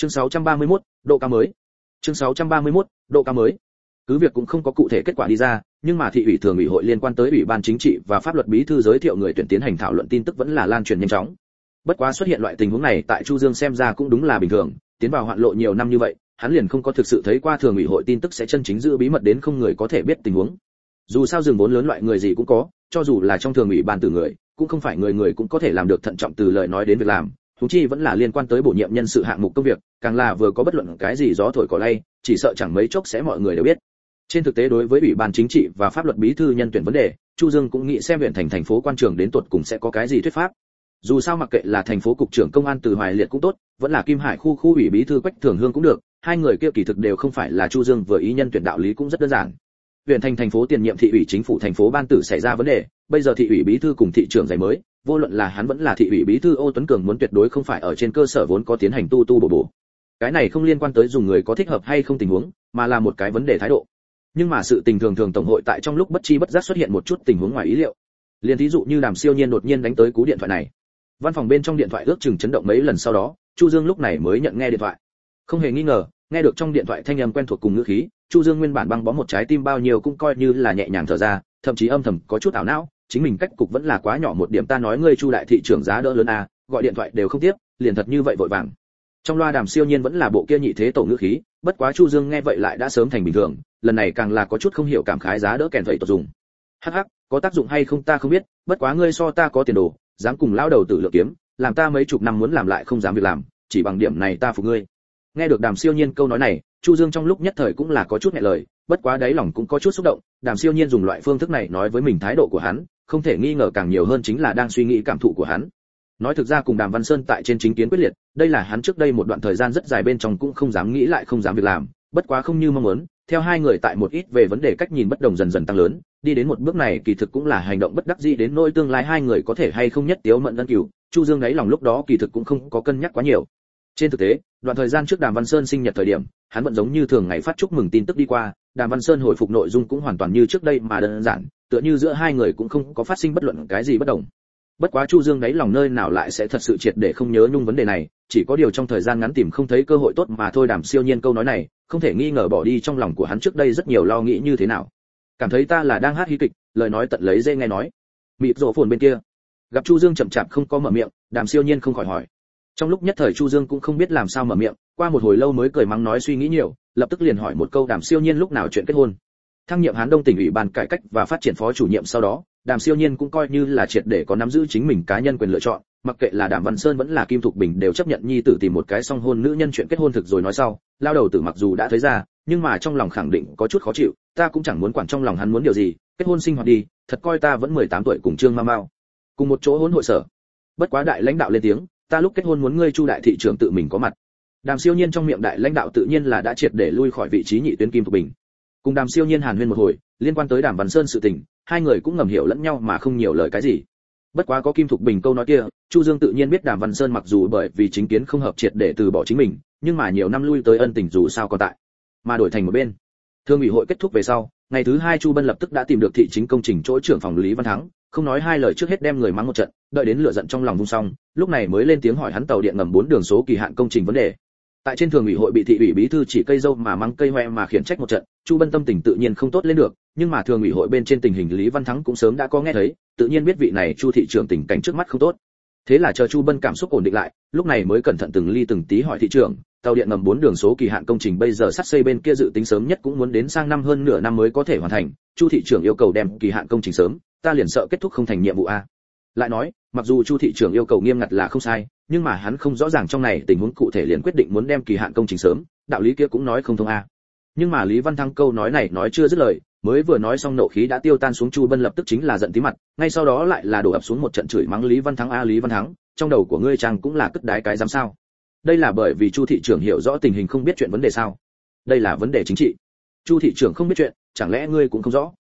chương 631, độ cao mới. Chương 631, độ cao mới. Cứ việc cũng không có cụ thể kết quả đi ra nhưng mà thị ủy thường ủy hội liên quan tới ủy ban chính trị và pháp luật bí thư giới thiệu người tuyển tiến hành thảo luận tin tức vẫn là lan truyền nhanh chóng. Bất quá xuất hiện loại tình huống này tại chu dương xem ra cũng đúng là bình thường tiến vào hoạn lộ nhiều năm như vậy hắn liền không có thực sự thấy qua thường ủy hội tin tức sẽ chân chính giữ bí mật đến không người có thể biết tình huống. Dù sao rừng vốn lớn loại người gì cũng có cho dù là trong thường ủy ban từ người cũng không phải người người cũng có thể làm được thận trọng từ lời nói đến việc làm huống chi vẫn là liên quan tới bổ nhiệm nhân sự hạng mục công việc, càng là vừa có bất luận cái gì gió thổi cỏ lay, chỉ sợ chẳng mấy chốc sẽ mọi người đều biết. Trên thực tế đối với ủy ban chính trị và pháp luật bí thư nhân tuyển vấn đề, chu dương cũng nghĩ xem huyện thành thành phố quan trường đến tuột cùng sẽ có cái gì thuyết pháp. Dù sao mặc kệ là thành phố cục trưởng công an từ hoài liệt cũng tốt, vẫn là kim hải khu khu ủy bí thư quách thường hương cũng được, hai người kia kỳ thực đều không phải là chu dương vừa ý nhân tuyển đạo lý cũng rất đơn giản huyện thành thành phố tiền nhiệm thị ủy chính phủ thành phố ban tử xảy ra vấn đề, bây giờ thị ủy bí thư cùng thị trưởng giải mới, vô luận là hắn vẫn là thị ủy bí thư ô tuấn cường muốn tuyệt đối không phải ở trên cơ sở vốn có tiến hành tu tu bổ bổ. Cái này không liên quan tới dùng người có thích hợp hay không tình huống, mà là một cái vấn đề thái độ. Nhưng mà sự tình thường thường tổng hội tại trong lúc bất chi bất giác xuất hiện một chút tình huống ngoài ý liệu. Liền thí dụ như đàm siêu nhiên đột nhiên đánh tới cú điện thoại này. Văn phòng bên trong điện thoại ước chừng chấn động mấy lần sau đó, chu dương lúc này mới nhận nghe điện thoại. Không hề nghi ngờ, nghe được trong điện thoại thanh âm quen thuộc cùng ngữ khí chu dương nguyên bản băng bó một trái tim bao nhiêu cũng coi như là nhẹ nhàng thở ra, thậm chí âm thầm có chút ảo não, chính mình cách cục vẫn là quá nhỏ một điểm ta nói ngươi chu đại thị trưởng giá đỡ lớn a, gọi điện thoại đều không tiếp, liền thật như vậy vội vàng. Trong loa đàm siêu nhiên vẫn là bộ kia nhị thế tổ ngữ khí, bất quá chu dương nghe vậy lại đã sớm thành bình thường, lần này càng là có chút không hiểu cảm khái giá đỡ kèn vậy tổ dùng. Hắc hắc, có tác dụng hay không ta không biết, bất quá ngươi so ta có tiền đồ, dám cùng lao đầu tử lựa kiếm, làm ta mấy chục năm muốn làm lại không dám việc làm, chỉ bằng điểm này ta phục ngươi nghe được đàm siêu nhiên câu nói này, chu dương trong lúc nhất thời cũng là có chút nhẹ lời, bất quá đáy lòng cũng có chút xúc động, đàm siêu nhiên dùng loại phương thức này nói với mình thái độ của hắn, không thể nghi ngờ càng nhiều hơn chính là đang suy nghĩ cảm thụ của hắn. Nói thực ra cùng đàm văn sơn tại trên chính kiến quyết liệt, đây là hắn trước đây một đoạn thời gian rất dài bên trong cũng không dám nghĩ lại không dám việc làm, bất quá không như mong muốn, theo hai người tại một ít về vấn đề cách nhìn bất đồng dần dần tăng lớn, đi đến một bước này kỳ thực cũng là hành động bất đắc dĩ đến nỗi tương lai hai người có thể hay không nhất tiếu mận ân cửu, chu dương đấy lòng lúc đó kỳ thực cũng không có cân nhắc quá nhiều trên thực tế, đoạn thời gian trước đàm văn sơn sinh nhật thời điểm, hắn vẫn giống như thường ngày phát chúc mừng tin tức đi qua, đàm văn sơn hồi phục nội dung cũng hoàn toàn như trước đây mà đơn giản, tựa như giữa hai người cũng không có phát sinh bất luận cái gì bất đồng. Bất quá chu dương đáy lòng nơi nào lại sẽ thật sự triệt để không nhớ nhung vấn đề này, chỉ có điều trong thời gian ngắn tìm không thấy cơ hội tốt mà thôi đàm siêu nhiên câu nói này, không thể nghi ngờ bỏ đi trong lòng của hắn trước đây rất nhiều lo nghĩ như thế nào. Cảm thấy ta là đang hát hí kịch, lời nói tận lấy dê nghe nói. Mịp rộ phồn bên kia. Gặp chu dương chậm chạp không có mở miệng, đàm siêu nhiên không khỏi hỏi trong lúc nhất thời chu dương cũng không biết làm sao mở miệng, qua một hồi lâu mới cười mắng nói suy nghĩ nhiều, lập tức liền hỏi một câu đàm siêu nhiên lúc nào chuyện kết hôn. Thăng nhiệm hán đông tỉnh ủy ban cải cách và phát triển phó chủ nhiệm sau đó, đàm siêu nhiên cũng coi như là triệt để có nắm giữ chính mình cá nhân quyền lựa chọn, mặc kệ là đàm văn sơn vẫn là kim thục bình đều chấp nhận nhi tử tìm một cái song hôn nữ nhân chuyện kết hôn thực rồi nói sau, lao đầu tử mặc dù đã thấy ra, nhưng mà trong lòng khẳng định có chút khó chịu, ta cũng chẳng muốn quản trong lòng hắn muốn điều gì, kết hôn sinh hoạt đi, thật coi ta vẫn 18 tuổi cùng trương ma mao. Cùng một chỗ hôn hội sở. Bất quá đại lãnh đạo lên tiếng ta lúc kết hôn muốn ngươi chu đại thị trưởng tự mình có mặt. Đàm siêu nhiên trong miệng đại lãnh đạo tự nhiên là đã triệt để lui khỏi vị trí nhị tuyến kim thục bình. Cùng đàm siêu nhiên hàn huyên một hồi, liên quan tới đàm văn sơn sự tình, hai người cũng ngầm hiểu lẫn nhau mà không nhiều lời cái gì. Bất quá có kim thục bình câu nói kia, chu dương tự nhiên biết đàm văn sơn mặc dù bởi vì chính kiến không hợp triệt để từ bỏ chính mình, nhưng mà nhiều năm lui tới ân tình dù sao còn tại, mà đổi thành một bên. Thương ủy hội kết thúc về sau, ngày thứ hai chu bân lập tức đã tìm được thị chính công trình chỗ trưởng phòng lý văn thắng không nói hai lời trước hết đem người mắng một trận, đợi đến lửa giận trong lòng vung xong, lúc này mới lên tiếng hỏi hắn tàu điện ngầm bốn đường số kỳ hạn công trình vấn đề. Tại trên thường ủy hội bị thị ủy bí thư chỉ cây dâu mà mắng cây hoe mà khiển trách một trận, chu bân tâm tình tự nhiên không tốt lên được, nhưng mà thường ủy hội bên trên tình hình lý văn thắng cũng sớm đã có nghe thấy, tự nhiên biết vị này chu thị trưởng tình cảnh trước mắt không tốt. Thế là chờ chu bân cảm xúc ổn định lại, lúc này mới cẩn thận từng ly từng tí hỏi thị trưởng, tàu điện ngầm bốn đường số kỳ hạn công trình bây giờ sắt xây bên kia dự tính sớm nhất cũng muốn đến sang năm hơn nửa năm mới có thể hoàn thành, chu thị trưởng yêu cầu đem kỳ hạn công trình sớm ta liền sợ kết thúc không thành nhiệm vụ a. Lại nói, mặc dù chu thị trưởng yêu cầu nghiêm ngặt là không sai, nhưng mà hắn không rõ ràng trong này tình huống cụ thể liền quyết định muốn đem kỳ hạn công trình sớm, đạo lý kia cũng nói không thông a. Nhưng mà lý văn thăng câu nói này nói chưa dứt lời, mới vừa nói xong nộ khí đã tiêu tan xuống chu bân lập tức chính là giận tí mặt, ngay sau đó lại là đổ ập xuống một trận chửi mắng lý văn thắng a, lý văn thắng trong đầu của ngươi chàng cũng là cất đái cái dám sao? Đây là bởi vì chu thị trưởng hiểu rõ tình hình không biết chuyện vấn đề sao? Đây là vấn đề chính trị. Chu thị trưởng không biết chuyện, chẳng lẽ ngươi cũng không rõ?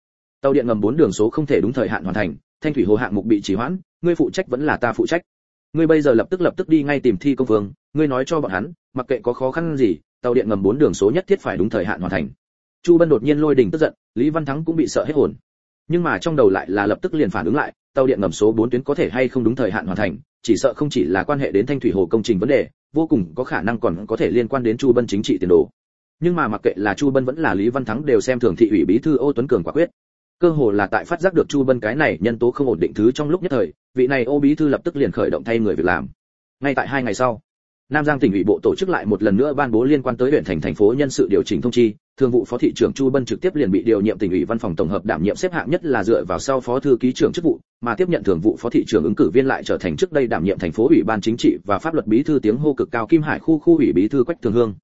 Tàu điện ngầm bốn đường số không thể đúng thời hạn hoàn thành thanh thủy hồ hạng mục bị trì hoãn ngươi phụ trách vẫn là ta phụ trách ngươi bây giờ lập tức lập tức đi ngay tìm thi công phương ngươi nói cho bọn hắn mặc kệ có khó khăn gì tàu điện ngầm bốn đường số nhất thiết phải đúng thời hạn hoàn thành chu bân đột nhiên lôi đình tức giận lý văn thắng cũng bị sợ hết hồn nhưng mà trong đầu lại là lập tức liền phản ứng lại tàu điện ngầm số 4 tuyến có thể hay không đúng thời hạn hoàn thành, chỉ sợ không chỉ là quan hệ đến Thanh thủy hồ công trình vấn đề, vô cùng có khả năng còn có thể liên quan đến Chu Bân chính trị tiền đồ. Nhưng mà mặc kệ là Chu Bân vẫn là Lý Văn Thắng đều xem thường thị ủy bí thư Ô Tuấn Cường quả quyết. Cơ hồ là tại phát giác được Chu Bân cái này nhân tố không ổn định thứ trong lúc nhất thời, vị này Ô bí thư lập tức liền khởi động thay người việc làm. Ngay tại hai ngày sau, Nam Giang tỉnh ủy bộ tổ chức lại một lần nữa ban bố liên quan tới huyện thành thành phố nhân sự điều chỉnh thông chi, thường vụ phó thị trưởng Chu Bân trực tiếp liền bị điều nhiệm tỉnh ủy văn phòng tổng hợp đảm nhiệm xếp hạng nhất là dựa vào sau phó thư ký trưởng chức vụ, mà tiếp nhận thường vụ phó thị trưởng ứng cử viên lại trở thành trước đây đảm nhiệm thành phố ủy ban chính trị và pháp luật bí thư tiếng hô cực cao Kim Hải khu khu ủy bí thư Quách Thường Hương.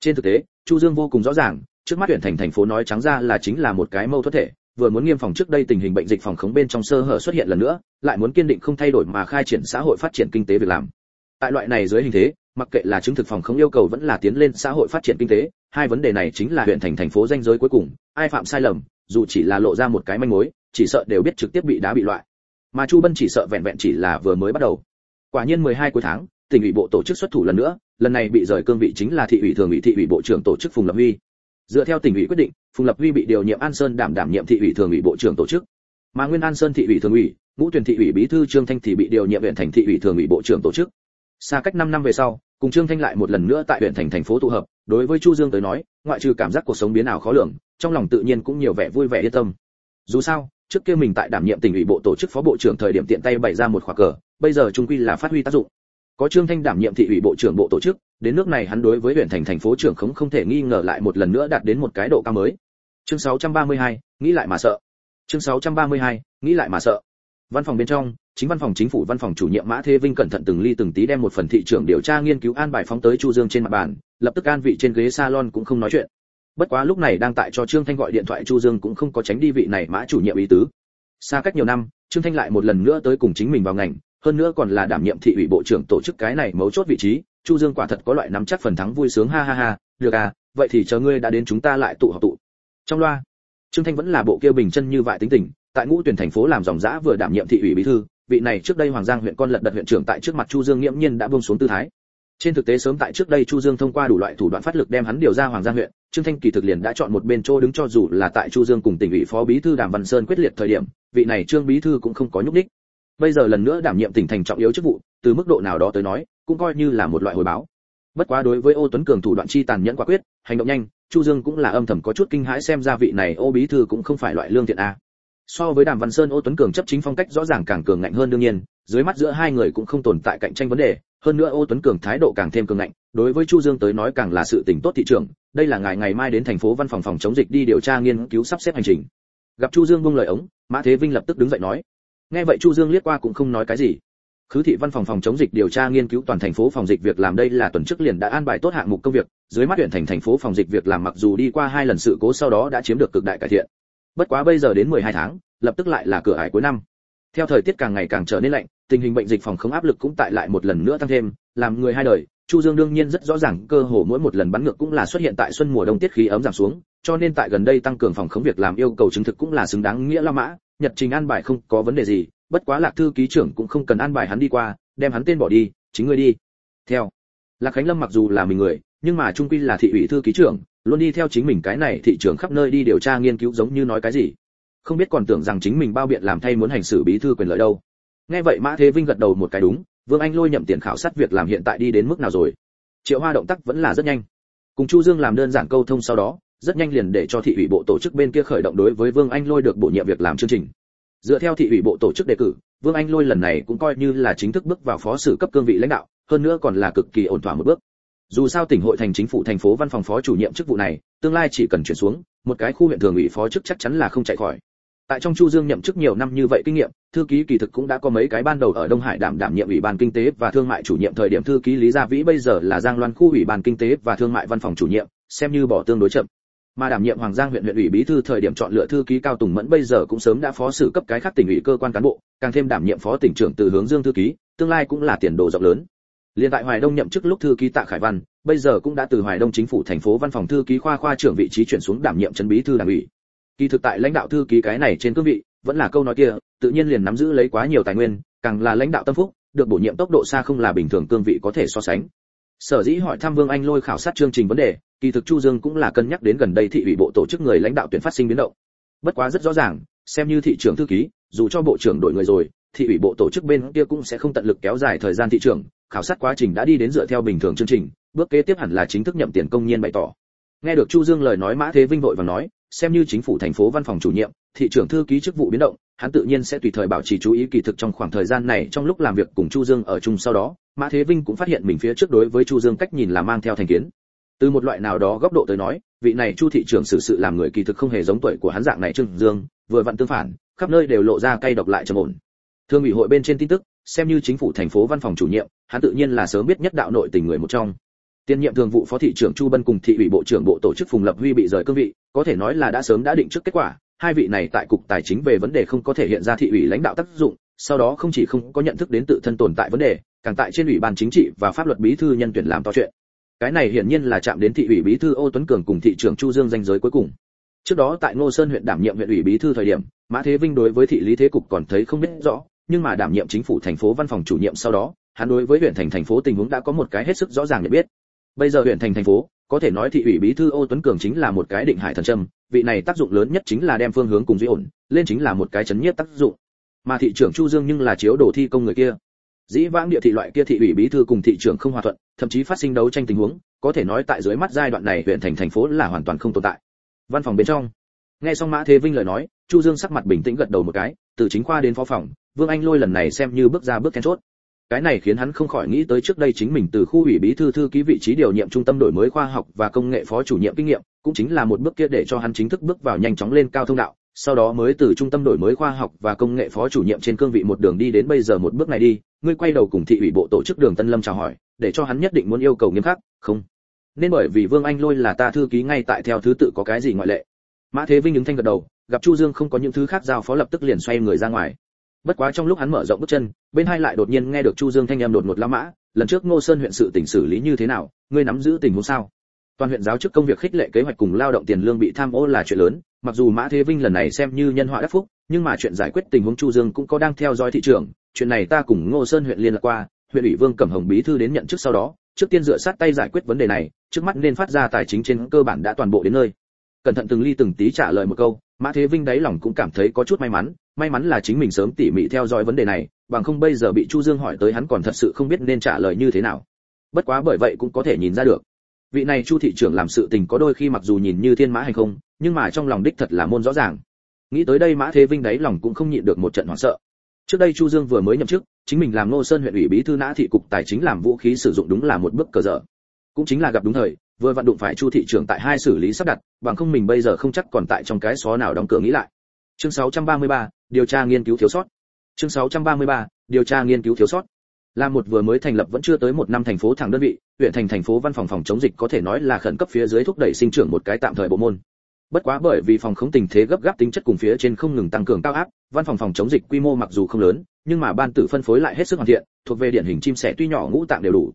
Trên thực tế, Chu Dương vô cùng rõ ràng, trước mắt huyện thành thành phố nói trắng ra là chính là một cái mâu thuẫn thể, vừa muốn nghiêm phòng trước đây tình hình bệnh dịch phòng khống bên trong sơ hở xuất hiện lần nữa, lại muốn kiên định không thay đổi mà khai triển xã hội phát triển kinh tế việc làm. Tại loại này dưới hình thế, mặc kệ là chứng thực phòng không yêu cầu vẫn là tiến lên xã hội phát triển kinh tế, hai vấn đề này chính là huyện thành thành phố danh giới cuối cùng, ai phạm sai lầm, dù chỉ là lộ ra một cái manh mối, chỉ sợ đều biết trực tiếp bị đá bị loại. Mà Chu Bân chỉ sợ vẹn vẹn chỉ là vừa mới bắt đầu. Quả nhiên 12 cuối tháng, tỉnh ủy bộ tổ chức xuất thủ lần nữa, lần này bị rời cương vị chính là thị ủy thường ủy thị ủy bộ trưởng tổ chức Phùng Lập Huy. Dựa theo tỉnh ủy quyết định, Phùng Lập Huy bị điều nhiệm An Sơn đảm đảm nhiệm thị ủy thường ủy bộ trưởng tổ chức. Mà Nguyên An Sơn thị ủy thường ủy, Ngũ Tuyển thị ủy bí thư Trương Thanh thì bị điều nhiệm huyện thành thị ủy thường ủy bộ trưởng tổ chức. Xa cách 5 năm về sau, cùng Trương Thanh lại một lần nữa tại huyện thành thành phố tụ hợp, đối với Chu Dương tới nói, ngoại trừ cảm giác cuộc sống biến ảo khó lường, trong lòng tự nhiên cũng nhiều vẻ vui vẻ yên tâm. Dù sao, trước kia mình tại đảm nhiệm tỉnh ủy bộ tổ chức phó bộ trưởng thời điểm tiện tay bày ra một khóa cờ, bây giờ trung quy là phát huy tác dụng. Có Trương Thanh đảm nhiệm thị ủy bộ trưởng bộ tổ chức, đến nước này hắn đối với huyện thành thành phố trưởng không không thể nghi ngờ lại một lần nữa đạt đến một cái độ cao mới. Chương 632, nghĩ lại mà sợ. Chương 632, nghĩ lại mà sợ. Văn phòng bên trong, chính văn phòng chính phủ văn phòng chủ nhiệm Mã Thế Vinh cẩn thận từng ly từng tí đem một phần thị trường điều tra nghiên cứu an bài phóng tới Chu Dương trên mặt bàn, lập tức an vị trên ghế salon cũng không nói chuyện. Bất quá lúc này đang tại cho Trương Thanh gọi điện thoại Chu Dương cũng không có tránh đi vị này Mã chủ nhiệm ý tứ. Xa cách nhiều năm, Trương Thanh lại một lần nữa tới cùng chính mình vào ngành, hơn nữa còn là đảm nhiệm thị ủy bộ trưởng tổ chức cái này mấu chốt vị trí, Chu Dương quả thật có loại nắm chắc phần thắng vui sướng ha ha ha, được à, vậy thì chờ ngươi đã đến chúng ta lại tụ họp tụ. Trong loa, Trương Thanh vẫn là bộ kia bình chân như vậy tính tình, tại ngũ tuyển thành phố làm dòng dã vừa đảm nhiệm thị ủy bí thư, vị này trước đây Hoàng Giang huyện con lật đật huyện trưởng tại trước mặt Chu Dương nghiễm nhiên đã buông xuống tư thái. Trên thực tế sớm tại trước đây Chu Dương thông qua đủ loại thủ đoạn phát lực đem hắn điều ra Hoàng Giang huyện, Trương Thanh kỳ thực liền đã chọn một bên chỗ đứng cho dù là tại Chu Dương cùng tỉnh ủy phó bí thư Đàm Văn Sơn quyết liệt thời điểm, vị này Trương bí thư cũng không có nhúc nhích. Bây giờ lần nữa đảm nhiệm tỉnh thành trọng yếu chức vụ, từ mức độ nào đó tới nói, cũng coi như là một loại hồi báo. Bất quá đối với Ô Tuấn Cường thủ đoạn chi tàn nhẫn quả quyết, hành động nhanh, Chu Dương cũng là âm thầm có chút kinh hãi xem ra vị này Ô bí thư cũng không phải loại lương thiện a. So với Đàm Văn Sơn Ô Tuấn Cường chấp chính phong cách rõ ràng càng cường ngạnh hơn đương nhiên, dưới mắt giữa hai người cũng không tồn tại cạnh tranh vấn đề, hơn nữa Ô Tuấn Cường thái độ càng thêm cường ngạnh, đối với Chu Dương tới nói càng là sự tình tốt thị trường, đây là ngày ngày mai đến thành phố văn phòng phòng chống dịch đi điều tra nghiên cứu sắp xếp hành trình. Gặp Chu Dương buông lời ống, Mã Thế Vinh lập tức đứng dậy nói. Nghe vậy Chu Dương liếc qua cũng không nói cái gì. Khứ thị văn phòng phòng chống dịch điều tra nghiên cứu toàn thành phố phòng dịch việc làm đây là tuần trước liền đã an bài tốt hạng mục công việc, dưới mắt huyện thành thành phố phòng dịch việc làm mặc dù đi qua hai lần sự cố sau đó đã chiếm được cực đại cải thiện. Bất quá bây giờ đến 12 tháng, lập tức lại là cửa ải cuối năm. Theo thời tiết càng ngày càng trở nên lạnh, tình hình bệnh dịch phòng không áp lực cũng tại lại một lần nữa tăng thêm, làm người hai đời, Chu Dương đương nhiên rất rõ ràng cơ hồ mỗi một lần bắn ngược cũng là xuất hiện tại xuân mùa đông tiết khí ấm giảm xuống, cho nên tại gần đây tăng cường phòng khống việc làm yêu cầu chứng thực cũng là xứng đáng nghĩa la mã, nhật trình an bài không có vấn đề gì, bất quá Lạc thư ký trưởng cũng không cần an bài hắn đi qua, đem hắn tên bỏ đi, chính ngươi đi. Theo. Lạc Khánh Lâm mặc dù là mình người, nhưng mà trung quy là thị ủy thư ký trưởng, luôn đi theo chính mình cái này thị trưởng khắp nơi đi điều tra nghiên cứu giống như nói cái gì. Không biết còn tưởng rằng chính mình bao biện làm thay muốn hành xử bí thư quyền lợi đâu. Nghe vậy Mã Thế Vinh gật đầu một cái đúng, Vương Anh lôi nhậm tiền khảo sát việc làm hiện tại đi đến mức nào rồi? Triệu Hoa động tác vẫn là rất nhanh. Cùng Chu Dương làm đơn giản câu thông sau đó, rất nhanh liền để cho thị ủy bộ tổ chức bên kia khởi động đối với Vương Anh lôi được bổ nhiệm việc làm chương trình. Dựa theo thị ủy bộ tổ chức đề cử, Vương Anh lôi lần này cũng coi như là chính thức bước vào phó sử cấp cương vị lãnh đạo, hơn nữa còn là cực kỳ ổn thỏa một bước. Dù sao tỉnh hội thành chính phủ thành phố văn phòng phó chủ nhiệm chức vụ này, tương lai chỉ cần chuyển xuống, một cái khu huyện thường ủy phó chức chắc chắn là không chạy khỏi tại trong chu dương nhậm chức nhiều năm như vậy kinh nghiệm thư ký kỳ thực cũng đã có mấy cái ban đầu ở đông hải đảm đảm nhiệm ủy ban kinh tế và thương mại chủ nhiệm thời điểm thư ký lý gia vĩ bây giờ là giang loan khu ủy ban kinh tế và thương mại văn phòng chủ nhiệm xem như bỏ tương đối chậm mà đảm nhiệm hoàng giang huyện huyện ủy bí thư thời điểm chọn lựa thư ký cao tùng mẫn bây giờ cũng sớm đã phó xử cấp cái khác tỉnh ủy cơ quan cán bộ, càng thêm đảm nhiệm phó tỉnh trưởng từ hướng dương thư ký, tương lai cũng là tiền đồ rộng lớn. Liên tại hoài đông nhậm chức lúc thư ký tạ khải văn, bây giờ cũng đã từ hoài đông chính phủ thành phố văn phòng thư ký khoa khoa trưởng vị trí chuyển xuống đảm nhiệm trấn bí thư đảng ủy. Kỳ thực tại lãnh đạo thư ký cái này trên cương vị, vẫn là câu nói kia, tự nhiên liền nắm giữ lấy quá nhiều tài nguyên, càng là lãnh đạo tâm phúc, được bổ nhiệm tốc độ xa không là bình thường cương vị có thể so sánh sở dĩ hỏi thăm vương anh lôi khảo sát chương trình vấn đề, kỳ thực chu dương cũng là cân nhắc đến gần đây thị ủy bộ tổ chức người lãnh đạo tuyển phát sinh biến động. Bất quá rất rõ ràng, xem như thị trưởng thư ký, dù cho bộ trưởng đổi người rồi, thị ủy bộ tổ chức bên kia cũng sẽ không tận lực kéo dài thời gian thị trường khảo sát quá trình đã đi đến dựa theo bình thường chương trình, bước kế tiếp hẳn là chính thức nhậm tiền công nhiên bày tỏ. Nghe được chu dương lời nói mã thế vinh vội và nói xem như chính phủ thành phố văn phòng chủ nhiệm, thị trưởng thư ký chức vụ biến động, hắn tự nhiên sẽ tùy thời bảo trì chú ý kỳ thực trong khoảng thời gian này trong lúc làm việc cùng chu dương ở chung sau đó, mã thế vinh cũng phát hiện mình phía trước đối với chu dương cách nhìn là mang theo thành kiến. Từ một loại nào đó góc độ tới nói, vị này chu thị trưởng xử sự làm người kỳ thực không hề giống tuổi của hắn dạng này trương dương, vừa vặn tương phản, khắp nơi đều lộ ra cay độc lại trầm ổn. Thương ủy hội bên trên tin tức, xem như chính phủ thành phố văn phòng chủ nhiệm, hắn tự nhiên là sớm biết nhất đạo nội tình người một trong. Tiền nhiệm thường vụ phó thị trưởng Chu Bân cùng thị ủy bộ trưởng bộ tổ chức Phùng Lập Huy bị rời cương vị, có thể nói là đã sớm đã định trước kết quả, hai vị này tại cục tài chính về vấn đề không có thể hiện ra thị ủy lãnh đạo tác dụng, sau đó không chỉ không có nhận thức đến tự thân tồn tại vấn đề, càng tại trên ủy ban chính trị và pháp luật bí thư nhân tuyển làm to chuyện. Cái này hiển nhiên là chạm đến thị ủy bí thư Ô Tuấn Cường cùng thị trưởng Chu Dương danh giới cuối cùng. Trước đó tại Ngô Sơn huyện đảm nhiệm huyện ủy bí thư thời điểm, Mã Thế Vinh đối với thị lý thế cục còn thấy không biết rõ, nhưng mà đảm nhiệm chính phủ thành phố văn phòng chủ nhiệm sau đó, hắn đối với huyện thành thành phố tình huống đã có một cái hết sức rõ ràng nhận biết bây giờ huyện thành thành phố, có thể nói thị ủy bí thư ô tuấn cường chính là một cái định hải thần trâm vị này tác dụng lớn nhất chính là đem phương hướng cùng duy ổn, lên chính là một cái chấn nhất tác dụng. Mà thị trưởng chu dương nhưng là chiếu đồ thi công người kia. Dĩ vãng địa thị loại kia thị ủy bí thư cùng thị trưởng không hòa thuận, thậm chí phát sinh đấu tranh tình huống, có thể nói tại dưới mắt giai đoạn này huyện thành thành phố là hoàn toàn không tồn tại. Văn phòng bên trong. Nghe xong mã thế vinh lời nói, chu dương sắc mặt bình tĩnh gật đầu một cái, từ chính khoa đến phó phòng, vương anh lôi lần này xem như bước ra bước then chốt cái này khiến hắn không khỏi nghĩ tới trước đây chính mình từ khu ủy bí thư thư ký vị trí điều nhiệm trung tâm đổi mới khoa học và công nghệ phó chủ nhiệm kinh nghiệm, cũng chính là một bước kia để cho hắn chính thức bước vào nhanh chóng lên cao thông đạo, sau đó mới từ trung tâm đổi mới khoa học và công nghệ phó chủ nhiệm trên cương vị một đường đi đến bây giờ một bước này đi, ngươi quay đầu cùng thị ủy bộ tổ chức đường tân lâm chào hỏi, để cho hắn nhất định muốn yêu cầu nghiêm khắc, không. Nên bởi vì vương anh lôi là ta thư ký ngay tại theo thứ tự có cái gì ngoại lệ. Mã thế vinh đứng thanh gật đầu, gặp chu dương không có những thứ khác giao phó lập tức liền xoay người ra ngoài bất quá trong lúc hắn mở rộng bước chân, bên hai lại đột nhiên nghe được chu dương thanh em đột ngột la mã, lần trước ngô sơn huyện sự tỉnh xử lý như thế nào, ngươi nắm giữ tình huống sao? Toàn huyện giáo chức công việc khích lệ kế hoạch cùng lao động tiền lương bị tham ô là chuyện lớn, mặc dù mã thế vinh lần này xem như nhân họa đắc phúc, nhưng mà chuyện giải quyết tình huống chu dương cũng có đang theo dõi thị trường, chuyện này ta cùng ngô sơn huyện liên lạc qua, huyện ủy vương cẩm hồng bí thư đến nhận chức sau đó, trước tiên dựa sát tay giải quyết vấn đề này, trước mắt nên phát ra tài chính trên cơ bản đã toàn bộ đến nơi cẩn thận từng ly từng tí trả lời một câu, mã thế vinh đáy lòng cũng cảm thấy có chút may mắn may mắn là chính mình sớm tỉ mỉ theo dõi vấn đề này, bằng không bây giờ bị chu dương hỏi tới hắn còn thật sự không biết nên trả lời như thế nào. Bất quá bởi vậy cũng có thể nhìn ra được. Vị này chu thị trưởng làm sự tình có đôi khi mặc dù nhìn như thiên mã hay không, nhưng mà trong lòng đích thật là môn rõ ràng. Nghĩ tới đây mã thế vinh đáy lòng cũng không nhịn được một trận hoảng sợ. Trước đây chu dương vừa mới nhậm chức, chính mình làm nô sơn huyện ủy bí thư nã thị cục tài chính làm vũ khí sử dụng đúng là một bước cờ dở. Cũng chính là gặp đúng thời vừa vận đụng phải chu thị trưởng tại hai xử lý sắp đặt bằng không mình bây giờ không chắc còn tại trong cái xó nào đóng cửa nghĩ lại. Chương 633, điều tra nghiên cứu thiếu sót. Chương 633, điều tra nghiên cứu thiếu sót. Là một vừa mới thành lập vẫn chưa tới một năm thành phố thẳng đơn vị huyện thành thành phố văn phòng phòng chống dịch có thể nói là khẩn cấp phía dưới thúc đẩy sinh trưởng một cái tạm thời bộ môn. Bất quá bởi vì phòng không tình thế gấp gáp tính chất cùng phía trên không ngừng tăng cường cao áp văn phòng phòng chống dịch quy mô mặc dù không lớn nhưng mà ban tử phân phối lại hết sức hoàn thiện thuộc về điển hình chim sẻ tuy nhỏ ngũ tạng đều đủ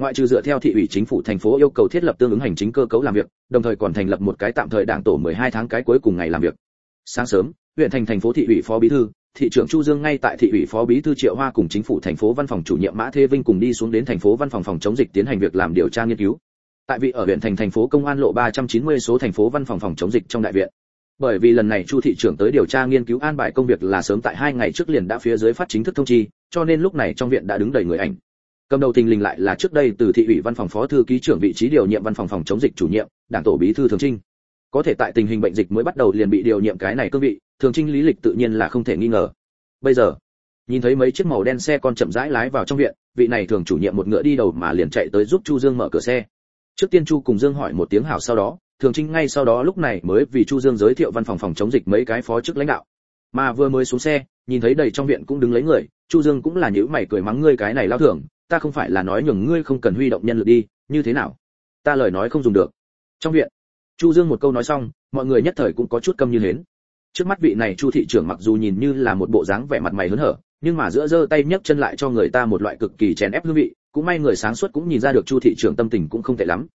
ngoại trừ dựa theo thị ủy chính phủ thành phố yêu cầu thiết lập tương ứng hành chính cơ cấu làm việc, đồng thời còn thành lập một cái tạm thời đảng tổ 12 tháng cái cuối cùng ngày làm việc. Sáng sớm, huyện thành thành phố thị ủy phó bí thư, thị trưởng chu dương ngay tại thị ủy phó bí thư triệu hoa cùng chính phủ thành phố văn phòng chủ nhiệm mã thế vinh cùng đi xuống đến thành phố văn phòng phòng chống dịch tiến hành việc làm điều tra nghiên cứu. Tại vị ở huyện thành thành phố công an lộ 390 số thành phố văn phòng phòng chống dịch trong đại viện. Bởi vì lần này chu thị trưởng tới điều tra nghiên cứu an bài công việc là sớm tại hai ngày trước liền đã phía dưới phát chính thức thông chi, cho nên lúc này trong viện đã đứng đầy người ảnh cầm đầu tình lình lại là trước đây từ thị ủy văn phòng phó thư ký trưởng vị trí điều nhiệm văn phòng phòng chống dịch chủ nhiệm, đảng tổ bí thư thường trinh. Có thể tại tình hình bệnh dịch mới bắt đầu liền bị điều nhiệm cái này cương vị, thường trinh lý lịch tự nhiên là không thể nghi ngờ. Bây giờ, nhìn thấy mấy chiếc màu đen xe con chậm rãi lái vào trong viện, vị này thường chủ nhiệm một ngựa đi đầu mà liền chạy tới giúp chu dương mở cửa xe. Trước tiên chu cùng dương hỏi một tiếng hảo sau đó, thường trinh ngay sau đó lúc này mới vì chu dương giới thiệu văn phòng phòng chống dịch mấy cái phó chức lãnh đạo. Mà vừa mới xuống xe, nhìn thấy đầy trong viện cũng đứng lấy người, chu dương cũng là nhữ mày cười mắng ngươi cái này lao thưởng ta không phải là nói nhường ngươi không cần huy động nhân lực đi, như thế nào? Ta lời nói không dùng được. Trong viện, chu dương một câu nói xong, mọi người nhất thời cũng có chút câm như hến. Trước mắt vị này chu thị trưởng mặc dù nhìn như là một bộ dáng vẻ mặt mày hớn hở, nhưng mà giữa giơ tay nhấc chân lại cho người ta một loại cực kỳ chèn ép hương vị, cũng may người sáng suốt cũng nhìn ra được chu thị trưởng tâm tình cũng không tệ lắm.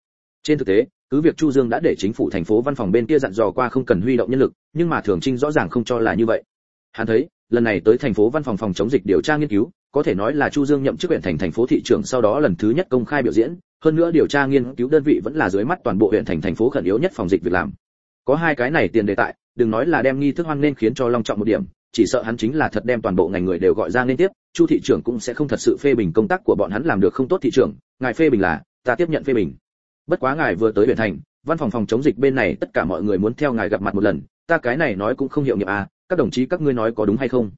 Trên thực tế, cứ việc chu dương đã để chính phủ thành phố văn phòng bên kia dặn dò qua không cần huy động nhân lực, nhưng mà thường trinh rõ ràng không cho là như vậy. Hắn thấy, lần này tới thành phố văn phòng phòng chống dịch điều tra nghiên cứu có thể nói là chu dương nhậm chức huyện thành thành phố thị trưởng sau đó lần thứ nhất công khai biểu diễn, hơn nữa điều tra nghiên cứu đơn vị vẫn là dưới mắt toàn bộ huyện thành thành phố khẩn yếu nhất phòng dịch việc làm. Có hai cái này tiền đề tại, đừng nói là đem nghi thức hoan nên khiến cho long trọng một điểm, chỉ sợ hắn chính là thật đem toàn bộ ngành người đều gọi ra liên tiếp, chu thị trưởng cũng sẽ không thật sự phê bình công tác của bọn hắn làm được không tốt thị trưởng, ngài phê bình là, ta tiếp nhận phê bình. Bất quá ngài vừa tới huyện thành, văn phòng phòng chống dịch bên này tất cả mọi người muốn theo ngài gặp mặt một lần, ta cái này nói cũng không hiệu nghiệm à các đồng chí các ngươi nói có đúng hay không?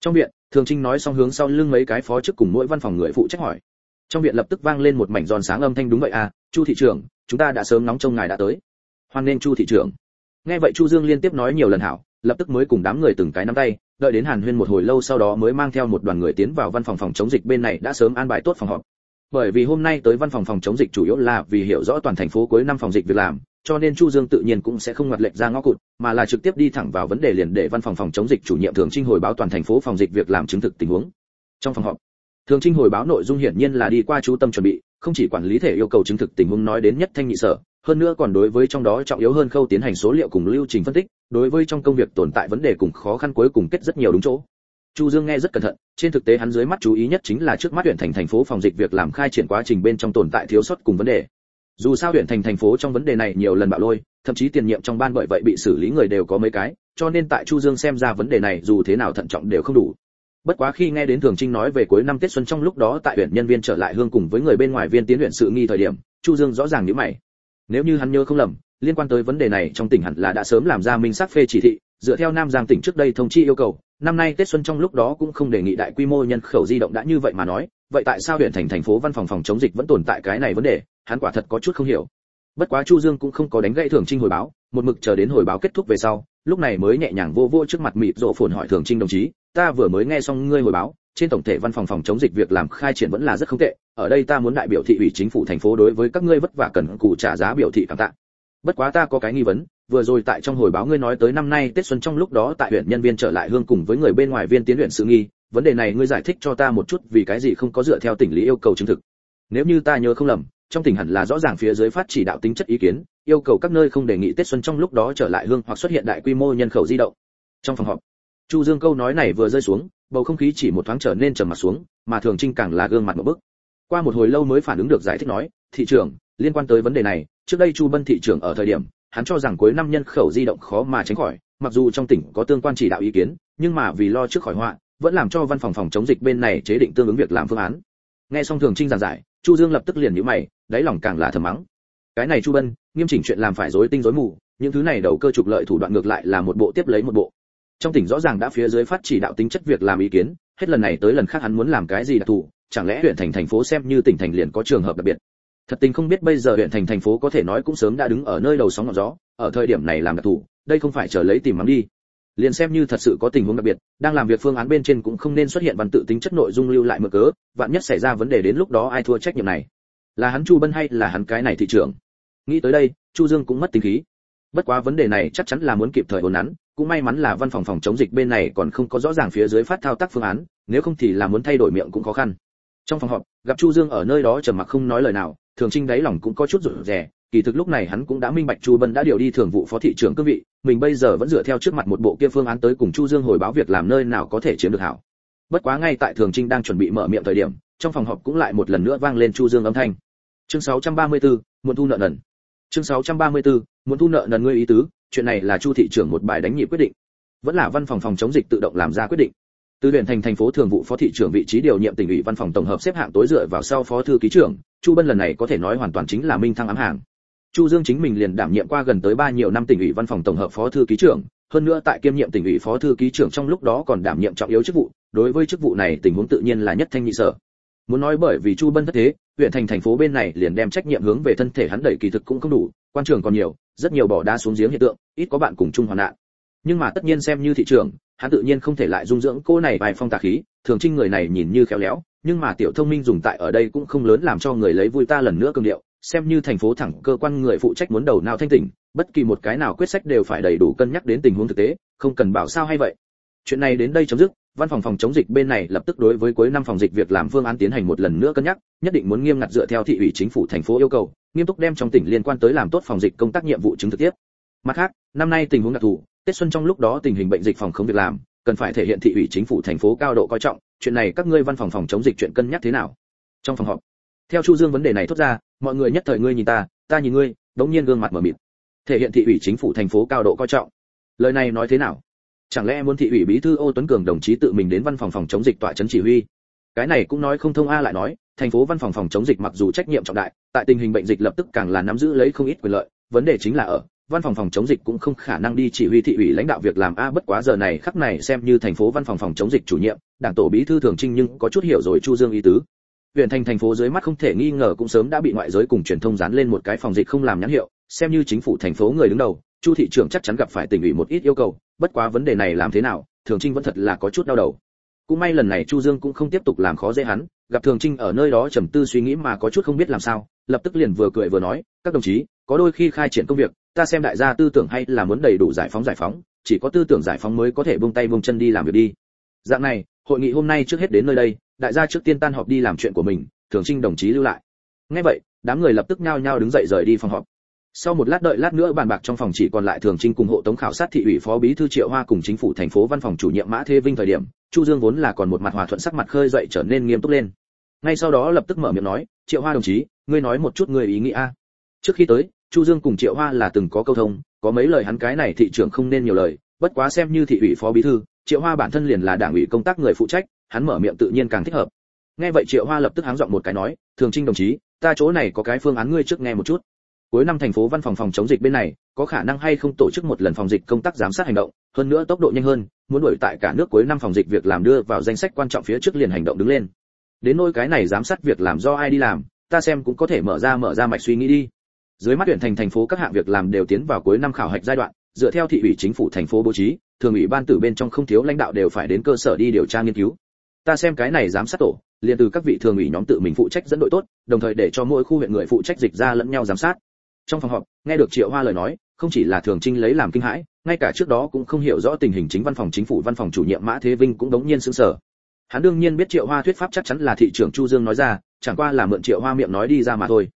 Trong viện, thường trinh nói xong hướng sau lưng mấy cái phó chức cùng mỗi văn phòng người phụ trách hỏi. Trong viện lập tức vang lên một mảnh giòn sáng âm thanh đúng vậy à chu thị trưởng, chúng ta đã sớm nóng trông ngài đã tới. Hoan nên chu thị trưởng. Nghe vậy chu dương liên tiếp nói nhiều lần hảo, lập tức mới cùng đám người từng cái nắm tay, đợi đến hàn huyên một hồi lâu sau đó mới mang theo một đoàn người tiến vào văn phòng phòng chống dịch bên này đã sớm an bài tốt phòng họp. Bởi vì hôm nay tới văn phòng phòng chống dịch chủ yếu là vì hiểu rõ toàn thành phố cuối năm phòng dịch việc làm cho nên chu dương tự nhiên cũng sẽ không ngoặt lệch ra ngõ cụt, mà là trực tiếp đi thẳng vào vấn đề liền để văn phòng phòng chống dịch chủ nhiệm thường trinh hồi báo toàn thành phố phòng dịch việc làm chứng thực tình huống. Trong phòng họp, thường trinh hồi báo nội dung hiển nhiên là đi qua chú tâm chuẩn bị, không chỉ quản lý thể yêu cầu chứng thực tình huống nói đến nhất thanh nhị sở, hơn nữa còn đối với trong đó trọng yếu hơn khâu tiến hành số liệu cùng lưu trình phân tích, đối với trong công việc tồn tại vấn đề cùng khó khăn cuối cùng kết rất nhiều đúng chỗ. Chu dương nghe rất cẩn thận, trên thực tế hắn dưới mắt chú ý nhất chính là trước mắt huyện thành thành phố phòng dịch việc làm khai triển quá trình bên trong tồn tại thiếu sót cùng vấn đề dù sao huyện thành thành phố trong vấn đề này nhiều lần bạo lôi, thậm chí tiền nhiệm trong ban bởi vậy bị xử lý người đều có mấy cái, cho nên tại chu dương xem ra vấn đề này dù thế nào thận trọng đều không đủ. Bất quá khi nghe đến thường trinh nói về cuối năm tết xuân trong lúc đó tại huyện nhân viên trở lại hương cùng với người bên ngoài viên tiến huyện sự nghi thời điểm, chu dương rõ ràng nhíu mày. Nếu như hắn nhớ không lầm, liên quan tới vấn đề này trong tỉnh hẳn là đã sớm làm ra minh xác phê chỉ thị, dựa theo nam giang tỉnh trước đây thông chi yêu cầu, năm nay tết xuân trong lúc đó cũng không đề nghị đại quy mô nhân khẩu di động đã như vậy mà nói vậy tại sao huyện thành thành phố văn phòng phòng chống dịch vẫn tồn tại cái này vấn đề? Hắn quả thật có chút không hiểu. Bất quá chu dương cũng không có đánh gãy thường trinh hồi báo, một mực chờ đến hồi báo kết thúc về sau, lúc này mới nhẹ nhàng vô vô trước mặt mịt rộ phồn hỏi thường trinh đồng chí, ta vừa mới nghe xong ngươi hồi báo, trên tổng thể văn phòng phòng chống dịch việc làm khai triển vẫn là rất không tệ, ở đây ta muốn đại biểu thị ủy chính phủ thành phố đối với các ngươi vất vả cần cù trả giá biểu thị cảm tạ. Bất quá ta có cái nghi vấn, vừa rồi tại trong hồi báo ngươi nói tới năm nay tết xuân trong lúc đó tại huyện nhân viên trở lại hương cùng với người bên ngoài viên tiến luyện sự nghi vấn đề này ngươi giải thích cho ta một chút, vì cái gì không có dựa theo tỉnh lý yêu cầu chứng thực? Nếu như ta nhớ không lầm, trong tỉnh hẳn là rõ ràng phía dưới phát chỉ đạo tính chất ý kiến, yêu cầu các nơi không đề nghị tết xuân trong lúc đó trở lại hương hoặc xuất hiện đại quy mô nhân khẩu di động. Trong phòng họp, chu dương câu nói này vừa rơi xuống, bầu không khí chỉ một thoáng trở nên trầm mặt xuống, mà thường trinh càng là gương mặt một bức. Qua một hồi lâu mới phản ứng được giải thích nói, thị trưởng, liên quan tới vấn đề này, trước đây chu bân thị trưởng ở thời điểm, hắn cho rằng cuối năm nhân khẩu di động khó mà tránh khỏi, mặc dù trong tỉnh có tương quan chỉ đạo ý kiến, nhưng mà vì lo trước khỏi họa vẫn làm cho văn phòng phòng chống dịch bên này chế định tương ứng việc làm phương án. Nghe xong thường trinh giảng giải, chu dương lập tức liền nhíu mày, đáy lòng càng là thầm mắng. Cái này chu bân, nghiêm chỉnh chuyện làm phải rối tinh rối mù, những thứ này đầu cơ trục lợi thủ đoạn ngược lại là một bộ tiếp lấy một bộ. Trong tỉnh rõ ràng đã phía dưới phát chỉ đạo tính chất việc làm ý kiến, hết lần này tới lần khác hắn muốn làm cái gì đặc thù, chẳng lẽ huyện thành thành phố xem như tỉnh thành liền có trường hợp đặc biệt? Thật tình không biết bây giờ huyện thành thành phố có thể nói cũng sớm đã đứng ở nơi đầu sóng ngọn gió, ở thời điểm này làm đặc thù, đây không phải chờ lấy tìm mắng đi liền xem như thật sự có tình huống đặc biệt, đang làm việc phương án bên trên cũng không nên xuất hiện văn tự tính chất nội dung lưu lại mở cớ, vạn nhất xảy ra vấn đề đến lúc đó ai thua trách nhiệm này? Là hắn chu bân hay là hắn cái này thị trưởng? Nghĩ tới đây, chu dương cũng mất tính khí. Bất quá vấn đề này chắc chắn là muốn kịp thời ổn nắn, cũng may mắn là văn phòng phòng chống dịch bên này còn không có rõ ràng phía dưới phát thao tác phương án, nếu không thì là muốn thay đổi miệng cũng khó khăn. Trong phòng họp, gặp chu dương ở nơi đó trầm mặc không nói lời nào, thường trinh đáy lòng cũng có chút rụt rè kỳ thực lúc này hắn cũng đã minh bạch chu bân đã điều đi thường vụ phó thị trưởng cương vị mình bây giờ vẫn dựa theo trước mặt một bộ kia phương án tới cùng chu dương hồi báo việc làm nơi nào có thể chiếm được hảo. Bất quá ngay tại thường trinh đang chuẩn bị mở miệng thời điểm trong phòng họp cũng lại một lần nữa vang lên chu dương âm thanh. Chương 634, muốn thu nợ nần. Chương 634, muốn thu nợ nần ngươi ý tứ chuyện này là chu thị trưởng một bài đánh nhị quyết định. Vẫn là văn phòng phòng chống dịch tự động làm ra quyết định. Từ huyện thành thành phố thường vụ phó thị trưởng vị trí điều nhiệm tỉnh ủy văn phòng tổng hợp xếp hạng tối dựa vào sau phó thư ký trưởng chu bân lần này có thể nói hoàn toàn chính là minh thăng ám hàng chu dương chính mình liền đảm nhiệm qua gần tới ba nhiều năm tỉnh ủy văn phòng tổng hợp phó thư ký trưởng, hơn nữa tại kiêm nhiệm tỉnh ủy phó thư ký trưởng trong lúc đó còn đảm nhiệm trọng yếu chức vụ, đối với chức vụ này tình huống tự nhiên là nhất thanh nhị sở. Muốn nói bởi vì chu bân thất thế, huyện thành thành phố bên này liền đem trách nhiệm hướng về thân thể hắn đẩy kỳ thực cũng không đủ, quan trường còn nhiều, rất nhiều bỏ đá xuống giếng hiện tượng, ít có bạn cùng chung hoàn nạn. Nhưng mà tất nhiên xem như thị trường, hắn tự nhiên không thể lại dung dưỡng cô này vài phong tà khí, thường trinh người này nhìn như khéo léo, nhưng mà tiểu thông minh dùng tại ở đây cũng không lớn làm cho người lấy vui ta lần nữa cương điệu xem như thành phố thẳng cơ quan người phụ trách muốn đầu nào thanh tỉnh, bất kỳ một cái nào quyết sách đều phải đầy đủ cân nhắc đến tình huống thực tế, không cần bảo sao hay vậy. Chuyện này đến đây chấm dứt, văn phòng phòng chống dịch bên này lập tức đối với cuối năm phòng dịch việc làm phương án tiến hành một lần nữa cân nhắc, nhất định muốn nghiêm ngặt dựa theo thị ủy chính phủ thành phố yêu cầu, nghiêm túc đem trong tỉnh liên quan tới làm tốt phòng dịch công tác nhiệm vụ chứng thực tiếp. Mặt khác, năm nay tình huống đặc thù, tết xuân trong lúc đó tình hình bệnh dịch phòng không việc làm, cần phải thể hiện thị ủy chính phủ thành phố cao độ coi trọng, chuyện này các ngươi văn phòng phòng chống dịch chuyện cân nhắc thế nào? Trong phòng họp, theo chu dương vấn đề này thốt ra mọi người nhất thời ngươi nhìn ta ta nhìn ngươi, đống nhiên gương mặt mở mịt. Thể hiện thị ủy chính phủ thành phố cao độ coi trọng. Lời này nói thế nào? Chẳng lẽ muốn thị ủy bí thư ô tuấn cường đồng chí tự mình đến văn phòng phòng chống dịch tọa trấn chỉ huy? Cái này cũng nói không thông a lại nói, thành phố văn phòng phòng chống dịch mặc dù trách nhiệm trọng đại, tại tình hình bệnh dịch lập tức càng là nắm giữ lấy không ít quyền lợi, vấn đề chính là ở, văn phòng phòng chống dịch cũng không khả năng đi chỉ huy thị ủy lãnh đạo việc làm a, bất quá giờ này khắc này xem như thành phố văn phòng phòng chống dịch chủ nhiệm, đảng tổ bí thư thường trinh nhưng có chút hiểu rồi chu dương ý tứ huyện thành thành phố dưới mắt không thể nghi ngờ cũng sớm đã bị ngoại giới cùng truyền thông dán lên một cái phòng dịch không làm nhãn hiệu, xem như chính phủ thành phố người đứng đầu, chu thị trưởng chắc chắn gặp phải tỉnh ủy một ít yêu cầu, bất quá vấn đề này làm thế nào, thường trinh vẫn thật là có chút đau đầu. Cũng may lần này chu dương cũng không tiếp tục làm khó dễ hắn, gặp thường trinh ở nơi đó trầm tư suy nghĩ mà có chút không biết làm sao, lập tức liền vừa cười vừa nói, các đồng chí, có đôi khi khai triển công việc, ta xem đại gia tư tưởng hay là muốn đầy đủ giải phóng giải phóng, chỉ có tư tưởng giải phóng mới có thể buông tay buông chân đi làm việc đi. Dạng này hội nghị hôm nay trước hết đến nơi đây, đại gia trước tiên tan họp đi làm chuyện của mình, thường trinh đồng chí lưu lại. Nghe vậy, đám người lập tức nhao nhao đứng dậy rời đi phòng họp. Sau một lát đợi lát nữa bàn bạc trong phòng chỉ còn lại thường trinh cùng hộ tống khảo sát thị ủy phó bí thư triệu hoa cùng chính phủ thành phố văn phòng chủ nhiệm mã thế vinh thời điểm, chu dương vốn là còn một mặt hòa thuận sắc mặt khơi dậy trở nên nghiêm túc lên. Ngay sau đó lập tức mở miệng nói, triệu hoa đồng chí, ngươi nói một chút người ý nghĩ a. Trước khi tới, chu dương cùng triệu hoa là từng có câu thông, có mấy lời hắn cái này thị trưởng không nên nhiều lời, bất quá xem như thị ủy phó bí thư triệu hoa bản thân liền là đảng ủy công tác người phụ trách, hắn mở miệng tự nhiên càng thích hợp. Nghe vậy triệu hoa lập tức háng giọng một cái nói, thường trinh đồng chí, ta chỗ này có cái phương án ngươi trước nghe một chút. Cuối năm thành phố văn phòng phòng chống dịch bên này, có khả năng hay không tổ chức một lần phòng dịch công tác giám sát hành động, hơn nữa tốc độ nhanh hơn, muốn đuổi tại cả nước cuối năm phòng dịch việc làm đưa vào danh sách quan trọng phía trước liền hành động đứng lên. Đến nỗi cái này giám sát việc làm do ai đi làm, ta xem cũng có thể mở ra mở ra mạch suy nghĩ đi. Dưới mắt tuyển thành thành phố các hạng việc làm đều tiến vào cuối năm khảo hạch giai đoạn, dựa theo thị ủy chính phủ thành phố bố trí thường ủy ban tử bên trong không thiếu lãnh đạo đều phải đến cơ sở đi điều tra nghiên cứu. Ta xem cái này giám sát tổ, liền từ các vị thường ủy nhóm tự mình phụ trách dẫn đội tốt, đồng thời để cho mỗi khu huyện người phụ trách dịch ra lẫn nhau giám sát. Trong phòng họp, nghe được triệu hoa lời nói, không chỉ là thường trinh lấy làm kinh hãi, ngay cả trước đó cũng không hiểu rõ tình hình chính văn phòng chính phủ, văn phòng chủ nhiệm mã thế vinh cũng đống nhiên sững sờ. Hắn đương nhiên biết triệu hoa thuyết pháp chắc chắn là thị trưởng chu dương nói ra, chẳng qua là mượn triệu hoa miệng nói đi ra mà thôi.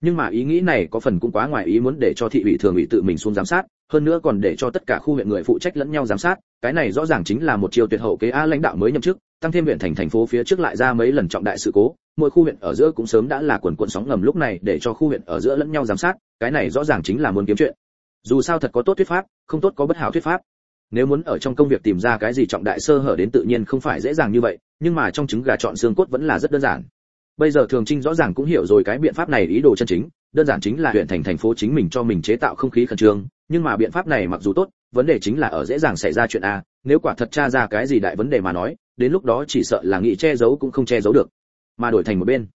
Nhưng mà ý nghĩ này có phần cũng quá ngoài ý muốn để cho thị ủy thường ủy tự mình xuống giám sát hơn nữa còn để cho tất cả khu huyện người phụ trách lẫn nhau giám sát, cái này rõ ràng chính là một chiều tuyệt hậu kế a lãnh đạo mới nhậm chức, tăng thêm huyện thành thành phố phía trước lại ra mấy lần trọng đại sự cố, mỗi khu huyện ở giữa cũng sớm đã là quần cuộn sóng ngầm lúc này để cho khu huyện ở giữa lẫn nhau giám sát, cái này rõ ràng chính là muốn kiếm chuyện. Dù sao thật có tốt thuyết pháp, không tốt có bất hảo thuyết pháp. Nếu muốn ở trong công việc tìm ra cái gì trọng đại sơ hở đến tự nhiên không phải dễ dàng như vậy, nhưng mà trong trứng gà chọn xương cốt vẫn là rất đơn giản. Bây giờ thường trinh rõ ràng cũng hiểu rồi cái biện pháp này ý đồ chân chính, đơn giản chính là huyện thành thành phố chính mình cho mình chế tạo không khí khẩn trương nhưng mà biện pháp này mặc dù tốt, vấn đề chính là ở dễ dàng xảy ra chuyện a, nếu quả thật tra ra cái gì đại vấn đề mà nói, đến lúc đó chỉ sợ là nghĩ che giấu cũng không che giấu được. Mà đổi thành một bên.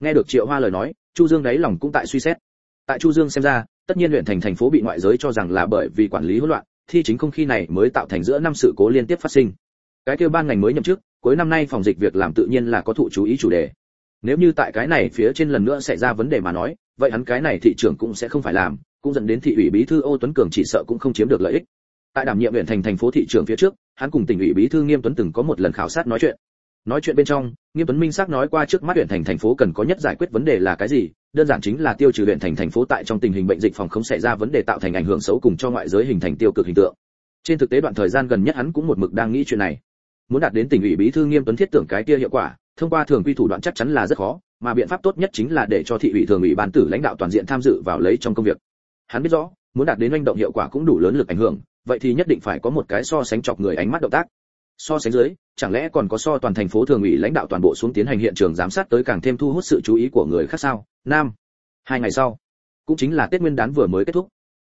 Nghe được triệu hoa lời nói, chu dương đáy lòng cũng tại suy xét. Tại chu dương xem ra, tất nhiên huyện thành thành phố bị ngoại giới cho rằng là bởi vì quản lý hỗn loạn, thi chính không khi này mới tạo thành giữa năm sự cố liên tiếp phát sinh. Cái kêu ban ngành mới nhậm chức, cuối năm nay phòng dịch việc làm tự nhiên là có thụ chú ý chủ đề. Nếu như tại cái này phía trên lần nữa xảy ra vấn đề mà nói, vậy hắn cái này thị trưởng cũng sẽ không phải làm cũng dẫn đến thị ủy bí thư ô tuấn cường chỉ sợ cũng không chiếm được lợi ích. Tại đảm nhiệm huyện thành thành phố thị trưởng phía trước, hắn cùng tỉnh ủy bí thư nghiêm tuấn từng có một lần khảo sát nói chuyện. Nói chuyện bên trong, nghiêm tuấn minh xác nói qua trước mắt huyện thành thành phố cần có nhất giải quyết vấn đề là cái gì, đơn giản chính là tiêu trừ huyện thành thành phố tại trong tình hình bệnh dịch phòng không xảy ra vấn đề tạo thành ảnh hưởng xấu cùng cho ngoại giới hình thành tiêu cực hình tượng. Trên thực tế đoạn thời gian gần nhất hắn cũng một mực đang nghĩ chuyện này. Muốn đạt đến tỉnh ủy bí thư nghiêm tuấn thiết tưởng cái kia hiệu quả, thông qua thường quy thủ đoạn chắc chắn là rất khó, mà biện pháp tốt nhất chính là để cho thị ủy thường ủy ban tử lãnh đạo toàn diện tham dự vào lấy trong công việc hắn biết rõ, muốn đạt đến hành động hiệu quả cũng đủ lớn lực ảnh hưởng, vậy thì nhất định phải có một cái so sánh chọc người ánh mắt động tác. So sánh dưới, chẳng lẽ còn có so toàn thành phố thường ủy lãnh đạo toàn bộ xuống tiến hành hiện trường giám sát tới càng thêm thu hút sự chú ý của người khác sao? Nam, hai ngày sau, cũng chính là tết nguyên đán vừa mới kết thúc.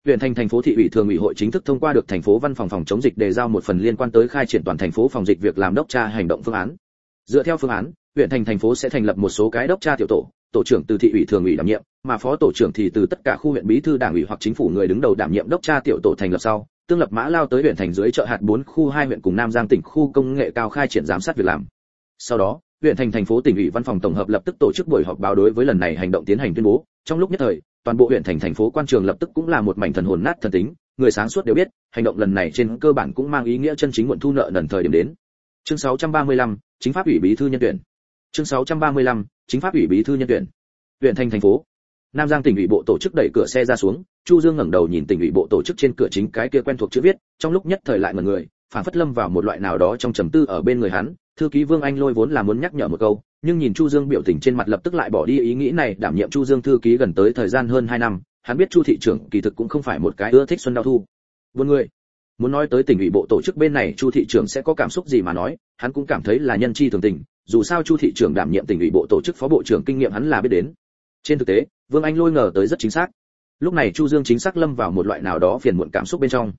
Huyện thành thành phố thị ủy thường ủy hội chính thức thông qua được thành phố văn phòng phòng chống dịch đề giao một phần liên quan tới khai triển toàn thành phố phòng dịch việc làm đốc tra hành động phương án. Dựa theo phương án, huyện thành thành phố sẽ thành lập một số cái đốc tra tiểu tổ tổ trưởng từ thị ủy thường ủy đảm nhiệm mà phó tổ trưởng thì từ tất cả khu huyện bí thư đảng ủy hoặc chính phủ người đứng đầu đảm nhiệm đốc tra tiểu tổ thành lập sau tương lập mã lao tới huyện thành dưới chợ hạt 4 khu hai huyện cùng Nam Giang tỉnh khu công nghệ cao khai triển giám sát việc làm. Sau đó, huyện thành thành phố tỉnh ủy văn phòng tổng hợp lập tức tổ chức buổi họp báo đối với lần này hành động tiến hành tuyên bố. Trong lúc nhất thời, toàn bộ huyện thành thành phố quan trường lập tức cũng là một mảnh thần hồn nát thần tính, người sáng suốt đều biết, hành động lần này trên cơ bản cũng mang ý nghĩa chân chính nguồn thu nợ lần thời điểm đến. Chương 635, chính pháp ủy bí thư nhân tuyển. Chương 635, chính pháp ủy bí thư nhân tuyển. Huyện thành thành phố, Nam Giang tỉnh ủy bộ tổ chức đẩy cửa xe ra xuống, Chu Dương ngẩng đầu nhìn tỉnh ủy bộ tổ chức trên cửa chính cái kia quen thuộc chữ viết, trong lúc nhất thời lại ngẩn người, phản phất lâm vào một loại nào đó trong trầm tư ở bên người hắn, thư ký Vương Anh Lôi vốn là muốn nhắc nhở một câu, nhưng nhìn Chu Dương biểu tình trên mặt lập tức lại bỏ đi ý nghĩ này, đảm nhiệm Chu Dương thư ký gần tới thời gian hơn 2 năm, hắn biết Chu thị trưởng kỳ thực cũng không phải một cái ưa thích xuân đau thu. Buồn người muốn nói tới tỉnh ủy bộ tổ chức bên này, chu thị trưởng sẽ có cảm xúc gì mà nói, hắn cũng cảm thấy là nhân chi thường tình, dù sao chu thị trưởng đảm nhiệm tỉnh ủy bộ tổ chức phó bộ trưởng kinh nghiệm hắn là biết đến. Trên thực tế, vương anh lôi ngờ tới rất chính xác. Lúc này chu dương chính xác lâm vào một loại nào đó phiền muộn cảm xúc bên trong.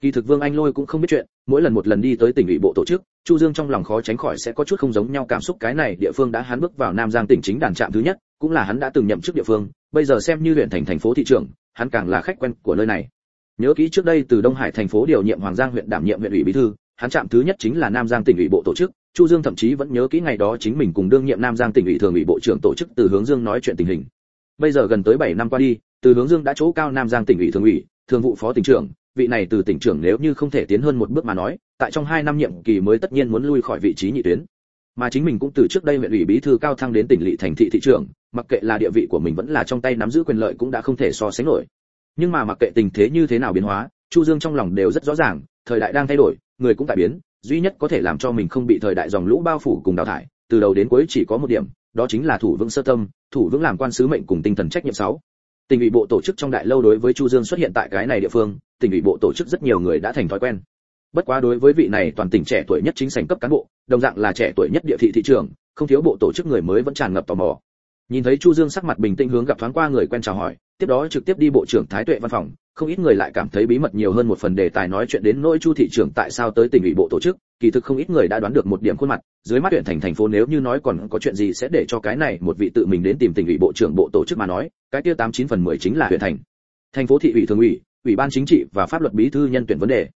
Kỳ thực vương anh lôi cũng không biết chuyện, mỗi lần một lần đi tới tỉnh ủy bộ tổ chức, chu dương trong lòng khó tránh khỏi sẽ có chút không giống nhau cảm xúc. Cái này địa phương đã hắn bước vào nam giang tỉnh chính đàn trạm thứ nhất, cũng là hắn đã từng nhậm chức địa phương, bây giờ xem như huyện thành thành phố thị trưởng, hắn càng là khách quen của nơi này nhớ kỹ trước đây từ đông hải thành phố điều nhiệm hoàng giang huyện đảm nhiệm huyện ủy bí thư, hắn chạm thứ nhất chính là nam giang tỉnh ủy bộ tổ chức, chu dương thậm chí vẫn nhớ kỹ ngày đó chính mình cùng đương nhiệm nam giang tỉnh ủy thường ủy bộ trưởng tổ chức từ hướng dương nói chuyện tình hình. Bây giờ gần tới 7 năm qua đi, từ hướng dương đã chỗ cao nam giang tỉnh ủy thường ủy, thường vụ phó tỉnh trưởng, vị này từ tỉnh trưởng nếu như không thể tiến hơn một bước mà nói, tại trong hai năm nhiệm kỳ mới tất nhiên muốn lui khỏi vị trí nhị tuyến. Mà chính mình cũng từ trước đây huyện ủy bí thư cao thăng đến tỉnh lỵ thành thị thị trưởng, mặc kệ là địa vị của mình vẫn là trong tay nắm giữ quyền lợi cũng đã không thể so sánh nổi nhưng mà mặc kệ tình thế như thế nào biến hóa, chu dương trong lòng đều rất rõ ràng, thời đại đang thay đổi, người cũng tại biến, duy nhất có thể làm cho mình không bị thời đại dòng lũ bao phủ cùng đào thải, từ đầu đến cuối chỉ có một điểm, đó chính là thủ vững sơ tâm, thủ vững làm quan sứ mệnh cùng tinh thần trách nhiệm sáu. Tỉnh ủy bộ tổ chức trong đại lâu đối với chu dương xuất hiện tại cái này địa phương, tỉnh ủy bộ tổ chức rất nhiều người đã thành thói quen. Bất quá đối với vị này toàn tỉnh trẻ tuổi nhất chính sảnh cấp cán bộ, đồng dạng là trẻ tuổi nhất địa thị thị trường, không thiếu bộ tổ chức người mới vẫn tràn ngập tò mò nhìn thấy chu dương sắc mặt bình tĩnh hướng gặp thoáng qua người quen chào hỏi, tiếp đó trực tiếp đi bộ trưởng thái tuệ văn phòng. Không ít người lại cảm thấy bí mật nhiều hơn một phần đề tài nói chuyện đến nỗi chu thị trưởng tại sao tới tỉnh ủy bộ tổ chức, kỳ thực không ít người đã đoán được một điểm khuôn mặt, dưới mắt huyện thành thành phố nếu như nói còn có chuyện gì sẽ để cho cái này một vị tự mình đến tìm tỉnh ủy bộ trưởng bộ tổ chức mà nói, cái kia tám chín phần mười chính là huyện thành. Thành phố thị ủy thường ủy ủy ban chính trị và pháp luật bí thư nhân tuyển vấn đề.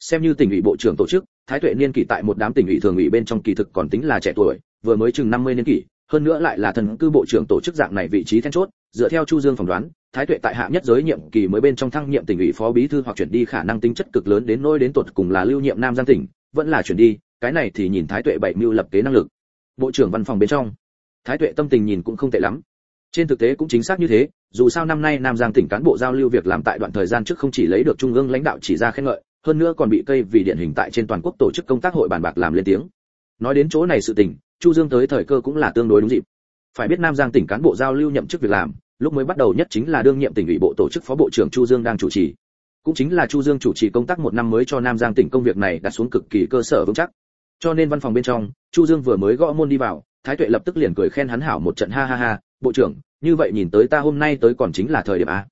Xem như tỉnh ủy bộ trưởng tổ chức, thái tuệ niên kỷ tại một đám tỉnh ủy thường ủy bên trong kỳ thực còn tính là trẻ tuổi, vừa mới chừng 50 niên kỷ hơn nữa lại là thần cư bộ trưởng tổ chức dạng này vị trí then chốt, dựa theo chu dương phỏng đoán, thái tuệ tại hạ nhất giới nhiệm kỳ mới bên trong thăng nhiệm tỉnh ủy phó bí thư hoặc chuyển đi khả năng tính chất cực lớn đến nỗi đến tuột cùng là lưu nhiệm nam giang tỉnh, vẫn là chuyển đi, cái này thì nhìn thái tuệ bảy mưu lập kế năng lực. Bộ trưởng văn phòng bên trong, thái tuệ tâm tình nhìn cũng không tệ lắm. Trên thực tế cũng chính xác như thế, dù sao năm nay nam giang tỉnh cán bộ giao lưu việc làm tại đoạn thời gian trước không chỉ lấy được trung ương lãnh đạo chỉ ra khen ngợi, hơn nữa còn bị cây vì điển hình tại trên toàn quốc tổ chức công tác hội bàn bạc làm lên tiếng. Nói đến chỗ này sự tình chu dương tới thời cơ cũng là tương đối đúng dịp. Phải biết nam giang tỉnh cán bộ giao lưu nhậm chức việc làm, lúc mới bắt đầu nhất chính là đương nhiệm tỉnh ủy bộ tổ chức phó bộ trưởng chu dương đang chủ trì. Cũng chính là chu dương chủ trì công tác một năm mới cho nam giang tỉnh công việc này đặt xuống cực kỳ cơ sở vững chắc. Cho nên văn phòng bên trong, chu dương vừa mới gõ môn đi vào, thái tuệ lập tức liền cười khen hắn hảo một trận ha ha ha, bộ trưởng, như vậy nhìn tới ta hôm nay tới còn chính là thời điểm a.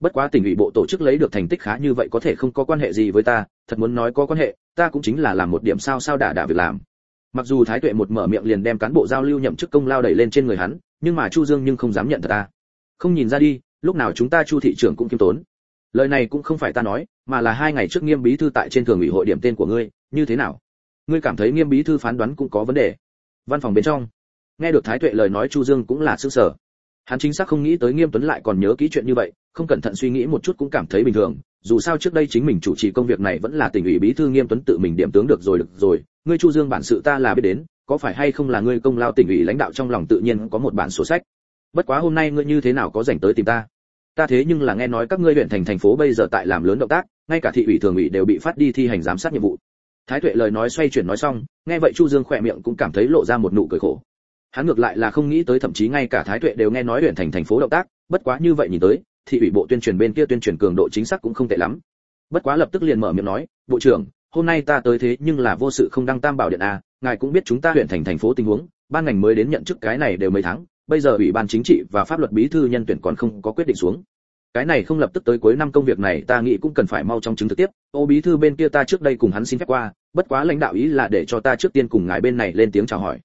Bất quá tỉnh ủy bộ tổ chức lấy được thành tích khá như vậy có thể không có quan hệ gì với ta, thật muốn nói có quan hệ, ta cũng chính là làm một điểm sao sao đả đả việc làm mặc dù thái tuệ một mở miệng liền đem cán bộ giao lưu nhậm chức công lao đẩy lên trên người hắn, nhưng mà chu dương nhưng không dám nhận thật ta. Không nhìn ra đi, lúc nào chúng ta chu thị trưởng cũng kiêm tốn. Lời này cũng không phải ta nói, mà là hai ngày trước nghiêm bí thư tại trên thường ủy hội điểm tên của ngươi, như thế nào? Ngươi cảm thấy nghiêm bí thư phán đoán cũng có vấn đề. Văn phòng bên trong. Nghe được thái tuệ lời nói chu dương cũng là sương sở hắn chính xác không nghĩ tới nghiêm tuấn lại còn nhớ kỹ chuyện như vậy, không cẩn thận suy nghĩ một chút cũng cảm thấy bình thường, dù sao trước đây chính mình chủ trì công việc này vẫn là tỉnh ủy bí thư nghiêm tuấn tự mình điểm tướng được rồi được rồi ngươi chu dương bản sự ta là biết đến, có phải hay không là ngươi công lao tỉnh ủy lãnh đạo trong lòng tự nhiên có một bản sổ sách? Bất quá hôm nay ngươi như thế nào có rảnh tới tìm ta? Ta thế nhưng là nghe nói các ngươi huyện thành thành phố bây giờ tại làm lớn động tác, ngay cả thị ủy thường ủy đều bị phát đi thi hành giám sát nhiệm vụ. Thái tuệ lời nói xoay chuyển nói xong, nghe vậy chu dương khỏe miệng cũng cảm thấy lộ ra một nụ cười khổ. Hắn ngược lại là không nghĩ tới thậm chí ngay cả thái tuệ đều nghe nói huyện thành thành phố động tác, bất quá như vậy nhìn tới, thị ủy bộ tuyên truyền bên kia tuyên truyền cường độ chính xác cũng không tệ lắm. Bất quá lập tức liền mở miệng nói, bộ trưởng hôm nay ta tới thế nhưng là vô sự không đăng tam bảo điện a, ngài cũng biết chúng ta huyện thành thành phố tình huống, ban ngành mới đến nhận chức cái này đều mấy tháng, bây giờ ủy ban chính trị và pháp luật bí thư nhân tuyển còn không có quyết định xuống. Cái này không lập tức tới cuối năm công việc này, ta nghĩ cũng cần phải mau trong chứng thực tiếp. Ô bí thư bên kia ta trước đây cùng hắn xin phép qua, bất quá lãnh đạo ý là để cho ta trước tiên cùng ngài bên này lên tiếng chào hỏi.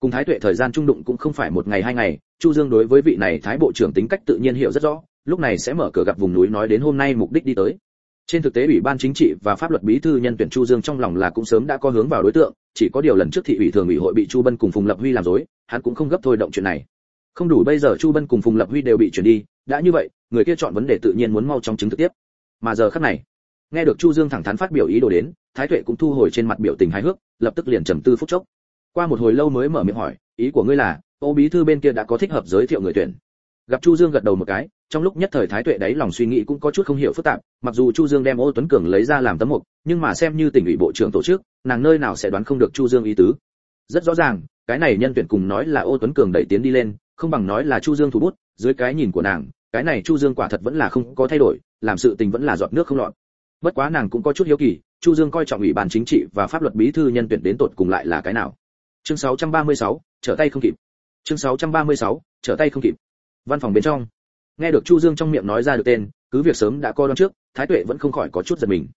Cùng thái tuệ thời gian trung đụng cũng không phải một ngày hai ngày, chu dương đối với vị này thái bộ trưởng tính cách tự nhiên hiểu rất rõ, lúc này sẽ mở cửa gặp vùng núi nói đến hôm nay mục đích đi tới trên thực tế, ủy ban chính trị và pháp luật bí thư nhân tuyển chu dương trong lòng là cũng sớm đã có hướng vào đối tượng, chỉ có điều lần trước thị ủy thường ủy hội bị chu bân cùng phùng lập huy làm dối hắn cũng không gấp thôi động chuyện này. Không đủ, bây giờ chu bân cùng phùng lập huy đều bị chuyển đi, đã như vậy, người kia chọn vấn đề tự nhiên muốn mau chóng chứng thực tiếp. Mà giờ khắc này, nghe được chu dương thẳng thắn phát biểu ý đồ đến, thái tuệ cũng thu hồi trên mặt biểu tình hài hước, lập tức liền trầm tư phút chốc. Qua một hồi lâu mới mở miệng hỏi, ý của ngươi là, ô bí thư bên kia đã có thích hợp giới thiệu người tuyển gặp chu dương gật đầu một cái trong lúc nhất thời thái tuệ đấy lòng suy nghĩ cũng có chút không hiểu phức tạp mặc dù chu dương đem ô tuấn cường lấy ra làm tấm mục nhưng mà xem như tỉnh ủy bộ trưởng tổ chức nàng nơi nào sẽ đoán không được chu dương ý tứ. Rất rõ ràng cái này nhân tuyển cùng nói là ô tuấn cường đẩy tiến đi lên không bằng nói là chu dương thủ bút dưới cái nhìn của nàng cái này chu dương quả thật vẫn là không có thay đổi làm sự tình vẫn là giọt nước không lọt. Bất quá nàng cũng có chút hiếu kỳ chu dương coi trọng ủy ban chính trị và pháp luật bí thư nhân tuyển đến tột cùng lại là cái nào. Chương 636, trở tay không kịp. Chương 636, trở tay không kịp văn phòng bên trong. Nghe được chu dương trong miệng nói ra được tên cứ việc sớm đã coi đoán trước thái tuệ vẫn không khỏi có chút giật mình.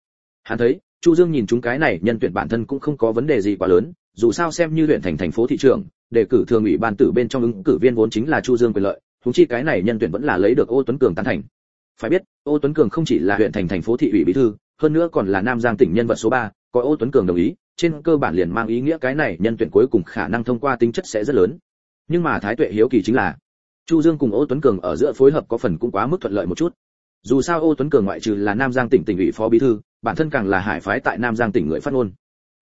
Hắn thấy chu dương nhìn chúng cái này nhân tuyển bản thân cũng không có vấn đề gì quá lớn dù sao xem như huyện thành thành phố thị trường đề cử thường ủy ban tử bên trong ứng cử viên vốn chính là chu dương quyền lợi chúng chi cái này nhân tuyển vẫn là lấy được ô tuấn cường tán thành. Phải biết ô tuấn cường không chỉ là huyện thành thành phố thị ủy bí thư hơn nữa còn là nam giang tỉnh nhân vật số 3, có ô tuấn cường đồng ý trên cơ bản liền mang ý nghĩa cái này nhân tuyển cuối cùng khả năng thông qua tính chất sẽ rất lớn. Nhưng mà thái tuệ hiếu kỳ chính là chu dương cùng ô tuấn cường ở giữa phối hợp có phần cũng quá mức thuận lợi một chút. Dù sao ô tuấn cường ngoại trừ là nam giang tỉnh tỉnh ủy phó bí thư, bản thân càng là hải phái tại nam giang tỉnh người phát ngôn.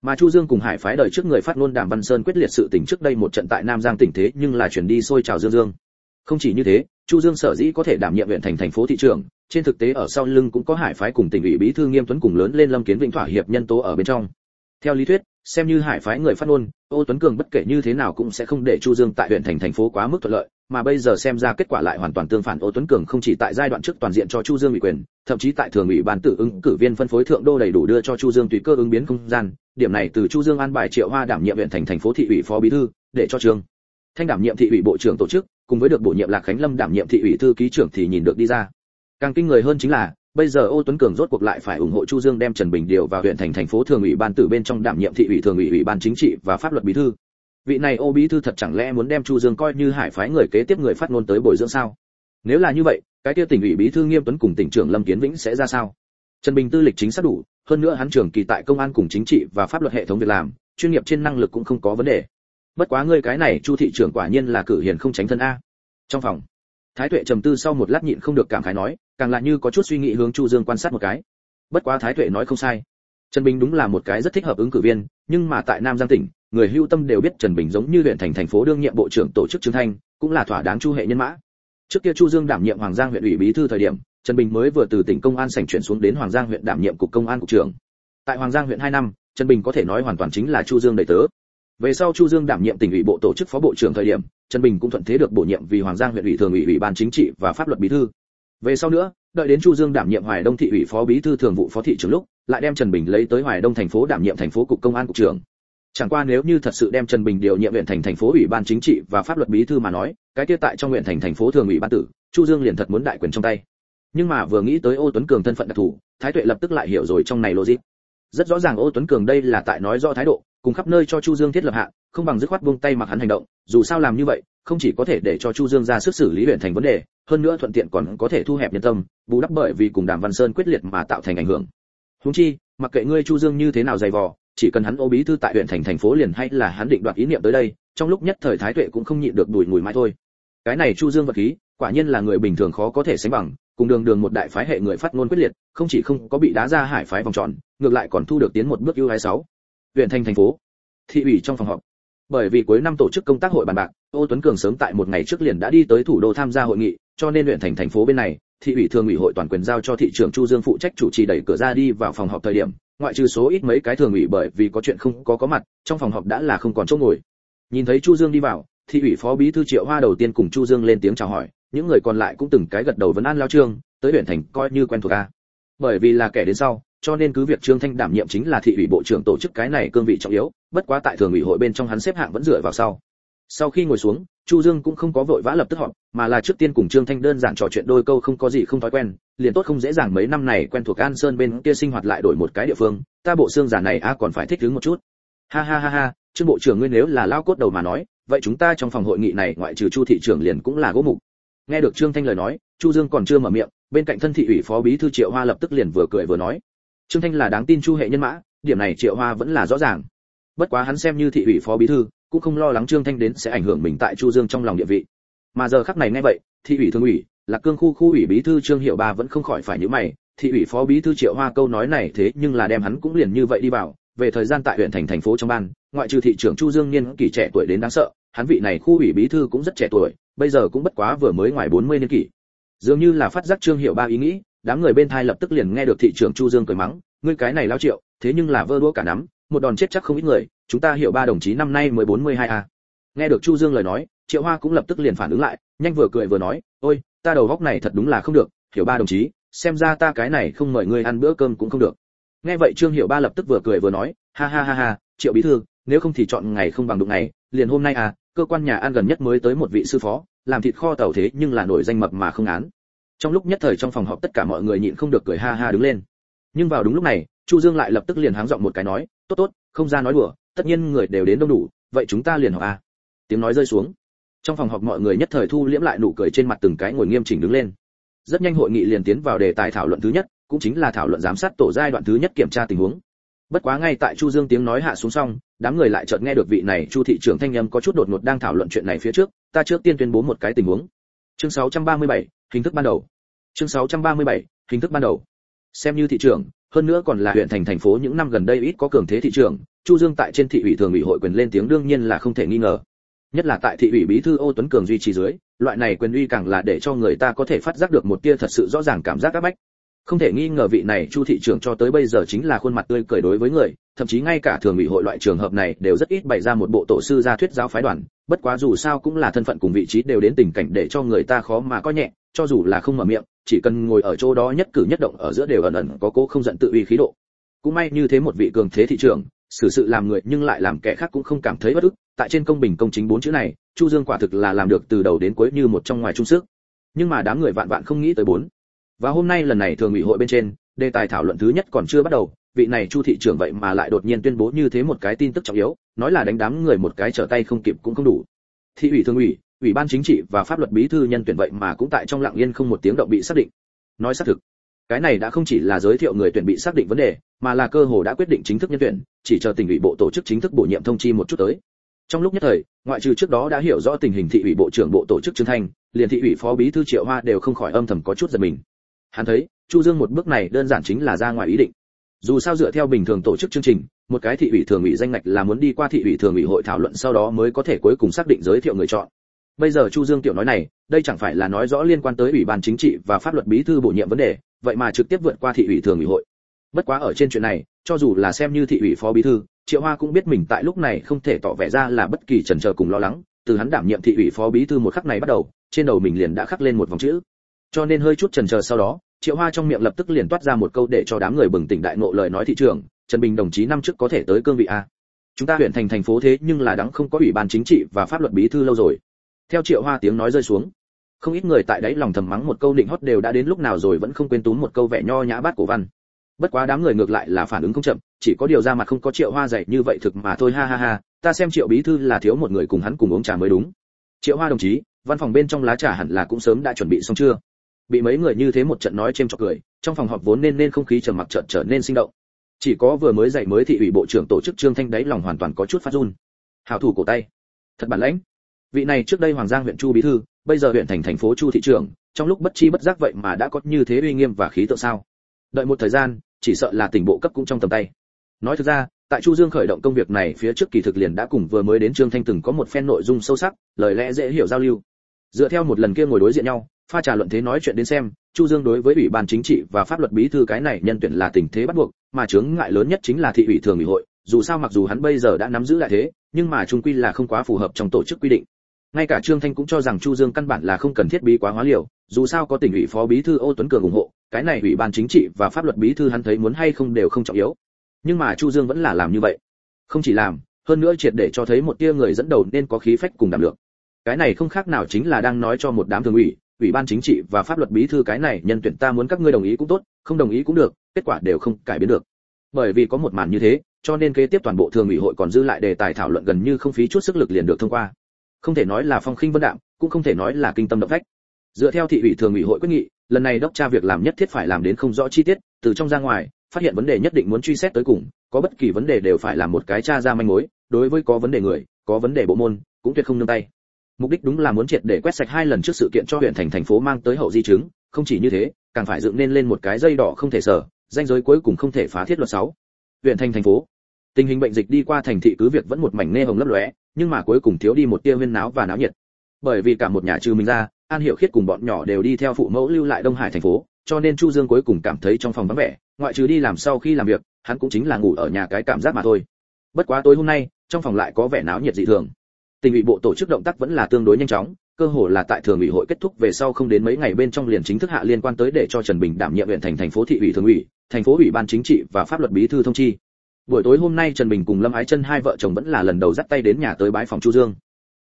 Mà chu dương cùng hải phái đời trước người phát ngôn đàm văn sơn quyết liệt sự tình trước đây một trận tại nam giang tỉnh thế nhưng là chuyển đi sôi trào dương dương. Không chỉ như thế, chu dương sở dĩ có thể đảm nhiệm huyện thành thành phố thị trường trên thực tế ở sau lưng cũng có hải phái cùng tỉnh ủy bí thư nghiêm tuấn cùng lớn lên lâm kiến vĩnh thỏa hiệp nhân tố ở bên trong. Theo lý thuyết, xem như hải phái người phát ngôn, ô tuấn cường bất kể như thế nào cũng sẽ không để chu dương tại huyện thành thành phố quá mức thuận lợi mà bây giờ xem ra kết quả lại hoàn toàn tương phản. Ô tuấn cường không chỉ tại giai đoạn trước toàn diện cho chu dương ủy quyền, thậm chí tại thường ủy ban tự ứng cử viên phân phối thượng đô đầy đủ đưa cho chu dương tùy cơ ứng biến không gian. Điểm này từ chu dương an bài triệu hoa đảm nhiệm huyện thành thành phố thị ủy phó bí thư, để cho trường thanh đảm nhiệm thị ủy bộ trưởng tổ chức, cùng với được bổ nhiệm lạc khánh lâm đảm nhiệm thị ủy thư ký trưởng thì nhìn được đi ra. Càng kinh người hơn chính là, bây giờ ô tuấn cường rốt cuộc lại phải ủng hộ chu dương đem trần bình điều vào huyện thành thành phố thường ủy ban tử bên trong đảm nhiệm thị ủy thường ủy ủy ban chính trị và pháp luật bí thư vị này ô bí thư thật chẳng lẽ muốn đem chu dương coi như hải phái người kế tiếp người phát ngôn tới bồi dưỡng sao? Nếu là như vậy, cái kia tỉnh ủy bí thư nghiêm tuấn cùng tỉnh trưởng lâm kiến vĩnh sẽ ra sao? Trần bình tư lịch chính xác đủ, hơn nữa hắn trưởng kỳ tại công an cùng chính trị và pháp luật hệ thống việc làm, chuyên nghiệp trên năng lực cũng không có vấn đề. Bất quá ngươi cái này, chu thị trưởng quả nhiên là cử hiền không tránh thân a. Trong phòng, thái tuệ trầm tư sau một lát nhịn không được cảm khái nói, càng là như có chút suy nghĩ hướng chu dương quan sát một cái. Bất quá thái tuệ nói không sai. Trần bình đúng là một cái rất thích hợp ứng cử viên, nhưng mà tại nam giang tỉnh người hưu tâm đều biết trần bình giống như huyện thành thành phố đương nhiệm bộ trưởng tổ chức trương thanh, cũng là thỏa đáng chu hệ nhân mã. Trước kia chu dương đảm nhiệm hoàng giang huyện ủy bí thư thời điểm, trần bình mới vừa từ tỉnh công an sảnh chuyển xuống đến hoàng giang huyện đảm nhiệm cục công an cục trưởng. Tại hoàng giang huyện hai năm, trần bình có thể nói hoàn toàn chính là chu dương đầy tớ. Về sau chu dương đảm nhiệm tỉnh ủy bộ tổ chức phó bộ trưởng thời điểm, trần bình cũng thuận thế được bổ nhiệm vì hoàng giang huyện ủy thường ủy ủy ban chính trị và pháp luật bí thư. Về sau nữa, đợi đến chu dương đảm nhiệm hoài đông thị ủy phó bí thư thường vụ phó thị trưởng lúc, lại đem trần bình lấy tới hoài đông thành phố đảm nhiệm thành phố cục công an cục trưởng chẳng qua nếu như thật sự đem trần bình điều nhiệm huyện thành thành phố ủy ban chính trị và pháp luật bí thư mà nói, cái kia tại trong huyện thành thành phố thường ủy ban tử, chu dương liền thật muốn đại quyền trong tay. Nhưng mà vừa nghĩ tới ô tuấn cường thân phận đặc thù, thái tuệ lập tức lại hiểu rồi trong này logic. Rất rõ ràng ô tuấn cường đây là tại nói rõ thái độ, cùng khắp nơi cho chu dương thiết lập hạ, không bằng dứt khoát buông tay mặc hắn hành động, dù sao làm như vậy, không chỉ có thể để cho chu dương ra sức xử lý huyện thành vấn đề, hơn nữa thuận tiện còn có thể thu hẹp nhân tâm, bù đắp bởi vì cùng đàm văn sơn quyết liệt mà tạo thành ảnh hưởng. Huống chi, mặc kệ ngươi chu dương như thế nào dày vò chỉ cần hắn ô bí thư tại huyện thành thành phố liền hay là hắn định đoạt ý niệm tới đây, trong lúc nhất thời thái tuệ cũng không nhịn được đùi mùi mãi thôi. Cái này chu dương vật khí, quả nhiên là người bình thường khó có thể sánh bằng, cùng đường đường một đại phái hệ người phát ngôn quyết liệt, không chỉ không có bị đá ra hải phái vòng tròn, ngược lại còn thu được tiến một bước ưu hai sáu. Huyện thành thành phố, thị ủy trong phòng họp. Bởi vì cuối năm tổ chức công tác hội bàn bạc, ô tuấn cường sớm tại một ngày trước liền đã đi tới thủ đô tham gia hội nghị, cho nên huyện thành thành phố bên này, thị ủy thường ủy hội toàn quyền giao cho thị trưởng chu dương phụ trách chủ trì đẩy cửa ra đi vào phòng họp thời điểm ngoại trừ số ít mấy cái thường ủy bởi vì có chuyện không có có mặt, trong phòng họp đã là không còn chỗ ngồi. Nhìn thấy chu dương đi vào, thị ủy phó bí thư triệu hoa đầu tiên cùng chu dương lên tiếng chào hỏi, những người còn lại cũng từng cái gật đầu vấn an lao trương, tới huyện thành coi như quen thuộc a. Bởi vì là kẻ đến sau, cho nên cứ việc trương thanh đảm nhiệm chính là thị ủy bộ trưởng tổ chức cái này cương vị trọng yếu, bất quá tại thường ủy hội bên trong hắn xếp hạng vẫn dựa vào sau. Sau khi ngồi xuống chu dương cũng không có vội vã lập tức họp, mà là trước tiên cùng trương thanh đơn giản trò chuyện đôi câu không có gì không thói quen, liền tốt không dễ dàng mấy năm này quen thuộc an sơn bên kia sinh hoạt lại đổi một cái địa phương, ta bộ xương giả này a còn phải thích ứng một chút. Ha ha ha ha, trương bộ trưởng ngươi nếu là lao cốt đầu mà nói, vậy chúng ta trong phòng hội nghị này ngoại trừ chu thị trưởng liền cũng là gỗ mục. Nghe được trương thanh lời nói, chu dương còn chưa mở miệng, bên cạnh thân thị ủy phó bí thư triệu hoa lập tức liền vừa cười vừa nói. Trương thanh là đáng tin chu hệ nhân mã, điểm này triệu hoa vẫn là rõ ràng. Bất quá hắn xem như thị ủy phó bí thư cũng không lo lắng trương thanh đến sẽ ảnh hưởng mình tại chu dương trong lòng địa vị. Mà giờ khắc này nghe vậy, thị ủy thường ủy, là cương khu khu ủy bí thư trương hiệu ba vẫn không khỏi phải nhíu mày. Thị ủy phó bí thư triệu hoa câu nói này thế nhưng là đem hắn cũng liền như vậy đi vào. Về thời gian tại huyện thành thành phố trong ban, ngoại trừ thị trưởng chu dương niên kỷ trẻ tuổi đến đáng sợ, hắn vị này khu ủy bí thư cũng rất trẻ tuổi, bây giờ cũng bất quá vừa mới ngoài 40 niên kỷ. Dường như là phát giác trương hiệu ba ý nghĩ, đám người bên thai lập tức liền nghe được thị trưởng chu dương cười mắng, ngươi cái này lao triệu, thế nhưng là vơ đũa cả nắm, một đòn chết chắc không ít người chúng ta hiểu ba đồng chí năm nay mới bốn mươi hai a. Nghe được chu dương lời nói, triệu hoa cũng lập tức liền phản ứng lại, nhanh vừa cười vừa nói, ôi, ta đầu góc này thật đúng là không được, hiểu ba đồng chí, xem ra ta cái này không mời ngươi ăn bữa cơm cũng không được. Nghe vậy trương hiểu ba lập tức vừa cười vừa nói, ha ha ha ha, triệu bí thư, nếu không thì chọn ngày không bằng đụng ngày, liền hôm nay à cơ quan nhà ăn gần nhất mới tới một vị sư phó, làm thịt kho tàu thế nhưng là nổi danh mập mà không án. Trong lúc nhất thời trong phòng họp tất cả mọi người nhịn không được cười ha ha đứng lên. Nhưng vào đúng lúc này, chu dương lại lập tức liền háng giọng một cái nói, tốt tốt, không ra nói đùa tất nhiên người đều đến đông đủ vậy chúng ta liền họp à tiếng nói rơi xuống. Trong phòng họp mọi người nhất thời thu liễm lại nụ cười trên mặt từng cái ngồi nghiêm chỉnh đứng lên. Rất nhanh hội nghị liền tiến vào đề tài thảo luận thứ nhất cũng chính là thảo luận giám sát tổ giai đoạn thứ nhất kiểm tra tình huống. Bất quá ngay tại chu dương tiếng nói hạ xuống xong đám người lại chợt nghe được vị này chu thị trưởng thanh âm có chút đột ngột đang thảo luận chuyện này phía trước ta trước tiên tuyên bố một cái tình huống. Chương 637, hình thức ban đầu. Chương 637, hình thức ban đầu. Xem như thị trưởng hơn nữa còn là huyện thành thành phố những năm gần đây ít có cường thế thị trưởng chu dương tại trên thị ủy thường ủy hội quyền lên tiếng đương nhiên là không thể nghi ngờ. Nhất là tại thị ủy bí thư ô tuấn cường duy trì dưới, loại này quyền uy càng là để cho người ta có thể phát giác được một tia thật sự rõ ràng cảm giác áp bách. Không thể nghi ngờ vị này chu thị trưởng cho tới bây giờ chính là khuôn mặt tươi cười đối với người, thậm chí ngay cả thường ủy hội loại trường hợp này đều rất ít bày ra một bộ tổ sư gia thuyết giáo phái đoàn, bất quá dù sao cũng là thân phận cùng vị trí đều đến tình cảnh để cho người ta khó mà coi nhẹ, cho dù là không mở miệng, chỉ cần ngồi ở chỗ đó nhất cử nhất động ở giữa đều ẩn ẩn có cố không giận tự uy khí độ. Cũng may như thế một vị cường thế thị trưởng xử sự làm người nhưng lại làm kẻ khác cũng không cảm thấy bất ức, tại trên công bình công chính bốn chữ này, chu dương quả thực là làm được từ đầu đến cuối như một trong ngoài trung sức. Nhưng mà đám người vạn vạn không nghĩ tới bốn. Và hôm nay lần này thường ủy hội bên trên, đề tài thảo luận thứ nhất còn chưa bắt đầu, vị này chu thị trưởng vậy mà lại đột nhiên tuyên bố như thế một cái tin tức trọng yếu, nói là đánh đám người một cái trở tay không kịp cũng không đủ. Thị ủy thường ủy ủy ban chính trị và pháp luật bí thư nhân tuyển vậy mà cũng tại trong lặng yên không một tiếng động bị xác định. Nói xác thực, cái này đã không chỉ là giới thiệu người tuyển bị xác định vấn đề, mà là cơ hồ đã quyết định chính thức nhân tuyển chỉ chờ tỉnh ủy bộ tổ chức chính thức bổ nhiệm thông chi một chút tới. Trong lúc nhất thời, ngoại trừ trước đó đã hiểu rõ tình hình thị ủy bộ trưởng bộ tổ chức trương thanh, liền thị ủy phó bí thư triệu hoa đều không khỏi âm thầm có chút giật mình. Hắn thấy, chu dương một bước này đơn giản chính là ra ngoài ý định. Dù sao dựa theo bình thường tổ chức chương trình, một cái thị ủy thường ủy danh ngạch là muốn đi qua thị ủy thường ủy hội thảo luận sau đó mới có thể cuối cùng xác định giới thiệu người chọn. Bây giờ chu dương tiểu nói này, đây chẳng phải là nói rõ liên quan tới ủy ban chính trị và pháp luật bí thư bổ nhiệm vấn đề, vậy mà trực tiếp vượt qua thị ủy thường ủy hội bất quá ở trên chuyện này, cho dù là xem như thị ủy phó bí thư, triệu hoa cũng biết mình tại lúc này không thể tỏ vẻ ra là bất kỳ chần chờ cùng lo lắng. Từ hắn đảm nhiệm thị ủy phó bí thư một khắc này bắt đầu, trên đầu mình liền đã khắc lên một vòng chữ. Cho nên hơi chút chần chờ sau đó, triệu hoa trong miệng lập tức liền toát ra một câu để cho đám người bừng tỉnh đại ngộ lời nói thị trường, trần bình đồng chí năm trước có thể tới cương vị a. Chúng ta huyện thành thành phố thế nhưng là đắng không có ủy ban chính trị và pháp luật bí thư lâu rồi. Theo triệu hoa tiếng nói rơi xuống, không ít người tại đấy lòng thầm mắng một câu định hót đều đã đến lúc nào rồi vẫn không quên túm một câu vẻ nho nhã bát cổ văn bất quá đám người ngược lại là phản ứng không chậm, chỉ có điều ra mặt không có triệu hoa dạy như vậy thực mà thôi, ha ha ha, ta xem triệu bí thư là thiếu một người cùng hắn cùng uống trà mới đúng. Triệu hoa đồng chí, văn phòng bên trong lá trà hẳn là cũng sớm đã chuẩn bị xong chưa? Bị mấy người như thế một trận nói chêm chọc cười, trong phòng họp vốn nên nên không khí trầm mặc chợt trở nên sinh động. Chỉ có vừa mới dạy mới thị ủy bộ trưởng tổ chức trương thanh đáy lòng hoàn toàn có chút phát run. Hảo thủ cổ tay. Thật bản lãnh. Vị này trước đây hoàng giang huyện chu bí thư, bây giờ huyện thành thành phố chu thị trưởng, trong lúc bất chi bất giác vậy mà đã có như thế uy nghiêm và khí tượng sao? Đợi một thời gian chỉ sợ là tỉnh bộ cấp cũng trong tầm tay. Nói thực ra, tại chu dương khởi động công việc này phía trước kỳ thực liền đã cùng vừa mới đến trương thanh từng có một phen nội dung sâu sắc, lời lẽ dễ hiểu giao lưu. Dựa theo một lần kia ngồi đối diện nhau, pha trà luận thế nói chuyện đến xem, chu dương đối với ủy ban chính trị và pháp luật bí thư cái này nhân tuyển là tình thế bắt buộc, mà chướng ngại lớn nhất chính là thị ủy thường ủy hội, dù sao mặc dù hắn bây giờ đã nắm giữ lại thế, nhưng mà trung quy là không quá phù hợp trong tổ chức quy định. Ngay cả trương thanh cũng cho rằng chu dương căn bản là không cần thiết bí quá hóa liều, dù sao có tỉnh ủy phó bí thư ô tuấn cường ủng hộ cái này ủy ban chính trị và pháp luật bí thư hắn thấy muốn hay không đều không trọng yếu. Nhưng mà chu dương vẫn là làm như vậy. Không chỉ làm, hơn nữa triệt để cho thấy một tia người dẫn đầu nên có khí phách cùng đảm lượng. Cái này không khác nào chính là đang nói cho một đám thường ủy ủy ban chính trị và pháp luật bí thư cái này nhân tuyển ta muốn các ngươi đồng ý cũng tốt, không đồng ý cũng được, kết quả đều không cải biến được. Bởi vì có một màn như thế, cho nên kế tiếp toàn bộ thường ủy hội còn dư lại đề tài thảo luận gần như không phí chút sức lực liền được thông qua. Không thể nói là phong khinh vân đạm, cũng không thể nói là kinh tâm động phách. Dựa theo thị ủy thường ủy hội quyết nghị lần này đốc tra việc làm nhất thiết phải làm đến không rõ chi tiết, từ trong ra ngoài, phát hiện vấn đề nhất định muốn truy xét tới cùng, có bất kỳ vấn đề đều phải làm một cái tra ra manh mối, đối với có vấn đề người, có vấn đề bộ môn, cũng tuyệt không nương tay. Mục đích đúng là muốn triệt để quét sạch hai lần trước sự kiện cho huyện thành thành phố mang tới hậu di chứng, không chỉ như thế, càng phải dựng nên lên một cái dây đỏ không thể sở danh giới cuối cùng không thể phá thiết luật 6. huyện thành thành phố. Tình hình bệnh dịch đi qua thành thị cứ việc vẫn một mảnh nghe hồng lấp lóe, nhưng mà cuối cùng thiếu đi một tia huyên náo và náo nhiệt. Bởi vì cả một nhà trừ mình ra an hiểu khiết cùng bọn nhỏ đều đi theo phụ mẫu lưu lại đông hải thành phố cho nên chu dương cuối cùng cảm thấy trong phòng vắng vẻ ngoại trừ đi làm sau khi làm việc hắn cũng chính là ngủ ở nhà cái cảm giác mà thôi. Bất quá tối hôm nay trong phòng lại có vẻ náo nhiệt dị thường. Tỉnh ủy bộ tổ chức động tác vẫn là tương đối nhanh chóng cơ hồ là tại thường ủy hội kết thúc về sau không đến mấy ngày bên trong liền chính thức hạ liên quan tới để cho Trần Bình đảm nhiệm huyện thành thành phố thị ủy thường ủy, thành phố ủy ban chính trị và pháp luật bí thư thông chi. Buổi tối hôm nay trần bình cùng lâm ái chân hai vợ chồng vẫn là lần đầu dắt tay đến nhà tới bái phòng chu dương.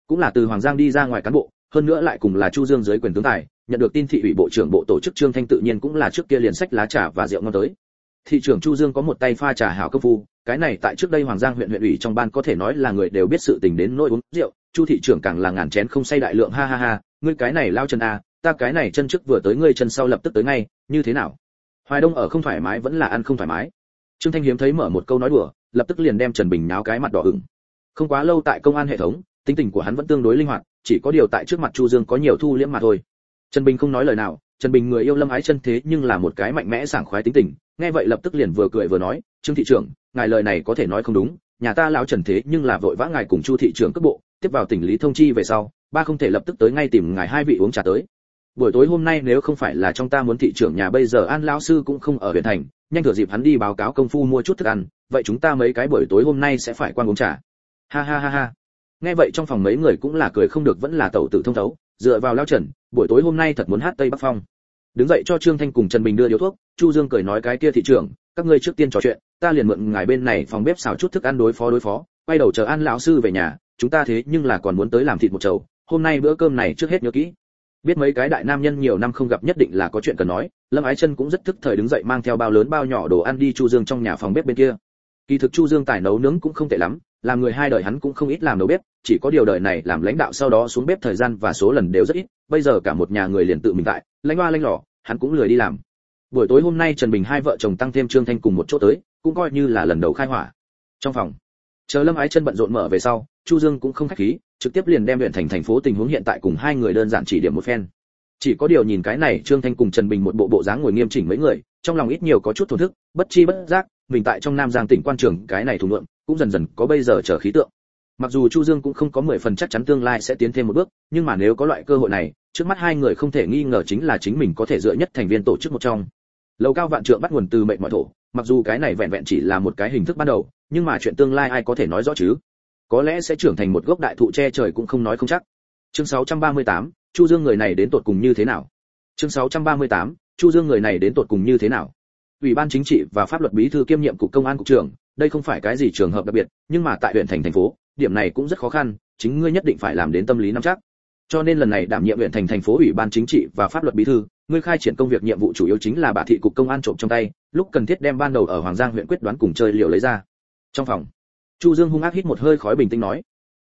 Cũng là từ hoàng giang đi ra ngoài cán bộ hơn nữa lại cùng là chu dương dưới quyền tướng tài, nhận được tin thị ủy bộ trưởng bộ tổ chức trương thanh tự nhiên cũng là trước kia liền sách lá trà và rượu ngon tới. Thị trưởng chu dương có một tay pha trà hảo cấp phu, cái này tại trước đây hoàng giang huyện huyện ủy trong ban có thể nói là người đều biết sự tình đến nỗi uống rượu, chu thị trưởng càng là ngàn chén không say đại lượng, ha ha ha, ngươi cái này lao chân a, ta cái này chân trước vừa tới ngươi chân sau lập tức tới ngay, như thế nào? Hoài đông ở không thoải mái vẫn là ăn không thoải mái. Trương thanh hiếm thấy mở một câu nói đùa, lập tức liền đem trần bình náo cái mặt đỏ ửng. Không quá lâu tại công an hệ thống, tính tình của hắn vẫn tương đối linh hoạt chỉ có điều tại trước mặt chu dương có nhiều thu liễm mà thôi. Trần bình không nói lời nào, trần bình người yêu lâm ái chân thế nhưng là một cái mạnh mẽ sảng khoái tính tình, nghe vậy lập tức liền vừa cười vừa nói, trương thị trưởng, ngài lời này có thể nói không đúng, nhà ta lão trần thế nhưng là vội vã ngài cùng chu thị trưởng cấp bộ, tiếp vào tỉnh lý thông chi về sau, ba không thể lập tức tới ngay tìm ngài hai vị uống trà tới. Buổi tối hôm nay nếu không phải là trong ta muốn thị trưởng nhà bây giờ an lão sư cũng không ở huyện thành, nhanh thửa dịp hắn đi báo cáo công phu mua chút thức ăn, vậy chúng ta mấy cái buổi tối hôm nay sẽ phải quan uống trà. Ha ha ha ha nghe vậy trong phòng mấy người cũng là cười không được vẫn là tẩu tử thông thấu, dựa vào lao trần, buổi tối hôm nay thật muốn hát tây bắc phong. Đứng dậy cho trương thanh cùng trần bình đưa điếu thuốc, chu dương cười nói cái kia thị trưởng, các ngươi trước tiên trò chuyện, ta liền mượn ngài bên này phòng bếp xào chút thức ăn đối phó đối phó, quay đầu chờ an lão sư về nhà, chúng ta thế nhưng là còn muốn tới làm thịt một chầu, hôm nay bữa cơm này trước hết nhớ kỹ. Biết mấy cái đại nam nhân nhiều năm không gặp nhất định là có chuyện cần nói, lâm ái chân cũng rất thức thời đứng dậy mang theo bao lớn bao nhỏ đồ ăn đi chu dương trong nhà phòng bếp bên kia kỳ thực chu dương tài nấu nướng cũng không tệ lắm làm người hai đời hắn cũng không ít làm nấu bếp chỉ có điều đời này làm lãnh đạo sau đó xuống bếp thời gian và số lần đều rất ít bây giờ cả một nhà người liền tự mình tại lãnh hoa lãnh lỏ, hắn cũng lười đi làm. Buổi tối hôm nay trần bình hai vợ chồng tăng thêm trương thanh cùng một chỗ tới cũng coi như là lần đầu khai hỏa. Trong phòng chờ lâm ái chân bận rộn mở về sau chu dương cũng không khách khí trực tiếp liền đem huyện thành thành phố tình huống hiện tại cùng hai người đơn giản chỉ điểm một phen. Chỉ có điều nhìn cái này trương thanh cùng trần bình một bộ bộ dáng ngồi nghiêm chỉnh mấy người trong lòng ít nhiều có chút thổn thức bất chi bất giác mình tại trong nam giang tỉnh quan trường cái này thủ lượng cũng dần dần có bây giờ trở khí tượng. Mặc dù chu dương cũng không có mười phần chắc chắn tương lai sẽ tiến thêm một bước nhưng mà nếu có loại cơ hội này trước mắt hai người không thể nghi ngờ chính là chính mình có thể dựa nhất thành viên tổ chức một trong. Lầu cao vạn trượng bắt nguồn từ mệnh mọi thổ mặc dù cái này vẹn vẹn chỉ là một cái hình thức ban đầu nhưng mà chuyện tương lai ai có thể nói rõ chứ? Có lẽ sẽ trưởng thành một gốc đại thụ che trời cũng không nói không chắc. Chương 638, chu dương người này đến tột cùng như thế nào? Chương 638, chu dương người này đến tột cùng như thế nào? Ủy ban chính trị và pháp luật bí thư kiêm nhiệm cục công an cục trưởng, đây không phải cái gì trường hợp đặc biệt, nhưng mà tại huyện thành thành phố, điểm này cũng rất khó khăn, chính ngươi nhất định phải làm đến tâm lý nắm chắc. Cho nên lần này đảm nhiệm huyện thành thành phố ủy ban chính trị và pháp luật bí thư, ngươi khai triển công việc nhiệm vụ chủ yếu chính là bà thị cục công an trộm trong tay, lúc cần thiết đem ban đầu ở hoàng giang huyện quyết đoán cùng chơi liệu lấy ra. Trong phòng, chu dương hung ác hít một hơi khói bình tĩnh nói.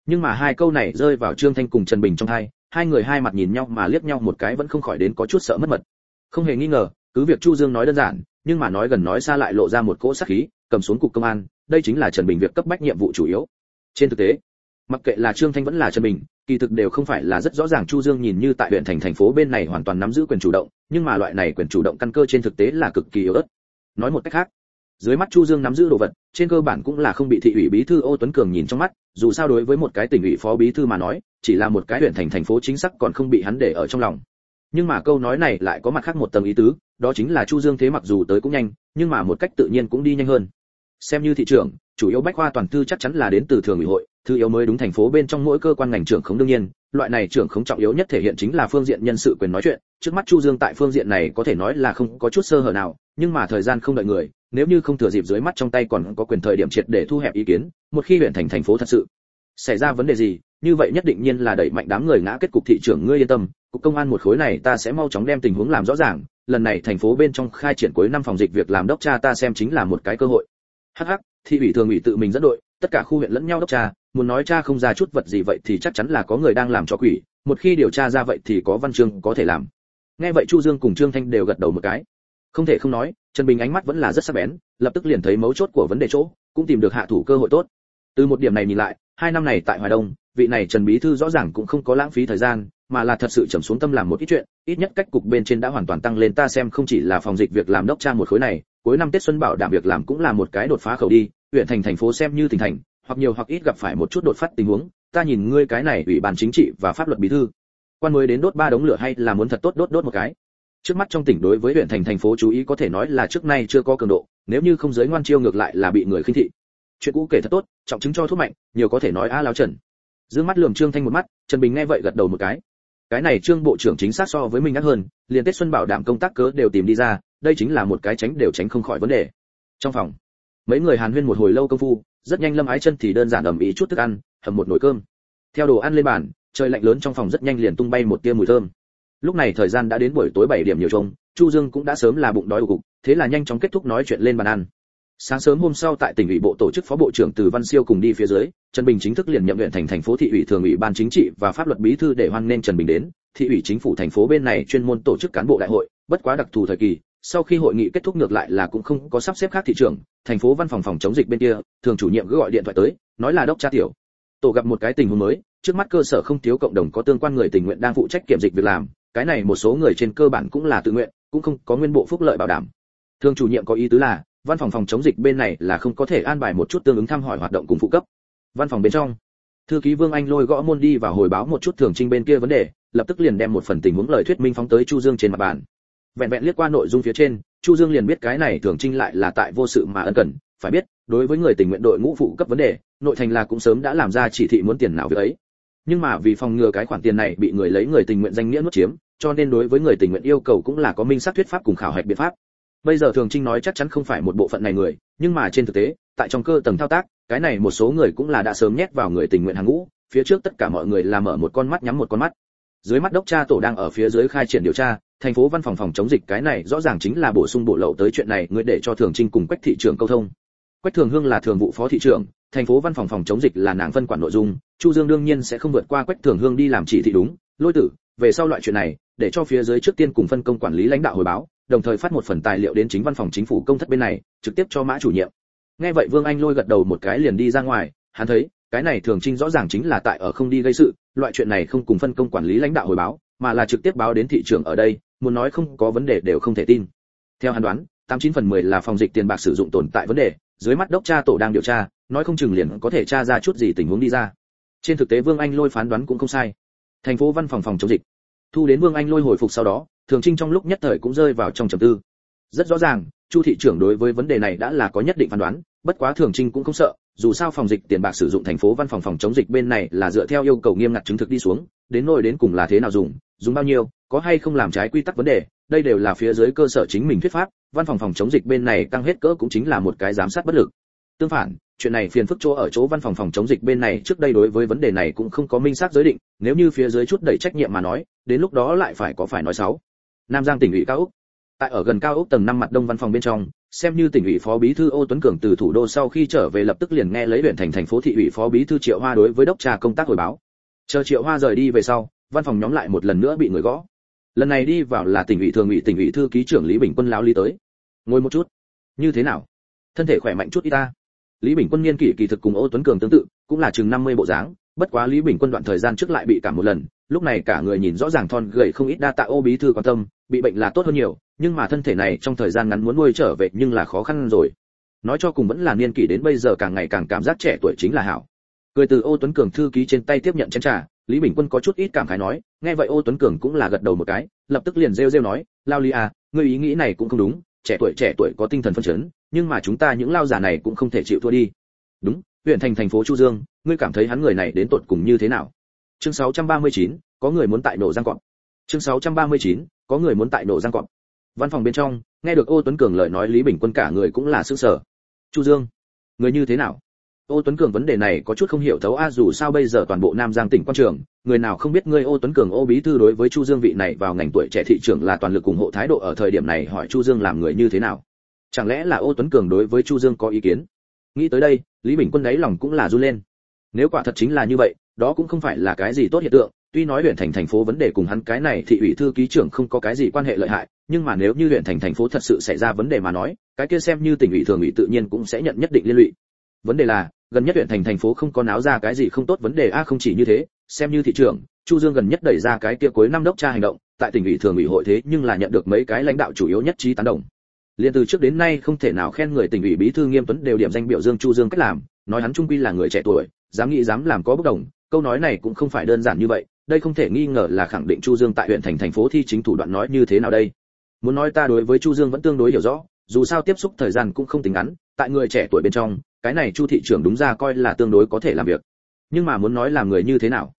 Nhưng mà hai câu này rơi vào trương thanh cùng trần bình trong hai hai người hai mặt nhìn nhau mà liếc nhau một cái vẫn không khỏi đến có chút sợ mất mật. Không hề nghi ngờ, cứ việc chu dương nói đơn giản nhưng mà nói gần nói xa lại lộ ra một cỗ sát khí, cầm xuống cục công an, đây chính là trần bình việc cấp bách nhiệm vụ chủ yếu. Trên thực tế, mặc kệ là trương thanh vẫn là trần bình, kỳ thực đều không phải là rất rõ ràng chu dương nhìn như tại huyện thành thành phố bên này hoàn toàn nắm giữ quyền chủ động, nhưng mà loại này quyền chủ động căn cơ trên thực tế là cực kỳ yếu ớt. Nói một cách khác, dưới mắt chu dương nắm giữ đồ vật, trên cơ bản cũng là không bị thị ủy bí thư ô tuấn cường nhìn trong mắt, dù sao đối với một cái tỉnh ủy phó bí thư mà nói, chỉ là một cái huyện thành thành phố chính xác còn không bị hắn để ở trong lòng nhưng mà câu nói này lại có mặt khác một tầng ý tứ, đó chính là chu dương thế mặc dù tới cũng nhanh, nhưng mà một cách tự nhiên cũng đi nhanh hơn. Xem như thị trưởng, chủ yếu bách khoa toàn thư chắc chắn là đến từ thường ủy hội, thư yếu mới đúng thành phố bên trong mỗi cơ quan ngành trưởng không đương nhiên, loại này trưởng không trọng yếu nhất thể hiện chính là phương diện nhân sự quyền nói chuyện, trước mắt chu dương tại phương diện này có thể nói là không có chút sơ hở nào, nhưng mà thời gian không đợi người, nếu như không thừa dịp dưới mắt trong tay còn có quyền thời điểm triệt để thu hẹp ý kiến, một khi huyện thành thành phố thật sự xảy ra vấn đề gì như vậy nhất định nhiên là đẩy mạnh đám người ngã kết cục thị trưởng ngươi yên tâm, cục công an một khối này ta sẽ mau chóng đem tình huống làm rõ ràng, lần này thành phố bên trong khai triển cuối năm phòng dịch việc làm đốc cha ta xem chính là một cái cơ hội. Hắc hắc, thị ủy thường ủy tự mình dẫn đội, tất cả khu huyện lẫn nhau đốc cha, muốn nói cha không ra chút vật gì vậy thì chắc chắn là có người đang làm cho quỷ, một khi điều tra ra vậy thì có văn chương có thể làm. Nghe vậy chu dương cùng trương thanh đều gật đầu một cái. Không thể không nói, trần bình ánh mắt vẫn là rất sắc bén, lập tức liền thấy mấu chốt của vấn đề chỗ, cũng tìm được hạ thủ cơ hội tốt. Từ một điểm này nhìn lại hai năm này tại hoài đông, vị này trần bí thư rõ ràng cũng không có lãng phí thời gian, mà là thật sự trầm xuống tâm làm một ít chuyện, ít nhất cách cục bên trên đã hoàn toàn tăng lên ta xem không chỉ là phòng dịch việc làm đốc tra một khối này, cuối năm tết xuân bảo đảm việc làm cũng là một cái đột phá khẩu đi, huyện thành thành phố xem như tỉnh thành, hoặc nhiều hoặc ít gặp phải một chút đột phát tình huống, ta nhìn ngươi cái này ủy ban chính trị và pháp luật bí thư. Quan mới đến đốt ba đống lửa hay là muốn thật tốt đốt đốt một cái? Trước mắt trong tỉnh đối với huyện thành thành phố chú ý có thể nói là trước nay chưa có cường độ, nếu như không giới ngoan chiêu ngược lại là bị người khinh thị chuyện cũ kể thật tốt, trọng chứng cho thuốc mạnh, nhiều có thể nói a lao trần. Dương mắt lườm trương thanh một mắt, trần bình nghe vậy gật đầu một cái. Cái này trương bộ trưởng chính xác so với mình ngắt hơn, liền tết xuân bảo đảm công tác cớ đều tìm đi ra, đây chính là một cái tránh đều tránh không khỏi vấn đề. Trong phòng, mấy người hàn huyên một hồi lâu công phu, rất nhanh lâm ái chân thì đơn giản ẩm ý chút thức ăn, hầm một nồi cơm. Theo đồ ăn lên bàn, trời lạnh lớn trong phòng rất nhanh liền tung bay một tia mùi thơm. Lúc này thời gian đã đến buổi tối 7 điểm nhiều trông, chu dương cũng đã sớm là bụng đói cục, thế là nhanh chóng kết thúc nói chuyện lên bàn ăn sáng sớm hôm sau tại tỉnh ủy bộ tổ chức phó bộ trưởng từ văn siêu cùng đi phía dưới, trần bình chính thức liền nhậm huyện thành thành phố thị ủy thường ủy ban chính trị và pháp luật bí thư để hoan nghênh trần bình đến. Thị ủy chính phủ thành phố bên này chuyên môn tổ chức cán bộ đại hội, bất quá đặc thù thời kỳ, sau khi hội nghị kết thúc ngược lại là cũng không có sắp xếp khác thị trưởng thành phố văn phòng phòng chống dịch bên kia, thường chủ nhiệm cứ gọi điện thoại tới, nói là đốc tra tiểu, tổ gặp một cái tình huống mới, trước mắt cơ sở không thiếu cộng đồng có tương quan người tình nguyện đang phụ trách kiểm dịch việc làm, cái này một số người trên cơ bản cũng là tự nguyện, cũng không có nguyên bộ phúc lợi bảo đảm. Thường chủ nhiệm có ý tứ là văn phòng phòng chống dịch bên này là không có thể an bài một chút tương ứng thăm hỏi hoạt động cùng phụ cấp. Văn phòng bên trong, thư ký vương anh lôi gõ môn đi và hồi báo một chút thường trinh bên kia vấn đề, lập tức liền đem một phần tình huống lời thuyết minh phóng tới chu dương trên mặt bàn. Vẹn vẹn liếc qua nội dung phía trên, chu dương liền biết cái này thường trinh lại là tại vô sự mà ân cần. Phải biết, đối với người tình nguyện đội ngũ phụ cấp vấn đề, nội thành là cũng sớm đã làm ra chỉ thị muốn tiền nào việc ấy. Nhưng mà vì phòng ngừa cái khoản tiền này bị người lấy người tình nguyện danh nghĩa nuốt chiếm, cho nên đối với người tình nguyện yêu cầu cũng là có minh xác thuyết pháp cùng khảo hạch biện pháp bây giờ thường trinh nói chắc chắn không phải một bộ phận này người, nhưng mà trên thực tế, tại trong cơ tầng thao tác, cái này một số người cũng là đã sớm nhét vào người tình nguyện hàng ngũ, phía trước tất cả mọi người là mở một con mắt nhắm một con mắt. Dưới mắt đốc tra tổ đang ở phía dưới khai triển điều tra, thành phố văn phòng phòng chống dịch cái này rõ ràng chính là bổ sung bộ lậu tới chuyện này, người để cho thường trinh cùng quách thị trường câu thông. Quách thường hương là thường vụ phó thị trưởng, thành phố văn phòng phòng chống dịch là nàng phân quản nội dung, chu dương đương nhiên sẽ không vượt qua quách thường hương đi làm chỉ thị đúng. Lôi tử, về sau loại chuyện này, để cho phía dưới trước tiên cùng phân công quản lý lãnh đạo hồi báo đồng thời phát một phần tài liệu đến chính văn phòng chính phủ công thất bên này, trực tiếp cho mã chủ nhiệm. Nghe vậy vương anh lôi gật đầu một cái liền đi ra ngoài, hắn thấy, cái này thường trinh rõ ràng chính là tại ở không đi gây sự, loại chuyện này không cùng phân công quản lý lãnh đạo hồi báo, mà là trực tiếp báo đến thị trường ở đây, muốn nói không có vấn đề đều không thể tin. Theo hắn đoán, tám chín phần mười là phòng dịch tiền bạc sử dụng tồn tại vấn đề, dưới mắt đốc tra tổ đang điều tra, nói không chừng liền có thể tra ra chút gì tình huống đi ra. Trên thực tế vương anh lôi phán đoán cũng không sai. Thành phố văn phòng phòng chống dịch. Thu đến vương anh lôi hồi phục sau đó thường trinh trong lúc nhất thời cũng rơi vào trong trầm tư. Rất rõ ràng, chu thị trưởng đối với vấn đề này đã là có nhất định phán đoán, bất quá thường trinh cũng không sợ, dù sao phòng dịch tiền bạc sử dụng thành phố văn phòng phòng chống dịch bên này là dựa theo yêu cầu nghiêm ngặt chứng thực đi xuống, đến nỗi đến cùng là thế nào dùng dùng bao nhiêu, có hay không làm trái quy tắc vấn đề, đây đều là phía dưới cơ sở chính mình thuyết pháp, văn phòng phòng chống dịch bên này tăng hết cỡ cũng chính là một cái giám sát bất lực. Tương phản, chuyện này phiền phức chỗ ở chỗ văn phòng phòng chống dịch bên này trước đây đối với vấn đề này cũng không có minh xác giới định, nếu như phía dưới chút đẩy trách nhiệm mà nói, đến lúc đó lại phải có phải nói xấu nam giang tỉnh ủy cao úc tại ở gần cao úc tầng năm mặt đông văn phòng bên trong, xem như tỉnh ủy phó bí thư ô tuấn cường từ thủ đô sau khi trở về lập tức liền nghe lấy huyện thành thành phố thị ủy phó bí thư triệu hoa đối với đốc trà công tác hồi báo. Chờ triệu hoa rời đi về sau, văn phòng nhóm lại một lần nữa bị người gõ. Lần này đi vào là tỉnh ủy thường ủy tỉnh ủy thư ký trưởng lý bình quân lão lý tới. Ngồi một chút. Như thế nào? Thân thể khỏe mạnh chút y ta. Lý bình quân niên kỷ kỳ thực cùng ô tuấn cường tương tự, cũng là chừng 50 bộ dáng, bất quá lý bình quân đoạn thời gian trước lại bị cảm một lần, lúc này cả người nhìn rõ ràng thon gầy không ít đa tạ ô bí thư quan tâm bị bệnh là tốt hơn nhiều nhưng mà thân thể này trong thời gian ngắn muốn nuôi trở về nhưng là khó khăn rồi. Nói cho cùng vẫn là niên kỷ đến bây giờ càng ngày càng cảm giác trẻ tuổi chính là hảo. Cười từ ô tuấn cường thư ký trên tay tiếp nhận chén trà lý bình quân có chút ít cảm khái nói nghe vậy ô tuấn cường cũng là gật đầu một cái lập tức liền rêu rêu nói lao lý à ngươi ý nghĩ này cũng không đúng trẻ tuổi trẻ tuổi có tinh thần phân chấn nhưng mà chúng ta những lao giả này cũng không thể chịu thua đi. Đúng huyện thành thành phố chu dương ngươi cảm thấy hắn người này đến tột cùng như thế nào? Chương 639, có người muốn tại nổ giang cọp. Chương 639, có người muốn tại nổ giang cọp. Văn phòng bên trong, nghe được ô tuấn cường lời nói lý bình quân cả người cũng là sững sờ. Chu dương, người như thế nào? Ô tuấn cường vấn đề này có chút không hiểu thấu a, dù sao bây giờ toàn bộ nam giang tỉnh quan trường, người nào không biết ngươi ô tuấn cường ô bí thư đối với chu dương vị này vào ngành tuổi trẻ thị trưởng là toàn lực ủng hộ thái độ ở thời điểm này hỏi chu dương làm người như thế nào? Chẳng lẽ là ô tuấn cường đối với chu dương có ý kiến? Nghĩ tới đây, lý bình quân đáy lòng cũng là run lên. Nếu quả thật chính là như vậy, đó cũng không phải là cái gì tốt hiện tượng tuy nói huyện thành thành phố vấn đề cùng hắn cái này thị ủy thư ký trưởng không có cái gì quan hệ lợi hại, nhưng mà nếu như huyện thành thành phố thật sự xảy ra vấn đề mà nói, cái kia xem như tỉnh ủy thường ủy tự nhiên cũng sẽ nhận nhất định liên lụy. Vấn đề là, gần nhất huyện thành thành phố không có náo ra cái gì không tốt vấn đề, a, không chỉ như thế, xem như thị trưởng, chu dương gần nhất đẩy ra cái kia cuối năm đốc tra hành động, tại tỉnh ủy thường ủy hội thế nhưng là nhận được mấy cái lãnh đạo chủ yếu nhất trí tán đồng. Liên từ trước đến nay không thể nào khen người tỉnh ủy bí thư nghiêm tuấn đều điểm danh biểu dương chu dương cách làm, nói hắn trung quy là người trẻ tuổi, dám nghĩ dám làm có bất đồng, câu nói này cũng không phải đơn giản như vậy đây không thể nghi ngờ là khẳng định chu dương tại huyện thành thành phố thi chính thủ đoạn nói như thế nào đây? Muốn nói ta đối với chu dương vẫn tương đối hiểu rõ, dù sao tiếp xúc thời gian cũng không tính ngắn, tại người trẻ tuổi bên trong, cái này chu thị trưởng đúng ra coi là tương đối có thể làm việc. Nhưng mà muốn nói làm người như thế nào?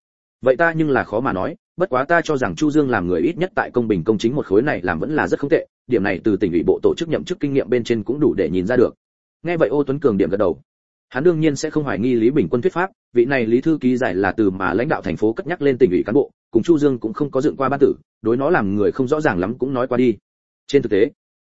Vậy ta nhưng là khó mà nói, bất quá ta cho rằng chu dương làm người ít nhất tại công bình công chính một khối này làm vẫn là rất không tệ, điểm này từ tỉnh ủy bộ tổ chức nhậm chức kinh nghiệm bên trên cũng đủ để nhìn ra được. Nghe vậy ô tuấn cường điểm gật đầu hắn đương nhiên sẽ không hoài nghi lý bình quân thuyết pháp, vị này lý thư ký giải là từ mà lãnh đạo thành phố cất nhắc lên tỉnh ủy cán bộ, cùng chu dương cũng không có dựng qua ban tử, đối nó làm người không rõ ràng lắm cũng nói qua đi. Trên thực tế,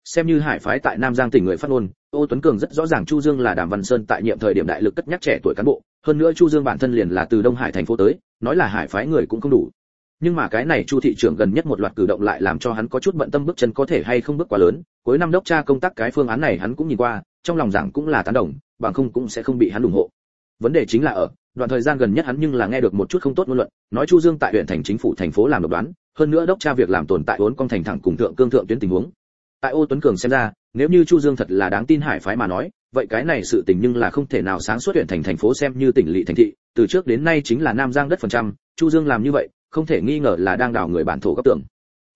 xem như hải phái tại nam giang tỉnh người phát ngôn, ô tuấn cường rất rõ ràng chu dương là đàm văn sơn tại nhiệm thời điểm đại lực cất nhắc trẻ tuổi cán bộ, hơn nữa chu dương bản thân liền là từ đông hải thành phố tới, nói là hải phái người cũng không đủ. Nhưng mà cái này chu thị trưởng gần nhất một loạt cử động lại làm cho hắn có chút bận tâm bước chân có thể hay không bước quá lớn, cuối năm đốc tra công tác cái phương án này hắn cũng nhìn qua, trong lòng giảng cũng là tán đồng bằng không cũng sẽ không bị hắn ủng hộ. Vấn đề chính là ở, đoạn thời gian gần nhất hắn nhưng là nghe được một chút không tốt ngôn luận, nói chu dương tại huyện thành chính phủ thành phố làm độc đoán, hơn nữa đốc tra việc làm tồn tại vốn con thành thẳng cùng thượng cương thượng tuyến tình huống. Tại ô tuấn cường xem ra, nếu như chu dương thật là đáng tin hải phái mà nói, vậy cái này sự tình nhưng là không thể nào sáng suốt huyện thành thành phố xem như tỉnh lỵ thành thị, từ trước đến nay chính là nam giang đất phần trăm, chu dương làm như vậy, không thể nghi ngờ là đang đào người bản thổ cấp tưởng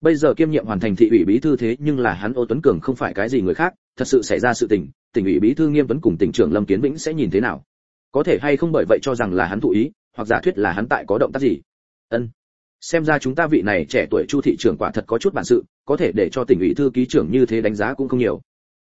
bây giờ kiêm nhiệm hoàn thành thị ủy bí thư thế nhưng là hắn ô tuấn cường không phải cái gì người khác, thật sự xảy ra sự tình, tỉnh ủy bí thư nghiêm tuấn cùng tỉnh trưởng lâm kiến vĩnh sẽ nhìn thế nào? Có thể hay không bởi vậy cho rằng là hắn thụ ý, hoặc giả thuyết là hắn tại có động tác gì? Ân. Xem ra chúng ta vị này trẻ tuổi chu thị trưởng quả thật có chút bản sự, có thể để cho tỉnh ủy thư ký trưởng như thế đánh giá cũng không nhiều.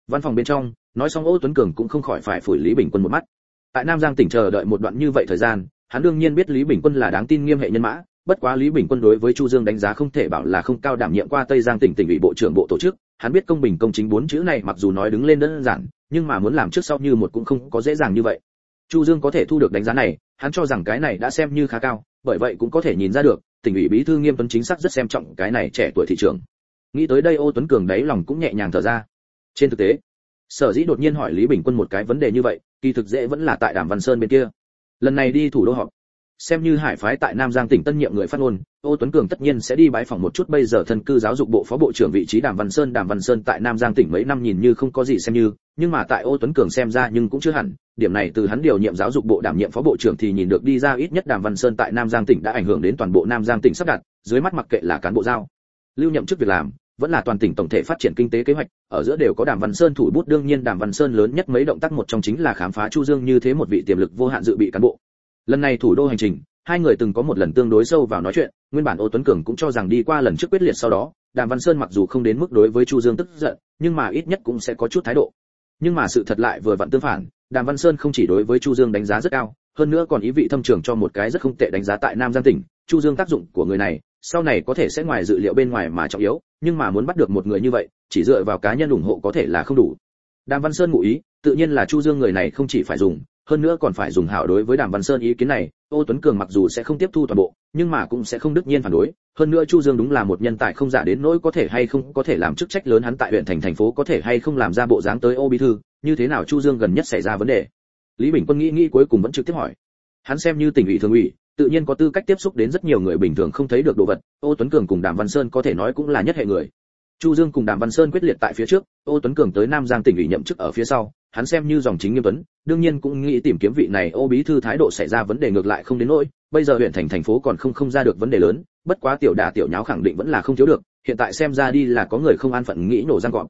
Văn phòng bên trong, nói xong ô tuấn cường cũng không khỏi phải phủi lý bình quân một mắt. Tại nam giang tỉnh chờ đợi một đoạn như vậy thời gian, hắn đương nhiên biết lý bình quân là đáng tin nghiêm hệ nhân mã bất quá lý bình quân đối với chu dương đánh giá không thể bảo là không cao đảm nhiệm qua tây giang tỉnh tỉnh ủy bộ trưởng bộ tổ chức, hắn biết công bình công chính bốn chữ này mặc dù nói đứng lên đơn giản, nhưng mà muốn làm trước sau như một cũng không có dễ dàng như vậy. Chu dương có thể thu được đánh giá này, hắn cho rằng cái này đã xem như khá cao, bởi vậy cũng có thể nhìn ra được, tỉnh ủy bí thư nghiêm tuấn chính xác rất xem trọng cái này trẻ tuổi thị trường. Nghĩ tới đây ô tuấn cường đấy lòng cũng nhẹ nhàng thở ra. Trên thực tế, sở dĩ đột nhiên hỏi lý bình quân một cái vấn đề như vậy, kỳ thực dễ vẫn là tại đàm văn sơn bên kia. Lần này đi thủ đô họp xem như hải phái tại nam giang tỉnh tân nhiệm người phát ngôn, ô tuấn cường tất nhiên sẽ đi bãi phòng một chút bây giờ thân cư giáo dục bộ phó bộ trưởng vị trí đàm văn sơn. Đàm văn sơn tại nam giang tỉnh mấy năm nhìn như không có gì xem như, nhưng mà tại ô tuấn cường xem ra nhưng cũng chưa hẳn. Điểm này từ hắn điều nhiệm giáo dục bộ, đảm nhiệm phó bộ trưởng thì nhìn được đi ra ít nhất đàm văn sơn tại nam giang tỉnh đã ảnh hưởng đến toàn bộ nam giang tỉnh sắp đặt, dưới mắt mặc kệ là cán bộ giao, lưu nhậm chức việc làm, vẫn là toàn tỉnh tổng thể phát triển kinh tế kế hoạch, ở giữa đều có đàm văn sơn thủ bút. Đương nhiên đàm văn sơn lớn nhất mấy động tác một trong chính là khám phá chu dương như thế một vị tiềm lực vô hạn dự bị cán bộ lần này thủ đô hành trình, hai người từng có một lần tương đối sâu vào nói chuyện, nguyên bản ô tuấn cường cũng cho rằng đi qua lần trước quyết liệt sau đó, đàm văn sơn mặc dù không đến mức đối với chu dương tức giận, nhưng mà ít nhất cũng sẽ có chút thái độ. Nhưng mà sự thật lại vừa vặn tương phản, đàm văn sơn không chỉ đối với chu dương đánh giá rất cao, hơn nữa còn ý vị thâm trường cho một cái rất không tệ đánh giá tại nam giang tỉnh. Chu dương tác dụng của người này, sau này có thể sẽ ngoài dự liệu bên ngoài mà trọng yếu, nhưng mà muốn bắt được một người như vậy, chỉ dựa vào cá nhân ủng hộ có thể là không đủ. Đàm văn sơn ngụ ý, tự nhiên là chu dương người này không chỉ phải dùng hơn nữa còn phải dùng hảo đối với đàm văn sơn ý kiến này ô tuấn cường mặc dù sẽ không tiếp thu toàn bộ, nhưng mà cũng sẽ không đứt nhiên phản đối. Hơn nữa chu dương đúng là một nhân tài không giả đến nỗi có thể hay không có thể làm chức trách lớn hắn tại huyện thành thành phố có thể hay không làm ra bộ dáng tới ô bí thư, như thế nào chu dương gần nhất xảy ra vấn đề? Lý bình quân nghĩ nghĩ cuối cùng vẫn trực tiếp hỏi. Hắn xem như tỉnh ủy thường ủy, tự nhiên có tư cách tiếp xúc đến rất nhiều người bình thường không thấy được đồ vật ô tuấn cường cùng đàm văn sơn có thể nói cũng là nhất hệ người. Chu dương cùng đàm văn sơn quyết liệt tại phía trước ô tuấn cường tới nam giang tỉnh ủy nhậm chức ở phía sau hắn xem như dòng chính nghiêm tuấn, đương nhiên cũng nghĩ tìm kiếm vị này ô bí thư thái độ xảy ra vấn đề ngược lại không đến nỗi, bây giờ huyện thành thành phố còn không không ra được vấn đề lớn, bất quá tiểu đà tiểu nháo khẳng định vẫn là không thiếu được, hiện tại xem ra đi là có người không an phận nghĩ nổ răng gọn.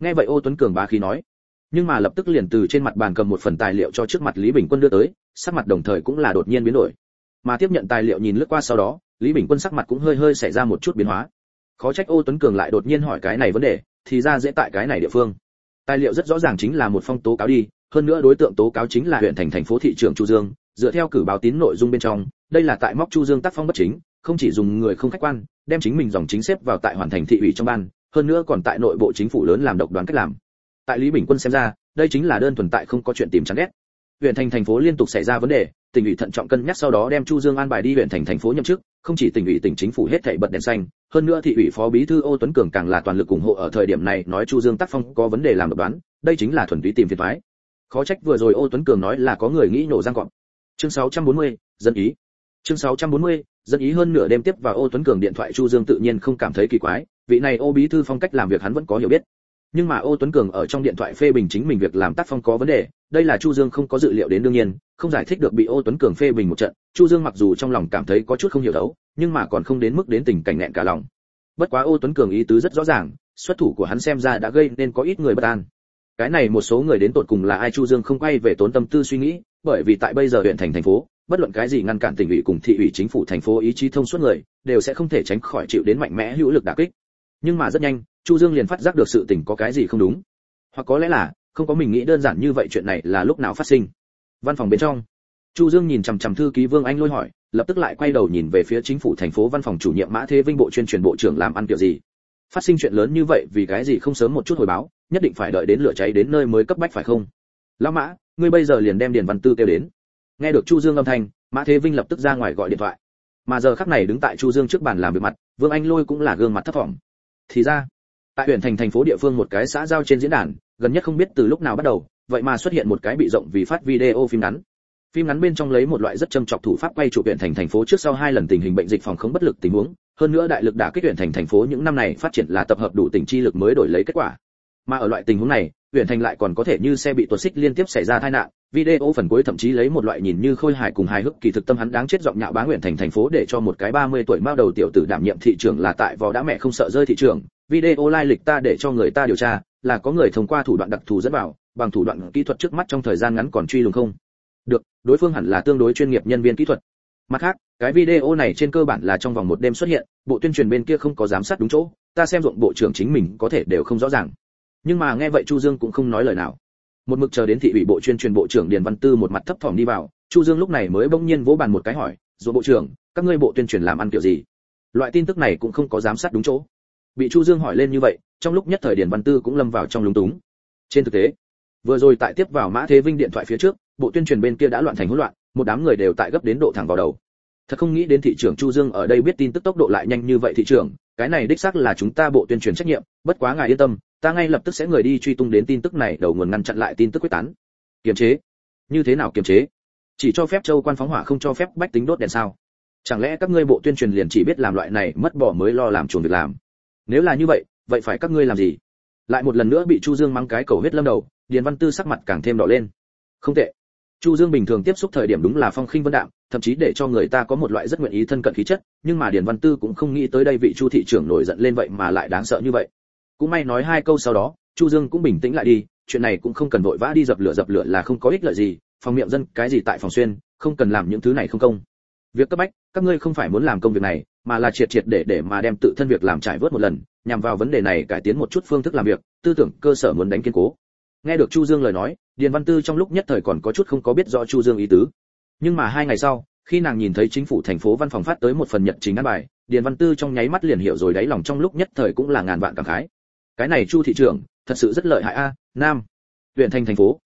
Nghe vậy ô tuấn cường bá khí nói, nhưng mà lập tức liền từ trên mặt bàn cầm một phần tài liệu cho trước mặt lý bình quân đưa tới, sắc mặt đồng thời cũng là đột nhiên biến đổi. Mà tiếp nhận tài liệu nhìn lướt qua sau đó, lý bình quân sắc mặt cũng hơi hơi xảy ra một chút biến hóa. Khó trách ô tuấn cường lại đột nhiên hỏi cái này vấn đề, thì ra dễ tại cái này địa phương tài liệu rất rõ ràng chính là một phong tố cáo đi, hơn nữa đối tượng tố cáo chính là huyện thành thành phố thị trưởng chu dương, dựa theo cử báo tín nội dung bên trong, đây là tại móc chu dương tác phong bất chính, không chỉ dùng người không khách quan, đem chính mình dòng chính xếp vào tại hoàn thành thị ủy trong ban, hơn nữa còn tại nội bộ chính phủ lớn làm độc đoán cách làm. Tại lý bình quân xem ra, đây chính là đơn thuần tại không có chuyện tìm chán ghét huyện thành thành phố liên tục xảy ra vấn đề tỉnh ủy thận trọng cân nhắc sau đó đem chu dương an bài đi huyện thành thành phố nhậm chức không chỉ tỉnh ủy tỉnh chính phủ hết thảy bật đèn xanh hơn nữa thị ủy phó bí thư ô tuấn cường càng là toàn lực ủng hộ ở thời điểm này nói chu dương tác phong có vấn đề làm độc đoán đây chính là thuần túy tìm phiền toái. Khó trách vừa rồi ô tuấn cường nói là có người nghĩ nổ răng cọp. Chương 640, dân ý. Chương 640, dân ý hơn nửa đêm tiếp vào ô tuấn cường điện thoại chu dương tự nhiên không cảm thấy kỳ quái vị này ô bí thư phong cách làm việc hắn vẫn có hiểu biết nhưng mà ô tuấn cường ở trong điện thoại phê bình chính mình việc làm tác phong có vấn đề, đây là chu dương không có dự liệu đến đương nhiên, không giải thích được bị ô tuấn cường phê bình một trận, chu dương mặc dù trong lòng cảm thấy có chút không hiểu đấu, nhưng mà còn không đến mức đến tình cảnh nghẹn cả lòng. Bất quá ô tuấn cường ý tứ rất rõ ràng, xuất thủ của hắn xem ra đã gây nên có ít người bất an. Cái này một số người đến tột cùng là ai chu dương không quay về tốn tâm tư suy nghĩ, bởi vì tại bây giờ huyện thành thành phố, bất luận cái gì ngăn cản tỉnh ủy cùng thị ủy chính phủ thành phố ý chí thông suốt người, đều sẽ không thể tránh khỏi chịu đến mạnh mẽ hữu lực đả kích. Nhưng mà rất nhanh chu dương liền phát giác được sự tình có cái gì không đúng. Hoặc có lẽ là, không có mình nghĩ đơn giản như vậy chuyện này là lúc nào phát sinh. Văn phòng bên trong, chu dương nhìn chằm chằm thư ký vương anh lôi hỏi, lập tức lại quay đầu nhìn về phía chính phủ thành phố văn phòng chủ nhiệm mã thế vinh bộ chuyên truyền bộ trưởng làm ăn kiểu gì. Phát sinh chuyện lớn như vậy vì cái gì không sớm một chút hồi báo, nhất định phải đợi đến lửa cháy đến nơi mới cấp bách phải không? Lão mã, ngươi bây giờ liền đem điền văn tư kêu đến. Nghe được chu dương âm thanh, mã thế vinh lập tức ra ngoài gọi điện thoại. Mà giờ khắc này đứng tại chu dương trước bàn làm việc mặt, vương anh lôi cũng là gương mặt thấp thỏm. Thì ra tại huyện thành thành phố địa phương một cái xã giao trên diễn đàn, gần nhất không biết từ lúc nào bắt đầu, vậy mà xuất hiện một cái bị rộng vì phát video phim ngắn. Phim ngắn bên trong lấy một loại rất châm chọc thủ pháp quay trụ huyện thành thành phố trước sau hai lần tình hình bệnh dịch phòng không bất lực tình huống, hơn nữa đại lực đã kích huyện thành thành phố những năm này phát triển là tập hợp đủ tình chi lực mới đổi lấy kết quả. Mà ở loại tình huống này, huyện thành lại còn có thể như xe bị tuột xích liên tiếp xảy ra tai nạn video phần cuối thậm chí lấy một loại nhìn như khôi hài cùng hài hước kỳ thực tâm hắn đáng chết giọng nhạo bá nguyện thành thành phố để cho một cái 30 tuổi mao đầu tiểu tử đảm nhiệm thị trưởng là tại vò đã mẹ không sợ rơi thị trường video lai lịch ta để cho người ta điều tra, là có người thông qua thủ đoạn đặc thù dẫn vào, bằng thủ đoạn kỹ thuật trước mắt trong thời gian ngắn còn truy lùng không? Được, đối phương hẳn là tương đối chuyên nghiệp nhân viên kỹ thuật. Mặt khác, cái video này trên cơ bản là trong vòng một đêm xuất hiện, bộ tuyên truyền bên kia không có giám sát đúng chỗ, ta xem ruộng bộ trưởng chính mình có thể đều không rõ ràng. Nhưng mà nghe vậy chu dương cũng không nói lời nào một mực chờ đến thị ủy bộ chuyên truyền bộ trưởng điền văn tư một mặt thấp thỏm đi vào, chu dương lúc này mới bỗng nhiên vỗ bàn một cái hỏi dù bộ trưởng, các ngươi bộ tuyên truyền làm ăn kiểu gì? Loại tin tức này cũng không có giám sát đúng chỗ. Bị chu dương hỏi lên như vậy, trong lúc nhất thời điền văn tư cũng lâm vào trong lúng túng. Trên thực tế, vừa rồi tại tiếp vào mã thế vinh điện thoại phía trước, bộ tuyên truyền bên kia đã loạn thành hỗn loạn, một đám người đều tại gấp đến độ thẳng vào đầu. Thật không nghĩ đến thị trưởng chu dương ở đây biết tin tức tốc độ lại nhanh như vậy thị trưởng, cái này đích xác là chúng ta bộ tuyên truyền trách nhiệm, bất quá ngài yên tâm ta ngay lập tức sẽ người đi truy tung đến tin tức này, đầu nguồn ngăn chặn lại tin tức quyết tán. Kiềm chế. Như thế nào kiềm chế? Chỉ cho phép châu quan phóng hỏa không cho phép bách tính đốt đèn sao? Chẳng lẽ các ngươi bộ tuyên truyền liền chỉ biết làm loại này, mất bỏ mới lo làm chuồng việc làm? Nếu là như vậy vậy phải các ngươi làm gì? Lại một lần nữa bị chu dương mắng cái cầu huyết lâm đầu, điền văn tư sắc mặt càng thêm đỏ lên. Không tệ. Chu dương bình thường tiếp xúc thời điểm đúng là phong khinh vân đạm, thậm chí để cho người ta có một loại rất nguyện ý thân cận khí chất, nhưng mà điền văn tư cũng không nghĩ tới đây vị chu thị trưởng nổi giận lên vậy mà lại đáng sợ như vậy cũng may nói hai câu sau đó, chu dương cũng bình tĩnh lại đi, chuyện này cũng không cần vội vã đi dập lửa dập lửa là không có ích lợi gì, phòng miệng dân cái gì tại phòng xuyên, không cần làm những thứ này không công. Việc cấp bách, các ngươi không phải muốn làm công việc này, mà là triệt triệt để để mà đem tự thân việc làm trải vớt một lần, nhằm vào vấn đề này cải tiến một chút phương thức làm việc, tư tưởng, cơ sở muốn đánh kiên cố. Nghe được chu dương lời nói, điền văn tư trong lúc nhất thời còn có chút không có biết rõ chu dương ý tứ. Nhưng mà hai ngày sau, khi nàng nhìn thấy chính phủ thành phố văn phòng phát tới một phần nhật chính ăn bài, điền văn tư trong nháy mắt liền hiểu rồi đáy lòng trong lúc nhất thời cũng là ngàn vạn cảm khái cái này chu thị trưởng, thật sự rất lợi hại a, nam. Huyện thành thành phố.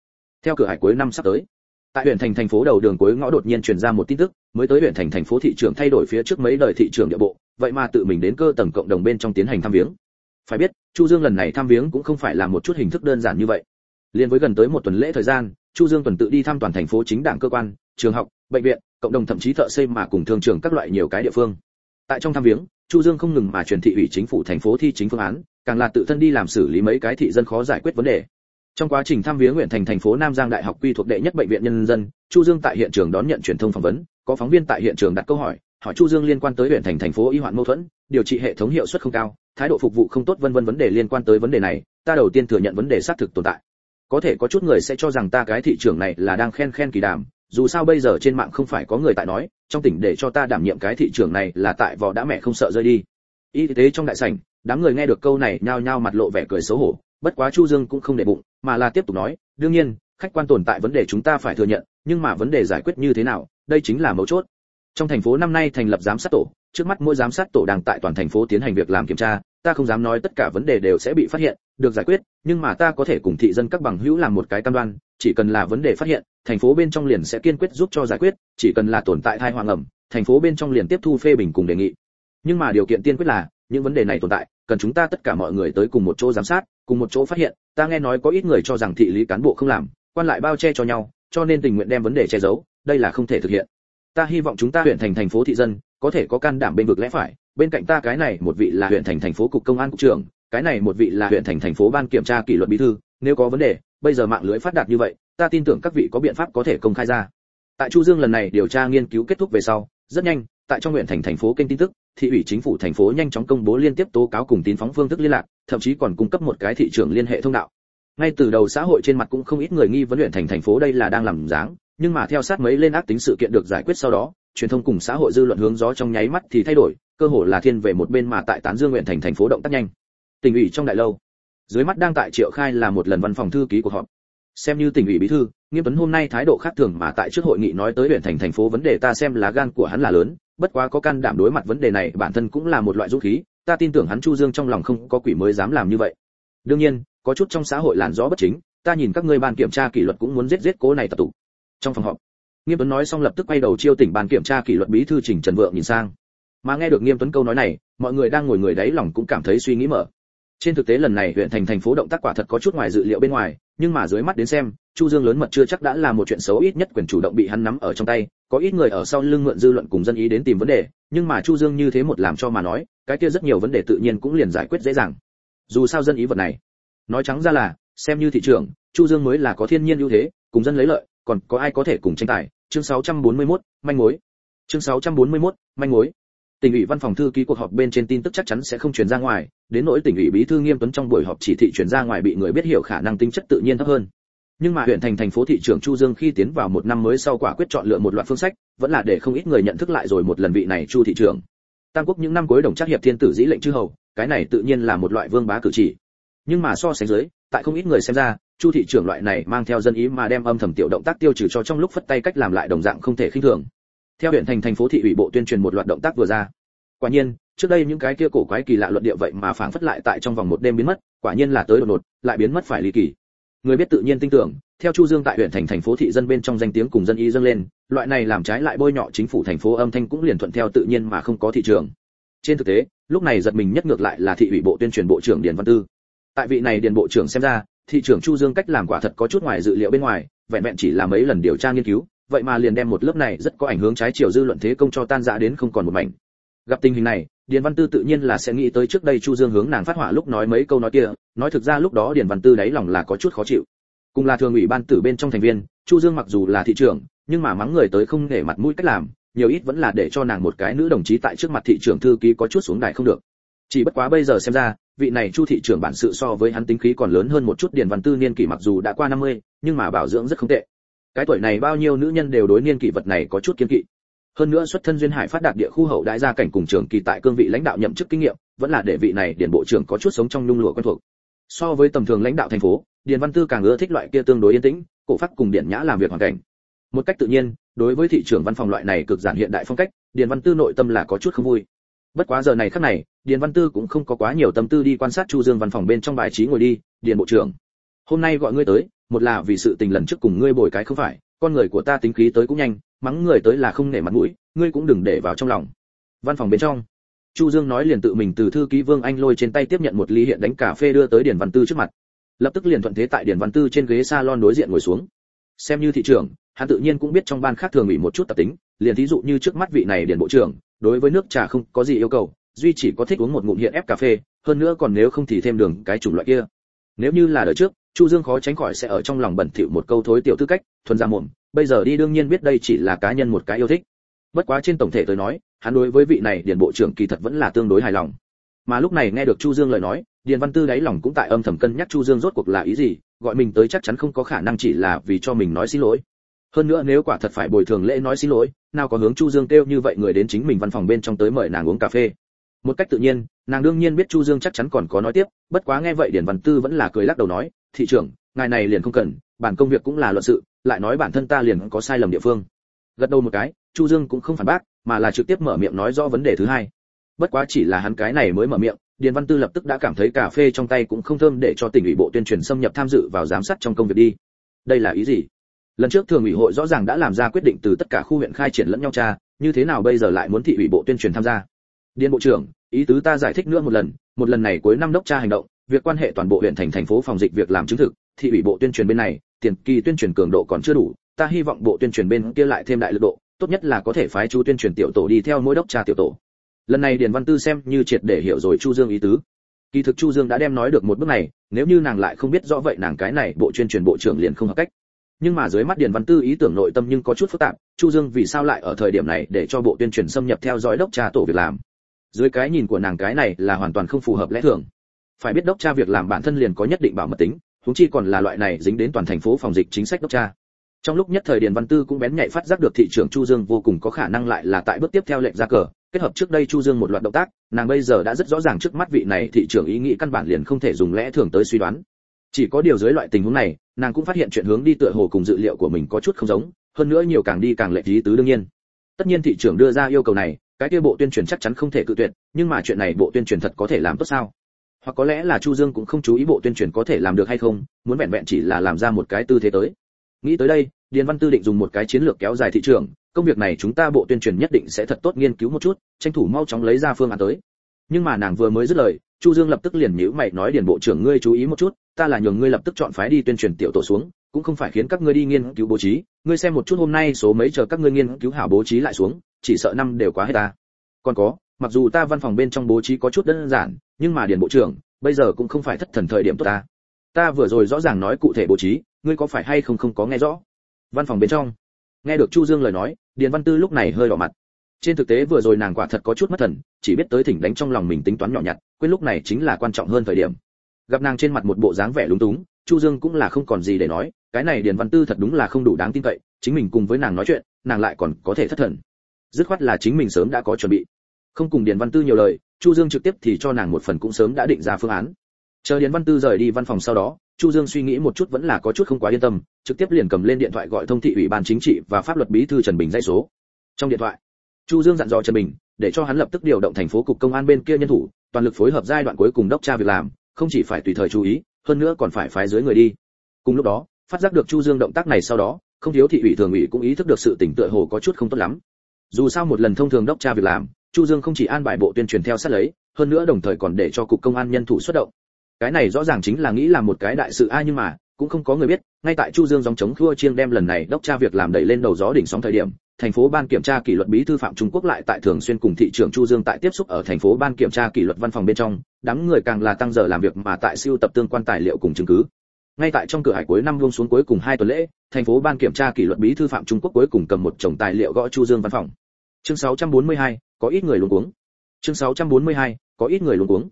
Theo cửa hải cuối năm sắp tới. Tại huyện thành thành phố đầu đường cuối ngõ đột nhiên truyền ra một tin tức, mới tới huyện thành thành phố thị trưởng thay đổi phía trước mấy đời thị trưởng địa bộ, vậy mà tự mình đến cơ tầng cộng đồng bên trong tiến hành thăm viếng. Phải biết, chu dương lần này thăm viếng cũng không phải là một chút hình thức đơn giản như vậy. Liên với gần tới một tuần lễ thời gian, chu dương tuần tự đi thăm toàn thành phố chính đảng cơ quan, trường học, bệnh viện, cộng đồng thậm chí thợ xây mà cùng thương trường các loại nhiều cái địa phương. Tại trong thăm viếng, chu dương không ngừng mà truyền thị ủy chính phủ thành phố thi chính phương án càng là tự thân đi làm xử lý mấy cái thị dân khó giải quyết vấn đề. Trong quá trình thăm viếng huyện thành thành phố nam giang đại học quy thuộc đệ nhất bệnh viện nhân dân, chu dương tại hiện trường đón nhận truyền thông phỏng vấn, có phóng viên tại hiện trường đặt câu hỏi hỏi chu dương liên quan tới huyện thành thành phố y hoạn mâu thuẫn, điều trị hệ thống hiệu suất không cao, thái độ phục vụ không tốt vân vân vấn đề liên quan tới vấn đề này, ta đầu tiên thừa nhận vấn đề xác thực tồn tại. Có thể có chút người sẽ cho rằng ta cái thị trường này là đang khen khen kỳ đàm, dù sao bây giờ trên mạng không phải có người tại nói, trong tỉnh để cho ta đảm nhiệm cái thị trường này là tại vò đã mẹ không sợ rơi đi. Y tế trong đại sảnh đám người nghe được câu này nhao nhao mặt lộ vẻ cười xấu hổ, bất quá chu dương cũng không để bụng, mà là tiếp tục nói, đương nhiên, khách quan tồn tại vấn đề chúng ta phải thừa nhận, nhưng mà vấn đề giải quyết như thế nào, đây chính là mấu chốt. Trong thành phố năm nay thành lập giám sát tổ, trước mắt mỗi giám sát tổ đang tại toàn thành phố tiến hành việc làm kiểm tra, ta không dám nói tất cả vấn đề đều sẽ bị phát hiện, được giải quyết, nhưng mà ta có thể cùng thị dân các bằng hữu làm một cái cam đoan, chỉ cần là vấn đề phát hiện, thành phố bên trong liền sẽ kiên quyết giúp cho giải quyết, chỉ cần là tồn tại thai hoàng ẩm thành phố bên trong liền tiếp thu phê bình cùng đề nghị. Nhưng mà điều kiện tiên quyết là những vấn đề này tồn tại, cần chúng ta tất cả mọi người tới cùng một chỗ giám sát, cùng một chỗ phát hiện. Ta nghe nói có ít người cho rằng thị lý cán bộ không làm, quan lại bao che cho nhau, cho nên tình nguyện đem vấn đề che giấu, đây là không thể thực hiện. Ta hy vọng chúng ta huyện thành thành phố thị dân, có thể có can đảm bên vực lẽ phải. Bên cạnh ta cái này, một vị là huyện thành thành phố cục công an cục trưởng, cái này một vị là huyện thành thành phố ban kiểm tra kỷ luật bí thư, nếu có vấn đề, bây giờ mạng lưới phát đạt như vậy, ta tin tưởng các vị có biện pháp có thể công khai ra. Tại chu dương lần này điều tra nghiên cứu kết thúc về sau, rất nhanh, tại trong huyện thành thành phố kênh tin tức thị ủy chính phủ thành phố nhanh chóng công bố liên tiếp tố cáo cùng tín phóng phương thức liên lạc, thậm chí còn cung cấp một cái thị trường liên hệ thông đạo. Ngay từ đầu xã hội trên mặt cũng không ít người nghi vấn huyện thành thành phố đây là đang làm dáng, nhưng mà theo sát mấy lên ác tính sự kiện được giải quyết sau đó, truyền thông cùng xã hội dư luận hướng gió trong nháy mắt thì thay đổi, cơ hội là thiên về một bên mà tại tán dương huyện thành thành phố động tác nhanh. Tình ủy trong đại lâu, dưới mắt đang tại triệu khai là một lần văn phòng thư ký cuộc họp xem như tỉnh ủy bí thư, nghiêm tuấn hôm nay thái độ khác thường mà tại trước hội nghị nói tới huyện thành thành phố vấn đề ta xem lá gan của hắn là lớn, bất quá có can đảm đối mặt vấn đề này, bản thân cũng là một loại dũng khí, ta tin tưởng hắn chu dương trong lòng không có quỷ mới dám làm như vậy. Đương nhiên, có chút trong xã hội làn gió bất chính, ta nhìn các ngươi ban kiểm tra kỷ luật cũng muốn giết giết cố này tập tụ. Trong phòng họp, nghiêm tuấn nói xong lập tức quay đầu chiêu tỉnh ban kiểm tra kỷ luật bí thư trình trần vượng nhìn sang. Mà nghe được nghiêm tuấn câu nói này, mọi người đang ngồi người đấy lòng cũng cảm thấy suy nghĩ mở trên thực tế lần này huyện thành thành phố động tác quả thật có chút ngoài dự liệu bên ngoài nhưng mà dưới mắt đến xem chu dương lớn mật chưa chắc đã là một chuyện xấu ít nhất quyền chủ động bị hắn nắm ở trong tay có ít người ở sau lưng mượn dư luận cùng dân ý đến tìm vấn đề nhưng mà chu dương như thế một làm cho mà nói cái kia rất nhiều vấn đề tự nhiên cũng liền giải quyết dễ dàng. Dù sao dân ý vật này nói trắng ra là xem như thị trường chu dương mới là có thiên nhiên ưu thế cùng dân lấy lợi còn có ai có thể cùng tranh tài? Chương 641, manh mối. Chương 641, manh mối tỉnh ủy văn phòng thư ký cuộc họp bên trên tin tức chắc chắn sẽ không truyền ra ngoài, đến nỗi tỉnh ủy bí thư nghiêm tuấn trong buổi họp chỉ thị truyền ra ngoài bị người biết hiểu khả năng tính chất tự nhiên thấp hơn. Nhưng mà huyện thành thành phố thị trưởng chu dương khi tiến vào một năm mới sau quả quyết chọn lựa một loạt phương sách, vẫn là để không ít người nhận thức lại rồi một lần vị này chu thị trưởng. Tam quốc những năm cuối đồng chắc hiệp thiên tử dĩ lệnh chư hầu, cái này tự nhiên là một loại vương bá cử chỉ. Nhưng mà so sánh dưới, tại không ít người xem ra, chu thị trưởng loại này mang theo dân ý mà đem âm thầm tiểu động tác tiêu trừ cho trong lúc phất tay cách làm lại đồng dạng không thể khinh thường theo huyện thành thành phố thị ủy bộ tuyên truyền một loạt động tác vừa ra. Quả nhiên, trước đây những cái kia cổ quái kỳ lạ luận địa vậy mà phảng phất lại tại trong vòng một đêm biến mất, quả nhiên là tới đột ngột, lại biến mất phải ly kỳ. Người biết tự nhiên tin tưởng, theo chu dương tại huyện thành thành phố thị dân bên trong danh tiếng cùng dân y dâng lên, loại này làm trái lại bôi nhọ chính phủ thành phố âm thanh cũng liền thuận theo tự nhiên mà không có thị trường. Trên thực tế, lúc này giật mình nhất ngược lại là thị ủy bộ tuyên truyền bộ trưởng điền văn tư. Tại vị này điền bộ trưởng xem ra, thị trưởng chu dương cách làm quả thật có chút ngoài dự liệu bên ngoài, vẹn vẹn chỉ là mấy lần điều tra nghiên cứu vậy mà liền đem một lớp này rất có ảnh hưởng trái chiều dư luận thế công cho tan rã đến không còn một mảnh. Gặp tình hình này điền văn tư tự nhiên là sẽ nghĩ tới trước đây chu dương hướng nàng phát họa lúc nói mấy câu nói kia nói thực ra lúc đó điền văn tư đáy lòng là có chút khó chịu. Cùng là thường ủy ban tử bên trong thành viên chu dương mặc dù là thị trưởng nhưng mà mắng người tới không để mặt mũi cách làm nhiều ít vẫn là để cho nàng một cái nữ đồng chí tại trước mặt thị trưởng thư ký có chút xuống đài không được. Chỉ bất quá bây giờ xem ra vị này chu thị trưởng bản sự so với hắn tính khí còn lớn hơn một chút điền văn tư niên kỷ mặc dù đã qua 50, nhưng mà bảo dưỡng rất không tệ cái tuổi này bao nhiêu nữ nhân đều đối niên kỷ vật này có chút kiên kỵ. Hơn nữa xuất thân duyên hải phát đạt địa khu hậu đại gia cảnh cùng trưởng kỳ tại cương vị lãnh đạo nhậm chức kinh nghiệm, vẫn là để vị này điền bộ trưởng có chút sống trong nhung lụa quen thuộc. So với tầm thường lãnh đạo thành phố, điền văn tư càng ưa thích loại kia tương đối yên tĩnh, cổ phát cùng điện nhã làm việc hoàn cảnh. Một cách tự nhiên, đối với thị trường văn phòng loại này cực giản hiện đại phong cách, điền văn tư nội tâm là có chút không vui. Bất quá giờ này khắc này, điền văn tư cũng không có quá nhiều tâm tư đi quan sát chu dương văn phòng bên trong bài trí ngồi đi, điền bộ trưởng, hôm nay gọi ngươi tới một là vì sự tình lần trước cùng ngươi bồi cái không phải, con người của ta tính khí tới cũng nhanh, mắng người tới là không nể mặt mũi, ngươi cũng đừng để vào trong lòng. Văn phòng bên trong, chu dương nói liền tự mình từ thư ký vương anh lôi trên tay tiếp nhận một ly hiện đánh cà phê đưa tới điền văn tư trước mặt. Lập tức liền thuận thế tại điền văn tư trên ghế salon đối diện ngồi xuống. Xem như thị trưởng, hắn tự nhiên cũng biết trong ban khác thường ủy một chút tập tính, liền thí dụ như trước mắt vị này điền bộ trưởng, đối với nước trà không có gì yêu cầu, duy chỉ có thích uống một ngụm hiện ép cà phê, hơn nữa còn nếu không thì thêm đường cái chủng loại kia. Nếu như là đời trước chu dương khó tránh khỏi sẽ ở trong lòng bẩn thỉu một câu thối tiểu tư cách, thuần ra mồm, bây giờ đi đương nhiên biết đây chỉ là cá nhân một cái yêu thích. Bất quá trên tổng thể tôi nói, hắn đối với vị này điền bộ trưởng kỳ thật vẫn là tương đối hài lòng. Mà lúc này nghe được chu dương lời nói, điền văn tư đáy lòng cũng tại âm thầm cân nhắc chu dương rốt cuộc là ý gì, gọi mình tới chắc chắn không có khả năng chỉ là vì cho mình nói xin lỗi. Hơn nữa nếu quả thật phải bồi thường lễ nói xin lỗi, nào có hướng chu dương kêu như vậy người đến chính mình văn phòng bên trong tới mời nàng uống cà phê. Một cách tự nhiên, nàng đương nhiên biết chu dương chắc chắn còn có nói tiếp, bất quá nghe vậy điển văn tư vẫn là cười lắc đầu nói thị trưởng, ngài này liền không cần, bản công việc cũng là luận sự, lại nói bản thân ta liền có sai lầm địa phương. Gật đầu một cái, chu dương cũng không phản bác, mà là trực tiếp mở miệng nói rõ vấn đề thứ hai. Bất quá chỉ là hắn cái này mới mở miệng, điền văn tư lập tức đã cảm thấy cà phê trong tay cũng không thơm để cho tỉnh ủy bộ tuyên truyền xâm nhập tham dự vào giám sát trong công việc đi. Đây là ý gì? Lần trước thường ủy hội rõ ràng đã làm ra quyết định từ tất cả khu huyện khai triển lẫn nhau tra, như thế nào bây giờ lại muốn thị ủy bộ tuyên truyền tham gia? Điền bộ trưởng, ý tứ ta giải thích nữa một lần một lần này cuối năm đốc tra hành động việc quan hệ toàn bộ huyện thành thành phố phòng dịch việc làm chứng thực, thị ủy bộ tuyên truyền bên này, tiền kỳ tuyên truyền cường độ còn chưa đủ, ta hy vọng bộ tuyên truyền bên kia lại thêm đại lực độ, tốt nhất là có thể phái chú tuyên truyền tiểu tổ đi theo mỗi đốc tra tiểu tổ. Lần này điền văn tư xem như triệt để hiểu rồi chu dương ý tứ. Kỳ thực chu dương đã đem nói được một bước này, nếu như nàng lại không biết rõ vậy nàng cái này bộ tuyên truyền bộ trưởng liền không hợp cách. Nhưng mà dưới mắt điền văn tư ý tưởng nội tâm nhưng có chút phức tạp, chu dương vì sao lại ở thời điểm này để cho bộ tuyên truyền xâm nhập theo dõi đốc tra tổ việc làm? Dưới cái nhìn của nàng cái này là hoàn toàn không phù hợp lẽ thường phải biết đốc tra việc làm bản thân liền có nhất định bảo mật tính chúng chi còn là loại này dính đến toàn thành phố phòng dịch chính sách đốc tra trong lúc nhất thời điền văn tư cũng bén nhạy phát giác được thị trưởng chu dương vô cùng có khả năng lại là tại bước tiếp theo lệnh ra cờ, kết hợp trước đây chu dương một loạt động tác, nàng bây giờ đã rất rõ ràng trước mắt vị này thị trưởng ý nghĩ căn bản liền không thể dùng lẽ thường tới suy đoán. Chỉ có điều dưới loại tình huống này, nàng cũng phát hiện chuyện hướng đi tựa hồ cùng dự liệu của mình có chút không giống, hơn nữa nhiều càng đi càng lệch ý tứ đương nhiên. Tất nhiên thị trưởng đưa ra yêu cầu này, cái kia bộ tuyên truyền chắc chắn không thể cự tuyệt, nhưng mà chuyện này bộ tuyên truyền thật có thể làm tốt sao? Hoặc có lẽ là chu dương cũng không chú ý bộ tuyên truyền có thể làm được hay không, muốn vẹn vẹn chỉ là làm ra một cái tư thế tới. Nghĩ tới đây, điền văn tư định dùng một cái chiến lược kéo dài thị trường, công việc này chúng ta bộ tuyên truyền nhất định sẽ thật tốt nghiên cứu một chút, tranh thủ mau chóng lấy ra phương án tới. Nhưng mà nàng vừa mới dứt lời, chu dương lập tức liền nhíu mày nói điền bộ trưởng ngươi chú ý một chút, ta là nhường ngươi lập tức chọn phái đi tuyên truyền tiểu tổ xuống, cũng không phải khiến các ngươi đi nghiên cứu bố trí, ngươi xem một chút hôm nay số mấy chờ các ngươi nghiên cứu hảo bố trí lại xuống, chỉ sợ năm đều quá hết ta. Còn có mặc dù ta văn phòng bên trong bố trí có chút đơn giản, nhưng mà điền bộ trưởng, bây giờ cũng không phải thất thần thời điểm tốt ta. Ta vừa rồi rõ ràng nói cụ thể bố trí, ngươi có phải hay không không có nghe rõ? Văn phòng bên trong. Nghe được chu dương lời nói, điền văn tư lúc này hơi đỏ mặt. Trên thực tế vừa rồi nàng quả thật có chút mất thần, chỉ biết tới thỉnh đánh trong lòng mình tính toán nhỏ nhặt, quên lúc này chính là quan trọng hơn thời điểm. Gặp nàng trên mặt một bộ dáng vẻ lúng túng, chu dương cũng là không còn gì để nói, cái này điền văn tư thật đúng là không đủ đáng tin cậy, chính mình cùng với nàng nói chuyện, nàng lại còn có thể thất thần. Dứt khoát là chính mình sớm đã có chuẩn bị không cùng điền văn tư nhiều lời, chu dương trực tiếp thì cho nàng một phần cũng sớm đã định ra phương án. Chờ điền văn tư rời đi văn phòng sau đó, chu dương suy nghĩ một chút vẫn là có chút không quá yên tâm, trực tiếp liền cầm lên điện thoại gọi thông thị ủy ban chính trị và pháp luật bí thư trần bình dây số. Trong điện thoại, chu dương dặn dò trần bình để cho hắn lập tức điều động thành phố cục công an bên kia nhân thủ, toàn lực phối hợp giai đoạn cuối cùng đốc tra việc làm, không chỉ phải tùy thời chú ý, hơn nữa còn phải phái dưới người đi. Cùng lúc đó, phát giác được chu dương động tác này sau đó, không thiếu thị ủy thường ủy cũng ý thức được sự tỉnh tựa hồ có chút không tốt lắm. Dù sao một lần thông thường đốc tra việc làm chu dương không chỉ an bài bộ tuyên truyền theo sát lấy hơn nữa đồng thời còn để cho cục công an nhân thủ xuất động. Cái này rõ ràng chính là nghĩ là một cái đại sự ai nhưng mà cũng không có người biết ngay tại chu dương dòng chống khua chiêng đem lần này đốc tra việc làm đẩy lên đầu gió đỉnh sóng thời điểm thành phố ban kiểm tra kỷ luật bí thư phạm trung quốc lại tại thường xuyên cùng thị trưởng chu dương tại tiếp xúc ở thành phố ban kiểm tra kỷ luật văn phòng bên trong đám người càng là tăng giờ làm việc mà tại siêu tập tương quan tài liệu cùng chứng cứ. Ngay tại trong cửa hải cuối năm buông xuống cuối cùng hai tuần lễ thành phố ban kiểm tra kỷ luật bí thư phạm trung quốc cuối cùng cầm một chồng tài liệu gõ chu dương văn phòng. Chương 642, có ít người luống cuống. Chương 642, có ít người luống cuống.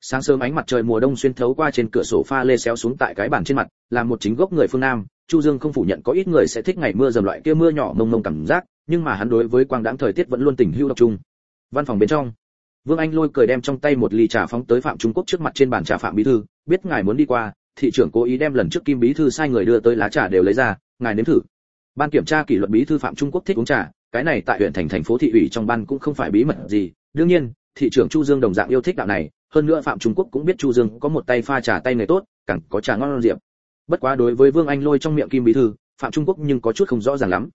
Sáng sớm ánh mặt trời mùa đông xuyên thấu qua trên cửa sổ pha lê xéo xuống tại cái bàn trên mặt làm một chính gốc người phương nam. Chu dương không phủ nhận có ít người sẽ thích ngày mưa dầm loại kia mưa nhỏ mông mông cảm giác nhưng mà hắn đối với quang đãng thời tiết vẫn luôn tình hưu độc trung văn phòng bên trong vương anh lôi cười đem trong tay một ly trà phóng tới phạm trung quốc trước mặt trên bàn trà phạm bí thư biết ngài muốn đi qua thị trưởng cố ý đem lần trước kim bí thư sai người đưa tới lá trà đều lấy ra ngài nếm thử. Ban kiểm tra kỷ luật bí thư phạm trung quốc thích uống trà cái này tại huyện thành thành phố thị ủy trong ban cũng không phải bí mật gì. Đương nhiên, thị trưởng chu dương đồng dạng yêu thích đạo này. Hơn nữa phạm trung quốc cũng biết chu dương có một tay pha trà tay người tốt, càng có trà ngon diệp. Bất quá đối với vương anh lôi trong miệng kim bí thư, phạm trung quốc nhưng có chút không rõ ràng lắm.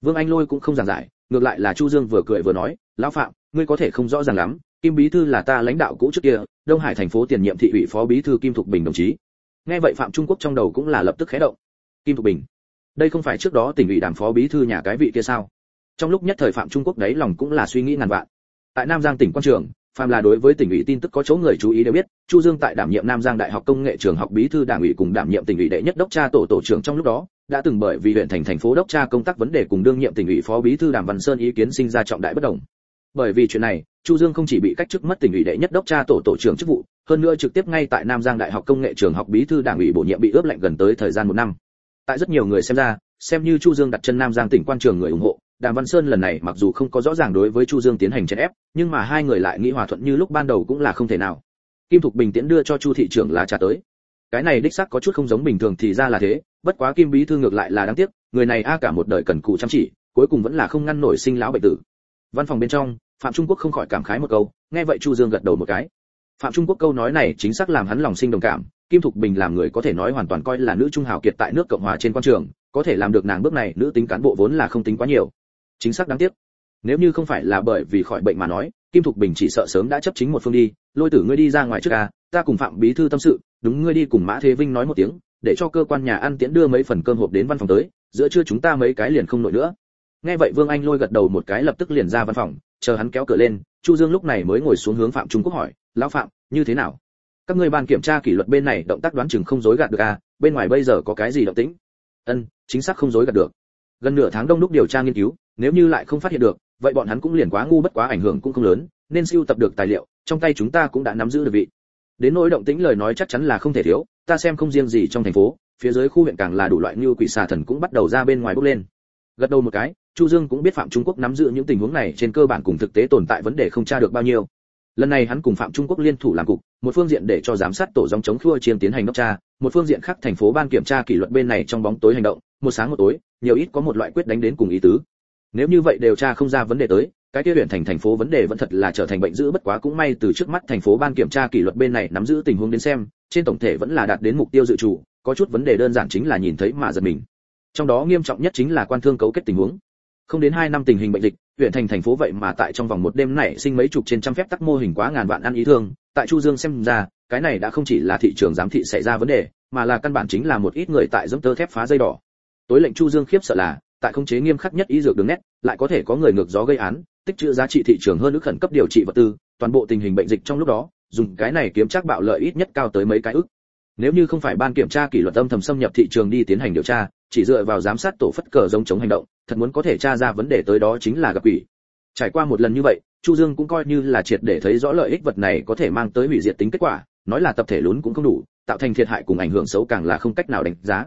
Vương anh lôi cũng không giảng giải, ngược lại là chu dương vừa cười vừa nói, lão phạm, ngươi có thể không rõ ràng lắm, kim bí thư là ta lãnh đạo cũ trước kia, đông hải thành phố tiền nhiệm thị ủy phó bí thư kim thục bình đồng chí. Nghe vậy phạm trung quốc trong đầu cũng là lập tức khé động. Kim thục bình, đây không phải trước đó tỉnh ủy đảng phó bí thư nhà cái vị kia sao? Trong lúc nhất thời phạm trung quốc đấy lòng cũng là suy nghĩ ngàn vạn. Tại nam giang tỉnh quan trường phàm là đối với tỉnh ủy tin tức có chỗ người chú ý đều biết, chu dương tại đảm nhiệm nam giang đại học công nghệ trường học bí thư đảng ủy cùng đảm nhiệm tỉnh ủy đệ nhất đốc tra tổ tổ trưởng trong lúc đó, đã từng bởi vì huyện thành thành phố đốc tra công tác vấn đề cùng đương nhiệm tỉnh ủy phó bí thư đàm văn sơn ý kiến sinh ra trọng đại bất đồng. Bởi vì chuyện này, chu dương không chỉ bị cách chức mất tỉnh ủy đệ nhất đốc tra tổ tổ trưởng chức vụ, hơn nữa trực tiếp ngay tại nam giang đại học công nghệ trường học bí thư đảng ủy bổ nhiệm bị ướp lạnh gần tới thời gian một năm. Tại rất nhiều người xem ra, xem như chu dương đặt chân nam giang tỉnh quan trường người ủng hộ đàm văn sơn lần này mặc dù không có rõ ràng đối với chu dương tiến hành chèn ép, nhưng mà hai người lại nghĩ hòa thuận như lúc ban đầu cũng là không thể nào. Kim thục bình tiễn đưa cho chu thị trưởng là trả tới. Cái này đích xác có chút không giống bình thường thì ra là thế, bất quá kim bí thư ngược lại là đáng tiếc, người này a cả một đời cần cù chăm chỉ, cuối cùng vẫn là không ngăn nổi sinh lão bệnh tử. Văn phòng bên trong, phạm trung quốc không khỏi cảm khái một câu, nghe vậy chu dương gật đầu một cái. Phạm trung quốc câu nói này chính xác làm hắn lòng sinh đồng cảm, kim thục bình làm người có thể nói hoàn toàn coi là nữ trung hào kiệt tại nước cộng hòa trên quan trường, có thể làm được nàng bước này, nữ tính cán bộ vốn là không tính quá nhiều chính xác đáng tiếc. Nếu như không phải là bởi vì khỏi bệnh mà nói, kim thục bình chỉ sợ sớm đã chấp chính một phương đi. Lôi tử ngươi đi ra ngoài trước à ta cùng phạm bí thư tâm sự, đúng ngươi đi cùng mã thế vinh nói một tiếng, để cho cơ quan nhà ăn tiễn đưa mấy phần cơm hộp đến văn phòng tới, giữa trưa chúng ta mấy cái liền không nổi nữa. Nghe vậy vương anh lôi gật đầu một cái lập tức liền ra văn phòng, chờ hắn kéo cửa lên, chu dương lúc này mới ngồi xuống hướng phạm trung quốc hỏi, lão phạm, như thế nào? Các ngươi ban kiểm tra kỷ luật bên này động tác đoán chừng không dối gạt được à bên ngoài bây giờ có cái gì động tĩnh? Ân, chính xác không dối gạt được. Gần nửa tháng đông đúc điều tra nghiên cứu nếu như lại không phát hiện được, vậy bọn hắn cũng liền quá ngu bất quá ảnh hưởng cũng không lớn, nên siêu tập được tài liệu, trong tay chúng ta cũng đã nắm giữ được vị. Đến nỗi động tĩnh lời nói chắc chắn là không thể thiếu, ta xem không riêng gì trong thành phố, phía dưới khu huyện càng là đủ loại như quỷ xà thần cũng bắt đầu ra bên ngoài bốc lên. Gật đầu một cái, chu dương cũng biết phạm trung quốc nắm giữ những tình huống này trên cơ bản cùng thực tế tồn tại vấn đề không tra được bao nhiêu. Lần này hắn cùng phạm trung quốc liên thủ làm cục, một phương diện để cho giám sát tổ dòng chống khua chiêm tiến hành đốc tra, một phương diện khác thành phố ban kiểm tra kỷ luật bên này trong bóng tối hành động, một sáng một tối, nhiều ít có một loại quyết đánh đến cùng ý tứ nếu như vậy điều tra không ra vấn đề tới, cái kia huyện thành thành phố vấn đề vẫn thật là trở thành bệnh dữ, bất quá cũng may từ trước mắt thành phố ban kiểm tra kỷ luật bên này nắm giữ tình huống đến xem, trên tổng thể vẫn là đạt đến mục tiêu dự trù, có chút vấn đề đơn giản chính là nhìn thấy mà giật mình. Trong đó nghiêm trọng nhất chính là quan thương cấu kết tình huống. Không đến 2 năm tình hình bệnh dịch, huyện thành thành phố vậy mà tại trong vòng một đêm này sinh mấy chục trên trăm phép tắc mô hình quá ngàn vạn ăn ý thương, tại chu dương xem ra, cái này đã không chỉ là thị trường giám thị xảy ra vấn đề, mà là căn bản chính là một ít người tại giống tơ thép phá dây đỏ. Tối lệnh chu dương khiếp sợ là tại không chế nghiêm khắc nhất ý dược đường nét, lại có thể có người ngược gió gây án, tích trữ giá trị thị trường hơn ước khẩn cấp điều trị vật tư, toàn bộ tình hình bệnh dịch trong lúc đó, dùng cái này kiếm chắc bạo lợi ít nhất cao tới mấy cái ức. Nếu như không phải ban kiểm tra kỷ luật âm thầm xâm nhập thị trường đi tiến hành điều tra, chỉ dựa vào giám sát tổ phất cờ giống chống hành động, thật muốn có thể tra ra vấn đề tới đó chính là gặp quỷ. Trải qua một lần như vậy, chu dương cũng coi như là triệt để thấy rõ lợi ích vật này có thể mang tới hủy diệt tính kết quả, nói là tập thể lún cũng không đủ, tạo thành thiệt hại cùng ảnh hưởng xấu càng là không cách nào đánh giá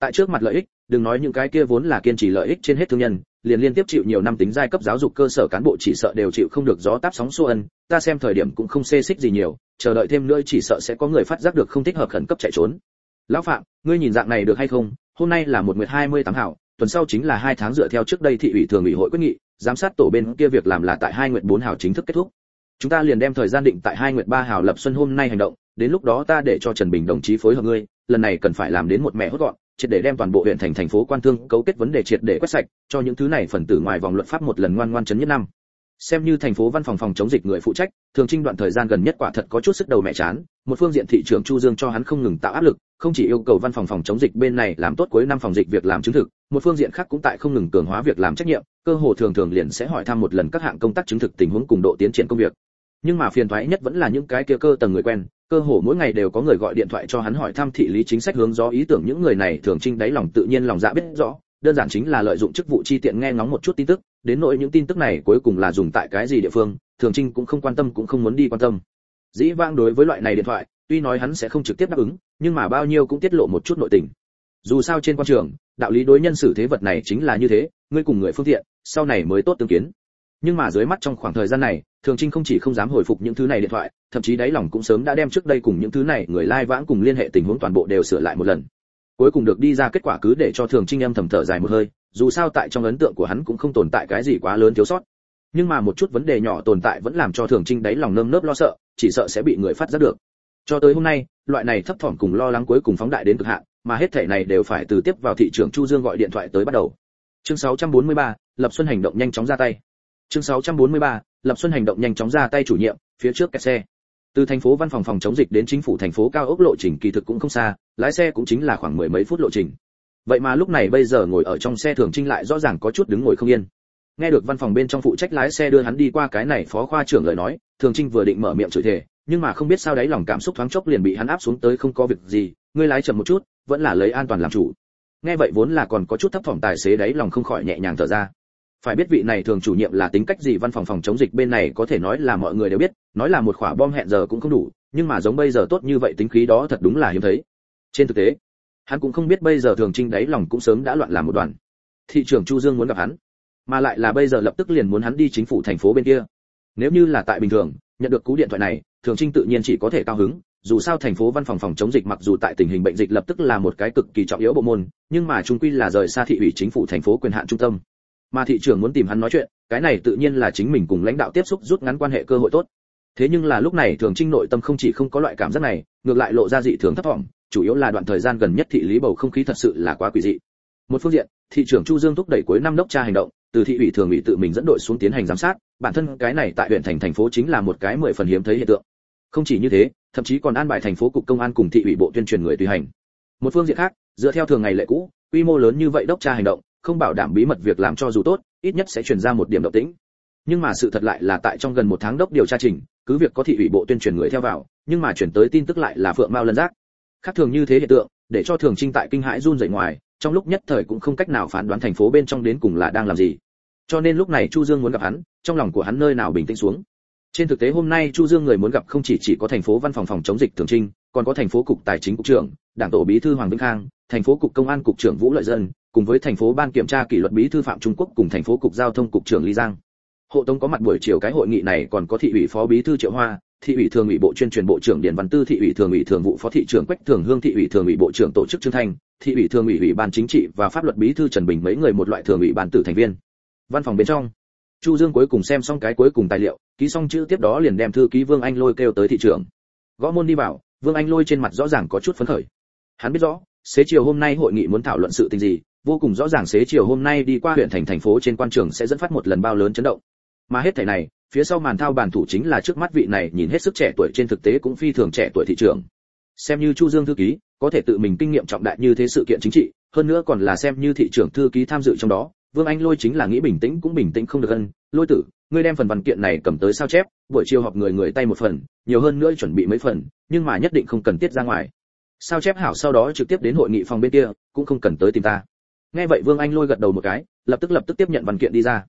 tại trước mặt lợi ích, đừng nói những cái kia vốn là kiên trì lợi ích trên hết thương nhân, liền liên tiếp chịu nhiều năm tính giai cấp giáo dục cơ sở cán bộ chỉ sợ đều chịu không được gió táp sóng xô ân, ta xem thời điểm cũng không xê xích gì nhiều, chờ đợi thêm nữa chỉ sợ sẽ có người phát giác được không thích hợp khẩn cấp chạy trốn. Lão phạm, ngươi nhìn dạng này được hay không? Hôm nay là một nguyệt hai mươi tám hảo, tuần sau chính là hai tháng dựa theo trước đây thị ủy thường ủy hội quyết nghị, giám sát tổ bên kia việc làm là tại hai nguyệt bốn hảo chính thức kết thúc. Chúng ta liền đem thời gian định tại hai nguyệt ba hảo lập xuân hôm nay hành động, đến lúc đó ta để cho trần bình đồng chí phối hợp ngươi, lần này cần phải làm đến một mẹ hốt gọn triệt để đem toàn bộ huyện thành thành phố quan thương cấu kết vấn đề triệt để quét sạch, cho những thứ này phần tử ngoài vòng luật pháp một lần ngoan ngoan chấn nhất năm. Xem như thành phố văn phòng phòng chống dịch người phụ trách, thường trinh đoạn thời gian gần nhất quả thật có chút sức đầu mẹ chán, một phương diện thị trường chu dương cho hắn không ngừng tạo áp lực, không chỉ yêu cầu văn phòng phòng chống dịch bên này làm tốt cuối năm phòng dịch việc làm chứng thực, một phương diện khác cũng tại không ngừng cường hóa việc làm trách nhiệm, cơ hồ thường thường liền sẽ hỏi thăm một lần các hạng công tác chứng thực tình huống cùng độ tiến triển công việc. Nhưng mà phiền toái nhất vẫn là những cái kia cơ tầng người quen cơ hồ mỗi ngày đều có người gọi điện thoại cho hắn hỏi thăm thị lý chính sách hướng gió ý tưởng những người này thường trinh đáy lòng tự nhiên lòng dạ biết rõ. Đơn giản chính là lợi dụng chức vụ chi tiện nghe ngóng một chút tin tức, đến nỗi những tin tức này cuối cùng là dùng tại cái gì địa phương, thường trinh cũng không quan tâm cũng không muốn đi quan tâm. Dĩ vãng đối với loại này điện thoại, tuy nói hắn sẽ không trực tiếp đáp ứng, nhưng mà bao nhiêu cũng tiết lộ một chút nội tình. Dù sao trên quan trường, đạo lý đối nhân xử thế vật này chính là như thế, ngươi cùng người phương tiện, sau này mới tốt tương kiến nhưng mà dưới mắt trong khoảng thời gian này thường trinh không chỉ không dám hồi phục những thứ này điện thoại thậm chí đáy lòng cũng sớm đã đem trước đây cùng những thứ này người lai vãng cùng liên hệ tình huống toàn bộ đều sửa lại một lần. Cuối cùng được đi ra kết quả cứ để cho thường trinh âm thầm thở dài một hơi dù sao tại trong ấn tượng của hắn cũng không tồn tại cái gì quá lớn thiếu sót. Nhưng mà một chút vấn đề nhỏ tồn tại vẫn làm cho thường trinh đáy lòng nơm nớp lo sợ chỉ sợ sẽ bị người phát giác được. Cho tới hôm nay loại này thấp thỏm cùng lo lắng cuối cùng phóng đại đến cực hạn mà hết thể này đều phải từ tiếp vào thị trường chu dương gọi điện thoại tới bắt đầu. Chương 643, lập xuân hành động nhanh chóng ra tay chương 643, lập xuân hành động nhanh chóng ra tay chủ nhiệm phía trước kẹt xe. Từ thành phố văn phòng phòng chống dịch đến chính phủ thành phố cao ốc lộ trình kỳ thực cũng không xa lái xe cũng chính là khoảng mười mấy phút lộ trình. Vậy mà lúc này bây giờ ngồi ở trong xe thường trinh lại rõ ràng có chút đứng ngồi không yên. Nghe được văn phòng bên trong phụ trách lái xe đưa hắn đi qua cái này phó khoa trưởng lời nói thường trinh vừa định mở miệng chửi thề nhưng mà không biết sao đấy lòng cảm xúc thoáng chốc liền bị hắn áp xuống tới không có việc gì ngươi lái chậm một chút vẫn là lấy an toàn làm chủ. Nghe vậy vốn là còn có chút thấp thỏm tài xế đấy lòng không khỏi nhẹ nhàng thở ra phải biết vị này thường chủ nhiệm là tính cách gì văn phòng phòng chống dịch bên này có thể nói là mọi người đều biết, nói là một quả bom hẹn giờ cũng không đủ, nhưng mà giống bây giờ tốt như vậy tính khí đó thật đúng là hiếm thấy. Trên thực tế, hắn cũng không biết bây giờ thường trinh đáy lòng cũng sớm đã loạn làm một đoàn. Thị trưởng chu dương muốn gặp hắn, mà lại là bây giờ lập tức liền muốn hắn đi chính phủ thành phố bên kia. Nếu như là tại bình thường, nhận được cú điện thoại này, thường trinh tự nhiên chỉ có thể cao hứng, dù sao thành phố văn phòng phòng chống dịch mặc dù tại tình hình bệnh dịch lập tức là một cái cực kỳ trọng yếu bộ môn, nhưng mà trung quy là rời xa thị ủy chính phủ thành phố quyền hạn trung tâm mà thị trưởng muốn tìm hắn nói chuyện, cái này tự nhiên là chính mình cùng lãnh đạo tiếp xúc rút ngắn quan hệ cơ hội tốt. Thế nhưng là lúc này thường trinh nội tâm không chỉ không có loại cảm giác này, ngược lại lộ ra dị thường thấp thỏm, chủ yếu là đoạn thời gian gần nhất thị lý bầu không khí thật sự là quá quỷ dị. Một phương diện, thị trưởng chu dương thúc đẩy cuối năm đốc tra hành động, từ thị ủy thường ủy tự mình dẫn đội xuống tiến hành giám sát, bản thân cái này tại huyện thành thành phố chính là một cái mười phần hiếm thấy hiện tượng. Không chỉ như thế, thậm chí còn an bài thành phố cục công an cùng thị ủy bộ tuyên truyền người tùy hành. Một phương diện khác, dựa theo thường ngày lệ cũ, quy mô lớn như vậy đốc tra hành động không bảo đảm bí mật việc làm cho dù tốt, ít nhất sẽ truyền ra một điểm động tĩnh. Nhưng mà sự thật lại là tại trong gần một tháng đốc điều tra trình, cứ việc có thị ủy bộ tuyên truyền người theo vào, nhưng mà chuyển tới tin tức lại là phượng mao lân giác. Khác thường như thế hiện tượng, để cho thường trinh tại kinh hãi run rẩy ngoài, trong lúc nhất thời cũng không cách nào phán đoán thành phố bên trong đến cùng là đang làm gì. Cho nên lúc này chu dương muốn gặp hắn, trong lòng của hắn nơi nào bình tĩnh xuống. Trên thực tế hôm nay chu dương người muốn gặp không chỉ chỉ có thành phố văn phòng phòng chống dịch thường trinh, còn có thành phố cục tài chính cục trưởng, đảng tổ bí thư hoàng vĩnh khang thành phố cục công an cục trưởng Vũ Lợi Dân, cùng với thành phố ban kiểm tra kỷ luật bí thư phạm Trung Quốc cùng thành phố cục giao thông cục trưởng Lý Giang. Hộ tống có mặt buổi chiều cái hội nghị này còn có thị ủy phó bí thư Triệu Hoa, thị ủy thường ủy bộ chuyên truyền bộ trưởng Điền Văn Tư, thị ủy thường ủy thường vụ phó thị trưởng Quách Thường Hương, thị ủy thường ủy bộ trưởng tổ chức Trương Thanh, thị ủy thường ủy ủy ban chính trị và pháp luật bí thư Trần Bình mấy người một loại thường ủy ban tử thành viên. Văn phòng bên trong, Chu Dương cuối cùng xem xong cái cuối cùng tài liệu, ký xong chữ tiếp đó liền đem thư ký Vương Anh Lôi kêu tới thị trưởng. Gõ môn đi vào, Vương Anh Lôi trên mặt rõ ràng có chút phấn khởi. Hắn biết rõ, xế chiều hôm nay hội nghị muốn thảo luận sự tình gì, vô cùng rõ ràng xế chiều hôm nay đi qua huyện thành thành phố trên quan trường sẽ dẫn phát một lần bao lớn chấn động. Mà hết thảy này, phía sau màn thao bàn thủ chính là trước mắt vị này nhìn hết sức trẻ tuổi trên thực tế cũng phi thường trẻ tuổi thị trưởng. Xem như Chu Dương thư ký, có thể tự mình kinh nghiệm trọng đại như thế sự kiện chính trị, hơn nữa còn là xem như thị trưởng thư ký tham dự trong đó, Vương Anh Lôi chính là nghĩ bình tĩnh cũng bình tĩnh không được ân, Lôi tử, ngươi đem phần văn kiện này cầm tới sao chép, buổi chiều họp người người tay một phần, nhiều hơn nữa chuẩn bị mấy phần, nhưng mà nhất định không cần tiết ra ngoài. Sao chép hảo sau đó trực tiếp đến hội nghị phòng bên kia, cũng không cần tới tìm ta. Nghe vậy Vương Anh Lôi gật đầu một cái, lập tức lập tức tiếp nhận văn kiện đi ra.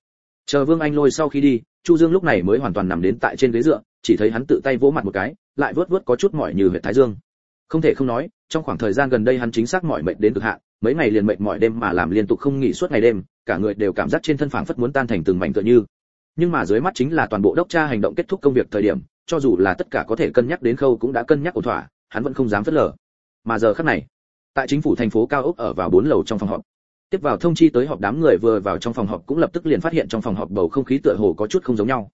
Chờ Vương Anh Lôi sau khi đi, Chu Dương lúc này mới hoàn toàn nằm đến tại trên ghế dựa, chỉ thấy hắn tự tay vỗ mặt một cái, lại vớt vớt có chút mỏi như huyện thái dương. Không thể không nói, trong khoảng thời gian gần đây hắn chính xác mỏi mệt đến cực hạn, mấy ngày liền mệt mỏi đêm mà làm liên tục không nghỉ suốt ngày đêm, cả người đều cảm giác trên thân phảng phất muốn tan thành từng mảnh tựa như. Nhưng mà dưới mắt chính là toàn bộ đốc tra hành động kết thúc công việc thời điểm, cho dù là tất cả có thể cân nhắc đến khâu cũng đã cân nhắc ổn thỏa, hắn vẫn không dám phớt lờ. Mà giờ khắc này, tại chính phủ thành phố cao ốc ở vào bốn lầu trong phòng họp. Tiếp vào thông chi tới họp đám người vừa vào trong phòng họp cũng lập tức liền phát hiện trong phòng họp bầu không khí tựa hồ có chút không giống nhau.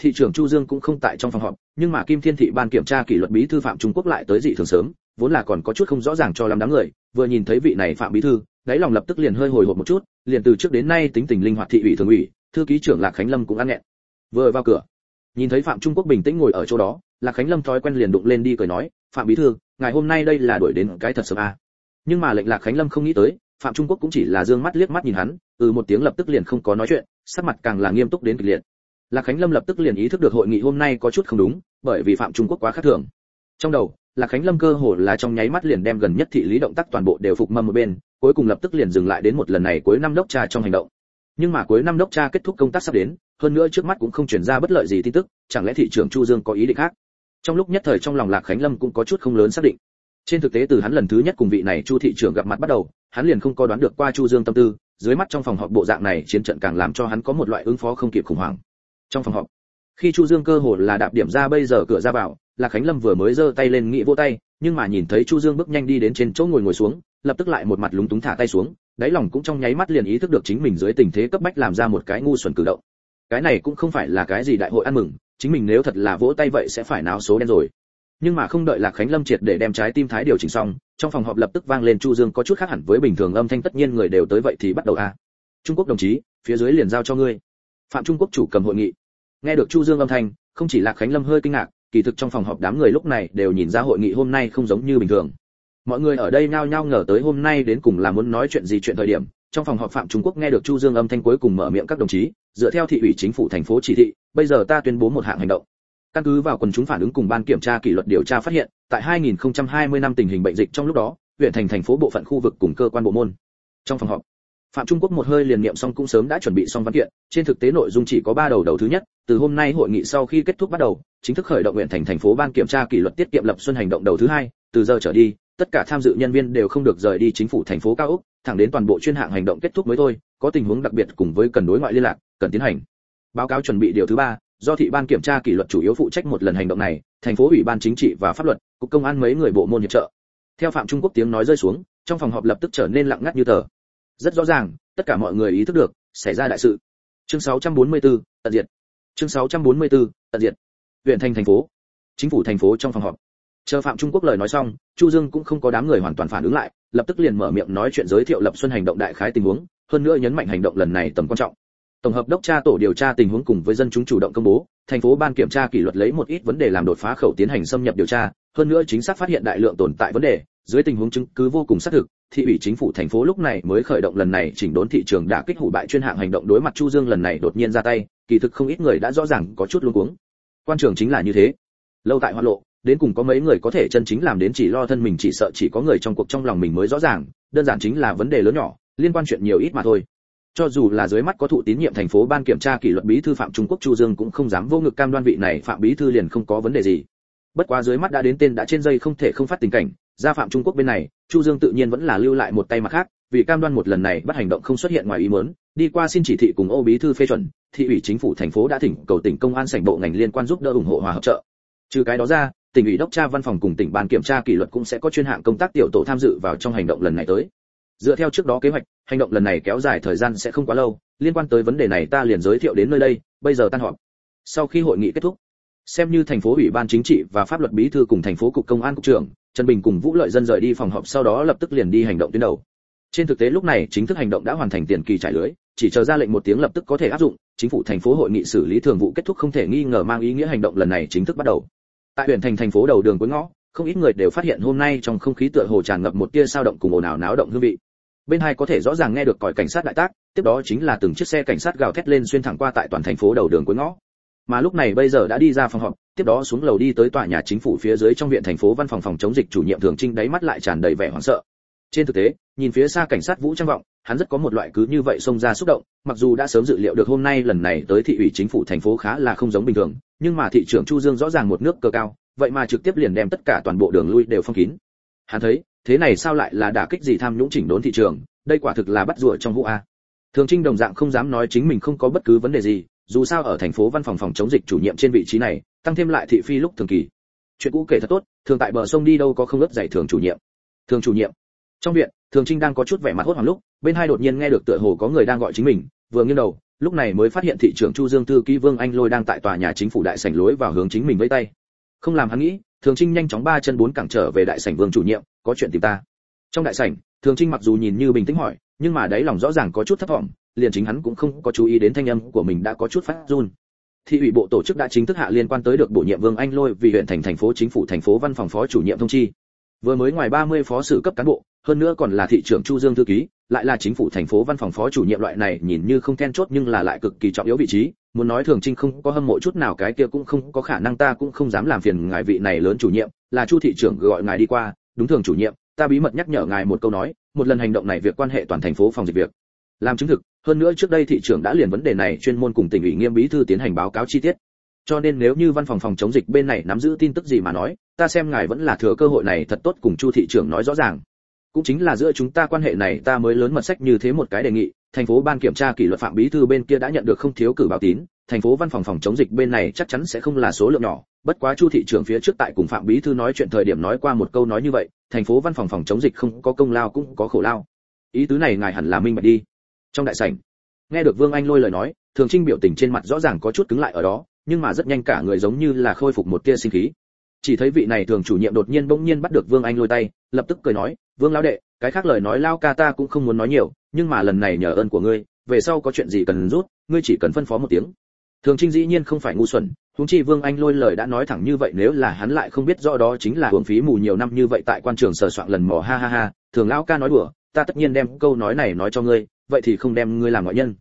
Thị trưởng Chu Dương cũng không tại trong phòng họp, nhưng mà Kim Thiên thị ban kiểm tra kỷ luật bí thư Phạm Trung Quốc lại tới dị thường sớm, vốn là còn có chút không rõ ràng cho lắm đám người, vừa nhìn thấy vị này Phạm bí thư, đáy lòng lập tức liền hơi hồi hộp một chút, liền từ trước đến nay tính tình linh hoạt thị ủy thường ủy, thư ký trưởng Lạc Khánh Lâm cũng ăn nghẹn. Vừa vào cửa, nhìn thấy Phạm Trung Quốc bình tĩnh ngồi ở chỗ đó, Lạc Khánh Lâm thói quen liền đụng lên đi cười nói, "Phạm bí thư, ngày hôm nay đây là đuổi đến cái thật sớm à?" Nhưng mà lệnh Lạc Khánh Lâm không nghĩ tới, Phạm Trung Quốc cũng chỉ là dương mắt liếc mắt nhìn hắn, ừ một tiếng lập tức liền không có nói chuyện, sắc mặt càng là nghiêm túc đến kịch liệt. Lạc Khánh Lâm lập tức liền ý thức được hội nghị hôm nay có chút không đúng, bởi vì Phạm Trung Quốc quá khác thường. Trong đầu, Lạc Khánh Lâm cơ hồ là trong nháy mắt liền đem gần nhất thị lý động tác toàn bộ đều phục mâm một bên, cuối cùng lập tức liền dừng lại đến một lần này cuối năm đốc tra trong hành động. Nhưng mà cuối năm đốc tra kết thúc công tác sắp đến, hơn nữa trước mắt cũng không truyền ra bất lợi gì tin tức, chẳng lẽ thị trưởng Chu Dương có ý định khác? Trong lúc nhất thời trong lòng Lạc Khánh Lâm cũng có chút không lớn xác định. Trên thực tế từ hắn lần thứ nhất cùng vị này Chu thị trưởng gặp mặt bắt đầu, hắn liền không có đoán được qua Chu Dương tâm tư, dưới mắt trong phòng họp bộ dạng này chiến trận càng làm cho hắn có một loại ứng phó không kịp khủng hoảng. Trong phòng họp, khi Chu Dương cơ hồ là đạp điểm ra bây giờ cửa ra vào, Lạc Khánh Lâm vừa mới giơ tay lên nghĩ vỗ tay, nhưng mà nhìn thấy Chu Dương bước nhanh đi đến trên chỗ ngồi ngồi xuống, lập tức lại một mặt lúng túng thả tay xuống, đáy lòng cũng trong nháy mắt liền ý thức được chính mình dưới tình thế cấp bách làm ra một cái ngu xuẩn cử động. Cái này cũng không phải là cái gì đại hội ăn mừng, chính mình nếu thật là vỗ tay vậy sẽ phải náo số đen rồi. Nhưng mà không đợi Lạc Khánh Lâm triệt để đem trái tim thái điều chỉnh xong, trong phòng họp lập tức vang lên Chu Dương có chút khác hẳn với bình thường âm thanh tất nhiên người đều tới vậy thì bắt đầu a. À. Trung Quốc đồng chí, phía dưới liền giao cho ngươi. Phạm Trung Quốc chủ cầm hội nghị. Nghe được Chu Dương âm thanh, không chỉ Lạc Khánh Lâm hơi kinh ngạc, kỳ thực trong phòng họp đám người lúc này đều nhìn ra hội nghị hôm nay không giống như bình thường. Mọi người ở đây nhao nhao ngờ tới hôm nay đến cùng là muốn nói chuyện gì chuyện thời điểm, trong phòng họp Phạm Trung Quốc nghe được Chu Dương âm thanh cuối cùng mở miệng các đồng chí, dựa theo thị ủy chính phủ thành phố chỉ thị, bây giờ ta tuyên bố một hạng hành động. Căn cứ vào quần chúng phản ứng cùng ban kiểm tra kỷ luật điều tra phát hiện, tại 2020 năm tình hình bệnh dịch trong lúc đó, huyện thành thành phố bộ phận khu vực cùng cơ quan bộ môn. Trong phòng họp, Phạm Trung Quốc một hơi liền niệm xong cũng sớm đã chuẩn bị xong văn kiện, trên thực tế nội dung chỉ có 3 đầu đầu thứ nhất, từ hôm nay hội nghị sau khi kết thúc bắt đầu, chính thức khởi động huyện thành thành phố ban kiểm tra kỷ luật tiết kiệm lập xuân hành động đầu thứ hai, từ giờ trở đi, tất cả tham dự nhân viên đều không được rời đi chính phủ thành phố cao ốc, thẳng đến toàn bộ chuyên hạng hành động kết thúc mới thôi, có tình huống đặc biệt cùng với cần đối ngoại liên lạc, cần tiến hành. Báo cáo chuẩn bị điều thứ ba, do thị ban kiểm tra kỷ luật chủ yếu phụ trách một lần hành động này, thành phố ủy ban chính trị và pháp luật, cục công an mấy người bộ môn hiệp trợ. Theo Phạm Trung Quốc tiếng nói rơi xuống, trong phòng họp lập tức trở nên lặng ngắt như tờ. Rất rõ ràng, tất cả mọi người ý thức được, xảy ra đại sự. Chương 644, tận diệt. Chương 644, tận diệt. Huyện thành thành phố. Chính phủ thành phố trong phòng họp. Chờ Phạm Trung Quốc lời nói xong, Chu Dương cũng không có đám người hoàn toàn phản ứng lại, lập tức liền mở miệng nói chuyện giới thiệu lập xuân hành động đại khái tình huống, hơn nữa nhấn mạnh hành động lần này tầm quan trọng. Tổng hợp đốc tra tổ điều tra tình huống cùng với dân chúng chủ động công bố, thành phố ban kiểm tra kỷ luật lấy một ít vấn đề làm đột phá khẩu tiến hành xâm nhập điều tra, hơn nữa chính xác phát hiện đại lượng tồn tại vấn đề, dưới tình huống chứng cứ vô cùng xác thực, thị ủy chính phủ thành phố lúc này mới khởi động lần này chỉnh đốn thị trường đã kích hủ bại chuyên hạng hành động đối mặt Chu Dương lần này đột nhiên ra tay, kỳ thực không ít người đã rõ ràng có chút luống cuống. Quan trường chính là như thế. Lâu tại hoa lộ, đến cùng có mấy người có thể chân chính làm đến chỉ lo thân mình chỉ sợ chỉ có người trong cuộc trong lòng mình mới rõ ràng, đơn giản chính là vấn đề lớn nhỏ, liên quan chuyện nhiều ít mà thôi. Cho dù là dưới mắt có thụ tín nhiệm thành phố ban kiểm tra kỷ luật bí thư phạm Trung Quốc Chu Dương cũng không dám vô ngực cam đoan vị này phạm bí thư liền không có vấn đề gì. Bất quá dưới mắt đã đến tên đã trên dây không thể không phát tình cảnh, gia phạm Trung Quốc bên này, chu dương tự nhiên vẫn là lưu lại một tay mặt khác vì cam đoan một lần này bắt hành động không xuất hiện ngoài ý muốn đi qua xin chỉ thị cùng ô bí thư phê chuẩn thị ủy chính phủ thành phố đã thỉnh cầu tỉnh công an sảnh bộ ngành liên quan giúp đỡ ủng hộ hòa hợp trợ trừ cái đó ra tỉnh ủy đốc tra văn phòng cùng tỉnh ban kiểm tra kỷ luật cũng sẽ có chuyên hạng công tác tiểu tổ tham dự vào trong hành động lần này tới dựa theo trước đó kế hoạch, hành động lần này kéo dài thời gian sẽ không quá lâu, liên quan tới vấn đề này ta liền giới thiệu đến nơi đây, bây giờ tan họp. Sau khi hội nghị kết thúc, xem như thành phố ủy ban chính trị và pháp luật bí thư cùng thành phố cục công an cục trưởng, trần bình cùng vũ lợi dân rời đi phòng họp sau đó lập tức liền đi hành động tuyến đầu. Trên thực tế lúc này, chính thức hành động đã hoàn thành tiền kỳ trải lưới, chỉ chờ ra lệnh một tiếng lập tức có thể áp dụng, chính phủ thành phố hội nghị xử lý thường vụ kết thúc không thể nghi ngờ mang ý nghĩa hành động lần này chính thức bắt đầu. Tại huyện thành thành phố đầu đường cuối ngõ, không ít người đều phát hiện hôm nay trong không khí tựa hồ tràn ngập một tia sao động cùng ồn ào náo động hương vị bên hai có thể rõ ràng nghe được còi cảnh sát đại tác, tiếp đó chính là từng chiếc xe cảnh sát gào thét lên xuyên thẳng qua tại toàn thành phố đầu đường cuối ngõ. Mà lúc này bây giờ đã đi ra phòng họp, tiếp đó xuống lầu đi tới tòa nhà chính phủ phía dưới trong viện thành phố văn phòng phòng chống dịch chủ nhiệm thường trinh đáy mắt lại tràn đầy vẻ hoảng sợ. Trên thực tế, nhìn phía xa cảnh sát vũ trang vọng, hắn rất có một loại cứ như vậy xông ra xúc động, mặc dù đã sớm dự liệu được hôm nay lần này tới thị ủy chính phủ thành phố khá là không giống bình thường, nhưng mà thị trưởng chu dương rõ ràng một nước cơ cao, vậy mà trực tiếp liền đem tất cả toàn bộ đường lui đều phong kín. Hắn thấy thế này sao lại là đả kích gì tham nhũng chỉnh đốn thị trường, đây quả thực là bắt rùa trong vũ a. Thường trinh đồng dạng không dám nói chính mình không có bất cứ vấn đề gì, dù sao ở thành phố văn phòng phòng chống dịch chủ nhiệm trên vị trí này, tăng thêm lại thị phi lúc thường kỳ. Chuyện cũ kể thật tốt, thường tại bờ sông đi đâu có không lớp giải thường chủ nhiệm. Thường chủ nhiệm. Trong viện, thường trinh đang có chút vẻ mặt hốt hoảng lúc, bên hai đột nhiên nghe được tựa hồ có người đang gọi chính mình, vừa nghiêng đầu, lúc này mới phát hiện thị trưởng chu dương thư ký vương anh lôi đang tại tòa nhà chính phủ đại sảnh lối vào hướng chính mình vẫy tay. Không làm hắn nghĩ thường trinh nhanh chóng ba chân bốn cẳng trở về đại sảnh vương chủ nhiệm, có chuyện tìm ta. Trong đại sảnh, thường trinh mặc dù nhìn như bình tĩnh hỏi, nhưng mà đáy lòng rõ ràng có chút thất vọng, liền chính hắn cũng không có chú ý đến thanh âm của mình đã có chút phát run. Thị ủy bộ tổ chức đã chính thức hạ liên quan tới được bổ nhiệm vương anh lôi vì huyện thành thành phố chính phủ, thành phố văn phòng phó chủ nhiệm thông chi. Vừa mới ngoài 30 phó sự cấp cán bộ, hơn nữa còn là thị trưởng chu dương thư ký, lại là chính phủ, thành phố văn phòng phó chủ nhiệm loại này nhìn như không then chốt nhưng là lại cực kỳ trọng yếu vị trí muốn nói thường trinh không có hâm mộ chút nào cái kia cũng không có khả năng ta cũng không dám làm phiền ngài vị này lớn chủ nhiệm, là chu thị trưởng gọi ngài đi qua, đúng thường chủ nhiệm, ta bí mật nhắc nhở ngài một câu nói, một lần hành động này việc quan hệ toàn thành phố phòng dịch việc. Làm chứng thực, hơn nữa trước đây thị trưởng đã liền vấn đề này chuyên môn cùng tỉnh ủy nghiêm bí thư tiến hành báo cáo chi tiết. Cho nên nếu như văn phòng phòng chống dịch bên này nắm giữ tin tức gì mà nói, ta xem ngài vẫn là thừa cơ hội này thật tốt cùng chu thị trưởng nói rõ ràng. Cũng chính là giữa chúng ta quan hệ này ta mới lớn mật sách như thế một cái đề nghị thành phố ban kiểm tra kỷ luật phạm bí thư bên kia đã nhận được không thiếu cử báo tín. Thành phố văn phòng phòng chống dịch bên này chắc chắn sẽ không là số lượng nhỏ. Bất quá chu thị trưởng phía trước tại cùng phạm bí thư nói chuyện thời điểm nói qua một câu nói như vậy, thành phố văn phòng phòng chống dịch không có công lao cũng có khổ lao. Ý tứ này ngài hẳn là minh bạch đi. Trong đại sảnh, nghe được vương anh lôi lời nói, thường trinh biểu tình trên mặt rõ ràng có chút cứng lại ở đó, nhưng mà rất nhanh cả người giống như là khôi phục một tia sinh khí. Chỉ thấy vị này thường chủ nhiệm đột nhiên bỗng nhiên bắt được vương anh lôi tay, lập tức cười nói, vương lão đệ, cái khác lời nói lao ca ta cũng không muốn nói nhiều nhưng mà lần này nhờ ơn của ngươi, về sau có chuyện gì cần rút, ngươi chỉ cần phân phó một tiếng. Thường trinh dĩ nhiên không phải ngu xuẩn, huống chi vương anh lôi lời đã nói thẳng như vậy nếu là hắn lại không biết rõ đó chính là hưởng phí mù nhiều năm như vậy tại quan trường sờ soạn lần mò, ha ha ha, thường lão ca nói đùa, ta tất nhiên đem câu nói này nói cho ngươi, vậy thì không đem ngươi làm ngoại nhân.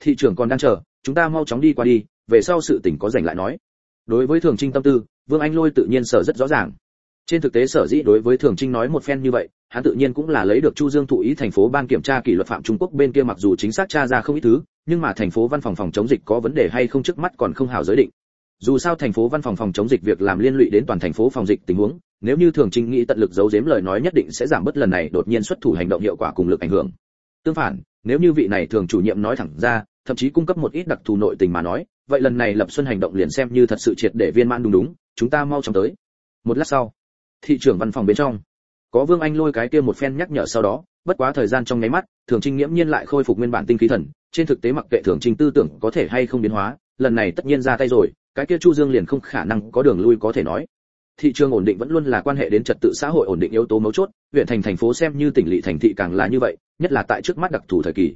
Thị trưởng còn đang chờ, chúng ta mau chóng đi qua đi, về sau sự tình có rảnh lại nói. Đối với thường trinh tâm tư, vương anh lôi tự nhiên sở rất rõ ràng trên thực tế sở dĩ đối với thường trinh nói một phen như vậy, hắn tự nhiên cũng là lấy được chu dương thụ ý thành phố ban kiểm tra kỷ luật phạm trung quốc bên kia mặc dù chính xác tra ra không ít thứ, nhưng mà thành phố văn phòng phòng chống dịch có vấn đề hay không trước mắt còn không hào giới định. Dù sao thành phố văn phòng phòng chống dịch việc làm liên lụy đến toàn thành phố phòng dịch tình huống, nếu như thường trinh nghĩ tận lực giấu giếm lời nói nhất định sẽ giảm bớt lần này đột nhiên xuất thủ hành động hiệu quả cùng lực ảnh hưởng. Tương phản, nếu như vị này thường chủ nhiệm nói thẳng ra, thậm chí cung cấp một ít đặc thù nội tình mà nói, vậy lần này lập xuân hành động liền xem như thật sự triệt để viên mãn đúng đúng, chúng ta mau chóng tới. Một lát sau thị trưởng văn phòng bên trong. Có vương anh lôi cái kia một phen nhắc nhở sau đó, bất quá thời gian trong nháy mắt, thường trinh nghiễm nhiên lại khôi phục nguyên bản tinh khí thần, trên thực tế mặc kệ thường trinh tư tưởng có thể hay không biến hóa, lần này tất nhiên ra tay rồi, cái kia chu dương liền không khả năng có đường lui có thể nói. Thị trường ổn định vẫn luôn là quan hệ đến trật tự xã hội ổn định yếu tố mấu chốt, huyện thành thành phố xem như tỉnh lỵ thành thị càng là như vậy, nhất là tại trước mắt đặc thù thời kỳ.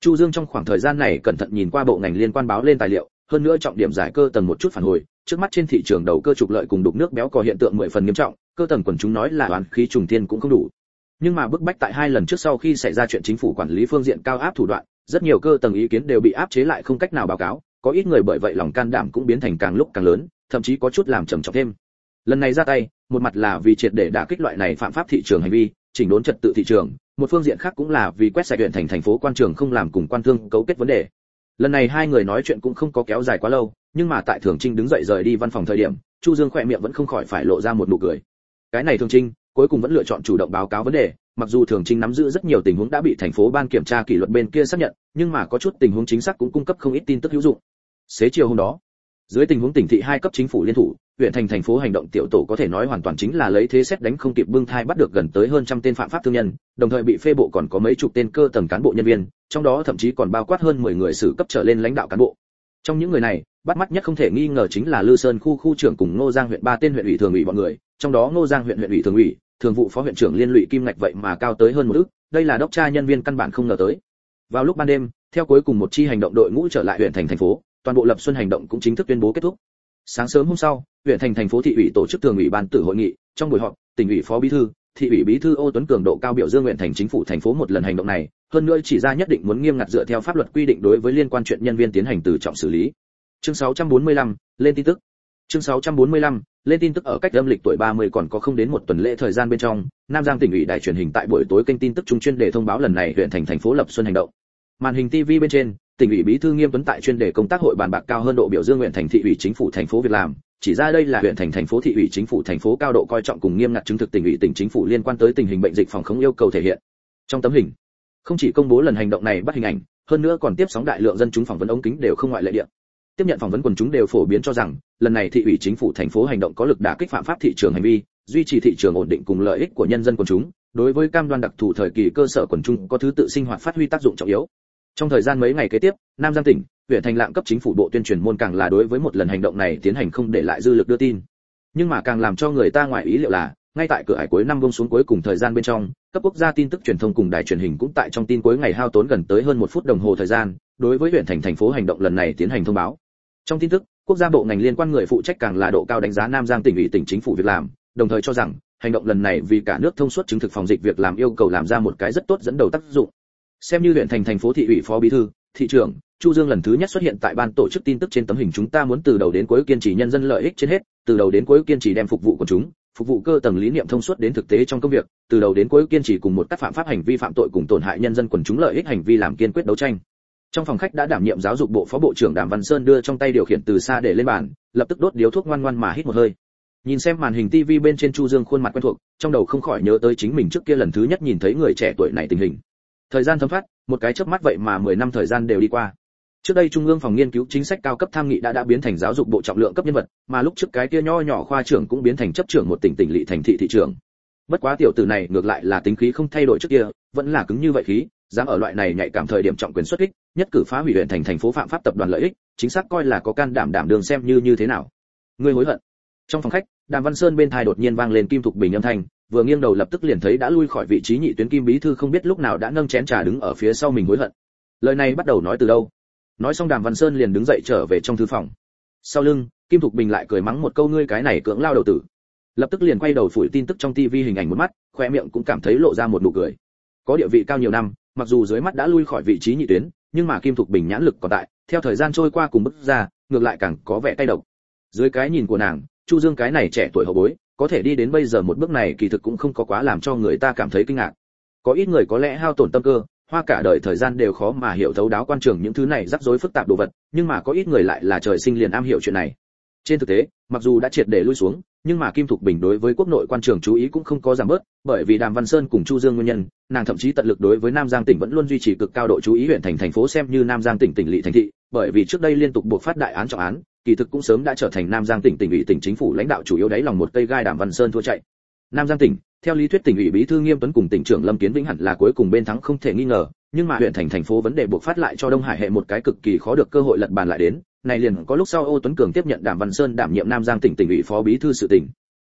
Chu dương trong khoảng thời gian này cẩn thận nhìn qua bộ ngành liên quan báo lên tài liệu, hơn nữa trọng điểm giải cơ tầng một chút phản hồi, trước mắt trên thị trường đầu cơ trục lợi cùng đục nước béo có hiện tượng mười phần nghiêm trọng cơ tầng quần chúng nói là oán khí trùng thiên cũng không đủ. Nhưng mà bức bách tại hai lần trước sau khi xảy ra chuyện chính phủ quản lý phương diện cao áp thủ đoạn, rất nhiều cơ tầng ý kiến đều bị áp chế lại không cách nào báo cáo, có ít người bởi vậy lòng can đảm cũng biến thành càng lúc càng lớn, thậm chí có chút làm trầm trọng thêm. Lần này ra tay, một mặt là vì triệt để đả kích loại này phạm pháp thị trường hành vi, chỉnh đốn trật tự thị trường, một phương diện khác cũng là vì quét sạch huyện thành thành phố quan trường không làm cùng quan thương cấu kết vấn đề. Lần này hai người nói chuyện cũng không có kéo dài quá lâu, nhưng mà tại thường trinh đứng dậy rời đi văn phòng thời điểm, chu dương khỏe miệng vẫn không khỏi phải lộ ra một nụ cười cái này thường trinh, cuối cùng vẫn lựa chọn chủ động báo cáo vấn đề, mặc dù thường trinh nắm giữ rất nhiều tình huống đã bị thành phố ban kiểm tra kỷ luật bên kia xác nhận, nhưng mà có chút tình huống chính xác cũng cung cấp không ít tin tức hữu dụng. Xế chiều hôm đó, dưới tình huống tỉnh thị hai cấp chính phủ liên thủ, huyện thành thành phố hành động tiểu tổ có thể nói hoàn toàn chính là lấy thế xét đánh không kịp bưng thai bắt được gần tới hơn trăm tên phạm pháp thương nhân, đồng thời bị phê bộ còn có mấy chục tên cơ tầng cán bộ nhân viên, trong đó thậm chí còn bao quát hơn 10 người xử cấp trở lên lãnh đạo cán bộ trong những người này, bắt mắt nhất không thể nghi ngờ chính là lư sơn khu khu trưởng cùng ngô giang huyện ba tên huyện ủy thường ủy bọn người, trong đó ngô giang huyện huyện ủy thường ủy, thường vụ phó huyện trưởng liên lụy kim ngạch vậy mà cao tới hơn một ước đây là đốc tra nhân viên căn bản không ngờ tới. Vào lúc ban đêm, theo cuối cùng một chi hành động đội ngũ trở lại huyện thành thành phố, toàn bộ lập xuân hành động cũng chính thức tuyên bố kết thúc. Sáng sớm hôm sau, huyện thành thành phố thị ủy tổ chức thường ủy ban tử hội nghị, trong buổi họp, tỉnh ủy phó bí thư thị ủy bí thư ô tuấn cường độ cao biểu dương nguyện thành chính phủ thành phố một lần hành động này hơn nữa chỉ ra nhất định muốn nghiêm ngặt dựa theo pháp luật quy định đối với liên quan chuyện nhân viên tiến hành từ trọng xử lý. Chương 645, lên tin tức. Chương 645, lên tin tức ở cách âm lịch tuổi 30 còn có không đến một tuần lễ thời gian bên trong nam giang tỉnh ủy đài truyền hình tại buổi tối kênh tin tức trung chuyên đề thông báo lần này huyện thành thành phố lập xuân hành động. Màn hình tv bên trên tỉnh ủy bí thư nghiêm tuấn tại chuyên đề công tác hội bàn bạc cao hơn độ biểu dương nguyện thành thị ủy chính phủ thành phố việc làm chỉ ra đây là huyện thành thành phố thị ủy, chính phủ, thành phố cao độ coi trọng cùng nghiêm ngặt chứng thực tỉnh ủy, tỉnh chính phủ liên quan tới tình hình bệnh dịch phòng không yêu cầu thể hiện. Trong tấm hình, không chỉ công bố lần hành động này bắt hình ảnh, hơn nữa còn tiếp sóng đại lượng dân chúng phỏng vấn ống kính đều không ngoại lệ địa. Tiếp nhận phỏng vấn quần chúng đều phổ biến cho rằng, lần này thị ủy, chính phủ, thành phố hành động có lực đả kích phạm pháp thị trường hành vi, duy trì thị trường ổn định cùng lợi ích của nhân dân quần chúng. Đối với cam đoan đặc thù thời kỳ cơ sở quần chúng có thứ tự sinh hoạt phát huy tác dụng trọng yếu. Trong thời gian mấy ngày kế tiếp, nam giang tỉnh huyện thành lạng cấp chính phủ bộ tuyên truyền môn càng là đối với một lần hành động này tiến hành không để lại dư lực đưa tin. Nhưng mà càng làm cho người ta ngoại ý liệu là, ngay tại cửa hải cuối năm bông xuống cuối cùng thời gian bên trong, cấp quốc gia tin tức truyền thông cùng đài truyền hình cũng tại trong tin cuối ngày hao tốn gần tới hơn một phút đồng hồ thời gian, đối với huyện thành thành phố hành động lần này tiến hành thông báo. Trong tin tức, quốc gia bộ ngành liên quan người phụ trách càng là độ cao đánh giá nam giang tỉnh ủy tỉnh chính phủ việc làm, đồng thời cho rằng, hành động lần này vì cả nước thông suốt chứng thực phòng dịch việc làm yêu cầu làm ra một cái rất tốt dẫn đầu tác dụng. Xem như huyện thành thành phố thị ủy phó bí thư thị trưởng, chu dương lần thứ nhất xuất hiện tại ban tổ chức tin tức trên tấm hình chúng ta muốn từ đầu đến cuối kiên trì nhân dân lợi ích trên hết, từ đầu đến cuối kiên trì đem phục vụ của chúng, phục vụ cơ tầng lý niệm thông suốt đến thực tế trong công việc, từ đầu đến cuối kiên trì cùng một các phạm pháp hành vi phạm tội cùng tổn hại nhân dân quần chúng lợi ích hành vi làm kiên quyết đấu tranh trong phòng khách đã đảm nhiệm giáo dục bộ phó bộ trưởng đàm văn sơn đưa trong tay điều khiển từ xa để lên bàn, lập tức đốt điếu thuốc ngoan ngoan mà hít một hơi nhìn xem màn hình tv bên trên chu dương khuôn mặt quen thuộc, trong đầu không khỏi nhớ tới chính mình trước kia lần thứ nhất nhìn thấy người trẻ tuổi này tình hình thời gian thấm phát một cái chớp mắt vậy mà 10 năm thời gian đều đi qua. Trước đây trung ương phòng nghiên cứu chính sách cao cấp tham nghị đã đã biến thành giáo dục bộ trọng lượng cấp nhân vật, mà lúc trước cái kia nho nhỏ khoa trưởng cũng biến thành chấp trưởng một tỉnh tỉnh lỵ thành thị thị trưởng. Bất quá tiểu tử này ngược lại là tính khí không thay đổi trước kia, vẫn là cứng như vậy khí, dám ở loại này nhạy cảm thời điểm trọng quyền xuất kích, nhất cử phá hủy huyện thành thành phố phạm pháp tập đoàn lợi ích, chính xác coi là có can đảm đảm đường xem như như thế nào. Ngươi hối hận. Trong phòng khách, đàm văn sơn bên tai đột nhiên vang lên kim thục bình âm thanh vừa nghiêng đầu lập tức liền thấy đã lui khỏi vị trí nhị tuyến kim bí thư không biết lúc nào đã nâng chén trà đứng ở phía sau mình hối hận. Lời này bắt đầu nói từ đâu? Nói xong đàm văn sơn liền đứng dậy trở về trong thư phòng. Sau lưng, kim thục bình lại cười mắng một câu ngươi cái này cưỡng lao đầu tử. Lập tức liền quay đầu phủi tin tức trong tivi hình ảnh một mắt, khoe miệng cũng cảm thấy lộ ra một nụ cười. Có địa vị cao nhiều năm, mặc dù dưới mắt đã lui khỏi vị trí nhị tuyến, nhưng mà kim thục bình nhãn lực còn tại, theo thời gian trôi qua cùng bức ra, ngược lại càng có vẻ tay độc. Dưới cái nhìn của nàng, chu dương cái này trẻ tuổi hậu bối có thể đi đến bây giờ một bước này kỳ thực cũng không có quá làm cho người ta cảm thấy kinh ngạc. Có ít người có lẽ hao tổn tâm cơ, hoa cả đời thời gian đều khó mà hiểu thấu đáo quan trường những thứ này rắc rối phức tạp đồ vật, nhưng mà có ít người lại là trời sinh liền am hiểu chuyện này. Trên thực tế, mặc dù đã triệt để lui xuống, nhưng mà kim thục bình đối với quốc nội quan trường chú ý cũng không có giảm bớt, bởi vì đàm văn sơn cùng chu dương nguyên nhân, nàng thậm chí tận lực đối với nam giang tỉnh vẫn luôn duy trì cực cao độ chú ý huyện thành thành phố xem như nam giang tỉnh tỉnh lỵ thành thị, bởi vì trước đây liên tục buộc phát đại án trọng án kỳ thực cũng sớm đã trở thành nam giang tỉnh tỉnh ủy tỉnh chính phủ lãnh đạo chủ yếu đáy lòng một cây gai đàm văn sơn thua chạy. Nam giang tỉnh, theo lý thuyết tỉnh ủy bí thư nghiêm tuấn cùng tỉnh trưởng lâm kiến vĩnh hẳn là cuối cùng bên thắng không thể nghi ngờ, nhưng mà huyện thành thành phố vấn đề buộc phát lại cho đông hải hệ một cái cực kỳ khó được cơ hội lật bàn lại đến, này liền có lúc sau ô tuấn cường tiếp nhận đàm văn sơn đảm nhiệm nam giang tỉnh tỉnh ủy phó bí thư sự tỉnh.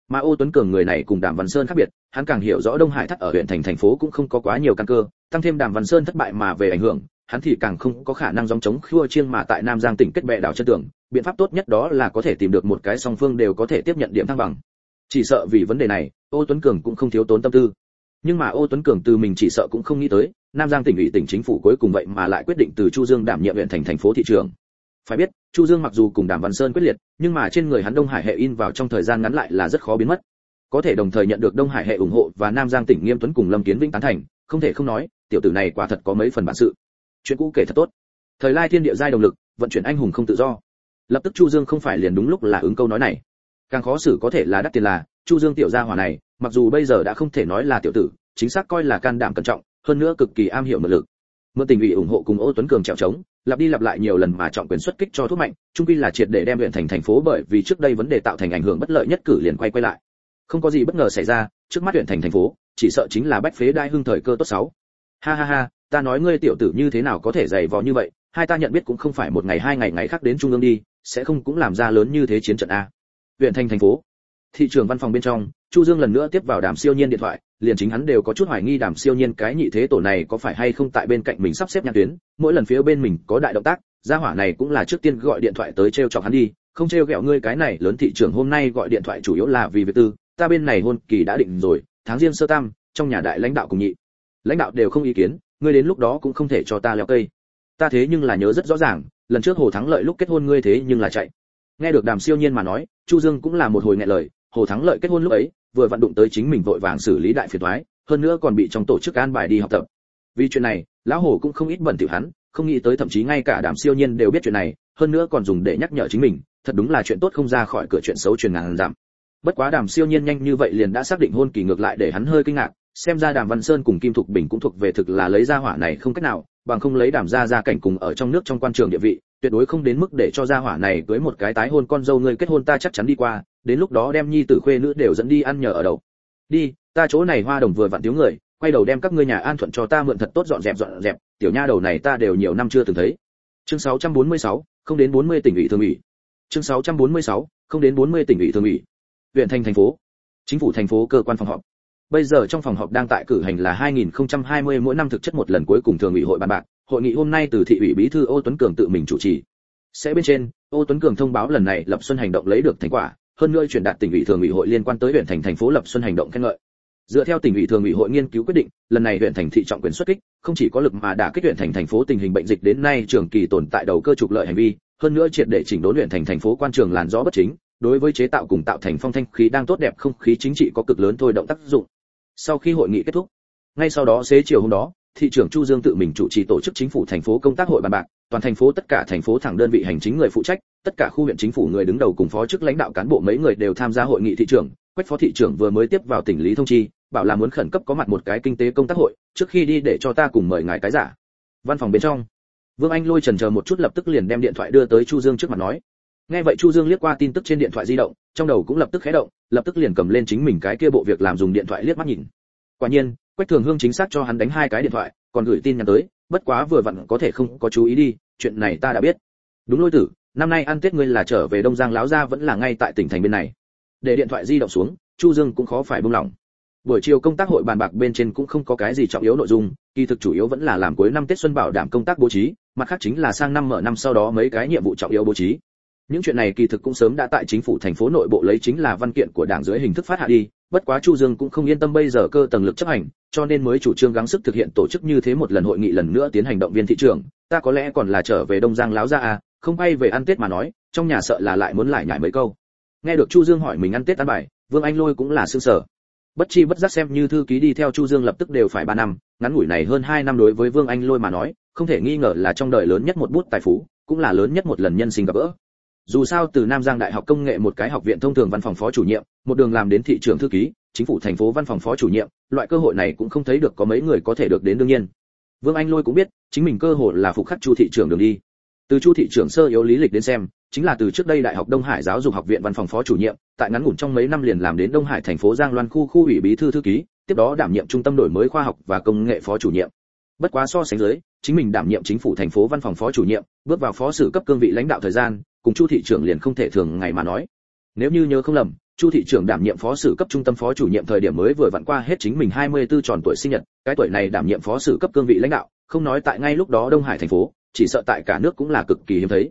Mà ô tuấn cường người này cùng đàm văn sơn khác biệt, hắn càng hiểu rõ đông hải thất ở huyện thành thành phố cũng không có quá nhiều căn cơ, tăng thêm đàm văn sơn thất bại mà về ảnh hưởng hắn thì càng không có khả năng dòng chống khua chiêng mà tại nam giang tỉnh kết bè đảo chân tường. Biện pháp tốt nhất đó là có thể tìm được một cái song phương đều có thể tiếp nhận điểm thăng bằng. Chỉ sợ vì vấn đề này, ô tuấn cường cũng không thiếu tốn tâm tư. Nhưng mà ô tuấn cường từ mình chỉ sợ cũng không nghĩ tới, nam giang tỉnh ủy tỉnh chính phủ cuối cùng vậy mà lại quyết định từ chu dương đảm nhiệm huyện thành thành phố thị trường. Phải biết, chu dương mặc dù cùng đàm văn sơn quyết liệt, nhưng mà trên người hắn đông hải hệ in vào trong thời gian ngắn lại là rất khó biến mất. Có thể đồng thời nhận được đông hải hệ ủng hộ và nam giang tỉnh nghiêm tuấn cùng lâm kiến vĩnh tán thành, không thể không nói, tiểu tử này quả thật có mấy phần bản sự chuyện cũ kể thật tốt. Thời lai thiên địa giai động lực, vận chuyển anh hùng không tự do. Lập tức chu dương không phải liền đúng lúc là ứng câu nói này. Càng khó xử có thể là đắt tiền là, chu dương tiểu gia hỏa này, mặc dù bây giờ đã không thể nói là tiểu tử, chính xác coi là can đảm cẩn trọng, hơn nữa cực kỳ am hiểu mượn lực. Mượn tình ủy ủng hộ cùng ô tuấn cường trèo trống, lặp đi lặp lại nhiều lần mà trọng quyền xuất kích cho thuốc mạnh trung quy là triệt để đem huyện thành thành phố bởi vì trước đây vấn đề tạo thành ảnh hưởng bất lợi nhất cử liền quay quay lại. Không có gì bất ngờ xảy ra, trước mắt huyện thành thành phố, chỉ sợ chính là bách phế đai hưng thời cơ tốt sáu ha ha ha ta nói ngươi tiểu tử như thế nào có thể dày vò như vậy, hai ta nhận biết cũng không phải một ngày hai ngày ngày khác đến trung ương đi, sẽ không cũng làm ra lớn như thế chiến trận a. Huyện thành thành phố, thị trường văn phòng bên trong, chu dương lần nữa tiếp vào đàm siêu nhiên điện thoại, liền chính hắn đều có chút hoài nghi đàm siêu nhiên cái nhị thế tổ này có phải hay không tại bên cạnh mình sắp xếp nhãn tuyến, mỗi lần phía bên mình có đại động tác, gia hỏa này cũng là trước tiên gọi điện thoại tới treo chọc hắn đi, không treo gẹo ngươi cái này lớn thị trường hôm nay gọi điện thoại chủ yếu là vì việc tư, ta bên này hôn kỳ đã định rồi, tháng riêng sơ tam, trong nhà đại lãnh đạo cùng nhị. Lãnh đạo đều không ý kiến ngươi đến lúc đó cũng không thể cho ta leo cây. Ta thế nhưng là nhớ rất rõ ràng, lần trước hồ thắng lợi lúc kết hôn ngươi thế nhưng là chạy. Nghe được đàm siêu nhiên mà nói, chu dương cũng là một hồi nghẹn lời, hồ thắng lợi kết hôn lúc ấy, vừa vận động tới chính mình vội vàng xử lý đại phiền toái, hơn nữa còn bị trong tổ chức an bài đi học tập. Vì chuyện này, lão hồ cũng không ít bận tiểu hắn, không nghĩ tới thậm chí ngay cả đàm siêu nhiên đều biết chuyện này, hơn nữa còn dùng để nhắc nhở chính mình, thật đúng là chuyện tốt không ra khỏi cửa chuyện xấu truyền ngàn giảm bất quá đàm siêu nhiên nhanh như vậy liền đã xác định hôn kỳ ngược lại để hắn hơi kinh ngạc xem ra đàm văn sơn cùng kim thục bình cũng thuộc về thực là lấy ra hỏa này không cách nào bằng không lấy đàm ra ra cảnh cùng ở trong nước trong quan trường địa vị tuyệt đối không đến mức để cho gia hỏa này cưới một cái tái hôn con dâu ngươi kết hôn ta chắc chắn đi qua đến lúc đó đem nhi tử khuê nữ đều dẫn đi ăn nhờ ở đầu. Đi ta chỗ này hoa đồng vừa vặn thiếu người quay đầu đem các ngươi nhà an thuận cho ta mượn thật tốt dọn dẹp dọn dẹp tiểu nha đầu này ta đều nhiều năm chưa từng thấy. Chương 646, không đến 40 tỉnh ủy thường ủy. Chương 646, không đến 40 tỉnh ủy thường ủy. Huyện thành thành phố chính phủ thành phố cơ quan phòng họp bây giờ trong phòng họp đang tại cử hành là 2020 mỗi năm thực chất một lần cuối cùng thường ủy hội bàn bạc. Hội nghị hôm nay từ thị ủy bí thư ô tuấn cường tự mình chủ trì. Sẽ bên trên, ô tuấn cường thông báo lần này lập xuân hành động lấy được thành quả, hơn nữa chuyển đạt tỉnh ủy thường ủy hội liên quan tới huyện thành thành phố lập xuân hành động khen ngợi. Dựa theo tỉnh ủy thường ủy hội nghiên cứu quyết định, lần này huyện thành thị trọng quyền xuất kích, không chỉ có lực mà đã kích huyện thành thành phố tình hình bệnh dịch đến nay trường kỳ tồn tại đầu cơ trục lợi hành vi, hơn nữa triệt để chỉnh đốn huyện thành thành phố quan trường làn gió bất chính, đối với chế tạo cùng tạo thành phong thanh khí đang tốt đẹp không khí chính trị có cực lớn thôi động tác dụng sau khi hội nghị kết thúc. Ngay sau đó xế chiều hôm đó, thị trưởng chu dương tự mình chủ trì tổ chức chính phủ thành phố công tác hội bàn bạc, toàn thành phố tất cả thành phố thẳng đơn vị hành chính người phụ trách, tất cả khu huyện chính phủ người đứng đầu cùng phó chức lãnh đạo cán bộ mấy người đều tham gia hội nghị thị trưởng, quách phó thị trưởng vừa mới tiếp vào tỉnh lý thông chi, bảo là muốn khẩn cấp có mặt một cái kinh tế công tác hội, trước khi đi để cho ta cùng mời ngài cái giả. Văn phòng bên trong, vương anh lôi trần chờ một chút lập tức liền đem điện thoại đưa tới chu dương trước mặt nói nghe vậy chu dương liếc qua tin tức trên điện thoại di động, trong đầu cũng lập tức khẽ động, lập tức liền cầm lên chính mình cái kia bộ việc làm dùng điện thoại liếc mắt nhìn. Quả nhiên, quách thường hương chính xác cho hắn đánh hai cái điện thoại, còn gửi tin nhắn tới, bất quá vừa vặn có thể không có chú ý đi, chuyện này ta đã biết. Đúng lôi tử, năm nay ăn tết ngươi là trở về đông giang láo ra vẫn là ngay tại tỉnh thành bên này. Để điện thoại di động xuống, chu dương cũng khó phải buông lỏng. Buổi chiều công tác hội bàn bạc bên trên cũng không có cái gì trọng yếu nội dung, kỳ thực chủ yếu vẫn là làm cuối năm tết xuân bảo đảm công tác bố trí, mặt khác chính là sang năm mở năm sau đó mấy cái nhiệm vụ trọng yếu bố trí những chuyện này kỳ thực cũng sớm đã tại chính phủ thành phố nội bộ lấy chính là văn kiện của đảng dưới hình thức phát hạ đi, bất quá chu dương cũng không yên tâm bây giờ cơ tầng lực chấp hành, cho nên mới chủ trương gắng sức thực hiện tổ chức như thế một lần hội nghị lần nữa tiến hành động viên thị trường. Ta có lẽ còn là trở về đông giang láo ra à không bay về ăn tết mà nói, trong nhà sợ là lại muốn lại nhảy mấy câu. Nghe được chu dương hỏi mình ăn tết ăn bài, vương anh lôi cũng là sương sở bất chi bất giác xem như thư ký đi theo chu dương lập tức đều phải ba năm, ngắn ngủi này hơn hai năm đối với vương anh lôi mà nói, không thể nghi ngờ là trong đời lớn nhất một bút tài phú, cũng là lớn nhất một lần nhân sinh gặp gỡ dù sao từ nam giang đại học công nghệ một cái học viện thông thường văn phòng phó chủ nhiệm, một đường làm đến thị trường thư ký, chính phủ thành phố văn phòng phó chủ nhiệm, loại cơ hội này cũng không thấy được có mấy người có thể được đến đương nhiên. Vương anh lôi cũng biết, chính mình cơ hội là phục khắc chu thị trường đường đi. Từ chu thị trường sơ yếu lý lịch đến xem, chính là từ trước đây đại học đông hải giáo dục học viện văn phòng phó chủ nhiệm, tại ngắn ngủn trong mấy năm liền làm đến đông hải thành phố giang loan khu khu ủy bí thư thư ký, tiếp đó đảm nhiệm trung tâm đổi mới khoa học và công nghệ phó chủ nhiệm. Bất quá so sánh dưới, chính mình đảm nhiệm chính phủ thành phố văn phòng phó chủ nhiệm, bước vào phó sử cấp cương vị lãnh đạo thời gian cùng chu thị trưởng liền không thể thường ngày mà nói. Nếu như nhớ không lầm, chu thị trưởng đảm nhiệm phó sử cấp trung tâm phó chủ nhiệm thời điểm mới vừa vặn qua hết chính mình 24 tròn tuổi sinh nhật, cái tuổi này đảm nhiệm phó sử cấp cương vị lãnh đạo, không nói tại ngay lúc đó đông hải thành phố, chỉ sợ tại cả nước cũng là cực kỳ hiếm thấy.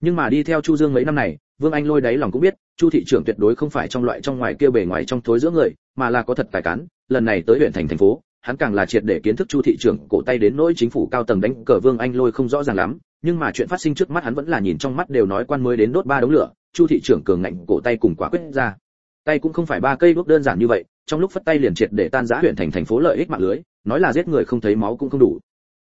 Nhưng mà đi theo chu dương mấy năm này, vương anh lôi đáy lòng cũng biết, chu thị trưởng tuyệt đối không phải trong loại trong ngoài kia bề ngoài trong thối giữa người, mà là có thật tài cán, lần này tới huyện thành thành phố, hắn càng là triệt để kiến thức chu thị trưởng cổ tay đến nỗi chính phủ cao tầng đánh cờ vương anh lôi không rõ ràng lắm nhưng mà chuyện phát sinh trước mắt hắn vẫn là nhìn trong mắt đều nói quan mới đến đốt ba đống lửa, chu thị trưởng cường ngạnh cổ tay cùng quả quyết ra. Tay cũng không phải ba cây đuốc đơn giản như vậy, trong lúc phất tay liền triệt để tan rã huyện thành thành phố lợi ích mạng lưới, nói là giết người không thấy máu cũng không đủ.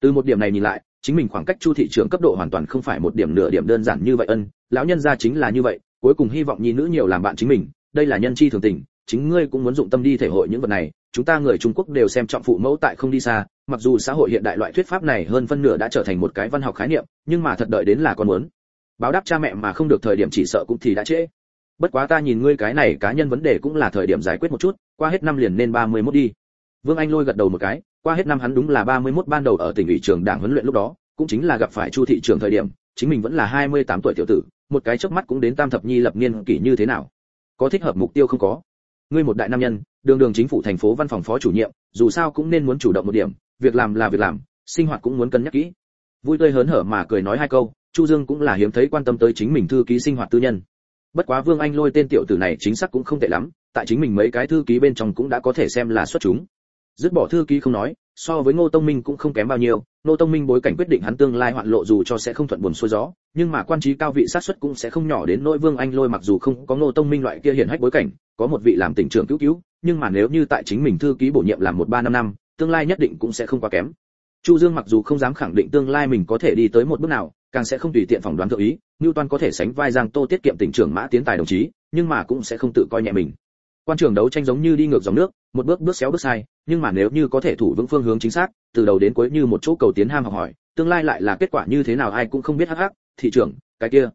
Từ một điểm này nhìn lại, chính mình khoảng cách chu thị trưởng cấp độ hoàn toàn không phải một điểm nửa điểm đơn giản như vậy ân, lão nhân gia chính là như vậy, cuối cùng hy vọng nhi nữ nhiều làm bạn chính mình, đây là nhân chi thường tình, chính ngươi cũng muốn dụng tâm đi thể hội những vật này, chúng ta người trung quốc đều xem trọng phụ mẫu tại không đi xa mặc dù xã hội hiện đại loại thuyết pháp này hơn phân nửa đã trở thành một cái văn học khái niệm, nhưng mà thật đợi đến là con muốn. Báo đáp cha mẹ mà không được thời điểm chỉ sợ cũng thì đã trễ. Bất quá ta nhìn ngươi cái này cá nhân vấn đề cũng là thời điểm giải quyết một chút, qua hết năm liền nên 31 đi. Vương anh lôi gật đầu một cái, qua hết năm hắn đúng là 31 ban đầu ở tỉnh ủy trường đảng huấn luyện lúc đó, cũng chính là gặp phải chu thị trường thời điểm, chính mình vẫn là 28 tuổi tiểu tử, một cái chớp mắt cũng đến tam thập nhi lập niên kỷ như thế nào. Có thích hợp mục tiêu không có? Ngươi một đại nam nhân, đường đường chính phủ thành phố văn phòng phó chủ nhiệm, dù sao cũng nên muốn chủ động một điểm việc làm là việc làm, sinh hoạt cũng muốn cân nhắc kỹ. Vui tươi hớn hở mà cười nói hai câu, chu dương cũng là hiếm thấy quan tâm tới chính mình thư ký sinh hoạt tư nhân. Bất quá vương anh lôi tên tiểu tử này chính xác cũng không tệ lắm, tại chính mình mấy cái thư ký bên trong cũng đã có thể xem là xuất chúng. Dứt bỏ thư ký không nói, so với ngô tông minh cũng không kém bao nhiêu, ngô tông minh bối cảnh quyết định hắn tương lai hoạn lộ dù cho sẽ không thuận buồn xuôi gió, nhưng mà quan trí cao vị sát xuất cũng sẽ không nhỏ đến nỗi vương anh lôi mặc dù không có ngô tông minh loại kia hiển hách bối cảnh, có một vị làm tỉnh trưởng cứu cứu, nhưng mà nếu như tại chính mình thư ký bổ nhiệm làm một ba năm năm tương lai nhất định cũng sẽ không quá kém chu dương mặc dù không dám khẳng định tương lai mình có thể đi tới một bước nào càng sẽ không tùy tiện phỏng đoán tự ý Newton có thể sánh vai Giang Tô tiết kiệm tỉnh trưởng Mã Tiến Tài đồng chí, nhưng mà cũng sẽ không tự coi nhẹ mình. Quan trường đấu tranh giống như đi ngược dòng nước, một bước bước xéo bước sai, nhưng mà nếu như có thể thủ vững phương hướng chính xác, từ đầu đến cuối như một chỗ cầu tiến ham học hỏi, tương lai lại là kết quả như thế nào ai cũng không biết hắc hắc, thị trưởng, cái kia,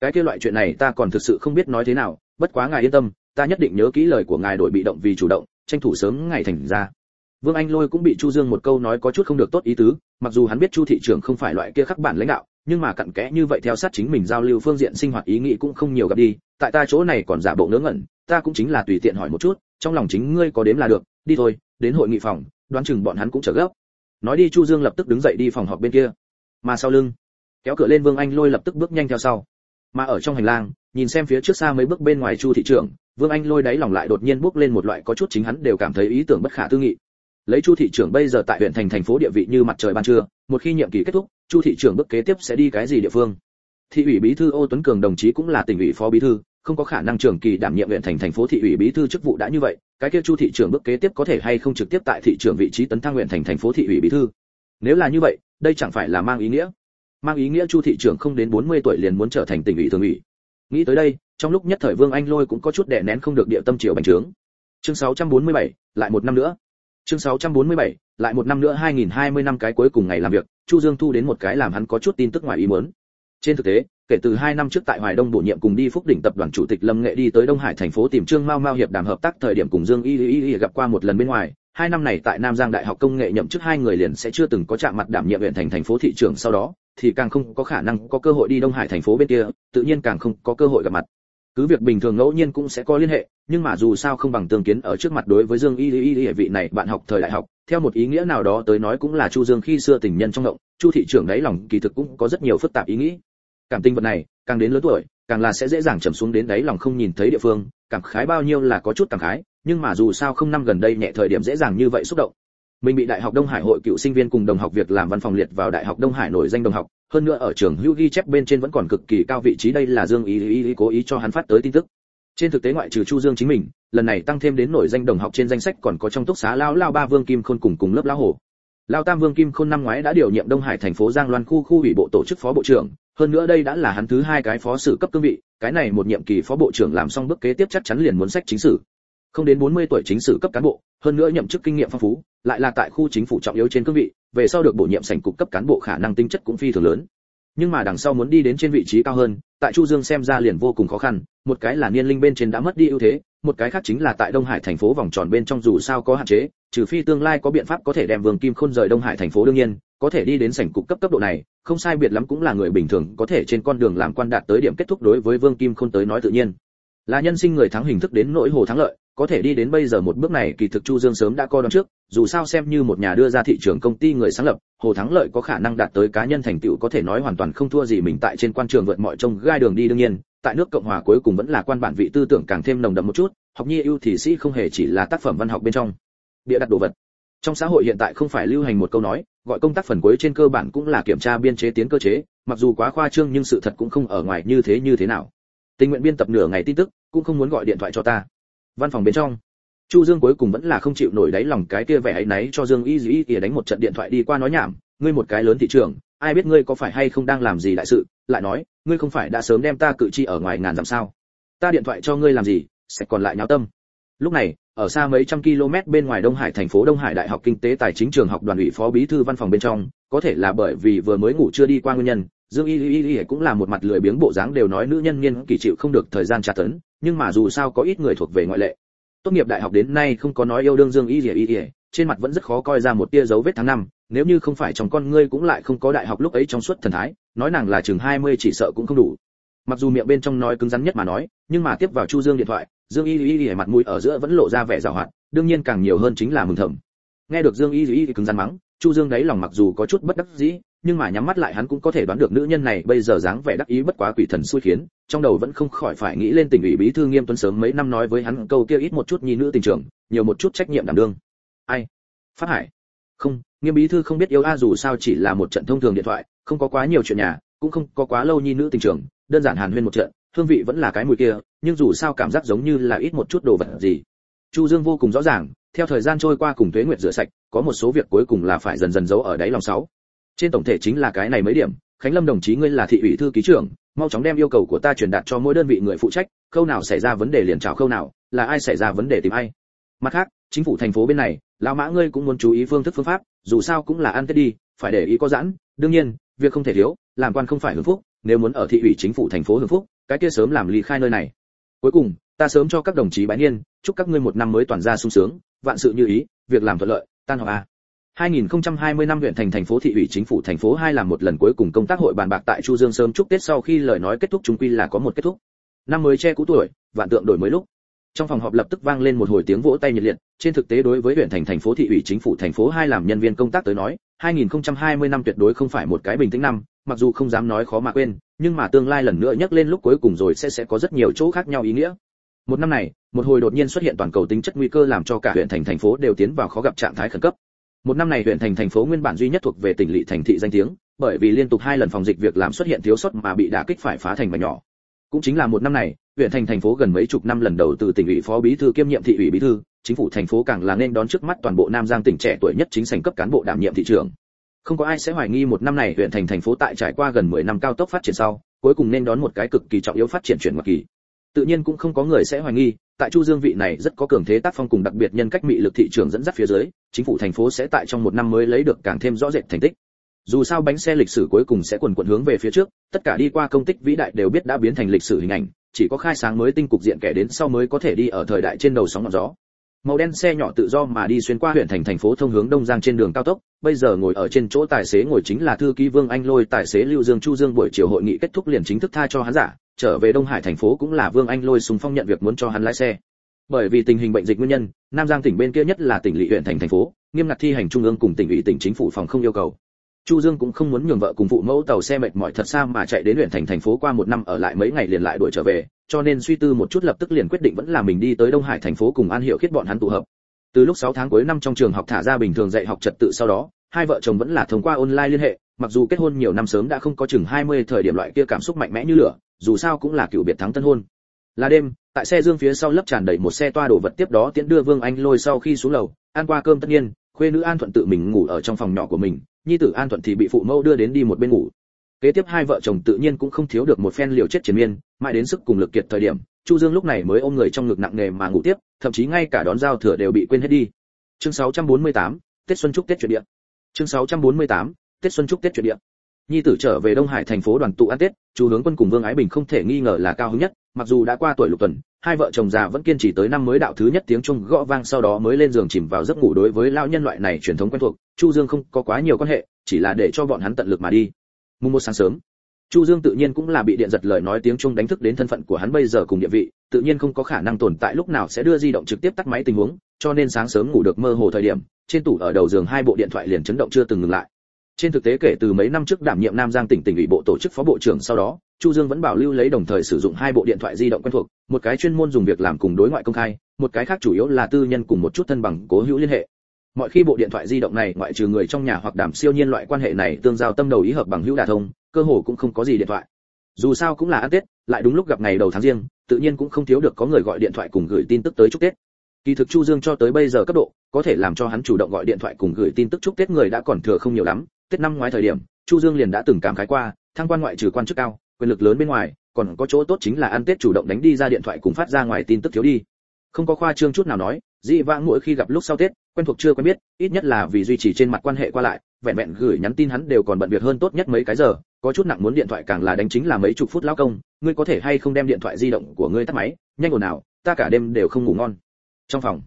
cái kia loại chuyện này ta còn thực sự không biết nói thế nào, bất quá ngài yên tâm, ta nhất định nhớ kỹ lời của ngài đổi bị động vì chủ động, tranh thủ sớm ngày thành ra. Vương Anh Lôi cũng bị Chu Dương một câu nói có chút không được tốt ý tứ, mặc dù hắn biết Chu thị trưởng không phải loại kia khắc bản lãnh đạo, nhưng mà cặn kẽ như vậy theo sát chính mình giao lưu phương diện sinh hoạt ý nghĩ cũng không nhiều gặp đi, tại ta chỗ này còn giả bộ ngớ ngẩn, ta cũng chính là tùy tiện hỏi một chút, trong lòng chính ngươi có đếm là được, đi thôi, đến hội nghị phòng, đoán chừng bọn hắn cũng chờ gấp. Nói đi Chu Dương lập tức đứng dậy đi phòng họp bên kia. Mà sau lưng, kéo cửa lên Vương Anh Lôi lập tức bước nhanh theo sau. Mà ở trong hành lang, nhìn xem phía trước xa mấy bước bên ngoài Chu thị trưởng, Vương Anh Lôi đáy lòng lại đột nhiên bước lên một loại có chút chính hắn đều cảm thấy ý tưởng bất khả tư nghị. Lấy Chu thị trưởng bây giờ tại huyện thành thành phố địa vị như mặt trời ban trưa, một khi nhiệm kỳ kết thúc, chu thị trưởng bước kế tiếp sẽ đi cái gì địa phương? Thị ủy bí thư ô tuấn cường đồng chí cũng là tỉnh ủy phó bí thư không có khả năng trưởng kỳ đảm nhiệm huyện thành thành phố thị ủy bí thư chức vụ đã như vậy cái kia chu thị trưởng bước kế tiếp có thể hay không trực tiếp tại thị trưởng vị trí tấn thăng huyện thành thành phố thị ủy bí thư? Nếu là như vậy đây chẳng phải là mang ý nghĩa? Mang ý nghĩa chu thị trưởng không đến 40 tuổi liền muốn trở thành tỉnh ủy thường ủy. Nghĩ tới đây trong lúc nhất thời vương anh lôi cũng có chút đè nén không được địa tâm triều bành trướng. Chương 647, lại một năm nữa chương 647, lại một năm nữa 2020 năm cái cuối cùng ngày làm việc chu dương thu đến một cái làm hắn có chút tin tức ngoài ý muốn. Trên thực tế kể từ hai năm trước tại hoài đông bổ nhiệm cùng đi phúc đỉnh tập đoàn chủ tịch lâm nghệ đi tới đông hải thành phố tìm trương mao mao hiệp đàm hợp tác thời điểm cùng dương y y y gặp qua một lần bên ngoài hai năm này tại nam giang đại học công nghệ nhậm chức hai người liền sẽ chưa từng có chạm mặt đảm nhiệm huyện thành thành phố thị trưởng sau đó thì càng không có khả năng có cơ hội đi đông hải thành phố bên kia tự nhiên càng không có cơ hội gặp mặt cứ việc bình thường ngẫu nhiên cũng sẽ có liên hệ, nhưng mà dù sao không bằng tương kiến ở trước mặt đối với dương y y y vị này bạn học thời đại học. Theo một ý nghĩa nào đó tới nói cũng là chu dương khi xưa tình nhân trong động chu thị trưởng đấy lòng kỳ thực cũng có rất nhiều phức tạp ý nghĩ. Cảm tình vật này, càng đến lớn tuổi, càng là sẽ dễ dàng trầm xuống đến đáy lòng không nhìn thấy địa phương, cảm khái bao nhiêu là có chút cảm khái, nhưng mà dù sao không năm gần đây nhẹ thời điểm dễ dàng như vậy xúc động. Mình bị đại học đông hải hội cựu sinh viên cùng đồng học việc làm văn phòng liệt vào đại học đông hải nổi danh đồng học hơn nữa ở trường hữu ghi chép bên trên vẫn còn cực kỳ cao vị trí đây là dương ý ý, ý cố ý cho hắn phát tới tin tức. Trên thực tế ngoại trừ chu dương chính mình lần này tăng thêm đến nổi danh đồng học trên danh sách còn có trong túc xá lao lao ba vương kim khôn cùng cùng lớp lão hổ. Lao tam vương kim khôn năm ngoái đã điều nhiệm đông hải thành phố giang loan khu khu ủy bộ tổ chức phó bộ trưởng hơn nữa đây đã là hắn thứ hai cái phó sự cấp cương vị cái này một nhiệm kỳ phó bộ trưởng làm xong bước kế tiếp chắc chắn liền muốn sách chính sử. Không đến 40 tuổi chính sử cấp cán bộ hơn nữa nhậm chức kinh nghiệm phong phú lại là tại khu chính phủ trọng yếu trên cương vị về sau được bổ nhiệm sảnh cục cấp cán bộ khả năng tinh chất cũng phi thường lớn. Nhưng mà đằng sau muốn đi đến trên vị trí cao hơn, tại chu dương xem ra liền vô cùng khó khăn, một cái là niên linh bên trên đã mất đi ưu thế, một cái khác chính là tại đông hải thành phố vòng tròn bên trong dù sao có hạn chế, trừ phi tương lai có biện pháp có thể đem vương kim khôn rời đông hải thành phố đương nhiên, có thể đi đến sảnh cục cấp cấp độ này, không sai biệt lắm cũng là người bình thường có thể trên con đường làm quan đạt tới điểm kết thúc đối với vương kim khôn tới nói tự nhiên là nhân sinh người thắng hình thức đến nỗi hồ thắng lợi, có thể đi đến bây giờ một bước này kỳ thực chu dương sớm đã coi đoán trước, dù sao xem như một nhà đưa ra thị trường công ty người sáng lập, hồ thắng lợi có khả năng đạt tới cá nhân thành tựu có thể nói hoàn toàn không thua gì mình tại trên quan trường vượt mọi trông gai đường đi đương nhiên, tại nước cộng hòa cuối cùng vẫn là quan bản vị tư tưởng càng thêm nồng đậm một chút, học nhi ưu thì sĩ không hề chỉ là tác phẩm văn học bên trong. Bịa đặt đồ vật. Trong xã hội hiện tại không phải lưu hành một câu nói, gọi công tác phần cuối trên cơ bản cũng là kiểm tra biên chế tiến cơ chế, mặc dù quá khoa trương nhưng sự thật cũng không ở ngoài như thế như thế nào tình nguyện biên tập nửa ngày tin tức, cũng không muốn gọi điện thoại cho ta. Văn phòng bên trong, chu dương cuối cùng vẫn là không chịu nổi đáy lòng cái kia vẻ ấy náy cho dương y dĩ ỉa đánh một trận điện thoại đi qua nói nhảm, ngươi một cái lớn thị trường, ai biết ngươi có phải hay không đang làm gì đại sự? Lại nói, ngươi không phải đã sớm đem ta cự chi ở ngoài ngàn dặm sao? Ta điện thoại cho ngươi làm gì, sẽ còn lại nháo tâm. Lúc này, ở xa mấy trăm km bên ngoài đông hải thành phố đông hải đại học kinh tế tài chính trường học đoàn ủy phó bí thư văn phòng bên trong, có thể là bởi vì vừa mới ngủ chưa đi qua nguyên nhân dương y y y cũng là một mặt lười biếng bộ dáng đều nói nữ nhân niên kỳ chịu không được thời gian tra tấn nhưng mà dù sao có ít người thuộc về ngoại lệ tốt nghiệp đại học đến nay không có nói yêu đương dương y y y trên mặt vẫn rất khó coi ra một tia dấu vết tháng năm nếu như không phải trong con ngươi cũng lại không có đại học lúc ấy trong suốt thần thái nói nàng là chừng 20 chỉ sợ cũng không đủ mặc dù miệng bên trong nói cứng rắn nhất mà nói nhưng mà tiếp vào chu dương điện thoại dương y y y mặt mũi ở giữa vẫn lộ ra vẻ giảo hoạt đương nhiên càng nhiều hơn chính là mừng thầm nghe được dương y y cứng rắn mắng chu dương đấy lòng mặc dù có chút bất đắc dĩ nhưng mà nhắm mắt lại hắn cũng có thể đoán được nữ nhân này bây giờ dáng vẻ đắc ý bất quá quỷ thần xui khiến, trong đầu vẫn không khỏi phải nghĩ lên tình ủy bí thư nghiêm tuấn sớm mấy năm nói với hắn câu kia ít một chút nhi nữ tình trường, nhiều một chút trách nhiệm đảm đương. Ai? Phát hải. Không, nghiêm bí thư không biết yêu a dù sao chỉ là một trận thông thường điện thoại, không có quá nhiều chuyện nhà, cũng không có quá lâu nhi nữ tình trường, đơn giản hàn huyên một trận, hương vị vẫn là cái mùi kia, nhưng dù sao cảm giác giống như là ít một chút đồ vật gì. Chu dương vô cùng rõ ràng, theo thời gian trôi qua cùng tuế nguyệt rửa sạch, có một số việc cuối cùng là phải dần dần giấu ở đáy lòng sáu trên tổng thể chính là cái này mấy điểm, khánh lâm đồng chí ngươi là thị ủy thư ký trưởng, mau chóng đem yêu cầu của ta truyền đạt cho mỗi đơn vị người phụ trách, khâu nào xảy ra vấn đề liền chào khâu nào, là ai xảy ra vấn đề tìm ai. Mặt khác, chính phủ thành phố bên này, lão mã ngươi cũng muốn chú ý phương thức phương pháp, dù sao cũng là ăn tết đi, phải để ý có giãn, đương nhiên, việc không thể thiếu, làm quan không phải hưởng phúc, nếu muốn ở thị ủy chính phủ thành phố hưởng phúc, cái kia sớm làm ly khai nơi này. Cuối cùng, ta sớm cho các đồng chí bái niên, chúc các ngươi một năm mới toàn ra sung sướng, vạn sự như ý, việc làm thuận lợi, tan học a 2020 năm huyện thành thành phố thị ủy chính phủ thành phố hai làm một lần cuối cùng công tác hội bàn bạc tại Chu Dương sớm chúc Tết sau khi lời nói kết thúc chúng quy là có một kết thúc. Năm mới che cũ tuổi, vạn tượng đổi mới lúc. Trong phòng họp lập tức vang lên một hồi tiếng vỗ tay nhiệt liệt, trên thực tế đối với huyện thành thành phố thị ủy chính phủ thành phố hai làm nhân viên công tác tới nói, 2020 năm tuyệt đối không phải một cái bình tĩnh năm, mặc dù không dám nói khó mà quên, nhưng mà tương lai lần nữa nhắc lên lúc cuối cùng rồi sẽ sẽ có rất nhiều chỗ khác nhau ý nghĩa. Một năm này, một hồi đột nhiên xuất hiện toàn cầu tính chất nguy cơ làm cho cả huyện thành thành phố đều tiến vào khó gặp trạng thái khẩn cấp. Một năm này huyện thành thành phố nguyên bản duy nhất thuộc về tỉnh lỵ thành thị danh tiếng, bởi vì liên tục hai lần phòng dịch việc làm xuất hiện thiếu sót mà bị đả kích phải phá thành mảnh nhỏ. Cũng chính là một năm này, huyện thành thành phố gần mấy chục năm lần đầu từ tỉnh ủy phó bí thư kiêm nhiệm thị ủy bí thư, chính phủ thành phố càng là nên đón trước mắt toàn bộ Nam Giang tỉnh trẻ tuổi nhất chính sành cấp cán bộ đảm nhiệm thị trường. Không có ai sẽ hoài nghi một năm này huyện thành thành phố tại trải qua gần 10 năm cao tốc phát triển sau, cuối cùng nên đón một cái cực kỳ trọng yếu phát triển chuyển ngoặt kỳ. Tự nhiên cũng không có người sẽ hoài nghi, tại Chu Dương vị này rất có cường thế tác phong cùng đặc biệt nhân cách mị lực thị trường dẫn dắt phía dưới, chính phủ thành phố sẽ tại trong một năm mới lấy được càng thêm rõ rệt thành tích. Dù sao bánh xe lịch sử cuối cùng sẽ quần quần hướng về phía trước, tất cả đi qua công tích vĩ đại đều biết đã biến thành lịch sử hình ảnh, chỉ có khai sáng mới tinh cục diện kẻ đến sau mới có thể đi ở thời đại trên đầu sóng ngọn gió. Màu đen xe nhỏ tự do mà đi xuyên qua huyện thành thành phố thông hướng đông giang trên đường cao tốc, bây giờ ngồi ở trên chỗ tài xế ngồi chính là thư ký Vương Anh Lôi, tài xế Lưu Dương Chu Dương buổi chiều hội nghị kết thúc liền chính thức tha cho hắn giả, trở về Đông Hải thành phố cũng là Vương Anh Lôi sùng phong nhận việc muốn cho hắn lái xe. Bởi vì tình hình bệnh dịch nguyên nhân, Nam Giang tỉnh bên kia nhất là tỉnh lỵ huyện thành thành phố, nghiêm ngặt thi hành trung ương cùng tỉnh ủy tỉnh chính phủ phòng không yêu cầu. Chu Dương cũng không muốn nhường vợ cùng phụ mẫu tàu xe mệt mỏi thật xa mà chạy đến huyện thành thành phố qua một năm ở lại mấy ngày liền lại đuổi trở về, cho nên suy tư một chút lập tức liền quyết định vẫn là mình đi tới Đông Hải thành phố cùng An Hiệu khiết bọn hắn tụ hợp. Từ lúc 6 tháng cuối năm trong trường học thả ra bình thường dạy học trật tự sau đó, hai vợ chồng vẫn là thông qua online liên hệ, mặc dù kết hôn nhiều năm sớm đã không có chừng 20 thời điểm loại kia cảm xúc mạnh mẽ như lửa, dù sao cũng là cựu biệt thắng tân hôn. Là đêm, tại xe dương phía sau lấp tràn đầy một xe toa đồ vật tiếp đó tiễn đưa Vương Anh Lôi sau khi xuống lầu, ăn qua cơm tất nhiên, khuê nữ An Thuận tự mình ngủ ở trong phòng nhỏ của mình, nhi tử An Thuận thì bị phụ mẫu đưa đến đi một bên ngủ. Kế tiếp hai vợ chồng tự nhiên cũng không thiếu được một phen liều chết chiến miên, mãi đến sức cùng lực kiệt thời điểm, Chu Dương lúc này mới ôm người trong ngực nặng nề mà ngủ tiếp, thậm chí ngay cả đón giao thừa đều bị quên hết đi. Chương 648, Tết xuân chúc Tết truyền địa. Chương 648, Tết xuân chúc Tết truyền địa. Nhi tử trở về Đông Hải thành phố đoàn tụ ăn Tết, Chu Hướng Quân cùng Vương Ái Bình không thể nghi ngờ là cao hứng nhất, mặc dù đã qua tuổi lục tuần, hai vợ chồng già vẫn kiên trì tới năm mới đạo thứ nhất tiếng chuông gõ vang sau đó mới lên giường chìm vào giấc ngủ đối với lao nhân loại này truyền thống quen thuộc, Chu Dương không có quá nhiều quan hệ, chỉ là để cho bọn hắn tận lực mà đi. Mùng một sáng sớm, Chu Dương tự nhiên cũng là bị điện giật lời nói tiếng chuông đánh thức đến thân phận của hắn bây giờ cùng địa vị, tự nhiên không có khả năng tồn tại lúc nào sẽ đưa di động trực tiếp tắt máy tình huống, cho nên sáng sớm ngủ được mơ hồ thời điểm, trên tủ ở đầu giường hai bộ điện thoại liền chấn động chưa từng ngừng lại. Trên thực tế kể từ mấy năm trước đảm nhiệm Nam Giang tỉnh tỉnh ủy bộ tổ chức phó bộ trưởng sau đó, Chu Dương vẫn bảo lưu lấy đồng thời sử dụng hai bộ điện thoại di động quen thuộc, một cái chuyên môn dùng việc làm cùng đối ngoại công khai, một cái khác chủ yếu là tư nhân cùng một chút thân bằng cố hữu liên hệ. Mọi khi bộ điện thoại di động này ngoại trừ người trong nhà hoặc đảm siêu nhiên loại quan hệ này tương giao tâm đầu ý hợp bằng hữu đả thông, cơ hồ cũng không có gì điện thoại. Dù sao cũng là ăn Tết, lại đúng lúc gặp ngày đầu tháng riêng, tự nhiên cũng không thiếu được có người gọi điện thoại cùng gửi tin tức tới chúc Tết. Kỳ thực Chu Dương cho tới bây giờ cấp độ, có thể làm cho hắn chủ động gọi điện thoại cùng gửi tin tức chúc Tết người đã còn thừa không nhiều lắm, Tết năm ngoái thời điểm, Chu Dương liền đã từng cảm khái qua, thăng quan ngoại trừ quan chức cao, quyền lực lớn bên ngoài, còn có chỗ tốt chính là ăn Tết chủ động đánh đi ra điện thoại cùng phát ra ngoài tin tức thiếu đi. không có khoa trương chút nào nói dị vãng mỗi khi gặp lúc sau tết quen thuộc chưa quen biết ít nhất là vì duy trì trên mặt quan hệ qua lại vẹn vẹn gửi nhắn tin hắn đều còn bận việc hơn tốt nhất mấy cái giờ có chút nặng muốn điện thoại càng là đánh chính là mấy chục phút lao công ngươi có thể hay không đem điện thoại di động của ngươi tắt máy nhanh ồn nào ta cả đêm đều không ngủ ngon trong phòng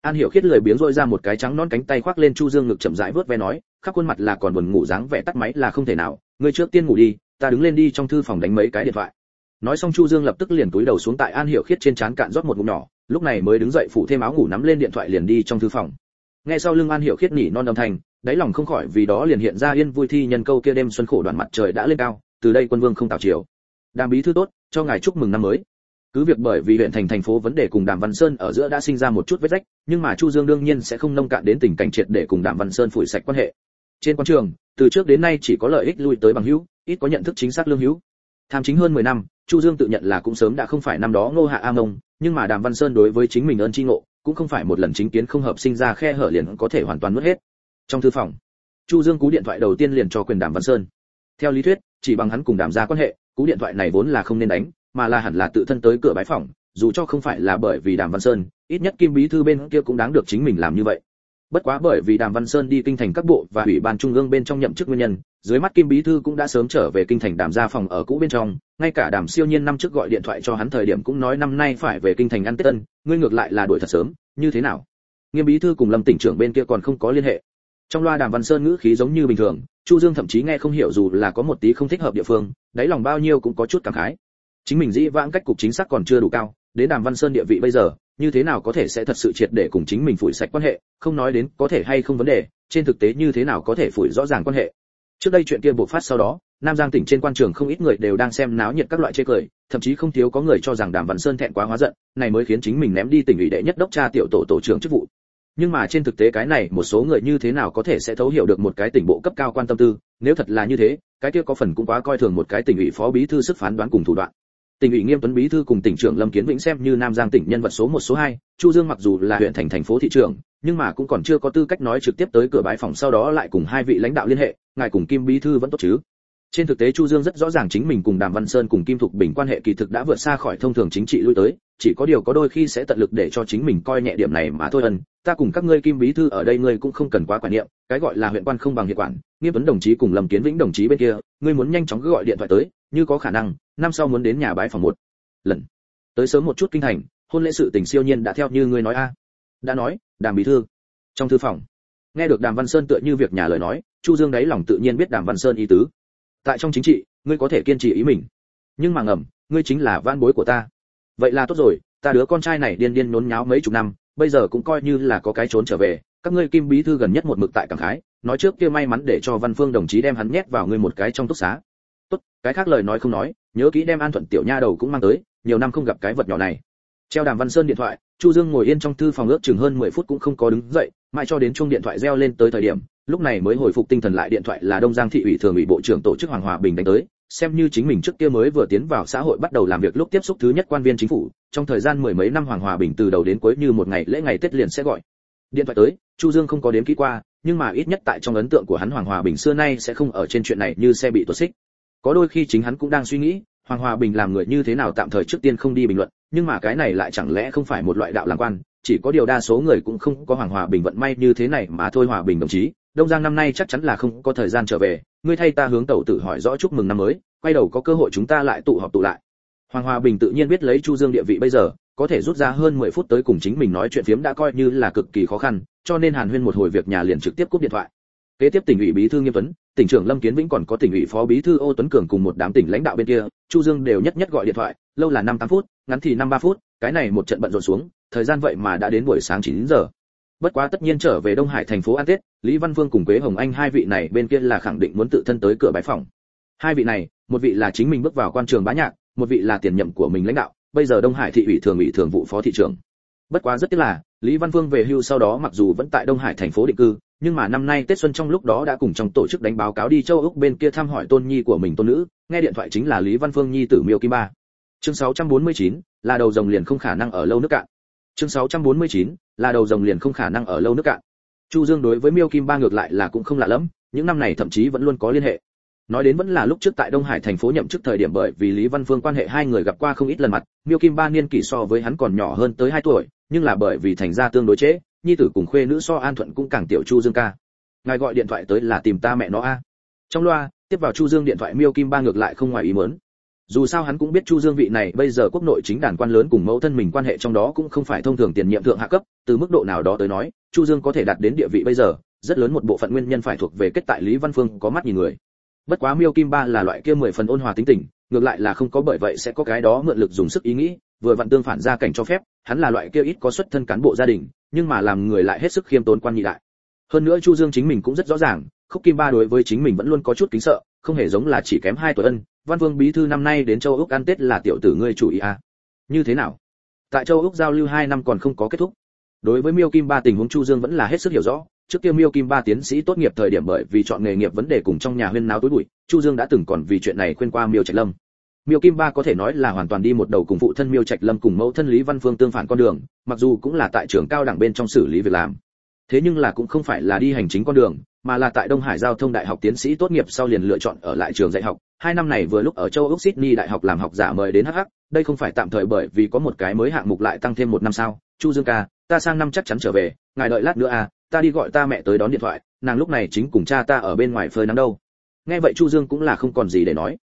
an hiểu khiết lười biếng rôi ra một cái trắng non cánh tay khoác lên chu dương ngực chậm rãi vớt ve nói khắp khuôn mặt là còn buồn ngủ dáng vẻ tắt máy là không thể nào. Ngươi trước tiên ngủ đi, ta đứng lên đi trong thư phòng đánh mấy cái điện thoại. Nói xong chu dương lập tức liền túi đầu xuống tại an hiểu khiết trên trán cạn rót một ngụm nhỏ, lúc này mới đứng dậy phủ thêm áo ngủ nắm lên điện thoại liền đi trong thư phòng. Nghe sau lưng an hiểu khiết nỉ non âm thanh, đáy lòng không khỏi vì đó liền hiện ra yên vui thi nhân câu kia đêm xuân khổ đoàn mặt trời đã lên cao, từ đây quân vương không tào chiều đàm bí thư tốt, cho ngài chúc mừng năm mới. Cứ việc bởi vì huyện thành thành phố vấn đề cùng đàm văn sơn ở giữa đã sinh ra một chút vết rách, nhưng mà chu dương đương nhiên sẽ không nông cạn đến tình cảnh triệt để cùng đàm văn sơn phủi sạch quan hệ trên quan trường, từ trước đến nay chỉ có lợi ích lui tới bằng hữu, ít có nhận thức chính xác lương hữu. Tham chính hơn 10 năm, chu dương tự nhận là cũng sớm đã không phải năm đó ngô hạ a ngông nhưng mà đàm văn sơn đối với chính mình ơn chi ngộ, cũng không phải một lần chính kiến không hợp sinh ra khe hở liền có thể hoàn toàn nuốt hết. Trong thư phòng, chu dương cú điện thoại đầu tiên liền cho quyền đàm văn sơn. Theo lý thuyết, chỉ bằng hắn cùng đàm gia quan hệ, cú điện thoại này vốn là không nên đánh, mà là hẳn là tự thân tới cửa bái phòng dù cho không phải là bởi vì đàm văn sơn, ít nhất kim bí thư bên kia cũng đáng được chính mình làm như vậy bất quá bởi vì đàm văn sơn đi kinh thành các bộ và ủy ban trung ương bên trong nhậm chức nguyên nhân, dưới mắt kim bí thư cũng đã sớm trở về kinh thành đàm gia phòng ở cũ bên trong. Ngay cả đàm siêu nhiên năm trước gọi điện thoại cho hắn thời điểm cũng nói năm nay phải về kinh thành ăn tết tân, ngươi ngược lại là đuổi thật sớm, như thế nào? Nghiêm bí thư cùng lâm tỉnh trưởng bên kia còn không có liên hệ. Trong loa đàm văn sơn ngữ khí giống như bình thường, chu dương thậm chí nghe không hiểu dù là có một tí không thích hợp địa phương, đáy lòng bao nhiêu cũng có chút cảm khái. Chính mình dĩ vãng cách cục chính xác còn chưa đủ cao, đến đàm văn sơn địa vị bây giờ như thế nào có thể sẽ thật sự triệt để cùng chính mình phủi sạch quan hệ, không nói đến có thể hay không vấn đề, trên thực tế như thế nào có thể phủi rõ ràng quan hệ. Trước đây chuyện kia bộc phát sau đó, nam giang tỉnh trên quan trường không ít người đều đang xem náo nhiệt các loại chê cười, thậm chí không thiếu có người cho rằng đàm văn sơn thẹn quá hóa giận, này mới khiến chính mình ném đi tỉnh ủy đệ nhất đốc tra tiểu tổ tổ trưởng chức vụ. Nhưng mà trên thực tế cái này, một số người như thế nào có thể sẽ thấu hiểu được một cái tỉnh bộ cấp cao quan tâm tư, nếu thật là như thế, cái kia có phần cũng quá coi thường một cái tỉnh ủy phó bí thư sức phán đoán cùng thủ đoạn tỉnh ủy nghiêm tuấn bí thư cùng tỉnh trưởng lâm kiến vĩnh xem như nam giang tỉnh nhân vật số một, số hai, chu dương mặc dù là huyện thành thành phố thị trưởng nhưng mà cũng còn chưa có tư cách nói trực tiếp tới cửa bái phòng sau đó lại cùng hai vị lãnh đạo liên hệ, ngài cùng kim bí thư vẫn tốt chứ? Trên thực tế chu dương rất rõ ràng chính mình cùng đàm văn sơn cùng kim thục bình quan hệ kỳ thực đã vượt xa khỏi thông thường chính trị lui tới, chỉ có điều có đôi khi sẽ tận lực để cho chính mình coi nhẹ điểm này mà thôi ân, ta cùng các ngươi kim bí thư ở đây ngươi cũng không cần quá quản niệm, cái gọi là huyện quan không bằng huyện quản, nghiêm Tuấn đồng chí cùng lâm kiến vĩnh đồng chí bên kia, ngươi muốn nhanh chóng cứ gọi điện thoại tới như có khả năng, năm sau muốn đến nhà bái phòng một lần. Tới sớm một chút kinh thành, hôn lễ sự tình siêu nhiên đã theo như ngươi nói a. Đã nói, đàm bí thư. Trong thư phòng, nghe được đàm văn sơn tựa như việc nhà lời nói, chu dương đáy lòng tự nhiên biết đàm văn sơn ý tứ. Tại trong chính trị, ngươi có thể kiên trì ý mình. Nhưng mà ngầm, ngươi chính là van bối của ta. Vậy là tốt rồi, ta đứa con trai này điên điên nhốn nháo mấy chục năm, bây giờ cũng coi như là có cái trốn trở về. Các ngươi kim bí thư gần nhất một mực tại cảng khái, nói trước kia may mắn để cho văn phương đồng chí đem hắn nhét vào ngươi một cái trong túc xá tốt, cái khác lời nói không nói, nhớ kỹ đem an thuận tiểu nha đầu cũng mang tới, nhiều năm không gặp cái vật nhỏ này. Treo đàm văn sơn điện thoại, chu dương ngồi yên trong thư phòng ước chừng hơn 10 phút cũng không có đứng dậy, mãi cho đến chuông điện thoại reo lên tới thời điểm, lúc này mới hồi phục tinh thần lại điện thoại là đông giang thị ủy thường ủy bộ trưởng tổ chức hoàng hòa bình đánh tới, xem như chính mình trước kia mới vừa tiến vào xã hội bắt đầu làm việc lúc tiếp xúc thứ nhất quan viên chính phủ, trong thời gian mười mấy năm hoàng hòa bình từ đầu đến cuối như một ngày lễ ngày tết liền sẽ gọi. Điện thoại tới, chu dương không có đếm kỹ qua, nhưng mà ít nhất tại trong ấn tượng của hắn hoàng hòa bình xưa nay sẽ không ở trên chuyện này như xe bị tuột xích có đôi khi chính hắn cũng đang suy nghĩ, hoàng hòa bình làm người như thế nào tạm thời trước tiên không đi bình luận, nhưng mà cái này lại chẳng lẽ không phải một loại đạo làm quan, chỉ có điều đa số người cũng không có hoàng hòa bình vận may như thế này mà thôi hòa bình đồng chí. Đông giang năm nay chắc chắn là không có thời gian trở về, ngươi thay ta hướng tẩu tử hỏi rõ chúc mừng năm mới, quay đầu có cơ hội chúng ta lại tụ họp tụ lại. Hoàng hòa bình tự nhiên biết lấy chu dương địa vị bây giờ, có thể rút ra hơn 10 phút tới cùng chính mình nói chuyện phiếm đã coi như là cực kỳ khó khăn, cho nên hàn huyên một hồi việc nhà liền trực tiếp cúp điện thoại kế tiếp tỉnh ủy bí thư nghiêm tuấn, tỉnh trưởng lâm kiến vĩnh còn có tỉnh ủy phó bí thư ô tuấn cường cùng một đám tỉnh lãnh đạo bên kia, chu dương đều nhất nhất gọi điện thoại, lâu là năm tám phút, ngắn thì năm ba phút, cái này một trận bận rộn xuống, thời gian vậy mà đã đến buổi sáng 9 giờ. Bất quá tất nhiên trở về đông hải thành phố an tết, lý văn vương cùng quế hồng anh hai vị này bên kia là khẳng định muốn tự thân tới cửa bái phòng. Hai vị này, một vị là chính mình bước vào quan trường bá nhạc, một vị là tiền nhậm của mình lãnh đạo, bây giờ đông hải thị ủy thường ủy thường vụ phó thị trưởng. Bất quá rất tiếc là, lý văn vương về hưu sau đó mặc dù vẫn tại đông hải thành phố định cư nhưng mà năm nay tết xuân trong lúc đó đã cùng trong tổ chức đánh báo cáo đi châu úc bên kia thăm hỏi tôn nhi của mình tôn nữ nghe điện thoại chính là lý văn phương nhi tử miêu kim ba. Chương 649, là đầu rồng liền không khả năng ở lâu nước cạn. Chương 649, là đầu rồng liền không khả năng ở lâu nước cạn. Chu dương đối với miêu kim ba ngược lại là cũng không lạ lắm những năm này thậm chí vẫn luôn có liên hệ. Nói đến vẫn là lúc trước tại đông hải thành phố nhậm chức thời điểm bởi vì lý văn phương quan hệ hai người gặp qua không ít lần mặt miêu kim ba niên kỷ so với hắn còn nhỏ hơn tới hai tuổi nhưng là bởi vì thành ra tương đối chế, nhi tử cùng khuê nữ so an thuận cũng càng tiểu chu dương ca. Ngài gọi điện thoại tới là tìm ta mẹ nó a. Trong loa, tiếp vào chu dương điện thoại miêu kim ba ngược lại không ngoài ý muốn. Dù sao hắn cũng biết chu dương vị này bây giờ quốc nội chính đàn quan lớn cùng mẫu thân mình quan hệ trong đó cũng không phải thông thường tiền nhiệm thượng hạ cấp, từ mức độ nào đó tới nói, chu dương có thể đạt đến địa vị bây giờ, rất lớn một bộ phận nguyên nhân phải thuộc về kết tại lý văn phương có mắt nhìn người. Bất quá miêu kim ba là loại kia mười phần ôn hòa tính tình, ngược lại là không có bởi vậy sẽ có cái đó mượn lực dùng sức ý nghĩ vừa vặn tương phản ra cảnh cho phép, hắn là loại kia ít có xuất thân cán bộ gia đình, nhưng mà làm người lại hết sức khiêm tốn quan nhị đại. Hơn nữa chu dương chính mình cũng rất rõ ràng, khúc kim ba đối với chính mình vẫn luôn có chút kính sợ, không hề giống là chỉ kém hai tuổi ân, văn vương bí thư năm nay đến châu úc ăn tết là tiểu tử ngươi chủ ý à? Như thế nào? Tại châu úc giao lưu hai năm còn không có kết thúc. Đối với miêu kim ba tình huống chu dương vẫn là hết sức hiểu rõ, trước kia miêu kim ba tiến sĩ tốt nghiệp thời điểm bởi vì chọn nghề nghiệp vấn đề cùng trong nhà huyên náo tối bụi, chu dương đã từng còn vì chuyện này khuyên qua miêu trạch lâm miêu kim ba có thể nói là hoàn toàn đi một đầu cùng phụ thân miêu trạch lâm cùng mẫu thân lý văn phương tương phản con đường, mặc dù cũng là tại trường cao đẳng bên trong xử lý việc làm. Thế nhưng là cũng không phải là đi hành chính con đường, mà là tại đông hải giao thông đại học tiến sĩ tốt nghiệp sau liền lựa chọn ở lại trường dạy học. Hai năm này vừa lúc ở châu úc sydney đại học làm học giả mời đến hh đây không phải tạm thời bởi vì có một cái mới hạng mục lại tăng thêm một năm sao? Chu dương ca, ta sang năm chắc chắn trở về, ngài đợi lát nữa à ta đi gọi ta mẹ tới đón điện thoại, nàng lúc này chính cùng cha ta ở bên ngoài phơi nắng đâu. Nghe vậy chu dương cũng là không còn gì để nói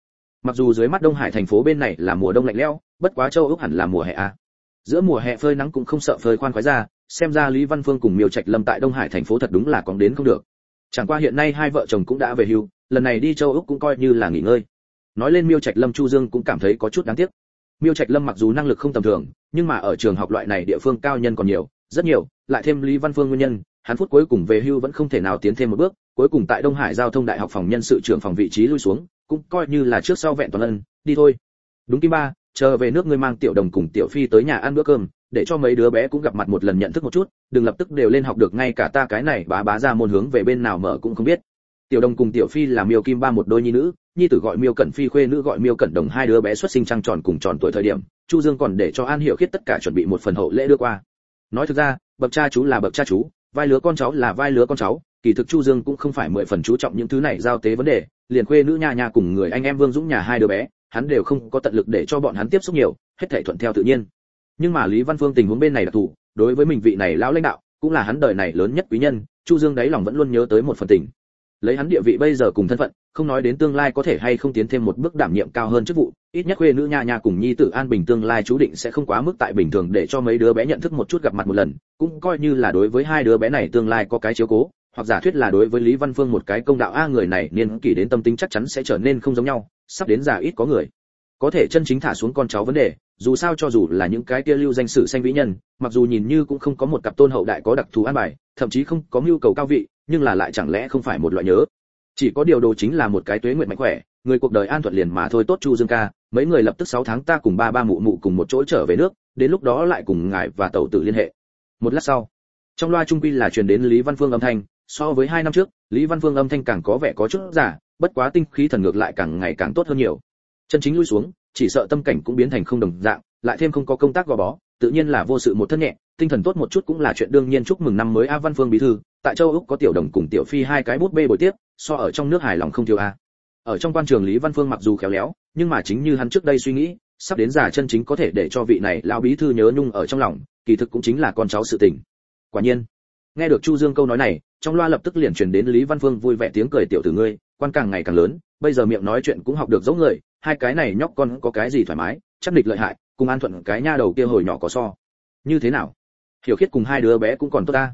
mặc dù dưới mắt đông hải thành phố bên này là mùa đông lạnh lẽo, bất quá châu úc hẳn là mùa hè à. Giữa mùa hè phơi nắng cũng không sợ phơi khoan khoái ra, xem ra lý văn phương cùng miêu trạch lâm tại đông hải thành phố thật đúng là còn đến không được. Chẳng qua hiện nay hai vợ chồng cũng đã về hưu, lần này đi châu úc cũng coi như là nghỉ ngơi. Nói lên miêu trạch lâm chu dương cũng cảm thấy có chút đáng tiếc. Miêu trạch lâm mặc dù năng lực không tầm thường, nhưng mà ở trường học loại này địa phương cao nhân còn nhiều, rất nhiều, lại thêm lý văn phương nguyên nhân hắn phút cuối cùng về hưu vẫn không thể nào tiến thêm một bước, cuối cùng tại đông hải giao thông đại học phòng nhân sự trưởng phòng vị trí lui xuống, cũng coi như là trước sau vẹn toàn ân, đi thôi. Đúng kim ba, chờ về nước ngươi mang tiểu đồng cùng tiểu phi tới nhà ăn bữa cơm, để cho mấy đứa bé cũng gặp mặt một lần nhận thức một chút, đừng lập tức đều lên học được ngay cả ta cái này bá bá ra môn hướng về bên nào mở cũng không biết. Tiểu đồng cùng tiểu phi là miêu kim ba một đôi nhi nữ, nhi tử gọi miêu cẩn phi, khuê nữ gọi miêu cẩn đồng, hai đứa bé xuất sinh trăng tròn cùng tròn tuổi thời điểm, chu dương còn để cho an hiểu khiết tất cả chuẩn bị một phần hậu lễ đưa qua. Nói thực ra, bậc cha chú là bậc cha chú vai lứa con cháu là vai lứa con cháu, kỳ thực chu dương cũng không phải mười phần chú trọng những thứ này giao tế vấn đề, liền khuê nữ nha nha cùng người anh em vương dũng nhà hai đứa bé, hắn đều không có tận lực để cho bọn hắn tiếp xúc nhiều, hết thảy thuận theo tự nhiên. Nhưng mà lý văn phương tình huống bên này là thủ, đối với mình vị này lão lãnh đạo, cũng là hắn đời này lớn nhất quý nhân, chu dương đáy lòng vẫn luôn nhớ tới một phần tình lấy hắn địa vị bây giờ cùng thân phận, không nói đến tương lai có thể hay không tiến thêm một bước đảm nhiệm cao hơn chức vụ, ít nhất khuê nữ nha nha cùng nhi tử an bình tương lai chú định sẽ không quá mức tại bình thường để cho mấy đứa bé nhận thức một chút gặp mặt một lần, cũng coi như là đối với hai đứa bé này tương lai có cái chiếu cố, hoặc giả thuyết là đối với lý văn phương một cái công đạo a người này niên kỷ đến tâm tính chắc chắn sẽ trở nên không giống nhau, sắp đến già ít có người. Có thể chân chính thả xuống con cháu vấn đề, dù sao cho dù là những cái kia lưu danh sử sanh vĩ nhân, mặc dù nhìn như cũng không có một cặp tôn hậu đại có đặc thù an bài, thậm chí không có mưu cầu cao vị nhưng là lại chẳng lẽ không phải một loại nhớ? Chỉ có điều đồ chính là một cái tuế nguyện mạnh khỏe, người cuộc đời an thuận liền mà thôi tốt chu dương ca, mấy người lập tức 6 tháng ta cùng ba ba mụ mụ cùng một chỗ trở về nước, đến lúc đó lại cùng ngài và tàu tử liên hệ. Một lát sau, trong loa trung quy là truyền đến lý văn phương âm thanh, so với hai năm trước, lý văn phương âm thanh càng có vẻ có chút giả, bất quá tinh khí thần ngược lại càng ngày càng tốt hơn nhiều. Chân chính lui xuống, chỉ sợ tâm cảnh cũng biến thành không đồng dạng, lại thêm không có công tác gò bó, tự nhiên là vô sự một thân nhẹ, tinh thần tốt một chút cũng là chuyện đương nhiên chúc mừng năm mới a văn phương bí thư tại châu úc có tiểu đồng cùng tiểu phi hai cái bút bê buổi tiếp, so ở trong nước hài lòng không thiếu a. Ở trong quan trường lý văn phương mặc dù khéo léo, nhưng mà chính như hắn trước đây suy nghĩ, sắp đến già chân chính có thể để cho vị này lão bí thư nhớ nhung ở trong lòng, kỳ thực cũng chính là con cháu sự tình. Quả nhiên, nghe được chu dương câu nói này, trong loa lập tức liền truyền đến lý văn phương vui vẻ tiếng cười tiểu tử ngươi, quan càng ngày càng lớn, bây giờ miệng nói chuyện cũng học được giống người, hai cái này nhóc con có cái gì thoải mái, chắc địch lợi hại, cùng an thuận cái nha đầu kia hồi nhỏ có so. Như thế nào? Hiểu khiết cùng hai đứa bé cũng còn tốt ta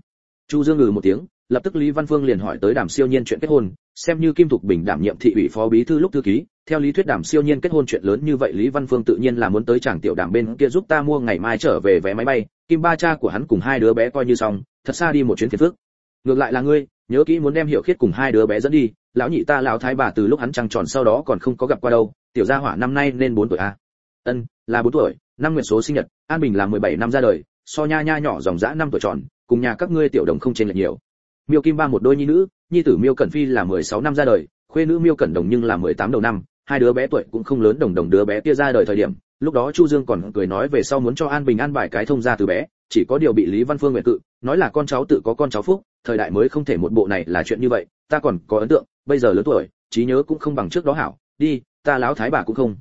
chu dương ngừ một tiếng, lập tức lý văn phương liền hỏi tới đàm siêu nhiên chuyện kết hôn, xem như kim thục bình đảm nhiệm thị ủy phó bí thư lúc thư ký, theo lý thuyết đàm siêu nhiên kết hôn chuyện lớn như vậy lý văn phương tự nhiên là muốn tới chàng tiểu đàm bên kia giúp ta mua ngày mai trở về vé máy bay, kim ba cha của hắn cùng hai đứa bé coi như xong, thật xa đi một chuyến phiền phước. ngược lại là ngươi, nhớ kỹ muốn đem hiểu khiết cùng hai đứa bé dẫn đi, lão nhị ta lão thái bà từ lúc hắn trăng tròn sau đó còn không có gặp qua đâu, tiểu gia hỏa năm nay nên 4 tuổi a à? ân, là 4 tuổi, năm nguyện số sinh nhật, an bình là 17 năm ra đời so nha nha nhỏ dòng dã năm tuổi tròn, cùng nhà các ngươi tiểu đồng không trên lệch nhiều. Miêu kim ba một đôi nhi nữ, nhi tử miêu cẩn phi là 16 năm ra đời, khuê nữ miêu cẩn đồng nhưng là 18 đầu năm, hai đứa bé tuổi cũng không lớn đồng đồng đứa bé kia ra đời thời điểm, lúc đó chu dương còn cười nói về sau muốn cho an bình an bài cái thông ra từ bé, chỉ có điều bị lý văn phương nguyện cự, nói là con cháu tự có con cháu phúc, thời đại mới không thể một bộ này là chuyện như vậy, ta còn có ấn tượng, bây giờ lớn tuổi, trí nhớ cũng không bằng trước đó hảo, đi, ta láo thái bà cũng không.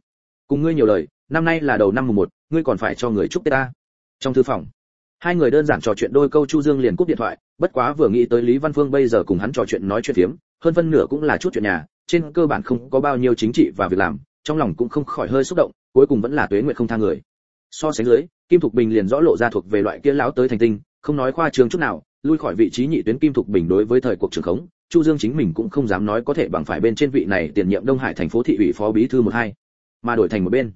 Cùng ngươi nhiều lời, năm nay là đầu năm mùng một, ngươi còn phải cho người chúc tết ta. Trong thư phòng hai người đơn giản trò chuyện đôi câu chu dương liền cúp điện thoại, bất quá vừa nghĩ tới lý văn phương bây giờ cùng hắn trò chuyện nói chuyện phiếm, hơn phân nửa cũng là chút chuyện nhà, trên cơ bản không có bao nhiêu chính trị và việc làm, trong lòng cũng không khỏi hơi xúc động, cuối cùng vẫn là tuế nguyện không tha người. So sánh dưới, kim thục bình liền rõ lộ ra thuộc về loại kia lão tới thành tinh, không nói khoa trương chút nào, lui khỏi vị trí nhị tuyến kim thục bình đối với thời cuộc trường khống, chu dương chính mình cũng không dám nói có thể bằng phải bên trên vị này tiền nhiệm đông hải thành phố thị ủy phó bí thư một hai, mà đổi thành một bên.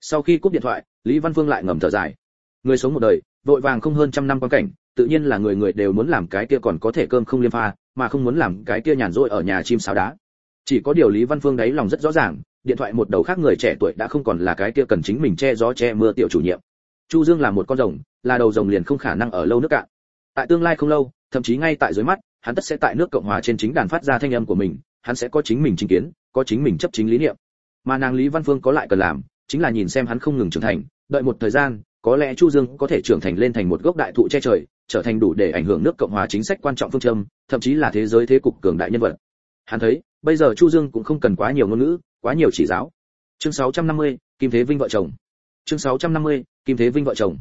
Sau khi cúp điện thoại, lý văn phương lại ngầm thở dài. Người sống một đời vội vàng không hơn trăm năm quan cảnh, tự nhiên là người người đều muốn làm cái kia còn có thể cơm không liêm pha, mà không muốn làm cái kia nhàn rỗi ở nhà chim sáo đá. Chỉ có điều lý văn phương đấy lòng rất rõ ràng, điện thoại một đầu khác người trẻ tuổi đã không còn là cái kia cần chính mình che gió che mưa tiểu chủ nhiệm. Chu dương là một con rồng, là đầu rồng liền không khả năng ở lâu nước cạn. Tại tương lai không lâu, thậm chí ngay tại dưới mắt, hắn tất sẽ tại nước cộng hòa trên chính đàn phát ra thanh âm của mình, hắn sẽ có chính mình chính kiến, có chính mình chấp chính lý niệm. Mà nàng lý văn phương có lại cần làm, chính là nhìn xem hắn không ngừng trưởng thành, đợi một thời gian có lẽ chu dương có thể trưởng thành lên thành một gốc đại thụ che trời trở thành đủ để ảnh hưởng nước cộng hòa chính sách quan trọng phương châm thậm chí là thế giới thế cục cường đại nhân vật. Hắn thấy bây giờ chu dương cũng không cần quá nhiều ngôn ngữ quá nhiều chỉ giáo. Chương 650, kim thế vinh vợ chồng. Chương 650, kim thế vinh vợ chồng.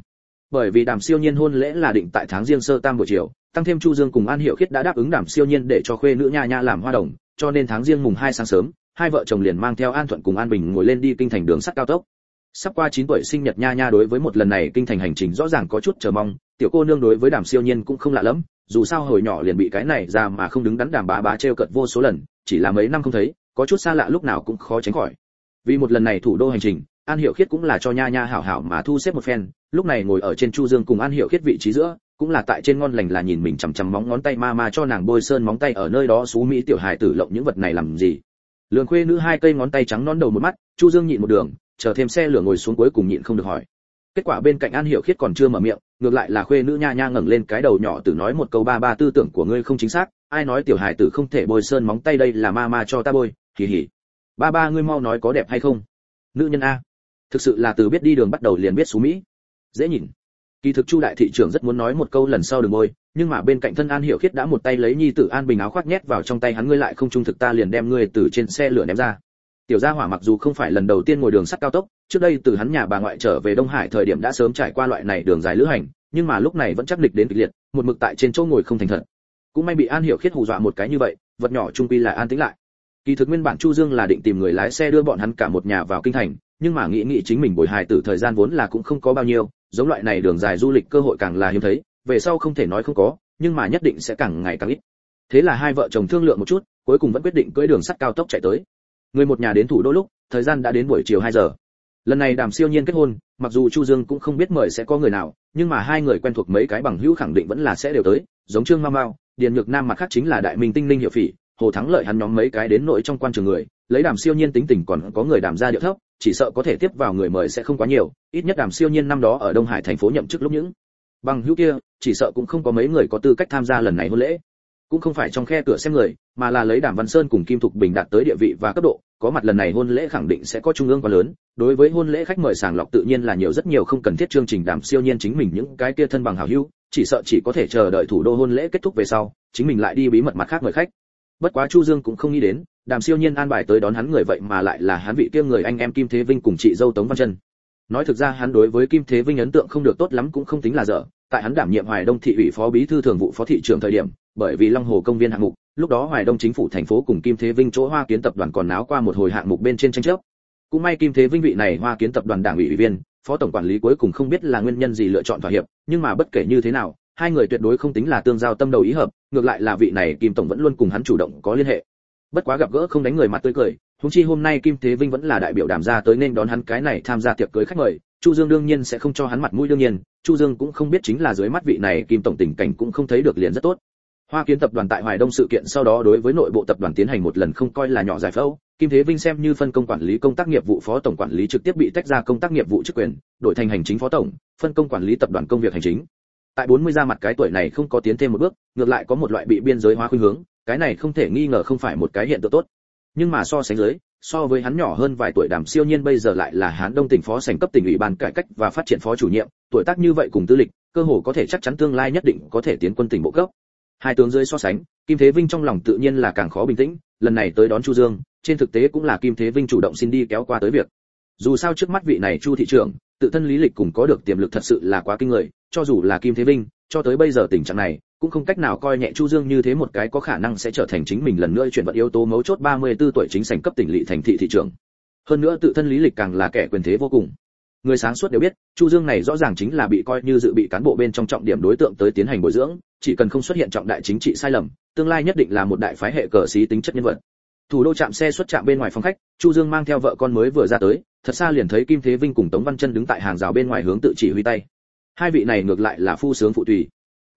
Bởi vì đàm siêu nhiên hôn lễ là định tại tháng riêng sơ tam buổi chiều tăng thêm chu dương cùng an hiệu khiết đã đáp ứng đàm siêu nhiên để cho khuê nữ nha nha làm hoa đồng cho nên tháng riêng mùng 2 sáng sớm hai vợ chồng liền mang theo an thuận cùng an bình ngồi lên đi kinh thành đường sắt cao tốc sắp qua 9 tuổi sinh nhật nha nha đối với một lần này kinh thành hành trình rõ ràng có chút chờ mong, tiểu cô nương đối với đàm siêu nhiên cũng không lạ lắm dù sao hồi nhỏ liền bị cái này ra mà không đứng đắn đàm bá bá treo cợt vô số lần, chỉ là mấy năm không thấy, có chút xa lạ lúc nào cũng khó tránh khỏi. Vì một lần này thủ đô hành trình, an hiệu khiết cũng là cho nha nha hảo hảo mà thu xếp một phen, lúc này ngồi ở trên chu dương cùng an hiệu khiết vị trí giữa, cũng là tại trên ngon lành là nhìn mình chằm chằm móng ngón tay ma ma cho nàng bôi sơn móng tay ở nơi đó xú mỹ tiểu hài tử lộng những vật này làm gì. Lường khuê nữ hai cây ngón tay trắng non đầu một mắt, chu dương nhịn một đường chờ thêm xe lửa ngồi xuống cuối cùng nhịn không được hỏi. Kết quả bên cạnh an hiểu khiết còn chưa mở miệng ngược lại là khuê nữ nha nha ngẩng lên cái đầu nhỏ tự nói một câu ba ba tư tưởng của ngươi không chính xác ai nói tiểu hài tử không thể bôi sơn móng tay đây là ma ma cho ta bôi hì hì. Ba ba ngươi mau nói có đẹp hay không? Nữ nhân a. Thực sự là từ biết đi đường bắt đầu liền biết xú mỹ. Dễ nhìn. Kỳ thực chu đại thị trưởng rất muốn nói một câu lần sau đừng môi, nhưng mà bên cạnh thân an hiểu khiết đã một tay lấy nhi tử an bình áo khoác nhét vào trong tay hắn ngươi lại không trung thực ta liền đem ngươi từ trên xe lửa ném ra tiểu gia hỏa mặc dù không phải lần đầu tiên ngồi đường sắt cao tốc, trước đây từ hắn nhà bà ngoại trở về đông hải thời điểm đã sớm trải qua loại này đường dài lữ hành, nhưng mà lúc này vẫn chắc địch đến kịch liệt, một mực tại trên chỗ ngồi không thành thật. Cũng may bị an hiểu khiết hù dọa một cái như vậy, vật nhỏ trung quy là an tĩnh lại. Kỳ thực nguyên bản chu dương là định tìm người lái xe đưa bọn hắn cả một nhà vào kinh thành, nhưng mà nghĩ nghĩ chính mình bồi hài tử thời gian vốn là cũng không có bao nhiêu, giống loại này đường dài du lịch cơ hội càng là hiếm thấy, về sau không thể nói không có, nhưng mà nhất định sẽ càng ngày càng ít. Thế là hai vợ chồng thương lượng một chút, cuối cùng vẫn quyết định cưỡi đường sắt cao tốc chạy tới người một nhà đến thủ đô lúc, thời gian đã đến buổi chiều 2 giờ. Lần này đàm siêu nhiên kết hôn, mặc dù chu dương cũng không biết mời sẽ có người nào, nhưng mà hai người quen thuộc mấy cái bằng hữu khẳng định vẫn là sẽ đều tới, giống trương ma mao, điền nhược nam mặt khác chính là đại minh tinh linh hiệu phỉ, hồ thắng lợi hắn nhóm mấy cái đến nội trong quan trường người, lấy đàm siêu nhiên tính tình còn có người đàm ra địa thấp, chỉ sợ có thể tiếp vào người mời sẽ không quá nhiều, ít nhất đàm siêu nhiên năm đó ở đông hải thành phố nhậm chức lúc những bằng hữu kia, chỉ sợ cũng không có mấy người có tư cách tham gia lần này hôn lễ cũng không phải trong khe cửa xem người, mà là lấy đàm văn sơn cùng kim thục bình đạt tới địa vị và cấp độ, có mặt lần này hôn lễ khẳng định sẽ có trung ương quá lớn, đối với hôn lễ khách mời sàng lọc tự nhiên là nhiều rất nhiều không cần thiết chương trình đàm siêu nhiên chính mình những cái kia thân bằng hảo hữu, chỉ sợ chỉ có thể chờ đợi thủ đô hôn lễ kết thúc về sau, chính mình lại đi bí mật mặt khác mời khách. Bất quá chu dương cũng không nghĩ đến, đàm siêu nhiên an bài tới đón hắn người vậy mà lại là hắn vị kia người anh em kim thế vinh cùng chị dâu tống văn chân nói thực ra hắn đối với kim thế vinh ấn tượng không được tốt lắm cũng không tính là dở, tại hắn đảm nhiệm hoài đông thị ủy phó bí thư thường vụ phó thị trưởng thời điểm bởi vì long hồ công viên hạng mục, lúc đó hoài đông chính phủ thành phố cùng kim thế vinh chỗ hoa kiến tập đoàn còn náo qua một hồi hạng mục bên trên tranh chấp. Cũng may kim thế vinh vị này hoa kiến tập đoàn đảng ủy ủy viên, phó tổng quản lý cuối cùng không biết là nguyên nhân gì lựa chọn thỏa hiệp, nhưng mà bất kể như thế nào, hai người tuyệt đối không tính là tương giao tâm đầu ý hợp, ngược lại là vị này kim tổng vẫn luôn cùng hắn chủ động có liên hệ. Bất quá gặp gỡ không đánh người mặt tươi cười thúng chi hôm nay kim thế vinh vẫn là đại biểu đàm gia tới nên đón hắn cái này tham gia tiệc cưới khách mời, chu dương đương nhiên sẽ không cho hắn mặt mũi đương nhiên, chu dương cũng không biết chính là dưới mắt vị này kim tổng tình cảnh cũng không thấy được liền rất tốt hoa kiến tập đoàn tại hoài đông sự kiện sau đó đối với nội bộ tập đoàn tiến hành một lần không coi là nhỏ giải phẫu. Kim thế vinh xem như phân công quản lý công tác nghiệp vụ, phó tổng quản lý trực tiếp bị tách ra công tác nghiệp vụ chức quyền, đổi thành hành chính phó tổng, phân công quản lý tập đoàn công việc hành chính. Tại 40 ra mặt cái tuổi này không có tiến thêm một bước, ngược lại có một loại bị biên giới hóa khuynh hướng, cái này không thể nghi ngờ không phải một cái hiện tượng tốt. Nhưng mà so sánh dưới, so với hắn nhỏ hơn vài tuổi đàm siêu nhiên bây giờ lại là hán đông tỉnh phó sành cấp tỉnh ủy ban cải cách và phát triển phó chủ nhiệm, tuổi tác như vậy cùng tư lịch, cơ hồ có thể chắc chắn tương lai nhất định có thể tiến quân tỉnh bộ cấp hai tướng dưới so sánh, kim thế vinh trong lòng tự nhiên là càng khó bình tĩnh, lần này tới đón chu dương, trên thực tế cũng là kim thế vinh chủ động xin đi kéo qua tới việc. Dù sao trước mắt vị này chu thị trưởng, tự thân lý lịch cùng có được tiềm lực thật sự là quá kinh người, cho dù là kim thế vinh, cho tới bây giờ tình trạng này, cũng không cách nào coi nhẹ chu dương như thế một cái có khả năng sẽ trở thành chính mình lần nữa chuyển vận yếu tố mấu chốt 34 tuổi chính sảnh cấp tỉnh lỵ thành thị thị trưởng. Hơn nữa tự thân lý lịch càng là kẻ quyền thế vô cùng người sáng suốt đều biết, chu dương này rõ ràng chính là bị coi như dự bị cán bộ bên trong trọng điểm đối tượng tới tiến hành bồi dưỡng, chỉ cần không xuất hiện trọng đại chính trị sai lầm, tương lai nhất định là một đại phái hệ cờ xí tính chất nhân vật. Thủ đô chạm xe xuất chạm bên ngoài phòng khách, chu dương mang theo vợ con mới vừa ra tới, thật xa liền thấy kim thế vinh cùng tống văn chân đứng tại hàng rào bên ngoài hướng tự chỉ huy tay. Hai vị này ngược lại là phu sướng phụ tùy.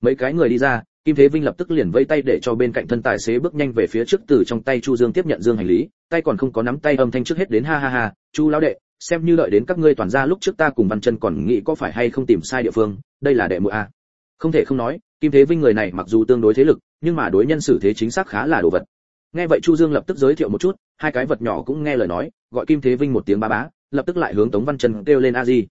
Mấy cái người đi ra, kim thế vinh lập tức liền vây tay để cho bên cạnh thân tài xế bước nhanh về phía trước từ trong tay chu dương tiếp nhận dương hành lý, tay còn không có nắm tay âm thanh trước hết đến ha ha ha, chu lão đệ xem như đợi đến các ngươi toàn ra lúc trước ta cùng văn chân còn nghĩ có phải hay không tìm sai địa phương, đây là đệ muội a. Không thể không nói, kim thế vinh người này mặc dù tương đối thế lực, nhưng mà đối nhân xử thế chính xác khá là đồ vật. Nghe vậy chu dương lập tức giới thiệu một chút, hai cái vật nhỏ cũng nghe lời nói, gọi kim thế vinh một tiếng ba bá, lập tức lại hướng tống văn chân kêu lên a di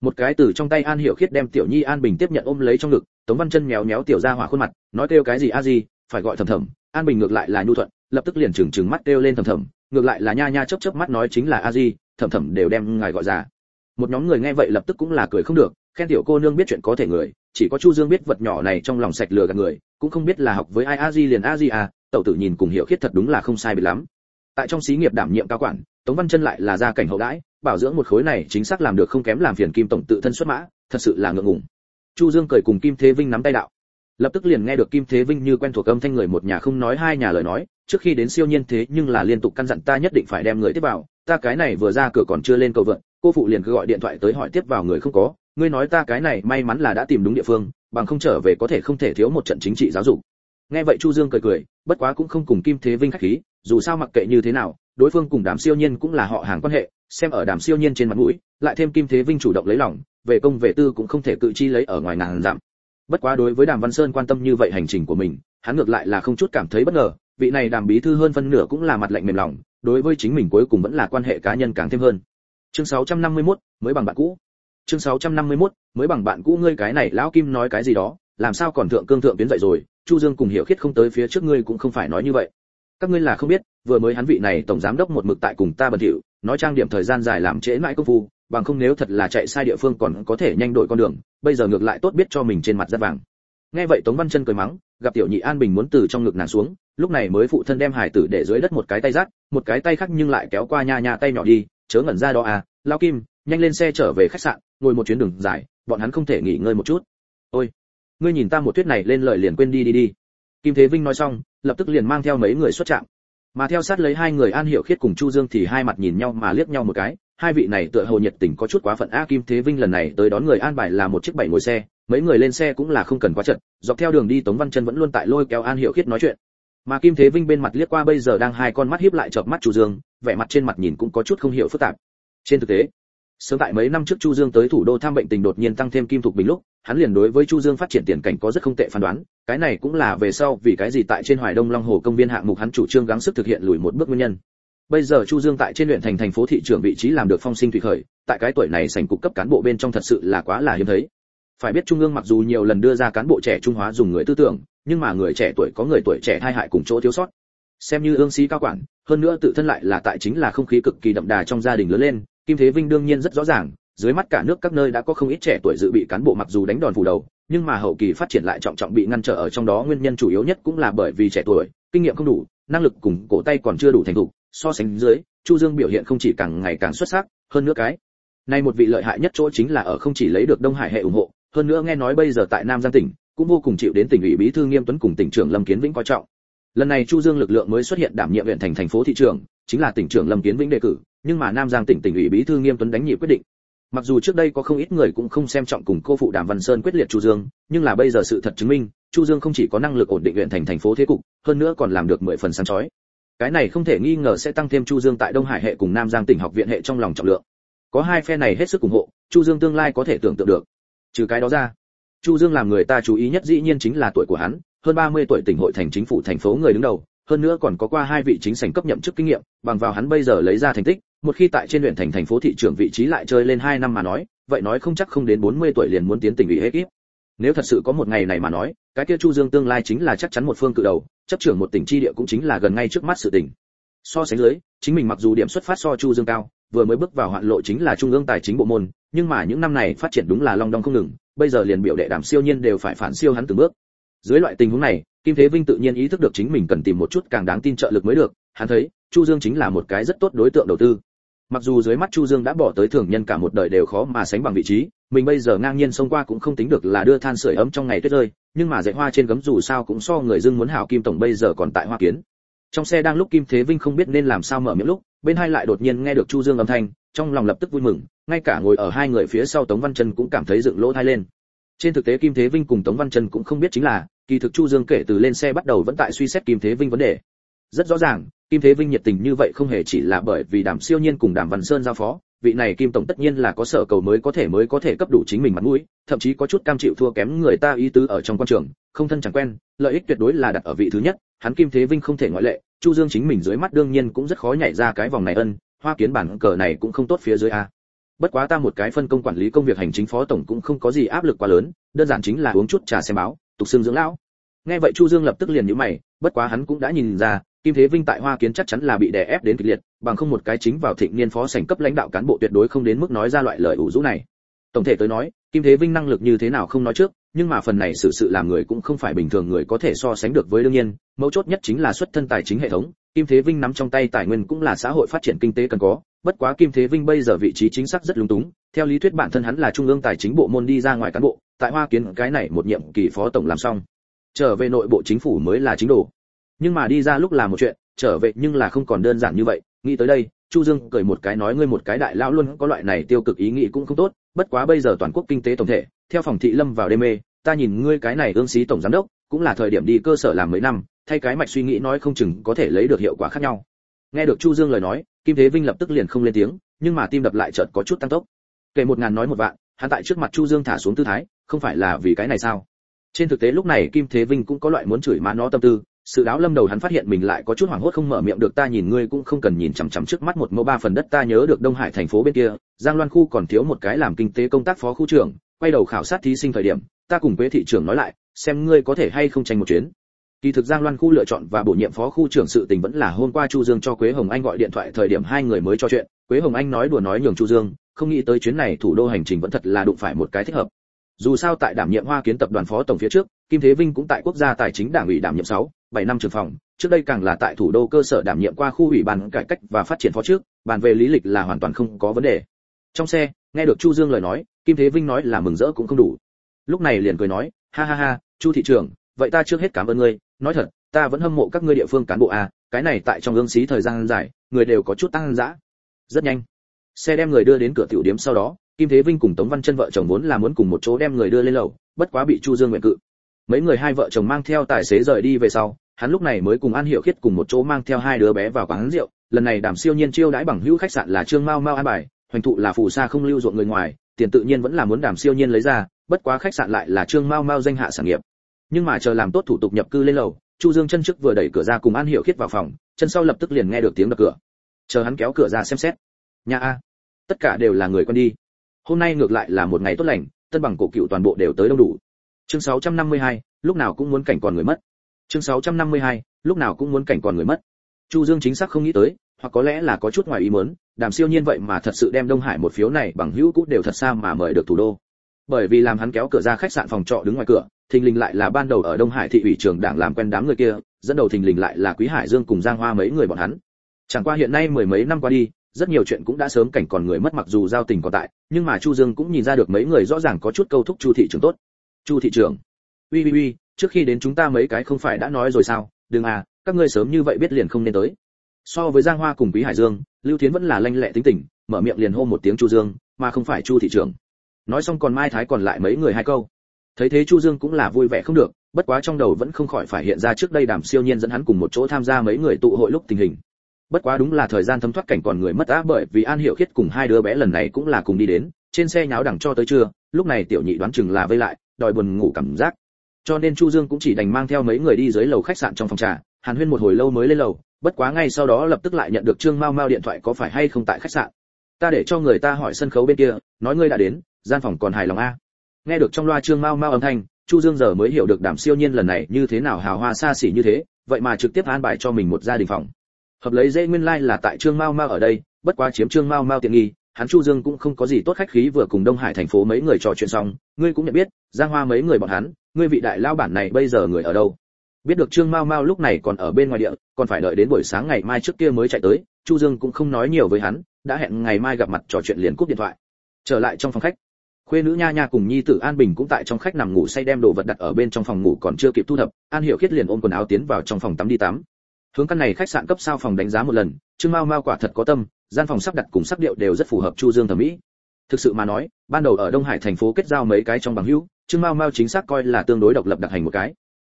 một cái từ trong tay an hiểu khiết đem tiểu nhi an bình tiếp nhận ôm lấy trong ngực, tống văn chân méo méo tiểu ra hỏa khuôn mặt, nói kêu cái gì a di phải gọi thầm thầm. An bình ngược lại là nhu thuận, lập tức liền trừng trừng mắt kêu lên thầm thầm, ngược lại là nha nha chớp chớp mắt nói chính là a di thầm thầm đều đem ngài gọi ra. Một nhóm người nghe vậy lập tức cũng là cười không được, khen tiểu cô nương biết chuyện có thể người, chỉ có chu dương biết vật nhỏ này trong lòng sạch lừa gạt người, cũng không biết là học với ai, a di liền a di à tẩu tử nhìn cùng hiểu khiết thật đúng là không sai biệt lắm. Tại trong xí nghiệp đảm nhiệm cao quản, tống văn chân lại là gia cảnh hậu đãi, bảo dưỡng một khối này chính xác làm được không kém làm phiền kim tổng tự thân xuất mã, thật sự là ngượng ngùng. Chu dương cười cùng kim thế vinh nắm tay đạo. Lập tức liền nghe được kim thế vinh như quen thuộc âm thanh người một nhà không nói hai nhà lời nói, trước khi đến siêu nhiên thế nhưng là liên tục căn dặn ta nhất định phải đem người tiếp vào ta cái này vừa ra cửa còn chưa lên cầu vượt cô phụ liền cứ gọi điện thoại tới hỏi tiếp vào người không có, ngươi nói ta cái này may mắn là đã tìm đúng địa phương, bằng không trở về có thể không thể thiếu một trận chính trị giáo dục. Nghe vậy chu dương cười cười, bất quá cũng không cùng kim thế vinh khách khí, dù sao mặc kệ như thế nào, đối phương cùng đàm siêu nhiên cũng là họ hàng quan hệ, xem ở đàm siêu nhiên trên mặt mũi, lại thêm kim thế vinh chủ động lấy lòng, về công về tư cũng không thể cự chi lấy ở ngoài ngàn dặm. Bất quá đối với đàm văn sơn quan tâm như vậy hành trình của mình, hắn ngược lại là không chút cảm thấy bất ngờ vị này đàm bí thư hơn phân nửa cũng là mặt lạnh mềm lòng đối với chính mình cuối cùng vẫn là quan hệ cá nhân càng thêm hơn. Chương 651, mới bằng bạn cũ. Chương 651, mới bằng bạn cũ ngươi cái này lão kim nói cái gì đó làm sao còn thượng cương thượng tiến dậy rồi chu dương cùng hiểu khiết không tới phía trước ngươi cũng không phải nói như vậy. Các ngươi là không biết vừa mới hắn vị này tổng giám đốc một mực tại cùng ta bẩn thỉu nói trang điểm thời gian dài làm trễ mãi công phu bằng không nếu thật là chạy sai địa phương còn có thể nhanh đổi con đường bây giờ ngược lại tốt biết cho mình trên mặt rất vàng nghe vậy tống văn chân cười mắng, gặp tiểu nhị an bình muốn từ trong ngực nàng xuống, lúc này mới phụ thân đem hải tử để dưới đất một cái tay rát, một cái tay khác nhưng lại kéo qua nha nha tay nhỏ đi, chớ ngẩn ra đó à lao kim, nhanh lên xe trở về khách sạn, ngồi một chuyến đường dài, bọn hắn không thể nghỉ ngơi một chút. Ôi, ngươi nhìn ta một thuyết này lên lời liền quên đi đi đi. Kim thế vinh nói xong, lập tức liền mang theo mấy người xuất trạm. Mà theo sát lấy hai người an hiểu khiết cùng chu dương thì hai mặt nhìn nhau mà liếc nhau một cái hai vị này tựa hồ nhiệt tình có chút quá phận a kim thế vinh lần này tới đón người an bài là một chiếc bảy ngồi xe, mấy người lên xe cũng là không cần quá trận. dọc theo đường đi tống văn chân vẫn luôn tại lôi kéo an hiểu khiết nói chuyện mà kim thế vinh bên mặt liếc qua bây giờ đang hai con mắt hiếp lại chợp mắt chu dương, vẻ mặt trên mặt nhìn cũng có chút không hiểu phức tạp trên thực tế, sớm tại mấy năm trước chu dương tới thủ đô thăm bệnh tình đột nhiên tăng thêm kim thục bình lúc, hắn liền đối với chu dương phát triển tiền cảnh có rất không tệ phán đoán, cái này cũng là về sau vì cái gì tại trên hoài đông long hồ công viên hạng mục hắn chủ trương gắng sức thực hiện lùi một bước nguyên nhân bây giờ chu dương tại trên huyện thành thành phố thị trưởng vị trí làm được phong sinh thủy khởi, tại cái tuổi này sành cục cấp cán bộ bên trong thật sự là quá là hiếm thấy. Phải biết trung ương mặc dù nhiều lần đưa ra cán bộ trẻ trung hóa dùng người tư tưởng, nhưng mà người trẻ tuổi có người tuổi trẻ thay hại cùng chỗ thiếu sót. Xem như ương sĩ cao quản, hơn nữa tự thân lại là tại chính là không khí cực kỳ đậm đà trong gia đình lớn lên, kim thế vinh đương nhiên rất rõ ràng, dưới mắt cả nước các nơi đã có không ít trẻ tuổi dự bị cán bộ mặc dù đánh đòn phủ đầu, nhưng mà hậu kỳ phát triển lại trọng trọng bị ngăn trở ở trong đó nguyên nhân chủ yếu nhất cũng là bởi vì trẻ tuổi, kinh nghiệm không đủ, năng lực cùng cổ tay còn chưa đủ thành thục so sánh dưới, chu dương biểu hiện không chỉ càng ngày càng xuất sắc, hơn nữa cái nay một vị lợi hại nhất chỗ chính là ở không chỉ lấy được đông hải hệ ủng hộ, hơn nữa nghe nói bây giờ tại nam giang tỉnh, cũng vô cùng chịu đến tỉnh ủy bí thư nghiêm tuấn cùng tỉnh trưởng lâm kiến vĩnh coi trọng. Lần này chu dương lực lượng mới xuất hiện đảm nhiệm huyện thành thành phố thị trưởng chính là tỉnh trưởng lâm kiến vĩnh đề cử, nhưng mà nam giang tỉnh tỉnh ủy bí thư nghiêm tuấn đánh nhị quyết định. Mặc dù trước đây có không ít người cũng không xem trọng cùng cô phụ đàm văn sơn quyết liệt chu dương, nhưng là bây giờ sự thật chứng minh, chu dương không chỉ có năng lực ổn định huyện thành thành phố thế cục, hơn nữa còn làm được mười phần sáng chói cái này không thể nghi ngờ sẽ tăng thêm chu dương tại đông hải hệ cùng nam giang tỉnh học viện hệ trong lòng trọng lượng. Có hai phe này hết sức ủng hộ, chu dương tương lai có thể tưởng tượng được. Trừ cái đó ra, chu dương làm người ta chú ý nhất dĩ nhiên chính là tuổi của hắn, hơn 30 tuổi tỉnh hội thành chính phủ thành phố người đứng đầu, hơn nữa còn có qua hai vị chính sảnh cấp nhậm chức kinh nghiệm, bằng vào hắn bây giờ lấy ra thành tích, một khi tại trên huyện thành thành phố thị trưởng vị trí lại chơi lên 2 năm mà nói, vậy nói không chắc không đến 40 tuổi liền muốn tiến tỉnh ủy hết kíp nếu thật sự có một ngày này mà nói, cái kia chu dương tương lai chính là chắc chắn một phương cự đầu chấp trưởng một tỉnh chi địa cũng chính là gần ngay trước mắt sự tỉnh so sánh dưới, chính mình mặc dù điểm xuất phát so chu dương cao, vừa mới bước vào hoạn lộ chính là trung ương tài chính bộ môn, nhưng mà những năm này phát triển đúng là long đong không ngừng, bây giờ liền biểu đệ đảm siêu nhiên đều phải phản siêu hắn từng bước. Dưới loại tình huống này, kim thế vinh tự nhiên ý thức được chính mình cần tìm một chút càng đáng tin trợ lực mới được, hắn thấy, chu dương chính là một cái rất tốt đối tượng đầu tư. Mặc dù dưới mắt chu dương đã bỏ tới thường nhân cả một đời đều khó mà sánh bằng vị trí, mình bây giờ ngang nhiên xông qua cũng không tính được là đưa than sưởi ấm trong ngày tuyết rơi nhưng mà dạy hoa trên gấm dù sao cũng so người dưng muốn hảo kim tổng bây giờ còn tại hoa kiến. Trong xe đang lúc kim thế vinh không biết nên làm sao mở miệng lúc, bên hai lại đột nhiên nghe được chu dương âm thanh, trong lòng lập tức vui mừng, ngay cả ngồi ở hai người phía sau tống văn chân cũng cảm thấy dựng lỗ thai lên. Trên thực tế kim thế vinh cùng tống văn chân cũng không biết chính là, kỳ thực chu dương kể từ lên xe bắt đầu vẫn tại suy xét kim thế vinh vấn đề. Rất rõ ràng, kim thế vinh nhiệt tình như vậy không hề chỉ là bởi vì đàm siêu nhiên cùng đàm văn sơn giao phó vị này kim tổng tất nhiên là có sở cầu mới có thể mới có thể cấp đủ chính mình mặt mũi, thậm chí có chút cam chịu thua kém người ta ý tứ ở trong quan trường, không thân chẳng quen, lợi ích tuyệt đối là đặt ở vị thứ nhất, hắn kim thế vinh không thể ngoại lệ, chu dương chính mình dưới mắt đương nhiên cũng rất khó nhảy ra cái vòng này ân, hoa kiến bản cờ này cũng không tốt phía dưới a. Bất quá ta một cái phân công quản lý công việc hành chính phó tổng cũng không có gì áp lực quá lớn, đơn giản chính là uống chút trà xem báo, tục xương dưỡng lão. Nghe vậy chu dương lập tức liền nhíu mày, bất quá hắn cũng đã nhìn ra kim thế vinh tại hoa kiến chắc chắn là bị đè ép đến kịch liệt, bằng không một cái chính vào thịnh niên phó sảnh cấp lãnh đạo cán bộ tuyệt đối không đến mức nói ra loại lời ủ rũ này. Tổng thể tới nói, kim thế vinh năng lực như thế nào không nói trước, nhưng mà phần này sự sự làm người cũng không phải bình thường người có thể so sánh được với đương nhiên, mấu chốt nhất chính là xuất thân tài chính hệ thống, kim thế vinh nắm trong tay tài nguyên cũng là xã hội phát triển kinh tế cần có, bất quá kim thế vinh bây giờ vị trí chính xác rất lúng túng, theo lý thuyết bản thân hắn là trung ương tài chính bộ môn đi ra ngoài cán bộ, tại hoa kiến cái này một nhiệm kỳ phó tổng làm xong. Trở về nội bộ chính phủ mới là chính đồ nhưng mà đi ra lúc là một chuyện, trở về nhưng là không còn đơn giản như vậy. Nghĩ tới đây, chu dương cười một cái nói ngươi một cái đại lão luôn có loại này tiêu cực ý nghĩ cũng không tốt, bất quá bây giờ toàn quốc kinh tế tổng thể, theo phòng thị lâm vào đêm mê, ta nhìn ngươi cái này ương sĩ tổng giám đốc, cũng là thời điểm đi cơ sở làm mấy năm, thay cái mạch suy nghĩ nói không chừng có thể lấy được hiệu quả khác nhau. Nghe được chu dương lời nói, kim thế vinh lập tức liền không lên tiếng, nhưng mà tim đập lại chợt có chút tăng tốc. Kể một ngàn nói một vạn, hắn tại trước mặt chu dương thả xuống tư thái, không phải là vì cái này sao? Trên thực tế lúc này kim thế vinh cũng có loại muốn chửi má nó tâm tư sự đáo lâm đầu hắn phát hiện mình lại có chút hoảng hốt không mở miệng được ta nhìn ngươi cũng không cần nhìn chằm chằm trước mắt một mẫu ba phần đất ta nhớ được đông hải thành phố bên kia giang loan khu còn thiếu một cái làm kinh tế công tác phó khu trưởng quay đầu khảo sát thí sinh thời điểm ta cùng quế thị trưởng nói lại xem ngươi có thể hay không tranh một chuyến. Kỳ thực giang loan khu lựa chọn và bổ nhiệm phó khu trưởng sự tình vẫn là hôm qua chu dương cho quế hồng anh gọi điện thoại thời điểm hai người mới cho chuyện quế hồng anh nói đùa nói nhường chu dương không nghĩ tới chuyến này thủ đô hành trình vẫn thật là đụng phải một cái thích hợp. Dù sao tại đảm nhiệm hoa kiến tập đoàn phó tổng phía trước kim thế vinh cũng tại quốc gia tài chính đảng ủy đảm nhiệm 6, 7 năm trưởng phòng, trước đây càng là tại thủ đô cơ sở đảm nhiệm qua khu ủy ban cải cách và phát triển phó trước, bàn về lý lịch là hoàn toàn không có vấn đề. Trong xe, nghe được chu dương lời nói, kim thế vinh nói là mừng rỡ cũng không đủ. Lúc này liền cười nói, ha ha ha, chu thị trưởng, vậy ta trước hết cảm ơn ngươi. Nói thật, ta vẫn hâm mộ các ngươi địa phương cán bộ a, cái này tại trong ương xí thời gian dài, người đều có chút tăng dã. Rất nhanh, xe đem người đưa đến cửa tiểu điểm sau đó, kim thế vinh cùng tống văn chân vợ chồng vốn là muốn cùng một chỗ đem người đưa lên lầu, bất quá bị chu dương nguyện cự. Mấy người hai vợ chồng mang theo tài xế rời đi về sau hắn lúc này mới cùng an hiệu khiết cùng một chỗ mang theo hai đứa bé vào quán rượu. Lần này đàm siêu nhiên chiêu đãi bằng hữu khách sạn là trương mao mao an bài hoành thụ là phù sa không lưu ruộng người ngoài tiền tự nhiên vẫn là muốn đàm siêu nhiên lấy ra bất quá khách sạn lại là trương mao mao danh hạ sản nghiệp. Nhưng mà chờ làm tốt thủ tục nhập cư lên lầu chu dương chân trước vừa đẩy cửa ra cùng an hiệu khiết vào phòng chân sau lập tức liền nghe được tiếng đập cửa. Chờ hắn kéo cửa ra xem xét. Nhà a. Tất cả đều là người quen đi. Hôm nay ngược lại là một ngày tốt lành tân bằng cổ cựu toàn bộ đều tới đông đủ. Chương 652, lúc nào cũng muốn cảnh còn người mất chương 652, lúc nào cũng muốn cảnh còn người mất. Chu dương chính xác không nghĩ tới hoặc có lẽ là có chút ngoài ý muốn đàm siêu nhiên vậy mà thật sự đem đông hải một phiếu này bằng hữu cũ đều thật xa mà mời được thủ đô. Bởi vì làm hắn kéo cửa ra khách sạn phòng trọ đứng ngoài cửa thình lình lại là ban đầu ở đông hải thị ủy trường đảng làm quen đám người kia dẫn đầu thình lình lại là quý hải dương cùng giang hoa mấy người bọn hắn. Chẳng qua hiện nay mười mấy năm qua đi rất nhiều chuyện cũng đã sớm cảnh còn người mất mặc dù giao tình còn tại nhưng mà chu dương cũng nhìn ra được mấy người rõ ràng có chút câu thúc chu thị trưởng tốt. Chu thị trưởng. Uy uy uy trước khi đến chúng ta mấy cái không phải đã nói rồi sao? Đừng à các ngươi sớm như vậy biết liền không nên tới. So với giang hoa cùng quý hải dương, lưu thiến vẫn là lanh lẹ tính tình, mở miệng liền hô một tiếng chu dương, mà không phải chu thị trưởng. Nói xong còn mai thái còn lại mấy người hai câu. Thấy thế chu dương cũng là vui vẻ không được, bất quá trong đầu vẫn không khỏi phải hiện ra trước đây đàm siêu nhiên dẫn hắn cùng một chỗ tham gia mấy người tụ hội lúc tình hình. Bất quá đúng là thời gian thấm thoát cảnh còn người mất á bởi vì an hiệu khiết cùng hai đứa bé lần này cũng là cùng đi đến, trên xe nháo đằng cho tới trưa, lúc này tiểu nhị đoán chừng là vây lại, đòi buồn ngủ cảm giác cho nên chu dương cũng chỉ đành mang theo mấy người đi dưới lầu khách sạn trong phòng trà, hàn huyên một hồi lâu mới lên lầu, bất quá ngay sau đó lập tức lại nhận được trương mao mao điện thoại có phải hay không tại khách sạn. Ta để cho người ta hỏi sân khấu bên kia, nói ngươi đã đến, gian phòng còn hài lòng a? Nghe được trong loa trương mao mao âm thanh, chu dương giờ mới hiểu được đảm siêu nhiên lần này như thế nào hào hoa xa xỉ như thế, vậy mà trực tiếp an bài cho mình một gia đình phòng. Hợp lấy dễ nguyên lai like là tại trương mao mao ở đây, bất quá chiếm trương mao mao tiện nghi hắn chu dương cũng không có gì tốt khách khí vừa cùng đông hải thành phố mấy người trò chuyện xong, ngươi cũng nhận biết, giang hoa mấy người bọn hắn, ngươi vị đại lao bản này bây giờ người ở đâu? Biết được trương mao mao lúc này còn ở bên ngoài địa, còn phải đợi đến buổi sáng ngày mai trước kia mới chạy tới, chu dương cũng không nói nhiều với hắn, đã hẹn ngày mai gặp mặt trò chuyện liền cúp điện thoại. Trở lại trong phòng khách, khuê nữ nha nha cùng nhi tử an bình cũng tại trong khách nằm ngủ say đem đồ vật đặt ở bên trong phòng ngủ còn chưa kịp thu thập, an hiểu khiết liền ôm quần áo tiến vào trong phòng tắm đi tắm. Hướng căn này khách sạn cấp sao phòng đánh giá một lần, trương mao mao quả thật có tâm gian phòng sắp đặt cùng sắc điệu đều rất phù hợp chu dương thẩm mỹ. Thực sự mà nói, ban đầu ở đông hải thành phố kết giao mấy cái trong bằng hữu, trương mao mao chính xác coi là tương đối độc lập đặc hành một cái.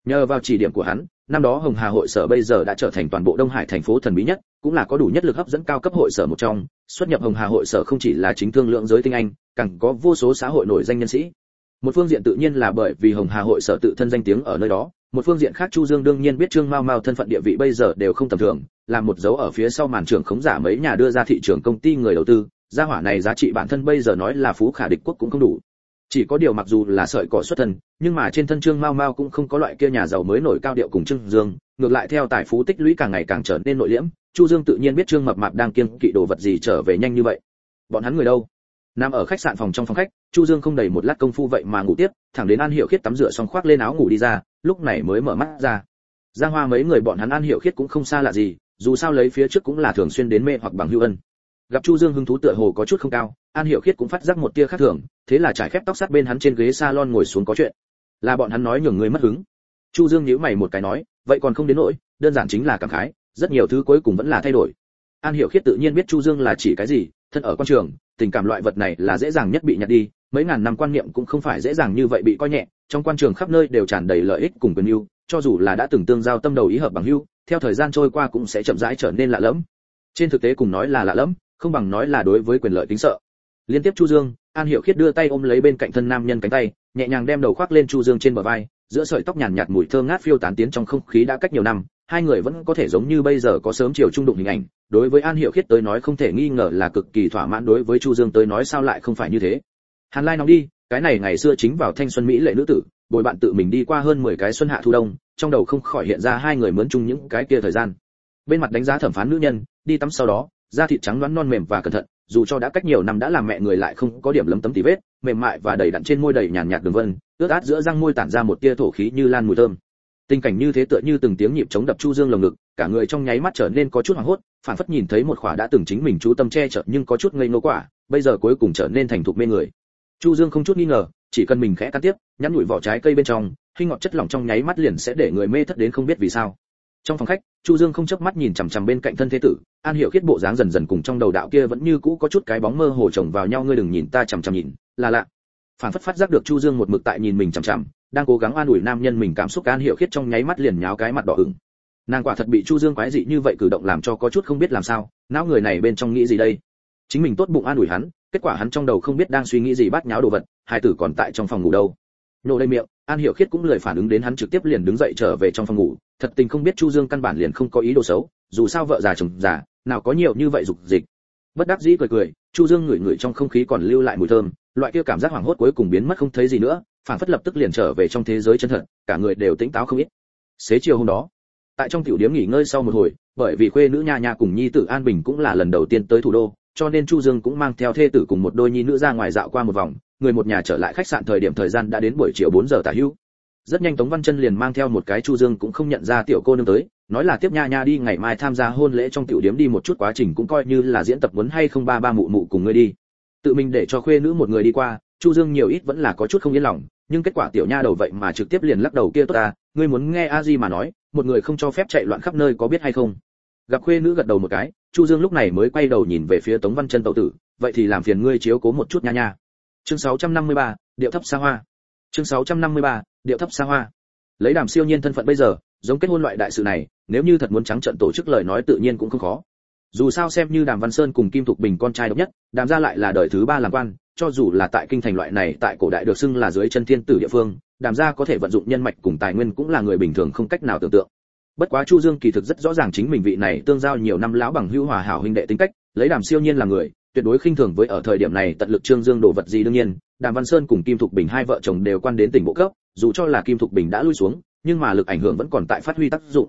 Nhờ vào chỉ điểm của hắn, năm đó hồng hà hội sở bây giờ đã trở thành toàn bộ đông hải thành phố thần bí nhất, cũng là có đủ nhất lực hấp dẫn cao cấp hội sở một trong. Xuất nhập hồng hà hội sở không chỉ là chính thương lượng giới tinh anh, càng có vô số xã hội nổi danh nhân sĩ. Một phương diện tự nhiên là bởi vì hồng hà hội sở tự thân danh tiếng ở nơi đó một phương diện khác chu dương đương nhiên biết trương mao mao thân phận địa vị bây giờ đều không tầm thường, là một dấu ở phía sau màn trưởng khống giả mấy nhà đưa ra thị trường công ty người đầu tư, gia hỏa này giá trị bản thân bây giờ nói là phú khả địch quốc cũng không đủ. Chỉ có điều mặc dù là sợi cỏ xuất thân, nhưng mà trên thân trương mao mao cũng không có loại kia nhà giàu mới nổi cao điệu cùng trương dương, ngược lại theo tài phú tích lũy càng ngày càng trở nên nội liễm, chu dương tự nhiên biết trương mập mạp đang kiêng kỵ đồ vật gì trở về nhanh như vậy. Bọn hắn người đâu? Nằm ở khách sạn phòng trong phòng khách, chu dương không đầy một lát công phu vậy mà ngủ tiếp, thẳng đến an hiệu khiết tắm rửa xong khoác lên áo ngủ đi ra, lúc này mới mở mắt ra. Giang hoa mấy người bọn hắn an hiệu khiết cũng không xa lạ gì, dù sao lấy phía trước cũng là thường xuyên đến mê hoặc bằng hưu ân. Gặp chu dương hứng thú tựa hồ có chút không cao, an hiệu khiết cũng phát giác một tia khác thường, thế là trải khép tóc sát bên hắn trên ghế salon ngồi xuống có chuyện. Là bọn hắn nói nhường người mất hứng. Chu dương nhíu mày một cái nói, vậy còn không đến nỗi, đơn giản chính là cảm khái, rất nhiều thứ cuối cùng vẫn là thay đổi. An hiểu khiết tự nhiên biết chu dương là chỉ cái gì, thân ở quan trường tình cảm loại vật này là dễ dàng nhất bị nhặt đi mấy ngàn năm quan niệm cũng không phải dễ dàng như vậy bị coi nhẹ trong quan trường khắp nơi đều tràn đầy lợi ích cùng quyền yêu, cho dù là đã từng tương giao tâm đầu ý hợp bằng hưu theo thời gian trôi qua cũng sẽ chậm rãi trở nên lạ lẫm. Trên thực tế cùng nói là lạ lẫm không bằng nói là đối với quyền lợi tính sợ. Liên tiếp chu dương an hiểu khiết đưa tay ôm lấy bên cạnh thân nam nhân cánh tay nhẹ nhàng đem đầu khoác lên chu dương trên bờ vai giữa sợi tóc nhàn nhạt mùi thơm ngát phiêu tán tiến trong không khí đã cách nhiều năm hai người vẫn có thể giống như bây giờ có sớm chiều trung đụng hình ảnh, đối với an hiểu khiết tới nói không thể nghi ngờ là cực kỳ thỏa mãn, đối với chu dương tới nói sao lại không phải như thế. Hàn lai nóng đi, cái này ngày xưa chính vào thanh xuân mỹ lệ nữ tử, bồi bạn tự mình đi qua hơn 10 cái xuân hạ thu đông, trong đầu không khỏi hiện ra hai người mướn chung những cái kia thời gian. Bên mặt đánh giá thẩm phán nữ nhân, đi tắm sau đó, da thịt trắng đoán non mềm và cẩn thận, dù cho đã cách nhiều năm đã làm mẹ người lại không có điểm lấm tấm tí vết, mềm mại và đầy đặn trên môi đầy nhàn nhạt đường vân, ướt át giữa răng môi tản ra một tia thổ khí như lan mùi thơm tình cảnh như thế tựa như từng tiếng nhịp chống đập chu dương lồng ngực, cả người trong nháy mắt trở nên có chút hoảng hốt, phản phất nhìn thấy một khỏa đã từng chính mình chú tâm che chở nhưng có chút ngây ngô quả, bây giờ cuối cùng trở nên thành thục mê người. Chu dương không chút nghi ngờ, chỉ cần mình khẽ cắn tiếp, nhắn nhủi vỏ trái cây bên trong hinh ngọt chất lỏng trong nháy mắt liền sẽ để người mê thất đến không biết vì sao. Trong phòng khách, chu dương không chớp mắt nhìn chằm chằm bên cạnh thân thế tử, an hiểu khiết bộ dáng dần dần cùng trong đầu đạo kia vẫn như cũ có chút cái bóng mơ hồ chồng vào nhau, ngươi đừng nhìn ta chằm chằm nhìn, là lạ. Phản phất phát giác được chu dương một mực tại nhìn mình chằm chằm đang cố gắng an ủi nam nhân mình cảm xúc an hiểu khiết trong nháy mắt liền nháo cái mặt đỏ ửng. Nàng quả thật bị chu dương quái dị như vậy cử động làm cho có chút không biết làm sao, não người này bên trong nghĩ gì đây? Chính mình tốt bụng an ủi hắn, kết quả hắn trong đầu không biết đang suy nghĩ gì bắt nháo đồ vật, hai tử còn tại trong phòng ngủ đâu. Nhổ lên miệng, an hiểu khiết cũng lười phản ứng đến hắn trực tiếp liền đứng dậy trở về trong phòng ngủ, thật tình không biết chu dương căn bản liền không có ý đồ xấu, dù sao vợ già chồng già, nào có nhiều như vậy dục dịch. Bất đắc dĩ cười cười, chu dương ngửi ngửi trong không khí còn lưu lại mùi thơm, loại kia cảm giác hoảng hốt cuối cùng biến mất không thấy gì nữa phản phất lập tức liền trở về trong thế giới chân thật, cả người đều tỉnh táo không ít. Xế chiều hôm đó, tại trong tiểu điếm nghỉ ngơi sau một hồi, bởi vì khuê nữ nha nha cùng nhi tử an bình cũng là lần đầu tiên tới thủ đô, cho nên chu dương cũng mang theo thê tử cùng một đôi nhi nữ ra ngoài dạo qua một vòng, người một nhà trở lại khách sạn thời điểm thời gian đã đến buổi chiều 4 giờ tả hữu. Rất nhanh tống văn chân liền mang theo một cái chu dương cũng không nhận ra tiểu cô nương tới, nói là tiếp nha nha đi ngày mai tham gia hôn lễ trong tiểu điếm đi một chút quá trình cũng coi như là diễn tập muốn hay không ba ba mụ mụ cùng ngươi đi. Tự mình để cho khuê nữ một người đi qua, chu dương nhiều ít vẫn là có chút không yên lòng nhưng kết quả tiểu nha đầu vậy mà trực tiếp liền lắc đầu kia tốt ta ngươi muốn nghe a di mà nói một người không cho phép chạy loạn khắp nơi có biết hay không? Gặp khuê nữ gật đầu một cái chu dương lúc này mới quay đầu nhìn về phía tống văn chân tẩu tử vậy thì làm phiền ngươi chiếu cố một chút nha nha. Chương 653, điệu thấp xa hoa. Chương 653, điệu thấp xa hoa. Lấy đàm siêu nhiên thân phận bây giờ giống kết hôn loại đại sự này nếu như thật muốn trắng trận tổ chức lời nói tự nhiên cũng không khó. Dù sao xem như đàm văn sơn cùng kim thục bình con trai độc nhất đàm gia lại là đời thứ ba làm quan cho dù là tại kinh thành loại này, tại cổ đại được xưng là dưới chân thiên tử địa phương, đàm gia có thể vận dụng nhân mạch cùng tài nguyên cũng là người bình thường không cách nào tưởng tượng. Bất quá chu dương kỳ thực rất rõ ràng chính mình vị này tương giao nhiều năm lão bằng hữu hòa hảo huynh đệ tính cách, lấy đàm siêu nhiên là người, tuyệt đối khinh thường với ở thời điểm này tận lực trương dương đồ vật gì đương nhiên, đàm văn sơn cùng kim thục bình hai vợ chồng đều quan đến tỉnh bộ cấp, dù cho là kim thục bình đã lui xuống, nhưng mà lực ảnh hưởng vẫn còn tại phát huy tác dụng.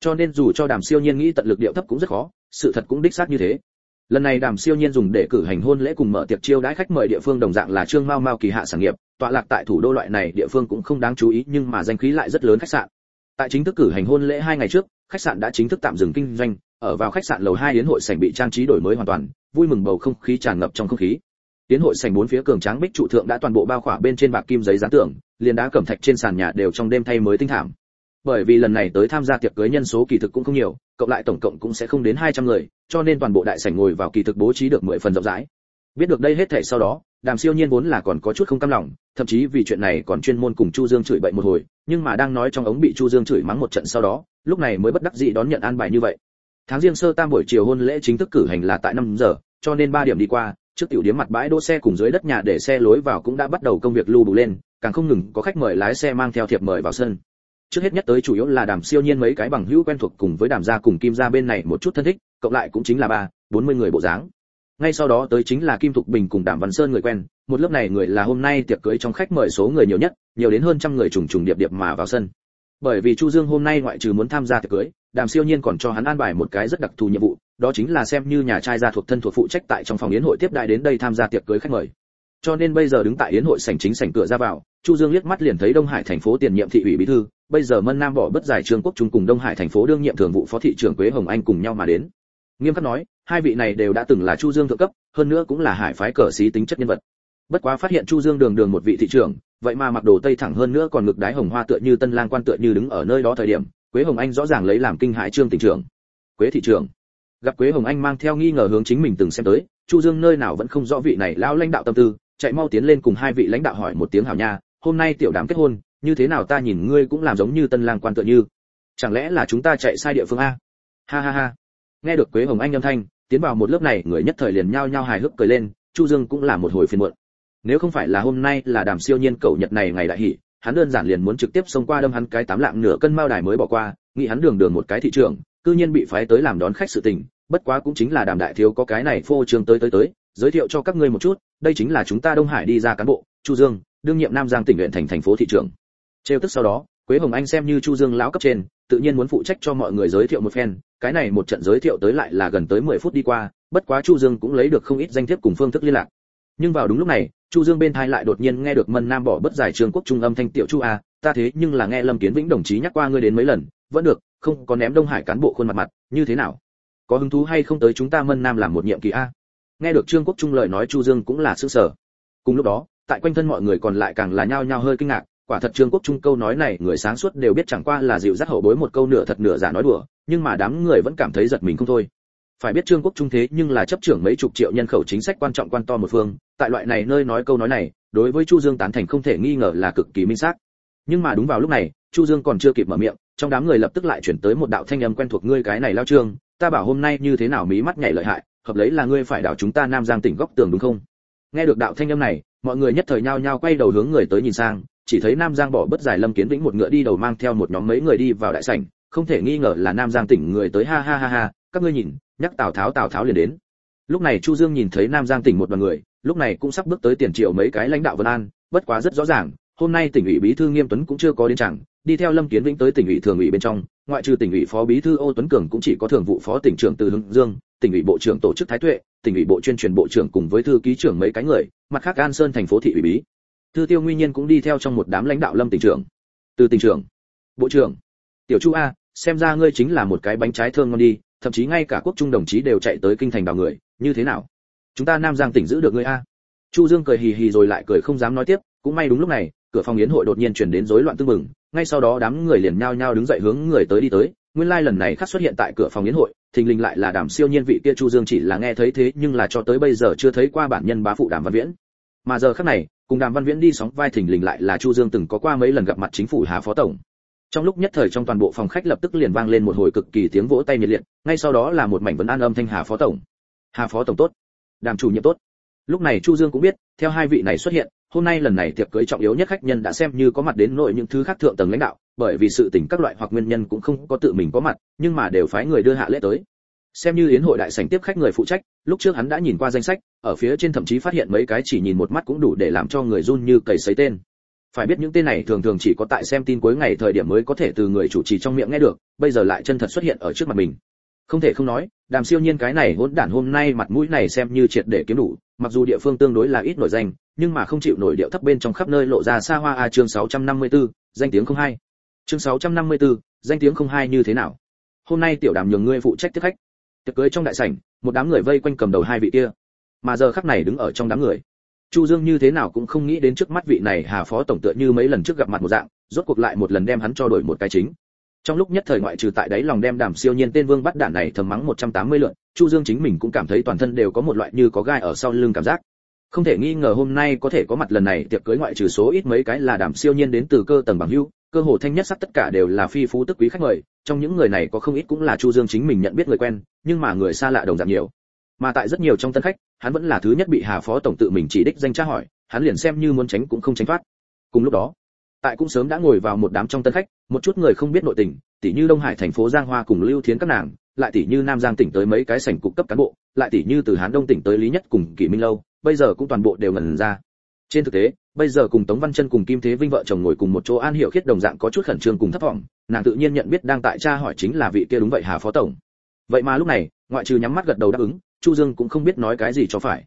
Cho nên dù cho đàm siêu nhiên nghĩ tận lực điệu thấp cũng rất khó, sự thật cũng đích xác như thế lần này đàm siêu nhiên dùng để cử hành hôn lễ cùng mở tiệc chiêu đãi khách mời địa phương đồng dạng là trương mao mao kỳ hạ sản nghiệp, tọa lạc tại thủ đô loại này địa phương cũng không đáng chú ý nhưng mà danh khí lại rất lớn khách sạn. Tại chính thức cử hành hôn lễ hai ngày trước, khách sạn đã chính thức tạm dừng kinh doanh, ở vào khách sạn lầu hai yến hội sảnh bị trang trí đổi mới hoàn toàn, vui mừng bầu không khí tràn ngập trong không khí. Yến hội sảnh bốn phía cường tráng bích trụ thượng đã toàn bộ bao khỏa bên trên bạc kim giấy dán tưởng liền đá cẩm thạch trên sàn nhà đều trong đêm thay mới tinh thảm bởi vì lần này tới tham gia tiệc cưới nhân số kỳ thực cũng không nhiều, cộng lại tổng cộng cũng sẽ không đến 200 người, cho nên toàn bộ đại sảnh ngồi vào kỳ thực bố trí được 10 phần rộng rãi. Biết được đây hết thảy sau đó, đàm siêu nhiên vốn là còn có chút không cam lòng, thậm chí vì chuyện này còn chuyên môn cùng chu dương chửi bậy một hồi, nhưng mà đang nói trong ống bị chu dương chửi mắng một trận sau đó, lúc này mới bất đắc dĩ đón nhận an bài như vậy. Tháng riêng sơ tam buổi chiều hôn lễ chính thức cử hành là tại 5 giờ, cho nên ba điểm đi qua, trước tiểu điểm mặt bãi đỗ xe cùng dưới đất nhà để xe lối vào cũng đã bắt đầu công việc lưu đủ lên, càng không ngừng có khách mời lái xe mang theo thiệp mời vào sân trước hết nhất tới chủ yếu là đàm siêu nhiên mấy cái bằng hữu quen thuộc cùng với đàm gia cùng kim gia bên này một chút thân thích, cộng lại cũng chính là ba, bốn mươi người bộ dáng. Ngay sau đó tới chính là kim thục bình cùng đàm văn sơn người quen, một lớp này người là hôm nay tiệc cưới trong khách mời số người nhiều nhất, nhiều đến hơn trăm người trùng trùng điệp điệp mà vào sân. Bởi vì chu dương hôm nay ngoại trừ muốn tham gia tiệc cưới, đàm siêu nhiên còn cho hắn an bài một cái rất đặc thù nhiệm vụ, đó chính là xem như nhà trai gia thuộc thân thuộc phụ trách tại trong phòng yến hội tiếp đại đến đây tham gia tiệc cưới khách mời cho nên bây giờ đứng tại yến hội sảnh chính sảnh cửa ra vào, chu dương liếc mắt liền thấy đông hải thành phố tiền nhiệm thị ủy bí thư, bây giờ mân nam bỏ bất giải trương quốc trung cùng đông hải thành phố đương nhiệm thường vụ phó thị trưởng quế hồng anh cùng nhau mà đến. Nghiêm khắc nói, hai vị này đều đã từng là chu dương thượng cấp, hơn nữa cũng là hải phái cờ sĩ tính chất nhân vật. Bất quá phát hiện chu dương đường đường một vị thị trưởng, vậy mà mặc đồ tây thẳng hơn nữa còn ngực đái hồng hoa tựa như tân lang quan tựa như đứng ở nơi đó thời điểm, quế hồng anh rõ ràng lấy làm kinh hãi trương tỉnh trưởng. Quế thị trưởng. Gặp quế hồng anh mang theo nghi ngờ hướng chính mình từng xem tới, chu dương nơi nào vẫn không rõ vị này lao lãnh đạo tâm tư chạy mau tiến lên cùng hai vị lãnh đạo hỏi một tiếng hảo nha, hôm nay tiểu đám kết hôn, như thế nào ta nhìn ngươi cũng làm giống như tân lang quan tựa như. Chẳng lẽ là chúng ta chạy sai địa phương a? Ha ha ha. Nghe được quế hồng anh âm thanh, tiến vào một lớp này, người nhất thời liền nhao nhao hài hước cười lên, chu dương cũng là một hồi phiền muộn. Nếu không phải là hôm nay là đàm siêu nhiên cầu nhật này ngày đại hỷ, hắn đơn giản liền muốn trực tiếp xông qua đâm hắn cái tám lạng nửa cân mao đài mới bỏ qua, nghĩ hắn đường đường một cái thị trường, cư nhiên bị phái tới làm đón khách sự tình, bất quá cũng chính là đàm đại thiếu có cái này phô trương tới tới tới giới thiệu cho các ngươi một chút, đây chính là chúng ta đông hải đi ra cán bộ, chu dương, đương nhiệm nam giang tỉnh huyện thành thành phố thị trưởng. Trêu tức sau đó, quế hồng anh xem như chu dương lão cấp trên, tự nhiên muốn phụ trách cho mọi người giới thiệu một phen, cái này một trận giới thiệu tới lại là gần tới 10 phút đi qua, bất quá chu dương cũng lấy được không ít danh thiếp cùng phương thức liên lạc. Nhưng vào đúng lúc này, chu dương bên thai lại đột nhiên nghe được mân nam bỏ bất giải trường quốc trung âm thanh tiểu chu a, ta thế nhưng là nghe lâm kiến vĩnh đồng chí nhắc qua ngươi đến mấy lần, vẫn được, không có ném đông hải cán bộ khuôn mặt mặt, như thế nào? Có hứng thú hay không tới chúng ta mân nam làm một nhiệm kỳ a? Nghe được trương quốc trung lời nói chu dương cũng là sững sờ. Cùng lúc đó, tại quanh thân mọi người còn lại càng là nhao nhao hơi kinh ngạc, quả thật trương quốc trung câu nói này người sáng suốt đều biết chẳng qua là dịu dắt hậu bối một câu nửa thật nửa giả nói đùa, nhưng mà đám người vẫn cảm thấy giật mình không thôi. Phải biết trương quốc trung thế nhưng là chấp trưởng mấy chục triệu nhân khẩu chính sách quan trọng quan to một phương, tại loại này nơi nói câu nói này, đối với chu dương tán thành không thể nghi ngờ là cực kỳ minh xác. Nhưng mà đúng vào lúc này, chu dương còn chưa kịp mở miệng, trong đám người lập tức lại chuyển tới một đạo thanh âm quen thuộc, ngươi cái này lao trương, ta bảo hôm nay như thế nào mí mắt nhảy lợi hại hợp lấy là ngươi phải đảo chúng ta nam giang tỉnh góc tường đúng không? Nghe được đạo thanh âm này, mọi người nhất thời nhao nhao quay đầu hướng người tới nhìn sang, chỉ thấy nam giang bỏ bất giải lâm kiến vĩnh một ngựa đi đầu mang theo một nhóm mấy người đi vào đại sảnh, không thể nghi ngờ là nam giang tỉnh người tới ha ha ha ha, các ngươi nhìn, nhắc tào tháo tào tháo liền đến. Lúc này chu dương nhìn thấy nam giang tỉnh một đoàn người, lúc này cũng sắp bước tới tiền triệu mấy cái lãnh đạo vân an, bất quá rất rõ ràng, hôm nay tỉnh ủy bí thư nghiêm tuấn cũng chưa có đến chẳng đi theo lâm kiến vĩnh tới tỉnh ủy thường ủy bên trong, ngoại trừ tỉnh ủy phó bí thư ô tuấn cường cũng chỉ có thường vụ phó tỉnh trưởng từ hưng dương, tỉnh ủy bộ trưởng tổ chức thái tuệ, tỉnh ủy bộ chuyên truyền bộ trưởng cùng với thư ký trưởng mấy cái người, mặt khác an sơn thành phố thị ủy bí. Thư tiêu nguyên nhiên cũng đi theo trong một đám lãnh đạo lâm tỉnh trưởng. Từ tỉnh trưởng, bộ trưởng, tiểu chu a, xem ra ngươi chính là một cái bánh trái thơm ngon đi, thậm chí ngay cả quốc trung đồng chí đều chạy tới kinh thành đào người, như thế nào? Chúng ta nam giang tỉnh giữ được ngươi a. Chu dương cười hì hì rồi lại cười không dám nói tiếp, cũng may đúng lúc này cửa phòng yến hội đột nhiên chuyển đến rối loạn tương mừng ngay sau đó đám người liền nhao nhao đứng dậy hướng người tới đi tới. Nguyên lai like lần này khắc xuất hiện tại cửa phòng yến hội, thình lình lại là đàm siêu nhiên vị kia chu dương chỉ là nghe thấy thế nhưng là cho tới bây giờ chưa thấy qua bản nhân bá phụ đàm văn viễn. Mà giờ khắc này, cùng đàm văn viễn đi sóng vai thình lình lại là chu dương từng có qua mấy lần gặp mặt chính phủ hà phó tổng. Trong lúc nhất thời trong toàn bộ phòng khách lập tức liền vang lên một hồi cực kỳ tiếng vỗ tay nhiệt liệt, ngay sau đó là một mảnh vấn an âm thanh hà phó tổng. Hà phó tổng tốt. Đàm chủ nhiệm tốt. Lúc này chu dương cũng biết, theo hai vị này xuất hiện hôm nay lần này tiệc cưới trọng yếu nhất khách nhân đã xem như có mặt đến nội những thứ khác thượng tầng lãnh đạo, bởi vì sự tình các loại hoặc nguyên nhân cũng không có tự mình có mặt, nhưng mà đều phái người đưa hạ lễ tới. Xem như yến hội đại sảnh tiếp khách người phụ trách, lúc trước hắn đã nhìn qua danh sách, ở phía trên thậm chí phát hiện mấy cái chỉ nhìn một mắt cũng đủ để làm cho người run như cầy sấy tên. Phải biết những tên này thường thường chỉ có tại xem tin cuối ngày thời điểm mới có thể từ người chủ trì trong miệng nghe được, bây giờ lại chân thật xuất hiện ở trước mặt mình. Không thể không nói, đàm siêu nhiên cái này hỗn đản hôm nay mặt mũi này xem như triệt để kiếm đủ mặc dù địa phương tương đối là ít nổi danh nhưng mà không chịu nổi điệu thấp bên trong khắp nơi lộ ra xa hoa a chương 654, danh tiếng không hay chương 654, danh tiếng không hay như thế nào? Hôm nay tiểu đàm nhường ngươi phụ trách tiếp khách. Tiệc cưới trong đại sảnh một đám người vây quanh cầm đầu hai vị kia. Mà giờ khắc này đứng ở trong đám người chu dương như thế nào cũng không nghĩ đến trước mắt vị này hà phó tổng tựa như mấy lần trước gặp mặt một dạng rốt cuộc lại một lần đem hắn cho đổi một cái chính trong lúc nhất thời ngoại trừ tại đấy lòng đem đàm siêu nhiên tên vương bắt đạn này thầm mắng 180 lượt chu dương chính mình cũng cảm thấy toàn thân đều có một loại như có gai ở sau lưng cảm giác. Không thể nghi ngờ hôm nay có thể có mặt lần này, tiệc cưới ngoại trừ số ít mấy cái là đàm siêu nhiên đến từ cơ tầng bằng hưu cơ hồ thanh nhất sắc tất cả đều là phi phú tức quý khách mời, trong những người này có không ít cũng là chu dương chính mình nhận biết người quen, nhưng mà người xa lạ đồng dạng nhiều. Mà tại rất nhiều trong tân khách, hắn vẫn là thứ nhất bị hà phó tổng tự mình chỉ đích danh tra hỏi, hắn liền xem như muốn tránh cũng không tránh thoát. Cùng lúc đó tại cũng sớm đã ngồi vào một đám trong tân khách, một chút người không biết nội tình tỷ như đông hải thành phố giang hoa cùng lưu thiến các nàng, lại tỷ như nam giang tỉnh tới mấy cái sảnh cục cấp cán bộ, lại tỷ như từ hán đông tỉnh tới lý nhất cùng kỷ minh lâu, bây giờ cũng toàn bộ đều ngần ra. Trên thực tế, bây giờ cùng tống văn chân cùng kim thế vinh vợ chồng ngồi cùng một chỗ an hiểu khiết đồng dạng có chút khẩn trương cùng thất vọng, nàng tự nhiên nhận biết đang tại cha hỏi chính là vị kia đúng vậy hà phó tổng. Vậy mà lúc này, ngoại trừ nhắm mắt gật đầu đáp ứng, chu dương cũng không biết nói cái gì cho phải.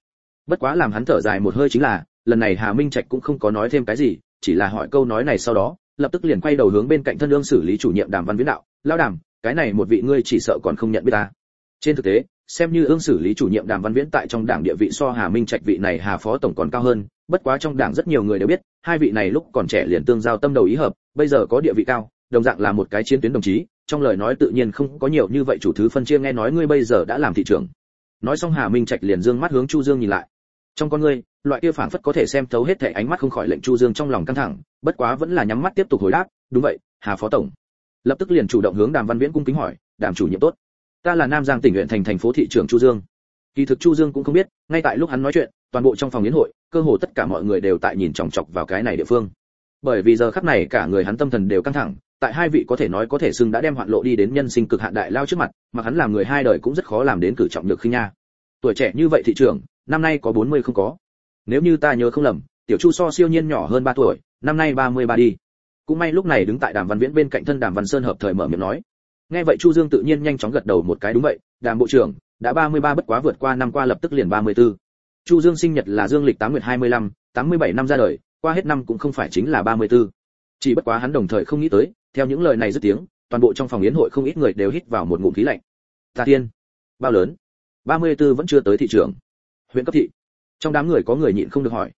Bất quá làm hắn thở dài một hơi chính là, lần này hà minh trạch cũng không có nói thêm cái gì chỉ là hỏi câu nói này sau đó, lập tức liền quay đầu hướng bên cạnh thân lương xử lý chủ nhiệm đàm văn viễn đạo lao đàm, cái này một vị ngươi chỉ sợ còn không nhận biết ta. Trên thực tế, xem như ương xử lý chủ nhiệm đàm văn viễn tại trong đảng địa vị so hà minh trạch vị này hà phó tổng còn cao hơn, bất quá trong đảng rất nhiều người đều biết, hai vị này lúc còn trẻ liền tương giao tâm đầu ý hợp, bây giờ có địa vị cao, đồng dạng là một cái chiến tuyến đồng chí, trong lời nói tự nhiên không có nhiều như vậy chủ thứ phân chia nghe nói ngươi bây giờ đã làm thị trưởng. Nói xong hà minh trạch liền dương mắt hướng chu dương nhìn lại. Trong con ngươi loại kia phảng phất có thể xem thấu hết thể ánh mắt không khỏi lệnh chu dương trong lòng căng thẳng, bất quá vẫn là nhắm mắt tiếp tục hồi đáp, đúng vậy, hà phó tổng. Lập tức liền chủ động hướng đàm văn viễn cung kính hỏi, đàm chủ nhiệm tốt. Ta là nam giang tỉnh huyện thành thành phố thị trưởng chu dương. Kỳ thực chu dương cũng không biết, ngay tại lúc hắn nói chuyện, toàn bộ trong phòng yến hội, cơ hồ tất cả mọi người đều tại nhìn chòng chọc vào cái này địa phương. Bởi vì giờ khắc này cả người hắn tâm thần đều căng thẳng, tại hai vị có thể nói có thể xưng đã đem hoạn lộ đi đến nhân sinh cực hạn đại lao trước mặt, mà hắn làm người hai đời cũng rất khó làm đến cử trọng được khi nha. Tuổi trẻ như vậy thị trưởng, năm nay có 40 không có nếu như ta nhớ không lầm tiểu chu so siêu nhiên nhỏ hơn ba tuổi năm nay 33 đi. Cũng may lúc này đứng tại đàm văn viễn bên cạnh thân đàm văn sơn hợp thời mở miệng nói. Nghe vậy chu dương tự nhiên nhanh chóng gật đầu một cái đúng vậy đàm bộ trưởng đã 33 bất quá vượt qua năm qua lập tức liền 34. chu dương sinh nhật là dương lịch 8 nguyệt 25, 87 năm ra đời qua hết năm cũng không phải chính là 34. chỉ bất quá hắn đồng thời không nghĩ tới theo những lời này dứt tiếng toàn bộ trong phòng yến hội không ít người đều hít vào một ngụm khí lạnh. Ta thiên bao lớn? 34 vẫn chưa tới thị trường. Huyện cấp thị trong đám người có người nhịn không được hỏi.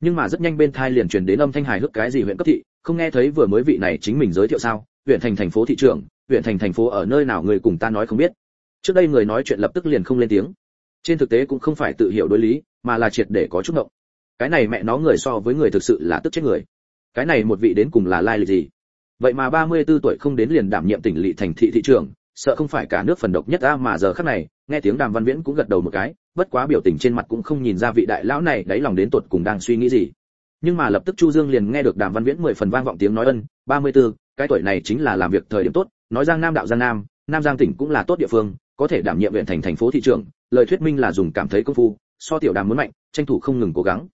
Nhưng mà rất nhanh bên thai liền truyền đến âm thanh hài hước cái gì huyện cấp thị, không nghe thấy vừa mới vị này chính mình giới thiệu sao? Huyện thành thành phố thị trường huyện thành thành phố ở nơi nào người cùng ta nói không biết. Trước đây người nói chuyện lập tức liền không lên tiếng. Trên thực tế cũng không phải tự hiểu đối lý, mà là triệt để có chút động cái này mẹ nó người so với người thực sự là tức chết người. Cái này một vị đến cùng là lai lịch gì? Vậy mà 34 tuổi không đến liền đảm nhiệm tỉnh lỵ thành thị thị trường sợ không phải cả nước phần độc nhất a mà giờ khắc này, nghe tiếng đàm văn viễn cũng gật đầu một cái bất quá biểu tình trên mặt cũng không nhìn ra vị đại lão này đáy lòng đến tột cùng đang suy nghĩ gì. Nhưng mà lập tức chu dương liền nghe được đàm văn viễn mười phần vang vọng tiếng nói ân 34, cái tuổi này chính là làm việc thời điểm tốt nói giang nam đạo giang nam nam giang tỉnh cũng là tốt địa phương có thể đảm nhiệm huyện thành thành phố thị trường lời thuyết minh là dùng cảm thấy công phu so tiểu đàm muốn mạnh tranh thủ không ngừng cố gắng.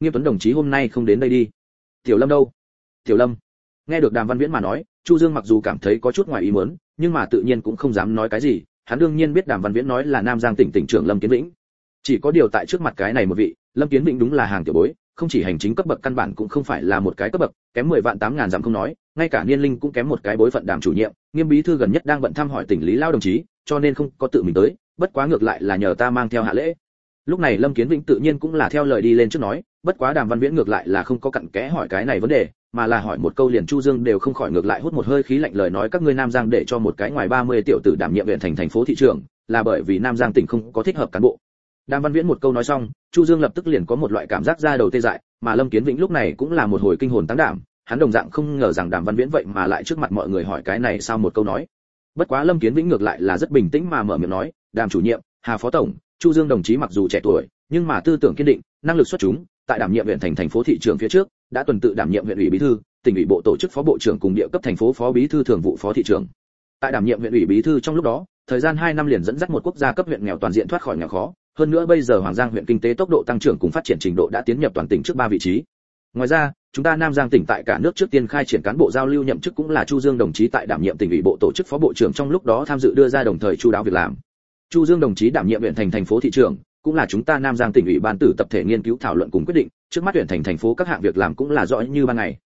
Nghiêm tuấn đồng chí hôm nay không đến đây đi. Tiểu lâm đâu? Tiểu lâm. Nghe được đàm văn viễn mà nói chu dương mặc dù cảm thấy có chút ngoài ý muốn nhưng mà tự nhiên cũng không dám nói cái gì. Hắn đương nhiên biết đàm văn viễn nói là nam giang tỉnh tỉnh trưởng lâm kiến vĩnh chỉ có điều tại trước mặt cái này một vị, lâm kiến vĩnh đúng là hàng tiểu bối, không chỉ hành chính cấp bậc căn bản cũng không phải là một cái cấp bậc, kém 10 vạn tám ngàn dặm không nói, ngay cả niên linh cũng kém một cái bối phận đàm chủ nhiệm, nghiêm bí thư gần nhất đang bận thăm hỏi tỉnh lý lao đồng chí, cho nên không có tự mình tới, bất quá ngược lại là nhờ ta mang theo hạ lễ. Lúc này lâm kiến vĩnh tự nhiên cũng là theo lời đi lên trước nói, bất quá đàm văn viễn ngược lại là không có cặn kẽ hỏi cái này vấn đề, mà là hỏi một câu liền chu dương đều không khỏi ngược lại hút một hơi khí lạnh lời nói các ngươi nam giang để cho một cái ngoài 30 tiểu tử đảm nhiệm viện thành thành phố thị trường, là bởi vì nam giang tỉnh không có thích hợp cán bộ đàm văn viễn một câu nói xong, chu dương lập tức liền có một loại cảm giác ra đầu tê dại, mà lâm kiến vĩnh lúc này cũng là một hồi kinh hồn tăng đảm, hắn đồng dạng không ngờ rằng đàm văn viễn vậy mà lại trước mặt mọi người hỏi cái này sao một câu nói. Bất quá lâm kiến vĩnh ngược lại là rất bình tĩnh mà mở miệng nói, đàm chủ nhiệm, hà phó tổng, chu dương đồng chí mặc dù trẻ tuổi, nhưng mà tư tưởng kiên định, năng lực xuất chúng, tại đảm nhiệm huyện thành thành phố thị trường phía trước, đã tuần tự đảm nhiệm huyện ủy bí thư, tỉnh ủy bộ tổ chức phó bộ trưởng cùng địa cấp thành phố phó bí thư thường vụ phó thị trưởng tại đảm nhiệm huyện ủy bí thư trong lúc đó, thời gian 2 năm liền dẫn dắt một quốc gia cấp huyện nghèo toàn diện thoát khỏi nghèo khó hơn nữa bây giờ hoàng giang huyện kinh tế tốc độ tăng trưởng cùng phát triển trình độ đã tiến nhập toàn tỉnh trước ba vị trí. Ngoài ra, chúng ta nam giang tỉnh tại cả nước trước tiên khai triển cán bộ giao lưu nhậm chức cũng là chu dương đồng chí tại đảm nhiệm tỉnh ủy bộ tổ chức phó bộ trưởng trong lúc đó tham dự đưa ra đồng thời chu đáo việc làm. Chu dương đồng chí đảm nhiệm huyện thành thành phố thị trưởng, cũng là chúng ta nam giang tỉnh ủy ban tử tập thể nghiên cứu thảo luận cùng quyết định, trước mắt huyện thành thành phố các hạng việc làm cũng là rõ như ban ngày.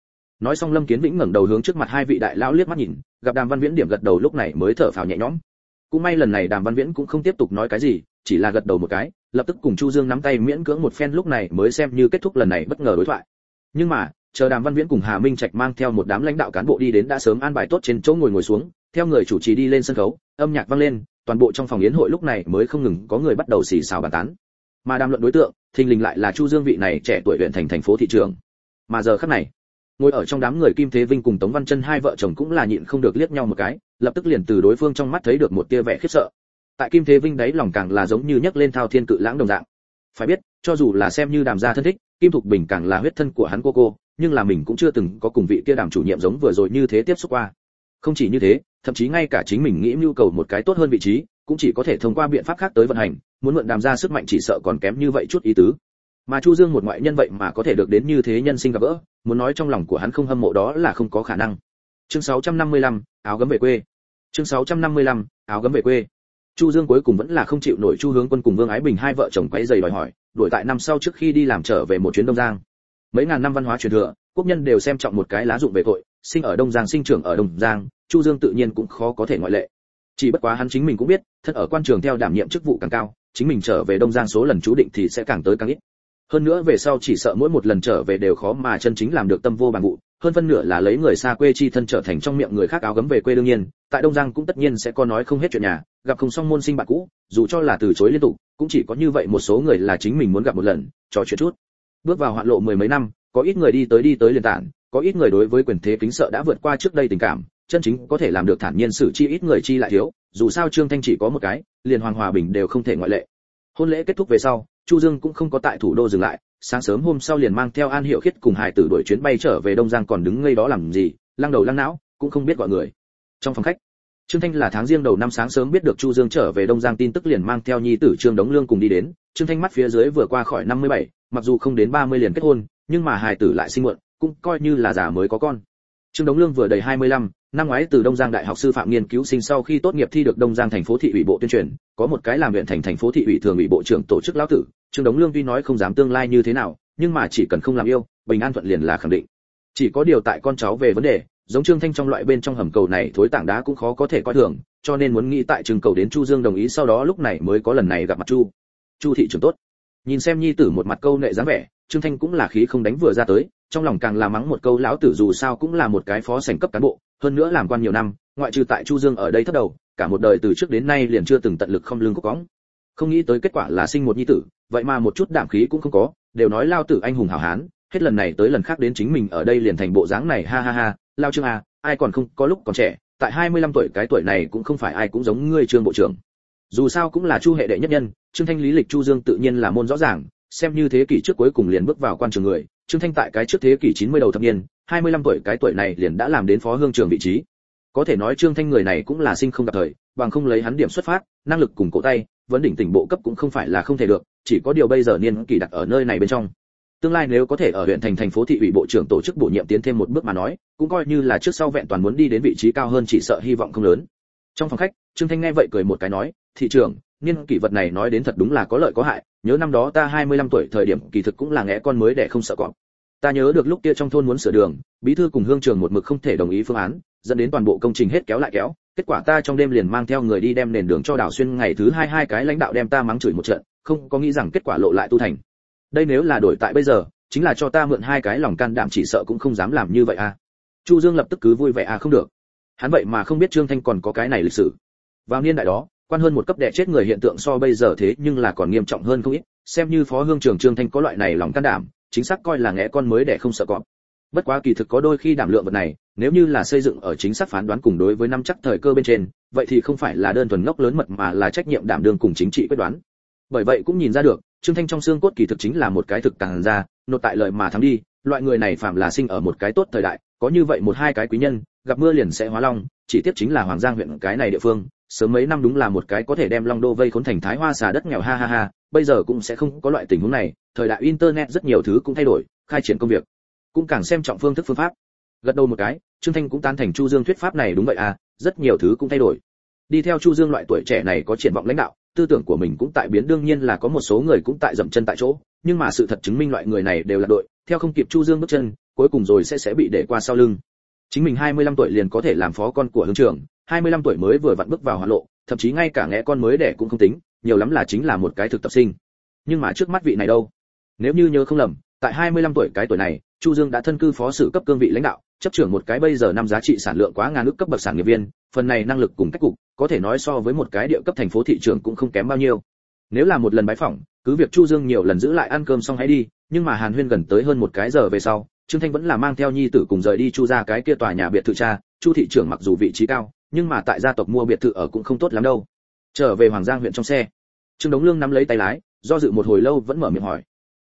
Nói xong lâm kiến vĩnh ngẩng đầu hướng trước mặt hai vị đại lão liếc mắt nhìn, gặp đàm văn viễn điểm gật đầu lúc này mới thở phào nhẹ nhõm. Cũng may lần này đàm văn viễn cũng không tiếp tục nói cái gì chỉ là gật đầu một cái, lập tức cùng chu dương nắm tay miễn cưỡng một phen lúc này mới xem như kết thúc lần này bất ngờ đối thoại. Nhưng mà, chờ đàm văn viễn cùng hà minh trạch mang theo một đám lãnh đạo cán bộ đi đến đã sớm an bài tốt trên chỗ ngồi ngồi xuống, theo người chủ trì đi lên sân khấu, âm nhạc vang lên, toàn bộ trong phòng yến hội lúc này mới không ngừng có người bắt đầu xì xào bàn tán. Mà đàm luận đối tượng, thình lình lại là chu dương vị này trẻ tuổi huyện thành thành phố thị trường. Mà giờ khắc này, ngồi ở trong đám người kim thế vinh cùng tống văn chân hai vợ chồng cũng là nhịn không được liếc nhau một cái, lập tức liền từ đối phương trong mắt thấy được một tia vẻ khiếp sợ tại kim thế vinh đấy lòng càng là giống như nhấc lên thao thiên cự lãng đồng dạng. Phải biết cho dù là xem như đàm gia thân thích kim thục bình càng là huyết thân của hắn cô cô nhưng là mình cũng chưa từng có cùng vị kia đàm chủ nhiệm giống vừa rồi như thế tiếp xúc qua. Không chỉ như thế thậm chí ngay cả chính mình nghĩ nhu cầu một cái tốt hơn vị trí cũng chỉ có thể thông qua biện pháp khác tới vận hành muốn mượn đàm ra sức mạnh chỉ sợ còn kém như vậy chút ý tứ. Mà chu dương một ngoại nhân vậy mà có thể được đến như thế nhân sinh gặp gỡ muốn nói trong lòng của hắn không hâm mộ đó là không có khả năng. Chương 655, áo gấm về quê. Chương 655, áo gấm về quê chu dương cuối cùng vẫn là không chịu nổi chu hướng quân cùng vương ái bình hai vợ chồng quấy giày đòi hỏi, đuổi tại năm sau trước khi đi làm trở về một chuyến đông giang. Mấy ngàn năm văn hóa truyền thừa, quốc nhân đều xem trọng một cái lá dụng về tội, sinh ở đông giang sinh trưởng ở đông giang, chu dương tự nhiên cũng khó có thể ngoại lệ. Chỉ bất quá hắn chính mình cũng biết, thân ở quan trường theo đảm nhiệm chức vụ càng cao, chính mình trở về đông giang số lần chú định thì sẽ càng tới càng ít hơn nữa về sau chỉ sợ mỗi một lần trở về đều khó mà chân chính làm được tâm vô bằng vụ. Hơn phân nửa là lấy người xa quê chi thân trở thành trong miệng người khác áo gấm về quê đương nhiên. Tại đông giang cũng tất nhiên sẽ có nói không hết chuyện nhà. Gặp không xong môn sinh bạn cũ, dù cho là từ chối liên tục, cũng chỉ có như vậy một số người là chính mình muốn gặp một lần, trò chuyện chút. Bước vào hoạn lộ mười mấy năm, có ít người đi tới đi tới liền tản, có ít người đối với quyền thế kính sợ đã vượt qua trước đây tình cảm, chân chính có thể làm được thản nhiên xử chi ít người chi lại thiếu, dù sao trương thanh chỉ có một cái, liền hoàng hòa bình đều không thể ngoại lệ. Hôn lễ kết thúc về sau chu dương cũng không có tại thủ đô dừng lại sáng sớm hôm sau liền mang theo an hiệu khiết cùng hải tử đuổi chuyến bay trở về đông giang còn đứng ngây đó làm gì lăng đầu lăng não cũng không biết gọi người. Trong phòng khách trương thanh là tháng riêng đầu năm sáng sớm biết được chu dương trở về đông giang tin tức liền mang theo nhi tử trương đống lương cùng đi đến. Trương thanh mắt phía dưới vừa qua khỏi 57, mặc dù không đến 30 liền kết hôn nhưng mà Hải tử lại sinh muộn cũng coi như là già mới có con. Trương đống lương vừa đầy 25, năm ngoái từ đông giang đại học sư phạm nghiên cứu sinh sau khi tốt nghiệp thi được đông giang thành phố thị ủy bộ tuyên truyền, có một cái làm huyện thành thành phố thị ủy thường ủy bộ trưởng tổ chức lão tử, trương đống lương tuy nói không dám tương lai như thế nào, nhưng mà chỉ cần không làm yêu, bình an thuận liền là khẳng định. Chỉ có điều tại con cháu về vấn đề, giống trương thanh trong loại bên trong hầm cầu này thối tảng đá cũng khó có thể coi thường, cho nên muốn nghĩ tại trường cầu đến chu dương đồng ý sau đó lúc này mới có lần này gặp mặt chu. Chu thị trưởng tốt. Nhìn xem nhi tử một mặt câu nệ dáng vẻ, trương thanh cũng là khí không đánh vừa ra tới, trong lòng càng là mắng một câu lão tử dù sao cũng là một cái phó sành cấp cán bộ hơn nữa làm quan nhiều năm, ngoại trừ tại chu dương ở đây thất đầu, cả một đời từ trước đến nay liền chưa từng tận lực không lương có cóng không nghĩ tới kết quả là sinh một nhi tử, vậy mà một chút đảm khí cũng không có, đều nói lao tử anh hùng hảo hán, hết lần này tới lần khác đến chính mình ở đây liền thành bộ dáng này, ha ha ha, lao trương à ai còn không, có lúc còn trẻ, tại 25 tuổi cái tuổi này cũng không phải ai cũng giống ngươi trương bộ trưởng. Dù sao cũng là chu hệ đệ nhất nhân, trương thanh, lý lịch, chu dương tự nhiên là môn rõ ràng, xem như thế kỷ trước cuối cùng liền bước vào quan trường người, trương thanh tại cái trước thế kỷ 90 đầu thập niên 25 tuổi cái tuổi này liền đã làm đến phó hương trường vị trí. Có thể nói trương thanh người này cũng là sinh không gặp thời, bằng không lấy hắn điểm xuất phát, năng lực cùng cổ tay, vấn đỉnh tỉnh bộ cấp cũng không phải là không thể được, chỉ có điều bây giờ niên kỳ đặt ở nơi này bên trong. Tương lai nếu có thể ở huyện thành thành phố thị ủy bộ trưởng tổ chức bổ nhiệm tiến thêm một bước mà nói, cũng coi như là trước sau vẹn toàn muốn đi đến vị trí cao hơn chỉ sợ hy vọng không lớn. Trong phòng khách, trương thanh nghe vậy cười một cái nói, thị trưởng, niên kỷ vật này nói đến thật đúng là có lợi có hại, nhớ năm đó ta 25 tuổi thời điểm kỳ thực cũng là ngẽ con mới để không sợ cọp ta nhớ được lúc kia trong thôn muốn sửa đường, bí thư cùng hương trường một mực không thể đồng ý phương án, dẫn đến toàn bộ công trình hết kéo lại kéo. Kết quả ta trong đêm liền mang theo người đi đem nền đường cho đảo xuyên ngày thứ hai hai cái lãnh đạo đem ta mắng chửi một trận, không có nghĩ rằng kết quả lộ lại tu thành. Đây nếu là đổi tại bây giờ, chính là cho ta mượn hai cái lòng can đảm chỉ sợ cũng không dám làm như vậy à. Chu dương lập tức cứ vui vẻ à không được. Hắn vậy mà không biết trương thanh còn có cái này lịch sử. Vào niên đại đó, quan hơn một cấp đẻ chết người hiện tượng so bây giờ thế nhưng là còn nghiêm trọng hơn không ít. Xem như phó hương trưởng trương thanh có loại này lòng can đảm chính xác coi là ngẽ con mới để không sợ cọp. Bất quá kỳ thực có đôi khi đảm lượng vật này, nếu như là xây dựng ở chính xác phán đoán cùng đối với năm chắc thời cơ bên trên, vậy thì không phải là đơn thuần ngốc lớn mật mà là trách nhiệm đảm đương cùng chính trị quyết đoán. Bởi vậy cũng nhìn ra được, trương thanh trong xương cốt kỳ thực chính là một cái thực càng ra nộp tại lợi mà thắng đi, loại người này phạm là sinh ở một cái tốt thời đại, có như vậy một hai cái quý nhân, gặp mưa liền sẽ hóa long, chỉ tiếp chính là hoàng giang huyện cái này địa phương sớm mấy năm đúng là một cái có thể đem long đô vây khốn thành thái hoa xà đất nghèo, ha ha ha, bây giờ cũng sẽ không có loại tình huống này. Thời đại internet rất nhiều thứ cũng thay đổi, khai triển công việc, cũng càng xem trọng phương thức phương pháp. Gật đầu một cái, trương thanh cũng tán thành chu dương thuyết pháp này đúng vậy à rất nhiều thứ cũng thay đổi. Đi theo chu dương loại tuổi trẻ này có triển vọng lãnh đạo, tư tưởng của mình cũng tại biến, đương nhiên là có một số người cũng tại dậm chân tại chỗ, nhưng mà sự thật chứng minh loại người này đều là đội, theo không kịp chu dương bước chân, cuối cùng rồi sẽ sẽ bị để qua sau lưng. Chính mình 25 tuổi liền có thể làm phó con của hướng trưởng 25 tuổi mới vừa vặn bước vào hoàn lộ, thậm chí ngay cả ngẽ con mới đẻ cũng không tính, nhiều lắm là chính là một cái thực tập sinh. Nhưng mà trước mắt vị này đâu? Nếu như nhớ không lầm, tại 25 tuổi cái tuổi này, chu dương đã thân cư phó sự cấp cương vị lãnh đạo, chấp trưởng một cái bây giờ năm giá trị sản lượng quá ngàn nước cấp bậc sản nghiệp viên, phần này năng lực cùng cách cục, có thể nói so với một cái địa cấp thành phố thị trường cũng không kém bao nhiêu. Nếu là một lần bái phỏng, cứ việc chu dương nhiều lần giữ lại ăn cơm xong hãy đi, nhưng mà hàn huyên gần tới hơn một cái giờ về sau, trương thanh vẫn là mang theo nhi tử cùng rời đi chu ra cái kia tòa nhà biệt thự cha, chu thị trưởng mặc dù vị trí cao nhưng mà tại gia tộc mua biệt thự ở cũng không tốt lắm đâu. Trở về hoàng giang huyện trong xe, trương đống lương nắm lấy tay lái, do dự một hồi lâu vẫn mở miệng hỏi.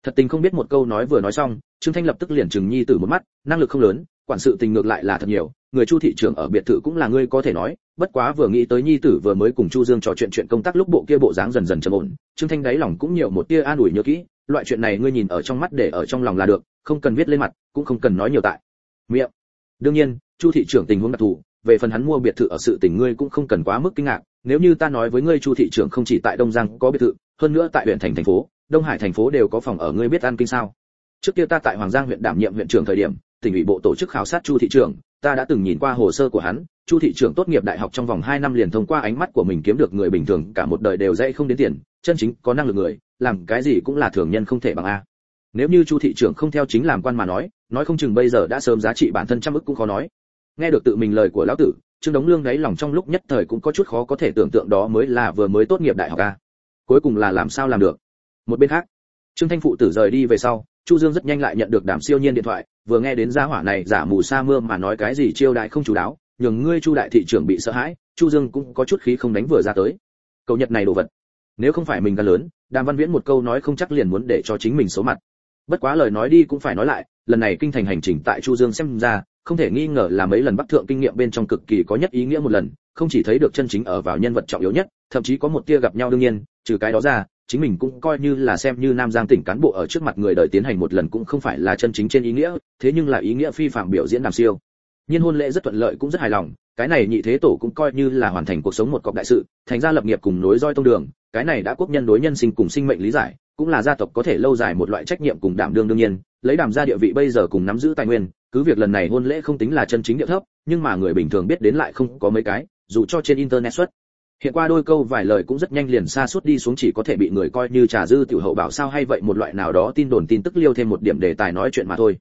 Thật tình không biết một câu nói vừa nói xong, trương thanh lập tức liền chừng nhi tử một mắt, năng lực không lớn, quản sự tình ngược lại là thật nhiều, người chu thị trưởng ở biệt thự cũng là ngươi có thể nói, bất quá vừa nghĩ tới nhi tử vừa mới cùng chu dương trò chuyện chuyện công tác lúc bộ kia bộ dáng dần dần trầm ổn, trương thanh đáy lòng cũng nhiều một tia an ủi nhớ kỹ, loại chuyện này ngươi nhìn ở trong mắt để ở trong lòng là được, không cần viết lên mặt, cũng không cần nói nhiều tại. Miệng. Đương nhiên, chu thị trưởng tình huống đặc thù về phần hắn mua biệt thự ở sự tình ngươi cũng không cần quá mức kinh ngạc, nếu như ta nói với ngươi chu thị trưởng không chỉ tại đông giang có biệt thự, hơn nữa tại huyện thành thành phố, đông hải thành phố đều có phòng ở ngươi biết an kinh sao? Trước kia ta tại hoàng giang huyện đảm nhiệm huyện trưởng thời điểm, tỉnh ủy bộ tổ chức khảo sát chu thị trưởng, ta đã từng nhìn qua hồ sơ của hắn, chu thị trưởng tốt nghiệp đại học trong vòng 2 năm liền thông qua ánh mắt của mình kiếm được người bình thường, cả một đời đều dễ không đến tiền, chân chính có năng lực người, làm cái gì cũng là thường nhân không thể bằng a. Nếu như chu thị trưởng không theo chính làm quan mà nói nói không chừng bây giờ đã sớm giá trị bản thân trăm ức cũng khó nói nghe được tự mình lời của lão tử, trương đống lương đáy lòng trong lúc nhất thời cũng có chút khó có thể tưởng tượng đó mới là vừa mới tốt nghiệp đại học a. Cuối cùng là làm sao làm được? Một bên khác, trương thanh phụ tử rời đi về sau, chu dương rất nhanh lại nhận được đàm siêu nhiên điện thoại, vừa nghe đến gia hỏa này giả mù sa mưa mà nói cái gì chiêu đại không chú đáo, nhường ngươi chu đại thị trưởng bị sợ hãi, chu dương cũng có chút khí không đánh vừa ra tới. Cầu nhật này đồ vật, nếu không phải mình gan lớn, đàm văn viễn một câu nói không chắc liền muốn để cho chính mình số mặt. Bất quá lời nói đi cũng phải nói lại, lần này kinh thành hành trình tại chu dương xem ra không thể nghi ngờ là mấy lần bắc thượng kinh nghiệm bên trong cực kỳ có nhất ý nghĩa một lần, không chỉ thấy được chân chính ở vào nhân vật trọng yếu nhất, thậm chí có một tia gặp nhau đương nhiên, trừ cái đó ra, chính mình cũng coi như là xem như nam giang tỉnh cán bộ ở trước mặt người đời tiến hành một lần cũng không phải là chân chính trên ý nghĩa, thế nhưng là ý nghĩa phi phạm biểu diễn đàm siêu. Nhiên hôn lễ rất thuận lợi cũng rất hài lòng, cái này nhị thế tổ cũng coi như là hoàn thành cuộc sống một cọc đại sự, thành ra lập nghiệp cùng nối roi tông đường, cái này đã quốc nhân đối nhân sinh cùng sinh mệnh lý giải, cũng là gia tộc có thể lâu dài một loại trách nhiệm cùng đảm đương đương nhiên, lấy đàm gia địa vị bây giờ cùng nắm giữ tài nguyên cứ việc lần này hôn lễ không tính là chân chính địa thấp, nhưng mà người bình thường biết đến lại không có mấy cái, dù cho trên internet xuất. Hiện qua đôi câu vài lời cũng rất nhanh liền xa suốt đi xuống chỉ có thể bị người coi như trà dư tiểu hậu bảo sao hay vậy một loại nào đó tin đồn tin tức liêu thêm một điểm đề tài nói chuyện mà thôi.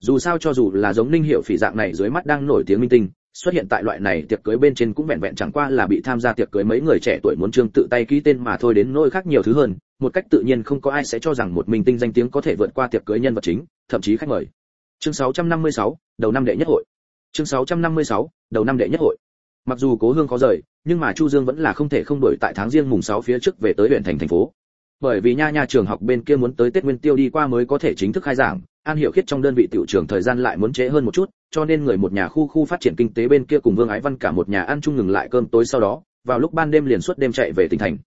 Dù sao cho dù là giống ninh hiệu phỉ dạng này dưới mắt đang nổi tiếng minh tinh, xuất hiện tại loại này tiệc cưới bên trên cũng vẹn vẹn chẳng qua là bị tham gia tiệc cưới mấy người trẻ tuổi muốn trương tự tay ký tên mà thôi đến nỗi khác nhiều thứ hơn, một cách tự nhiên không có ai sẽ cho rằng một minh tinh danh tiếng có thể vượt qua tiệc cưới nhân vật chính, thậm chí khách mời chương 656, đầu năm đệ nhất hội. Chương 656, đầu năm đệ nhất hội. Mặc dù cố hương khó rời nhưng mà chu dương vẫn là không thể không đổi tại tháng riêng mùng 6 phía trước về tới huyện thành thành phố. Bởi vì nha nha trường học bên kia muốn tới tết nguyên tiêu đi qua mới có thể chính thức khai giảng an hiểu khiết trong đơn vị tiểu trường thời gian lại muốn trễ hơn một chút cho nên người một nhà khu khu phát triển kinh tế bên kia cùng vương ái văn cả một nhà ăn chung ngừng lại cơm tối sau đó vào lúc ban đêm liền suốt đêm chạy về tỉnh thành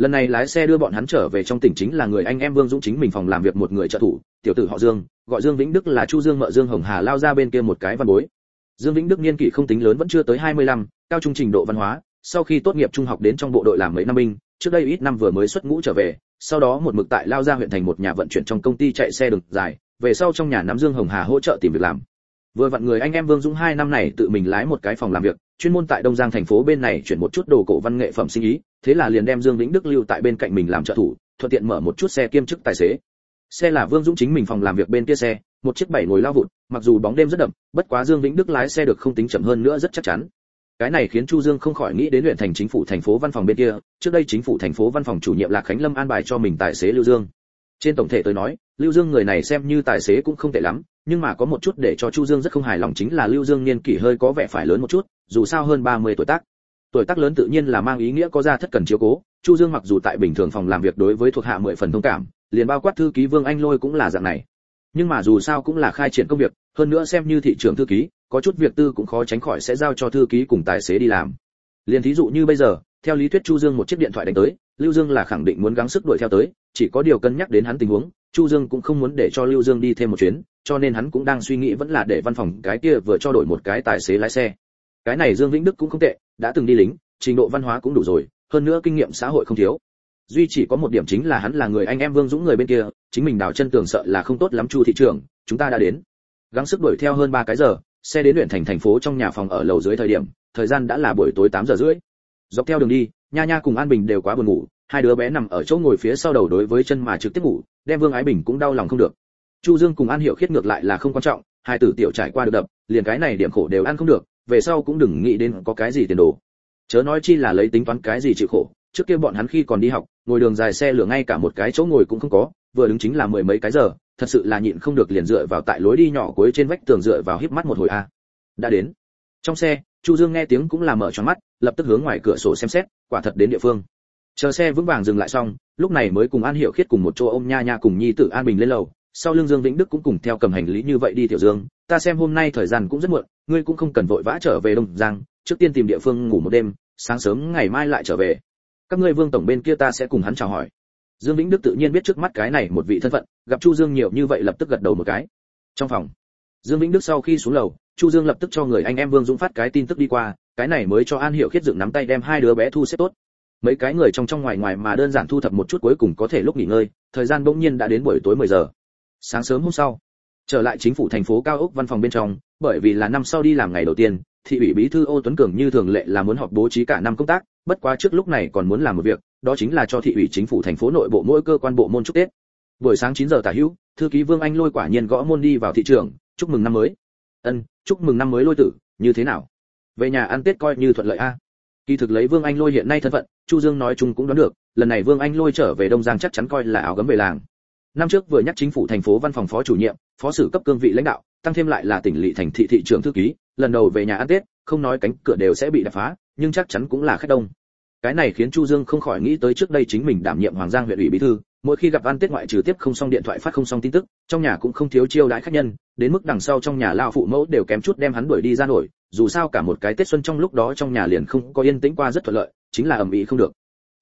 lần này lái xe đưa bọn hắn trở về trong tỉnh chính là người anh em vương dũng chính mình phòng làm việc một người trợ thủ tiểu tử họ dương gọi dương vĩnh đức là chu dương mợ dương hồng hà lao ra bên kia một cái văn bối. Dương vĩnh đức niên kỷ không tính lớn vẫn chưa tới 25, cao trung trình độ văn hóa sau khi tốt nghiệp trung học đến trong bộ đội làm mấy năm binh trước đây ít năm vừa mới xuất ngũ trở về sau đó một mực tại lao ra huyện thành một nhà vận chuyển trong công ty chạy xe đường dài về sau trong nhà nắm dương hồng hà hỗ trợ tìm việc làm. Vừa vặn người anh em vương dũng hai năm này tự mình lái một cái phòng làm việc chuyên môn tại đông giang thành phố bên này chuyển một chút đồ cổ văn nghệ phẩm sinh ý, thế là liền đem dương vĩnh đức lưu tại bên cạnh mình làm trợ thủ, thuận tiện mở một chút xe kiêm chức tài xế. Xe là vương dũng chính mình phòng làm việc bên kia xe, một chiếc bảy ngồi lao vụt mặc dù bóng đêm rất đậm, bất quá dương vĩnh đức lái xe được không tính chậm hơn nữa rất chắc chắn. Cái này khiến chu dương không khỏi nghĩ đến huyện thành chính phủ thành phố văn phòng bên kia, trước đây chính phủ thành phố văn phòng chủ nhiệm lạc khánh lâm an bài cho mình tài xế lưu dương. Trên tổng thể tôi nói, lưu dương người này xem như tài xế cũng không tệ lắm nhưng mà có một chút để cho chu dương rất không hài lòng chính là lưu dương niên kỷ hơi có vẻ phải lớn một chút, dù sao hơn 30 tuổi tác. Tuổi tác lớn tự nhiên là mang ý nghĩa có ra thất cần chiếu cố, chu dương mặc dù tại bình thường phòng làm việc đối với thuộc hạ mười phần thông cảm, liền bao quát thư ký vương anh lôi cũng là dạng này. Nhưng mà dù sao cũng là khai triển công việc, hơn nữa xem như thị trường thư ký, có chút việc tư cũng khó tránh khỏi sẽ giao cho thư ký cùng tài xế đi làm. Liên thí dụ như bây giờ, theo lý thuyết chu dương một chiếc điện thoại đánh tới, lưu dương là khẳng định muốn gắng sức đuổi theo tới, chỉ có điều cân nhắc đến hắn tình huống, chu dương cũng không muốn để cho lưu dương đi thêm một chuyến cho nên hắn cũng đang suy nghĩ vẫn là để văn phòng cái kia vừa cho đổi một cái tài xế lái xe. Cái này dương vĩnh đức cũng không tệ, đã từng đi lính, trình độ văn hóa cũng đủ rồi, hơn nữa kinh nghiệm xã hội không thiếu. Duy chỉ có một điểm chính là hắn là người anh em vương dũng người bên kia, chính mình đào chân tường sợ là không tốt lắm chu thị trường chúng ta đã đến. Gắng sức đuổi theo hơn ba cái giờ, xe đến huyện thành thành phố trong nhà phòng ở lầu dưới thời điểm, thời gian đã là buổi tối 8 giờ rưỡi. Dọc theo đường đi, nha nha cùng an bình đều quá buồn ngủ, hai đứa bé nằm ở chỗ ngồi phía sau đầu đối với chân mà trực tiếp ngủ, đem vương ái bình cũng đau lòng không được chu dương cùng an hiểu khiết ngược lại là không quan trọng, hai tử tiểu trải qua được đập, liền cái này điểm khổ đều ăn không được, về sau cũng đừng nghĩ đến có cái gì tiền đồ. Chớ nói chi là lấy tính toán cái gì chịu khổ, trước kia bọn hắn khi còn đi học, ngồi đường dài xe lửa ngay cả một cái chỗ ngồi cũng không có, vừa đứng chính là mười mấy cái giờ, thật sự là nhịn không được liền dựa vào tại lối đi nhỏ cuối trên vách tường dựa vào híp mắt một hồi a. Đã đến. Trong xe, chu dương nghe tiếng cũng là mở tròn mắt, lập tức hướng ngoài cửa sổ xem xét, quả thật đến địa phương. Chờ xe vững vàng dừng lại xong, lúc này mới cùng an hiểu khiết cùng một chỗ ôm nha nha cùng nhi tử an bình lên lầu sau lưng dương vĩnh đức cũng cùng theo cầm hành lý như vậy đi tiểu dương. Ta xem hôm nay thời gian cũng rất muộn, ngươi cũng không cần vội vã trở về đông giang. Trước tiên tìm địa phương ngủ một đêm, sáng sớm ngày mai lại trở về. Các ngươi vương tổng bên kia ta sẽ cùng hắn chào hỏi. Dương vĩnh đức tự nhiên biết trước mắt cái này một vị thân phận, gặp chu dương nhiều như vậy lập tức gật đầu một cái. Trong phòng, dương vĩnh đức sau khi xuống lầu, chu dương lập tức cho người anh em vương dũng phát cái tin tức đi qua, cái này mới cho an hiểu khiết dựng nắm tay đem hai đứa bé thu xếp tốt. Mấy cái người trong trong ngoài ngoài mà đơn giản thu thập một chút cuối cùng có thể lúc nghỉ ngơi, thời gian bỗng nhiên đã đến buổi tối 10 giờ sáng sớm hôm sau, trở lại chính phủ thành phố cao ốc văn phòng bên trong, bởi vì là năm sau đi làm ngày đầu tiên, thị ủy bí thư ô tuấn cường như thường lệ là muốn họp bố trí cả năm công tác, bất quá trước lúc này còn muốn làm một việc, đó chính là cho thị ủy chính phủ thành phố nội bộ mỗi cơ quan bộ môn chúc tết. Buổi sáng 9 giờ tả hữu, thư ký vương anh lôi quả nhiên gõ môn đi vào thị trường, chúc mừng năm mới. Ân, chúc mừng năm mới lôi tử, như thế nào? Về nhà ăn tết coi như thuận lợi a. Kỳ thực lấy vương anh lôi hiện nay thân phận, chu dương nói chung cũng đoán được, lần này vương anh lôi trở về đông giang chắc chắn coi là áo gấm về làng năm trước vừa nhắc chính phủ thành phố văn phòng phó chủ nhiệm, phó sử cấp cương vị lãnh đạo, tăng thêm lại là tỉnh lỵ thành thị thị trưởng thư ký, lần đầu về nhà ăn tết, không nói cánh cửa đều sẽ bị đập phá, nhưng chắc chắn cũng là khách đông. Cái này khiến chu dương không khỏi nghĩ tới trước đây chính mình đảm nhiệm hoàng giang huyện ủy bí thư, mỗi khi gặp ăn tết ngoại trừ tiếp không xong điện thoại phát không xong tin tức, trong nhà cũng không thiếu chiêu đãi khách nhân, đến mức đằng sau trong nhà lao phụ mẫu đều kém chút đem hắn đuổi đi ra nổi, dù sao cả một cái tết xuân trong lúc đó trong nhà liền không có yên tĩnh qua rất thuận lợi, chính là ầm ĩ không được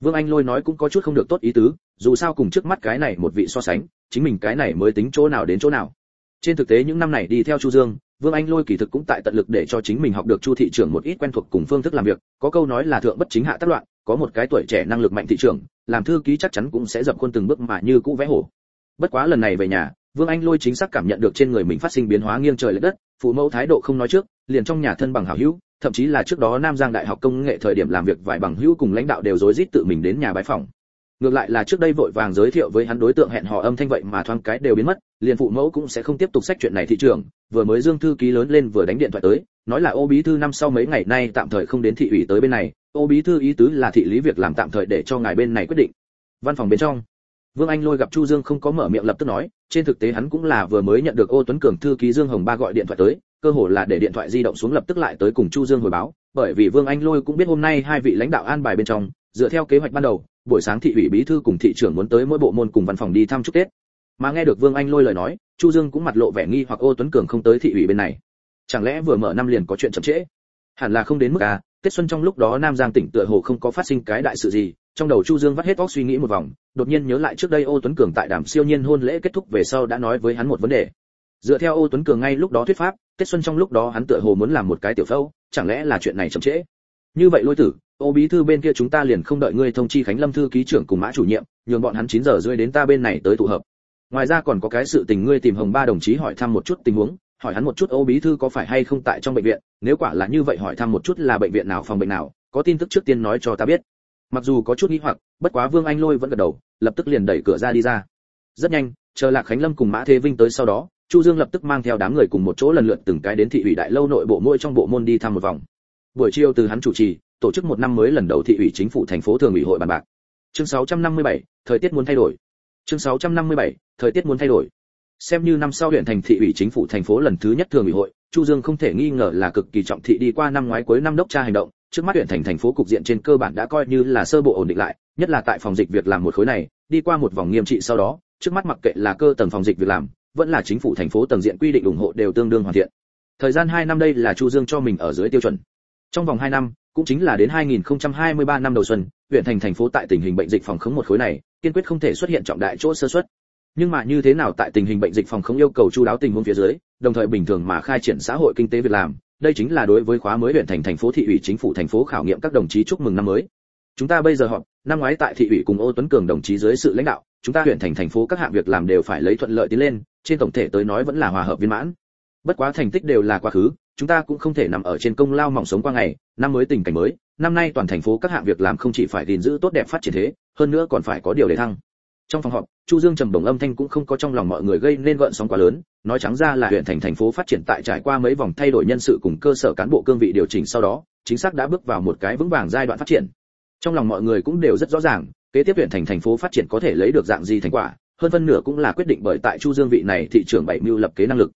vương anh lôi nói cũng có chút không được tốt ý tứ, dù sao cùng trước mắt cái này một vị so sánh, chính mình cái này mới tính chỗ nào đến chỗ nào. Trên thực tế những năm này đi theo chu dương, vương anh lôi kỳ thực cũng tại tận lực để cho chính mình học được chu thị trưởng một ít quen thuộc cùng phương thức làm việc, có câu nói là thượng bất chính hạ tác loạn, có một cái tuổi trẻ năng lực mạnh thị trưởng, làm thư ký chắc chắn cũng sẽ dập khuôn từng bước mà như cũ vẽ hổ. Bất quá lần này về nhà, vương anh lôi chính xác cảm nhận được trên người mình phát sinh biến hóa nghiêng trời lệch đất, phụ mẫu thái độ không nói trước liền trong nhà thân bằng hảo hữu, thậm chí là trước đó nam giang đại học công nghệ thời điểm làm việc vài bằng hữu cùng lãnh đạo đều rối rít tự mình đến nhà bái phòng ngược lại là trước đây vội vàng giới thiệu với hắn đối tượng hẹn hò âm thanh vậy mà thoáng cái đều biến mất, liền phụ mẫu cũng sẽ không tiếp tục sách chuyện này thị trường, vừa mới dương thư ký lớn lên vừa đánh điện thoại tới, nói là ô bí thư năm sau mấy ngày nay tạm thời không đến thị ủy tới bên này, ô bí thư ý tứ là thị lý việc làm tạm thời để cho ngài bên này quyết định. Văn phòng bên trong, vương anh lôi gặp chu dương không có mở miệng lập tức nói, trên thực tế hắn cũng là vừa mới nhận được ô tuấn cường thư ký dương hồng ba gọi điện thoại tới cơ hồ là để điện thoại di động xuống lập tức lại tới cùng chu dương hồi báo, bởi vì vương anh lôi cũng biết hôm nay hai vị lãnh đạo an bài bên trong, dựa theo kế hoạch ban đầu, buổi sáng thị ủy bí thư cùng thị trưởng muốn tới mỗi bộ môn cùng văn phòng đi thăm chúc tết. Mà nghe được vương anh lôi lời nói, chu dương cũng mặt lộ vẻ nghi hoặc ô tuấn cường không tới thị ủy bên này. Chẳng lẽ vừa mở năm liền có chuyện chậm trễ? Hẳn là không đến mức à tết xuân trong lúc đó nam giang tỉnh tựa hồ không có phát sinh cái đại sự gì, trong đầu chu dương vắt hết óc suy nghĩ một vòng, đột nhiên nhớ lại trước đây ô tuấn cường tại đàm siêu nhiên hôn lễ kết thúc về sau đã nói với hắn một vấn đề dựa theo ô tuấn cường ngay lúc đó thuyết pháp, tết xuân trong lúc đó hắn tựa hồ muốn làm một cái tiểu phẫu chẳng lẽ là chuyện này chậm trễ? Như vậy lôi tử, ô bí thư bên kia chúng ta liền không đợi ngươi thông chi khánh lâm thư ký trưởng cùng mã chủ nhiệm, nhường bọn hắn chín giờ rưỡi đến ta bên này tới tụ hợp. Ngoài ra còn có cái sự tình ngươi tìm hồng ba đồng chí hỏi thăm một chút tình huống, hỏi hắn một chút ô bí thư có phải hay không tại trong bệnh viện, nếu quả là như vậy hỏi thăm một chút là bệnh viện nào phòng bệnh nào, có tin tức trước tiên nói cho ta biết. Mặc dù có chút nghi hoặc, bất quá vương anh lôi vẫn gật đầu, lập tức liền đẩy cửa ra đi ra. Rất nhanh, chờ lạc khánh lâm cùng mã thế vinh tới sau đó chu dương lập tức mang theo đám người cùng một chỗ lần lượt từng cái đến thị ủy đại lâu nội bộ mỗi trong bộ môn đi thăm một vòng. Buổi chiều từ hắn chủ trì tổ chức một năm mới lần đầu thị ủy chính phủ thành phố thường ủy hội bàn bạc. Chương 657, thời tiết muốn thay đổi. Chương 657, thời tiết muốn thay đổi. Xem như năm sau huyện thành thị ủy chính phủ thành phố lần thứ nhất thường ủy hội chu dương không thể nghi ngờ là cực kỳ trọng thị đi qua năm ngoái cuối năm đốc tra hành động. Trước mắt huyện thành thành phố cục diện trên cơ bản đã coi như là sơ bộ ổn định lại nhất là tại phòng dịch việc làm một khối này đi qua một vòng nghiêm trị sau đó trước mắt mặc kệ là cơ tầng phòng dịch việc làm vẫn là chính phủ thành phố tầng diện quy định ủng hộ đều tương đương hoàn thiện. Thời gian 2 năm đây là chu dương cho mình ở dưới tiêu chuẩn. Trong vòng 2 năm, cũng chính là đến 2023 năm đầu xuân, huyện thành thành phố tại tình hình bệnh dịch phòng khống một khối này, kiên quyết không thể xuất hiện trọng đại chỗ sơ suất. Nhưng mà như thế nào tại tình hình bệnh dịch phòng không yêu cầu chu đáo tình huống phía dưới, đồng thời bình thường mà khai triển xã hội kinh tế việc làm, đây chính là đối với khóa mới huyện thành thành phố thị ủy chính phủ thành phố khảo nghiệm các đồng chí chúc mừng năm mới. Chúng ta bây giờ họp, năm ngoái tại thị ủy cùng ô tuấn cường đồng chí dưới sự lãnh đạo chúng ta huyện thành thành phố các hạng việc làm đều phải lấy thuận lợi tiến lên, trên tổng thể tới nói vẫn là hòa hợp viên mãn. Bất quá thành tích đều là quá khứ, chúng ta cũng không thể nằm ở trên công lao mỏng sống qua ngày, năm mới tình cảnh mới, năm nay toàn thành phố các hạng việc làm không chỉ phải gìn giữ tốt đẹp phát triển thế, hơn nữa còn phải có điều để thăng. Trong phòng họp, chu dương trầm đồng âm thanh cũng không có trong lòng mọi người gây nên gợn sóng quá lớn, nói trắng ra là huyện thành thành phố phát triển tại trải qua mấy vòng thay đổi nhân sự cùng cơ sở cán bộ cương vị điều chỉnh sau đó, chính xác đã bước vào một cái vững vàng giai đoạn phát triển trong lòng mọi người cũng đều rất rõ ràng, kế tiếp huyện thành thành phố phát triển có thể lấy được dạng gì thành quả, hơn phân nửa cũng là quyết định bởi tại chu dương vị này thị trưởng bảy mưu lập kế năng lực.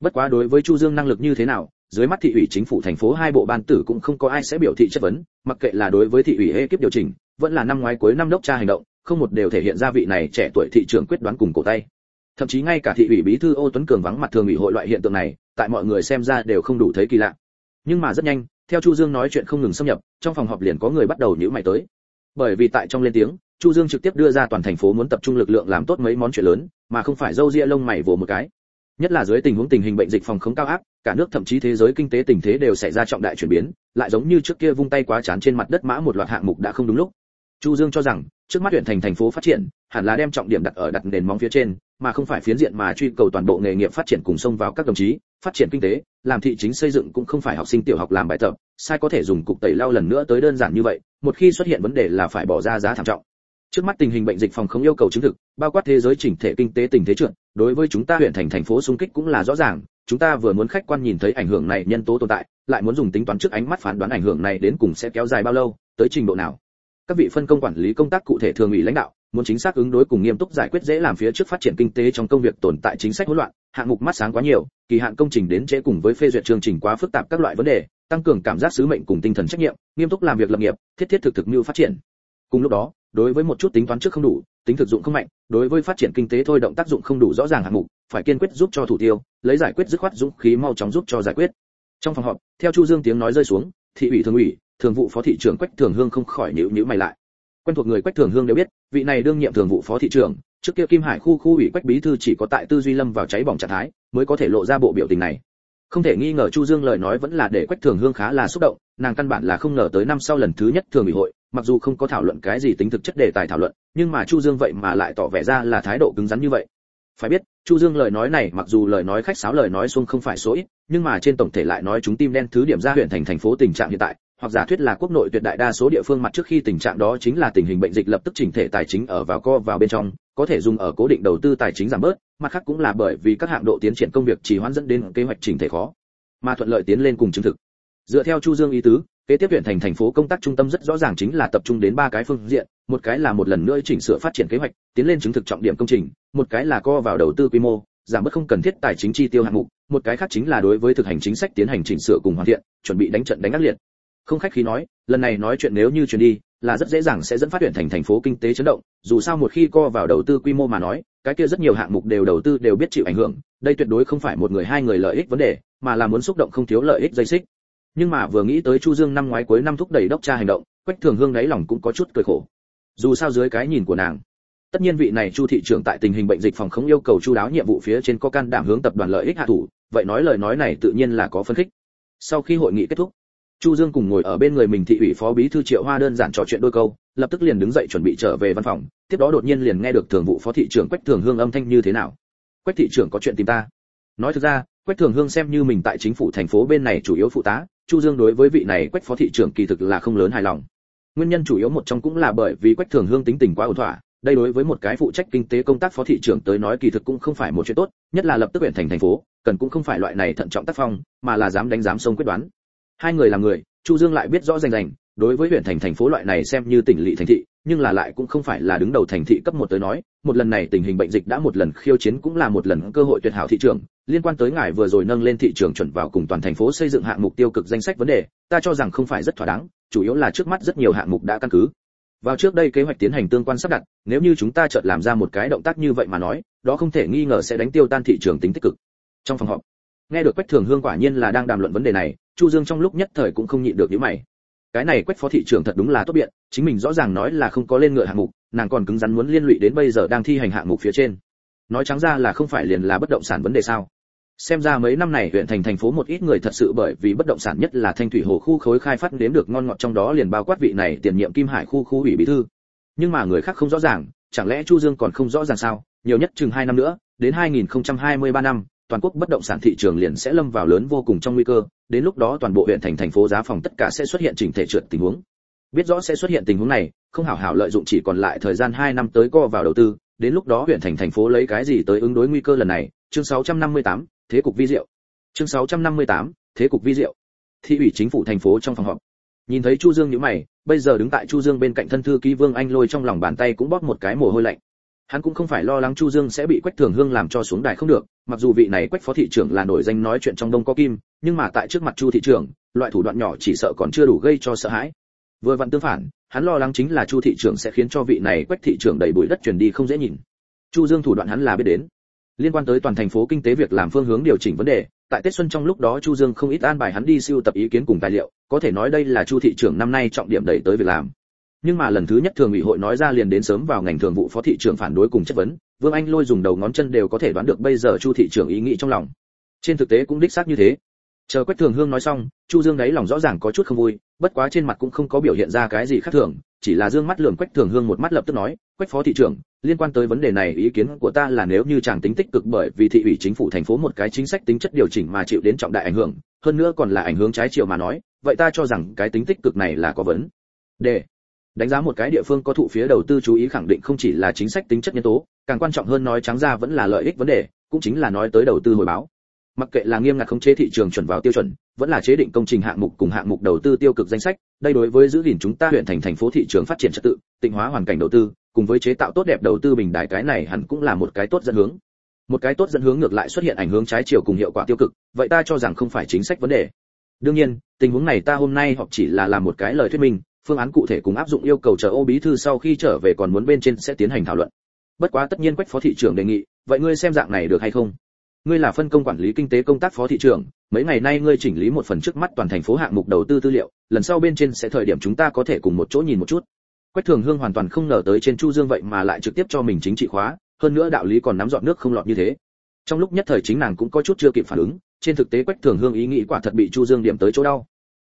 Bất quá đối với chu dương năng lực như thế nào, dưới mắt thị ủy chính phủ thành phố hai bộ ban tử cũng không có ai sẽ biểu thị chất vấn, mặc kệ là đối với thị ủy ekip điều chỉnh, vẫn là năm ngoái cuối năm đốc tra hành động, không một đều thể hiện ra vị này trẻ tuổi thị trưởng quyết đoán cùng cổ tay. Thậm chí ngay cả thị ủy bí thư ô tuấn cường vắng mặt thường ủy hội loại hiện tượng này, tại mọi người xem ra đều không đủ thấy kỳ lạ. Nhưng mà rất nhanh theo chu dương nói chuyện không ngừng xâm nhập, trong phòng họp liền có người bắt đầu nhữ mày tới. Bởi vì tại trong lên tiếng, chu dương trực tiếp đưa ra toàn thành phố muốn tập trung lực lượng làm tốt mấy món chuyện lớn, mà không phải dâu ria lông mày vồ một cái. Nhất là dưới tình huống tình hình bệnh dịch phòng không cao áp, cả nước thậm chí thế giới kinh tế tình thế đều xảy ra trọng đại chuyển biến, lại giống như trước kia vung tay quá chán trên mặt đất mã một loạt hạng mục đã không đúng lúc. Chu dương cho rằng, trước mắt huyện thành thành phố phát triển, hẳn là đem trọng điểm đặt ở đặt nền móng phía trên mà không phải phiến diện mà truy cầu toàn bộ nghề nghiệp phát triển cùng xông vào các đồng chí, phát triển kinh tế, làm thị chính xây dựng cũng không phải học sinh tiểu học làm bài tập, sai có thể dùng cục tẩy lao lần nữa tới đơn giản như vậy, một khi xuất hiện vấn đề là phải bỏ ra giá thảm trọng. Trước mắt tình hình bệnh dịch phòng không yêu cầu chứng thực, bao quát thế giới chỉnh thể kinh tế tình thế trượt, đối với chúng ta huyện thành thành phố xung kích cũng là rõ ràng, chúng ta vừa muốn khách quan nhìn thấy ảnh hưởng này nhân tố tồn tại, lại muốn dùng tính toán trước ánh mắt phán đoán ảnh hưởng này đến cùng sẽ kéo dài bao lâu, tới trình độ nào. Các vị phân công quản lý công tác cụ thể thường ủy lãnh đạo muốn chính xác ứng đối cùng nghiêm túc giải quyết dễ làm phía trước phát triển kinh tế trong công việc tồn tại chính sách hỗn loạn, hạng mục mắt sáng quá nhiều, kỳ hạn công trình đến trễ cùng với phê duyệt chương trình quá phức tạp các loại vấn đề, tăng cường cảm giác sứ mệnh cùng tinh thần trách nhiệm, nghiêm túc làm việc lập nghiệp, thiết thiết thực thực mưu phát triển. Cùng lúc đó, đối với một chút tính toán trước không đủ, tính thực dụng không mạnh, đối với phát triển kinh tế thôi động tác dụng không đủ rõ ràng hạng mục, phải kiên quyết giúp cho thủ tiêu, lấy giải quyết dứt khoát dũng khí mau chóng giúp cho giải quyết. Trong phòng họp, theo chu dương tiếng nói rơi xuống, thị ủy thường ủy, thường vụ phó thị trưởng quách thường hương không khỏi nhíu nhíu mày lại quen thuộc người quách thường hương đều biết, vị này đương nhiệm thường vụ phó thị trưởng, trước kia kim hải khu khu ủy quách bí thư chỉ có tại tư duy lâm vào cháy bỏng trạng thái, mới có thể lộ ra bộ biểu tình này. Không thể nghi ngờ chu dương lời nói vẫn là để quách thường hương khá là xúc động, nàng căn bản là không ngờ tới năm sau lần thứ nhất thường ủy hội, mặc dù không có thảo luận cái gì tính thực chất đề tài thảo luận, nhưng mà chu dương vậy mà lại tỏ vẻ ra là thái độ cứng rắn như vậy. Phải biết, chu dương lời nói này mặc dù lời nói khách sáo lời nói xuông không phải số ít, nhưng mà trên tổng thể lại nói chúng tim đen thứ điểm ra huyện thành thành phố tình trạng hiện tại hoặc giả thuyết là quốc nội tuyệt đại đa số địa phương mặt trước khi tình trạng đó chính là tình hình bệnh dịch lập tức chỉnh thể tài chính ở vào co vào bên trong, có thể dùng ở cố định đầu tư tài chính giảm bớt, mặt khác cũng là bởi vì các hạng độ tiến triển công việc trì hoãn dẫn đến kế hoạch chỉnh thể khó, mà thuận lợi tiến lên cùng chứng thực. Dựa theo chu dương ý tứ, kế tiếp huyện thành thành phố công tác trung tâm rất rõ ràng chính là tập trung đến ba cái phương diện, một cái là một lần nữa chỉnh sửa phát triển kế hoạch, tiến lên chứng thực trọng điểm công trình, một cái là co vào đầu tư quy mô, giảm bớt không cần thiết tài chính chi tiêu hạng mục, một cái khác chính là đối với thực hành chính sách tiến hành chỉnh sửa cùng hoàn thiện, chuẩn bị đánh trận đánh ác liệt không khách khí nói, lần này nói chuyện nếu như chuyển đi, là rất dễ dàng sẽ dẫn phát huyện thành thành phố kinh tế chấn động, dù sao một khi co vào đầu tư quy mô mà nói, cái kia rất nhiều hạng mục đều đầu tư đều biết chịu ảnh hưởng, đây tuyệt đối không phải một người hai người lợi ích vấn đề, mà là muốn xúc động không thiếu lợi ích dây xích. Nhưng mà vừa nghĩ tới chu dương năm ngoái cuối năm thúc đẩy đốc tra hành động, quách thường hương đáy lòng cũng có chút cười khổ. Dù sao dưới cái nhìn của nàng, tất nhiên vị này chu thị trưởng tại tình hình bệnh dịch phòng không yêu cầu chu đáo nhiệm vụ phía trên có can đảm hướng tập đoàn lợi ích hạ thủ, vậy nói lời nói này tự nhiên là có phân khích. Sau khi hội nghị kết thúc chu dương cùng ngồi ở bên người mình thị ủy phó bí thư triệu hoa đơn giản trò chuyện đôi câu, lập tức liền đứng dậy chuẩn bị trở về văn phòng, tiếp đó đột nhiên liền nghe được thường vụ phó thị trưởng quách thường hương âm thanh như thế nào. Quách thị trưởng có chuyện tìm ta. Nói thực ra, quách thường hương xem như mình tại chính phủ thành phố bên này chủ yếu phụ tá, chu dương đối với vị này quách phó thị trưởng kỳ thực là không lớn hài lòng. Nguyên nhân chủ yếu một trong cũng là bởi vì quách thường hương tính tình quá ổn thỏa, đây đối với một cái phụ trách kinh tế công tác phó thị trưởng tới nói kỳ thực cũng không phải một chuyện tốt, nhất là lập tức huyện thành thành phố, cần cũng không phải loại này thận trọng tác phong, mà là dám đánh dám sông quyết đoán hai người làm người, chu dương lại biết rõ rành rành, đối với huyện thành thành phố loại này xem như tỉnh lỵ thành thị, nhưng là lại cũng không phải là đứng đầu thành thị cấp một tới nói, một lần này tình hình bệnh dịch đã một lần khiêu chiến cũng là một lần cơ hội tuyệt hảo thị trường, liên quan tới ngài vừa rồi nâng lên thị trường chuẩn vào cùng toàn thành phố xây dựng hạng mục tiêu cực danh sách vấn đề, ta cho rằng không phải rất thỏa đáng, chủ yếu là trước mắt rất nhiều hạng mục đã căn cứ. Vào trước đây kế hoạch tiến hành tương quan sắp đặt, nếu như chúng ta chợt làm ra một cái động tác như vậy mà nói, đó không thể nghi ngờ sẽ đánh tiêu tan thị trường tính tích cực. Trong phòng họp nghe được quách thường hương quả nhiên là đang đàm luận vấn đề này, chu dương trong lúc nhất thời cũng không nhịn được những mày. Cái này quách phó thị trưởng thật đúng là tốt biện, chính mình rõ ràng nói là không có lên ngựa hạng mục, nàng còn cứng rắn muốn liên lụy đến bây giờ đang thi hành hạng mục phía trên. Nói trắng ra là không phải liền là bất động sản vấn đề sao? Xem ra mấy năm này huyện thành thành phố một ít người thật sự bởi vì bất động sản nhất là thanh thủy hồ khu khối khai phát đến được ngon ngọt trong đó liền bao quát vị này tiền nhiệm kim hải khu khu ủy bí thư. Nhưng mà người khác không rõ ràng, chẳng lẽ chu dương còn không rõ ràng sao? Nhiều nhất chừng 2 năm nữa, đến 2023 năm toàn quốc bất động sản thị trường liền sẽ lâm vào lớn vô cùng trong nguy cơ đến lúc đó toàn bộ huyện thành thành phố giá phòng tất cả sẽ xuất hiện chỉnh thể trượt tình huống. Biết rõ sẽ xuất hiện tình huống này không hảo hảo lợi dụng chỉ còn lại thời gian 2 năm tới co vào đầu tư đến lúc đó huyện thành thành phố lấy cái gì tới ứng đối nguy cơ lần này? Chương 658, thế cục vi diệu. Chương 658, thế cục vi diệu. Thị ủy chính phủ thành phố trong phòng họp. Nhìn thấy chu dương nhíu mày bây giờ đứng tại chu dương bên cạnh thân thư ký vương anh lôi trong lòng bàn tay cũng bóp một cái mồ hôi lạnh hắn cũng không phải lo lắng chu dương sẽ bị quách thường hương làm cho xuống đài không được, mặc dù vị này quách phó thị trưởng là nổi danh nói chuyện trong đông có kim, nhưng mà tại trước mặt chu thị trưởng, loại thủ đoạn nhỏ chỉ sợ còn chưa đủ gây cho sợ hãi. Vừa vặn tương phản, hắn lo lắng chính là chu thị trưởng sẽ khiến cho vị này quách thị trưởng đầy bụi đất chuyển đi không dễ nhìn. Chu dương thủ đoạn hắn là biết đến. Liên quan tới toàn thành phố kinh tế việc làm phương hướng điều chỉnh vấn đề, tại tết xuân trong lúc đó chu dương không ít an bài hắn đi siêu tập ý kiến cùng tài liệu, có thể nói đây là chu thị trưởng năm nay trọng điểm đẩy tới việc làm nhưng mà lần thứ nhất thường ủy hội nói ra liền đến sớm vào ngành thường vụ phó thị trưởng phản đối cùng chất vấn, vương anh lôi dùng đầu ngón chân đều có thể đoán được bây giờ chu thị trưởng ý nghĩ trong lòng. Trên thực tế cũng đích xác như thế. Chờ quách thường hương nói xong, chu dương đấy lòng rõ ràng có chút không vui, bất quá trên mặt cũng không có biểu hiện ra cái gì khác thường, chỉ là dương mắt lườm quách thường hương một mắt lập tức nói, quách phó thị trưởng, liên quan tới vấn đề này ý kiến của ta là nếu như chàng tính tích cực bởi vì thị ủy chính phủ thành phố một cái chính sách tính chất điều chỉnh mà chịu đến trọng đại ảnh hưởng, hơn nữa còn là ảnh hưởng trái chiều mà nói, vậy ta cho rằng cái tính tích cực này là có vấn đề đánh giá một cái địa phương có thụ phía đầu tư chú ý khẳng định không chỉ là chính sách tính chất nhân tố, càng quan trọng hơn nói trắng ra vẫn là lợi ích vấn đề, cũng chính là nói tới đầu tư hồi báo. Mặc kệ là nghiêm ngặt khống chế thị trường chuẩn vào tiêu chuẩn, vẫn là chế định công trình hạng mục cùng hạng mục đầu tư tiêu cực danh sách, đây đối với giữ gìn chúng ta huyện thành thành phố thị trường phát triển trật tự, tịnh hóa hoàn cảnh đầu tư, cùng với chế tạo tốt đẹp đầu tư bình đại cái này hẳn cũng là một cái tốt dẫn hướng. Một cái tốt dẫn hướng ngược lại xuất hiện ảnh hướng trái chiều cùng hiệu quả tiêu cực, vậy ta cho rằng không phải chính sách vấn đề. Đương nhiên, tình huống này ta hôm nay hoặc chỉ là làm một cái lời thuyết minh phương án cụ thể cùng áp dụng yêu cầu chờ ô bí thư sau khi trở về còn muốn bên trên sẽ tiến hành thảo luận. Bất quá tất nhiên quách phó thị trưởng đề nghị, vậy ngươi xem dạng này được hay không? Ngươi là phân công quản lý kinh tế công tác phó thị trưởng, mấy ngày nay ngươi chỉnh lý một phần trước mắt toàn thành phố hạng mục đầu tư tư liệu, lần sau bên trên sẽ thời điểm chúng ta có thể cùng một chỗ nhìn một chút. Quách thường hương hoàn toàn không ngờ tới trên chu dương vậy mà lại trực tiếp cho mình chính trị khóa, hơn nữa đạo lý còn nắm dọn nước không lọt như thế. Trong lúc nhất thời chính nàng cũng có chút chưa kịp phản ứng, trên thực tế quách thường hương ý nghĩ quả thật bị chu dương điểm tới chỗ đau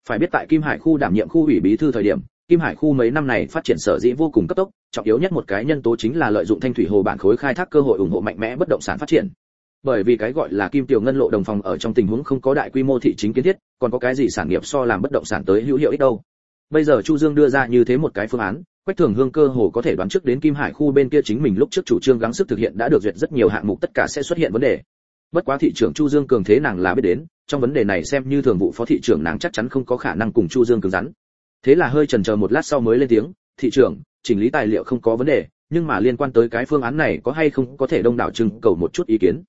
phải biết tại kim hải khu đảm nhiệm khu ủy bí thư thời điểm, kim hải khu mấy năm này phát triển sở dĩ vô cùng cấp tốc, trọng yếu nhất một cái nhân tố chính là lợi dụng thanh thủy hồ bản khối khai thác cơ hội ủng hộ mạnh mẽ bất động sản phát triển. Bởi vì cái gọi là kim tiểu ngân lộ đồng phòng ở trong tình huống không có đại quy mô thị chính kiến thiết, còn có cái gì sản nghiệp so làm bất động sản tới hữu hiệu ích đâu. Bây giờ chu dương đưa ra như thế một cái phương án, quách thường hương cơ hồ có thể đoán trước đến kim hải khu bên kia chính mình lúc trước chủ trương gắng sức thực hiện đã được duyệt rất nhiều hạng mục tất cả sẽ xuất hiện vấn đề. Bất quá thị trường chu dương cường thế nàng là biết đến trong vấn đề này xem như thường vụ phó thị trưởng nàng chắc chắn không có khả năng cùng chu dương cứng rắn. Thế là hơi chần chờ một lát sau mới lên tiếng, thị trưởng, chỉnh lý tài liệu không có vấn đề, nhưng mà liên quan tới cái phương án này có hay không có thể đông đảo trưng cầu một chút ý kiến.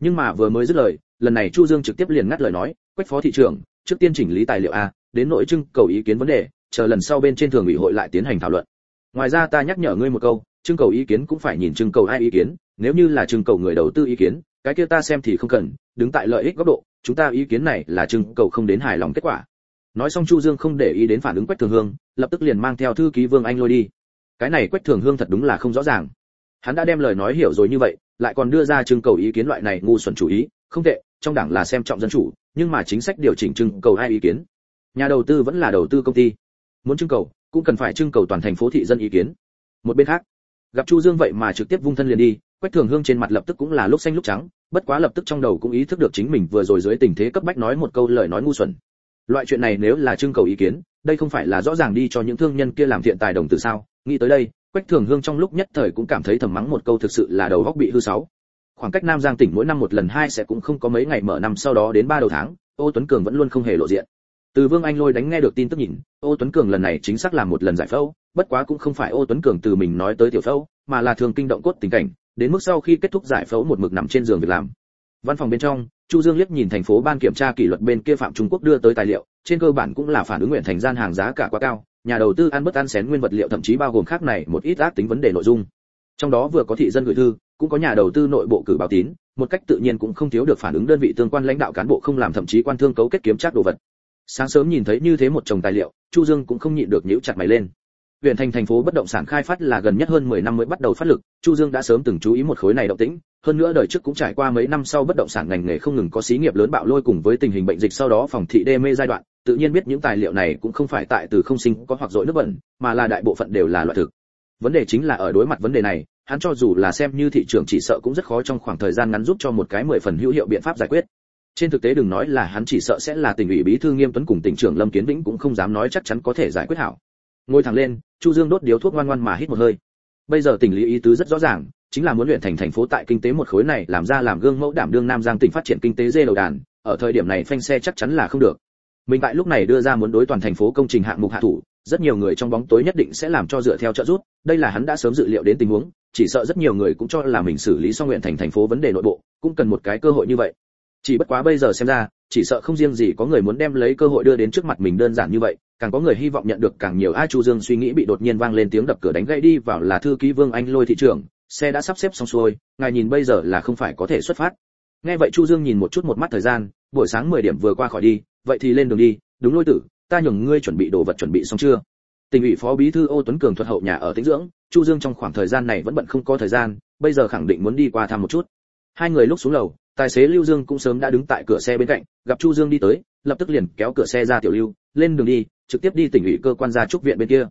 Nhưng mà vừa mới dứt lời, lần này chu dương trực tiếp liền ngắt lời nói, quách phó thị trưởng, trước tiên chỉnh lý tài liệu a, đến nội trưng cầu ý kiến vấn đề, chờ lần sau bên trên thường ủy hội lại tiến hành thảo luận. Ngoài ra ta nhắc nhở ngươi một câu, trưng cầu ý kiến cũng phải nhìn trưng cầu ai ý kiến, nếu như là trưng cầu người đầu tư ý kiến, cái kia ta xem thì không cần đứng tại lợi ích góc độ, chúng ta ý kiến này là trưng cầu không đến hài lòng kết quả. Nói xong chu dương không để ý đến phản ứng quách thường hương, lập tức liền mang theo thư ký vương anh lôi đi. Cái này quách thường hương thật đúng là không rõ ràng. Hắn đã đem lời nói hiểu rồi như vậy, lại còn đưa ra trưng cầu ý kiến loại này ngu xuẩn chủ ý, không tệ, trong đảng là xem trọng dân chủ, nhưng mà chính sách điều chỉnh trưng cầu hai ý kiến. Nhà đầu tư vẫn là đầu tư công ty. Muốn trưng cầu, cũng cần phải trưng cầu toàn thành phố thị dân ý kiến. Một bên khác, gặp chu dương vậy mà trực tiếp vung thân liền đi, quách thường hương trên mặt lập tức cũng là lúc xanh lúc trắng bất quá lập tức trong đầu cũng ý thức được chính mình vừa rồi dưới tình thế cấp bách nói một câu lời nói ngu xuẩn. Loại chuyện này nếu là trưng cầu ý kiến, đây không phải là rõ ràng đi cho những thương nhân kia làm thiện tài đồng từ sao? Nghĩ tới đây, quách thường hương trong lúc nhất thời cũng cảm thấy thầm mắng một câu thực sự là đầu góc bị hư sáu. Khoảng cách nam giang tỉnh mỗi năm một lần hai sẽ cũng không có mấy ngày mở năm sau đó đến ba đầu tháng, ô tuấn cường vẫn luôn không hề lộ diện. Từ vương anh lôi đánh nghe được tin tức nhìn, ô tuấn cường lần này chính xác là một lần giải phẫu, bất quá cũng không phải ô tuấn cường từ mình nói tới tiểu phẫu, mà là thường kinh động cốt tình cảnh đến mức sau khi kết thúc giải phẫu một mực nằm trên giường việc làm. Văn phòng bên trong, chu dương liếc nhìn thành phố ban kiểm tra kỷ luật bên kia phạm trung quốc đưa tới tài liệu, trên cơ bản cũng là phản ứng nguyện thành gian hàng giá cả quá cao, nhà đầu tư ăn bất ăn xén nguyên vật liệu thậm chí bao gồm khác này một ít ác tính vấn đề nội dung. Trong đó vừa có thị dân gửi thư, cũng có nhà đầu tư nội bộ cử báo tín, một cách tự nhiên cũng không thiếu được phản ứng đơn vị tương quan lãnh đạo cán bộ không làm thậm chí quan thương cấu kết kiếm chắc đồ vật. Sáng sớm nhìn thấy như thế một chồng tài liệu, chu dương cũng không nhịn được nhíu chặt mày lên huyện thành thành phố bất động sản khai phát là gần nhất hơn 10 năm mới bắt đầu phát lực, Chu Dương đã sớm từng chú ý một khối này động tĩnh, hơn nữa đời trước cũng trải qua mấy năm sau bất động sản ngành nghề không ngừng có xí nghiệp lớn bạo lôi cùng với tình hình bệnh dịch sau đó phòng thị đê mê giai đoạn, tự nhiên biết những tài liệu này cũng không phải tại từ không sinh có hoặc dội nước bẩn, mà là đại bộ phận đều là loại thực. Vấn đề chính là ở đối mặt vấn đề này, hắn cho dù là xem như thị trường chỉ sợ cũng rất khó trong khoảng thời gian ngắn giúp cho một cái mười phần hữu hiệu biện pháp giải quyết. Trên thực tế đừng nói là hắn chỉ sợ sẽ là tỉnh ủy bí thư Nghiêm Tuấn cùng tỉnh trưởng Lâm Kiến Vĩnh cũng không dám nói chắc chắn có thể giải quyết hảo. Ngồi thẳng lên, Chu Dương đốt điếu thuốc ngoan ngoan mà hít một hơi. Bây giờ tỉnh lý ý tứ rất rõ ràng, chính là muốn luyện thành thành phố tại kinh tế một khối này làm ra làm gương mẫu đảm đương Nam Giang tỉnh phát triển kinh tế dê đầu đàn, ở thời điểm này phanh xe chắc chắn là không được. Mình tại lúc này đưa ra muốn đối toàn thành phố công trình hạng mục hạ thủ, rất nhiều người trong bóng tối nhất định sẽ làm cho dựa theo trợ rút. đây là hắn đã sớm dự liệu đến tình huống, chỉ sợ rất nhiều người cũng cho là mình xử lý xong nguyện thành thành phố vấn đề nội bộ, cũng cần một cái cơ hội như vậy. Chỉ bất quá bây giờ xem ra, chỉ sợ không riêng gì có người muốn đem lấy cơ hội đưa đến trước mặt mình đơn giản như vậy, càng có người hy vọng nhận được càng nhiều a chu dương suy nghĩ bị đột nhiên vang lên tiếng đập cửa đánh gãy đi vào là thư ký vương anh lôi thị trưởng xe đã sắp xếp xong xuôi ngài nhìn bây giờ là không phải có thể xuất phát. Nghe vậy chu dương nhìn một chút một mắt thời gian buổi sáng 10 điểm vừa qua khỏi đi vậy thì lên đường đi đúng lôi tử ta nhường ngươi chuẩn bị đồ vật chuẩn bị xong chưa? Tỉnh ủy phó bí thư ô tuấn cường thuật hậu nhà ở tĩnh dưỡng chu dương trong khoảng thời gian này vẫn bận không có thời gian bây giờ khẳng định muốn đi qua thăm một chút. Hai người lúc xuống lầu tài xế lưu dương cũng sớm đã đứng tại cửa xe bên cạnh gặp chu dương đi tới lập tức liền kéo cửa xe ra tiểu lưu lên đường đi trực tiếp đi tỉnh ủy cơ quan gia trúc viện bên kia.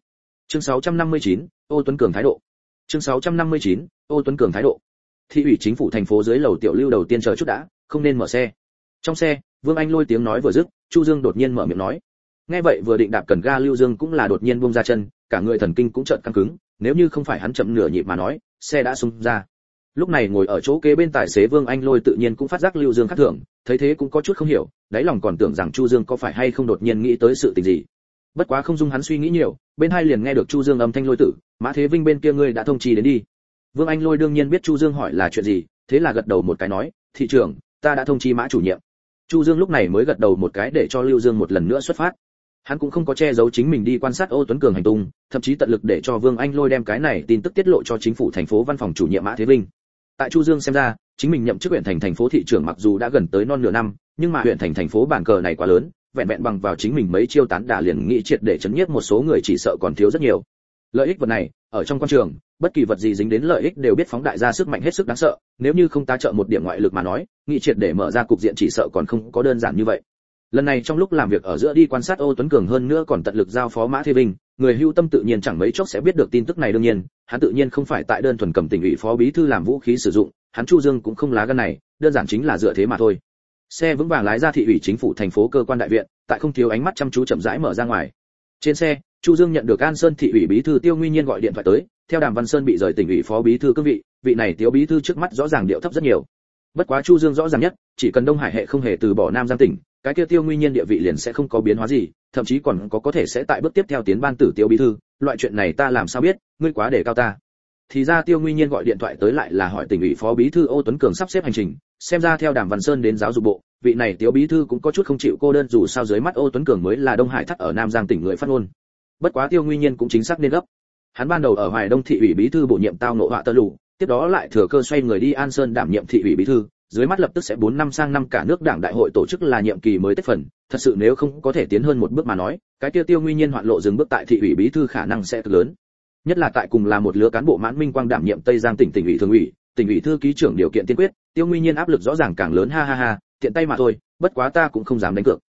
Chương 659, ô tuấn cường thái độ. Chương 659, ô tuấn cường thái độ. Thị ủy chính phủ thành phố dưới lầu tiểu lưu đầu tiên chờ chút đã không nên mở xe. Trong xe vương anh lôi tiếng nói vừa dứt chu dương đột nhiên mở miệng nói. Nghe vậy vừa định đạp cần ga lưu dương cũng là đột nhiên buông ra chân cả người thần kinh cũng trợn căng cứng nếu như không phải hắn chậm nửa nhịp mà nói xe đã xung ra lúc này ngồi ở chỗ kế bên tài xế vương anh lôi tự nhiên cũng phát giác lưu dương khác thường, thấy thế cũng có chút không hiểu, đáy lòng còn tưởng rằng chu dương có phải hay không đột nhiên nghĩ tới sự tình gì. Bất quá không dung hắn suy nghĩ nhiều, bên hai liền nghe được chu dương âm thanh lôi tử, mã thế vinh bên kia ngươi đã thông trì đến đi. Vương anh lôi đương nhiên biết chu dương hỏi là chuyện gì, thế là gật đầu một cái nói, thị trưởng, ta đã thông chi mã chủ nhiệm. Chu dương lúc này mới gật đầu một cái để cho lưu dương một lần nữa xuất phát. Hắn cũng không có che giấu chính mình đi quan sát ô tuấn cường hành tung, thậm chí tận lực để cho vương anh lôi đem cái này tin tức tiết lộ cho chính phủ thành phố văn phòng chủ nhiệm mã thế vinh tại chu dương xem ra, chính mình nhậm chức huyện thành thành phố thị trưởng mặc dù đã gần tới non nửa năm, nhưng mà huyện thành thành phố bản cờ này quá lớn, vẹn vẹn bằng vào chính mình mấy chiêu tán đả liền nghĩ triệt để chấn nhiếp một số người chỉ sợ còn thiếu rất nhiều. Lợi ích vật này, ở trong quan trường, bất kỳ vật gì dính đến lợi ích đều biết phóng đại ra sức mạnh hết sức đáng sợ, nếu như không tá trợ một điểm ngoại lực mà nói nghị triệt để mở ra cục diện chỉ sợ còn không có đơn giản như vậy. Lần này trong lúc làm việc ở giữa đi quan sát ô tuấn cường hơn nữa còn tận lực giao phó mã thế vinh người hưu tâm tự nhiên chẳng mấy chốc sẽ biết được tin tức này đương nhiên, hắn tự nhiên không phải tại đơn thuần cầm tỉnh ủy phó bí thư làm vũ khí sử dụng, hắn chu dương cũng không lá gan này, đơn giản chính là dựa thế mà thôi. Xe vững vàng lái ra thị ủy chính phủ thành phố cơ quan đại viện, tại không thiếu ánh mắt chăm chú chậm rãi mở ra ngoài. Trên xe, chu dương nhận được an sơn thị ủy bí thư tiêu nguyên nhiên gọi điện thoại tới, theo đàm văn sơn bị rời tỉnh ủy phó bí thư cương vị vị này tiêu bí thư trước mắt rõ ràng điệu thấp rất nhiều bất quá chu dương rõ ràng nhất, chỉ cần đông hải hệ không hề từ bỏ nam giang tỉnh, cái kia tiêu nguyên nhiên địa vị liền sẽ không có biến hóa gì, thậm chí còn có có thể sẽ tại bước tiếp theo tiến ban tử tiêu bí thư. Loại chuyện này ta làm sao biết, ngươi quá để cao ta. Thì ra tiêu nguyên nhiên gọi điện thoại tới lại là hỏi tỉnh ủy phó bí thư ô tuấn cường sắp xếp hành trình, xem ra theo đàm văn sơn đến giáo dục bộ, vị này tiêu bí thư cũng có chút không chịu cô đơn dù sao dưới mắt ô tuấn cường mới là đông hải thắt ở nam giang tỉnh người phát ngôn. Bất quá tiêu nguyên nhiên cũng chính xác nên gấp. Hắn ban đầu ở hoài đông thị ủy bí thư bổ nhiệm tao nộ họa tơ lụ tiếp đó lại thừa cơ xoay người đi an sơn đảm nhiệm thị ủy bí thư, dưới mắt lập tức sẽ 4 năm sang năm cả nước đảng đại hội tổ chức là nhiệm kỳ mới tết phần, thật sự nếu không có thể tiến hơn một bước mà nói, cái tiêu tiêu nguyên nhiên hoạn lộ dừng bước tại thị ủy bí thư khả năng sẽ cực lớn. Nhất là tại cùng là một lứa cán bộ mãn minh quang đảm nhiệm tây giang tỉnh tỉnh ủy thường ủy, tỉnh ủy thư ký trưởng điều kiện tiên quyết, tiêu nguyên nhiên áp lực rõ ràng càng lớn, ha ha ha, tiện tay mà thôi, bất quá ta cũng không dám đánh cược.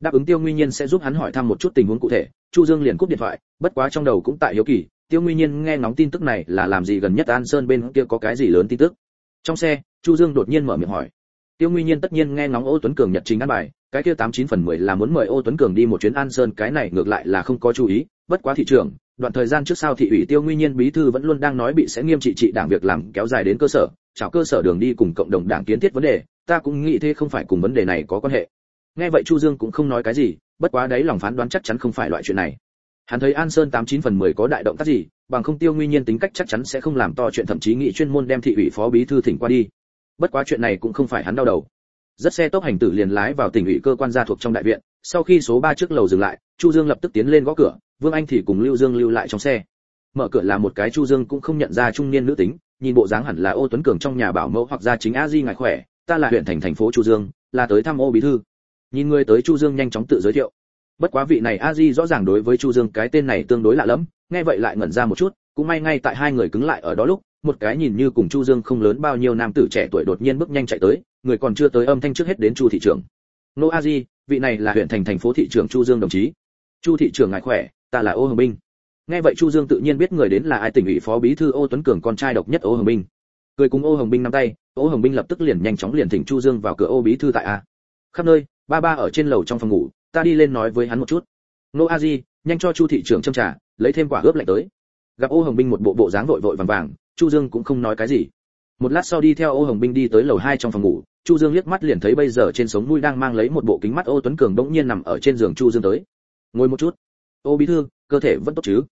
Đáp ứng tiêu nguyên nhiên sẽ giúp hắn hỏi thăm một chút tình huống cụ thể, chu dương liền cúp điện thoại, bất quá trong đầu cũng tại hiếu kỳ tiêu nguyên nhiên nghe ngóng tin tức này là làm gì gần nhất an sơn bên kia có cái gì lớn tin tức? Trong xe, chu dương đột nhiên mở miệng hỏi. Tiêu nguyên nhiên tất nhiên nghe ngóng ô tuấn cường nhật trình ăn bài, cái kia tám chín phần mười là muốn mời ô tuấn cường đi một chuyến an sơn, cái này ngược lại là không có chú ý, bất quá thị trường đoạn thời gian trước sau thị ủy tiêu nguyên nhiên bí thư vẫn luôn đang nói bị sẽ nghiêm trị trị đảng việc làm kéo dài đến cơ sở, chào cơ sở đường đi cùng cộng đồng đảng kiến thiết vấn đề, ta cũng nghĩ thế không phải cùng vấn đề này có quan hệ. Nghe vậy chu dương cũng không nói cái gì, bất quá đấy lòng phán đoán chắc chắn không phải loại chuyện này hắn thấy an sơn tám chín phần mười có đại động tác gì, bằng không tiêu nguy nhiên tính cách chắc chắn sẽ không làm to chuyện thậm chí nghị chuyên môn đem thị ủy phó bí thư thỉnh qua đi. Bất quá chuyện này cũng không phải hắn đau đầu. Rất xe tốc hành tử liền lái vào tỉnh ủy cơ quan gia thuộc trong đại viện, sau khi số ba trước lầu dừng lại, chu dương lập tức tiến lên gõ cửa, vương anh thì cùng lưu dương lưu lại trong xe. Mở cửa là một cái chu dương cũng không nhận ra trung niên nữ tính, nhìn bộ dáng hẳn là ô tuấn cường trong nhà bảo mẫu hoặc gia chính a di ngài khỏe, ta là huyện thành thành phố chu dương, là tới thăm ô bí thư. Nhìn người tới chu dương nhanh chóng tự giới thiệu bất quá vị này a di rõ ràng đối với chu dương cái tên này tương đối lạ lẫm, nghe vậy lại ngẩn ra một chút, cũng may ngay tại hai người cứng lại ở đó lúc, một cái nhìn như cùng chu dương không lớn bao nhiêu nam tử trẻ tuổi đột nhiên bước nhanh chạy tới, người còn chưa tới âm thanh trước hết đến chu thị trưởng. Nô a di, vị này là huyện thành thành phố thị trưởng chu dương đồng chí. Chu thị trưởng ngài khỏe, ta là ô hồng binh nghe vậy chu dương tự nhiên biết người đến là ai, tỉnh ủy phó bí thư ô tuấn cường con trai độc nhất ô hồng binh cười cùng ô hồng binh nắm tay, ô hồng binh lập tức liền nhanh chóng liền thỉnh chu dương vào cửa ô bí thư tại a. Khắp nơi, ba ba ở trên lầu trong phòng ngủ ta đi lên nói với hắn một chút. Nô a di, nhanh cho chu thị trưởng châm trà, lấy thêm quả ướp lạnh tới. Gặp ô hồng binh một bộ bộ dáng vội vội vàng vàng, chu dương cũng không nói cái gì. Một lát sau đi theo ô hồng binh đi tới lầu hai trong phòng ngủ, chu dương liếc mắt liền thấy bây giờ trên sống mũi đang mang lấy một bộ kính mắt ô tuấn cường đống nhiên nằm ở trên giường chu dương tới. Ngồi một chút. Ô bí thư, cơ thể vẫn tốt chứ?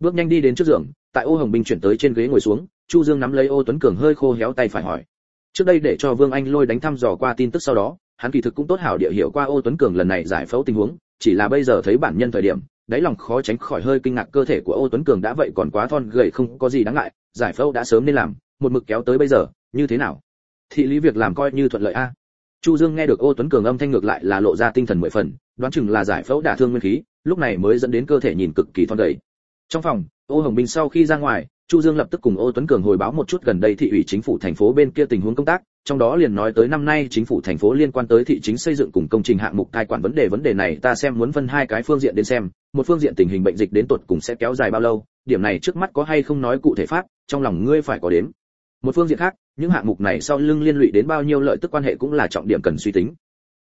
Bước nhanh đi đến trước giường, tại ô hồng binh chuyển tới trên ghế ngồi xuống, chu dương nắm lấy ô tuấn cường hơi khô héo tay phải hỏi. Trước đây để cho vương anh lôi đánh thăm dò qua tin tức sau đó hắn kỳ thực cũng tốt hảo địa hiểu qua ô tuấn cường lần này giải phẫu tình huống, chỉ là bây giờ thấy bản nhân thời điểm, đáy lòng khó tránh khỏi hơi kinh ngạc cơ thể của ô tuấn cường đã vậy còn quá thon gầy không có gì đáng ngại, giải phẫu đã sớm nên làm, một mực kéo tới bây giờ, như thế nào? Thị lý việc làm coi như thuận lợi a. Chu dương nghe được ô tuấn cường âm thanh ngược lại là lộ ra tinh thần mười phần, đoán chừng là giải phẫu đả thương nguyên khí, lúc này mới dẫn đến cơ thể nhìn cực kỳ thon gầy. Trong phòng, ô hồng binh sau khi ra ngoài chu dương lập tức cùng ô tuấn cường hồi báo một chút gần đây thị ủy chính phủ thành phố bên kia tình huống công tác, trong đó liền nói tới năm nay chính phủ thành phố liên quan tới thị chính xây dựng cùng công trình hạng mục cai quản vấn đề vấn đề này ta xem muốn phân hai cái phương diện đến xem, một phương diện tình hình bệnh dịch đến tuột cùng sẽ kéo dài bao lâu, điểm này trước mắt có hay không nói cụ thể pháp, trong lòng ngươi phải có đến một phương diện khác, những hạng mục này sau lưng liên lụy đến bao nhiêu lợi tức quan hệ cũng là trọng điểm cần suy tính.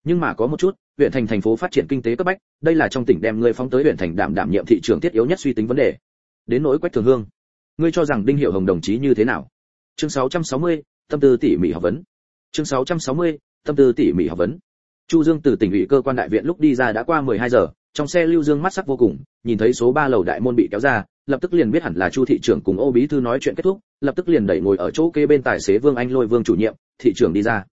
Nhưng mà có một chút, huyện thành thành phố phát triển kinh tế cấp bách, đây là trong tỉnh đem ngươi phóng tới huyện thành đảm đảm nhiệm thị trường thiết yếu nhất suy tính vấn đề. Đến nỗi quách thường hương ngươi cho rằng đinh hiệu hồng đồng chí như thế nào? Chương 660, tâm tư tỉ mỉ học vấn. Chương 660, tâm tư tỉ mỉ học vấn. Chu dương từ tỉnh ủy cơ quan đại viện lúc đi ra đã qua 12 giờ trong xe lưu dương mắt sắc vô cùng nhìn thấy số 3 lầu đại môn bị kéo ra lập tức liền biết hẳn là chu thị trưởng cùng ô bí thư nói chuyện kết thúc lập tức liền đẩy ngồi ở chỗ kế bên tài xế vương anh lôi vương chủ nhiệm thị trưởng đi ra.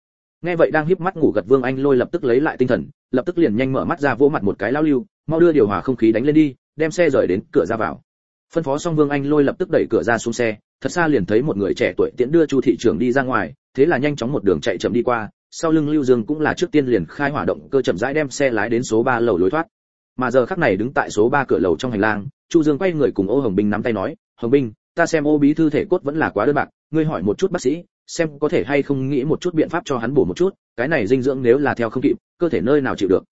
Nghe vậy đang híp mắt ngủ gật vương anh lôi lập tức lấy lại tinh thần lập tức liền nhanh mở mắt ra vỗ mặt một cái lao lưu mau đưa điều hòa không khí đánh lên đi đem xe rời đến cửa ra vào phân phó xong vương anh lôi lập tức đẩy cửa ra xuống xe, thật xa liền thấy một người trẻ tuổi tiễn đưa chu thị trưởng đi ra ngoài, thế là nhanh chóng một đường chạy chậm đi qua, sau lưng lưu dương cũng là trước tiên liền khai hỏa động cơ chậm rãi đem xe lái đến số ba lầu lối thoát. Mà giờ khắc này đứng tại số ba cửa lầu trong hành lang, chu dương quay người cùng ô hồng binh nắm tay nói, hồng binh ta xem ô bí thư thể cốt vẫn là quá đơn bạc, ngươi hỏi một chút bác sĩ, xem có thể hay không nghĩ một chút biện pháp cho hắn bổ một chút, cái này dinh dưỡng nếu là theo không kịp, cơ thể nơi nào chịu được?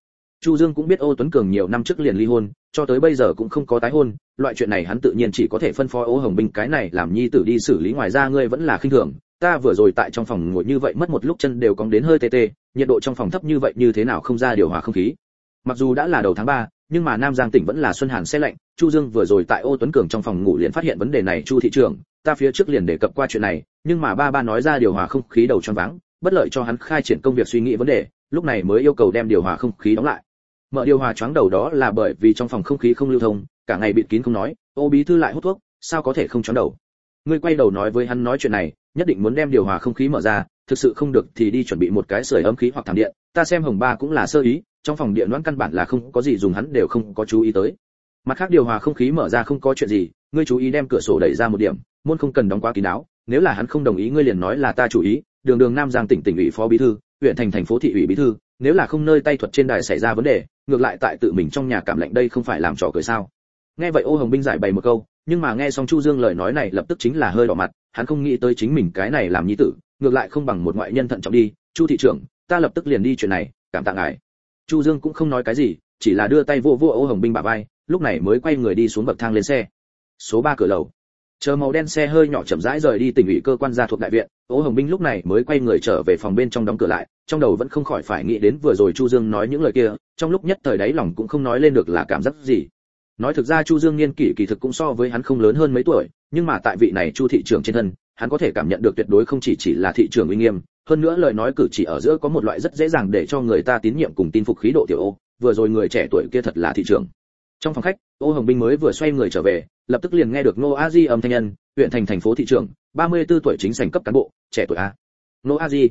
Chu dương cũng biết ô tuấn cường nhiều năm trước liền ly hôn cho tới bây giờ cũng không có tái hôn loại chuyện này hắn tự nhiên chỉ có thể phân phó ô hồng Bình cái này làm nhi tử đi xử lý ngoài ra ngươi vẫn là khinh thường ta vừa rồi tại trong phòng ngồi như vậy mất một lúc chân đều cong đến hơi tê tê nhiệt độ trong phòng thấp như vậy như thế nào không ra điều hòa không khí. Mặc dù đã là đầu tháng 3, nhưng mà nam giang tỉnh vẫn là xuân hàn xe lạnh chu dương vừa rồi tại ô tuấn cường trong phòng ngủ liền phát hiện vấn đề này chu thị trưởng ta phía trước liền đề cập qua chuyện này nhưng mà ba ba nói ra điều hòa không khí đầu choáng váng bất lợi cho hắn khai triển công việc suy nghĩ vấn đề lúc này mới yêu cầu đem điều hòa không khí đóng lại mở điều hòa choáng đầu đó là bởi vì trong phòng không khí không lưu thông, cả ngày bịt kín không nói, ô bí thư lại hút thuốc, sao có thể không choáng đầu? Ngươi quay đầu nói với hắn nói chuyện này, nhất định muốn đem điều hòa không khí mở ra, thực sự không được thì đi chuẩn bị một cái sưởi ấm khí hoặc thảm điện, ta xem hồng ba cũng là sơ ý, trong phòng điện loãng căn bản là không có gì dùng hắn đều không có chú ý tới. Mặt khác điều hòa không khí mở ra không có chuyện gì, ngươi chú ý đem cửa sổ đẩy ra một điểm, môn không cần đóng quá kín đáo, nếu là hắn không đồng ý ngươi liền nói là ta chủ ý, đường đường nam giang tỉnh tỉnh ủy phó bí thư, huyện thành thành phố thị ủy bí thư nếu là không nơi tay thuật trên đài xảy ra vấn đề, ngược lại tại tự mình trong nhà cảm lạnh đây không phải làm trò cười sao? Nghe vậy ô hồng binh giải bày một câu, nhưng mà nghe xong chu dương lời nói này lập tức chính là hơi đỏ mặt, hắn không nghĩ tới chính mình cái này làm nhi tử, ngược lại không bằng một ngoại nhân thận trọng đi. Chu thị trưởng, ta lập tức liền đi chuyện này, cảm tạ ngài. Chu dương cũng không nói cái gì, chỉ là đưa tay vô vô ô hồng binh bà vai, lúc này mới quay người đi xuống bậc thang lên xe. Số 3 cửa lầu. Chờ màu đen xe hơi nhỏ chậm rãi rời đi tỉnh ủy cơ quan gia thuộc đại viện, ô hồng binh lúc này mới quay người trở về phòng bên trong đóng cửa lại trong đầu vẫn không khỏi phải nghĩ đến vừa rồi chu dương nói những lời kia, trong lúc nhất thời đấy lòng cũng không nói lên được là cảm giác gì. Nói thực ra chu dương niên kỷ kỳ thực cũng so với hắn không lớn hơn mấy tuổi, nhưng mà tại vị này chu thị trưởng trên thân, hắn có thể cảm nhận được tuyệt đối không chỉ chỉ là thị trưởng uy nghiêm, hơn nữa lời nói cử chỉ ở giữa có một loại rất dễ dàng để cho người ta tín nhiệm cùng tin phục khí độ tiểu ô, vừa rồi người trẻ tuổi kia thật là thị trưởng. Trong phòng khách ô hồng binh mới vừa xoay người trở về, lập tức liền nghe được nô a di âm thanh nhân, huyện thành thành phố thị trưởng 34 tuổi chính sành cấp cán bộ, trẻ tuổi a. Nô a di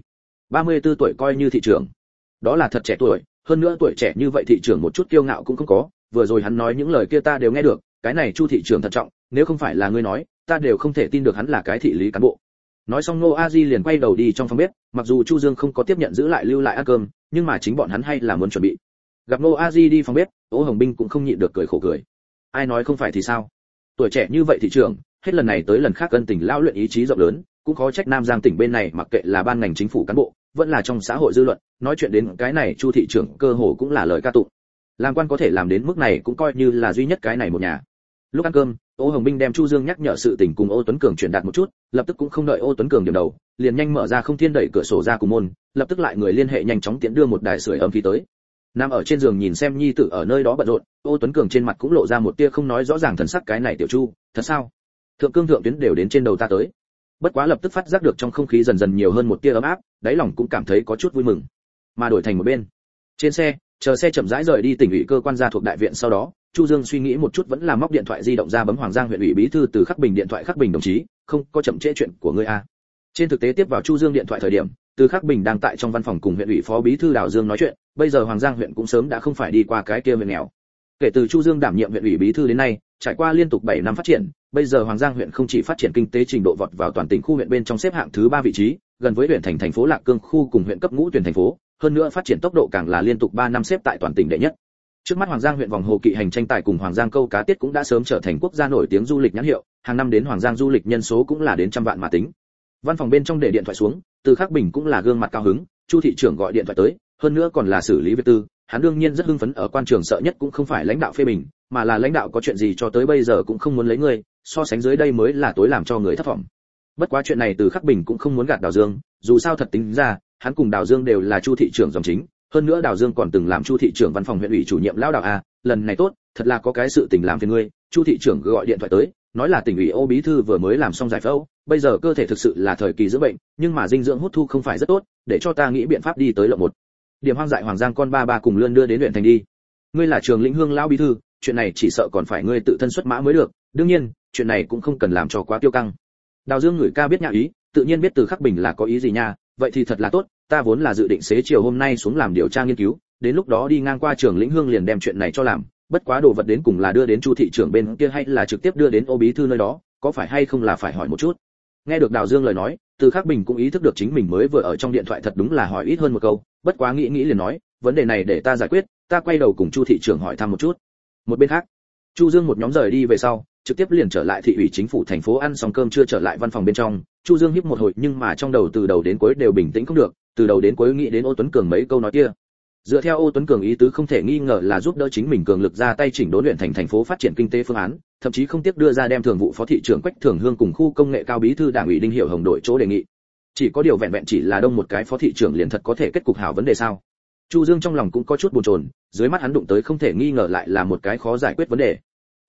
34 tuổi coi như thị trưởng đó là thật trẻ tuổi, hơn nữa tuổi trẻ như vậy thị trưởng một chút kiêu ngạo cũng không có. Vừa rồi hắn nói những lời kia ta đều nghe được, cái này chu thị trưởng thận trọng, nếu không phải là ngươi nói, ta đều không thể tin được hắn là cái thị lý cán bộ. Nói xong nô a di liền quay đầu đi trong phòng bếp, mặc dù chu dương không có tiếp nhận giữ lại lưu lại ăn cơm, nhưng mà chính bọn hắn hay là muốn chuẩn bị. Gặp nô a di đi phòng bếp, ô hồng binh cũng không nhịn được cười khổ cười. Ai nói không phải thì sao? Tuổi trẻ như vậy thị trưởng hết lần này tới lần khác cân tình lao luyện ý chí rộng lớn, cũng khó trách nam giang tỉnh bên này mặc kệ là ban ngành chính phủ cán bộ vẫn là trong xã hội dư luận, nói chuyện đến cái này chu thị trưởng cơ hồ cũng là lời ca tụng. Làm quan có thể làm đến mức này cũng coi như là duy nhất cái này một nhà. Lúc ăn cơm, ô hồng binh đem chu dương nhắc nhở sự tình cùng ô tuấn cường chuyển đạt một chút, lập tức cũng không đợi ô tuấn cường điểm đầu, liền nhanh mở ra không thiên đẩy cửa sổ ra cùng môn, lập tức lại người liên hệ nhanh chóng tiến đưa một đài sưởi ấm khí tới. Nằm ở trên giường nhìn xem nhi tử ở nơi đó bận rộn, ô tuấn cường trên mặt cũng lộ ra một tia không nói rõ ràng thần sắc cái này tiểu chu, thật sao? Thượng cương thượng tuyến đều đến trên đầu ta tới bất quá lập tức phát giác được trong không khí dần dần nhiều hơn một tia ấm áp, đáy lòng cũng cảm thấy có chút vui mừng. Mà đổi thành một bên. Trên xe, chờ xe chậm rãi rời đi tỉnh ủy cơ quan gia thuộc đại viện sau đó, chu dương suy nghĩ một chút vẫn là móc điện thoại di động ra bấm hoàng giang huyện ủy bí thư từ khắc bình điện thoại khắc bình đồng chí, không có chậm trễ chuyện của ngươi a. Trên thực tế tiếp vào chu dương điện thoại thời điểm, từ khắc bình đang tại trong văn phòng cùng huyện ủy phó bí thư đào dương nói chuyện, bây giờ hoàng giang huyện cũng sớm đã không phải đi qua cái kia huyện nghèo. Kể từ chu dương đảm nhiệm huyện ủy bí thư đến nay, trải qua liên tục 7 năm phát triển bây giờ hoàng giang huyện không chỉ phát triển kinh tế trình độ vọt vào toàn tỉnh khu huyện bên trong xếp hạng thứ ba vị trí, gần với huyện thành thành phố lạc cương khu cùng huyện cấp ngũ tuyển thành phố, hơn nữa phát triển tốc độ càng là liên tục 3 năm xếp tại toàn tỉnh đệ nhất. Trước mắt hoàng giang huyện vòng hồ kỵ hành tranh tài cùng hoàng giang câu cá tiết cũng đã sớm trở thành quốc gia nổi tiếng du lịch nhãn hiệu, hàng năm đến hoàng giang du lịch nhân số cũng là đến trăm vạn mà tính. Văn phòng bên trong để điện thoại xuống, từ khắc bình cũng là gương mặt cao hứng, chu thị trưởng gọi điện thoại tới, hơn nữa còn là xử lý việc tư, hắn đương nhiên rất hưng phấn ở quan trường sợ nhất cũng không phải lãnh đạo phê bình, mà là lãnh đạo có chuyện gì cho tới bây giờ cũng không muốn lấy ngươi so sánh dưới đây mới là tối làm cho người thất vọng. Bất quá chuyện này từ khắc bình cũng không muốn gạt đào dương, dù sao thật tính ra, hắn cùng đào dương đều là chu thị trưởng dòng chính, hơn nữa đào dương còn từng làm chu thị trưởng văn phòng huyện ủy chủ nhiệm lão đào a, lần này tốt, thật là có cái sự tình làm phiền ngươi, chu thị trưởng gọi điện thoại tới, nói là tỉnh ủy ô bí thư vừa mới làm xong giải phẫu, bây giờ cơ thể thực sự là thời kỳ dưỡng bệnh, nhưng mà dinh dưỡng hút thu không phải rất tốt, để cho ta nghĩ biện pháp đi tới lộng một. Điểm hoang dại hoàng giang con ba ba cùng lươn đưa đến huyện thành đi. Ngươi là trường lĩnh hương lão bí thư, chuyện này chỉ sợ còn phải ngươi tự thân xuất mã mới được, đương nhiên chuyện này cũng không cần làm cho quá tiêu căng. Đào dương người ca biết nhã ý, tự nhiên biết từ khắc bình là có ý gì nha, vậy thì thật là tốt, ta vốn là dự định xế chiều hôm nay xuống làm điều tra nghiên cứu, đến lúc đó đi ngang qua trường lĩnh hương liền đem chuyện này cho làm, bất quá đồ vật đến cùng là đưa đến chu thị trưởng bên kia hay là trực tiếp đưa đến ô bí thư nơi đó, có phải hay không là phải hỏi một chút. Nghe được đào dương lời nói, từ khắc bình cũng ý thức được chính mình mới vừa ở trong điện thoại thật đúng là hỏi ít hơn một câu, bất quá nghĩ nghĩ liền nói, vấn đề này để ta giải quyết, ta quay đầu cùng chu thị trưởng hỏi thăm một chút. Một bên khác, chu dương một nhóm rời đi về sau trực tiếp liền trở lại thị ủy chính phủ thành phố ăn xong cơm chưa trở lại văn phòng bên trong, chu dương híp một hồi nhưng mà trong đầu từ đầu đến cuối đều bình tĩnh không được, từ đầu đến cuối nghĩ đến ô tuấn cường mấy câu nói kia. Dựa theo ô tuấn cường ý tứ không thể nghi ngờ là giúp đỡ chính mình cường lực ra tay chỉnh đốn luyện thành thành phố phát triển kinh tế phương án, thậm chí không tiếc đưa ra đem thường vụ phó thị trưởng quách thường hương cùng khu công nghệ cao bí thư đảng ủy đinh hiệu hồng đội chỗ đề nghị. Chỉ có điều vẹn vẹn chỉ là đông một cái phó thị trưởng liền thật có thể kết cục hảo vấn đề sao? Chu dương trong lòng cũng có chút buồn chồn, dưới mắt hắn đụng tới không thể nghi ngờ lại là một cái khó giải quyết vấn đề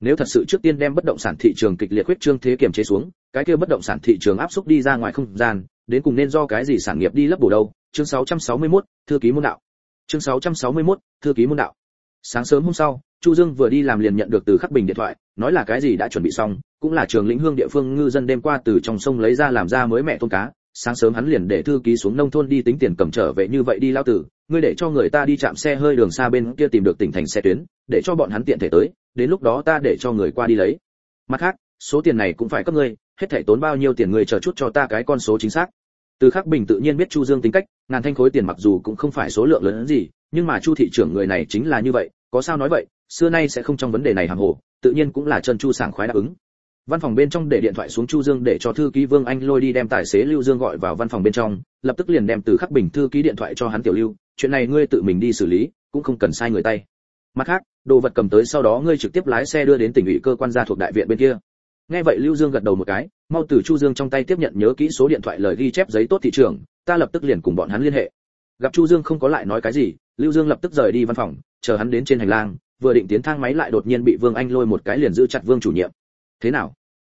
nếu thật sự trước tiên đem bất động sản thị trường kịch liệt huyết trương thế kiểm chế xuống cái kia bất động sản thị trường áp xúc đi ra ngoài không gian đến cùng nên do cái gì sản nghiệp đi lấp bổ đâu? Chương 661, thư ký môn đạo. Chương 661, thư ký môn đạo. Sáng sớm hôm sau chu dương vừa đi làm liền nhận được từ khắc bình điện thoại nói là cái gì đã chuẩn bị xong cũng là trường lĩnh hương địa phương ngư dân đêm qua từ trong sông lấy ra làm ra mới mẹ tôm cá sáng sớm hắn liền để thư ký xuống nông thôn đi tính tiền cầm trở về như vậy đi lao tử, ngươi để cho người ta đi chạm xe hơi đường xa bên kia tìm được tỉnh thành xe tuyến, để cho bọn hắn tiện thể tới, đến lúc đó ta để cho người qua đi lấy. Mặt khác, số tiền này cũng phải cấp ngươi, hết thảy tốn bao nhiêu tiền ngươi chờ chút cho ta cái con số chính xác. Từ khắc bình tự nhiên biết chu dương tính cách, ngàn thanh khối tiền mặc dù cũng không phải số lượng lớn gì, nhưng mà chu thị trưởng người này chính là như vậy, có sao nói vậy, xưa nay sẽ không trong vấn đề này hàng hồ, tự nhiên cũng là chân chu sảng khoái đáp ứng văn phòng bên trong để điện thoại xuống chu dương để cho thư ký vương anh lôi đi đem tài xế lưu dương gọi vào văn phòng bên trong, lập tức liền đem từ khắc bình thư ký điện thoại cho hắn tiểu lưu, chuyện này ngươi tự mình đi xử lý, cũng không cần sai người tay. Mặt khác, đồ vật cầm tới sau đó ngươi trực tiếp lái xe đưa đến tỉnh ủy cơ quan gia thuộc đại viện bên kia. Nghe vậy lưu dương gật đầu một cái, mau từ chu dương trong tay tiếp nhận nhớ kỹ số điện thoại lời ghi chép giấy tốt thị trường, ta lập tức liền cùng bọn hắn liên hệ. Gặp chu dương không có lại nói cái gì, lưu dương lập tức rời đi văn phòng, chờ hắn đến trên hành lang, vừa định tiến thang máy lại đột nhiên bị vương anh lôi một cái liền giữ chặt vương chủ nhiệm thế nào?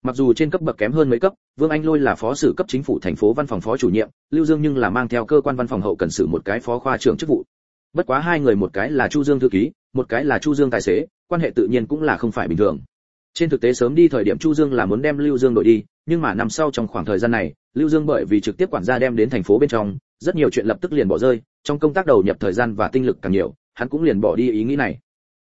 Mặc dù trên cấp bậc kém hơn mấy cấp, vương anh lôi là phó sử cấp chính phủ thành phố văn phòng phó chủ nhiệm, lưu dương nhưng là mang theo cơ quan văn phòng hậu cần sử một cái phó khoa trưởng chức vụ. Bất quá hai người một cái là chu dương thư ký, một cái là chu dương tài xế, quan hệ tự nhiên cũng là không phải bình thường. Trên thực tế sớm đi thời điểm chu dương là muốn đem lưu dương đổi đi, nhưng mà năm sau trong khoảng thời gian này, lưu dương bởi vì trực tiếp quản gia đem đến thành phố bên trong, rất nhiều chuyện lập tức liền bỏ rơi, trong công tác đầu nhập thời gian và tinh lực càng nhiều, hắn cũng liền bỏ đi ý nghĩ này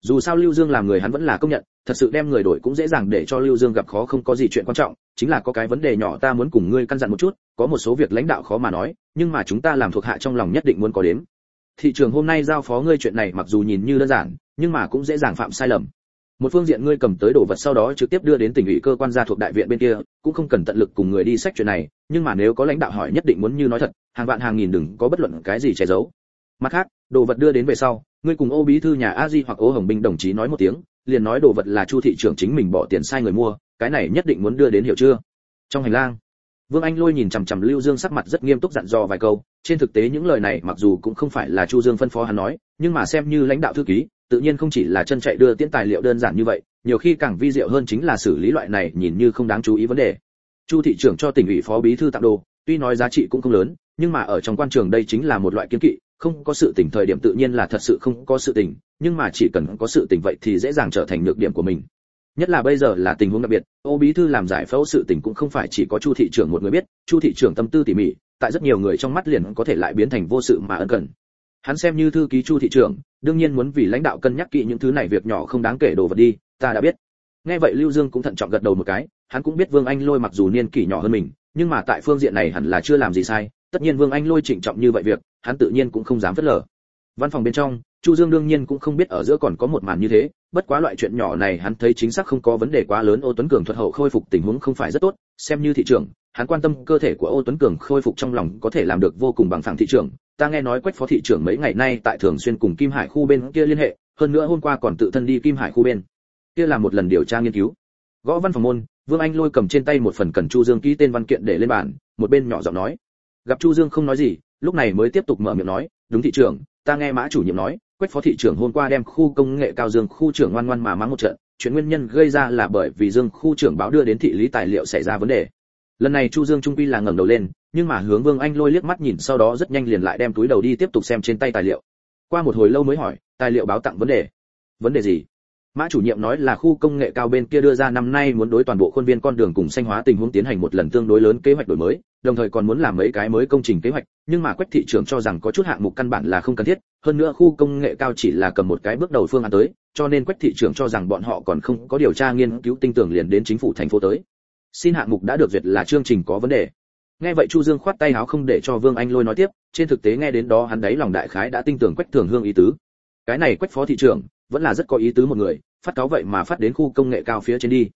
dù sao lưu dương làm người hắn vẫn là công nhận, thật sự đem người đổi cũng dễ dàng để cho lưu dương gặp khó không có gì chuyện quan trọng, chính là có cái vấn đề nhỏ ta muốn cùng ngươi căn dặn một chút, có một số việc lãnh đạo khó mà nói, nhưng mà chúng ta làm thuộc hạ trong lòng nhất định muốn có đến thị trường hôm nay giao phó ngươi chuyện này mặc dù nhìn như đơn giản, nhưng mà cũng dễ dàng phạm sai lầm. Một phương diện ngươi cầm tới đồ vật sau đó trực tiếp đưa đến tỉnh ủy cơ quan gia thuộc đại viện bên kia, cũng không cần tận lực cùng người đi sách chuyện này, nhưng mà nếu có lãnh đạo hỏi nhất định muốn như nói thật, hàng vạn hàng nghìn đừng có bất luận cái gì che giấu. Mặt khác, đồ vật đưa đến về sau ngươi cùng ô bí thư nhà a di hoặc ô hồng binh đồng chí nói một tiếng, liền nói đồ vật là chu thị trưởng chính mình bỏ tiền sai người mua, cái này nhất định muốn đưa đến hiểu chưa? Trong hành lang, vương anh lôi nhìn chằm chằm lưu dương sắc mặt rất nghiêm túc dặn dò vài câu, trên thực tế những lời này mặc dù cũng không phải là chu dương phân phó hắn nói, nhưng mà xem như lãnh đạo thư ký, tự nhiên không chỉ là chân chạy đưa tiễn tài liệu đơn giản như vậy, nhiều khi càng vi diệu hơn chính là xử lý loại này nhìn như không đáng chú ý vấn đề. Chu thị trưởng cho tỉnh ủy phó bí thư tặng đồ, tuy nói giá trị cũng không lớn, nhưng mà ở trong quan trường đây chính là một loại kiến kỵ không có sự tỉnh thời điểm tự nhiên là thật sự không có sự tỉnh nhưng mà chỉ cần có sự tỉnh vậy thì dễ dàng trở thành nhược điểm của mình. Nhất là bây giờ là tình huống đặc biệt, ô bí thư làm giải phẫu sự tình cũng không phải chỉ có chu thị trưởng một người biết, chu thị trưởng tâm tư tỉ mỉ, tại rất nhiều người trong mắt liền có thể lại biến thành vô sự mà ân cần. Hắn xem như thư ký chu thị trưởng, đương nhiên muốn vì lãnh đạo cân nhắc kỹ những thứ này việc nhỏ không đáng kể đồ vật đi, ta đã biết. Nghe vậy lưu dương cũng thận trọng gật đầu một cái, hắn cũng biết vương anh lôi mặc dù niên kỷ nhỏ hơn mình, nhưng mà tại phương diện này hẳn là chưa làm gì sai tất nhiên vương anh lôi trịnh trọng như vậy việc, hắn tự nhiên cũng không dám phớt lờ. Văn phòng bên trong, chu dương đương nhiên cũng không biết ở giữa còn có một màn như thế, bất quá loại chuyện nhỏ này hắn thấy chính xác không có vấn đề quá lớn, ô tuấn cường thuật hậu khôi phục tình huống không phải rất tốt, xem như thị trường hắn quan tâm cơ thể của ô tuấn cường khôi phục trong lòng có thể làm được vô cùng bằng phẳng thị trường ta nghe nói quách phó thị trưởng mấy ngày nay tại thường xuyên cùng kim hải khu bên kia liên hệ, hơn nữa hôm qua còn tự thân đi kim hải khu bên kia là một lần điều tra nghiên cứu. Gõ văn phòng môn, vương anh lôi cầm trên tay một phần cần chu dương ký tên văn kiện để lên bàn, một bên nhỏ giọng nói gặp chu dương không nói gì, lúc này mới tiếp tục mở miệng nói, đúng thị trưởng, ta nghe mã chủ nhiệm nói, quách phó thị trưởng hôm qua đem khu công nghệ cao dương khu trưởng ngoan ngoan mà mắng một trận, chuyện nguyên nhân gây ra là bởi vì dương khu trưởng báo đưa đến thị lý tài liệu xảy ra vấn đề. Lần này chu dương trung quy là ngẩng đầu lên, nhưng mà hướng vương anh lôi liếc mắt nhìn sau đó rất nhanh liền lại đem túi đầu đi tiếp tục xem trên tay tài liệu. Qua một hồi lâu mới hỏi, tài liệu báo tặng vấn đề? Vấn đề gì? Mã chủ nhiệm nói là khu công nghệ cao bên kia đưa ra năm nay muốn đối toàn bộ khuôn viên con đường cùng xanh hóa tình huống tiến hành một lần tương đối lớn kế hoạch đổi mới đồng thời còn muốn làm mấy cái mới công trình kế hoạch, nhưng mà quách thị trưởng cho rằng có chút hạng mục căn bản là không cần thiết, hơn nữa khu công nghệ cao chỉ là cầm một cái bước đầu phương án tới, cho nên quách thị trưởng cho rằng bọn họ còn không có điều tra nghiên cứu tinh tưởng liền đến chính phủ thành phố tới. Xin hạng mục đã được duyệt là chương trình có vấn đề. Nghe vậy chu dương khoát tay áo không để cho vương anh lôi nói tiếp, trên thực tế nghe đến đó hắn đấy lòng đại khái đã tin tưởng quách thường hương ý tứ. Cái này quách phó thị trưởng vẫn là rất có ý tứ một người, phát cáo vậy mà phát đến khu công nghệ cao phía trên đi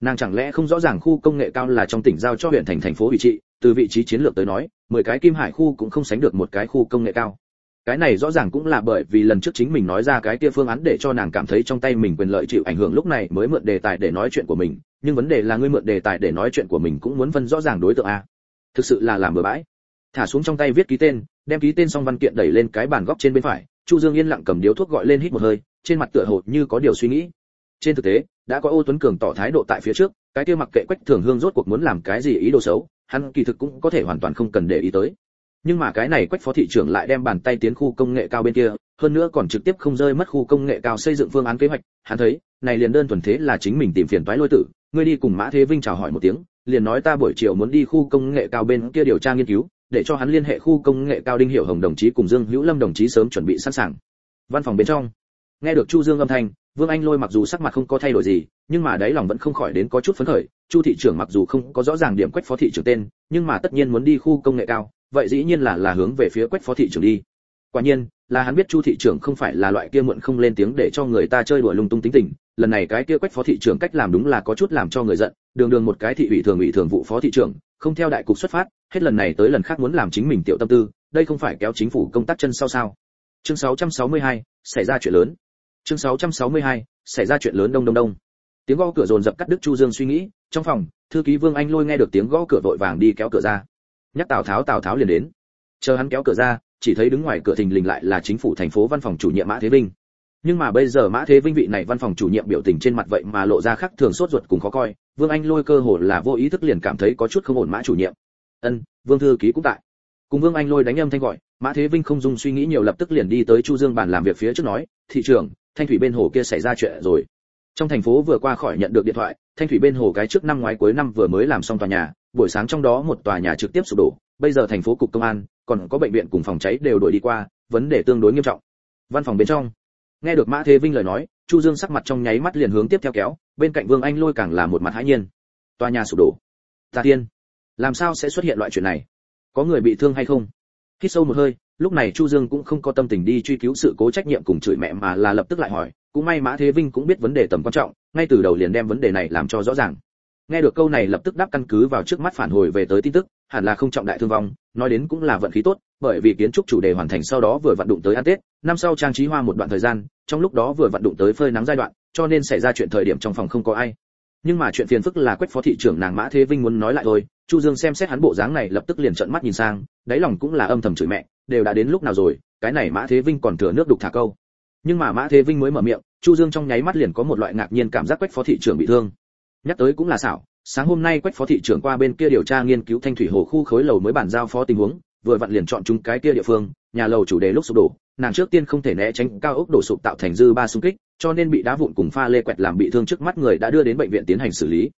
nàng chẳng lẽ không rõ ràng khu công nghệ cao là trong tỉnh giao cho huyện thành thành phố ủy trị, từ vị trí chiến lược tới nói, mười cái kim hải khu cũng không sánh được một cái khu công nghệ cao. Cái này rõ ràng cũng là bởi vì lần trước chính mình nói ra cái kia phương án để cho nàng cảm thấy trong tay mình quyền lợi chịu ảnh hưởng lúc này mới mượn đề tài để nói chuyện của mình, nhưng vấn đề là ngươi mượn đề tài để nói chuyện của mình cũng muốn phân rõ ràng đối tượng a. Thực sự là làm bừa bãi. Thả xuống trong tay viết ký tên, đem ký tên xong văn kiện đẩy lên cái bàn góc trên bên phải, chu dương yên lặng cầm điếu thuốc gọi lên hít một hơi, trên mặt tựa hồ như có điều suy nghĩ trên thực tế, đã có ô tuấn cường tỏ thái độ tại phía trước, cái kia mặc kệ quách thường hương rốt cuộc muốn làm cái gì ý đồ xấu, hắn kỳ thực cũng có thể hoàn toàn không cần để ý tới. Nhưng mà cái này quách phó thị trưởng lại đem bàn tay tiến khu công nghệ cao bên kia, hơn nữa còn trực tiếp không rơi mất khu công nghệ cao xây dựng phương án kế hoạch. Hắn thấy, này liền đơn thuần thế là chính mình tìm phiền toái lôi tử, ngươi đi cùng mã thế vinh chào hỏi một tiếng, liền nói ta buổi chiều muốn đi khu công nghệ cao bên kia điều tra nghiên cứu, để cho hắn liên hệ khu công nghệ cao đinh hiểu hồng đồng chí cùng dương hữu lâm đồng chí sớm chuẩn bị sẵn sàng. Văn phòng bên trong nghe được chu dương âm thanh vương anh lôi mặc dù sắc mặt không có thay đổi gì nhưng mà đáy lòng vẫn không khỏi đến có chút phấn khởi. Chu thị trưởng mặc dù không có rõ ràng điểm quách phó thị trưởng tên nhưng mà tất nhiên muốn đi khu công nghệ cao vậy dĩ nhiên là là hướng về phía quách phó thị trưởng đi. Quả nhiên là hắn biết chu thị trưởng không phải là loại kia muộn không lên tiếng để cho người ta chơi đùa lung tung tính tình lần này cái kia quách phó thị trưởng cách làm đúng là có chút làm cho người giận đường đường một cái thị ủy thường ủy thường vụ phó thị trưởng không theo đại cục xuất phát hết lần này tới lần khác muốn làm chính mình tiểu tâm tư đây không phải kéo chính phủ công tác chân sau sao? Chương 662, xảy ra chuyện lớn chương 662, xảy ra chuyện lớn đông đông đông. Tiếng gõ cửa dồn dập cắt đứt chu dương suy nghĩ trong phòng thư ký vương anh lôi nghe được tiếng gõ cửa vội vàng đi kéo cửa ra. Nhắc tào tháo tào tháo liền đến. Chờ hắn kéo cửa ra chỉ thấy đứng ngoài cửa thình lình lại là chính phủ thành phố văn phòng chủ nhiệm mã thế vinh. Nhưng mà bây giờ mã thế vinh vị này văn phòng chủ nhiệm biểu tình trên mặt vậy mà lộ ra khác thường sốt ruột cùng khó coi vương anh lôi cơ hồ là vô ý thức liền cảm thấy có chút không ổn mã chủ nhiệm. Ân vương thư ký cũng tại. Cùng vương anh lôi đánh âm thanh gọi mã thế vinh không dùng suy nghĩ nhiều lập tức liền đi tới chu dương bàn làm việc phía trước nói thị trưởng thanh thủy bên hồ kia xảy ra chuyện rồi. Trong thành phố vừa qua khỏi nhận được điện thoại, thanh thủy bên hồ cái trước năm ngoái cuối năm vừa mới làm xong tòa nhà, buổi sáng trong đó một tòa nhà trực tiếp sụp đổ. Bây giờ thành phố cục công an, còn có bệnh viện cùng phòng cháy đều đuổi đi qua, vấn đề tương đối nghiêm trọng. Văn phòng bên trong. Nghe được mã thế vinh lời nói, chu dương sắc mặt trong nháy mắt liền hướng tiếp theo kéo, bên cạnh vương anh lôi càng là một mặt hãi nhiên. Tòa nhà sụp đổ. Ta tiên, làm sao sẽ xuất hiện loại chuyện này? Có người bị thương hay không? Khi sâu một hơi, lúc này chu dương cũng không có tâm tình đi truy cứu sự cố trách nhiệm cùng chửi mẹ mà là lập tức lại hỏi, cũng may mã thế vinh cũng biết vấn đề tầm quan trọng, ngay từ đầu liền đem vấn đề này làm cho rõ ràng. Nghe được câu này lập tức đáp căn cứ vào trước mắt phản hồi về tới tin tức, hẳn là không trọng đại thương vong, nói đến cũng là vận khí tốt, bởi vì kiến trúc chủ đề hoàn thành sau đó vừa vận đụng tới ăn tết, năm sau trang trí hoa một đoạn thời gian, trong lúc đó vừa vận đụng tới phơi nắng giai đoạn, cho nên xảy ra chuyện thời điểm trong phòng không có ai nhưng mà chuyện phiền phức là quách phó thị trưởng nàng mã thế vinh muốn nói lại thôi, chu dương xem xét hắn bộ dáng này lập tức liền trợn mắt nhìn sang, đáy lòng cũng là âm thầm chửi mẹ, đều đã đến lúc nào rồi, cái này mã thế vinh còn thừa nước đục thả câu. Nhưng mà mã thế vinh mới mở miệng, chu dương trong nháy mắt liền có một loại ngạc nhiên cảm giác quách phó thị trưởng bị thương. Nhắc tới cũng là xảo, sáng hôm nay quách phó thị trưởng qua bên kia điều tra nghiên cứu thanh thủy hồ khu khối lầu mới bàn giao phó tình huống, vừa vặn liền chọn chúng cái kia địa phương, nhà lầu chủ đề lúc sụp đổ, nàng trước tiên không thể né tránh cao ốc đổ sụp tạo thành dư ba xung kích cho nên bị đá vụn cùng pha lê quẹt làm bị thương trước mắt người đã đưa đến bệnh viện tiến hành xử lý.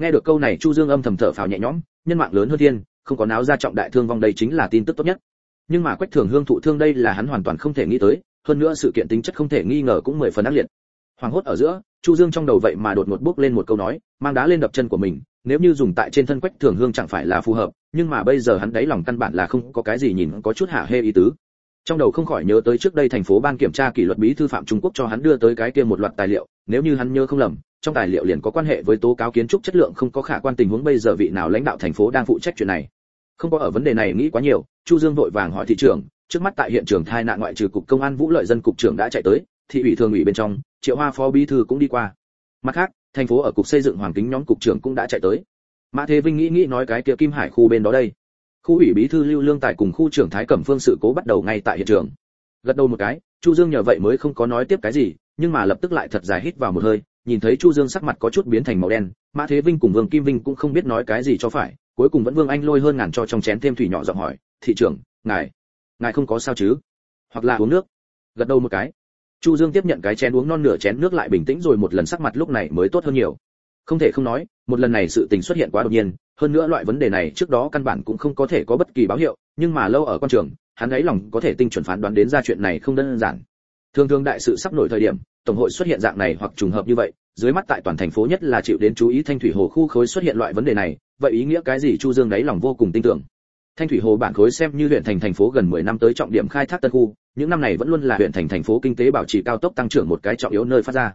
Nghe được câu này, chu dương âm thầm thở phào nhẹ nhõm, nhân mạng lớn hơn thiên, không có náo ra trọng đại thương vong đây chính là tin tức tốt nhất. Nhưng mà quách thường hương thụ thương đây là hắn hoàn toàn không thể nghĩ tới, hơn nữa sự kiện tính chất không thể nghi ngờ cũng mười phần ác liệt. Hoàng hốt ở giữa, chu dương trong đầu vậy mà đột ngột bước lên một câu nói, mang đá lên đập chân của mình, nếu như dùng tại trên thân quách thường hương chẳng phải là phù hợp, nhưng mà bây giờ hắn đáy lòng căn bản là không có cái gì nhìn có chút hạ hê ý tứ trong đầu không khỏi nhớ tới trước đây thành phố ban kiểm tra kỷ luật bí thư phạm trung quốc cho hắn đưa tới cái kia một loạt tài liệu, nếu như hắn nhớ không lầm, trong tài liệu liền có quan hệ với tố cáo kiến trúc chất lượng không có khả quan tình huống bây giờ vị nào lãnh đạo thành phố đang phụ trách chuyện này. Không có ở vấn đề này nghĩ quá nhiều, chu dương vội vàng hỏi thị trưởng, trước mắt tại hiện trường thai nạn ngoại trừ cục công an vũ lợi dân cục trưởng đã chạy tới, thị ủy thường ủy bên trong, triệu hoa phó bí thư cũng đi qua. Mặt khác, thành phố ở cục xây dựng hoàng kính nhóm cục trưởng cũng đã chạy tới. Mã thế vinh nghĩ nghĩ nói cái kia kim hải khu bên đó đây khu ủy bí thư lưu lương tài cùng khu trưởng thái cẩm phương sự cố bắt đầu ngay tại hiện trường. Gật đầu một cái, chu dương nhờ vậy mới không có nói tiếp cái gì, nhưng mà lập tức lại thật dài hít vào một hơi, nhìn thấy chu dương sắc mặt có chút biến thành màu đen, mã thế vinh cùng vương kim vinh cũng không biết nói cái gì cho phải, cuối cùng vẫn vương anh lôi hơn ngàn cho trong chén thêm thủy nhỏ giọng hỏi, thị trưởng, ngài ngài không có sao chứ? Hoặc là uống nước? Gật đầu một cái. Chu dương tiếp nhận cái chén uống non nửa chén nước lại bình tĩnh rồi một lần sắc mặt lúc này mới tốt hơn nhiều không thể không nói, một lần này sự tình xuất hiện quá đột nhiên, hơn nữa loại vấn đề này trước đó căn bản cũng không có thể có bất kỳ báo hiệu, nhưng mà lâu ở con trường, hắn ấy lòng có thể tinh chuẩn phán đoán đến ra chuyện này không đơn giản. Thường thường đại sự sắp nổi thời điểm, tổng hội xuất hiện dạng này hoặc trùng hợp như vậy, dưới mắt tại toàn thành phố nhất là chịu đến chú ý thanh thủy hồ khu khối xuất hiện loại vấn đề này, vậy ý nghĩa cái gì chu dương đáy lòng vô cùng tin tưởng. Thanh thủy hồ bản khối xem như huyện thành thành phố gần 10 năm tới trọng điểm khai thác tân khu, những năm này vẫn luôn là huyện thành thành phố kinh tế bảo trì cao tốc tăng trưởng một cái trọng yếu nơi phát ra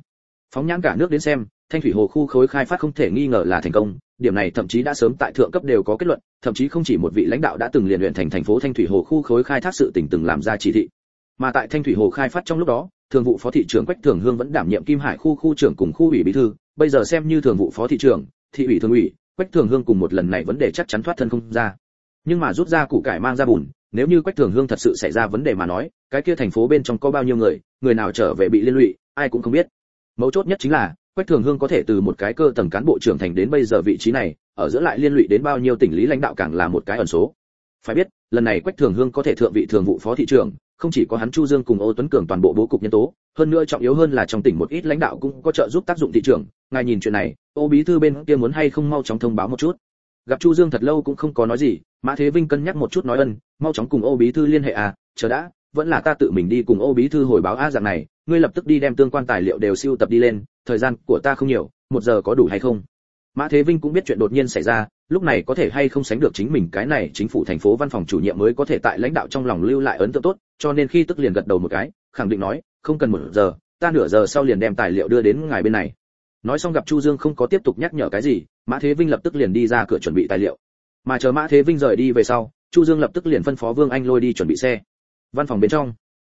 phóng nhãn cả nước đến xem, thanh thủy hồ khu khối khai phát không thể nghi ngờ là thành công, điểm này thậm chí đã sớm tại thượng cấp đều có kết luận, thậm chí không chỉ một vị lãnh đạo đã từng liền luyện thành thành phố thanh thủy hồ khu khối khai thác sự tỉnh từng làm ra chỉ thị. Mà tại thanh thủy hồ khai phát trong lúc đó, thường vụ phó thị trưởng quách thường hương vẫn đảm nhiệm kim hải khu khu trưởng cùng khu ủy bí thư, bây giờ xem như thường vụ phó thị trưởng, thị ủy thường ủy, quách thường hương cùng một lần này vấn đề chắc chắn thoát thân không ra. Nhưng mà rút ra củ cải mang ra bùn, nếu như quách thường hương thật sự xảy ra vấn đề mà nói, cái kia thành phố bên trong có bao nhiêu người người nào trở về bị liên lụy, ai cũng không biết mấu chốt nhất chính là, quách thường hương có thể từ một cái cơ tầng cán bộ trưởng thành đến bây giờ vị trí này, ở giữa lại liên lụy đến bao nhiêu tỉnh lý lãnh đạo càng là một cái ẩn số. Phải biết, lần này quách thường hương có thể thượng vị thường vụ phó thị trưởng, không chỉ có hắn chu dương cùng ô tuấn cường toàn bộ bố cục nhân tố, hơn nữa trọng yếu hơn là trong tỉnh một ít lãnh đạo cũng có trợ giúp tác dụng thị trường ngài nhìn chuyện này, ô bí thư bên kia muốn hay không mau chóng thông báo một chút? Gặp chu dương thật lâu cũng không có nói gì, mã thế vinh cân nhắc một chút nói ân, mau chóng cùng ô bí thư liên hệ à chờ đã, vẫn là ta tự mình đi cùng ô bí thư hồi báo a dạng này ngươi lập tức đi đem tương quan tài liệu đều siêu tập đi lên, thời gian của ta không nhiều, một giờ có đủ hay không? Mã thế vinh cũng biết chuyện đột nhiên xảy ra, lúc này có thể hay không sánh được chính mình cái này chính phủ thành phố văn phòng chủ nhiệm mới có thể tại lãnh đạo trong lòng lưu lại ấn tượng tốt, cho nên khi tức liền gật đầu một cái, khẳng định nói, không cần một giờ, ta nửa giờ sau liền đem tài liệu đưa đến ngài bên này. Nói xong gặp chu dương không có tiếp tục nhắc nhở cái gì, mã thế vinh lập tức liền đi ra cửa chuẩn bị tài liệu. Mà chờ mã thế vinh rời đi về sau, chu dương lập tức liền phân phó vương anh lôi đi chuẩn bị xe. Văn phòng bên trong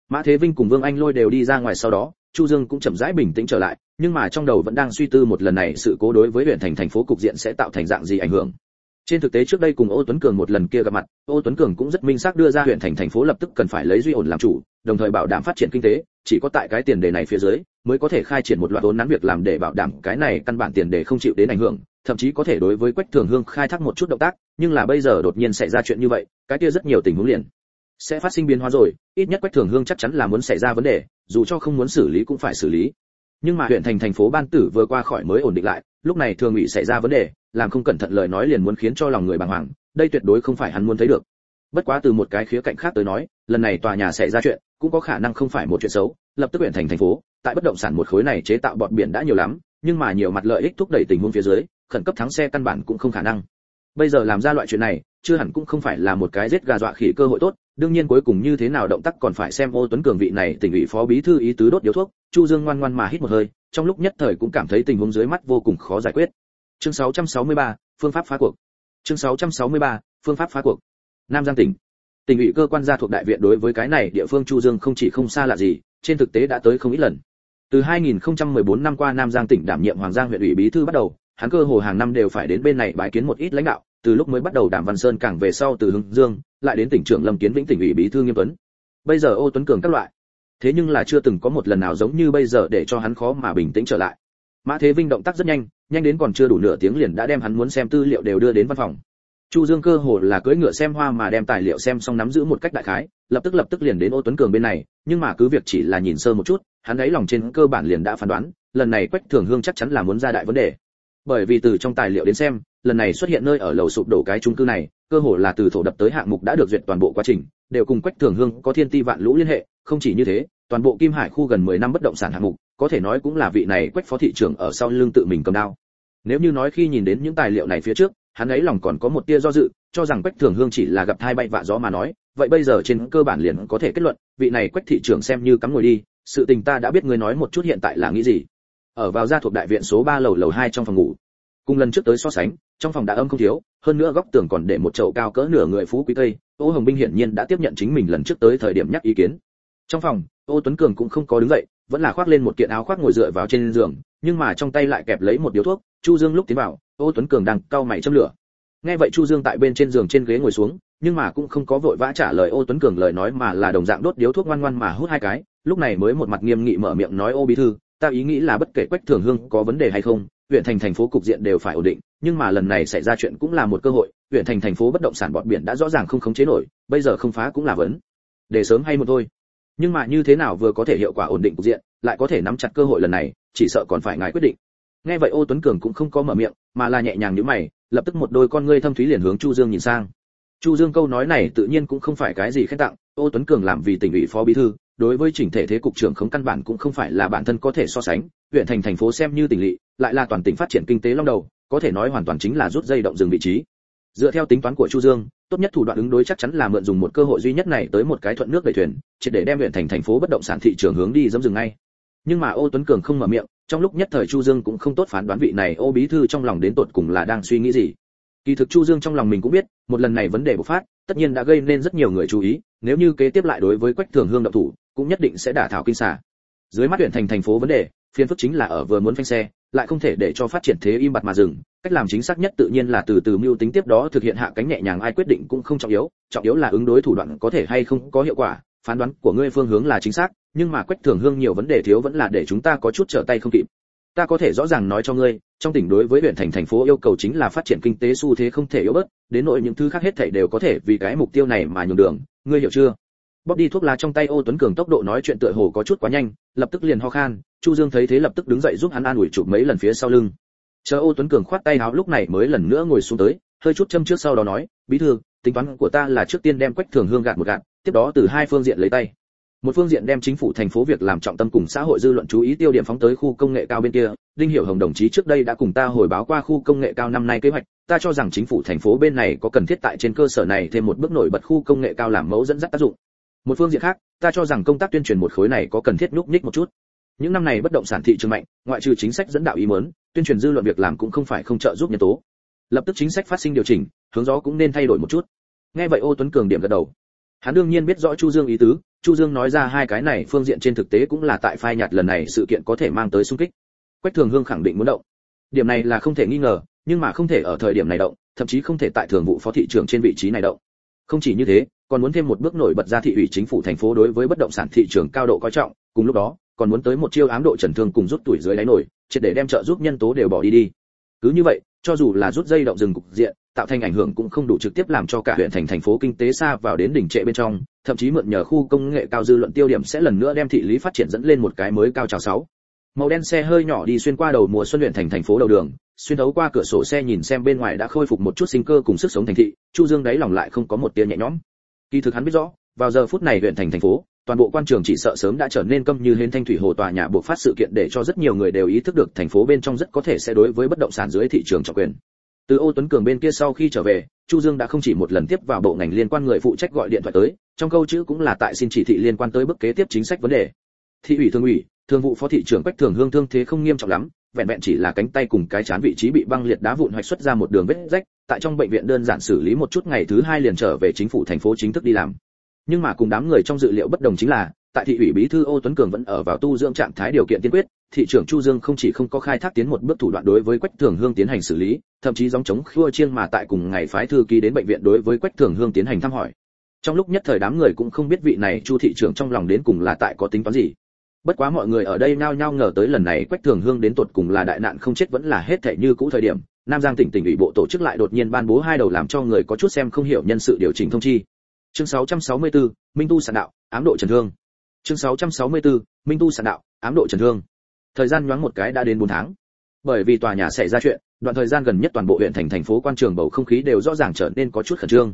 mã thế vinh cùng vương anh lôi đều đi ra ngoài sau đó, chu dương cũng chậm rãi bình tĩnh trở lại, nhưng mà trong đầu vẫn đang suy tư một lần này sự cố đối với huyện thành thành phố cục diện sẽ tạo thành dạng gì ảnh hưởng. Trên thực tế trước đây cùng ô tuấn cường một lần kia gặp mặt, ô tuấn cường cũng rất minh xác đưa ra huyện thành thành phố lập tức cần phải lấy duy ổn làm chủ, đồng thời bảo đảm phát triển kinh tế, chỉ có tại cái tiền đề này phía dưới mới có thể khai triển một loạt vốn nắn việc làm để bảo đảm cái này căn bản tiền đề không chịu đến ảnh hưởng, thậm chí có thể đối với quách thường hương khai thác một chút động tác, nhưng là bây giờ đột nhiên xảy ra chuyện như vậy, cái kia rất nhiều tình huống liền sẽ phát sinh biến hóa rồi, ít nhất quách thường hương chắc chắn là muốn xảy ra vấn đề, dù cho không muốn xử lý cũng phải xử lý. Nhưng mà huyện thành thành phố ban tử vừa qua khỏi mới ổn định lại, lúc này thường ủy xảy ra vấn đề, làm không cẩn thận lời nói liền muốn khiến cho lòng người bàng hoàng, đây tuyệt đối không phải hắn muốn thấy được. Bất quá từ một cái khía cạnh khác tới nói, lần này tòa nhà xảy ra chuyện, cũng có khả năng không phải một chuyện xấu, lập tức huyện thành thành phố, tại bất động sản một khối này chế tạo bọt biển đã nhiều lắm, nhưng mà nhiều mặt lợi ích thúc đẩy tình huống phía dưới, khẩn cấp thắng xe căn bản cũng không khả năng. Bây giờ làm ra loại chuyện này, chưa hẳn cũng không phải là một cái giết gà dọa khỉ cơ hội tốt đương nhiên cuối cùng như thế nào động tác còn phải xem ô tuấn cường vị này tỉnh ủy phó bí thư ý tứ đốt điếu thuốc chu dương ngoan ngoan mà hít một hơi trong lúc nhất thời cũng cảm thấy tình huống dưới mắt vô cùng khó giải quyết. Chương 663, phương pháp phá cuộc. Chương 663, phương pháp phá cuộc. Nam giang tỉnh. Tỉnh ủy cơ quan gia thuộc đại viện đối với cái này địa phương chu dương không chỉ không xa lạ gì trên thực tế đã tới không ít lần. Từ 2014 năm qua nam giang tỉnh đảm nhiệm hoàng giang huyện ủy bí thư bắt đầu hắn cơ hồ hàng năm đều phải đến bên này bái kiến một ít lãnh đạo từ lúc mới bắt đầu đàm văn sơn càng về sau từ hưng dương, lại đến tỉnh trưởng lâm kiến vĩnh tỉnh ủy bí thư nghiêm tuấn. Bây giờ ô tuấn cường các loại. Thế nhưng là chưa từng có một lần nào giống như bây giờ để cho hắn khó mà bình tĩnh trở lại. Mã thế vinh động tác rất nhanh nhanh đến còn chưa đủ nửa tiếng liền đã đem hắn muốn xem tư liệu đều đưa đến văn phòng. Chu dương cơ hồ là cưỡi ngựa xem hoa mà đem tài liệu xem xong nắm giữ một cách đại khái, lập tức lập tức liền đến ô tuấn cường bên này, nhưng mà cứ việc chỉ là nhìn sơ một chút, hắn ấy lòng trên cơ bản liền đã phán đoán, lần này quách thường hương chắc chắn là muốn ra đại vấn đề bởi vì từ trong tài liệu đến xem, lần này xuất hiện nơi ở lầu sụp đổ cái trung cư này, cơ hồ là từ thổ đập tới hạng mục đã được duyệt toàn bộ quá trình, đều cùng quách thường hương có thiên ti vạn lũ liên hệ, không chỉ như thế, toàn bộ kim hải khu gần 10 năm bất động sản hạng mục, có thể nói cũng là vị này quách phó thị trưởng ở sau lưng tự mình cầm đao. Nếu như nói khi nhìn đến những tài liệu này phía trước, hắn ấy lòng còn có một tia do dự, cho rằng quách thường hương chỉ là gặp thai bay vạ gió mà nói, vậy bây giờ trên cơ bản liền có thể kết luận, vị này quách thị trưởng xem như cắm ngồi đi, sự tình ta đã biết người nói một chút hiện tại là nghĩ gì ở vào gia thuộc đại viện số 3 lầu lầu 2 trong phòng ngủ. Cùng lần trước tới so sánh, trong phòng đã âm không thiếu, hơn nữa góc tường còn để một chậu cao cỡ nửa người phú quý tây, ô hồng binh hiển nhiên đã tiếp nhận chính mình lần trước tới thời điểm nhắc ý kiến. Trong phòng, ô tuấn cường cũng không có đứng dậy, vẫn là khoác lên một kiện áo khoác ngồi dựa vào trên giường, nhưng mà trong tay lại kẹp lấy một điếu thuốc, chu dương lúc tiến vào, ô tuấn cường đang cau mày châm lửa. Nghe vậy chu dương tại bên trên giường trên ghế ngồi xuống, nhưng mà cũng không có vội vã trả lời ô tuấn cường lời nói mà là đồng dạng đốt điếu thuốc ngoan ngoan mà hút hai cái, lúc này mới một mặt nghiêm nghị mở miệng nói, ô bí thư ta ý nghĩ là bất kể quách thường hương có vấn đề hay không, huyện thành thành phố cục diện đều phải ổn định, nhưng mà lần này xảy ra chuyện cũng là một cơ hội, huyện thành thành phố bất động sản bọn biển đã rõ ràng không khống chế nổi, bây giờ không phá cũng là vấn để sớm hay một thôi. Nhưng mà như thế nào vừa có thể hiệu quả ổn định cục diện, lại có thể nắm chặt cơ hội lần này, chỉ sợ còn phải ngài quyết định. Nghe vậy ô tuấn cường cũng không có mở miệng, mà là nhẹ nhàng nhíu mày, lập tức một đôi con ngươi thâm thúy liền hướng chu dương nhìn sang. Chu dương câu nói này tự nhiên cũng không phải cái gì khen tặng ô tuấn cường làm vì tỉnh ủy phó bí thư, đối với chỉnh thể thế cục trưởng không căn bản cũng không phải là bản thân có thể so sánh, huyện thành thành phố xem như tỉnh lỵ, lại là toàn tỉnh phát triển kinh tế long đầu, có thể nói hoàn toàn chính là rút dây động dừng vị trí. Dựa theo tính toán của chu dương, tốt nhất thủ đoạn ứng đối chắc chắn là mượn dùng một cơ hội duy nhất này tới một cái thuận nước đầy thuyền chỉ để đem huyện thành thành phố bất động sản thị trường hướng đi dẫm dừng ngay. Nhưng mà ô tuấn cường không mở miệng, trong lúc nhất thời chu dương cũng không tốt phán đoán vị này ô bí thư trong lòng đến tột cùng là đang suy nghĩ gì. Kỳ thực chu dương trong lòng mình cũng biết, một lần này vấn đề bộc phát tất nhiên đã gây nên rất nhiều người chú ý, nếu như kế tiếp lại đối với quách thường hương động thủ, cũng nhất định sẽ đả thảo kinh xà. Dưới mắt huyện thành thành phố vấn đề, phiền phức chính là ở vừa muốn phanh xe, lại không thể để cho phát triển thế im bặt mà dừng, cách làm chính xác nhất tự nhiên là từ từ mưu tính tiếp đó thực hiện hạ cánh nhẹ nhàng, ai quyết định cũng không trọng yếu trọng yếu là ứng đối thủ đoạn có thể hay không có hiệu quả, phán đoán của ngươi phương hướng là chính xác, nhưng mà quách thường hương nhiều vấn đề thiếu vẫn là để chúng ta có chút trở tay không kịp. Ta có thể rõ ràng nói cho ngươi, trong tỉnh đối với huyện thành thành phố yêu cầu chính là phát triển kinh tế xu thế không thể yếu bớt đến nội những thứ khác hết thảy đều có thể vì cái mục tiêu này mà nhường đường, ngươi hiểu chưa? Bóp đi thuốc lá trong tay ô tuấn cường tốc độ nói chuyện tựa hồ có chút quá nhanh, lập tức liền ho khan, chu dương thấy thế lập tức đứng dậy giúp hắn an ủi chụp mấy lần phía sau lưng. Chờ ô tuấn cường khoát tay áo lúc này mới lần nữa ngồi xuống tới, hơi chút châm trước sau đó nói, bí thư, tính toán của ta là trước tiên đem quách thường hương gạt một gạt, tiếp đó từ hai phương diện lấy tay một phương diện đem chính phủ thành phố việc làm trọng tâm cùng xã hội dư luận chú ý tiêu điểm phóng tới khu công nghệ cao bên kia. Đinh hiểu hồng đồng chí trước đây đã cùng ta hồi báo qua khu công nghệ cao năm nay kế hoạch. Ta cho rằng chính phủ thành phố bên này có cần thiết tại trên cơ sở này thêm một bước nổi bật khu công nghệ cao làm mẫu dẫn dắt tác dụng. Một phương diện khác, ta cho rằng công tác tuyên truyền một khối này có cần thiết núp ních một chút. Những năm này bất động sản thị trường mạnh, ngoại trừ chính sách dẫn đạo ý muốn, tuyên truyền dư luận việc làm cũng không phải không trợ giúp nhân tố. Lập tức chính sách phát sinh điều chỉnh, hướng gió cũng nên thay đổi một chút. Nghe vậy ô tuấn cường điểm gật đầu. Hắn đương nhiên biết rõ chu dương ý tứ chu dương nói ra hai cái này phương diện trên thực tế cũng là tại phai nhạt lần này sự kiện có thể mang tới xung kích. Quách thường hương khẳng định muốn động. Điểm này là không thể nghi ngờ, nhưng mà không thể ở thời điểm này động, thậm chí không thể tại thường vụ phó thị trưởng trên vị trí này động. Không chỉ như thế, còn muốn thêm một bước nổi bật ra thị ủy chính phủ thành phố đối với bất động sản thị trường cao độ coi trọng, cùng lúc đó, còn muốn tới một chiêu ám độ trần thương cùng rút tuổi dưới đáy nổi, triệt để đem trợ giúp nhân tố đều bỏ đi đi. Cứ như vậy, cho dù là rút dây động rừng cục diện, tạo thành ảnh hưởng cũng không đủ trực tiếp làm cho cả huyện thành thành phố kinh tế xa vào đến đỉnh trệ bên trong thậm chí mượn nhờ khu công nghệ cao dư luận tiêu điểm sẽ lần nữa đem thị lý phát triển dẫn lên một cái mới cao trào sáu. Màu đen xe hơi nhỏ đi xuyên qua đầu mùa xuân huyện thành thành phố đầu đường, xuyên thấu qua cửa sổ xe nhìn xem bên ngoài đã khôi phục một chút sinh cơ cùng sức sống thành thị, chu dương đáy lòng lại không có một tia nhẹ nhõm. Kỳ thực hắn biết rõ, vào giờ phút này huyện thành thành phố, toàn bộ quan trường chỉ sợ sớm đã trở nên câm như hến thanh thủy hồ tòa nhà buộc phát sự kiện để cho rất nhiều người đều ý thức được thành phố bên trong rất có thể sẽ đối với bất động sản dưới thị trường trọng quyền từ ô tuấn cường bên kia sau khi trở về, chu dương đã không chỉ một lần tiếp vào bộ ngành liên quan người phụ trách gọi điện thoại tới, trong câu chữ cũng là tại xin chỉ thị liên quan tới bước kế tiếp chính sách vấn đề. Thị ủy thường ủy, thường vụ phó thị trưởng quách thường hương thương thế không nghiêm trọng lắm, vẹn vẹn chỉ là cánh tay cùng cái chán vị trí bị băng liệt đá vụn hoạch xuất ra một đường vết rách, tại trong bệnh viện đơn giản xử lý một chút ngày thứ hai liền trở về chính phủ thành phố chính thức đi làm. Nhưng mà cùng đám người trong dự liệu bất đồng chính là, tại thị ủy bí thư ô tuấn cường vẫn ở vào tu dưỡng trạng thái điều kiện tiên quyết thị trưởng chu dương không chỉ không có khai thác tiến một bước thủ đoạn đối với quách thường hương tiến hành xử lý thậm chí gióng chống khua chiêng mà tại cùng ngày phái thư ký đến bệnh viện đối với quách thường hương tiến hành thăm hỏi. Trong lúc nhất thời đám người cũng không biết vị này chu thị trưởng trong lòng đến cùng là tại có tính toán gì. Bất quá mọi người ở đây nhao nhao ngờ tới lần này quách thường hương đến tột cùng là đại nạn không chết vẫn là hết thể như cũ thời điểm nam giang tỉnh tỉnh ủy bộ tổ chức lại đột nhiên ban bố hai đầu làm cho người có chút xem không hiểu nhân sự điều chỉnh thông chi. Chương 664, minh tu sản đạo ám độ trần thương. Chương 664, minh tu sản đạo ám độ trần thương thời gian nhoáng một cái đã đến 4 tháng. Bởi vì tòa nhà xảy ra chuyện, đoạn thời gian gần nhất toàn bộ huyện thành thành phố, quan trường bầu không khí đều rõ ràng trở nên có chút khẩn trương.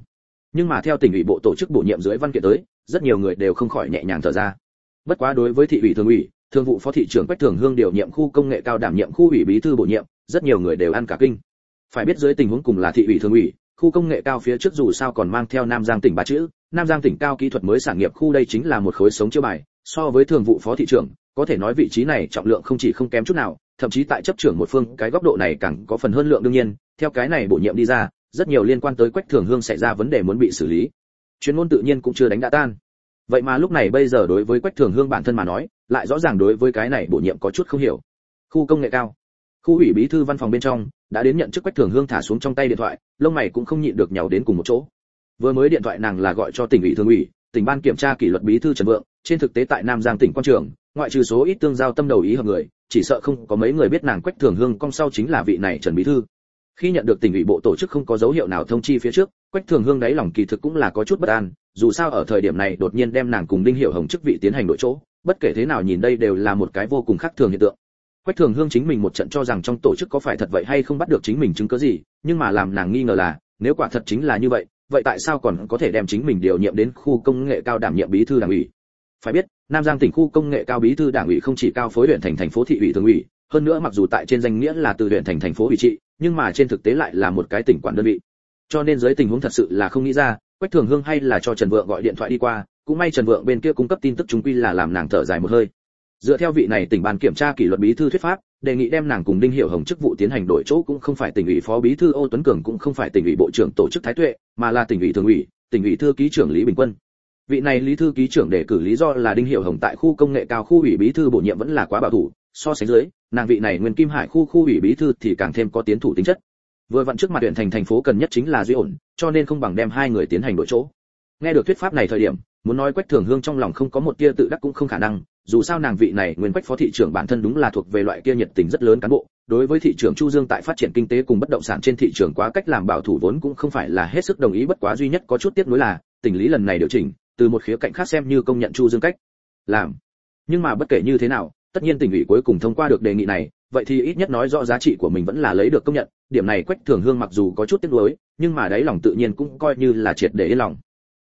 Nhưng mà theo tỉnh ủy bộ tổ chức bổ nhiệm dưới văn kiện tới, rất nhiều người đều không khỏi nhẹ nhàng thở ra. Bất quá đối với thị ủy thường ủy, thường vụ phó thị trưởng quách thường hương điều nhiệm khu công nghệ cao đảm nhiệm khu ủy bí thư bổ nhiệm, rất nhiều người đều ăn cả kinh. Phải biết dưới tình huống cùng là thị ủy thường ủy, khu công nghệ cao phía trước dù sao còn mang theo nam giang tỉnh ba chữ, nam giang tỉnh cao kỹ thuật mới sản nghiệp khu đây chính là một khối sống chưa bài, so với thường vụ phó thị trưởng có thể nói vị trí này trọng lượng không chỉ không kém chút nào, thậm chí tại chấp trưởng một phương, cái góc độ này càng có phần hơn lượng đương nhiên, theo cái này bổ nhiệm đi ra, rất nhiều liên quan tới quách thường hương xảy ra vấn đề muốn bị xử lý. Chuyên môn tự nhiên cũng chưa đánh đã tan. Vậy mà lúc này bây giờ đối với quách thường hương bản thân mà nói, lại rõ ràng đối với cái này bổ nhiệm có chút không hiểu. Khu công nghệ cao. Khu ủy bí thư văn phòng bên trong, đã đến nhận chức quách thường hương thả xuống trong tay điện thoại, lông mày cũng không nhịn được nhào đến cùng một chỗ. Vừa mới điện thoại nàng là gọi cho tỉnh ủy thường ủy, tỉnh ban kiểm tra kỷ luật bí thư trần vượng, trên thực tế tại nam giang tỉnh quan trường ngoại trừ số ít tương giao tâm đầu ý hợp người, chỉ sợ không có mấy người biết nàng quách thường hương cong sau chính là vị này trần bí thư. Khi nhận được tỉnh ủy bộ tổ chức không có dấu hiệu nào thông chi phía trước, quách thường hương đáy lòng kỳ thực cũng là có chút bất an, dù sao ở thời điểm này đột nhiên đem nàng cùng đinh Hiểu hồng chức vị tiến hành đổi chỗ, bất kể thế nào nhìn đây đều là một cái vô cùng khác thường hiện tượng. Quách thường hương chính mình một trận cho rằng trong tổ chức có phải thật vậy hay không bắt được chính mình chứng cứ gì, nhưng mà làm nàng nghi ngờ là, nếu quả thật chính là như vậy vậy tại sao còn có thể đem chính mình điều nhiệm đến khu công nghệ cao đảm nhiệm bí thư đảng ủy? Phải biết nam giang tỉnh khu công nghệ cao bí thư đảng ủy không chỉ cao phối huyện thành thành phố thị ủy thường ủy, hơn nữa mặc dù tại trên danh nghĩa là từ huyện thành thành phố ủy trị, nhưng mà trên thực tế lại là một cái tỉnh quản đơn vị. Cho nên dưới tình huống thật sự là không nghĩ ra, quách thường hương hay là cho trần vượng gọi điện thoại đi qua, cũng may trần vượng bên kia cung cấp tin tức chúng quy là làm nàng thở dài một hơi. Dựa theo vị này tỉnh ban kiểm tra kỷ luật bí thư thuyết pháp, đề nghị đem nàng cùng đinh hiểu hồng chức vụ tiến hành đổi chỗ cũng không phải tỉnh ủy phó bí thư ô tuấn cường cũng không phải tỉnh ủy bộ trưởng tổ chức thái tuệ, mà là tỉnh ủy thường ủy, tỉnh ủy thư ký trưởng lý bình quân vị này lý thư ký trưởng đề cử lý do là đinh hiệu hồng tại khu công nghệ cao khu ủy bí thư bổ nhiệm vẫn là quá bảo thủ, so sánh dưới, nàng vị này nguyên kim hải khu khu ủy bí thư thì càng thêm có tiến thủ tính chất. Vừa vặn trước mặt huyện thành thành phố cần nhất chính là duy ổn, cho nên không bằng đem hai người tiến hành đổi chỗ. Nghe được thuyết pháp này thời điểm, muốn nói quách thường hương trong lòng không có một tia tự đắc cũng không khả năng, dù sao nàng vị này nguyên quách phó thị trưởng bản thân đúng là thuộc về loại kia nhiệt tình rất lớn cán bộ, đối với thị trường chu dương tại phát triển kinh tế cùng bất động sản trên thị trường quá cách làm bảo thủ vốn cũng không phải là hết sức đồng ý, bất quá duy nhất có chút tiếc nuối là, tình lý lần này điều chỉnh từ một khía cạnh khác xem như công nhận chu dương cách. Làm. Nhưng mà bất kể như thế nào, tất nhiên tỉnh ủy cuối cùng thông qua được đề nghị này, vậy thì ít nhất nói rõ giá trị của mình vẫn là lấy được công nhận, điểm này quách thường hương mặc dù có chút tiếc nuối, nhưng mà đáy lòng tự nhiên cũng coi như là triệt để yên lòng.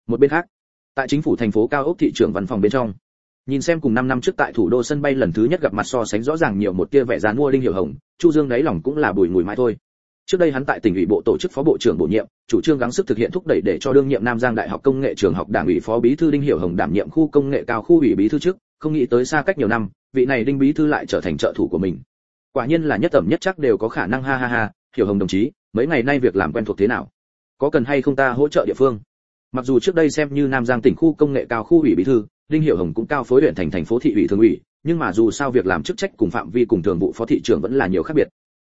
Một bên khác, tại chính phủ thành phố cao ốc thị trưởng văn phòng bên trong, nhìn xem cùng 5 năm trước tại thủ đô sân bay lần thứ nhất gặp mặt so sánh rõ ràng nhiều một tia vẻ dán mua đinh hiểu hồng, chu dương đáy lòng cũng là bùi ngùi mãi thôi trước đây hắn tại tỉnh ủy bộ tổ chức phó bộ trưởng bổ nhiệm, chủ trương gắng sức thực hiện thúc đẩy để cho đương nhiệm nam giang đại học công nghệ trường học đảng ủy phó bí thư đinh hiểu hồng đảm nhiệm khu công nghệ cao khu ủy bí thư trước, không nghĩ tới xa cách nhiều năm, vị này đinh bí thư lại trở thành trợ thủ của mình. Quả nhiên là nhất tầm nhất chắc đều có khả năng, ha ha ha, hiểu hồng đồng chí, mấy ngày nay việc làm quen thuộc thế nào? Có cần hay không ta hỗ trợ địa phương? Mặc dù trước đây xem như nam giang tỉnh khu công nghệ cao khu ủy bí thư, đinh hiểu hồng cũng cao phối huyện thành thành phố thị ủy thường ủy, nhưng mà dù sao việc làm chức trách cùng phạm vi cùng thường vụ phó thị trưởng vẫn là nhiều khác biệt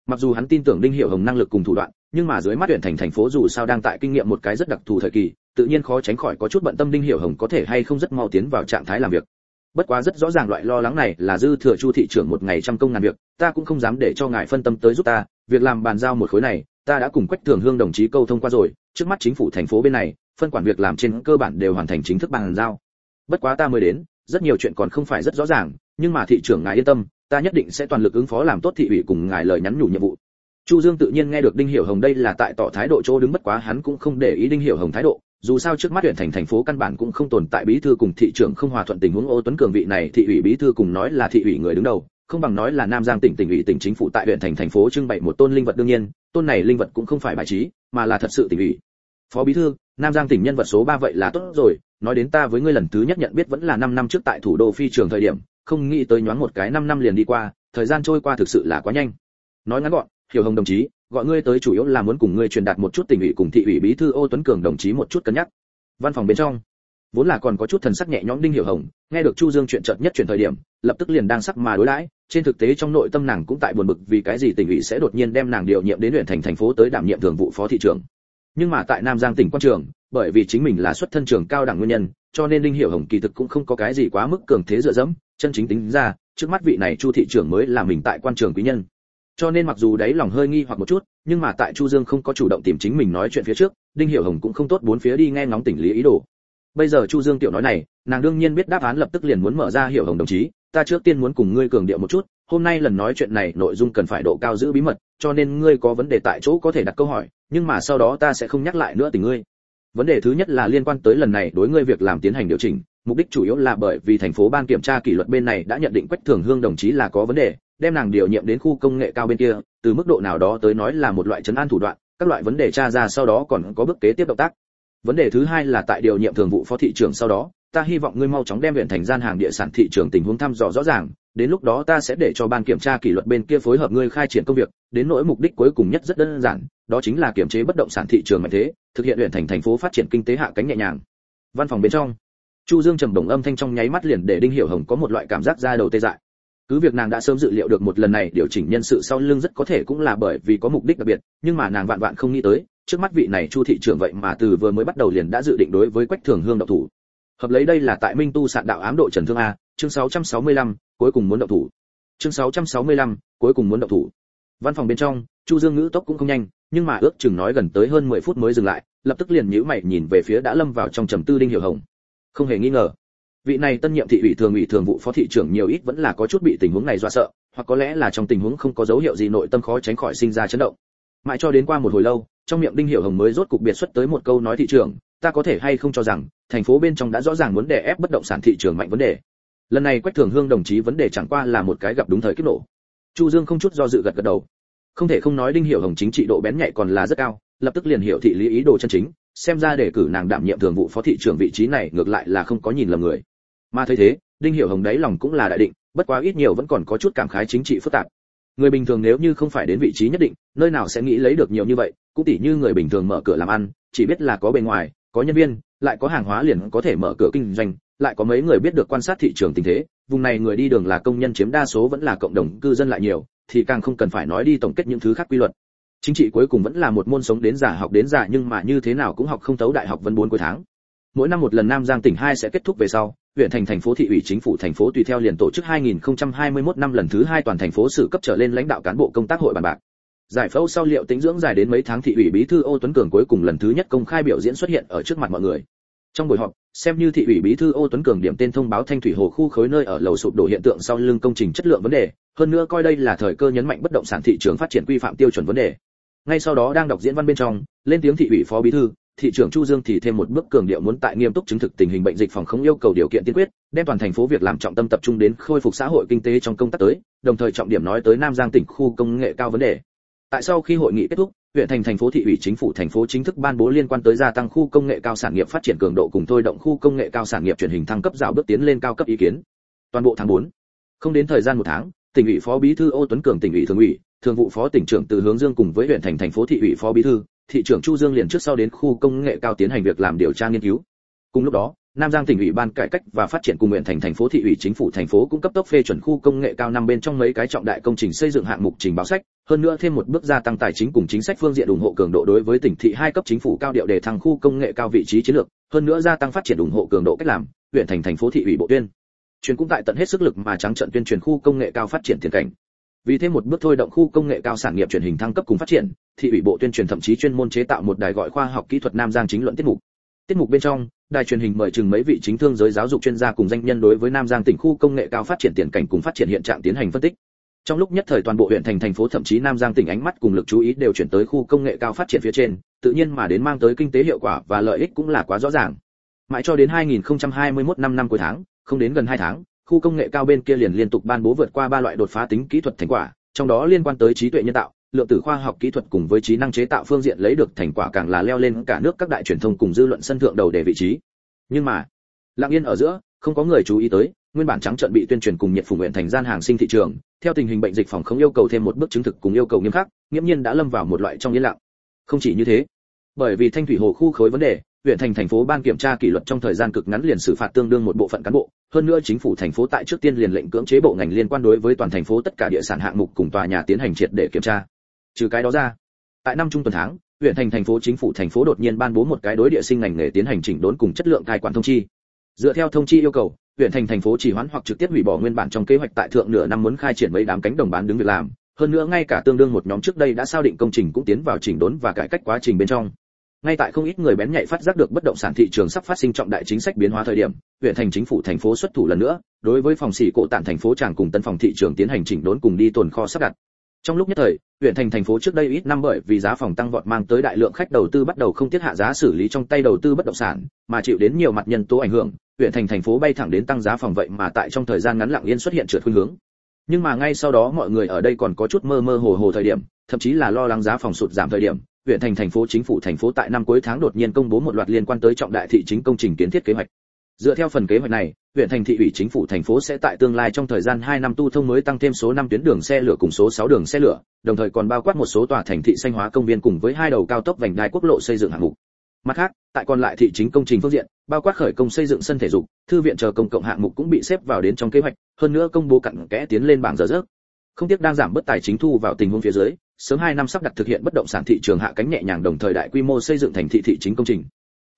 mặc dù hắn tin tưởng đinh hiểu hồng năng lực cùng thủ đoạn, nhưng mà dưới mắt huyện thành thành phố dù sao đang tại kinh nghiệm một cái rất đặc thù thời kỳ, tự nhiên khó tránh khỏi có chút bận tâm đinh hiểu hồng có thể hay không rất mau tiến vào trạng thái làm việc. Bất quá rất rõ ràng loại lo lắng này là dư thừa chu thị trưởng một ngày trăm công ngàn việc, ta cũng không dám để cho ngài phân tâm tới giúp ta, việc làm bàn giao một khối này, ta đã cùng quách thường hương đồng chí câu thông qua rồi, trước mắt chính phủ thành phố bên này, phân quản việc làm trên cơ bản đều hoàn thành chính thức bàn giao. Bất quá ta mới đến, rất nhiều chuyện còn không phải rất rõ ràng, nhưng mà thị trưởng ngài yên tâm ta nhất định sẽ toàn lực ứng phó làm tốt thị ủy cùng ngài lời nhắn nhủ nhiệm vụ. Chu dương tự nhiên nghe được đinh hiểu hồng đây là tại tỏ thái độ chỗ đứng bất quá hắn cũng không để ý đinh hiểu hồng thái độ, dù sao trước mắt huyện thành thành phố căn bản cũng không tồn tại bí thư cùng thị trưởng không hòa thuận tình huống ô tuấn cường vị này thị ủy bí thư cùng nói là thị ủy người đứng đầu, không bằng nói là nam giang tỉnh tỉnh ủy tỉnh chính phủ tại huyện thành thành phố trưng bày một tôn linh vật đương nhiên, tôn này linh vật cũng không phải bài trí, mà là thật sự tỉnh ủy. Phó bí thư, nam giang tỉnh nhân vật số 3 vậy là tốt rồi, nói đến ta với ngươi lần thứ nhất nhận biết vẫn là 5 năm trước tại thủ đô phi trường thời điểm không nghĩ tới nhoáng một cái 5 năm liền đi qua, thời gian trôi qua thực sự là quá nhanh. Nói ngắn gọn, hiểu hồng đồng chí, gọi ngươi tới chủ yếu là muốn cùng ngươi truyền đạt một chút tình ủy cùng thị ủy bí thư ô tuấn cường đồng chí một chút cân nhắc. Văn phòng bên trong, vốn là còn có chút thần sắc nhẹ nhõm đinh hiểu hồng, nghe được chu dương chuyện chợt nhất chuyển thời điểm, lập tức liền đang sắc mà đối đãi, trên thực tế trong nội tâm nàng cũng tại buồn bực vì cái gì tình ủy sẽ đột nhiên đem nàng điều nhiệm đến huyện thành thành phố tới đảm nhiệm thường vụ phó thị trưởng. Nhưng mà tại nam giang tỉnh quan trường, bởi vì chính mình là xuất thân trường cao đẳng nguyên nhân cho nên đinh hiểu hồng kỳ thực cũng không có cái gì quá mức cường thế dựa dẫm, chân chính tính ra, trước mắt vị này chu thị trưởng mới là mình tại quan trường quý nhân. Cho nên mặc dù đấy lòng hơi nghi hoặc một chút, nhưng mà tại chu dương không có chủ động tìm chính mình nói chuyện phía trước, đinh hiểu hồng cũng không tốt bốn phía đi nghe ngóng tỉnh lý ý đồ. Bây giờ chu dương tiểu nói này, nàng đương nhiên biết đáp án lập tức liền muốn mở ra hiểu hồng đồng chí, ta trước tiên muốn cùng ngươi cường điệu một chút, hôm nay lần nói chuyện này nội dung cần phải độ cao giữ bí mật, cho nên ngươi có vấn đề tại chỗ có thể đặt câu hỏi, nhưng mà sau đó ta sẽ không nhắc lại nữa tình ngươi vấn đề thứ nhất là liên quan tới lần này đối ngươi việc làm tiến hành điều chỉnh, mục đích chủ yếu là bởi vì thành phố ban kiểm tra kỷ luật bên này đã nhận định quách thường hương đồng chí là có vấn đề, đem nàng điều nhiệm đến khu công nghệ cao bên kia, từ mức độ nào đó tới nói là một loại chấn an thủ đoạn, các loại vấn đề tra ra sau đó còn có bước kế tiếp động tác. Vấn đề thứ hai là tại điều nhiệm thường vụ phó thị trưởng sau đó, ta hy vọng ngươi mau chóng đem huyện thành gian hàng địa sản thị trường tình huống thăm dò rõ ràng đến lúc đó ta sẽ để cho ban kiểm tra kỷ luật bên kia phối hợp ngươi khai triển công việc đến nỗi mục đích cuối cùng nhất rất đơn giản đó chính là kiểm chế bất động sản thị trường mạnh thế thực hiện huyện thành thành phố phát triển kinh tế hạ cánh nhẹ nhàng. Văn phòng bên trong chu dương trầm đồng âm thanh trong nháy mắt liền để đinh hiểu hồng có một loại cảm giác ra đầu tê dại. Cứ việc nàng đã sớm dự liệu được một lần này điều chỉnh nhân sự sau lưng rất có thể cũng là bởi vì có mục đích đặc biệt nhưng mà nàng vạn vạn không nghĩ tới trước mắt vị này chu thị trưởng vậy mà từ vừa mới bắt đầu liền đã dự định đối với quách thường hương độc thủ. Hợp lấy đây là tại minh tu sạn đạo ám độ trần thương a chương 665, cuối cùng muốn động thủ. Chương 665, cuối cùng muốn động thủ. Văn phòng bên trong chu dương ngữ tốc cũng không nhanh nhưng mà ước chừng nói gần tới hơn 10 phút mới dừng lại lập tức liền nhíu mày nhìn về phía đã lâm vào trong trầm tư đinh hiểu hồng. Không hề nghi ngờ vị này tân nhiệm thị ủy thường ủy thường vụ phó thị trưởng nhiều ít vẫn là có chút bị tình huống này dọa sợ hoặc có lẽ là trong tình huống không có dấu hiệu gì nội tâm khó tránh khỏi sinh ra chấn động. Mãi cho đến qua một hồi lâu trong miệng đinh hiểu hồng mới rốt cục biệt xuất tới một câu nói thị trường ta có thể hay không cho rằng thành phố bên trong đã rõ ràng muốn đè ép bất động sản thị trường mạnh vấn đề lần này quách thường hương đồng chí vấn đề chẳng qua là một cái gặp đúng thời kích nổ. Chu dương không chút do dự gật gật đầu. Không thể không nói đinh hiểu hồng chính trị độ bén nhạy còn là rất cao, lập tức liền hiểu thị lý ý đồ chân chính, xem ra để cử nàng đảm nhiệm thường vụ phó thị trưởng vị trí này ngược lại là không có nhìn lầm người. Mà thấy thế, đinh hiểu hồng đấy lòng cũng là đại định, bất quá ít nhiều vẫn còn có chút cảm khái chính trị phức tạp. Người bình thường nếu như không phải đến vị trí nhất định, nơi nào sẽ nghĩ lấy được nhiều như vậy, cũng tỉ như người bình thường mở cửa làm ăn, chỉ biết là có bề ngoài, có nhân viên, lại có hàng hóa liền có thể mở cửa kinh doanh lại có mấy người biết được quan sát thị trường tình thế, vùng này người đi đường là công nhân chiếm đa số vẫn là cộng đồng cư dân lại nhiều, thì càng không cần phải nói đi tổng kết những thứ khác quy luật. Chính trị cuối cùng vẫn là một môn sống đến già học đến già nhưng mà như thế nào cũng học không thấu đại học vẫn bốn cuối tháng. Mỗi năm một lần nam giang tỉnh hai sẽ kết thúc về sau, huyện thành thành phố thị ủy chính phủ thành phố tùy theo liền tổ chức 2021 năm lần thứ hai toàn thành phố sự cấp trở lên lãnh đạo cán bộ công tác hội bàn bạc. Giải phẫu sau liệu tính dưỡng dài đến mấy tháng thị ủy bí thư ô tuấn cường cuối cùng lần thứ nhất công khai biểu diễn xuất hiện ở trước mặt mọi người trong buổi họp xem như thị ủy bí thư ô tuấn cường điểm tên thông báo thanh thủy hồ khu khối nơi ở lầu sụp đổ hiện tượng sau lưng công trình chất lượng vấn đề hơn nữa coi đây là thời cơ nhấn mạnh bất động sản thị trường phát triển quy phạm tiêu chuẩn vấn đề ngay sau đó đang đọc diễn văn bên trong lên tiếng thị ủy phó bí thư thị trưởng Chu Dương thì thêm một bước cường điệu muốn tại nghiêm túc chứng thực tình hình bệnh dịch phòng không yêu cầu điều kiện tiên quyết, đem toàn thành phố việc làm trọng tâm tập trung đến khôi phục xã hội kinh tế trong công tác tới, đồng thời trọng điểm nói tới Nam Giang tỉnh khu công nghệ cao vấn đề. Tại sau khi hội nghị kết thúc, huyện thành thành phố thị ủy chính phủ thành phố chính thức ban bố liên quan tới gia tăng khu công nghệ cao sản nghiệp phát triển cường độ cùng thôi động khu công nghệ cao sản nghiệp truyền hình thăng cấp dạo bước tiến lên cao cấp ý kiến. Toàn bộ tháng 4. Không đến thời gian một tháng, tỉnh ủy phó bí thư Ô Tuấn Cường tỉnh ủy thường ủy, thường vụ phó tỉnh trưởng từ hướng Dương cùng với huyện thành thành phố thị ủy phó bí thư, thị trưởng Chu Dương liền trước sau đến khu công nghệ cao tiến hành việc làm điều tra nghiên cứu. Cùng lúc đó, Nam Giang tỉnh ủy ban cải cách và phát triển cùng nguyện thành thành phố thị ủy chính phủ thành phố cũng cấp tốc phê chuẩn khu công nghệ cao năm bên trong mấy cái trọng đại công trình xây dựng hạng mục trình báo sách, hơn nữa thêm một bước gia tăng tài chính cùng chính sách phương diện ủng hộ cường độ đối với tỉnh thị hai cấp chính phủ cao điệu để thăng khu công nghệ cao vị trí chiến lược, hơn nữa gia tăng phát triển ủng hộ cường độ cách làm, huyện thành thành phố thị ủy bộ tuyên. Truyền cũng tại tận hết sức lực mà trắng trận tuyên truyền khu công nghệ cao phát triển tiền cảnh vì thêm một bước thôi động khu công nghệ cao sản nghiệp truyền hình thăng cấp cùng phát triển thị ủy bộ tuyên truyền thậm chí chuyên môn chế tạo một đài gọi khoa học kỹ thuật nam giang chính luận tiết mục tiết mục bên trong, đài truyền hình mời chừng mấy vị chính thương giới giáo dục chuyên gia cùng danh nhân đối với nam giang tỉnh khu công nghệ cao phát triển tiền cảnh cùng phát triển hiện trạng tiến hành phân tích. Trong lúc nhất thời toàn bộ huyện thành thành phố thậm chí nam giang tỉnh ánh mắt cùng lực chú ý đều chuyển tới khu công nghệ cao phát triển phía trên, tự nhiên mà đến mang tới kinh tế hiệu quả và lợi ích cũng là quá rõ ràng. Mãi cho đến 2021 năm năm cuối tháng, không đến gần 2 tháng, khu công nghệ cao bên kia liền liên tục ban bố vượt qua ba loại đột phá tính kỹ thuật thành quả, trong đó liên quan tới trí tuệ nhân tạo lượng tử khoa học kỹ thuật cùng với trí năng chế tạo phương diện lấy được thành quả càng là leo lên cả nước các đại truyền thông cùng dư luận sân thượng đầu để vị trí. Nhưng mà, lặng yên ở giữa, không có người chú ý tới, nguyên bản trắng trận bị tuyên truyền cùng nhiệt phủ nguyện thành gian hàng sinh thị trường, theo tình hình bệnh dịch phòng không yêu cầu thêm một bước chứng thực cùng yêu cầu nghiêm khắc nghiêm nhiên đã lâm vào một loại trong yên lặng. Không chỉ như thế, bởi vì thanh thủy hồ khu khối vấn đề, huyện thành thành phố ban kiểm tra kỷ luật trong thời gian cực ngắn liền xử phạt tương đương một bộ phận cán bộ, hơn nữa chính phủ thành phố tại trước tiên liền lệnh cưỡng chế bộ ngành liên quan đối với toàn thành phố tất cả địa sản hạng mục cùng tòa nhà tiến hành triệt để kiểm tra trừ cái đó ra. Tại năm trung tuần tháng, huyện thành thành phố chính phủ thành phố đột nhiên ban bố một cái đối địa sinh ngành nghề tiến hành chỉnh đốn cùng chất lượng tài quản thông chi. Dựa theo thông chi yêu cầu, huyện thành thành phố chỉ hoãn hoặc trực tiếp hủy bỏ nguyên bản trong kế hoạch tại thượng nửa năm muốn khai triển mấy đám cánh đồng bán đứng việc làm. Hơn nữa ngay cả tương đương một nhóm trước đây đã sao định công trình cũng tiến vào chỉnh đốn và cải cách quá trình bên trong. Ngay tại không ít người bén nhạy phát giác được bất động sản thị trường sắp phát sinh trọng đại chính sách biến hóa thời điểm, huyện thành chính phủ thành phố xuất thủ lần nữa, đối với phòng xỉ cổ tản thành phố tràng cùng tân phòng thị trường tiến hành chỉnh đốn cùng đi tồn kho sắp đặt trong lúc nhất thời, huyện thành thành phố trước đây ít năm bởi vì giá phòng tăng vọt mang tới đại lượng khách đầu tư bắt đầu không tiết hạ giá xử lý trong tay đầu tư bất động sản, mà chịu đến nhiều mặt nhân tố ảnh hưởng, huyện thành thành phố bay thẳng đến tăng giá phòng vậy mà tại trong thời gian ngắn lặng yên xuất hiện trượt khuynh hướng. Nhưng mà ngay sau đó mọi người ở đây còn có chút mơ mơ hồ hồ thời điểm, thậm chí là lo lắng giá phòng sụt giảm thời điểm, huyện thành thành phố chính phủ thành phố tại năm cuối tháng đột nhiên công bố một loạt liên quan tới trọng đại thị chính công trình kiến thiết kế hoạch. Dựa theo phần kế hoạch này huyện thành thị ủy chính phủ thành phố sẽ tại tương lai trong thời gian 2 năm tu thông mới tăng thêm số 5 tuyến đường xe lửa cùng số 6 đường xe lửa, đồng thời còn bao quát một số tòa thành thị xanh hóa công viên cùng với hai đầu cao tốc vành đai quốc lộ xây dựng hạng mục mặt khác, tại còn lại thị chính công trình phương diện, bao quát khởi công xây dựng sân thể dục, thư viện chờ công cộng hạng mục cũng bị xếp vào đến trong kế hoạch, hơn nữa công bố cặn kẽ tiến lên bảng giờ giấc. không tiếc đang giảm bớt tài chính thu vào tình huống phía dưới, sớm 2 năm sắp đặt thực hiện bất động sản thị trường hạ cánh nhẹ nhàng đồng thời đại quy mô xây dựng thành thị thị chính công trình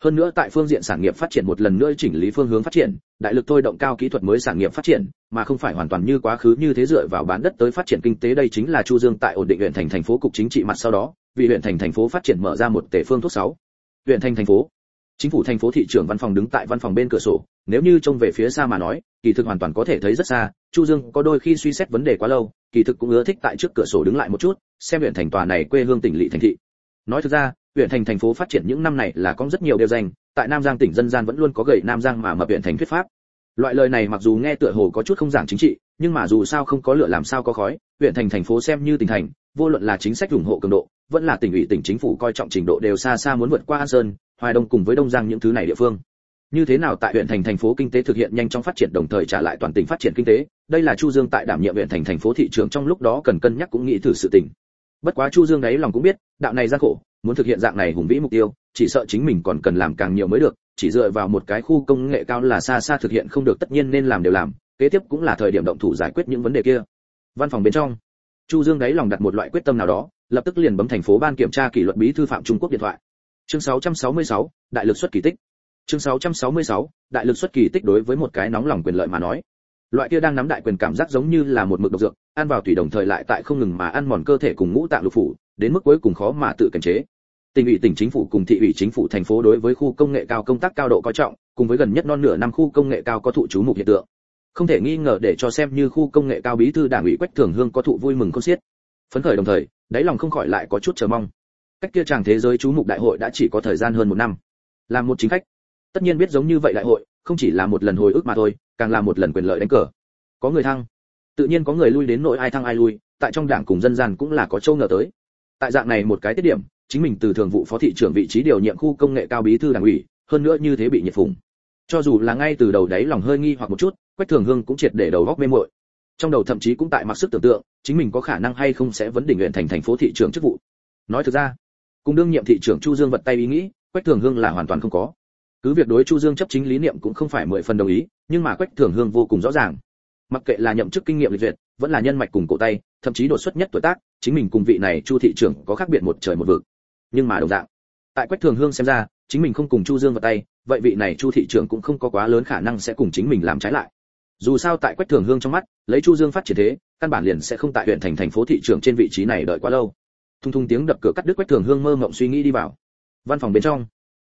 hơn nữa tại phương diện sản nghiệp phát triển một lần nữa chỉnh lý phương hướng phát triển, đại lực thôi động cao kỹ thuật mới sản nghiệp phát triển, mà không phải hoàn toàn như quá khứ như thế dựa vào bán đất tới phát triển kinh tế đây chính là chu dương tại ổn định huyện thành thành phố cục chính trị mặt sau đó, vì huyện thành thành phố phát triển mở ra một tể phương thuốc sáu. Huyện thành thành phố. Chính phủ thành phố thị trưởng văn phòng đứng tại văn phòng bên cửa sổ, nếu như trông về phía xa mà nói, kỳ thực hoàn toàn có thể thấy rất xa, chu dương có đôi khi suy xét vấn đề quá lâu, kỳ thực cũng ưa thích tại trước cửa sổ đứng lại một chút, xem huyện thành tòa này quê hương tỉnh lỵ thành thị. Nói thực ra huyện thành thành phố phát triển những năm này là có rất nhiều điều danh, tại nam giang tỉnh dân gian vẫn luôn có gậy nam giang mà mập huyện thành thuyết pháp. Loại lời này mặc dù nghe tựa hồ có chút không giảng chính trị, nhưng mà dù sao không có lửa làm sao có khói, huyện thành thành phố xem như tỉnh thành, vô luận là chính sách ủng hộ cường độ, vẫn là tỉnh ủy tỉnh chính phủ coi trọng trình độ đều xa xa muốn vượt qua an sơn, hoài đông cùng với đông giang những thứ này địa phương. Như thế nào tại huyện thành thành phố kinh tế thực hiện nhanh trong phát triển đồng thời trả lại toàn tỉnh phát triển kinh tế, đây là chu dương tại đảm nhiệm huyện thành thành phố thị trường trong lúc đó cần cân nhắc cũng nghĩ thử sự tình bất quá chu dương đấy lòng cũng biết đạo này gian khổ muốn thực hiện dạng này hùng vĩ mục tiêu chỉ sợ chính mình còn cần làm càng nhiều mới được chỉ dựa vào một cái khu công nghệ cao là xa xa thực hiện không được tất nhiên nên làm đều làm kế tiếp cũng là thời điểm động thủ giải quyết những vấn đề kia. Văn phòng bên trong chu dương đấy lòng đặt một loại quyết tâm nào đó lập tức liền bấm thành phố ban kiểm tra kỷ luật bí thư phạm trung quốc điện thoại. Chương 666, đại lực xuất kỳ tích. Chương 666, đại lực xuất kỳ tích đối với một cái nóng lòng quyền lợi mà nói loại kia đang nắm đại quyền cảm giác giống như là một mực độc dược, ăn vào tùy đồng thời lại tại không ngừng mà ăn mòn cơ thể cùng ngũ tạng lục phủ, đến mức cuối cùng khó mà tự kiềm chế. Tỉnh ủy tỉnh chính phủ cùng thị ủy chính phủ thành phố đối với khu công nghệ cao công tác cao độ coi trọng, cùng với gần nhất non nửa năm khu công nghệ cao có thụ chú mục hiện tượng. Không thể nghi ngờ để cho xem như khu công nghệ cao bí thư đảng ủy quách thường hương có thụ vui mừng con xiết. Phấn khởi đồng thời, đáy lòng không khỏi lại có chút chờ mong. Cách kia chàng thế giới chú mục đại hội đã chỉ có thời gian hơn một năm. Làm một chính khách. Tất nhiên biết giống như vậy đại hội không chỉ là một lần hồi ức mà thôi, càng là một lần quyền lợi đánh cờ. Có người thăng, tự nhiên có người lui đến nỗi ai thăng ai lui, tại trong đảng cùng dân gian cũng là có châu ngờ tới. Tại dạng này một cái tiết điểm, chính mình từ thường vụ phó thị trưởng vị trí điều nhiệm khu công nghệ cao bí thư đảng ủy, hơn nữa như thế bị nhiệt phùng. Cho dù là ngay từ đầu đấy lòng hơi nghi hoặc một chút, quách thường hương cũng triệt để đầu góc mê muội. Trong đầu thậm chí cũng tại mặc sức tưởng tượng, chính mình có khả năng hay không sẽ vấn đỉnh nguyện thành thành phố thị trưởng chức vụ. Nói thực ra, cùng đương nhiệm thị trưởng chu dương vật tay ý nghĩ, quách thường hương là hoàn toàn không có cứ việc đối chu dương chấp chính lý niệm cũng không phải mười phần đồng ý, nhưng mà quách thường hương vô cùng rõ ràng. Mặc kệ là nhậm chức kinh nghiệm lịch duyệt, vẫn là nhân mạch cùng cổ tay, thậm chí đột xuất nhất tuổi tác, chính mình cùng vị này chu thị trưởng có khác biệt một trời một vực. Nhưng mà đồng dạng, tại quách thường hương xem ra, chính mình không cùng chu dương vào tay, vậy vị này chu thị trưởng cũng không có quá lớn khả năng sẽ cùng chính mình làm trái lại. Dù sao tại quách thường hương trong mắt, lấy chu dương phát triển thế, căn bản liền sẽ không tại huyện thành thành phố thị trưởng trên vị trí này đợi quá lâu. Thung thung tiếng đập cửa cắt đứt quách thường hương mơ mộng suy nghĩ đi vào. Văn phòng bên trong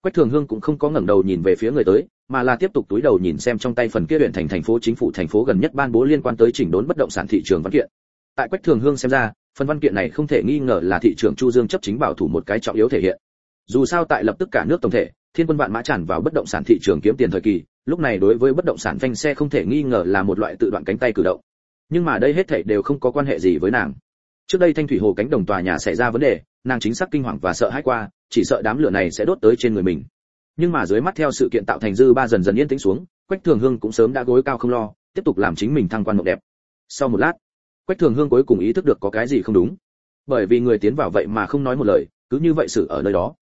quách thường hương cũng không có ngẩng đầu nhìn về phía người tới, mà là tiếp tục túi đầu nhìn xem trong tay phần kia huyện thành thành phố chính phủ thành phố gần nhất ban bố liên quan tới chỉnh đốn bất động sản thị trường văn kiện. Tại quách thường hương xem ra, phần văn kiện này không thể nghi ngờ là thị trường chu dương chấp chính bảo thủ một cái trọng yếu thể hiện. Dù sao tại lập tức cả nước tổng thể, thiên quân vạn mã tràn vào bất động sản thị trường kiếm tiền thời kỳ, lúc này đối với bất động sản phanh xe không thể nghi ngờ là một loại tự đoạn cánh tay cử động. Nhưng mà đây hết thảy đều không có quan hệ gì với nàng. Trước đây thanh thủy hồ cánh đồng tòa nhà xảy ra vấn đề, nàng chính xác kinh hoàng và sợ hãi qua chỉ sợ đám lửa này sẽ đốt tới trên người mình. Nhưng mà dưới mắt theo sự kiện tạo thành dư ba dần dần yên tĩnh xuống, quách thường hương cũng sớm đã gối cao không lo, tiếp tục làm chính mình thăng quan mộng đẹp. Sau một lát, quách thường hương cuối cùng ý thức được có cái gì không đúng. Bởi vì người tiến vào vậy mà không nói một lời, cứ như vậy xử ở nơi đó.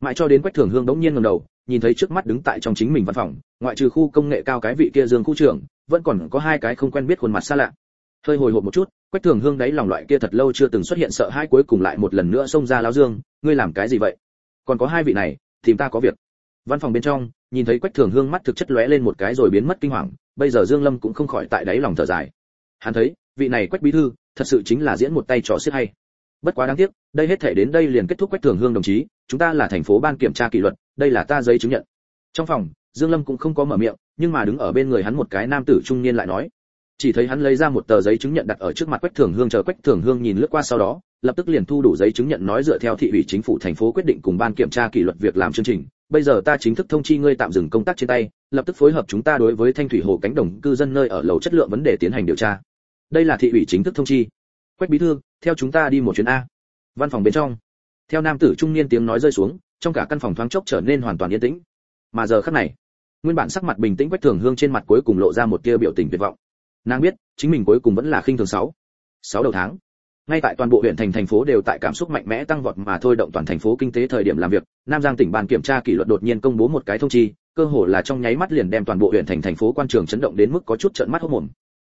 Mãi cho đến quách thường hương đống nhiên ngẩng đầu, nhìn thấy trước mắt đứng tại trong chính mình văn phòng, ngoại trừ khu công nghệ cao cái vị kia dương khu trưởng, vẫn còn có hai cái không quen biết khuôn mặt xa lạ. Hơi hồi hộp một chút, quách thường hương đáy lòng loại kia thật lâu chưa từng xuất hiện sợ hãi cuối cùng lại một lần nữa xông ra lão dương, ngươi làm cái gì vậy? Còn có hai vị này, tìm ta có việc. Văn phòng bên trong, nhìn thấy quách thường hương mắt thực chất lóe lên một cái rồi biến mất kinh hoàng, bây giờ dương lâm cũng không khỏi tại đáy lòng thở dài. Hắn thấy, vị này quách bí thư, thật sự chính là diễn một tay trò xiết hay. Bất quá đáng tiếc, đây hết thể đến đây liền kết thúc quách thường hương đồng chí, chúng ta là thành phố ban kiểm tra kỷ luật, đây là ta giấy chứng nhận. Trong phòng, dương lâm cũng không có mở miệng, nhưng mà đứng ở bên người hắn một cái nam tử trung niên lại nói. Chỉ thấy hắn lấy ra một tờ giấy chứng nhận đặt ở trước mặt quách thường hương, chờ quách thường hương nhìn lướt qua sau đó lập tức liền thu đủ giấy chứng nhận nói dựa theo thị ủy chính phủ thành phố quyết định cùng ban kiểm tra kỷ luật việc làm chương trình. Bây giờ ta chính thức thông chi ngươi tạm dừng công tác trên tay, lập tức phối hợp chúng ta đối với thanh thủy hồ cánh đồng cư dân nơi ở lầu chất lượng vấn đề tiến hành điều tra. Đây là thị ủy chính thức thông chi. Quách bí thư, theo chúng ta đi một chuyến a. Văn phòng bên trong. Theo nam tử trung niên tiếng nói rơi xuống, trong cả căn phòng thoáng chốc trở nên hoàn toàn yên tĩnh. Mà giờ khắc này, nguyên bản sắc mặt bình tĩnh quách thường hương trên mặt cuối cùng lộ ra một tia biểu tình tuyệt vọng. Nàng biết, chính mình cuối cùng vẫn là khinh thường sáu. Sáu đầu tháng ngay tại toàn bộ huyện thành thành phố đều tại cảm xúc mạnh mẽ tăng vọt mà thôi động toàn thành phố kinh tế thời điểm làm việc, nam giang tỉnh ban kiểm tra kỷ luật đột nhiên công bố một cái thông chi, cơ hồ là trong nháy mắt liền đem toàn bộ huyện thành thành phố quan trường chấn động đến mức có chút trợn mắt hốc mồm.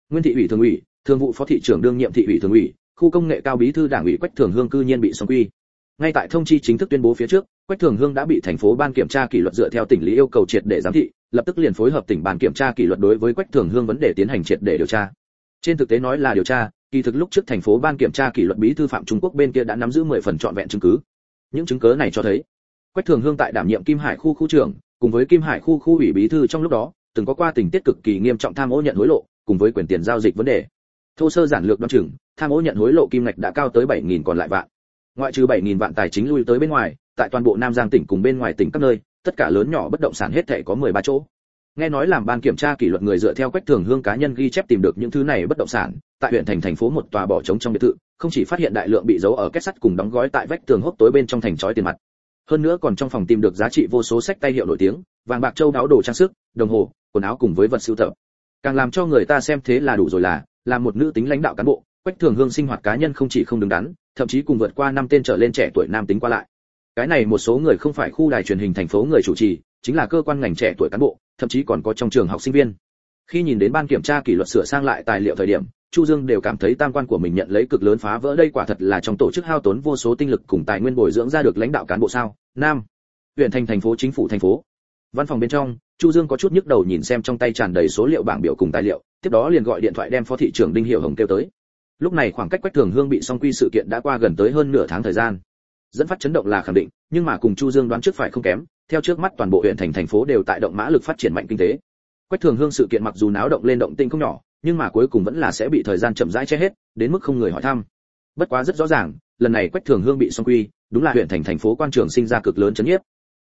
Nguyên thị ủy thường ủy, thường vụ phó thị trưởng đương nhiệm thị ủy thường ủy, khu công nghệ cao bí thư đảng ủy quách thường hương cư nhiên bị xong quy. Ngay tại thông chi chính thức tuyên bố phía trước, quách thường hương đã bị thành phố ban kiểm tra kỷ luật dựa theo tỉnh lý yêu cầu triệt để giám thị, lập tức liền phối hợp tỉnh ban kiểm tra kỷ luật đối với quách thường hương vấn đề tiến hành triệt để điều tra trên thực tế nói là điều tra, kỳ thực lúc trước thành phố ban kiểm tra kỷ luật bí thư phạm trung quốc bên kia đã nắm giữ 10 phần trọn vẹn chứng cứ. Những chứng cứ này cho thấy, quách thường hương tại đảm nhiệm kim hải khu khu trưởng, cùng với kim hải khu khu ủy bí thư trong lúc đó, từng có qua tình tiết cực kỳ nghiêm trọng tham ô nhận hối lộ, cùng với quyền tiền giao dịch vấn đề. Thô sơ giản lược đoan chừng, tham ô nhận hối lộ kim ngạch đã cao tới 7.000 còn lại vạn. Ngoại trừ 7.000 vạn tài chính lui tới bên ngoài, tại toàn bộ nam giang tỉnh cùng bên ngoài tỉnh các nơi, tất cả lớn nhỏ bất động sản hết thảy có 13 chỗ nghe nói làm ban kiểm tra kỷ luật người dựa theo quách thường hương cá nhân ghi chép tìm được những thứ này bất động sản, tại huyện thành thành phố một tòa bỏ trống trong biệt thự, không chỉ phát hiện đại lượng bị giấu ở kết sắt cùng đóng gói tại vách tường hốc tối bên trong thành chói tiền mặt. Hơn nữa còn trong phòng tìm được giá trị vô số sách tay hiệu nổi tiếng, vàng bạc châu đáo đồ trang sức, đồng hồ, quần áo cùng với vật sưu tập. Càng làm cho người ta xem thế là đủ rồi là là một nữ tính lãnh đạo cán bộ, quách thường hương sinh hoạt cá nhân không chỉ không đứng đắn, thậm chí cùng vượt qua năm tên trở lên trẻ tuổi nam tính qua lại. Cái này một số người không phải khu đài truyền hình thành phố người chủ trì chính là cơ quan ngành trẻ tuổi cán bộ, thậm chí còn có trong trường học sinh viên. Khi nhìn đến ban kiểm tra kỷ luật sửa sang lại tài liệu thời điểm, chu dương đều cảm thấy tam quan của mình nhận lấy cực lớn phá vỡ. Đây quả thật là trong tổ chức hao tốn vô số tinh lực cùng tài nguyên bồi dưỡng ra được lãnh đạo cán bộ sao? Nam. Huyện thành thành phố, chính phủ thành phố. Văn phòng bên trong, chu dương có chút nhức đầu nhìn xem trong tay tràn đầy số liệu bảng biểu cùng tài liệu, tiếp đó liền gọi điện thoại đem phó thị trưởng đinh hiểu hồng kêu tới. Lúc này khoảng cách quách thường hương bị song quy sự kiện đã qua gần tới hơn nửa tháng thời gian dẫn phát chấn động là khẳng định, nhưng mà cùng chu dương đoán trước phải không kém, theo trước mắt toàn bộ huyện thành thành phố đều tại động mã lực phát triển mạnh kinh tế. Quách thường hương sự kiện mặc dù náo động lên động tinh không nhỏ, nhưng mà cuối cùng vẫn là sẽ bị thời gian chậm rãi che hết, đến mức không người hỏi thăm. Bất quá rất rõ ràng, lần này quách thường hương bị song quy, đúng là huyện thành thành phố quan trường sinh ra cực lớn chấn nhiếp.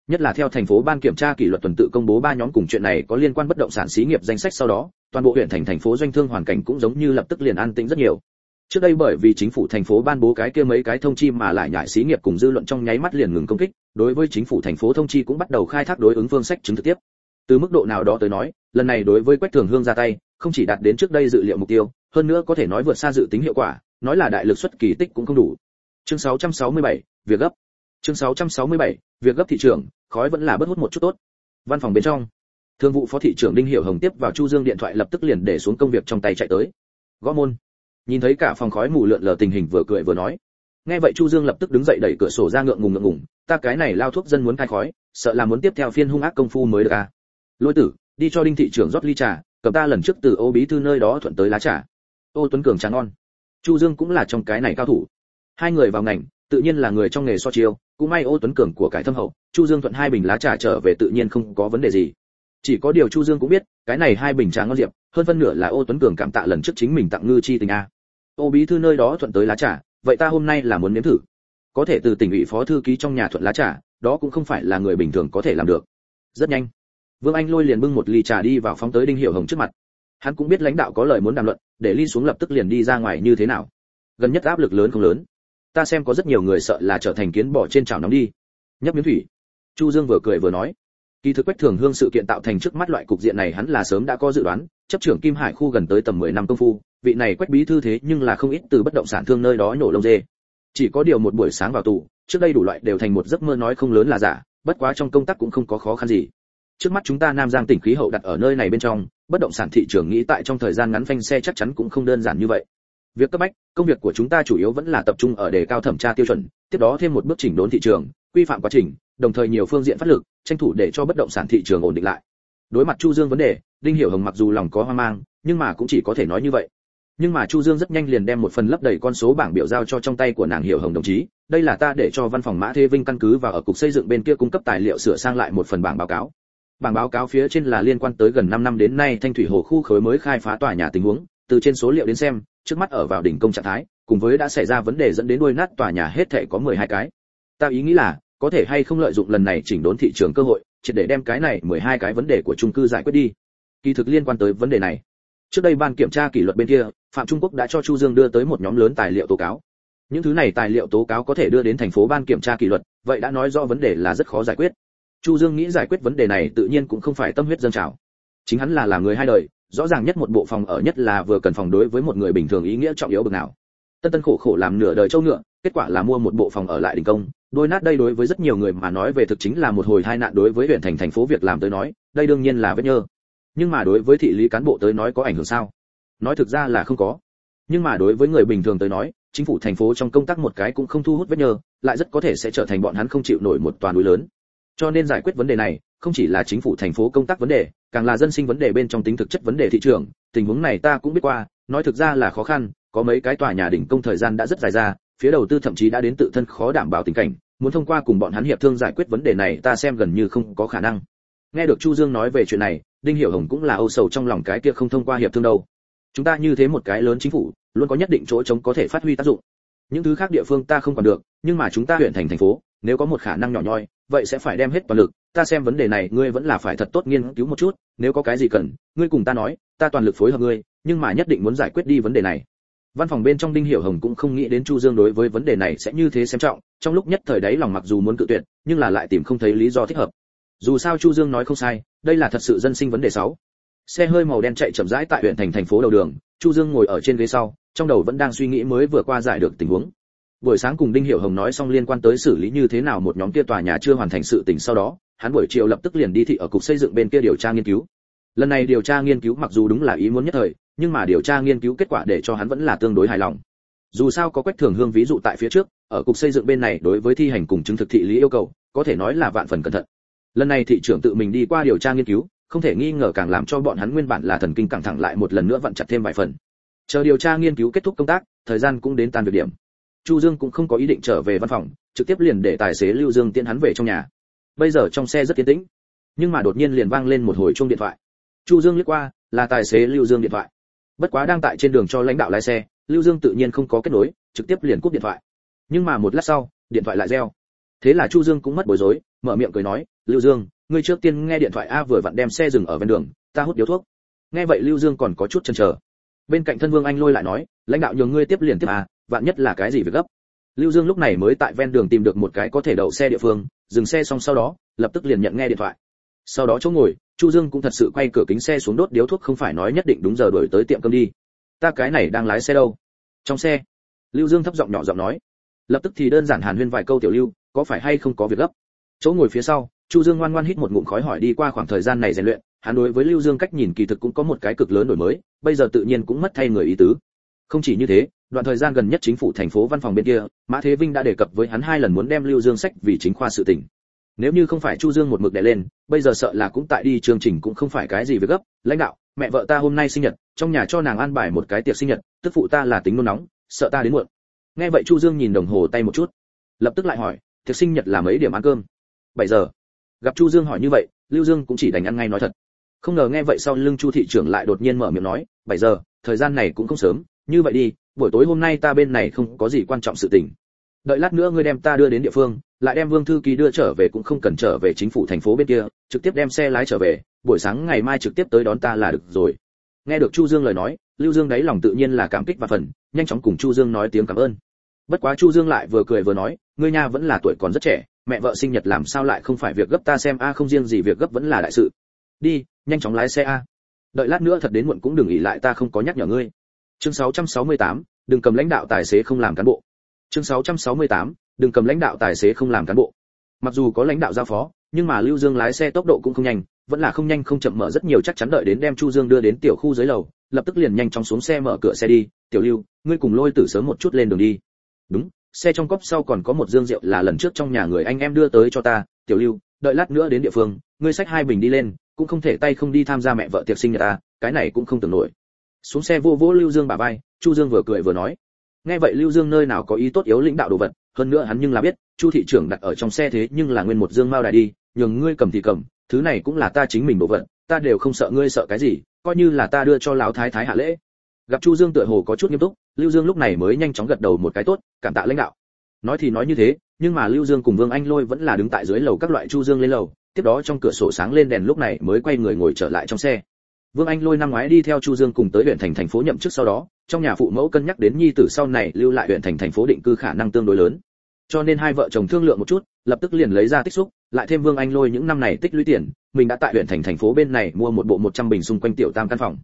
Nhất là theo thành phố ban kiểm tra kỷ luật tuần tự công bố ba nhóm cùng chuyện này có liên quan bất động sản xí nghiệp danh sách sau đó, toàn bộ huyện thành thành phố doanh thương hoàn cảnh cũng giống như lập tức liền an tĩnh rất nhiều trước đây bởi vì chính phủ thành phố ban bố cái kia mấy cái thông chi mà lại nhại xí nghiệp cùng dư luận trong nháy mắt liền ngừng công kích đối với chính phủ thành phố thông chi cũng bắt đầu khai thác đối ứng phương sách chứng thực tiếp. Từ mức độ nào đó tới nói lần này đối với quách thường hương ra tay không chỉ đạt đến trước đây dự liệu mục tiêu hơn nữa có thể nói vượt xa dự tính hiệu quả nói là đại lực xuất kỳ tích cũng không đủ. Chương 667, việc gấp. Chương 667, việc gấp thị trường khói vẫn là bớt hút một chút tốt. Văn phòng bên trong thương vụ phó thị trưởng đinh hiểu hồng tiếp vào chu dương điện thoại lập tức liền để xuống công việc trong tay chạy tới. Gõ môn nhìn thấy cả phòng khói mù lượn lờ tình hình vừa cười vừa nói. Nghe vậy chu dương lập tức đứng dậy đẩy cửa sổ ra ngượng ngùng ngượng ngùng, ta cái này lao thuốc dân muốn khai khói, sợ là muốn tiếp theo phiên hung ác công phu mới được à. Lôi tử, đi cho đinh thị trưởng rót ly trà, cầm ta lần trước từ ô bí thư nơi đó thuận tới lá trà. Ô tuấn cường trà ngon. Chu dương cũng là trong cái này cao thủ. Hai người vào ngành, tự nhiên là người trong nghề so chiêu, cũng may ô tuấn cường của cái thâm hậu, chu dương thuận hai bình lá trà trở về tự nhiên không có vấn đề gì. Chỉ có điều chu dương cũng biết, cái này hai bình trà ngon diệp, hơn phân nửa là ô tuấn cường cảm tạ lần trước chính mình tặng ngư chi tình a ô bí thư nơi đó thuận tới lá trà, vậy ta hôm nay là muốn nếm thử. Có thể từ tỉnh ủy phó thư ký trong nhà thuận lá trà, đó cũng không phải là người bình thường có thể làm được. Rất nhanh. Vương anh lôi liền bưng một ly trà đi vào phóng tới đinh hiểu hồng trước mặt. Hắn cũng biết lãnh đạo có lời muốn đàm luận, để ly xuống lập tức liền đi ra ngoài như thế nào. Gần nhất áp lực lớn không lớn. Ta xem có rất nhiều người sợ là trở thành kiến bỏ trên chảo nóng đi. Nhấp miếng thủy. Chu dương vừa cười vừa nói. Kỳ thực quách thường hương sự kiện tạo thành trước mắt loại cục diện này hắn là sớm đã có dự đoán chấp trưởng kim hải khu gần tới tầm 10 năm công phu, vị này quách bí thư thế nhưng là không ít từ bất động sản thương nơi đó nhổ lông dê. Chỉ có điều một buổi sáng vào tù, trước đây đủ loại đều thành một giấc mơ nói không lớn là giả, bất quá trong công tác cũng không có khó khăn gì. Trước mắt chúng ta nam giang tỉnh khí hậu đặt ở nơi này bên trong, bất động sản thị trường nghĩ tại trong thời gian ngắn phanh xe chắc chắn cũng không đơn giản như vậy. Việc cấp bách, công việc của chúng ta chủ yếu vẫn là tập trung ở đề cao thẩm tra tiêu chuẩn, tiếp đó thêm một bước chỉnh đốn thị trường, quy phạm quá trình, đồng thời nhiều phương diện phát lực, tranh thủ để cho bất động sản thị trường ổn định lại. Đối mặt chu dương vấn đề đinh hiểu hồng mặc dù lòng có hoang mang, nhưng mà cũng chỉ có thể nói như vậy. Nhưng mà chu dương rất nhanh liền đem một phần lấp đầy con số bảng biểu giao cho trong tay của nàng hiểu hồng đồng chí. Đây là ta để cho văn phòng mã thế vinh căn cứ vào ở cục xây dựng bên kia cung cấp tài liệu sửa sang lại một phần bảng báo cáo. Bảng báo cáo phía trên là liên quan tới gần 5 năm đến nay thanh thủy hồ khu khối mới khai phá tòa nhà tình huống, từ trên số liệu đến xem, trước mắt ở vào đỉnh công trạng thái, cùng với đã xảy ra vấn đề dẫn đến đuôi nát tòa nhà hết thể có 12 cái. Ta ý nghĩ là, có thể hay không lợi dụng lần này chỉnh đốn thị trường cơ hội chỉ để đem cái này 12 cái vấn đề của chung cư giải quyết đi kỳ thực liên quan tới vấn đề này. Trước đây ban kiểm tra kỷ luật bên kia, phạm trung quốc đã cho chu dương đưa tới một nhóm lớn tài liệu tố cáo. Những thứ này tài liệu tố cáo có thể đưa đến thành phố ban kiểm tra kỷ luật, vậy đã nói rõ vấn đề là rất khó giải quyết. Chu dương nghĩ giải quyết vấn đề này tự nhiên cũng không phải tâm huyết dân trào. Chính hắn là làm người hai đời, rõ ràng nhất một bộ phòng ở nhất là vừa cần phòng đối với một người bình thường ý nghĩa trọng yếu bực nào. Tân tân khổ khổ làm nửa đời châu ngựa, kết quả là mua một bộ phòng ở lại đình công. Đôi nát đây đối với rất nhiều người mà nói về thực chính là một hồi tai nạn đối với huyện thành thành phố việc làm tới nói, đây đương nhiên là vết nhơ nhưng mà đối với thị lý cán bộ tới nói có ảnh hưởng sao? Nói thực ra là không có. Nhưng mà đối với người bình thường tới nói, chính phủ thành phố trong công tác một cái cũng không thu hút vết nhơ, lại rất có thể sẽ trở thành bọn hắn không chịu nổi một toàn núi lớn. Cho nên giải quyết vấn đề này, không chỉ là chính phủ thành phố công tác vấn đề, càng là dân sinh vấn đề bên trong tính thực chất vấn đề thị trường, tình huống này ta cũng biết qua, nói thực ra là khó khăn, có mấy cái tòa nhà đỉnh công thời gian đã rất dài ra, phía đầu tư thậm chí đã đến tự thân khó đảm bảo tình cảnh, muốn thông qua cùng bọn hắn hiệp thương giải quyết vấn đề này ta xem gần như không có khả năng. Nghe được chu dương nói về chuyện này đinh hiểu hồng cũng là âu sầu trong lòng cái kia không thông qua hiệp thương đâu. Chúng ta như thế một cái lớn chính phủ, luôn có nhất định chỗ chống có thể phát huy tác dụng. Những thứ khác địa phương ta không còn được, nhưng mà chúng ta huyện thành thành phố, nếu có một khả năng nhỏ nhoi, vậy sẽ phải đem hết toàn lực. Ta xem vấn đề này, ngươi vẫn là phải thật tốt nghiên cứu một chút, nếu có cái gì cần, ngươi cùng ta nói, ta toàn lực phối hợp ngươi, nhưng mà nhất định muốn giải quyết đi vấn đề này. Văn phòng bên trong đinh hiểu hồng cũng không nghĩ đến chu dương đối với vấn đề này sẽ như thế xem trọng, trong lúc nhất thời đấy lòng mặc dù muốn cự tuyệt, nhưng là lại tìm không thấy lý do thích hợp dù sao chu dương nói không sai, đây là thật sự dân sinh vấn đề sáu. Xe hơi màu đen chạy chậm rãi tại huyện thành thành phố đầu đường, chu dương ngồi ở trên ghế sau, trong đầu vẫn đang suy nghĩ mới vừa qua giải được tình huống. Buổi sáng cùng đinh hiểu hồng nói xong liên quan tới xử lý như thế nào một nhóm kia tòa nhà chưa hoàn thành sự tình sau đó, hắn buổi chiều lập tức liền đi thị ở cục xây dựng bên kia điều tra nghiên cứu. Lần này điều tra nghiên cứu mặc dù đúng là ý muốn nhất thời, nhưng mà điều tra nghiên cứu kết quả để cho hắn vẫn là tương đối hài lòng. Dù sao có quách thường hương ví dụ tại phía trước, ở cục xây dựng bên này đối với thi hành cùng chứng thực thị lý yêu cầu, có thể nói là vạn phần cẩn thận lần này thị trưởng tự mình đi qua điều tra nghiên cứu, không thể nghi ngờ càng làm cho bọn hắn nguyên bản là thần kinh căng thẳng lại một lần nữa vặn chặt thêm vài phần. Chờ điều tra nghiên cứu kết thúc công tác, thời gian cũng đến tan việc điểm. Chu dương cũng không có ý định trở về văn phòng, trực tiếp liền để tài xế lưu dương tiễn hắn về trong nhà. Bây giờ trong xe rất yên tĩnh, nhưng mà đột nhiên liền vang lên một hồi chuông điện thoại. Chu dương liếc qua, là tài xế lưu dương điện thoại. Bất quá đang tại trên đường cho lãnh đạo lái xe, lưu dương tự nhiên không có kết nối, trực tiếp liền cúp điện thoại. Nhưng mà một lát sau, điện thoại lại reo. Thế là chu dương cũng mất bối rối, mở miệng cười nói lưu dương, ngươi trước tiên nghe điện thoại a vừa vặn đem xe dừng ở ven đường, ta hút điếu thuốc. Nghe vậy lưu dương còn có chút chần chờ. Bên cạnh thân vương anh lôi lại nói, lãnh đạo nhường ngươi tiếp liền tiếp à vạn nhất là cái gì việc gấp. Lưu dương lúc này mới tại ven đường tìm được một cái có thể đậu xe địa phương, dừng xe xong sau đó, lập tức liền nhận nghe điện thoại. Sau đó chỗ ngồi, chu dương cũng thật sự quay cửa kính xe xuống đốt điếu thuốc không phải nói nhất định đúng giờ đổi tới tiệm cơm đi. Ta cái này đang lái xe đâu? Trong xe, lưu dương thấp giọng nhỏ giọng nói. Lập tức thì đơn giản hàn huyên vài câu tiểu lưu, có phải hay không có việc gấp? Chỗ ngồi phía sau chu dương ngoan ngoan hít một ngụm khói hỏi đi qua khoảng thời gian này rèn luyện, hắn đối với lưu dương cách nhìn kỳ thực cũng có một cái cực lớn đổi mới, bây giờ tự nhiên cũng mất thay người ý tứ. Không chỉ như thế, đoạn thời gian gần nhất chính phủ thành phố văn phòng bên kia, mã thế vinh đã đề cập với hắn hai lần muốn đem lưu dương sách vì chính khoa sự tình. Nếu như không phải chu dương một mực đè lên, bây giờ sợ là cũng tại đi chương trình cũng không phải cái gì việc gấp. Lãnh đạo, mẹ vợ ta hôm nay sinh nhật, trong nhà cho nàng ăn bài một cái tiệc sinh nhật, tức phụ ta là tính nôn nóng, sợ ta đến muộn. Nghe vậy chu dương nhìn đồng hồ tay một chút, lập tức lại hỏi, tiệc sinh nhật là mấy điểm ăn cơm? 7 giờ gặp chu dương hỏi như vậy, lưu dương cũng chỉ đành ăn ngay nói thật. Không ngờ nghe vậy sau lưng chu thị trưởng lại đột nhiên mở miệng nói, bảy giờ, thời gian này cũng không sớm, như vậy đi, buổi tối hôm nay ta bên này không có gì quan trọng sự tình. Đợi lát nữa ngươi đem ta đưa đến địa phương, lại đem vương thư ký đưa trở về cũng không cần trở về chính phủ thành phố bên kia, trực tiếp đem xe lái trở về, buổi sáng ngày mai trực tiếp tới đón ta là được rồi. Nghe được chu dương lời nói, lưu dương đáy lòng tự nhiên là cảm kích và phần, nhanh chóng cùng chu dương nói tiếng cảm ơn. Bất quá chu dương lại vừa cười vừa nói, ngươi nha vẫn là tuổi còn rất trẻ mẹ vợ sinh nhật làm sao lại không phải việc gấp ta xem a không riêng gì việc gấp vẫn là đại sự. Đi nhanh chóng lái xe a. Đợi lát nữa thật đến muộn cũng đừng nghỉ lại ta không có nhắc nhở ngươi. Chương 668, đừng cầm lãnh đạo tài xế không làm cán bộ. Chương 668, đừng cầm lãnh đạo tài xế không làm cán bộ. Mặc dù có lãnh đạo giao phó nhưng mà lưu dương lái xe tốc độ cũng không nhanh vẫn là không nhanh không chậm mở rất nhiều chắc chắn đợi đến đem chu dương đưa đến tiểu khu dưới lầu lập tức liền nhanh chóng xuống xe mở cửa xe đi. Tiểu lưu ngươi cùng lôi tử sớm một chút lên đường đi. Đúng xe trong cốc sau còn có một dương rượu là lần trước trong nhà người anh em đưa tới cho ta, tiểu lưu, đợi lát nữa đến địa phương, ngươi xách hai bình đi lên, cũng không thể tay không đi tham gia mẹ vợ tiệc sinh nhật ta, cái này cũng không tưởng nổi. Xuống xe vô vỗ lưu dương bà vai, chu dương vừa cười vừa nói. Nghe vậy lưu dương nơi nào có ý tốt yếu lãnh đạo đồ vật, hơn nữa hắn nhưng là biết, chu thị trưởng đặt ở trong xe thế nhưng là nguyên một dương mao đài đi, nhường ngươi cầm thì cầm, thứ này cũng là ta chính mình đồ vật, ta đều không sợ ngươi sợ cái gì, coi như là ta đưa cho lão thái thái hạ lễ gặp chu dương tựa hồ có chút nghiêm túc, lưu dương lúc này mới nhanh chóng gật đầu một cái tốt, cảm tạ lãnh đạo. Nói thì nói như thế, nhưng mà lưu dương cùng vương anh lôi vẫn là đứng tại dưới lầu các loại chu dương lên lầu, tiếp đó trong cửa sổ sáng lên đèn lúc này mới quay người ngồi trở lại trong xe. Vương anh lôi năm ngoái đi theo chu dương cùng tới huyện thành thành phố nhậm chức sau đó, trong nhà phụ mẫu cân nhắc đến nhi tử sau này lưu lại huyện thành thành phố định cư khả năng tương đối lớn. Cho nên hai vợ chồng thương lượng một chút, lập tức liền lấy ra tích xúc, lại thêm vương anh lôi những năm này tích lũy tiền, mình đã tại huyện thành thành phố bên này mua một bộ 100 bình xung quanh tiểu tam căn phòng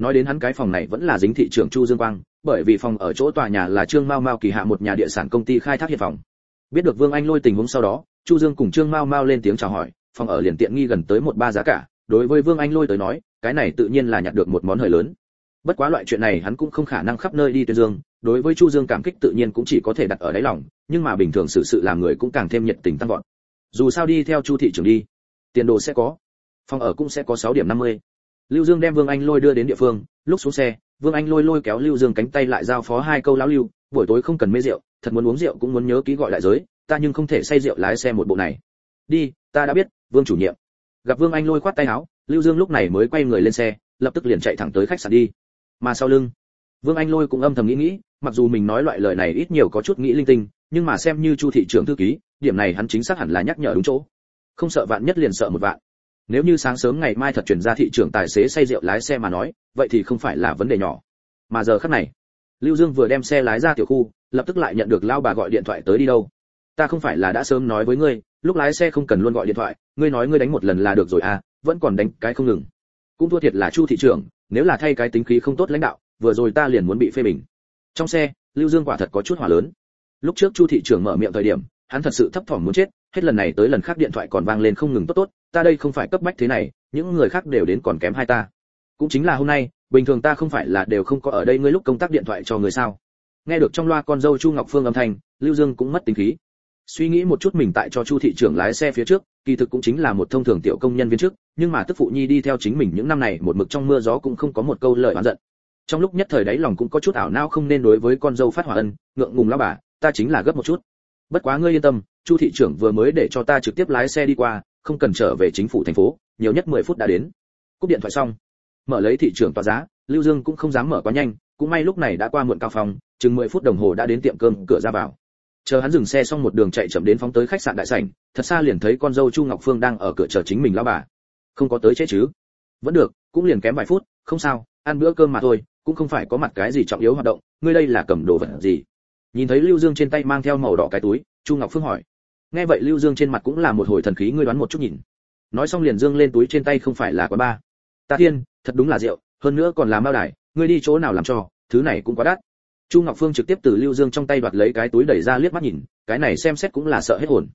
nói đến hắn cái phòng này vẫn là dính thị trưởng chu dương quang, bởi vì phòng ở chỗ tòa nhà là trương mao mao kỳ hạ một nhà địa sản công ty khai thác hiện phòng. Biết được vương anh lôi tình huống sau đó, chu dương cùng trương mao mao lên tiếng chào hỏi, phòng ở liền tiện nghi gần tới một ba giá cả, đối với vương anh lôi tới nói, cái này tự nhiên là nhặt được một món hời lớn. Bất quá loại chuyện này hắn cũng không khả năng khắp nơi đi tuyên dương, đối với chu dương cảm kích tự nhiên cũng chỉ có thể đặt ở đáy lòng, nhưng mà bình thường sự sự làm người cũng càng thêm nhiệt tình tăng vọt. Dù sao đi theo chu thị trường đi, tiền đồ sẽ có, phòng ở cũng sẽ có 6 điểm 50 lưu dương đem vương anh lôi đưa đến địa phương, lúc xuống xe, vương anh lôi lôi kéo lưu dương cánh tay lại giao phó hai câu lão lưu, buổi tối không cần mê rượu, thật muốn uống rượu cũng muốn nhớ ký gọi lại giới, ta nhưng không thể say rượu lái xe một bộ này. Đi, ta đã biết, vương chủ nhiệm. Gặp vương anh lôi khoát tay áo, lưu dương lúc này mới quay người lên xe, lập tức liền chạy thẳng tới khách sạn đi. Mà sau lưng, vương anh lôi cũng âm thầm nghĩ nghĩ, mặc dù mình nói loại lời này ít nhiều có chút nghĩ linh tinh, nhưng mà xem như chu thị trưởng thư ký, điểm này hắn chính xác hẳn là nhắc nhở đúng chỗ. Không sợ vạn nhất liền sợ một vạn nếu như sáng sớm ngày mai thật chuyển ra thị trường tài xế say rượu lái xe mà nói, vậy thì không phải là vấn đề nhỏ. Mà giờ khắc này, lưu dương vừa đem xe lái ra tiểu khu, lập tức lại nhận được lao bà gọi điện thoại tới đi đâu. Ta không phải là đã sớm nói với ngươi, lúc lái xe không cần luôn gọi điện thoại, ngươi nói ngươi đánh một lần là được rồi à vẫn còn đánh cái không ngừng. Cũng thua thiệt là chu thị trưởng, nếu là thay cái tính khí không tốt lãnh đạo, vừa rồi ta liền muốn bị phê bình. Trong xe, lưu dương quả thật có chút hỏa lớn. Lúc trước chu thị trưởng mở miệng thời điểm, hắn thật sự thấp thỏm muốn chết, hết lần này tới lần khác điện thoại còn vang lên không ngừng tốt tốt ta đây không phải cấp bách thế này, những người khác đều đến còn kém hai ta. Cũng chính là hôm nay, bình thường ta không phải là đều không có ở đây ngươi lúc công tác điện thoại cho người sao? Nghe được trong loa con dâu chu ngọc phương âm thanh, lưu dương cũng mất tính khí. Suy nghĩ một chút mình tại cho chu thị trưởng lái xe phía trước, kỳ thực cũng chính là một thông thường tiểu công nhân viên trước, nhưng mà tức phụ nhi đi theo chính mình những năm này, một mực trong mưa gió cũng không có một câu lời oán giận. Trong lúc nhất thời đấy lòng cũng có chút ảo não không nên đối với con dâu phát hỏa ân, ngượng ngùng lão bà, ta chính là gấp một chút. Bất quá ngươi yên tâm, chu thị trưởng vừa mới để cho ta trực tiếp lái xe đi qua không cần trở về chính phủ thành phố, nhiều nhất 10 phút đã đến. Cúp điện thoại xong, mở lấy thị trường tòa giá, lưu dương cũng không dám mở quá nhanh, cũng may lúc này đã qua muộn cao phòng chừng 10 phút đồng hồ đã đến tiệm cơm cửa ra vào. Chờ hắn dừng xe xong một đường chạy chậm đến phóng tới khách sạn đại sảnh, thật xa liền thấy con dâu chu ngọc phương đang ở cửa chờ chính mình lão bà. Không có tới chết chứ? Vẫn được, cũng liền kém vài phút, không sao, ăn bữa cơm mà thôi, cũng không phải có mặt cái gì trọng yếu hoạt động, ngươi đây là cầm đồ vật gì? Nhìn thấy lưu dương trên tay mang theo màu đỏ cái túi, chu ngọc phương hỏi nghe vậy lưu dương trên mặt cũng là một hồi thần khí, ngươi đoán một chút nhìn. Nói xong liền dương lên túi trên tay, không phải là quá ba. Ta thiên, thật đúng là rượu, hơn nữa còn là mao đài, ngươi đi chỗ nào làm cho, thứ này cũng quá đắt. Chu ngọc phương trực tiếp từ lưu dương trong tay đoạt lấy cái túi đẩy ra liếc mắt nhìn, cái này xem xét cũng là sợ hết hồn.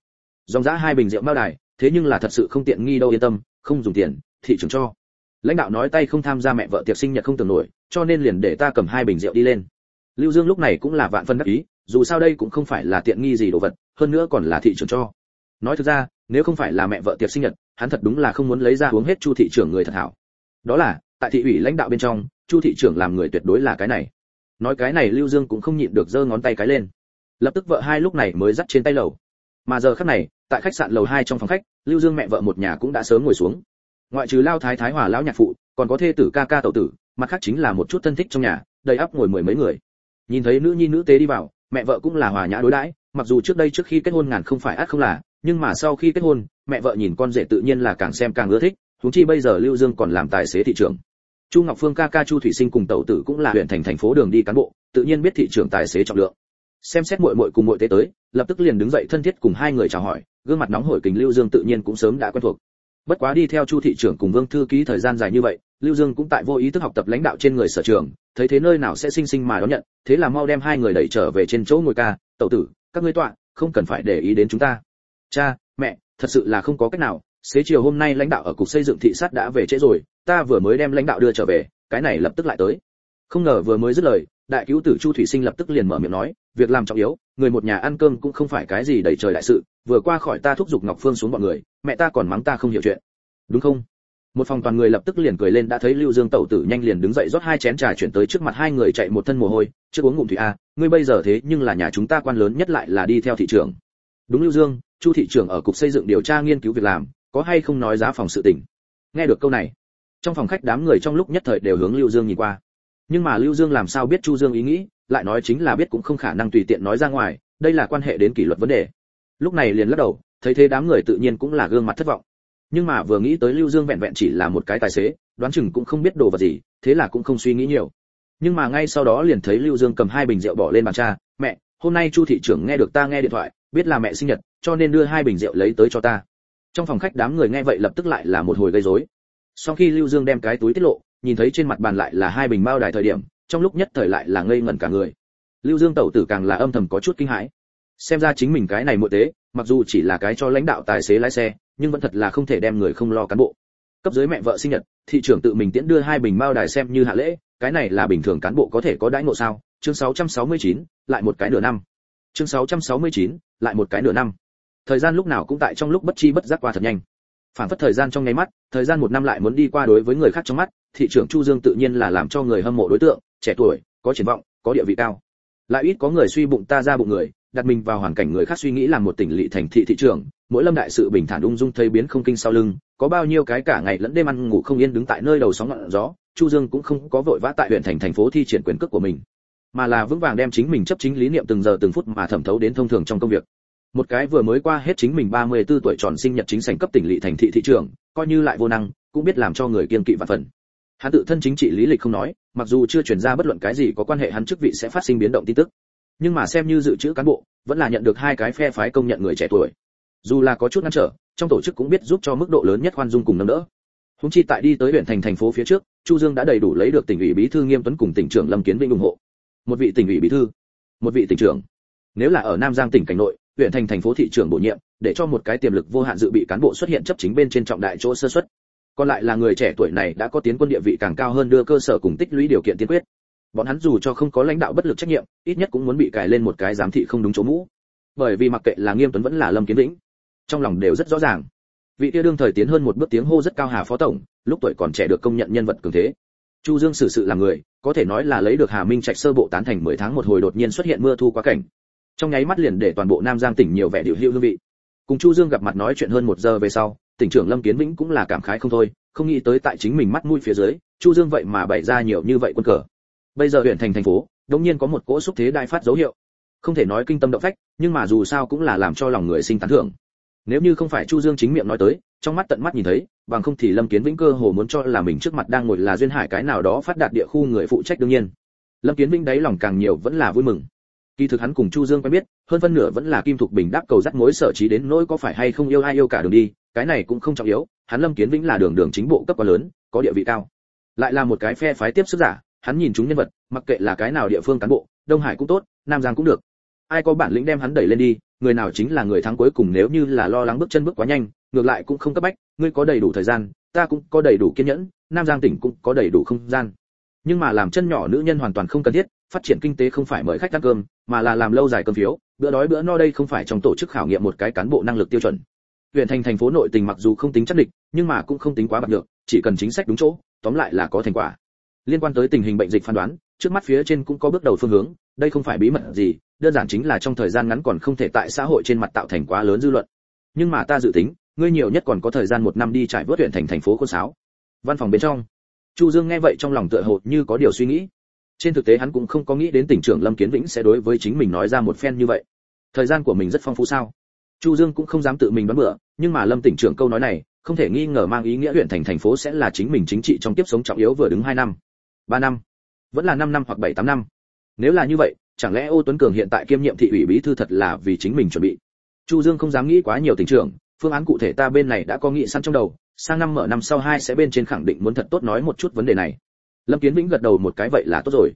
Dòng giã hai bình rượu mao đài, thế nhưng là thật sự không tiện nghi đâu, yên tâm, không dùng tiền, thị trường cho. Lãnh đạo nói tay không tham gia mẹ vợ tiệc sinh nhật không tưởng nổi, cho nên liền để ta cầm hai bình rượu đi lên. Lưu dương lúc này cũng là vạn phân đắc ý dù sao đây cũng không phải là tiện nghi gì đồ vật, hơn nữa còn là thị trường cho. Nói thực ra, nếu không phải là mẹ vợ tiệc sinh nhật, hắn thật đúng là không muốn lấy ra uống hết chu thị trưởng người thật hảo. Đó là, tại thị ủy lãnh đạo bên trong, chu thị trưởng làm người tuyệt đối là cái này. Nói cái này lưu dương cũng không nhịn được giơ ngón tay cái lên. Lập tức vợ hai lúc này mới dắt trên tay lầu. Mà giờ khắc này, tại khách sạn lầu hai trong phòng khách, lưu dương mẹ vợ một nhà cũng đã sớm ngồi xuống. Ngoại trừ lao thái thái hòa lão nhạc phụ, còn có thê tử ca ca tẩu tử, mặt khác chính là một chút thân thích trong nhà, đầy ắp ngồi mười mấy người. Nhìn thấy nữ nhi nữ tế đi vào mẹ vợ cũng là hòa nhã đối đãi, mặc dù trước đây trước khi kết hôn ngàn không phải át không là, nhưng mà sau khi kết hôn, mẹ vợ nhìn con rể tự nhiên là càng xem càng ưa thích, huống chi bây giờ lưu dương còn làm tài xế thị trường. Chu ngọc phương, ca ca chu thủy sinh cùng tẩu tử cũng là huyện thành thành phố đường đi cán bộ, tự nhiên biết thị trường tài xế trọng lượng. Xem xét muội muội cùng muội tế tới, lập tức liền đứng dậy thân thiết cùng hai người chào hỏi, gương mặt nóng hổi kính lưu dương tự nhiên cũng sớm đã quen thuộc. Bất quá đi theo chu thị trưởng cùng vương thư ký thời gian dài như vậy lưu dương cũng tại vô ý thức học tập lãnh đạo trên người sở trường, thấy thế nơi nào sẽ sinh sinh mà đón nhận, thế là mau đem hai người đẩy trở về trên chỗ ngồi ca, tẩu tử, các ngươi tọa, không cần phải để ý đến chúng ta. Cha, mẹ, thật sự là không có cách nào, xế chiều hôm nay lãnh đạo ở cục xây dựng thị sát đã về trễ rồi, ta vừa mới đem lãnh đạo đưa trở về, cái này lập tức lại tới. Không ngờ vừa mới dứt lời, đại cứu tử chu thủy sinh lập tức liền mở miệng nói, việc làm trọng yếu, người một nhà ăn cơm cũng không phải cái gì đầy trời đại sự, vừa qua khỏi ta thúc giục ngọc phương xuống bọn người, mẹ ta còn mắng ta không hiểu chuyện. Đúng không? Một phòng toàn người lập tức liền cười lên, đã thấy lưu dương tẩu tử nhanh liền đứng dậy rót hai chén trà chuyển tới trước mặt hai người chạy một thân mồ hôi, chưa uống ngụm thủy a ngươi bây giờ thế nhưng là nhà chúng ta quan lớn nhất lại là đi theo thị trường đúng lưu dương, chu thị trưởng ở cục xây dựng điều tra nghiên cứu việc làm, có hay không nói giá phòng sự tỉnh nghe được câu này, trong phòng khách đám người trong lúc nhất thời đều hướng lưu dương nhìn qua. Nhưng mà lưu dương làm sao biết chu dương ý nghĩ, lại nói chính là biết cũng không khả năng tùy tiện nói ra ngoài, đây là quan hệ đến kỷ luật vấn đề. Lúc này liền lắc đầu, thấy thế đám người tự nhiên cũng là gương mặt thất vọng nhưng mà vừa nghĩ tới lưu dương vẹn vẹn chỉ là một cái tài xế, đoán chừng cũng không biết đồ vật gì, thế là cũng không suy nghĩ nhiều. Nhưng mà ngay sau đó liền thấy lưu dương cầm hai bình rượu bỏ lên bàn cha, mẹ, hôm nay chu thị trưởng nghe được ta nghe điện thoại, biết là mẹ sinh nhật, cho nên đưa hai bình rượu lấy tới cho ta. Trong phòng khách đám người nghe vậy lập tức lại là một hồi gây rối. Sau khi lưu dương đem cái túi tiết lộ, nhìn thấy trên mặt bàn lại là hai bình bao đài thời điểm, trong lúc nhất thời lại là ngây ngẩn cả người. Lưu dương tẩu tử càng là âm thầm có chút kinh hãi xem ra chính mình cái này muội tế mặc dù chỉ là cái cho lãnh đạo tài xế lái xe nhưng vẫn thật là không thể đem người không lo cán bộ. Cấp dưới mẹ vợ sinh nhật thị trưởng tự mình tiễn đưa hai bình bao đài xem như hạ lễ cái này là bình thường cán bộ có thể có đãi ngộ sao? Chương 669, lại một cái nửa năm. Chương 669, lại một cái nửa năm. Thời gian lúc nào cũng tại trong lúc bất chi bất giác qua thật nhanh. Phản phất thời gian trong nháy mắt thời gian một năm lại muốn đi qua đối với người khác trong mắt thị trưởng chu dương tự nhiên là làm cho người hâm mộ đối tượng trẻ tuổi có triển vọng có địa vị cao. Lại ít có người suy bụng ta ra bụng người đặt mình vào hoàn cảnh người khác suy nghĩ làm một tỉnh lỵ thành thị thị trưởng mỗi lâm đại sự bình thản ung dung thấy biến không kinh sau lưng, có bao nhiêu cái cả ngày lẫn đêm ăn ngủ không yên đứng tại nơi đầu sóng ngọn gió, chu dương cũng không có vội vã tại huyện thành thành phố thi triển quyền cước của mình, mà là vững vàng đem chính mình chấp chính lý niệm từng giờ từng phút mà thẩm thấu đến thông thường trong công việc. Một cái vừa mới qua hết chính mình 34 tuổi tròn sinh nhật chính sảnh cấp tỉnh lỵ thành thị thị trưởng coi như lại vô năng, cũng biết làm cho người kiên kỵ vạn phần. Hắn tự thân chính trị lý lịch không nói, mặc dù chưa truyền ra bất luận cái gì có quan hệ hắn chức vị sẽ phát sinh biến động tin tức nhưng mà xem như dự trữ cán bộ, vẫn là nhận được hai cái phe phái công nhận người trẻ tuổi. Dù là có chút ngăn trở, trong tổ chức cũng biết giúp cho mức độ lớn nhất khoan dung cùng nâng đỡ. Húng chi tại đi tới huyện thành thành phố phía trước, chu dương đã đầy đủ lấy được tỉnh ủy bí thư nghiêm tuấn cùng tỉnh trưởng lâm kiến vinh ủng hộ. Một vị tỉnh ủy bí thư, một vị tỉnh trưởng. Nếu là ở nam giang tỉnh cảnh nội, huyện thành thành phố thị trưởng bổ nhiệm, để cho một cái tiềm lực vô hạn dự bị cán bộ xuất hiện chấp chính bên trên trọng đại chỗ sơ xuất. Còn lại là người trẻ tuổi này đã có tiến quân địa vị càng cao hơn đưa cơ sở cùng tích lũy điều kiện tiên quyết bọn hắn dù cho không có lãnh đạo bất lực trách nhiệm, ít nhất cũng muốn bị cài lên một cái giám thị không đúng chỗ mũ. Bởi vì mặc kệ là nghiêm tuấn vẫn là lâm kiến vĩnh, trong lòng đều rất rõ ràng. Vị kia đương thời tiến hơn một bước tiếng hô rất cao hà phó tổng, lúc tuổi còn trẻ được công nhận nhân vật cường thế. Chu dương xử sự là người, có thể nói là lấy được hà minh trạch sơ bộ tán thành 10 tháng một hồi đột nhiên xuất hiện mưa thu quá cảnh. Trong nháy mắt liền để toàn bộ nam giang tỉnh nhiều vẻ điều hưu hương vị. Cùng chu dương gặp mặt nói chuyện hơn một giờ về sau, tỉnh trưởng lâm kiến vĩnh cũng là cảm khái không thôi, không nghĩ tới tại chính mình mắt mũi phía dưới, chu dương vậy mà bày ra nhiều như vậy quân cờ bây giờ huyện thành thành phố, đống nhiên có một cỗ xúc thế đại phát dấu hiệu. Không thể nói kinh tâm động phách, nhưng mà dù sao cũng là làm cho lòng người sinh tán thưởng. Nếu như không phải chu dương chính miệng nói tới, trong mắt tận mắt nhìn thấy, bằng không thì lâm kiến vĩnh cơ hồ muốn cho là mình trước mặt đang ngồi là duyên hải cái nào đó phát đạt địa khu người phụ trách đương nhiên. Lâm kiến vĩnh đáy lòng càng nhiều vẫn là vui mừng. Kỳ thực hắn cùng chu dương quen biết, hơn phân nửa vẫn là kim thục bình đáp cầu dắt mối sở trí đến nỗi có phải hay không yêu ai yêu cả đường đi, cái này cũng không trọng yếu, hắn lâm kiến vĩnh là đường đường chính bộ cấp quá lớn, có địa vị cao. Lại là một cái phe phái tiếp sức giả hắn nhìn chúng nhân vật, mặc kệ là cái nào địa phương cán bộ, đông hải cũng tốt, nam giang cũng được. Ai có bản lĩnh đem hắn đẩy lên đi, người nào chính là người thắng cuối cùng nếu như là lo lắng bước chân bước quá nhanh, ngược lại cũng không cấp bách, ngươi có đầy đủ thời gian, ta cũng có đầy đủ kiên nhẫn, nam giang tỉnh cũng có đầy đủ không gian. Nhưng mà làm chân nhỏ nữ nhân hoàn toàn không cần thiết, phát triển kinh tế không phải mời khách ăn cơm, mà là làm lâu dài cơm phiếu, bữa đói bữa no đây không phải trong tổ chức khảo nghiệm một cái cán bộ năng lực tiêu chuẩn. Huyện thành thành phố nội tình mặc dù không tính chắc địch, nhưng mà cũng không tính quá bạc được chỉ cần chính sách đúng chỗ, tóm lại là có thành quả liên quan tới tình hình bệnh dịch phán đoán, trước mắt phía trên cũng có bước đầu phương hướng, đây không phải bí mật gì, đơn giản chính là trong thời gian ngắn còn không thể tại xã hội trên mặt tạo thành quá lớn dư luận. Nhưng mà ta dự tính, ngươi nhiều nhất còn có thời gian một năm đi trải vớt huyện thành thành phố khôn sáo. Văn phòng bên trong, chu dương nghe vậy trong lòng tựa hồ như có điều suy nghĩ. Trên thực tế hắn cũng không có nghĩ đến tỉnh trưởng lâm kiến vĩnh sẽ đối với chính mình nói ra một phen như vậy. Thời gian của mình rất phong phú sao? Chu dương cũng không dám tự mình đoán bựa nhưng mà lâm tỉnh trưởng câu nói này, không thể nghi ngờ mang ý nghĩa huyện thành thành phố sẽ là chính mình chính trị trong tiếp sống trọng yếu vừa đứng hai năm ba năm, vẫn là năm năm hoặc 7 8 năm. Nếu là như vậy, chẳng lẽ ô tuấn cường hiện tại kiêm nhiệm thị ủy bí thư thật là vì chính mình chuẩn bị? Chu dương không dám nghĩ quá nhiều tình trưởng phương án cụ thể ta bên này đã có nghị săn trong đầu, sang năm mở năm sau hai sẽ bên trên khẳng định muốn thật tốt nói một chút vấn đề này. Lâm kiến vĩnh gật đầu một cái vậy là tốt rồi.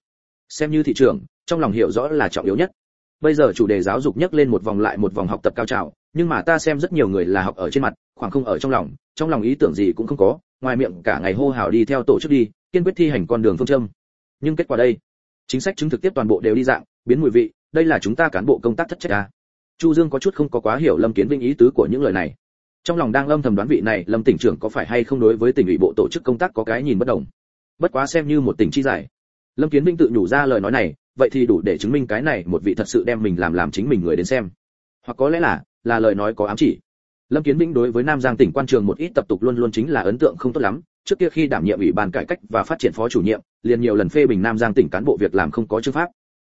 Xem như thị trường, trong lòng hiểu rõ là trọng yếu nhất. Bây giờ chủ đề giáo dục nhắc lên một vòng lại một vòng học tập cao trào, nhưng mà ta xem rất nhiều người là học ở trên mặt, khoảng không ở trong lòng trong lòng ý tưởng gì cũng không có, ngoài miệng cả ngày hô hào đi theo tổ chức đi kiên quyết thi hành con đường phương châm. Nhưng kết quả đây? Chính sách chứng thực tiếp toàn bộ đều đi dạng, biến mùi vị, đây là chúng ta cán bộ công tác thất trách à. chu dương có chút không có quá hiểu lâm kiến vinh ý tứ của những lời này. Trong lòng đang âm thầm đoán vị này, lâm tỉnh trưởng có phải hay không đối với tỉnh ủy bộ tổ chức công tác có cái nhìn bất đồng? Bất quá xem như một tỉnh chi giải. Lâm kiến vinh tự nhủ ra lời nói này, vậy thì đủ để chứng minh cái này một vị thật sự đem mình làm làm chính mình người đến xem. Hoặc có lẽ là là lời nói có ám chỉ lâm kiến Vĩnh đối với nam giang tỉnh quan trường một ít tập tục luôn luôn chính là ấn tượng không tốt lắm. Trước kia khi đảm nhiệm ủy ban cải cách và phát triển phó chủ nhiệm, liền nhiều lần phê bình nam giang tỉnh cán bộ việc làm không có chương pháp.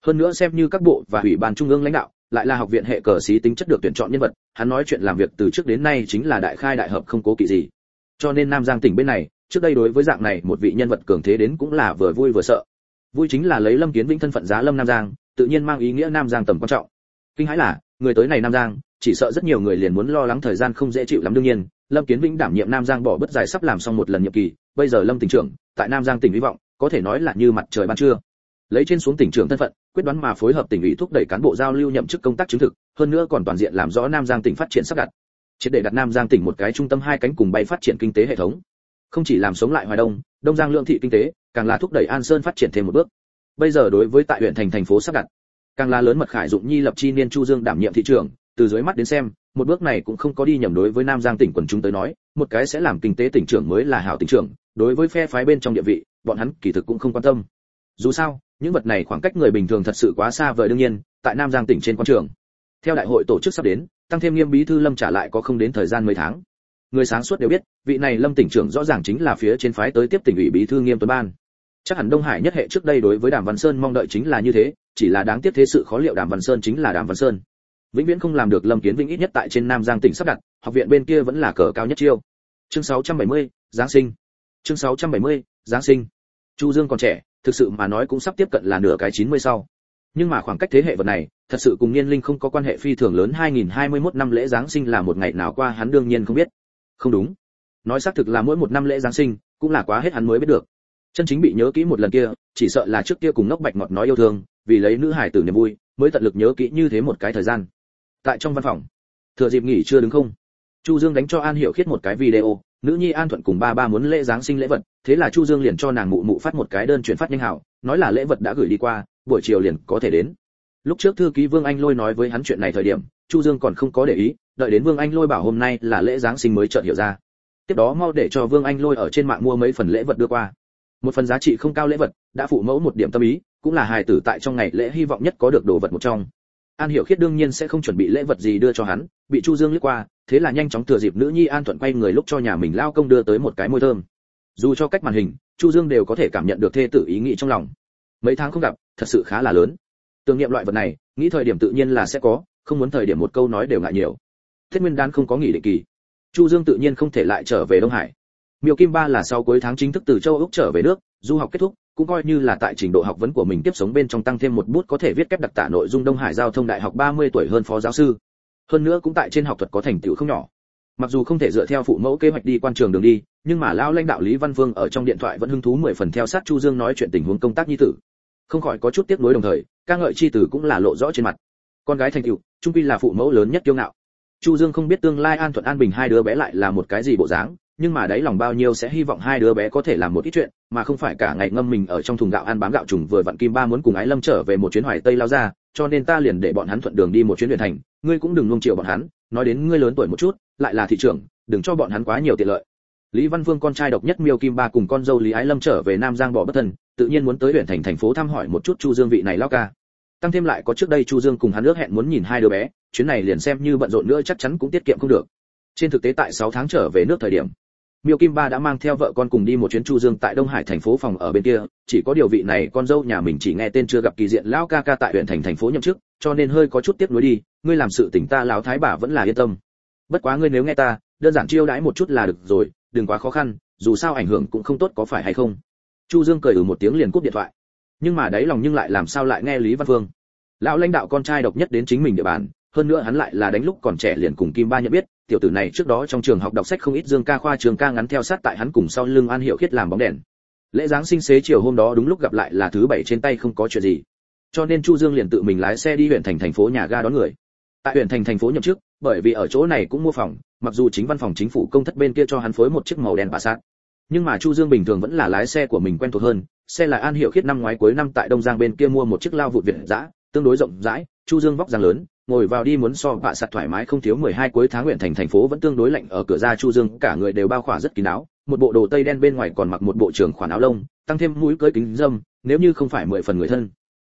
Hơn nữa xem như các bộ và ủy ban trung ương lãnh đạo, lại là học viện hệ cờ sĩ tính chất được tuyển chọn nhân vật, hắn nói chuyện làm việc từ trước đến nay chính là đại khai đại hợp không cố kỵ gì. Cho nên nam giang tỉnh bên này, trước đây đối với dạng này một vị nhân vật cường thế đến cũng là vừa vui vừa sợ. Vui chính là lấy lâm kiến vĩnh thân phận giá lâm nam giang, tự nhiên mang ý nghĩa nam giang tầm quan trọng. Kinh hãi là người tới này nam giang, chỉ sợ rất nhiều người liền muốn lo lắng thời gian không dễ chịu lắm đương nhiên. Lâm kiến vĩnh đảm nhiệm nam giang bỏ bất dài sắp làm xong một lần nhiệm kỳ, bây giờ lâm tỉnh trưởng, tại nam giang tỉnh hy vọng, có thể nói là như mặt trời ban trưa. Lấy trên xuống tỉnh trưởng thân phận, quyết đoán mà phối hợp tỉnh ủy thúc đẩy cán bộ giao lưu nhậm chức công tác chứng thực, hơn nữa còn toàn diện làm rõ nam giang tỉnh phát triển sắp đặt. Triệt để đặt nam giang tỉnh một cái trung tâm hai cánh cùng bay phát triển kinh tế hệ thống. Không chỉ làm sống lại hoài đông đông giang lượng thị kinh tế, càng là thúc đẩy an sơn phát triển thêm một bước. Bây giờ đối với tại huyện thành thành phố sắp đặt càng là lớn mật khải dụng nhi lập chi niên chu dương đảm nhiệm thị trường từ dưới mắt đến xem, một bước này cũng không có đi nhầm đối với nam giang tỉnh quần chúng tới nói, một cái sẽ làm kinh tế tỉnh trưởng mới là hảo tỉnh trưởng, đối với phe phái bên trong địa vị, bọn hắn kỳ thực cũng không quan tâm. Dù sao, những vật này khoảng cách người bình thường thật sự quá xa vời đương nhiên, tại nam giang tỉnh trên quan trường. Theo đại hội tổ chức sắp đến, tăng thêm nghiêm bí thư lâm trả lại có không đến thời gian mấy tháng. Người sáng suốt đều biết, vị này lâm tỉnh trưởng rõ ràng chính là phía trên phái tới tiếp tỉnh ủy bí thư nghiêm tuấn ban chắc hẳn đông hải nhất hệ trước đây đối với đàm văn sơn mong đợi chính là như thế chỉ là đáng tiếc thế sự khó liệu đàm văn sơn chính là đàm văn sơn. Vĩnh viễn không làm được lâm kiến vĩnh ít nhất tại trên nam giang tỉnh sắp đặt học viện bên kia vẫn là cờ cao nhất chiêu. Chương 670, giáng sinh. Chương 670, giáng sinh. Chu dương còn trẻ thực sự mà nói cũng sắp tiếp cận là nửa cái 90 sau. Nhưng mà khoảng cách thế hệ vật này thật sự cùng niên linh không có quan hệ phi thường lớn 2021 năm lễ giáng sinh là một ngày nào qua hắn đương nhiên không biết. Không đúng. Nói xác thực là mỗi một năm lễ giáng sinh cũng là quá hết hắn mới biết được chân chính bị nhớ kỹ một lần kia, chỉ sợ là trước kia cùng ngốc bạch ngọt nói yêu thương, vì lấy nữ hải tử niềm vui, mới tận lực nhớ kỹ như thế một cái thời gian. Tại trong văn phòng, thừa dịp nghỉ chưa đứng không, chu dương đánh cho an hiểu khiết một cái video, nữ nhi an thuận cùng ba ba muốn lễ giáng sinh lễ vật, thế là chu dương liền cho nàng mụ mụ phát một cái đơn chuyển phát nhanh hảo, nói là lễ vật đã gửi đi qua, buổi chiều liền có thể đến. Lúc trước thư ký vương anh lôi nói với hắn chuyện này thời điểm, chu dương còn không có để ý, đợi đến vương anh lôi bảo hôm nay là lễ giáng sinh mới chợt hiểu ra. Tiếp đó mau để cho vương anh lôi ở trên mạng mua mấy phần lễ vật đưa qua một phần giá trị không cao lễ vật, đã phụ mẫu một điểm tâm ý, cũng là hài tử tại trong ngày lễ hy vọng nhất có được đồ vật một trong. An hiểu khiết đương nhiên sẽ không chuẩn bị lễ vật gì đưa cho hắn, bị chu dương lướt qua, thế là nhanh chóng thừa dịp nữ nhi an thuận quay người lúc cho nhà mình lao công đưa tới một cái môi thơm. Dù cho cách màn hình, chu dương đều có thể cảm nhận được thê tử ý nghĩ trong lòng. Mấy tháng không gặp, thật sự khá là lớn. Tưởng niệm loại vật này, nghĩ thời điểm tự nhiên là sẽ có, không muốn thời điểm một câu nói đều ngại nhiều. Thiết nguyên đan không có nghỉ định kỳ. Chu dương tự nhiên không thể lại trở về đông hải miêu kim ba là sau cuối tháng chính thức từ châu úc trở về nước du học kết thúc cũng coi như là tại trình độ học vấn của mình tiếp sống bên trong tăng thêm một bút có thể viết kép đặc tả nội dung Đông Hải giao thông đại học 30 tuổi hơn phó giáo sư. Hơn nữa cũng tại trên học thuật có thành tựu không nhỏ. Mặc dù không thể dựa theo phụ mẫu kế hoạch đi quan trường đường đi, nhưng mà lão lãnh đạo Lý Văn Vương ở trong điện thoại vẫn hứng thú mười phần theo sát Chu Dương nói chuyện tình huống công tác nhi tử. Không khỏi có chút tiếc nuối đồng thời, ca ngợi chi tử cũng là lộ rõ trên mặt. Con gái thành tựu, trung quy là phụ mẫu lớn nhất kiêu ngạo. Chu Dương không biết tương lai An Thuận An Bình hai đứa bé lại là một cái gì bộ dáng, nhưng mà đấy lòng bao nhiêu sẽ hy vọng hai đứa bé có thể làm một ít chuyện, mà không phải cả ngày ngâm mình ở trong thùng gạo ăn bám gạo trùng vừa vặn kim ba muốn cùng ái lâm trở về một chuyến hoài tây lao ra, cho nên ta liền để bọn hắn thuận đường đi một chuyến huyện thành. Ngươi cũng đừng nuông chiều bọn hắn, nói đến ngươi lớn tuổi một chút, lại là thị trưởng, đừng cho bọn hắn quá nhiều tiện lợi. Lý văn vương con trai độc nhất miêu kim ba cùng con dâu lý ái lâm trở về nam giang bỏ bất thần tự nhiên muốn tới huyện thành thành phố thăm hỏi một chút chu dương vị này lao ca. Tăng thêm lại có trước đây chu dương cùng hắn ước hẹn muốn nhìn hai đứa bé, chuyến này liền xem như bận rộn nữa chắc chắn cũng tiết kiệm không được. Trên thực tế tại 6 tháng trở về nước thời điểm miêu kim ba đã mang theo vợ con cùng đi một chuyến chu dương tại đông hải thành phố phòng ở bên kia, chỉ có điều vị này con dâu nhà mình chỉ nghe tên chưa gặp kỳ diện lão ca ca tại huyện thành thành phố nhậm chức, cho nên hơi có chút tiếc nuối đi, ngươi làm sự tỉnh ta lão thái bà vẫn là yên tâm. Bất quá ngươi nếu nghe ta, đơn giản chiêu đãi một chút là được rồi, đừng quá khó khăn, dù sao ảnh hưởng cũng không tốt có phải hay không? Chu dương cười ừ một tiếng liền cúp điện thoại. Nhưng mà đáy lòng nhưng lại làm sao lại nghe lý văn phương? Lão lãnh đạo con trai độc nhất đến chính mình địa bàn hơn nữa hắn lại là đánh lúc còn trẻ liền cùng kim ba nhận biết, tiểu tử này trước đó trong trường học đọc sách không ít dương ca khoa trường ca ngắn theo sát tại hắn cùng sau lưng an hiệu khiết làm bóng đèn. Lễ giáng sinh xế chiều hôm đó đúng lúc gặp lại là thứ bảy trên tay không có chuyện gì. Cho nên chu dương liền tự mình lái xe đi huyện thành thành phố nhà ga đón người. Tại huyện thành thành phố nhậm chức, bởi vì ở chỗ này cũng mua phòng, mặc dù chính văn phòng chính phủ công thất bên kia cho hắn phối một chiếc màu đen passat nhưng mà chu dương bình thường vẫn là lái xe của mình quen thuộc hơn, xe là an hiệu khiết năm ngoái cuối năm tại đông giang bên kia mua một chiếc lao vụt việt dã, tương đối rộng rãi, chu dương vóc dáng lớn ngồi vào đi muốn so bạ sạt thoải mái không thiếu 12 cuối tháng nguyện thành thành phố vẫn tương đối lạnh ở cửa ra chu dương, cả người đều bao khỏa rất kín áo một bộ đồ tây đen bên ngoài còn mặc một bộ trưởng khoản áo lông, tăng thêm mũi cưới kính dâm, nếu như không phải mười phần người thân.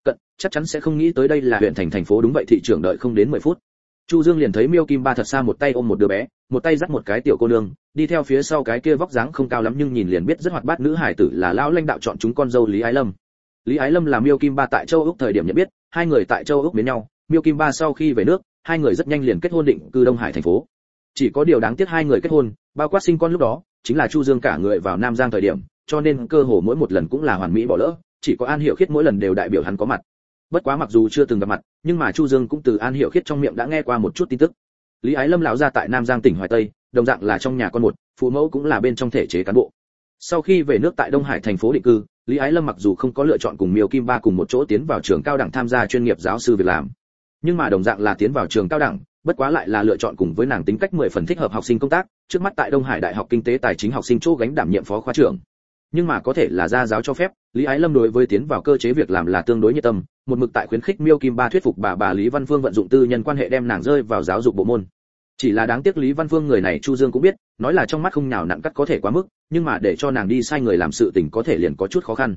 Cận, chắc chắn sẽ không nghĩ tới đây là huyện thành thành phố đúng vậy thị trưởng đợi không đến 10 phút. Chu dương liền thấy miêu kim ba thật xa một tay ôm một đứa bé, một tay dắt một cái tiểu cô nương, đi theo phía sau cái kia vóc dáng không cao lắm nhưng nhìn liền biết rất hoạt bát nữ hải tử là lão lãnh đạo chọn chúng con dâu lý ái lâm. Lý ái lâm là miêu kim ba tại châu úc thời điểm nhận biết, hai người tại châu úc biến nhau miêu kim ba sau khi về nước, hai người rất nhanh liền kết hôn định cư đông hải thành phố. Chỉ có điều đáng tiếc hai người kết hôn, bao quát sinh con lúc đó, chính là chu dương cả người vào nam giang thời điểm, cho nên cơ hồ mỗi một lần cũng là hoàn mỹ bỏ lỡ, chỉ có an Hiểu khiết mỗi lần đều đại biểu hắn có mặt. Bất quá mặc dù chưa từng gặp mặt, nhưng mà chu dương cũng từ an Hiểu khiết trong miệng đã nghe qua một chút tin tức. Lý ái lâm lão ra tại nam giang tỉnh hoài tây, đồng dạng là trong nhà con một, phụ mẫu cũng là bên trong thể chế cán bộ. Sau khi về nước tại đông hải thành phố định cư, lý ái lâm mặc dù không có lựa chọn cùng miêu kim ba cùng một chỗ tiến vào trường cao đẳng tham gia chuyên nghiệp giáo sư việc làm nhưng mà đồng dạng là tiến vào trường cao đẳng, bất quá lại là lựa chọn cùng với nàng tính cách mười phần thích hợp học sinh công tác, trước mắt tại đông hải đại học kinh tế tài chính học sinh chỗ gánh đảm nhiệm phó khóa trưởng. Nhưng mà có thể là gia giáo cho phép, lý ái lâm đối với tiến vào cơ chế việc làm là tương đối nhiệt tâm, một mực tại khuyến khích miêu kim ba thuyết phục bà bà lý văn phương vận dụng tư nhân quan hệ đem nàng rơi vào giáo dục bộ môn. Chỉ là đáng tiếc lý văn phương người này chu dương cũng biết, nói là trong mắt không nhào nặn cắt có thể quá mức, nhưng mà để cho nàng đi sai người làm sự tình có thể liền có chút khó khăn.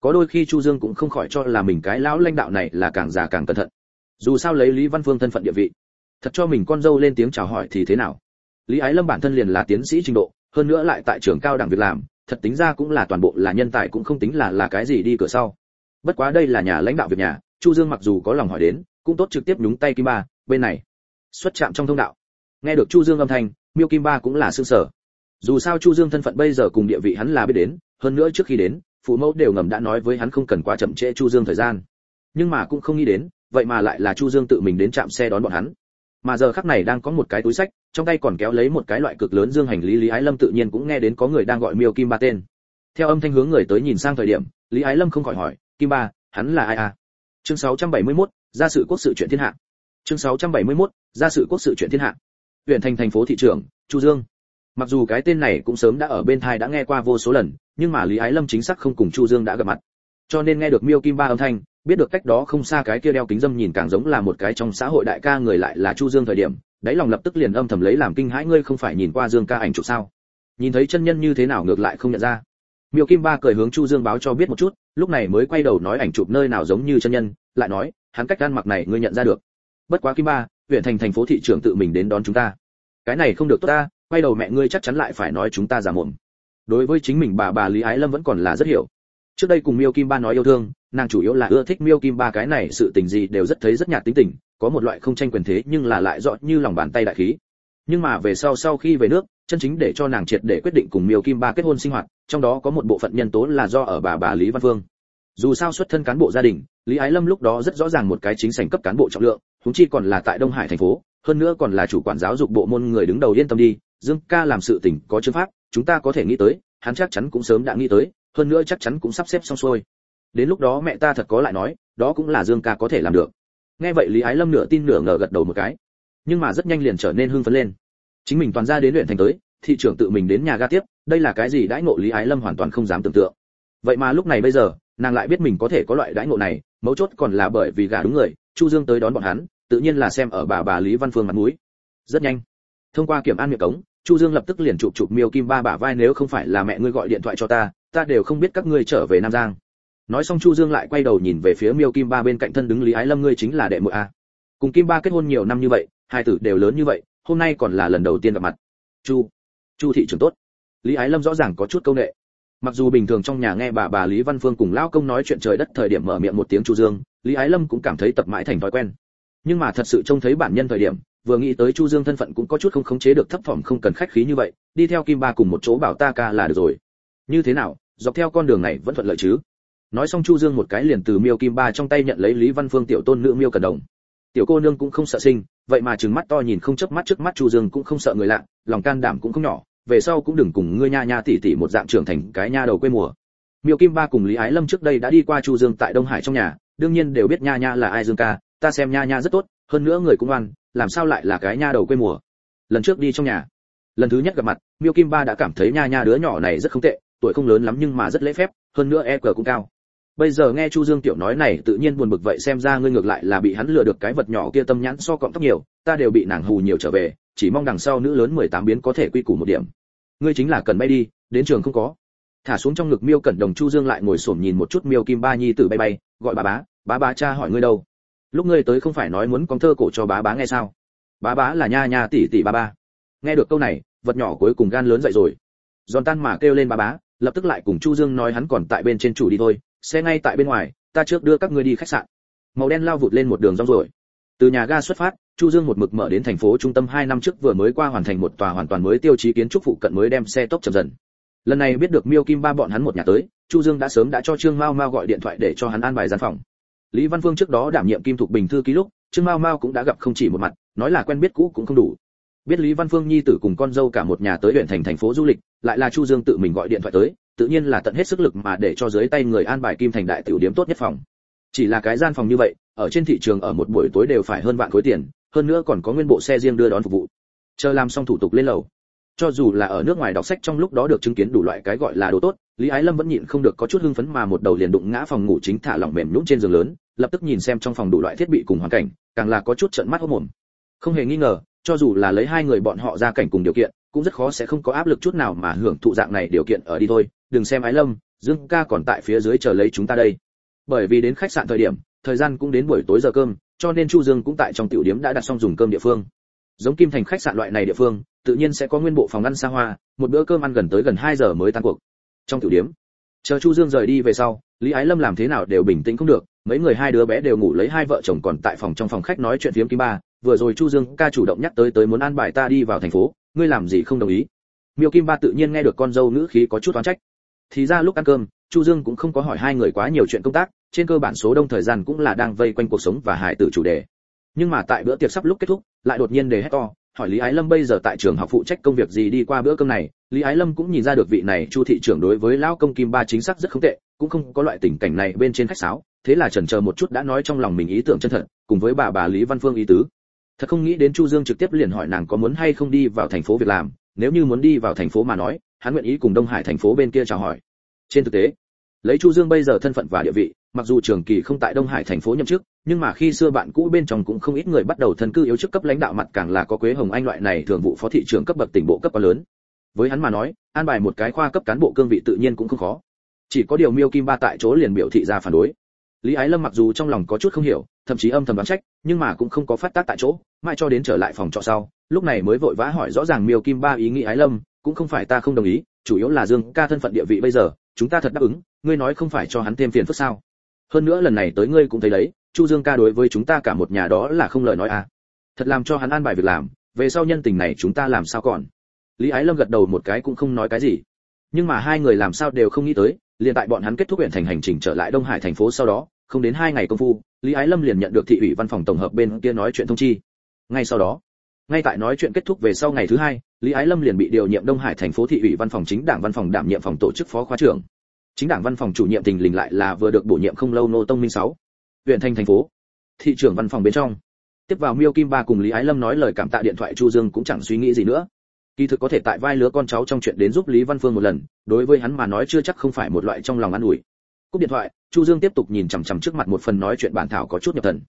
Có đôi khi chu dương cũng không khỏi cho là mình cái lão lãnh đạo này là càng già càng cẩn thận dù sao lấy lý văn phương thân phận địa vị, thật cho mình con dâu lên tiếng chào hỏi thì thế nào? Lý ái lâm bản thân liền là tiến sĩ trình độ, hơn nữa lại tại trường cao đẳng việc làm, thật tính ra cũng là toàn bộ là nhân tài cũng không tính là là cái gì đi cửa sau. Bất quá đây là nhà lãnh đạo việc nhà, chu dương mặc dù có lòng hỏi đến, cũng tốt trực tiếp nhúng tay kim ba, bên này, xuất chạm trong thông đạo. Nghe được chu dương âm thanh, miêu kim ba cũng là sương sở dù sao chu dương thân phận bây giờ cùng địa vị hắn là biết đến, hơn nữa trước khi đến, phụ mẫu đều ngầm đã nói với hắn không cần quá chậm trễ chu dương thời gian. Nhưng mà cũng không nghĩ đến vậy mà lại là chu dương tự mình đến trạm xe đón bọn hắn. Mà giờ khắc này đang có một cái túi sách trong tay còn kéo lấy một cái loại cực lớn dương hành lý lý ái lâm tự nhiên cũng nghe đến có người đang gọi miêu kim ba tên. Theo âm thanh hướng người tới nhìn sang thời điểm lý ái lâm không khỏi hỏi kim ba hắn là ai à? Chương 671, gia sự quốc sự chuyện thiên hạ. Chương 671, gia sự quốc sự chuyện thiên hạ. Huyện thành thành phố thị trưởng chu dương. Mặc dù cái tên này cũng sớm đã ở bên thai đã nghe qua vô số lần nhưng mà lý ái lâm chính xác không cùng chu dương đã gặp mặt. Cho nên nghe được miêu kim ba âm thanh biết được cách đó không xa cái kia đeo kính dâm nhìn càng giống là một cái trong xã hội đại ca người lại là chu dương thời điểm, đáy lòng lập tức liền âm thầm lấy làm kinh hãi, ngươi không phải nhìn qua dương ca ảnh chụp sao? Nhìn thấy chân nhân như thế nào ngược lại không nhận ra. Miêu kim ba cười hướng chu dương báo cho biết một chút, lúc này mới quay đầu nói ảnh chụp nơi nào giống như chân nhân, lại nói, hắn cách ăn mặc này ngươi nhận ra được. Bất quá kim ba, huyện thành thành phố thị trưởng tự mình đến đón chúng ta. Cái này không được tốt ta, quay đầu mẹ ngươi chắc chắn lại phải nói chúng ta giả mồm. Đối với chính mình bà bà lý ái lâm vẫn còn là rất hiểu trước đây cùng miêu kim ba nói yêu thương, nàng chủ yếu là ưa thích miêu kim ba cái này sự tình gì đều rất thấy rất nhạt tính tình, có một loại không tranh quyền thế nhưng là lại rõ như lòng bàn tay đại khí. Nhưng mà về sau sau khi về nước, chân chính để cho nàng triệt để quyết định cùng miêu kim ba kết hôn sinh hoạt, trong đó có một bộ phận nhân tố là do ở bà bà lý văn phương. Dù sao xuất thân cán bộ gia đình, lý ái lâm lúc đó rất rõ ràng một cái chính sảnh cấp cán bộ trọng lượng chúng chi còn là tại đông hải thành phố, hơn nữa còn là chủ quản giáo dục bộ môn người đứng đầu yên tâm đi, dương ca làm sự tình có chương pháp, chúng ta có thể nghĩ tới, hắn chắc chắn cũng sớm đã nghĩ tới hơn nữa chắc chắn cũng sắp xếp xong xuôi. Đến lúc đó mẹ ta thật có lại nói, đó cũng là dương ca có thể làm được. Nghe vậy lý ái lâm nửa tin nửa ngờ gật đầu một cái. Nhưng mà rất nhanh liền trở nên hưng phấn lên. Chính mình toàn ra đến luyện thành tới, thị trưởng tự mình đến nhà ga tiếp, đây là cái gì đãi ngộ lý ái lâm hoàn toàn không dám tưởng tượng. Vậy mà lúc này bây giờ, nàng lại biết mình có thể có loại đãi ngộ này, mấu chốt còn là bởi vì gả đúng người, chu dương tới đón bọn hắn, tự nhiên là xem ở bà bà lý văn phương mặt mũi. Rất nhanh, thông qua kiểm an miệng cống, chu dương lập tức liền chụp chụp miêu kim ba bả vai nếu không phải là mẹ ngươi gọi điện thoại cho ta ta đều không biết các ngươi trở về nam giang. Nói xong chu dương lại quay đầu nhìn về phía miêu kim ba bên cạnh thân đứng lý ái lâm, ngươi chính là đệ muội a. Cùng kim ba kết hôn nhiều năm như vậy, hai tử đều lớn như vậy, hôm nay còn là lần đầu tiên gặp mặt. Chu chu thị trưởng tốt. Lý ái lâm rõ ràng có chút câu nệ. Mặc dù bình thường trong nhà nghe bà bà lý văn phương cùng lão công nói chuyện trời đất thời điểm mở miệng một tiếng chu dương, lý ái lâm cũng cảm thấy tập mãi thành thói quen. Nhưng mà thật sự trông thấy bản nhân thời điểm, vừa nghĩ tới chu dương thân phận cũng có chút không khống chế được thấp phẩm không cần khách khí như vậy, đi theo kim ba cùng một chỗ bảo ta ca là được rồi. Như thế nào dọc theo con đường này vẫn thuận lợi chứ. Nói xong chu dương một cái liền từ miêu kim ba trong tay nhận lấy lý văn phương tiểu tôn nữ miêu cần đồng. Tiểu cô nương cũng không sợ sinh, vậy mà trừng mắt to nhìn không chớp mắt trước mắt chu dương cũng không sợ người lạ, lòng can đảm cũng không nhỏ, về sau cũng đừng cùng ngươi nha nha tỷ tỷ một dạng trưởng thành cái nha đầu quê mùa. Miêu kim ba cùng lý ái lâm trước đây đã đi qua chu dương tại đông hải trong nhà, đương nhiên đều biết nha nha là ai dương ca, ta xem nha nha rất tốt, hơn nữa người cũng ngoan làm sao lại là cái nha đầu quê mùa. Lần trước đi trong nhà, lần thứ nhất gặp mặt, miêu kim ba đã cảm thấy nha nha đứa nhỏ này rất không tệ tuổi không lớn lắm nhưng mà rất lễ phép, hơn nữa e cờ cũng cao. Bây giờ nghe chu dương tiểu nói này, tự nhiên buồn bực vậy, xem ra ngươi ngược lại là bị hắn lừa được cái vật nhỏ kia tâm nhãn so cọng tóc nhiều, ta đều bị nàng hù nhiều trở về, chỉ mong đằng sau nữ lớn 18 biến có thể quy củ một điểm. Ngươi chính là cần bay đi, đến trường không có. Thả xuống trong ngực miêu cẩn đồng chu dương lại ngồi xổm nhìn một chút miêu kim ba nhi tử bay bay, gọi bà bá bá bá cha hỏi ngươi đâu? Lúc ngươi tới không phải nói muốn con thơ cổ cho bá bá nghe sao? Bá bá là nha nha tỷ tỷ ba ba. Nghe được câu này, vật nhỏ cuối cùng gan lớn dậy rồi. Giòn tan mà kêu lên bá bá lập tức lại cùng chu dương nói hắn còn tại bên trên chủ đi thôi, xe ngay tại bên ngoài, ta trước đưa các ngươi đi khách sạn. Màu đen lao vụt lên một đường rong rồi từ nhà ga xuất phát, chu dương một mực mở đến thành phố trung tâm hai năm trước vừa mới qua hoàn thành một tòa hoàn toàn mới tiêu chí kiến trúc phụ cận mới đem xe tốc chậm dần. Lần này biết được miêu kim ba bọn hắn một nhà tới, chu dương đã sớm đã cho trương mao mao gọi điện thoại để cho hắn an bài gian phòng. Lý văn phương trước đó đảm nhiệm kim thục bình thư ký lúc, trương mao mao cũng đã gặp không chỉ một mặt, nói là quen biết cũ cũng không đủ biết lý văn phương nhi tử cùng con dâu cả một nhà tới huyện thành thành phố du lịch, lại là chu dương tự mình gọi điện thoại tới, tự nhiên là tận hết sức lực mà để cho dưới tay người an bài kim thành đại tiểu điểm tốt nhất phòng. Chỉ là cái gian phòng như vậy, ở trên thị trường ở một buổi tối đều phải hơn vạn khối tiền, hơn nữa còn có nguyên bộ xe riêng đưa đón phục vụ. Chờ làm xong thủ tục lên lầu. Cho dù là ở nước ngoài đọc sách trong lúc đó được chứng kiến đủ loại cái gọi là đồ tốt, lý ái lâm vẫn nhịn không được có chút hưng phấn mà một đầu liền đụng ngã phòng ngủ chính thả lỏng mềm nhũn trên giường lớn, lập tức nhìn xem trong phòng đủ loại thiết bị cùng hoàn cảnh, càng là có chút trợn mắt hốt mồm không hề nghi ngờ cho dù là lấy hai người bọn họ ra cảnh cùng điều kiện, cũng rất khó sẽ không có áp lực chút nào mà hưởng thụ dạng này điều kiện ở đi thôi. Đừng xem ái lâm, dương ca còn tại phía dưới chờ lấy chúng ta đây. Bởi vì đến khách sạn thời điểm, thời gian cũng đến buổi tối giờ cơm, cho nên chu dương cũng tại trong tiểu điểm đã đặt xong dùng cơm địa phương. Giống kim thành khách sạn loại này địa phương, tự nhiên sẽ có nguyên bộ phòng ăn xa hoa, một bữa cơm ăn gần tới gần 2 giờ mới tan cuộc. Trong tiểu điểm, chờ chu dương rời đi về sau, lý ái lâm làm thế nào đều bình tĩnh không được, mấy người hai đứa bé đều ngủ lấy hai vợ chồng còn tại phòng trong phòng khách nói chuyện phiếm kim ba vừa rồi chu dương ca chủ động nhắc tới tới muốn an bài ta đi vào thành phố, ngươi làm gì không đồng ý? Miêu kim ba tự nhiên nghe được con dâu nữ khí có chút oán trách. Thì ra lúc ăn cơm, chu dương cũng không có hỏi hai người quá nhiều chuyện công tác, trên cơ bản số đông thời gian cũng là đang vây quanh cuộc sống và hài tử chủ đề. Nhưng mà tại bữa tiệc sắp lúc kết thúc, lại đột nhiên đề hét to, hỏi lý ái lâm bây giờ tại trường học phụ trách công việc gì đi qua bữa cơm này. Lý ái lâm cũng nhìn ra được vị này chu thị trưởng đối với lão công kim ba chính xác rất không tệ, cũng không có loại tình cảnh này bên trên khách sáo, thế là chần chờ một chút đã nói trong lòng mình ý tưởng chân thật, cùng với bà bà lý văn phương ý tứ thật không nghĩ đến chu dương trực tiếp liền hỏi nàng có muốn hay không đi vào thành phố việc làm nếu như muốn đi vào thành phố mà nói, hắn nguyện ý cùng đông hải thành phố bên kia chào hỏi. Trên thực tế, lấy chu dương bây giờ thân phận và địa vị, mặc dù trường kỳ không tại đông hải thành phố nhậm chức, nhưng mà khi xưa bạn cũ bên trong cũng không ít người bắt đầu thân cư yếu chức cấp lãnh đạo mặt càng là có quế hồng anh loại này thường vụ phó thị trưởng cấp bậc tỉnh bộ cấp quá lớn. Với hắn mà nói, an bài một cái khoa cấp cán bộ cương vị tự nhiên cũng không khó. Chỉ có điều miêu kim ba tại chỗ liền biểu thị ra phản đối lý ái lâm mặc dù trong lòng có chút không hiểu, thậm chí âm thầm đoán trách, nhưng mà cũng không có phát tác tại chỗ mai cho đến trở lại phòng trọ sau, lúc này mới vội vã hỏi rõ ràng miêu kim ba ý nghĩ ái lâm, cũng không phải ta không đồng ý, chủ yếu là dương ca thân phận địa vị bây giờ, chúng ta thật đáp ứng, ngươi nói không phải cho hắn thêm phiền phức sao? Hơn nữa lần này tới ngươi cũng thấy đấy, chu dương ca đối với chúng ta cả một nhà đó là không lời nói à. Thật làm cho hắn an bài việc làm, về sau nhân tình này chúng ta làm sao còn? Lý ái lâm gật đầu một cái cũng không nói cái gì. Nhưng mà hai người làm sao đều không nghĩ tới, liền tại bọn hắn kết thúc huyện thành hành trình trở lại đông hải thành phố sau đó không đến hai ngày công phu, lý ái lâm liền nhận được thị ủy văn phòng tổng hợp bên kia nói chuyện thông chi. Ngay sau đó, ngay tại nói chuyện kết thúc về sau ngày thứ hai, lý ái lâm liền bị điều nhiệm đông hải thành phố thị ủy văn phòng chính đảng văn phòng đảm nhiệm phòng tổ chức phó khóa trưởng. Chính đảng văn phòng chủ nhiệm tình lình lại là vừa được bổ nhiệm không lâu nô tông minh sáu. Huyện thành thành phố, thị trưởng văn phòng bên trong. Tiếp vào miêu kim ba cùng lý ái lâm nói lời cảm tạ điện thoại chu dương cũng chẳng suy nghĩ gì nữa. Kỳ thực có thể tại vai lứa con cháu trong chuyện đến giúp lý văn phương một lần, đối với hắn mà nói chưa chắc không phải một loại trong lòng an ủi cúp điện thoại, chu dương tiếp tục nhìn chằm chằm trước mặt một phần nói chuyện bản thảo có chút nhập thần.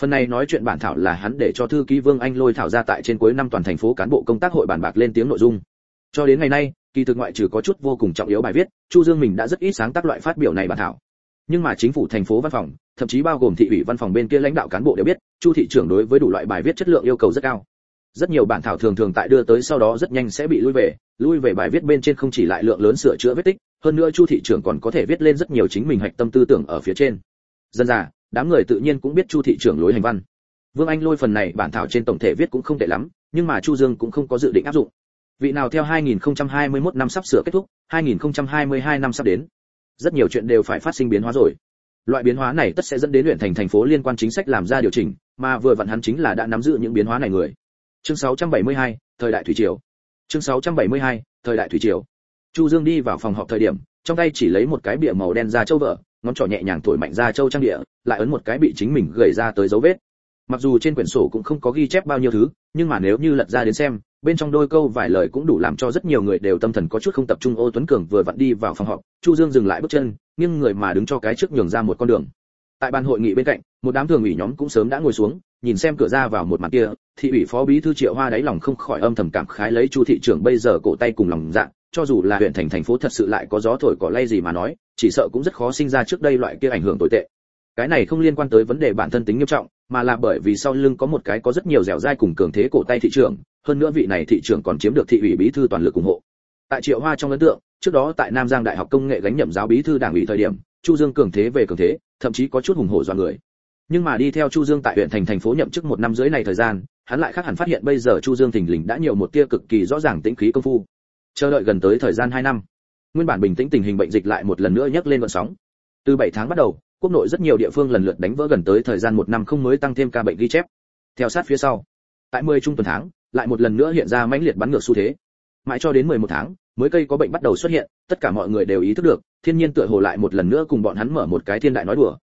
Phần này nói chuyện bản thảo là hắn để cho thư ký vương anh lôi thảo ra tại trên cuối năm toàn thành phố cán bộ công tác hội bàn bạc lên tiếng nội dung. Cho đến ngày nay, kỳ thực ngoại trừ có chút vô cùng trọng yếu bài viết, chu dương mình đã rất ít sáng tác loại phát biểu này bản thảo. Nhưng mà chính phủ thành phố văn phòng, thậm chí bao gồm thị ủy văn phòng bên kia lãnh đạo cán bộ đều biết, chu thị trưởng đối với đủ loại bài viết chất lượng yêu cầu rất cao. Rất nhiều bản thảo thường thường tại đưa tới sau đó rất nhanh sẽ bị lui về lui về bài viết bên trên không chỉ lại lượng lớn sửa chữa vết tích hơn nữa chu thị trưởng còn có thể viết lên rất nhiều chính mình hạch tâm tư tưởng ở phía trên. Dân già đám người tự nhiên cũng biết chu thị trưởng lối hành văn. Vương anh lôi phần này bản thảo trên tổng thể viết cũng không tệ lắm nhưng mà chu dương cũng không có dự định áp dụng. Vị nào theo 2021 năm sắp sửa kết thúc 2022 năm sắp đến. Rất nhiều chuyện đều phải phát sinh biến hóa rồi. Loại biến hóa này tất sẽ dẫn đến huyện thành thành phố liên quan chính sách làm ra điều chỉnh mà vừa vặn hắn chính là đã nắm giữ những biến hóa này người. Chương 672, thời đại thủy triều. Chương 672, thời đại thủy triều chu dương đi vào phòng họp thời điểm, trong tay chỉ lấy một cái bìa màu đen ra châu vợ, ngón trỏ nhẹ nhàng thổi mạnh ra châu trang địa lại ấn một cái bị chính mình gửi ra tới dấu vết. Mặc dù trên quyển sổ cũng không có ghi chép bao nhiêu thứ, nhưng mà nếu như lật ra đến xem, bên trong đôi câu vài lời cũng đủ làm cho rất nhiều người đều tâm thần có chút không tập trung. Ô tuấn cường vừa vặn đi vào phòng họp, chu dương dừng lại bước chân, nghiêng người mà đứng cho cái trước nhường ra một con đường tại bàn hội nghị bên cạnh một đám thường ủy nhóm cũng sớm đã ngồi xuống nhìn xem cửa ra vào một mặt kia thị ủy phó bí thư triệu hoa đáy lòng không khỏi âm thầm cảm khái lấy chu thị trưởng bây giờ cổ tay cùng lòng dạ cho dù là huyện thành thành phố thật sự lại có gió thổi cỏ lay gì mà nói chỉ sợ cũng rất khó sinh ra trước đây loại kia ảnh hưởng tồi tệ. Cái này không liên quan tới vấn đề bản thân tính nghiêm trọng mà là bởi vì sau lưng có một cái có rất nhiều dẻo dai cùng cường thế cổ tay thị trưởng, hơn nữa vị này thị trưởng còn chiếm được thị ủy bí thư toàn lực ủng hộ. Tại triệu hoa trong ấn tượng trước đó tại nam giang đại học công nghệ gánh nhậm giáo bí thư đảng ủy thời điểm chu dương cường thế về cường thế, thậm chí có chút hùng hổ do người. Nhưng mà đi theo chu dương tại huyện thành thành phố nhậm chức một năm dưới này thời gian, hắn lại khác hẳn phát hiện bây giờ chu dương thình lình đã nhiều một tia cực kỳ rõ ràng tĩnh khí công phu. Chờ đợi gần tới thời gian 2 năm, nguyên bản bình tĩnh tình hình bệnh dịch lại một lần nữa nhấc lên vận sóng. Từ 7 tháng bắt đầu, quốc nội rất nhiều địa phương lần lượt đánh vỡ gần tới thời gian một năm không mới tăng thêm ca bệnh ghi chép. Theo sát phía sau, tại 10 trung tuần tháng, lại một lần nữa hiện ra mãnh liệt bắn ngược xu thế. Mãi cho đến 11 tháng, mới cây có bệnh bắt đầu xuất hiện, tất cả mọi người đều ý thức được thiên nhiên tựa hồ lại một lần nữa cùng bọn hắn mở một cái thiên đại nói đùa.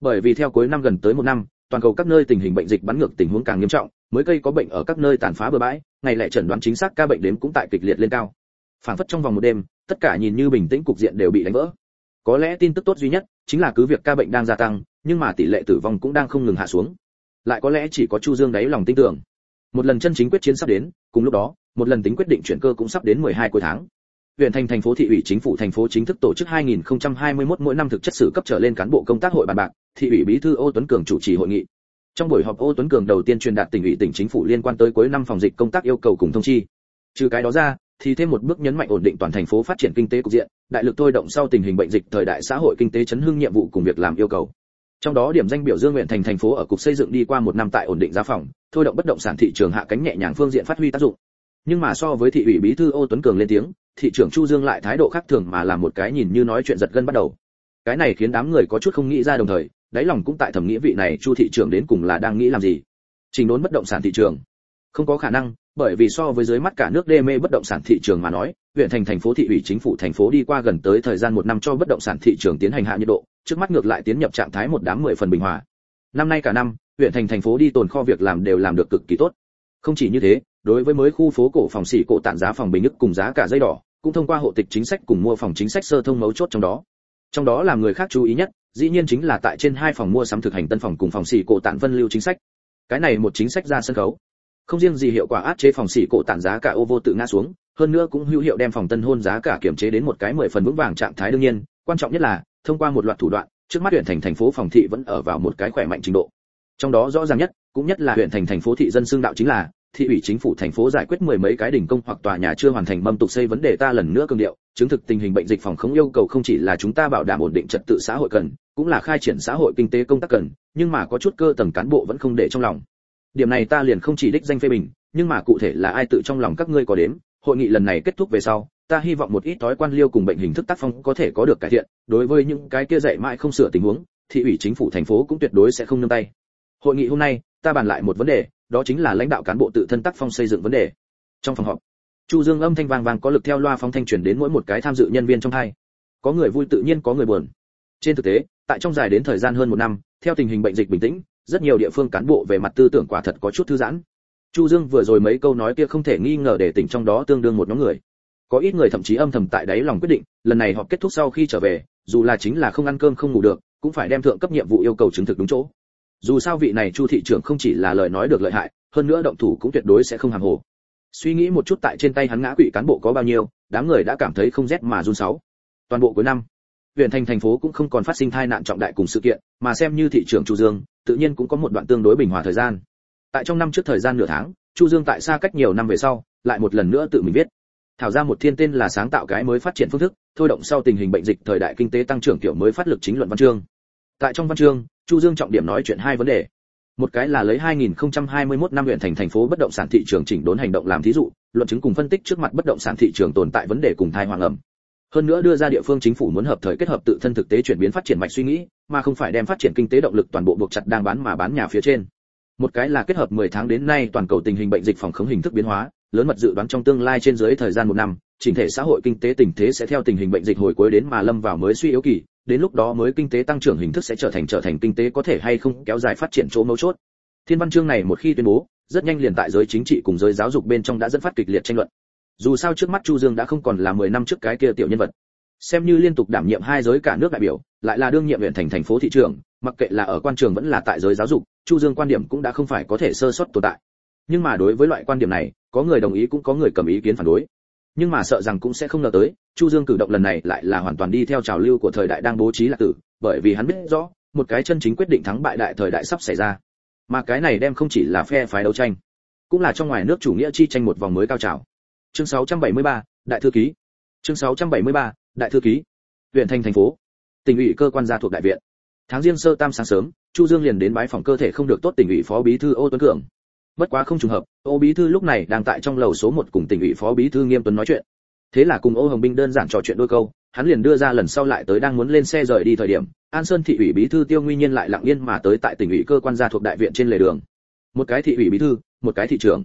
Bởi vì theo cuối năm gần tới một năm, toàn cầu các nơi tình hình bệnh dịch bắn ngược tình huống càng nghiêm trọng, mới cây có bệnh ở các nơi tàn phá bừa bãi, ngày lại chẩn đoán chính xác ca bệnh đến cũng tại kịch liệt lên cao. Phảng phất trong vòng một đêm, tất cả nhìn như bình tĩnh cục diện đều bị đánh vỡ. Có lẽ tin tức tốt duy nhất chính là cứ việc ca bệnh đang gia tăng, nhưng mà tỷ lệ tử vong cũng đang không ngừng hạ xuống. Lại có lẽ chỉ có chu dương đáy lòng tin tưởng. Một lần chân chính quyết chiến sắp đến, cùng lúc đó, một lần tính quyết định chuyển cơ cũng sắp đến 12 cuối tháng huyện thành thành phố thị ủy chính phủ thành phố chính thức tổ chức 2021 mỗi năm thực chất sự cấp trở lên cán bộ công tác hội bàn bạc thị ủy bí thư ô tuấn cường chủ trì hội nghị trong buổi họp ô tuấn cường đầu tiên truyền đạt tỉnh ủy tỉnh chính phủ liên quan tới cuối năm phòng dịch công tác yêu cầu cùng thông chi trừ cái đó ra thì thêm một bước nhấn mạnh ổn định toàn thành phố phát triển kinh tế cục diện, đại lực thôi động sau tình hình bệnh dịch thời đại xã hội kinh tế chấn hưng nhiệm vụ cùng việc làm yêu cầu. Trong đó điểm danh biểu dương nguyện thành thành phố ở cục xây dựng đi qua một năm tại ổn định giá phòng, thôi động bất động sản thị trường hạ cánh nhẹ nhàng phương diện phát huy tác dụng. Nhưng mà so với thị ủy bí thư Ô Tuấn Cường lên tiếng, thị trưởng Chu Dương lại thái độ khác thường mà làm một cái nhìn như nói chuyện giật gân bắt đầu. Cái này khiến đám người có chút không nghĩ ra đồng thời, đáy lòng cũng tại thẩm nghĩ vị này Chu thị trưởng đến cùng là đang nghĩ làm gì. Trình đốn bất động sản thị trường. Không có khả năng, bởi vì so với dưới mắt cả nước đê mê bất động sản thị trường mà nói, huyện thành thành phố thị ủy chính phủ thành phố đi qua gần tới thời gian một năm cho bất động sản thị trường tiến hành hạ nhiệt độ, trước mắt ngược lại tiến nhập trạng thái một đám mười phần bình hòa. Năm nay cả năm, huyện thành thành phố đi tồn kho việc làm đều làm được cực kỳ tốt. Không chỉ như thế, đối với mới khu phố cổ phòng xỉ cổ tản giá phòng bình ức cùng giá cả dây đỏ, cũng thông qua hộ tịch chính sách cùng mua phòng chính sách sơ thông mấu chốt trong đó. Trong đó làm người khác chú ý nhất, dĩ nhiên chính là tại trên hai phòng mua sắm thực hành tân phòng cùng phòng xỉ cổ tản phân lưu chính sách. Cái này một chính sách ra sân khấu không riêng gì hiệu quả áp chế phòng xỉ cổ tản giá cả ô vô tự ngã xuống hơn nữa cũng hữu hiệu đem phòng tân hôn giá cả kiểm chế đến một cái mười phần vững vàng trạng thái đương nhiên quan trọng nhất là thông qua một loạt thủ đoạn trước mắt huyện thành thành phố phòng thị vẫn ở vào một cái khỏe mạnh trình độ trong đó rõ ràng nhất cũng nhất là huyện thành thành phố thị dân xương đạo chính là thị ủy chính phủ thành phố giải quyết mười mấy cái đỉnh công hoặc tòa nhà chưa hoàn thành mâm tục xây vấn đề ta lần nữa cường điệu, chứng thực tình hình bệnh dịch phòng không yêu cầu không chỉ là chúng ta bảo đảm ổn định trật tự xã hội cần, cũng là khai triển xã hội kinh tế công tác cần, nhưng mà có chút cơ tầng cán bộ vẫn không để trong lòng. Điểm này ta liền không chỉ đích danh phê bình, nhưng mà cụ thể là ai tự trong lòng các ngươi có đến hội nghị lần này kết thúc về sau, ta hy vọng một ít thói quan liêu cùng bệnh hình thức tác phong có thể có được cải thiện, đối với những cái kia dạy mãi không sửa tình huống, thị ủy chính phủ thành phố cũng tuyệt đối sẽ không nương tay. Hội nghị hôm nay, ta bàn lại một vấn đề đó chính là lãnh đạo cán bộ tự thân tác phong xây dựng vấn đề. Trong phòng họp, chu dương âm thanh vang vang có lực theo loa phóng thanh truyền đến mỗi một cái tham dự nhân viên trong hai. Có người vui tự nhiên, có người buồn. Trên thực tế, tại trong dài đến thời gian hơn một năm, theo tình hình bệnh dịch bình tĩnh, rất nhiều địa phương cán bộ về mặt tư tưởng quả thật có chút thư giãn. Chu dương vừa rồi mấy câu nói kia không thể nghi ngờ để tỉnh trong đó tương đương một nhóm người. Có ít người thậm chí âm thầm tại đáy lòng quyết định, lần này họp kết thúc sau khi trở về, dù là chính là không ăn cơm không ngủ được, cũng phải đem thượng cấp nhiệm vụ yêu cầu chứng thực đúng chỗ dù sao vị này chu thị trưởng không chỉ là lời nói được lợi hại, hơn nữa động thủ cũng tuyệt đối sẽ không hàng hồ. Suy nghĩ một chút tại trên tay hắn ngã quỵ cán bộ có bao nhiêu, đám người đã cảm thấy không rét mà run sáu. Toàn bộ cuối năm, huyện thành thành phố cũng không còn phát sinh tai nạn trọng đại cùng sự kiện, mà xem như thị trưởng chu dương, tự nhiên cũng có một đoạn tương đối bình hòa thời gian. Tại trong năm trước thời gian nửa tháng, chu dương tại xa cách nhiều năm về sau, lại một lần nữa tự mình viết. Thảo ra một thiên tên là sáng tạo cái mới phát triển phương thức, thôi động sau tình hình bệnh dịch thời đại kinh tế tăng trưởng kiểu mới phát lực chính luận văn chương. Tại trong văn chương chu dương trọng điểm nói chuyện hai vấn đề. Một cái là lấy 2021 năm huyện thành thành phố bất động sản thị trường chỉnh đốn hành động làm thí dụ, luận chứng cùng phân tích trước mặt bất động sản thị trường tồn tại vấn đề cùng thai hoàng ẩm. Hơn nữa đưa ra địa phương chính phủ muốn hợp thời kết hợp tự thân thực tế chuyển biến phát triển mạch suy nghĩ, mà không phải đem phát triển kinh tế động lực toàn bộ buộc chặt đang bán mà bán nhà phía trên. Một cái là kết hợp 10 tháng đến nay toàn cầu tình hình bệnh dịch phòng khống hình thức biến hóa, lớn mật dự đoán trong tương lai trên dưới thời gian một năm, chỉnh thể xã hội kinh tế tình thế sẽ theo tình hình bệnh dịch hồi cuối đến mà lâm vào mới suy yếu kỳ đến lúc đó mới kinh tế tăng trưởng hình thức sẽ trở thành trở thành kinh tế có thể hay không kéo dài phát triển chỗ mấu chốt. Thiên văn chương này một khi tuyên bố, rất nhanh liền tại giới chính trị cùng giới giáo dục bên trong đã dẫn phát kịch liệt tranh luận. Dù sao trước mắt chu dương đã không còn là 10 năm trước cái kia tiểu nhân vật. Xem như liên tục đảm nhiệm hai giới cả nước đại biểu, lại là đương nhiệm huyện thành thành phố thị trường, mặc kệ là ở quan trường vẫn là tại giới giáo dục, chu dương quan điểm cũng đã không phải có thể sơ suất tồn tại. Nhưng mà đối với loại quan điểm này, có người đồng ý cũng có người cầm ý kiến phản đối nhưng mà sợ rằng cũng sẽ không ngờ tới chu dương cử động lần này lại là hoàn toàn đi theo trào lưu của thời đại đang bố trí lạc tử bởi vì hắn biết rõ một cái chân chính quyết định thắng bại đại thời đại sắp xảy ra. Mà cái này đem không chỉ là phe phái đấu tranh cũng là trong ngoài nước chủ nghĩa chi tranh một vòng mới cao trào. Chương 673, đại thư ký. Chương 673, đại thư ký. Huyện thành thành phố. Tỉnh ủy cơ quan gia thuộc đại viện. Tháng riêng sơ tam sáng sớm chu dương liền đến bái phòng cơ thể không được tốt tỉnh ủy phó bí thư ô tuấn cường. Bất quá không trùng hợp ô bí thư lúc này đang tại trong lầu số một cùng tỉnh ủy phó bí thư nghiêm tuấn nói chuyện. Thế là cùng ô hồng binh đơn giản trò chuyện đôi câu, hắn liền đưa ra lần sau lại tới đang muốn lên xe rời đi thời điểm, an sơn thị ủy bí thư tiêu nguyên nhiên lại lặng yên mà tới tại tỉnh ủy cơ quan gia thuộc đại viện trên lề đường. Một cái thị ủy bí thư, một cái thị trưởng.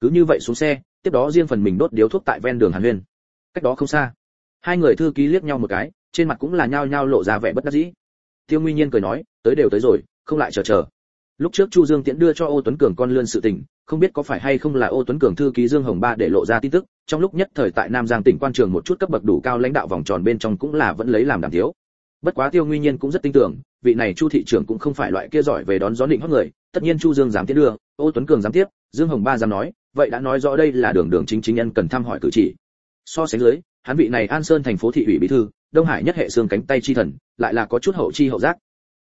Cứ như vậy xuống xe, tiếp đó riêng phần mình đốt điếu thuốc tại ven đường hàn huyên. Cách đó không xa, hai người thư ký liếc nhau một cái, trên mặt cũng là nhao nhao lộ ra vẻ bất đắc dĩ. Tiêu nguyên nhiên cười nói, tới đều tới rồi, không lại chờ chờ. Lúc trước chu dương tiễn đưa cho ô tuấn cường con lươn sự tình không biết có phải hay không là ô tuấn cường thư ký dương hồng ba để lộ ra tin tức, trong lúc nhất thời tại nam giang tỉnh quan trường một chút cấp bậc đủ cao lãnh đạo vòng tròn bên trong cũng là vẫn lấy làm đảm thiếu bất quá tiêu nguyên nhiên cũng rất tin tưởng, vị này chu thị trưởng cũng không phải loại kia giỏi về đón gió định hót người, tất nhiên chu dương dám tiến đưa, ô tuấn cường dám tiếp, dương hồng ba dám nói, vậy đã nói rõ đây là đường đường chính chính nhân cần thăm hỏi cử chỉ. So sánh dưới, hắn vị này an sơn thành phố thị ủy bí thư, đông hải nhất hệ xương cánh tay chi thần, lại là có chút hậu chi hậu giác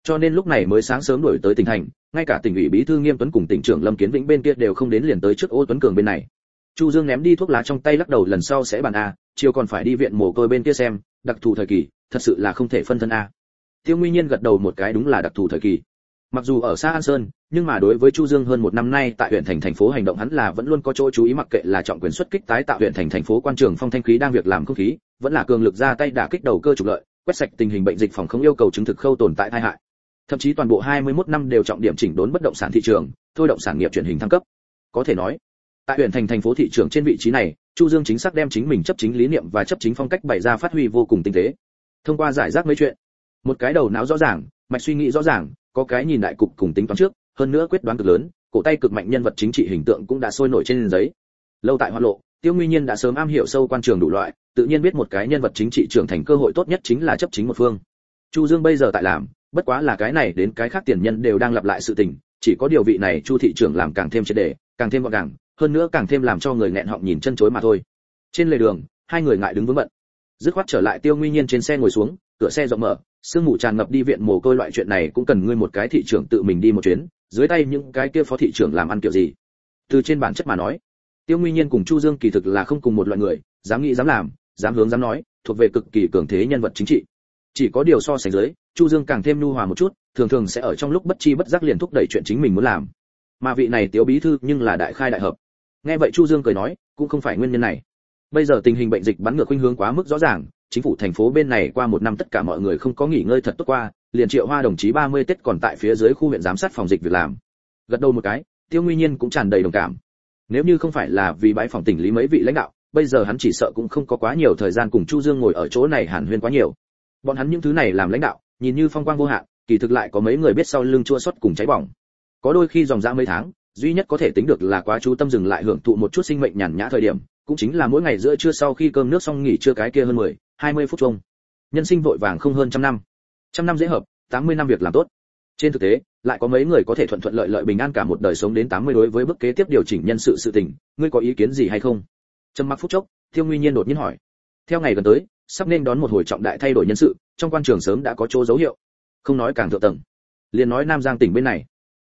cho nên lúc này mới sáng sớm đổi tới tỉnh thành, ngay cả tỉnh ủy bí thư nghiêm tuấn cùng tỉnh trưởng lâm kiến vĩnh bên kia đều không đến liền tới trước ô tuấn cường bên này. Chu dương ném đi thuốc lá trong tay lắc đầu, lần sau sẽ bàn a, chiều còn phải đi viện mồ côi bên kia xem, đặc thù thời kỳ, thật sự là không thể phân thân a. Tiêu nguyên nhiên gật đầu một cái, đúng là đặc thù thời kỳ. Mặc dù ở xa an sơn, nhưng mà đối với chu dương hơn một năm nay tại huyện thành thành phố hành động hắn là vẫn luôn có chỗ chú ý, mặc kệ là trọng quyền xuất kích tái tạo huyện thành thành phố quan trường phong thanh khí đang việc làm không khí, vẫn là cường lực ra tay đả kích đầu cơ trục lợi, quét sạch tình hình bệnh dịch phòng không yêu cầu chứng thực khâu tồn tại tai hại thậm chí toàn bộ 21 năm đều trọng điểm chỉnh đốn bất động sản thị trường, thôi động sản nghiệp truyền hình thăng cấp. Có thể nói, tại huyện thành thành phố thị trường trên vị trí này, chu dương chính xác đem chính mình chấp chính lý niệm và chấp chính phong cách bày ra phát huy vô cùng tinh tế. Thông qua giải rác mấy chuyện, một cái đầu não rõ ràng, mạch suy nghĩ rõ ràng, có cái nhìn đại cục cùng tính toán trước, hơn nữa quyết đoán cực lớn, cổ tay cực mạnh nhân vật chính trị hình tượng cũng đã sôi nổi trên giấy. Lâu tại hoa lộ, tiêu nguyên nhiên đã sớm am hiểu sâu quan trường đủ loại, tự nhiên biết một cái nhân vật chính trị trưởng thành cơ hội tốt nhất chính là chấp chính một phương. Chu dương bây giờ tại làm bất quá là cái này đến cái khác tiền nhân đều đang lặp lại sự tình, chỉ có điều vị này chu thị trưởng làm càng thêm triệt đề càng thêm gọn gàng, hơn nữa càng thêm làm cho người nghẹn họng nhìn chân chối mà thôi. Trên lề đường, hai người ngại đứng vướng bận. Dứt khoát trở lại tiêu nguyên nhiên trên xe ngồi xuống, cửa xe rộng mở, sương mù tràn ngập đi viện mồ côi loại chuyện này cũng cần ngươi một cái thị trưởng tự mình đi một chuyến, dưới tay những cái kia phó thị trưởng làm ăn kiểu gì? Từ trên bản chất mà nói, tiêu nguyên nhiên cùng chu dương kỳ thực là không cùng một loại người, dám nghĩ dám làm, dám hướng dám nói, thuộc về cực kỳ cường thế nhân vật chính trị chỉ có điều so sánh dưới, chu dương càng thêm nhu hòa một chút, thường thường sẽ ở trong lúc bất chi bất giác liền thúc đẩy chuyện chính mình muốn làm. Mà vị này Tiểu bí thư nhưng là đại khai đại hợp. Nghe vậy chu dương cười nói, cũng không phải nguyên nhân này. Bây giờ tình hình bệnh dịch bắn ngược khuynh hướng quá mức rõ ràng, chính phủ thành phố bên này qua một năm tất cả mọi người không có nghỉ ngơi thật tốt qua, liền triệu hoa đồng chí 30 tết còn tại phía dưới khu huyện giám sát phòng dịch việc làm. Gật đầu một cái, tiêu nguyên nhiên cũng tràn đầy đồng cảm. Nếu như không phải là vì bãi phòng tỉnh lý mấy vị lãnh đạo, bây giờ hắn chỉ sợ cũng không có quá nhiều thời gian cùng chu dương ngồi ở chỗ này hàn huyên quá nhiều bọn hắn những thứ này làm lãnh đạo nhìn như phong quang vô hạn kỳ thực lại có mấy người biết sau lưng chua xót cùng cháy bỏng có đôi khi dòng ra mấy tháng duy nhất có thể tính được là quá chú tâm dừng lại hưởng thụ một chút sinh mệnh nhàn nhã thời điểm cũng chính là mỗi ngày giữa trưa sau khi cơm nước xong nghỉ trưa cái kia hơn 10, 20 phút chung. Nhân sinh vội vàng không hơn trăm năm. Trăm năm dễ hợp, 80 năm việc làm tốt. Trên thực tế, lại có mấy người có thể thuận thuận lợi lợi bình an cả một đời sống đến 80 đối với bước kế tiếp điều chỉnh nhân sự sự tình, ngươi có ý kiến gì hay không? Trầm mặc phút chốc, Tiêu Nguy Nhiên đột nhiên hỏi. Theo ngày gần tới, sắp nên đón một hồi trọng đại thay đổi nhân sự, trong quan trường sớm đã có chỗ dấu hiệu. Không nói càng thượng tầng, liền nói Nam Giang tỉnh bên này.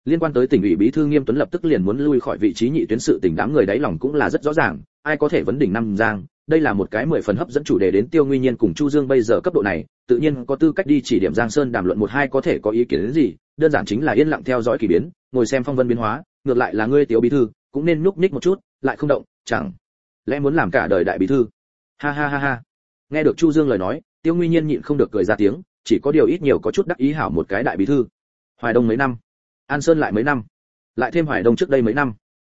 Liên quan tới tỉnh ủy bí thư Nghiêm Tuấn lập tức liền muốn lui khỏi vị trí nhị tuyến sự tỉnh đám người đáy lòng cũng là rất rõ ràng, ai có thể vấn đỉnh Nam Giang, đây là một cái mười phần hấp dẫn chủ đề đến Tiêu Nguyên Nhiên cùng Chu Dương bây giờ cấp độ này, tự nhiên có tư cách đi chỉ điểm Giang Sơn đàm luận một hai có thể có ý kiến đến gì, đơn giản chính là yên lặng theo dõi kỳ biến, ngồi xem phong vân biến hóa ngược lại là ngươi tiểu bí thư cũng nên nhúc nhích một chút lại không động chẳng lẽ muốn làm cả đời đại bí thư ha ha ha ha nghe được chu dương lời nói, tiêu nguy nhiên nhịn không được cười ra tiếng, chỉ có điều ít nhiều có chút đắc ý hảo một cái đại bí thư. Hoài đông mấy năm? An sơn lại mấy năm? Lại thêm hoài đông trước đây mấy năm?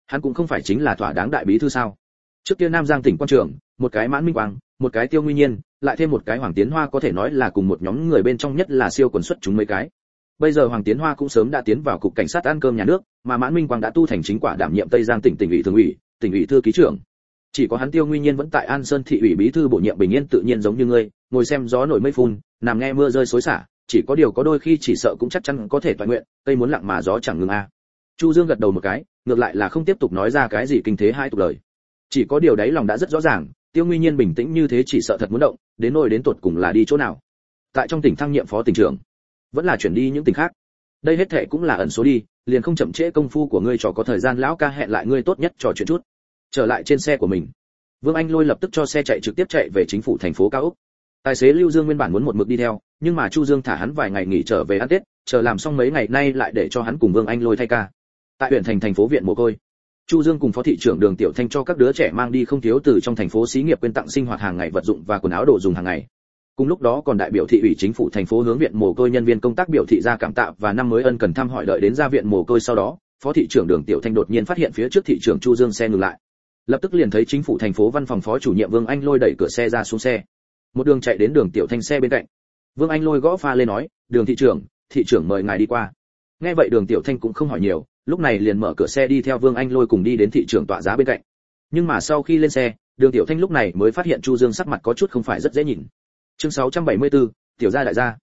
Hắn cũng không phải chính là thỏa đáng đại bí thư sao? Trước kia nam giang tỉnh quan trường, một cái mãn minh quang, một cái tiêu nguy nhiên, lại thêm một cái hoàng tiến hoa có thể nói là cùng một nhóm người bên trong nhất là siêu quần xuất chúng mấy cái. Bây giờ hoàng tiến hoa cũng sớm đã tiến vào cục cảnh sát ăn cơm nhà nước, mà mãn minh quang đã tu thành chính quả đảm nhiệm tây giang tỉnh tỉnh ủy thường ủy, tỉnh ủy thư ký trưởng chỉ có hắn tiêu nguyên nhiên vẫn tại an sơn thị ủy bí thư bổ nhiệm bình yên tự nhiên giống như ngươi, ngồi xem gió nổi mây phun, nằm nghe mưa rơi xối xả, chỉ có điều có đôi khi chỉ sợ cũng chắc chắn có thể toàn nguyện, cây muốn lặng mà gió chẳng ngừng a. Chu dương gật đầu một cái, ngược lại là không tiếp tục nói ra cái gì kinh thế hai tục lời. Chỉ có điều đấy lòng đã rất rõ ràng, tiêu nguyên nhiên bình tĩnh như thế chỉ sợ thật muốn động, đến nỗi đến tuột cùng là đi chỗ nào. Tại trong tỉnh thăng nhiệm phó tỉnh trưởng, vẫn là chuyển đi những tỉnh khác. Đây hết thệ cũng là ẩn số đi, liền không chậm trễ công phu của ngươi trò có thời gian lão ca hẹn lại ngươi tốt nhất trò chuyện chút trở lại trên xe của mình. Vương anh lôi lập tức cho xe chạy trực tiếp chạy về chính phủ thành phố cao úc. Tài xế lưu dương nguyên bản muốn một mực đi theo, nhưng mà chu dương thả hắn vài ngày nghỉ trở về ăn tết, chờ làm xong mấy ngày nay lại để cho hắn cùng vương anh lôi thay ca. Tại huyện thành thành phố viện mồ côi, chu dương cùng phó thị trưởng đường tiểu thanh cho các đứa trẻ mang đi không thiếu từ trong thành phố xí nghiệp quyên tặng sinh hoạt hàng ngày vật dụng và quần áo đồ dùng hàng ngày. Cùng lúc đó còn đại biểu thị ủy chính phủ thành phố hướng viện mồ côi nhân viên công tác biểu thị ra cảm tạ và năm mới ân cần thăm hỏi đợi đến ra viện mồ côi sau đó, phó thị trưởng đường tiểu thanh đột nhiên phát hiện phía trước thị trưởng chu dương xe ngừng lại lập tức liền thấy chính phủ thành phố văn phòng phó chủ nhiệm vương anh lôi đẩy cửa xe ra xuống xe. Một đường chạy đến đường tiểu thanh xe bên cạnh. Vương anh lôi gõ pha lên nói đường thị trưởng thị trưởng mời ngài đi qua. Nghe vậy đường tiểu thanh cũng không hỏi nhiều lúc này liền mở cửa xe đi theo vương anh lôi cùng đi đến thị trưởng tọa giá bên cạnh. Nhưng mà sau khi lên xe đường tiểu thanh lúc này mới phát hiện chu dương sắc mặt có chút không phải rất dễ nhìn. Chương 674, tiểu gia đại gia.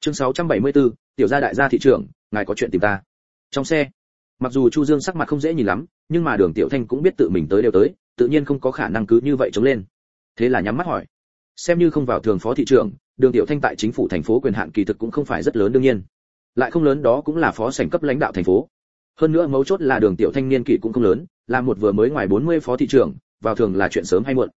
Chương 674, tiểu gia đại gia thị trưởng ngài có chuyện tìm ta. Trong xe mặc dù chu dương sắc mặt không dễ nhìn lắm, nhưng mà đường tiểu thanh cũng biết tự mình tới đều tới, tự nhiên không có khả năng cứ như vậy chống lên. Thế là nhắm mắt hỏi. Xem như không vào thường phó thị trưởng, đường tiểu thanh tại chính phủ thành phố quyền hạn kỳ thực cũng không phải rất lớn đương nhiên. Lại không lớn đó cũng là phó sảnh cấp lãnh đạo thành phố. Hơn nữa mấu chốt là đường tiểu thanh niên kỷ cũng không lớn, là một vừa mới ngoài 40 phó thị trưởng, vào thường là chuyện sớm hay muộn.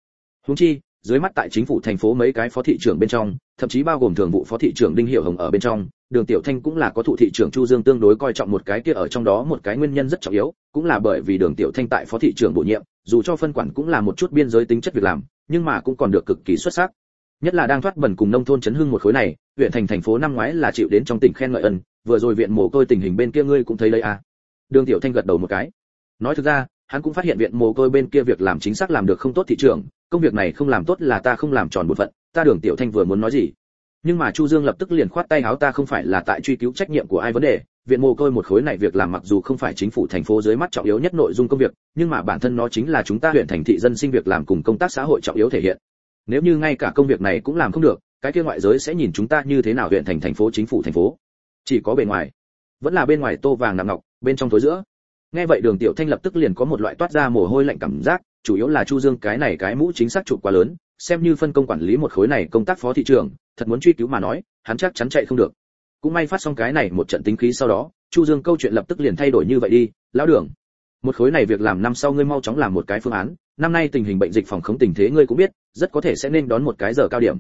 Huống chi dưới mắt tại chính phủ thành phố mấy cái phó thị trưởng bên trong, thậm chí bao gồm thường vụ phó thị trưởng đinh hiểu hồng ở bên trong, đường tiểu thanh cũng là có thụ thị trưởng chu dương tương đối coi trọng một cái kia ở trong đó một cái nguyên nhân rất trọng yếu, cũng là bởi vì đường tiểu thanh tại phó thị trưởng bổ nhiệm, dù cho phân quản cũng là một chút biên giới tính chất việc làm, nhưng mà cũng còn được cực kỳ xuất sắc. Nhất là đang thoát bẩn cùng nông thôn chấn hưng một khối này, huyện thành thành phố năm ngoái là chịu đến trong tỉnh khen ngợi ân, vừa rồi viện mồ côi tình hình bên kia ngươi cũng thấy đấy à. Đường tiểu thanh gật đầu một cái. Nói thực ra, hắn cũng phát hiện viện mồ côi bên kia việc làm chính xác làm được không tốt thị trường công việc này không làm tốt là ta không làm tròn bổn phận, ta đường tiểu thanh vừa muốn nói gì. Nhưng mà chu dương lập tức liền khoát tay áo ta không phải là tại truy cứu trách nhiệm của ai vấn đề, viện mồ côi một khối này việc làm mặc dù không phải chính phủ thành phố dưới mắt trọng yếu nhất nội dung công việc, nhưng mà bản thân nó chính là chúng ta huyện thành thị dân sinh việc làm cùng công tác xã hội trọng yếu thể hiện. Nếu như ngay cả công việc này cũng làm không được, cái kia ngoại giới sẽ nhìn chúng ta như thế nào huyện thành thành phố chính phủ thành phố. Chỉ có bề ngoài. Vẫn là bên ngoài tô vàng nặng ngọc, bên trong tối giữa. Nghe vậy đường tiểu thanh lập tức liền có một loại toát ra mồ hôi lạnh cảm giác chủ yếu là chu dương cái này cái mũ chính xác chụp quá lớn, xem như phân công quản lý một khối này công tác phó thị trưởng, thật muốn truy cứu mà nói, hắn chắc chắn chạy không được. Cũng may phát xong cái này một trận tính khí sau đó, chu dương câu chuyện lập tức liền thay đổi như vậy đi, lão đường. Một khối này việc làm năm sau ngươi mau chóng làm một cái phương án, năm nay tình hình bệnh dịch phòng khống tình thế ngươi cũng biết, rất có thể sẽ nên đón một cái giờ cao điểm.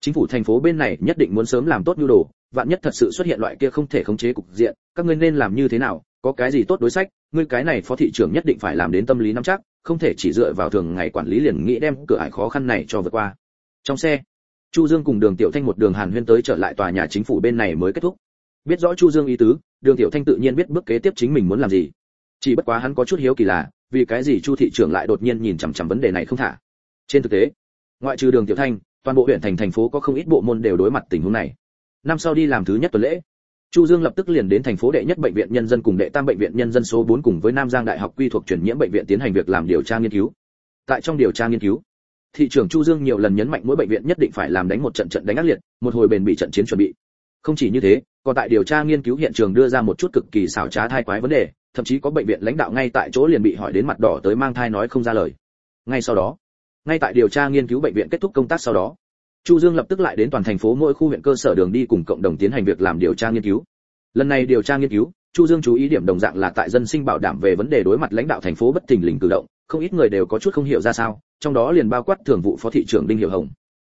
Chính phủ thành phố bên này nhất định muốn sớm làm tốt nhu đồ, vạn nhất thật sự xuất hiện loại kia không thể khống chế cục diện, các ngươi nên làm như thế nào, có cái gì tốt đối sách, ngươi cái này phó thị trưởng nhất định phải làm đến tâm lý nắm chắc không thể chỉ dựa vào thường ngày quản lý liền nghĩ đem cửa ải khó khăn này cho vượt qua. Trong xe, chu dương cùng đường tiểu thanh một đường hàn huyên tới trở lại tòa nhà chính phủ bên này mới kết thúc. Biết rõ chu dương ý tứ, đường tiểu thanh tự nhiên biết bước kế tiếp chính mình muốn làm gì. Chỉ bất quá hắn có chút hiếu kỳ là, vì cái gì chu thị trưởng lại đột nhiên nhìn chằm chằm vấn đề này không thả? Trên thực tế, ngoại trừ đường tiểu thanh, toàn bộ huyện thành thành phố có không ít bộ môn đều đối mặt tình huống này. Năm sau đi làm thứ nhất tuần lễ Chu Dương lập tức liền đến thành phố đệ nhất bệnh viện nhân dân cùng đệ tam bệnh viện nhân dân số 4 cùng với Nam Giang Đại học quy thuộc truyền nhiễm bệnh viện tiến hành việc làm điều tra nghiên cứu. Tại trong điều tra nghiên cứu, thị trưởng Chu Dương nhiều lần nhấn mạnh mỗi bệnh viện nhất định phải làm đánh một trận trận đánh ác liệt, một hồi bền bị trận chiến chuẩn bị. Không chỉ như thế, còn tại điều tra nghiên cứu hiện trường đưa ra một chút cực kỳ xảo trá thai quái vấn đề, thậm chí có bệnh viện lãnh đạo ngay tại chỗ liền bị hỏi đến mặt đỏ tới mang thai nói không ra lời. Ngay sau đó, ngay tại điều tra nghiên cứu bệnh viện kết thúc công tác sau đó, Chu Dương lập tức lại đến toàn thành phố mỗi khu huyện cơ sở đường đi cùng cộng đồng tiến hành việc làm điều tra nghiên cứu. Lần này điều tra nghiên cứu, Chu Dương chú ý điểm đồng dạng là tại dân sinh bảo đảm về vấn đề đối mặt lãnh đạo thành phố bất thình lình cử động, không ít người đều có chút không hiểu ra sao, trong đó liền bao quát thường vụ phó thị trưởng Đinh Hiểu Hồng.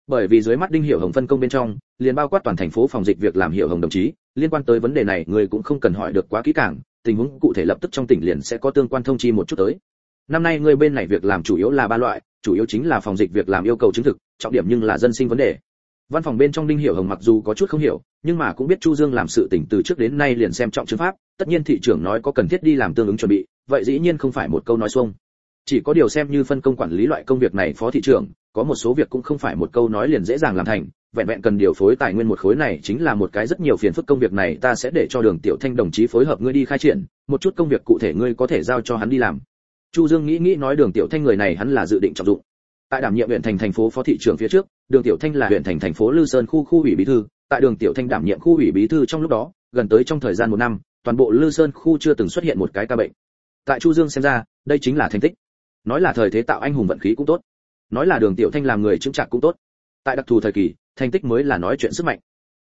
Bởi vì dưới mắt Đinh Hiểu Hồng phân công bên trong, liền bao quát toàn thành phố phòng dịch việc làm Hiểu Hồng đồng chí, liên quan tới vấn đề này người cũng không cần hỏi được quá kỹ càng, tình huống cụ thể lập tức trong tỉnh liền sẽ có tương quan thông chi một chút tới năm nay người bên này việc làm chủ yếu là ba loại chủ yếu chính là phòng dịch việc làm yêu cầu chứng thực, trọng điểm nhưng là dân sinh vấn đề. Văn phòng bên trong đinh hiểu hồng mặc dù có chút không hiểu, nhưng mà cũng biết chu dương làm sự tỉnh từ trước đến nay liền xem trọng chứng pháp, tất nhiên thị trưởng nói có cần thiết đi làm tương ứng chuẩn bị, vậy dĩ nhiên không phải một câu nói xuông. Chỉ có điều xem như phân công quản lý loại công việc này phó thị trưởng, có một số việc cũng không phải một câu nói liền dễ dàng làm thành, vẹn vẹn cần điều phối tài nguyên một khối này chính là một cái rất nhiều phiền phức công việc này ta sẽ để cho đường tiểu thanh đồng chí phối hợp ngươi đi khai triển, một chút công việc cụ thể ngươi có thể giao cho hắn đi làm chu dương nghĩ nghĩ nói đường tiểu thanh người này hắn là dự định trọng dụng. Tại đảm nhiệm huyện thành thành phố phó thị trưởng phía trước, đường tiểu thanh là huyện thành thành phố lư sơn khu khu ủy bí thư. Tại đường tiểu thanh đảm nhiệm khu ủy bí thư trong lúc đó, gần tới trong thời gian một năm, toàn bộ lư sơn khu chưa từng xuất hiện một cái ca bệnh. Tại chu dương xem ra, đây chính là thành tích. Nói là thời thế tạo anh hùng vận khí cũng tốt. Nói là đường tiểu thanh làm người chứng trạc cũng tốt. Tại đặc thù thời kỳ, thành tích mới là nói chuyện sức mạnh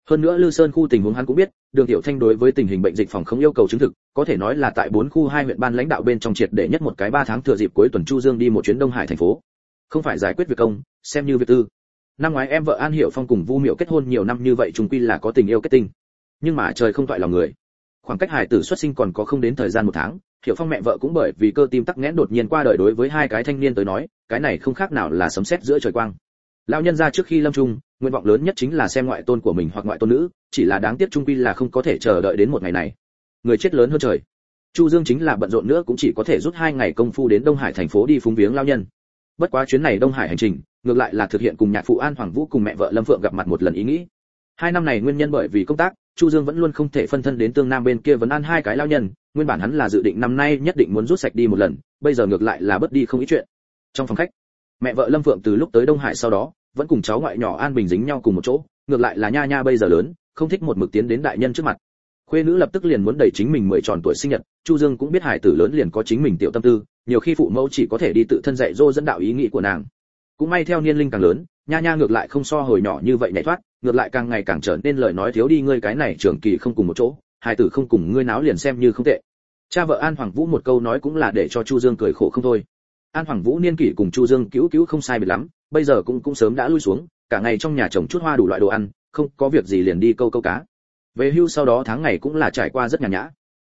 hơn nữa lư sơn khu tình huống hắn cũng biết, đường tiểu thanh đối với tình hình bệnh dịch phòng không yêu cầu chứng thực, có thể nói là tại bốn khu hai huyện ban lãnh đạo bên trong triệt để nhất một cái ba tháng thừa dịp cuối tuần chu dương đi một chuyến đông hải thành phố. Không phải giải quyết việc công, xem như việc tư. Năm ngoái em vợ an hiểu phong cùng vu miệu kết hôn nhiều năm như vậy chúng quy là có tình yêu kết tinh. Nhưng mà trời không toại lòng người. Khoảng cách hải tử xuất sinh còn có không đến thời gian một tháng, hiểu phong mẹ vợ cũng bởi vì cơ tim tắc nghẽn đột nhiên qua đời đối với hai cái thanh niên tới nói, cái này không khác nào là sấm sét giữa trời quang lão nhân ra trước khi lâm trung nguyện vọng lớn nhất chính là xem ngoại tôn của mình hoặc ngoại tôn nữ, chỉ là đáng tiếc trung quy là không có thể chờ đợi đến một ngày này. Người chết lớn hơn trời. Chu dương chính là bận rộn nữa cũng chỉ có thể rút hai ngày công phu đến đông hải thành phố đi phúng viếng lao nhân. Bất quá chuyến này đông hải hành trình, ngược lại là thực hiện cùng nhạc phụ an hoàng vũ cùng mẹ vợ lâm phượng gặp mặt một lần ý nghĩ. Hai năm này nguyên nhân bởi vì công tác, chu dương vẫn luôn không thể phân thân đến tương nam bên kia vẫn ăn hai cái lao nhân, nguyên bản hắn là dự định năm nay nhất định muốn rút sạch đi một lần, bây giờ ngược lại là bất đi không ít chuyện. Trong phòng khách, mẹ vợ lâm phượng từ lúc tới đông hải sau đó vẫn cùng cháu ngoại nhỏ an bình dính nhau cùng một chỗ, ngược lại là nha nha bây giờ lớn, không thích một mực tiến đến đại nhân trước mặt. Khuê nữ lập tức liền muốn đẩy chính mình mười tròn tuổi sinh nhật, chu dương cũng biết hải tử lớn liền có chính mình tiểu tâm tư, nhiều khi phụ mẫu chỉ có thể đi tự thân dạy dỗ dẫn đạo ý nghĩ của nàng. Cũng may theo niên linh càng lớn, nha nha ngược lại không so hồi nhỏ như vậy nhảy thoát, ngược lại càng ngày càng trở nên lời nói thiếu đi ngươi cái này trưởng kỳ không cùng một chỗ, hải tử không cùng ngươi náo liền xem như không tệ. Cha vợ an hoàng vũ một câu nói cũng là để cho chu dương cười khổ không thôi an hoàng vũ niên kỷ cùng chu dương cứu cứu không sai biệt lắm, bây giờ cũng cũng sớm đã lui xuống, cả ngày trong nhà trồng chút hoa đủ loại đồ ăn, không có việc gì liền đi câu câu cá. Về hưu sau đó tháng ngày cũng là trải qua rất nhàn nhã.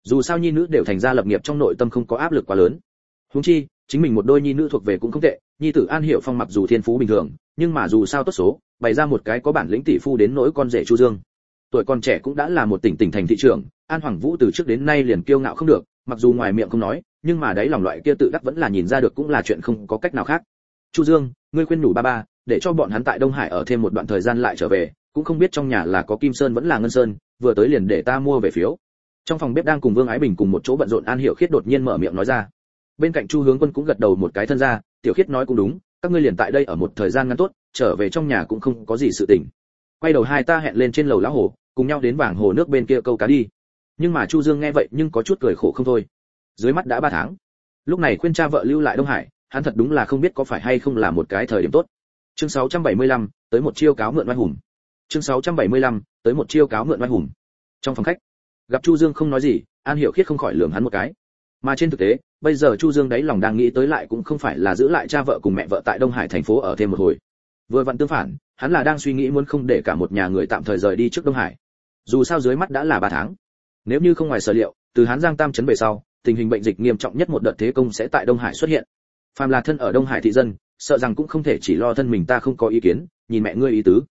Dù sao nhi nữ đều thành ra lập nghiệp trong nội tâm không có áp lực quá lớn. Huống chi, chính mình một đôi nhi nữ thuộc về cũng không tệ, nhi tử an hiểu phong mặc dù thiên phú bình thường, nhưng mà dù sao tốt số, bày ra một cái có bản lĩnh tỷ phu đến nỗi con rể chu dương. Tuổi còn trẻ cũng đã là một tỉnh tỉnh thành thị trưởng an hoàng vũ từ trước đến nay liền kiêu ngạo không được, mặc dù ngoài miệng không nói nhưng mà đấy lòng loại kia tự đắc vẫn là nhìn ra được cũng là chuyện không có cách nào khác. Chu dương, ngươi khuyên nhủ ba ba, để cho bọn hắn tại đông hải ở thêm một đoạn thời gian lại trở về, cũng không biết trong nhà là có kim sơn vẫn là ngân sơn, vừa tới liền để ta mua về phiếu. Trong phòng bếp đang cùng vương ái bình cùng một chỗ bận rộn an hiểu khiết đột nhiên mở miệng nói ra. Bên cạnh chu hướng quân cũng gật đầu một cái thân ra, tiểu khiết nói cũng đúng, các ngươi liền tại đây ở một thời gian ngắn tốt, trở về trong nhà cũng không có gì sự tình. Quay đầu hai ta hẹn lên trên lầu lá hồ, cùng nhau đến bảng hồ nước bên kia câu cá đi. Nhưng mà chu dương nghe vậy nhưng có chút cười khổ không thôi dưới mắt đã ba tháng. Lúc này khuyên cha vợ lưu lại đông hải hắn thật đúng là không biết có phải hay không là một cái thời điểm tốt. Chương 675, tới một chiêu cáo mượn oai hùng. Chương 675, tới một chiêu cáo mượn oai hùng. Trong phòng khách gặp chu dương không nói gì an hiểu khiết không khỏi lườm hắn một cái. Mà trên thực tế bây giờ chu dương đấy lòng đang nghĩ tới lại cũng không phải là giữ lại cha vợ cùng mẹ vợ tại đông hải thành phố ở thêm một hồi. Vừa vặn tương phản hắn là đang suy nghĩ muốn không để cả một nhà người tạm thời rời đi trước đông hải. Dù sao dưới mắt đã là ba tháng. Nếu như không ngoài sở liệu từ hắn giang tam chấn về sau tình hình bệnh dịch nghiêm trọng nhất một đợt thế công sẽ tại đông hải xuất hiện. Phàm là thân ở đông hải thị dân, sợ rằng cũng không thể chỉ lo thân mình ta không có ý kiến, nhìn mẹ ngươi ý tứ.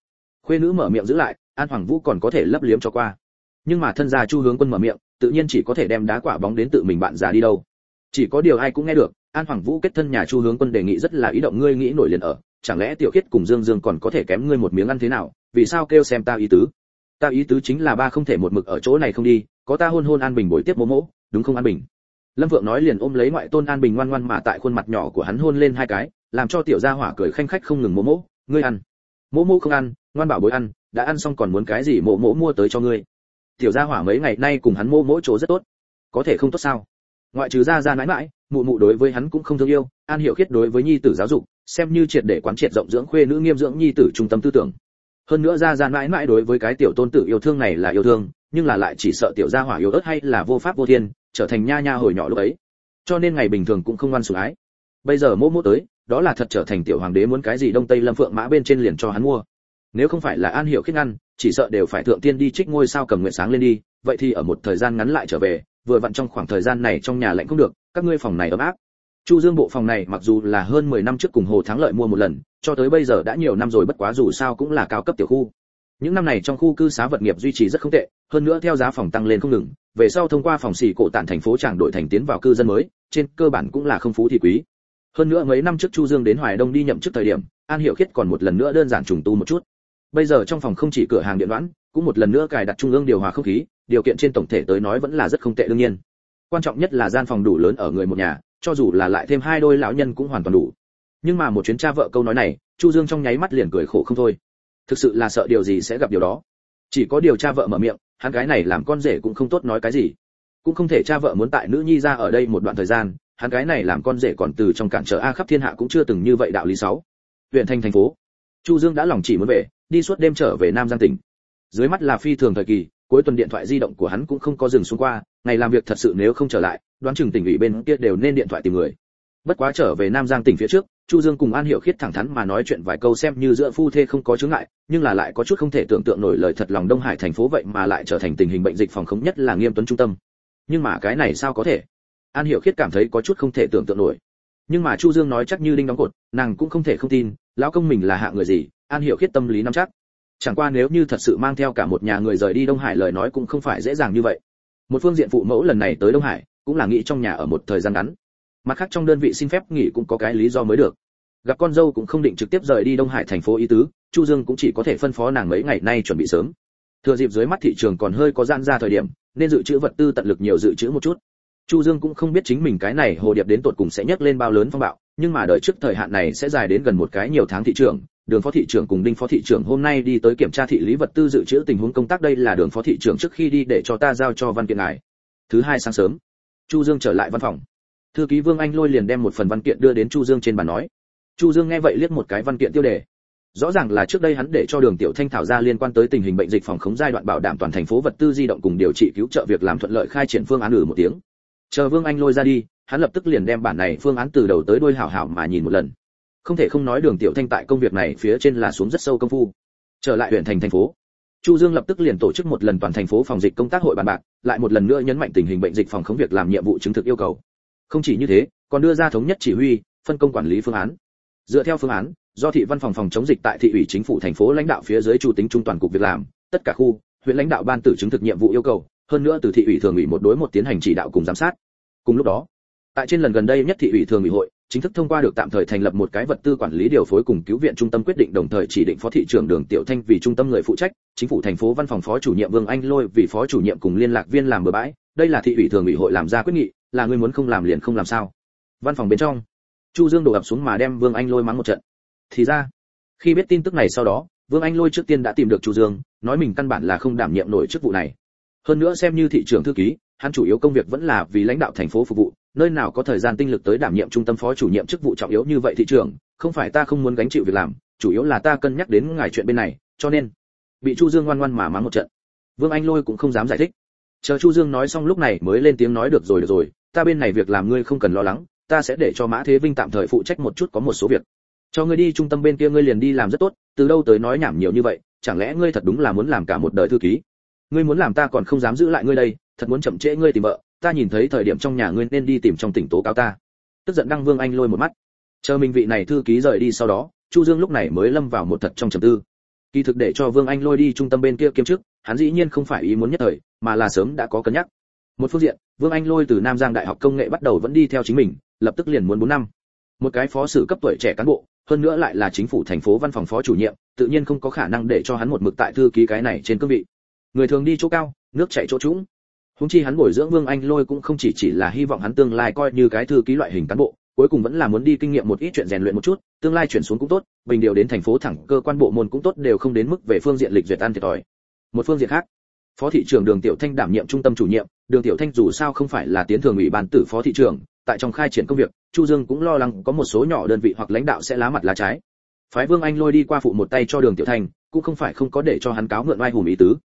Khuê nữ mở miệng giữ lại, an hoàng vũ còn có thể lấp liếm cho qua. Nhưng mà thân gia chu hướng quân mở miệng, tự nhiên chỉ có thể đem đá quả bóng đến tự mình bạn già đi đâu. Chỉ có điều ai cũng nghe được, an hoàng vũ kết thân nhà chu hướng quân đề nghị rất là ý động ngươi nghĩ nổi liền ở, chẳng lẽ tiểu khiết cùng dương dương còn có thể kém ngươi một miếng ăn thế nào, vì sao kêu xem ta ý tứ? Ta ý tứ chính là ba không thể một mực ở chỗ này không đi, có ta hôn hôn an bình buổi tiếp mỗ mỗ, đúng không an bình? Lâm vượng nói liền ôm lấy ngoại tôn an bình ngoan ngoan mà tại khuôn mặt nhỏ của hắn hôn lên hai cái, làm cho tiểu gia hỏa cười khanh khách không ngừng mỗ mỗ ngươi ăn. Mỗ mỗ không ăn, ngoan bảo bối ăn, đã ăn xong còn muốn cái gì mỗ mỗ mua tới cho ngươi. Tiểu gia hỏa mấy ngày nay cùng hắn mỗ mỗ chỗ rất tốt. Có thể không tốt sao? Ngoại trừ ra ra mãi mãi mụ mụ đối với hắn cũng không thương yêu, an hiểu khiết đối với nhi tử giáo dục, xem như triệt để quán triệt rộng dưỡng khuê nữ nghiêm dưỡng nhi tử trung tâm tư tưởng. Hơn nữa ra ra mãi mãi đối với cái tiểu tôn tử yêu thương này là yêu thương, nhưng là lại chỉ sợ tiểu gia hỏa yếu ớt hay là vô pháp vô thiên trở thành nha nha hồi nhỏ lúc ấy. Cho nên ngày bình thường cũng không ngoan sủng ái. Bây giờ mỗ mỗ tới, đó là thật trở thành tiểu hoàng đế muốn cái gì đông tây lâm phượng mã bên trên liền cho hắn mua. Nếu không phải là an hiểu khiết ngăn, chỉ sợ đều phải thượng tiên đi trích ngôi sao cầm nguyện sáng lên đi, vậy thì ở một thời gian ngắn lại trở về, vừa vặn trong khoảng thời gian này trong nhà lạnh không được, các ngươi phòng này ấm áp. Chu dương bộ phòng này mặc dù là hơn 10 năm trước cùng hồ thắng lợi mua một lần, cho tới bây giờ đã nhiều năm rồi bất quá dù sao cũng là cao cấp tiểu khu những năm này trong khu cư xá vật nghiệp duy trì rất không tệ, hơn nữa theo giá phòng tăng lên không ngừng, về sau thông qua phòng xỉ cổ tản thành phố tràng đội thành tiến vào cư dân mới, trên cơ bản cũng là không phú thì quý. Hơn nữa mấy năm trước chu dương đến hoài đông đi nhậm chức thời điểm, an Hiểu khiết còn một lần nữa đơn giản trùng tu một chút. Bây giờ trong phòng không chỉ cửa hàng điện đoán cũng một lần nữa cài đặt trung ương điều hòa không khí, điều kiện trên tổng thể tới nói vẫn là rất không tệ đương nhiên. Quan trọng nhất là gian phòng đủ lớn ở người một nhà, cho dù là lại thêm hai đôi lão nhân cũng hoàn toàn đủ. Nhưng mà một chuyến cha vợ câu nói này, chu dương trong nháy mắt liền cười khổ không thôi thực sự là sợ điều gì sẽ gặp điều đó. Chỉ có điều cha vợ mở miệng, hắn gái này làm con rể cũng không tốt nói cái gì. Cũng không thể cha vợ muốn tại nữ nhi ra ở đây một đoạn thời gian, hắn gái này làm con rể còn từ trong cản trở a khắp thiên hạ cũng chưa từng như vậy đạo lý sáu. Huyện thành thành phố. Chu dương đã lòng chỉ muốn về, đi suốt đêm trở về nam giang tỉnh. Dưới mắt là phi thường thời kỳ, cuối tuần điện thoại di động của hắn cũng không có dừng xuống qua, ngày làm việc thật sự nếu không trở lại, đoán chừng tỉnh ủy bên kia đều nên điện thoại tìm người. Bất quá trở về nam giang tỉnh phía trước chu dương cùng an hiểu khiết thẳng thắn mà nói chuyện vài câu xem như giữa phu thê không có chướng ngại, nhưng là lại có chút không thể tưởng tượng nổi lời thật lòng đông hải thành phố vậy mà lại trở thành tình hình bệnh dịch phòng khống nhất là nghiêm tuấn trung tâm. Nhưng mà cái này sao có thể? An hiểu khiết cảm thấy có chút không thể tưởng tượng nổi. Nhưng mà chu dương nói chắc như đinh đóng cột, nàng cũng không thể không tin, lão công mình là hạ người gì, an hiểu khiết tâm lý nắm chắc. Chẳng qua nếu như thật sự mang theo cả một nhà người rời đi đông hải lời nói cũng không phải dễ dàng như vậy. Một phương diện phụ mẫu lần này tới đông hải, cũng là nghĩ trong nhà ở một thời gian ngắn mặt khác trong đơn vị xin phép nghỉ cũng có cái lý do mới được. Gặp con dâu cũng không định trực tiếp rời đi đông hải thành phố ý tứ, chu dương cũng chỉ có thể phân phó nàng mấy ngày nay chuẩn bị sớm. Thừa dịp dưới mắt thị trường còn hơi có gian ra thời điểm, nên dự trữ vật tư tận lực nhiều dự trữ một chút. Chu dương cũng không biết chính mình cái này hồ điệp đến tột cùng sẽ nhấc lên bao lớn phong bạo, nhưng mà đợi trước thời hạn này sẽ dài đến gần một cái nhiều tháng thị trường, đường phó thị trưởng cùng đinh phó thị trưởng hôm nay đi tới kiểm tra thị lý vật tư dự trữ tình huống công tác đây là đường phó thị trưởng trước khi đi để cho ta giao cho văn kiện ngài. Thứ hai sáng sớm, chu dương trở lại văn phòng thư ký vương anh lôi liền đem một phần văn kiện đưa đến chu dương trên bàn nói. Chu dương nghe vậy liếc một cái văn kiện tiêu đề. Rõ ràng là trước đây hắn để cho đường tiểu thanh thảo ra liên quan tới tình hình bệnh dịch phòng khống giai đoạn bảo đảm toàn thành phố vật tư di động cùng điều trị cứu trợ việc làm thuận lợi khai triển phương án ử một tiếng. Chờ vương anh lôi ra đi, hắn lập tức liền đem bản này phương án từ đầu tới đuôi hảo hảo mà nhìn một lần. Không thể không nói đường tiểu thanh tại công việc này phía trên là xuống rất sâu công phu. Trở lại huyện thành thành phố, chu dương lập tức liền tổ chức một lần toàn thành phố phòng dịch công tác hội bàn bạc, lại một lần nữa nhấn mạnh tình hình bệnh dịch phòng khống việc làm nhiệm vụ chứng thực yêu cầu không chỉ như thế, còn đưa ra thống nhất chỉ huy, phân công quản lý phương án. Dựa theo phương án, do thị văn phòng phòng chống dịch tại thị ủy chính phủ thành phố lãnh đạo phía dưới chủ tính trung toàn cục việc làm, tất cả khu, huyện lãnh đạo ban tử chứng thực nhiệm vụ yêu cầu, hơn nữa từ thị ủy thường ủy một đối một tiến hành chỉ đạo cùng giám sát. Cùng lúc đó, tại trên lần gần đây nhất thị ủy thường ủy hội, chính thức thông qua được tạm thời thành lập một cái vật tư quản lý điều phối cùng cứu viện trung tâm quyết định đồng thời chỉ định phó thị trưởng đường tiểu thanh vì trung tâm người phụ trách, chính phủ thành phố văn phòng phó chủ nhiệm vương anh lôi vì phó chủ nhiệm cùng liên lạc viên làm bờ bãi. Đây là thị ủy thường ủy hội làm ra quyết nghị là ngươi muốn không làm liền không làm sao? Văn phòng bên trong, chu dương đổ ập xuống mà đem vương anh lôi mắng một trận. Thì ra, khi biết tin tức này sau đó, vương anh lôi trước tiên đã tìm được chu dương, nói mình căn bản là không đảm nhiệm nổi chức vụ này. Hơn nữa xem như thị trưởng thư ký, hắn chủ yếu công việc vẫn là vì lãnh đạo thành phố phục vụ, nơi nào có thời gian tinh lực tới đảm nhiệm trung tâm phó chủ nhiệm chức vụ trọng yếu như vậy thị trưởng, không phải ta không muốn gánh chịu việc làm, chủ yếu là ta cân nhắc đến ngài chuyện bên này, cho nên, bị chu dương ngoan ngoan mà mắng một trận. Vương anh lôi cũng không dám giải thích chờ chu dương nói xong lúc này mới lên tiếng nói được rồi được rồi, ta bên này việc làm ngươi không cần lo lắng, ta sẽ để cho mã thế vinh tạm thời phụ trách một chút có một số việc. Cho ngươi đi trung tâm bên kia ngươi liền đi làm rất tốt, từ đâu tới nói nhảm nhiều như vậy, chẳng lẽ ngươi thật đúng là muốn làm cả một đời thư ký? Ngươi muốn làm ta còn không dám giữ lại ngươi đây, thật muốn chậm trễ ngươi tìm vợ, ta nhìn thấy thời điểm trong nhà ngươi nên đi tìm trong tỉnh tố cáo ta. Tức giận đăng vương anh lôi một mắt. Chờ mình vị này thư ký rời đi sau đó, chu dương lúc này mới lâm vào một thật trong trầm tư kỳ thực để cho vương anh lôi đi trung tâm bên kia kiếm chức hắn dĩ nhiên không phải ý muốn nhất thời, mà là sớm đã có cân nhắc. Một phương diện, vương anh lôi từ nam giang đại học công nghệ bắt đầu vẫn đi theo chính mình, lập tức liền muốn bốn năm. Một cái phó sử cấp tuổi trẻ cán bộ, hơn nữa lại là chính phủ thành phố văn phòng phó chủ nhiệm, tự nhiên không có khả năng để cho hắn một mực tại thư ký cái này trên cương vị. Người thường đi chỗ cao, nước chảy chỗ trũng. Húng chi hắn bồi dưỡng vương anh lôi cũng không chỉ chỉ là hy vọng hắn tương lai coi như cái thư ký loại hình cán bộ, cuối cùng vẫn là muốn đi kinh nghiệm một ít chuyện rèn luyện một chút, tương lai chuyển xuống cũng tốt bình điều đến thành phố thẳng cơ quan bộ môn cũng tốt, đều không đến mức về phương diện lịch duyệt ăn thiệt thòi. Một phương diện khác, phó thị trưởng đường tiểu thanh đảm nhiệm trung tâm chủ nhiệm, đường tiểu thanh dù sao không phải là tiến thường ủy ban tử phó thị trưởng, tại trong khai triển công việc, chu dương cũng lo lắng có một số nhỏ đơn vị hoặc lãnh đạo sẽ lá mặt lá trái. Phái vương anh lôi đi qua phụ một tay cho đường tiểu thanh, cũng không phải không có để cho hắn cáo mượn oai hùng ý tứ.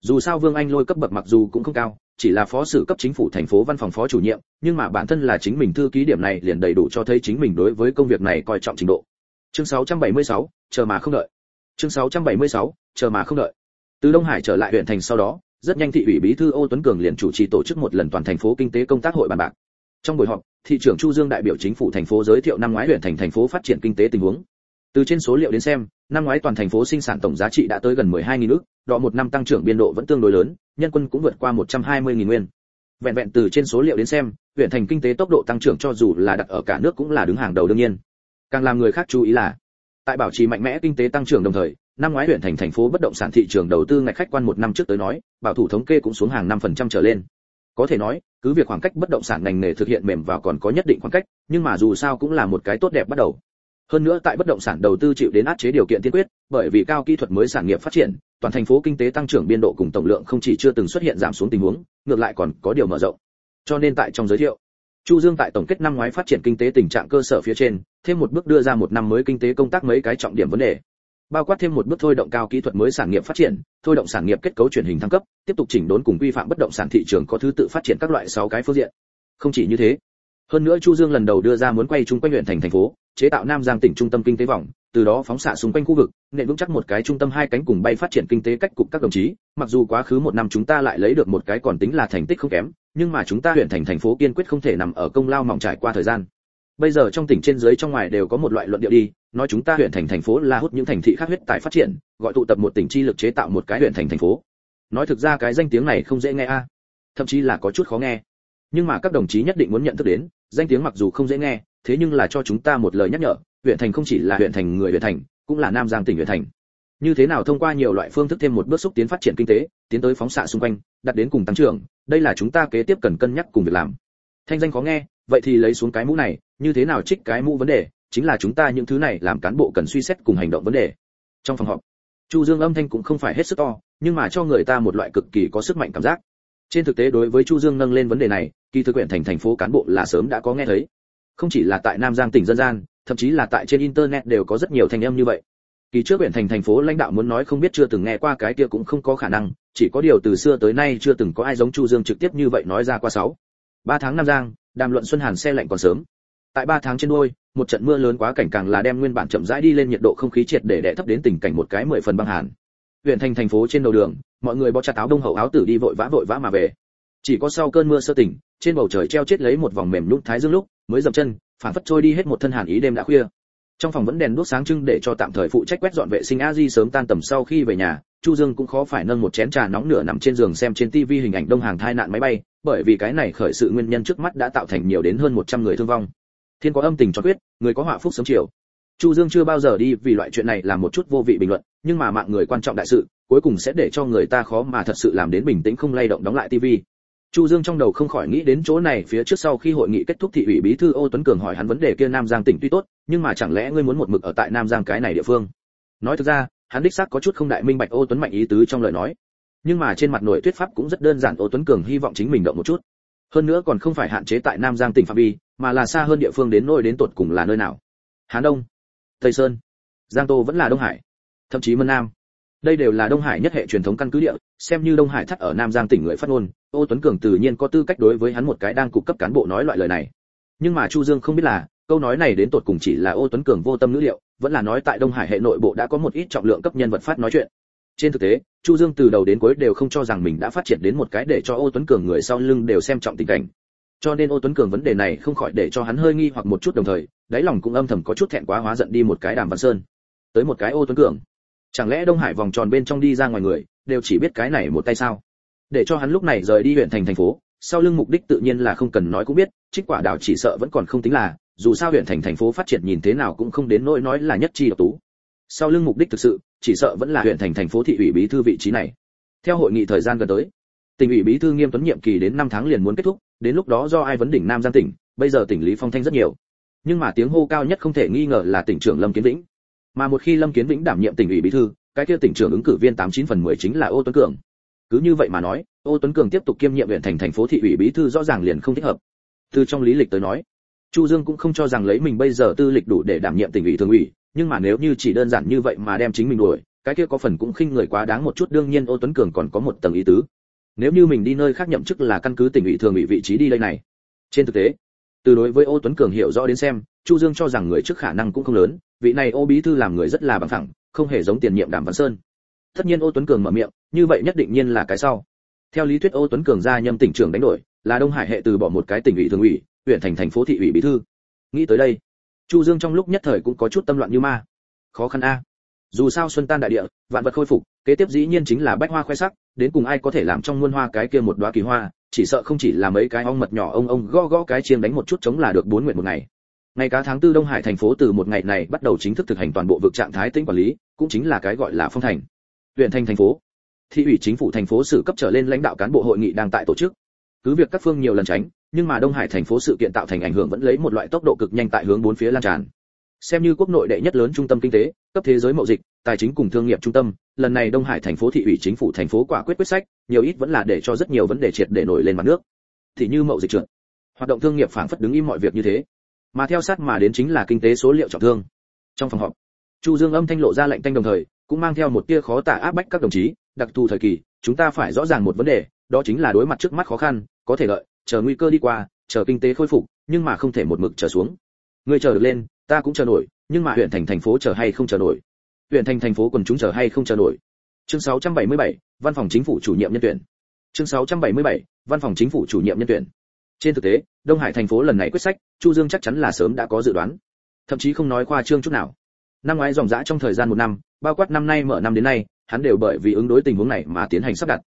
Dù sao vương anh lôi cấp bậc mặc dù cũng không cao, chỉ là phó sử cấp chính phủ thành phố văn phòng phó chủ nhiệm, nhưng mà bản thân là chính mình thư ký điểm này liền đầy đủ cho thấy chính mình đối với công việc này coi trọng trình độ chương 676, chờ mà không đợi. Chương 676, chờ mà không đợi. Từ đông hải trở lại huyện thành sau đó rất nhanh thị ủy bí thư ô tuấn cường liền chủ trì tổ chức một lần toàn thành phố kinh tế công tác hội bàn bạc. Trong buổi họp thị trưởng chu dương đại biểu chính phủ thành phố giới thiệu năm ngoái huyện thành thành phố phát triển kinh tế tình huống. Từ trên số liệu đến xem năm ngoái toàn thành phố sinh sản tổng giá trị đã tới gần 12.000 ước đọ một năm tăng trưởng biên độ vẫn tương đối lớn nhân quân cũng vượt qua 120.000 nguyên. Vẹn vẹn từ trên số liệu đến xem huyện thành kinh tế tốc độ tăng trưởng cho dù là đặt ở cả nước cũng là đứng hàng đầu đương nhiên càng làm người khác chú ý là, tại bảo trì mạnh mẽ kinh tế tăng trưởng đồng thời, năm ngoái huyện thành thành phố bất động sản thị trường đầu tư ngạch khách quan một năm trước tới nói, bảo thủ thống kê cũng xuống hàng 5% trở lên. Có thể nói, cứ việc khoảng cách bất động sản ngành nghề thực hiện mềm và còn có nhất định khoảng cách, nhưng mà dù sao cũng là một cái tốt đẹp bắt đầu. Hơn nữa tại bất động sản đầu tư chịu đến áp chế điều kiện tiên quyết, bởi vì cao kỹ thuật mới sản nghiệp phát triển, toàn thành phố kinh tế tăng trưởng biên độ cùng tổng lượng không chỉ chưa từng xuất hiện giảm xuống tình huống, ngược lại còn có điều mở rộng. Cho nên tại trong giới thiệu chu dương tại tổng kết năm ngoái phát triển kinh tế tình trạng cơ sở phía trên, thêm một bước đưa ra một năm mới kinh tế công tác mấy cái trọng điểm vấn đề. Bao quát thêm một bước thôi động cao kỹ thuật mới sản nghiệp phát triển, thôi động sản nghiệp kết cấu chuyển hình thăng cấp, tiếp tục chỉnh đốn cùng quy phạm bất động sản thị trường có thứ tự phát triển các loại sáu cái phương diện. Không chỉ như thế, hơn nữa chu dương lần đầu đưa ra muốn quay chung quanh huyện thành thành phố, chế tạo nam giang tỉnh trung tâm kinh tế vòng, từ đó phóng xạ xung quanh khu vực, nền vững chắc một cái trung tâm hai cánh cùng bay phát triển kinh tế cách cục các đồng chí, mặc dù quá khứ một năm chúng ta lại lấy được một cái còn tính là thành tích không kém nhưng mà chúng ta huyện thành thành phố kiên quyết không thể nằm ở công lao mỏng trải qua thời gian. Bây giờ trong tỉnh trên dưới trong ngoài đều có một loại luận điệu đi, nói chúng ta huyện thành thành phố là hút những thành thị khác huyết tài phát triển, gọi tụ tập một tỉnh chi lực chế tạo một cái huyện thành thành phố. Nói thực ra cái danh tiếng này không dễ nghe a, thậm chí là có chút khó nghe. Nhưng mà các đồng chí nhất định muốn nhận thức đến, danh tiếng mặc dù không dễ nghe, thế nhưng là cho chúng ta một lời nhắc nhở, huyện thành không chỉ là huyện thành người huyện thành, cũng là nam giang tỉnh huyện thành như thế nào thông qua nhiều loại phương thức thêm một bước xúc tiến phát triển kinh tế, tiến tới phóng xạ xung quanh đặt đến cùng tăng trưởng, đây là chúng ta kế tiếp cần cân nhắc cùng việc làm. Thanh danh khó nghe, vậy thì lấy xuống cái mũ này, như thế nào trích cái mũ vấn đề, chính là chúng ta những thứ này làm cán bộ cần suy xét cùng hành động vấn đề. Trong phòng họp, chu dương âm thanh cũng không phải hết sức to, nhưng mà cho người ta một loại cực kỳ có sức mạnh cảm giác. Trên thực tế đối với chu dương nâng lên vấn đề này, kỳ thực Quyển thành thành phố cán bộ là sớm đã có nghe thấy. Không chỉ là tại nam giang tỉnh dân gian, thậm chí là tại trên internet đều có rất nhiều thanh âm như vậy kỳ trước huyện thành thành phố lãnh đạo muốn nói không biết chưa từng nghe qua cái kia cũng không có khả năng, chỉ có điều từ xưa tới nay chưa từng có ai giống chu dương trực tiếp như vậy nói ra qua sáu. Ba tháng nam giang, đàm luận xuân hàn xe lạnh còn sớm. Tại ba tháng trên đôi một trận mưa lớn quá cảnh càng là đem nguyên bản chậm rãi đi lên nhiệt độ không khí triệt để đè thấp đến tình cảnh một cái mười phần băng hàn. Huyện thành thành phố trên đầu đường, mọi người bó chặt áo đông hậu áo tử đi vội vã vội vã mà về. Chỉ có sau cơn mưa sơ tỉnh, trên bầu trời treo chết lấy một vòng mềm nhũn thái dương lúc, mới dậm chân phản phất trôi đi hết một thân hàn ý đêm đã khuya trong phòng vẫn đèn đuốc sáng trưng để cho tạm thời phụ trách quét dọn vệ sinh a di sớm tan tầm sau khi về nhà, chu dương cũng khó phải nâng một chén trà nóng nửa nằm trên giường xem trên tivi hình ảnh đông hàng thai nạn máy bay, bởi vì cái này khởi sự nguyên nhân trước mắt đã tạo thành nhiều đến hơn 100 người thương vong. Thiên có âm tình cho quyết, người có họa phúc sớm chiều. Chu dương chưa bao giờ đi vì loại chuyện này làm một chút vô vị bình luận, nhưng mà mạng người quan trọng đại sự, cuối cùng sẽ để cho người ta khó mà thật sự làm đến bình tĩnh không lay động đóng lại tivi Chu Dương trong đầu không khỏi nghĩ đến chỗ này phía trước sau khi hội nghị kết thúc thị ủy bí thư Ô Tuấn Cường hỏi hắn vấn đề kia Nam Giang tỉnh tuy tốt, nhưng mà chẳng lẽ ngươi muốn một mực ở tại Nam Giang cái này địa phương? Nói thực ra, hắn đích xác có chút không đại minh bạch Ô Tuấn Mạnh ý tứ trong lời nói. Nhưng mà trên mặt nội thuyết pháp cũng rất đơn giản, Ô Tuấn Cường hy vọng chính mình động một chút. Hơn nữa còn không phải hạn chế tại Nam Giang tỉnh phạm vi, mà là xa hơn địa phương đến nơi đến tột cùng là nơi nào? Hán Đông, Tây Sơn, Giang Tô vẫn là Đông Hải, thậm chí Mân Nam đây đều là đông hải nhất hệ truyền thống căn cứ địa, xem như đông hải thắt ở nam giang tỉnh người phát ngôn, ô tuấn cường tự nhiên có tư cách đối với hắn một cái đang cục cấp cán bộ nói loại lời này. Nhưng mà chu dương không biết là, câu nói này đến tột cùng chỉ là ô tuấn cường vô tâm ngữ liệu, vẫn là nói tại đông hải hệ nội bộ đã có một ít trọng lượng cấp nhân vật phát nói chuyện. Trên thực tế, chu dương từ đầu đến cuối đều không cho rằng mình đã phát triển đến một cái để cho ô tuấn cường người sau lưng đều xem trọng tình cảnh. Cho nên ô tuấn cường vấn đề này không khỏi để cho hắn hơi nghi hoặc một chút đồng thời, đáy lòng cũng âm thầm có chút thẹn quá hóa giận đi một cái đàm văn sơn. Tới một cái ô tuấn cường chẳng lẽ đông hải vòng tròn bên trong đi ra ngoài người đều chỉ biết cái này một tay sao? Để cho hắn lúc này rời đi huyện thành thành phố, sau lưng mục đích tự nhiên là không cần nói cũng biết, trích quả đảo chỉ sợ vẫn còn không tính là, dù sao huyện thành thành phố phát triển nhìn thế nào cũng không đến nỗi nói là nhất chi độc tú. Sau lưng mục đích thực sự, chỉ sợ vẫn là huyện thành thành phố thị ủy bí thư vị trí này. Theo hội nghị thời gian gần tới, tỉnh ủy bí thư nghiêm tuấn nhiệm kỳ đến 5 tháng liền muốn kết thúc, đến lúc đó do ai vấn đỉnh nam giang tỉnh, bây giờ tỉnh lý phong thanh rất nhiều. Nhưng mà tiếng hô cao nhất không thể nghi ngờ là tỉnh trưởng lâm kiến vĩnh mà một khi lâm kiến vĩnh đảm nhiệm tỉnh ủy bí thư, cái kia tỉnh trưởng ứng cử viên tám chín phần mười chính là ô tuấn cường. Cứ như vậy mà nói, ô tuấn cường tiếp tục kiêm nhiệm huyện thành thành phố thị ủy bí thư rõ ràng liền không thích hợp. Từ trong lý lịch tới nói, chu dương cũng không cho rằng lấy mình bây giờ tư lịch đủ để đảm nhiệm tỉnh ủy thường ủy, nhưng mà nếu như chỉ đơn giản như vậy mà đem chính mình đuổi, cái kia có phần cũng khinh người quá đáng một chút, đương nhiên ô tuấn cường còn có một tầng ý tứ. Nếu như mình đi nơi khác nhậm chức là căn cứ tỉnh ủy thường ủy vị trí đi đây này. Trên thực tế, từ đối với ô tuấn cường hiểu rõ đến xem, chu dương cho rằng người trước khả năng cũng không lớn vị này ô bí thư làm người rất là bằng phẳng, không hề giống tiền nhiệm đàm văn sơn. Tất nhiên ô tuấn cường mở miệng, như vậy nhất định nhiên là cái sau. Theo lý thuyết ô tuấn cường gia nhâm tỉnh trưởng đánh đổi, là đông hải hệ từ bỏ một cái tỉnh ủy thường ủy, huyện thành thành phố thị ủy bí thư. Nghĩ tới đây, chu dương trong lúc nhất thời cũng có chút tâm loạn như ma. Khó khăn a. Dù sao xuân tan đại địa, vạn vật khôi phục, kế tiếp dĩ nhiên chính là bách hoa khoe sắc, đến cùng ai có thể làm trong muôn hoa cái kia một đóa kỳ hoa, chỉ sợ không chỉ là mấy cái ong mật nhỏ ông ông gõ gõ cái chiêng đánh một chút chống là được bốn nguyện một ngày ngày cá tháng tư đông hải thành phố từ một ngày này bắt đầu chính thức thực hành toàn bộ vực trạng thái tĩnh quản lý, cũng chính là cái gọi là phong thành. Huyện thành thành phố, thị ủy chính phủ thành phố xử cấp trở lên lãnh đạo cán bộ hội nghị đang tại tổ chức. Cứ việc các phương nhiều lần tránh, nhưng mà đông hải thành phố sự kiện tạo thành ảnh hưởng vẫn lấy một loại tốc độ cực nhanh tại hướng bốn phía lan tràn. Xem như quốc nội đệ nhất lớn trung tâm kinh tế, cấp thế giới mậu dịch, tài chính cùng thương nghiệp trung tâm, lần này đông hải thành phố thị ủy chính phủ thành phố quả quyết quyết sách, nhiều ít vẫn là để cho rất nhiều vấn đề triệt để nổi lên mặt nước. Thì như mậu dịch trượt, hoạt động thương nghiệp phảng phất đứng im mọi việc như thế mà theo sát mà đến chính là kinh tế số liệu trọng thương. Trong phòng họp chu dương âm thanh lộ ra lệnh tanh đồng thời cũng mang theo một tia khó tả áp bách các đồng chí đặc thù thời kỳ chúng ta phải rõ ràng một vấn đề đó chính là đối mặt trước mắt khó khăn có thể lợi chờ nguy cơ đi qua chờ kinh tế khôi phục nhưng mà không thể một mực chờ xuống. Người chờ được lên ta cũng chờ nổi nhưng mà huyện thành thành phố chờ hay không chờ nổi? Huyện thành thành phố quần chúng chờ hay không chờ nổi? Chương 677, văn phòng chính phủ chủ nhiệm nhân tuyển. Chương 677, văn phòng chính phủ chủ nhiệm nhân tuyển trên thực tế, đông hải thành phố lần này quyết sách, chu dương chắc chắn là sớm đã có dự đoán. Thậm chí không nói khoa trương chút nào. Năm ngoái dòng dã trong thời gian một năm, bao quát năm nay mở năm đến nay, hắn đều bởi vì ứng đối tình huống này mà tiến hành sắp đặt.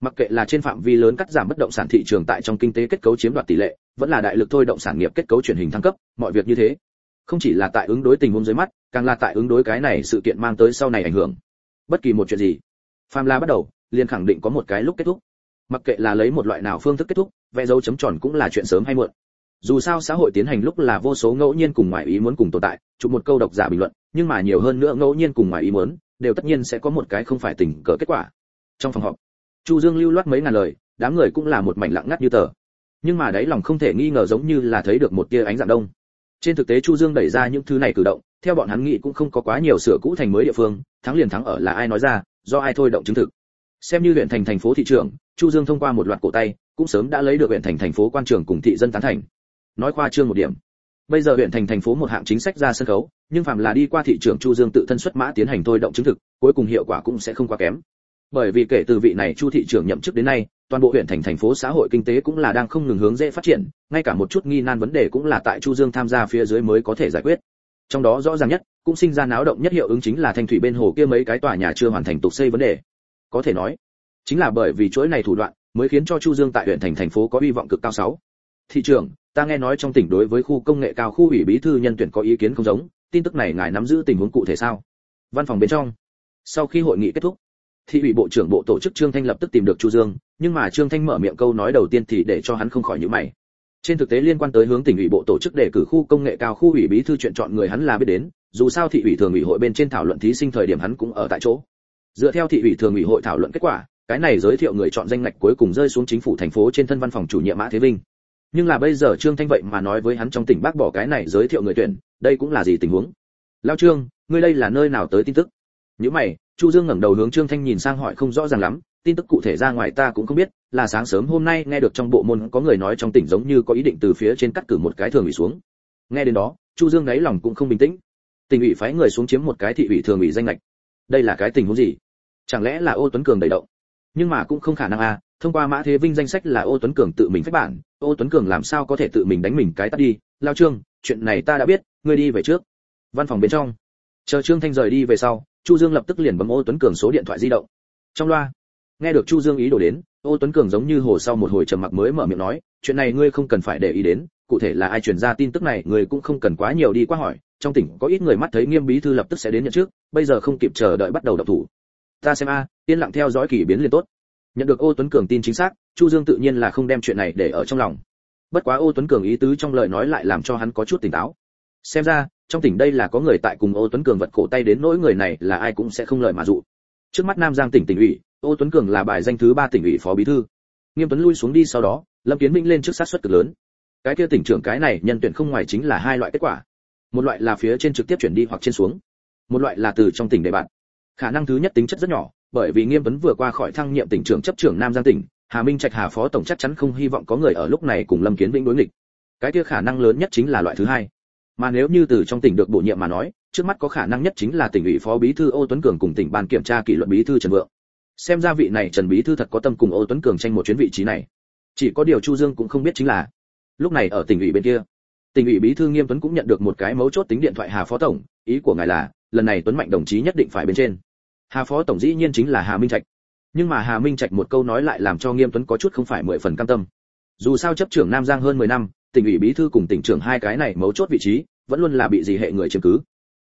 Mặc kệ là trên phạm vi lớn cắt giảm bất động sản thị trường tại trong kinh tế kết cấu chiếm đoạt tỷ lệ, vẫn là đại lực thôi động sản nghiệp kết cấu chuyển hình thăng cấp, mọi việc như thế. Không chỉ là tại ứng đối tình huống dưới mắt, càng là tại ứng đối cái này sự kiện mang tới sau này ảnh hưởng. Bất kỳ một chuyện gì phàm la bắt đầu, liền khẳng định có một cái lúc kết thúc mặc kệ là lấy một loại nào phương thức kết thúc, vẽ dấu chấm tròn cũng là chuyện sớm hay muộn. Dù sao xã hội tiến hành lúc là vô số ngẫu nhiên cùng ngoài ý muốn cùng tồn tại, chụp một câu độc giả bình luận, nhưng mà nhiều hơn nữa ngẫu nhiên cùng ngoài ý muốn, đều tất nhiên sẽ có một cái không phải tình cờ kết quả. Trong phòng họp, chu dương lưu loát mấy ngàn lời, đám người cũng là một mảnh lặng ngắt như tờ. Nhưng mà đáy lòng không thể nghi ngờ giống như là thấy được một tia ánh dạng đông. Trên thực tế chu dương đẩy ra những thứ này cử động, theo bọn hắn nghĩ cũng không có quá nhiều sửa cũ thành mới địa phương, thắng liền thắng ở là ai nói ra, do ai thôi động chứng thực xem như huyện thành thành phố thị trưởng chu dương thông qua một loạt cổ tay, cũng sớm đã lấy được huyện thành thành phố quan trường cùng thị dân tán thành. Nói khoa trương một điểm. Bây giờ huyện thành thành phố một hạng chính sách ra sân khấu, nhưng phạm là đi qua thị trường chu dương tự thân xuất mã tiến hành thôi động chứng thực, cuối cùng hiệu quả cũng sẽ không quá kém. Bởi vì kể từ vị này chu thị trưởng nhậm chức đến nay, toàn bộ huyện thành thành phố xã hội kinh tế cũng là đang không ngừng hướng dễ phát triển, ngay cả một chút nghi nan vấn đề cũng là tại chu dương tham gia phía dưới mới có thể giải quyết. Trong đó rõ ràng nhất, cũng sinh ra náo động nhất hiệu ứng chính là thanh thủy bên hồ kia mấy cái tòa nhà chưa hoàn thành tục xây vấn đề có thể nói, chính là bởi vì chuỗi này thủ đoạn mới khiến cho chu dương tại huyện thành thành phố có hy vọng cực cao sáu. Thị trưởng, ta nghe nói trong tỉnh đối với khu công nghệ cao khu ủy bí thư nhân tuyển có ý kiến không giống, tin tức này ngài nắm giữ tình huống cụ thể sao? Văn phòng bên trong. Sau khi hội nghị kết thúc, thị ủy bộ trưởng bộ tổ chức trương thanh lập tức tìm được chu dương, nhưng mà trương thanh mở miệng câu nói đầu tiên thì để cho hắn không khỏi nhíu mày. Trên thực tế liên quan tới hướng tỉnh ủy bộ tổ chức đề cử khu công nghệ cao khu ủy bí thư chuyện chọn người hắn là biết đến, dù sao thị ủy thường ủy hội bên trên thảo luận thí sinh thời điểm hắn cũng ở tại chỗ dựa theo thị ủy thường ủy hội thảo luận kết quả, cái này giới thiệu người chọn danh ngạch cuối cùng rơi xuống chính phủ thành phố trên thân văn phòng chủ nhiệm mã thế vinh. Nhưng là bây giờ trương thanh vậy mà nói với hắn trong tỉnh bác bỏ cái này giới thiệu người tuyển, đây cũng là gì tình huống? Lao trương, ngươi đây là nơi nào tới tin tức? Những mày, chu dương ngẩng đầu hướng trương thanh nhìn sang hỏi không rõ ràng lắm, tin tức cụ thể ra ngoài ta cũng không biết, là sáng sớm hôm nay nghe được trong bộ môn có người nói trong tỉnh giống như có ý định từ phía trên cắt cử một cái thường ủy xuống. Nghe đến đó, chu dương đáy lòng cũng không bình tĩnh. Tỉnh ủy phái người xuống chiếm một cái thị ủy thường ủy danh lệch đây là cái tình huống gì? Chẳng lẽ là ô tuấn cường đẩy động? Nhưng mà cũng không khả năng à thông qua mã thế vinh danh sách là ô tuấn cường tự mình phách bản, ô tuấn cường làm sao có thể tự mình đánh mình cái tắt đi? Lao trương, chuyện này ta đã biết, ngươi đi về trước. Văn phòng bên trong. Chờ trương thanh rời đi về sau, chu dương lập tức liền bấm ô tuấn cường số điện thoại di động. Trong loa, nghe được chu dương ý đồ đến, ô tuấn cường giống như hồ sau một hồi trầm mặc mới mở miệng nói, chuyện này ngươi không cần phải để ý đến, cụ thể là ai truyền ra tin tức này, ngươi cũng không cần quá nhiều đi qua hỏi. Trong tỉnh có ít người mắt thấy nghiêm bí thư lập tức sẽ đến nhận trước, bây giờ không kịp chờ đợi bắt đầu đọc thủ ta xem a, yên lặng theo dõi kỳ biến liền tốt. Nhận được ô tuấn cường tin chính xác, chu dương tự nhiên là không đem chuyện này để ở trong lòng. Bất quá ô tuấn cường ý tứ trong lời nói lại làm cho hắn có chút tỉnh táo. Xem ra, trong tỉnh đây là có người tại cùng ô tuấn cường vật cổ tay đến nỗi người này là ai cũng sẽ không lời mà dụ. Trước mắt nam giang tỉnh tỉnh ủy, ô tuấn cường là bài danh thứ ba tỉnh ủy phó bí thư. Nghiêm tuấn lui xuống đi sau đó, lâm kiến minh lên trước sát xuất cực lớn. Cái kia tỉnh trưởng cái này nhân tuyển không ngoài chính là hai loại kết quả. Một loại là phía trên trực tiếp chuyển đi hoặc trên xuống. Một loại là từ trong tỉnh đề bạn khả năng thứ nhất tính chất rất nhỏ, bởi vì nghiêm vấn vừa qua khỏi thăng nhiệm tỉnh trưởng chấp trưởng nam giang tỉnh, hà minh trạch hà phó tổng chắc chắn không hy vọng có người ở lúc này cùng lâm kiến vĩnh đối nghịch. Cái kia khả năng lớn nhất chính là loại thứ hai. Mà nếu như từ trong tỉnh được bổ nhiệm mà nói, trước mắt có khả năng nhất chính là tỉnh ủy phó bí thư ô tuấn cường cùng tỉnh ban kiểm tra kỷ luật bí thư trần vượng. Xem ra vị này trần bí thư thật có tâm cùng ô tuấn cường tranh một chuyến vị trí này. Chỉ có điều chu dương cũng không biết chính là, lúc này ở tỉnh ủy bên kia, tỉnh ủy bí thư nghiêm tuấn cũng nhận được một cái mấu chốt tính điện thoại hà phó tổng, ý của ngài là, lần này tuấn mạnh đồng chí nhất định phải bên trên hà phó tổng dĩ nhiên chính là hà minh trạch. Nhưng mà hà minh trạch một câu nói lại làm cho nghiêm tuấn có chút không phải mười phần cam tâm. Dù sao chấp trưởng nam giang hơn 10 năm, tỉnh ủy bí thư cùng tỉnh trưởng hai cái này mấu chốt vị trí, vẫn luôn là bị gì hệ người chiếm cứ.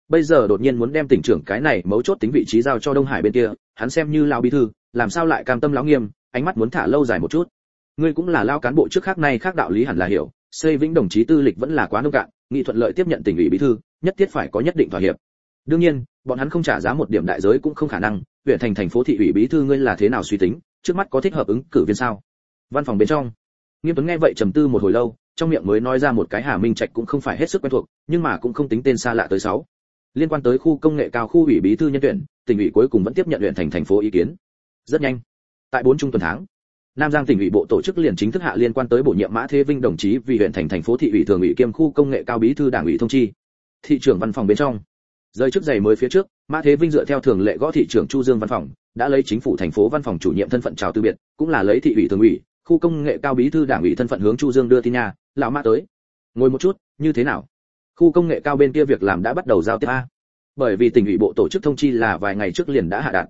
Bây giờ đột nhiên muốn đem tỉnh trưởng cái này mấu chốt tính vị trí giao cho đông hải bên kia, hắn xem như lao bí thư, làm sao lại cam tâm lão nghiêm, ánh mắt muốn thả lâu dài một chút. Ngươi cũng là lao cán bộ trước khác này khác đạo lý hẳn là hiểu, xây vĩnh đồng chí tư lịch vẫn là quá nông cạn, nghị thuận lợi tiếp nhận tỉnh ủy bí thư, nhất thiết phải có nhất định thỏa hiệp đương nhiên, bọn hắn không trả giá một điểm đại giới cũng không khả năng, huyện thành thành phố thị ủy bí thư ngươi là thế nào suy tính, trước mắt có thích hợp ứng cử viên sao? Văn phòng bên trong. Nghiêm tuấn nghe vậy trầm tư một hồi lâu, trong miệng mới nói ra một cái hà minh trạch cũng không phải hết sức quen thuộc, nhưng mà cũng không tính tên xa lạ tới sáu. Liên quan tới khu công nghệ cao khu ủy bí thư nhân tuyển, tỉnh ủy cuối cùng vẫn tiếp nhận huyện thành thành phố ý kiến. Rất nhanh. Tại bốn trung tuần tháng, Nam Giang tỉnh ủy bộ tổ chức liền chính thức hạ liên quan tới bổ nhiệm Mã Thế Vinh đồng chí vì huyện thành thành phố thị ủy thường ủy kiêm khu công nghệ cao bí thư đảng ủy thông chi. Thị trưởng văn phòng bên trong rời trước giày mới phía trước, Mã Thế Vinh dựa theo thường lệ gõ thị trưởng Chu Dương văn phòng, đã lấy chính phủ thành phố văn phòng chủ nhiệm thân phận chào từ biệt, cũng là lấy thị ủy thường ủy, khu công nghệ cao bí thư đảng ủy thân phận hướng Chu Dương đưa tin nhà, lão Mã tới. Ngồi một chút, như thế nào? Khu công nghệ cao bên kia việc làm đã bắt đầu giao tiếp a. Bởi vì tỉnh ủy bộ tổ chức thông chi là vài ngày trước liền đã hạ đạt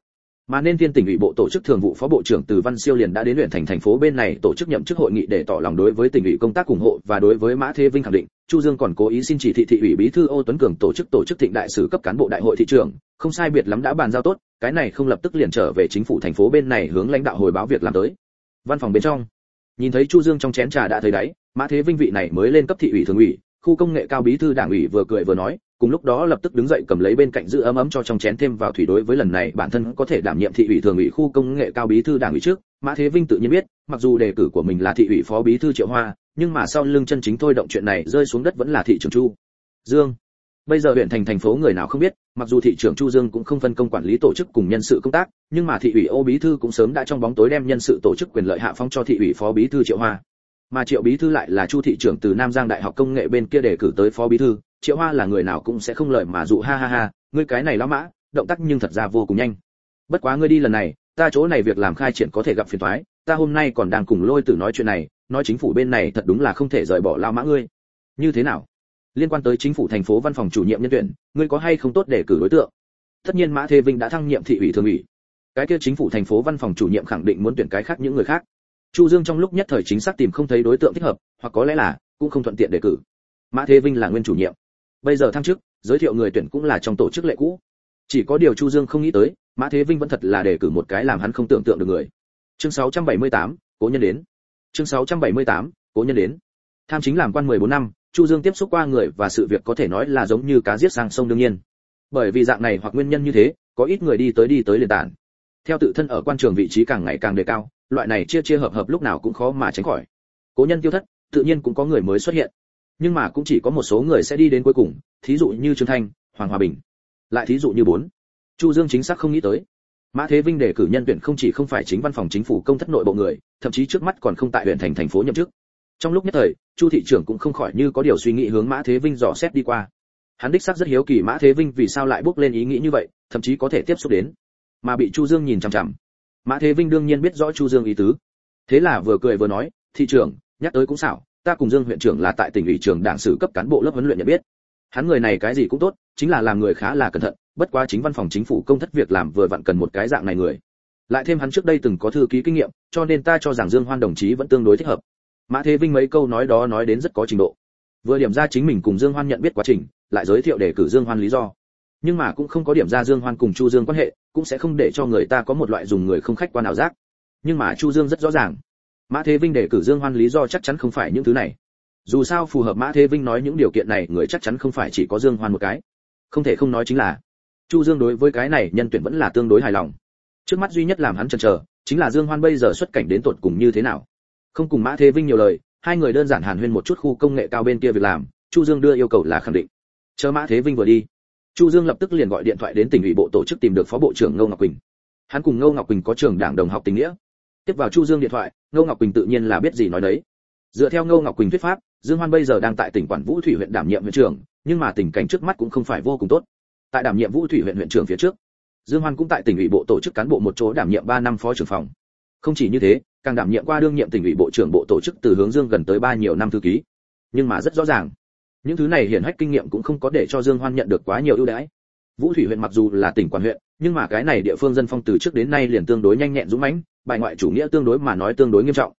mà nên thiên tỉnh ủy bộ tổ chức thường vụ phó bộ trưởng từ văn siêu liền đã đến huyện thành thành phố bên này tổ chức nhậm chức hội nghị để tỏ lòng đối với tỉnh ủy công tác ủng hộ và đối với mã thế vinh khẳng định, chu dương còn cố ý xin chỉ thị thị ủy bí thư ô tuấn cường tổ chức tổ chức thịnh đại sứ cấp cán bộ đại hội thị trường, không sai biệt lắm đã bàn giao tốt, cái này không lập tức liền trở về chính phủ thành phố bên này hướng lãnh đạo hồi báo việc làm tới. Văn phòng bên trong, nhìn thấy chu dương trong chén trà đã thấy đáy, mã thế vinh vị này mới lên cấp thị ủy thường ủy, khu công nghệ cao bí thư đảng ủy vừa cười vừa nói cùng lúc đó lập tức đứng dậy cầm lấy bên cạnh giữ ấm ấm cho trong chén thêm vào thủy đối với lần này bản thân có thể đảm nhiệm thị ủy thường ủy khu công nghệ cao bí thư đảng ủy trước, mã thế vinh tự nhiên biết, mặc dù đề cử của mình là thị ủy phó bí thư triệu hoa, nhưng mà sau lưng chân chính thôi động chuyện này rơi xuống đất vẫn là thị trưởng chu dương. Bây giờ huyện thành thành phố người nào không biết, mặc dù thị trưởng chu dương cũng không phân công quản lý tổ chức cùng nhân sự công tác, nhưng mà thị ủy ô bí thư cũng sớm đã trong bóng tối đem nhân sự tổ chức quyền lợi hạ phong cho thị ủy phó bí thư triệu hoa. Mà triệu bí thư lại là chu thị trưởng từ nam giang đại học công nghệ bên kia đề cử tới phó bí thư triệu hoa là người nào cũng sẽ không lời mà dụ ha ha ha, ngươi cái này lão mã, động tác nhưng thật ra vô cùng nhanh. Bất quá ngươi đi lần này, ta chỗ này việc làm khai triển có thể gặp phiền toái, ta hôm nay còn đang cùng lôi tử nói chuyện này, nói chính phủ bên này thật đúng là không thể rời bỏ lao mã ngươi. Như thế nào? Liên quan tới chính phủ thành phố văn phòng chủ nhiệm nhân tuyển, ngươi có hay không tốt để cử đối tượng? Tất nhiên mã thế vinh đã thăng nhiệm thị ủy thường ủy. Cái kia chính phủ thành phố văn phòng chủ nhiệm khẳng định muốn tuyển cái khác những người khác. Chu dương trong lúc nhất thời chính xác tìm không thấy đối tượng thích hợp, hoặc có lẽ là cũng không thuận tiện đề cử. Mã thế vinh là nguyên chủ nhiệm bây giờ thăng chức giới thiệu người tuyển cũng là trong tổ chức lệ cũ. Chỉ có điều chu dương không nghĩ tới mã thế vinh vẫn thật là đề cử một cái làm hắn không tưởng tượng được người. Chương 678, cố nhân đến. Chương 678, cố nhân đến. Tham chính làm quan 14 năm chu dương tiếp xúc qua người và sự việc có thể nói là giống như cá giết sang sông đương nhiên. Bởi vì dạng này hoặc nguyên nhân như thế có ít người đi tới đi tới liền tản. Theo tự thân ở quan trường vị trí càng ngày càng đề cao loại này chia chia hợp hợp lúc nào cũng khó mà tránh khỏi. Cố nhân tiêu thất tự nhiên cũng có người mới xuất hiện nhưng mà cũng chỉ có một số người sẽ đi đến cuối cùng, thí dụ như trương thanh, hoàng hòa bình. Lại thí dụ như bốn. Chu dương chính xác không nghĩ tới. Mã thế vinh đề cử nhân tuyển không chỉ không phải chính văn phòng chính phủ công thất nội bộ người, thậm chí trước mắt còn không tại huyện thành thành phố nhậm chức. Trong lúc nhất thời, chu thị trưởng cũng không khỏi như có điều suy nghĩ hướng mã thế vinh dò xét đi qua. Hắn đích xác rất hiếu kỳ mã thế vinh vì sao lại bước lên ý nghĩ như vậy, thậm chí có thể tiếp xúc đến. Mà bị chu dương nhìn chằm chằm. Mã thế vinh đương nhiên biết rõ chu dương ý tứ. Thế là vừa cười vừa nói, thị trưởng, nhắc tới cũng xảo ta cùng dương huyện trưởng là tại tỉnh ủy trường đảng sử cấp cán bộ lớp huấn luyện nhận biết. Hắn người này cái gì cũng tốt, chính là làm người khá là cẩn thận, bất quá chính văn phòng chính phủ công thất việc làm vừa vặn cần một cái dạng này người. Lại thêm hắn trước đây từng có thư ký kinh nghiệm, cho nên ta cho rằng dương hoan đồng chí vẫn tương đối thích hợp. Mã thế vinh mấy câu nói đó nói đến rất có trình độ. Vừa điểm ra chính mình cùng dương hoan nhận biết quá trình, lại giới thiệu để cử dương hoan lý do. Nhưng mà cũng không có điểm ra dương hoan cùng chu dương quan hệ, cũng sẽ không để cho người ta có một loại dùng người không khách quan nào giác. Nhưng mà chu dương rất rõ ràng mã thế vinh đề cử dương hoan lý do chắc chắn không phải những thứ này. Dù sao phù hợp mã thế vinh nói những điều kiện này, người chắc chắn không phải chỉ có dương hoan một cái. Không thể không nói chính là, chu dương đối với cái này nhân tuyển vẫn là tương đối hài lòng. Trước mắt duy nhất làm hắn chần chờ, chính là dương hoan bây giờ xuất cảnh đến tột cùng như thế nào. Không cùng mã thế vinh nhiều lời, hai người đơn giản hàn huyên một chút khu công nghệ cao bên kia việc làm, chu dương đưa yêu cầu là khẳng định. Chờ mã thế vinh vừa đi, chu dương lập tức liền gọi điện thoại đến tỉnh ủy bộ tổ chức tìm được phó bộ trưởng ngô ngọc quỳnh. Hắn cùng ngô ngọc quỳnh có trường đảng đồng học tình nghĩa tiếp vào chu dương điện thoại, ngô ngọc quỳnh tự nhiên là biết gì nói đấy dựa theo ngô ngọc quỳnh thuyết pháp, dương hoan bây giờ đang tại tỉnh quản vũ thủy huyện đảm nhiệm huyện trưởng, nhưng mà tình cảnh trước mắt cũng không phải vô cùng tốt. Tại đảm nhiệm vũ thủy huyện huyện trưởng phía trước, dương hoan cũng tại tỉnh ủy bộ tổ chức cán bộ một chỗ đảm nhiệm 3 năm phó trưởng phòng. Không chỉ như thế, càng đảm nhiệm qua đương nhiệm tỉnh ủy bộ trưởng bộ tổ chức từ hướng dương gần tới ba nhiều năm thư ký. Nhưng mà rất rõ ràng, những thứ này hiển hách kinh nghiệm cũng không có để cho dương hoan nhận được quá nhiều ưu đãi. Vũ thủy huyện mặc dù là tỉnh quản huyện, nhưng mà cái này địa phương dân phong từ trước đến nay liền tương đối nhanh nhẹn dũng mãnh bài ngoại chủ nghĩa tương đối mà nói tương đối nghiêm trọng.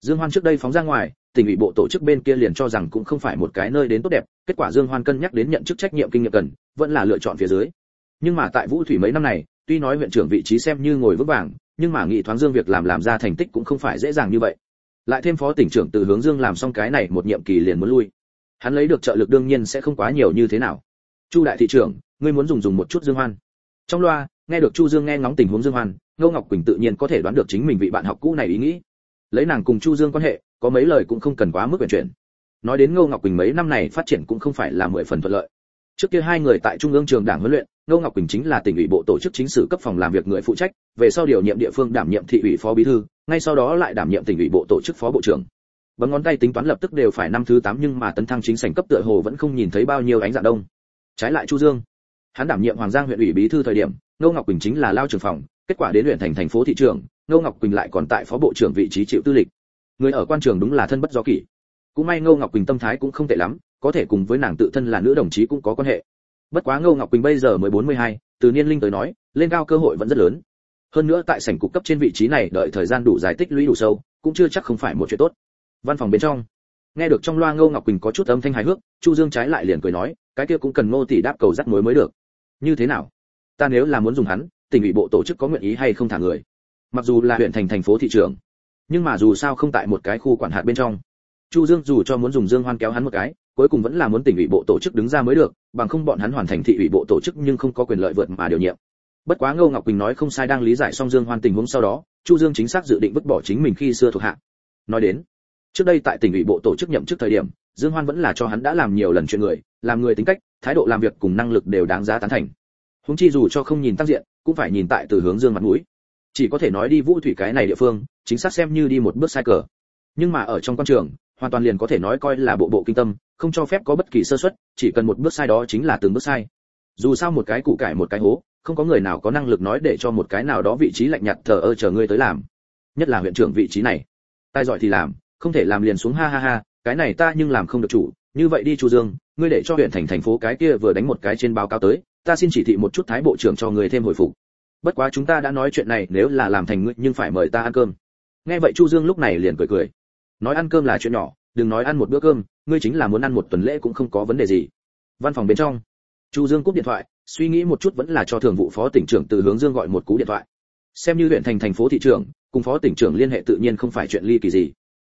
Dương hoan trước đây phóng ra ngoài, tỉnh ủy bộ tổ chức bên kia liền cho rằng cũng không phải một cái nơi đến tốt đẹp, kết quả dương hoan cân nhắc đến nhận chức trách nhiệm kinh nghiệm cần, vẫn là lựa chọn phía dưới. Nhưng mà tại vũ thủy mấy năm này, tuy nói huyện trưởng vị trí xem như ngồi vững vàng, nhưng mà nghị thoáng dương việc làm làm ra thành tích cũng không phải dễ dàng như vậy. Lại thêm phó tỉnh trưởng từ hướng dương làm xong cái này một nhiệm kỳ liền muốn lui. Hắn lấy được trợ lực đương nhiên sẽ không quá nhiều như thế nào. Chu đại thị trưởng, ngươi muốn dùng dùng một chút dương hoan. Trong loa nghe được chu dương nghe ngóng tình huống dương hoan, ngô ngọc quỳnh tự nhiên có thể đoán được chính mình vị bạn học cũ này ý nghĩ. Lấy nàng cùng chu dương quan hệ, có mấy lời cũng không cần quá mức quyền chuyển. Nói đến ngô ngọc quỳnh mấy năm này phát triển cũng không phải là mười phần thuận lợi. Trước kia hai người tại trung ương trường đảng huấn luyện, ngô ngọc quỳnh chính là tỉnh ủy bộ tổ chức chính sử cấp phòng làm việc người phụ trách, về sau điều nhiệm địa phương đảm nhiệm thị ủy phó bí thư, ngay sau đó lại đảm nhiệm tỉnh ủy bộ tổ chức phó bộ trưởng. Bấm ngón tay tính toán lập tức đều phải năm thứ 8 nhưng mà tấn thăng chính sảnh cấp tựa hồ vẫn không nhìn thấy bao nhiêu ánh dạng đông. Trái lại chu dương, hắn đảm nhiệm hoàng giang huyện ủy bí thư thời điểm ngô ngọc quỳnh chính là lao trưởng phòng kết quả đến huyện thành thành phố thị trưởng ngô ngọc quỳnh lại còn tại phó bộ trưởng vị trí chịu tư lịch. Người ở quan trường đúng là thân bất do kỷ. Cũng may ngô ngọc quỳnh tâm thái cũng không tệ lắm có thể cùng với nàng tự thân là nữ đồng chí cũng có quan hệ. Bất quá ngô ngọc quỳnh bây giờ mới 42, từ niên linh tới nói lên cao cơ hội vẫn rất lớn. Hơn nữa tại sảnh cục cấp trên vị trí này đợi thời gian đủ giải tích lũy đủ sâu cũng chưa chắc không phải một chuyện tốt. Văn phòng bên trong nghe được trong loa ngô ngọc quỳnh có chút âm thanh hài hước chu dương trái lại liền cười nói cái kia cũng cần ngô tỷ đáp cầu dắt mối mới được. Như thế nào? Ta nếu là muốn dùng hắn, tỉnh ủy bộ tổ chức có nguyện ý hay không thả người? Mặc dù là huyện thành thành phố thị trường, nhưng mà dù sao không tại một cái khu quản hạt bên trong. Chu dương dù cho muốn dùng dương hoan kéo hắn một cái, cuối cùng vẫn là muốn tỉnh ủy bộ tổ chức đứng ra mới được, bằng không bọn hắn hoàn thành thị ủy bộ tổ chức nhưng không có quyền lợi vượt mà điều nhiệm. Bất quá ngô ngọc quỳnh nói không sai đang lý giải xong dương hoan tình huống sau đó, chu dương chính xác dự định vứt bỏ chính mình khi xưa thuộc hạ. Nói đến, trước đây tại tỉnh ủy bộ tổ chức nhậm chức thời điểm, dương hoan vẫn là cho hắn đã làm nhiều lần chuyện người, làm người tính cách, thái độ làm việc cùng năng lực đều đáng giá tán thành húng chi dù cho không nhìn tác diện, cũng phải nhìn tại từ hướng dương mặt mũi. Chỉ có thể nói đi vũ thủy cái này địa phương, chính xác xem như đi một bước sai cờ. Nhưng mà ở trong quan trường, hoàn toàn liền có thể nói coi là bộ bộ kinh tâm, không cho phép có bất kỳ sơ suất, chỉ cần một bước sai đó chính là từng bước sai. Dù sao một cái củ cải một cái hố, không có người nào có năng lực nói để cho một cái nào đó vị trí lạnh nhạt thờ ơ chờ ngươi tới làm. Nhất là huyện trưởng vị trí này. Tài giỏi thì làm, không thể làm liền xuống ha ha ha, cái này ta nhưng làm không được chủ, như vậy đi chu dương ngươi để cho huyện thành thành phố cái kia vừa đánh một cái trên báo cáo tới, ta xin chỉ thị một chút thái bộ trưởng cho người thêm hồi phục. Bất quá chúng ta đã nói chuyện này, nếu là làm thành ngươi, nhưng phải mời ta ăn cơm. Nghe vậy chu dương lúc này liền cười cười. Nói ăn cơm là chuyện nhỏ, đừng nói ăn một bữa cơm, ngươi chính là muốn ăn một tuần lễ cũng không có vấn đề gì. Văn phòng bên trong, chu dương cúp điện thoại, suy nghĩ một chút vẫn là cho thường vụ phó tỉnh trưởng từ hướng dương gọi một cú điện thoại. Xem như huyện thành thành phố thị trưởng, cùng phó tỉnh trưởng liên hệ tự nhiên không phải chuyện ly kỳ gì.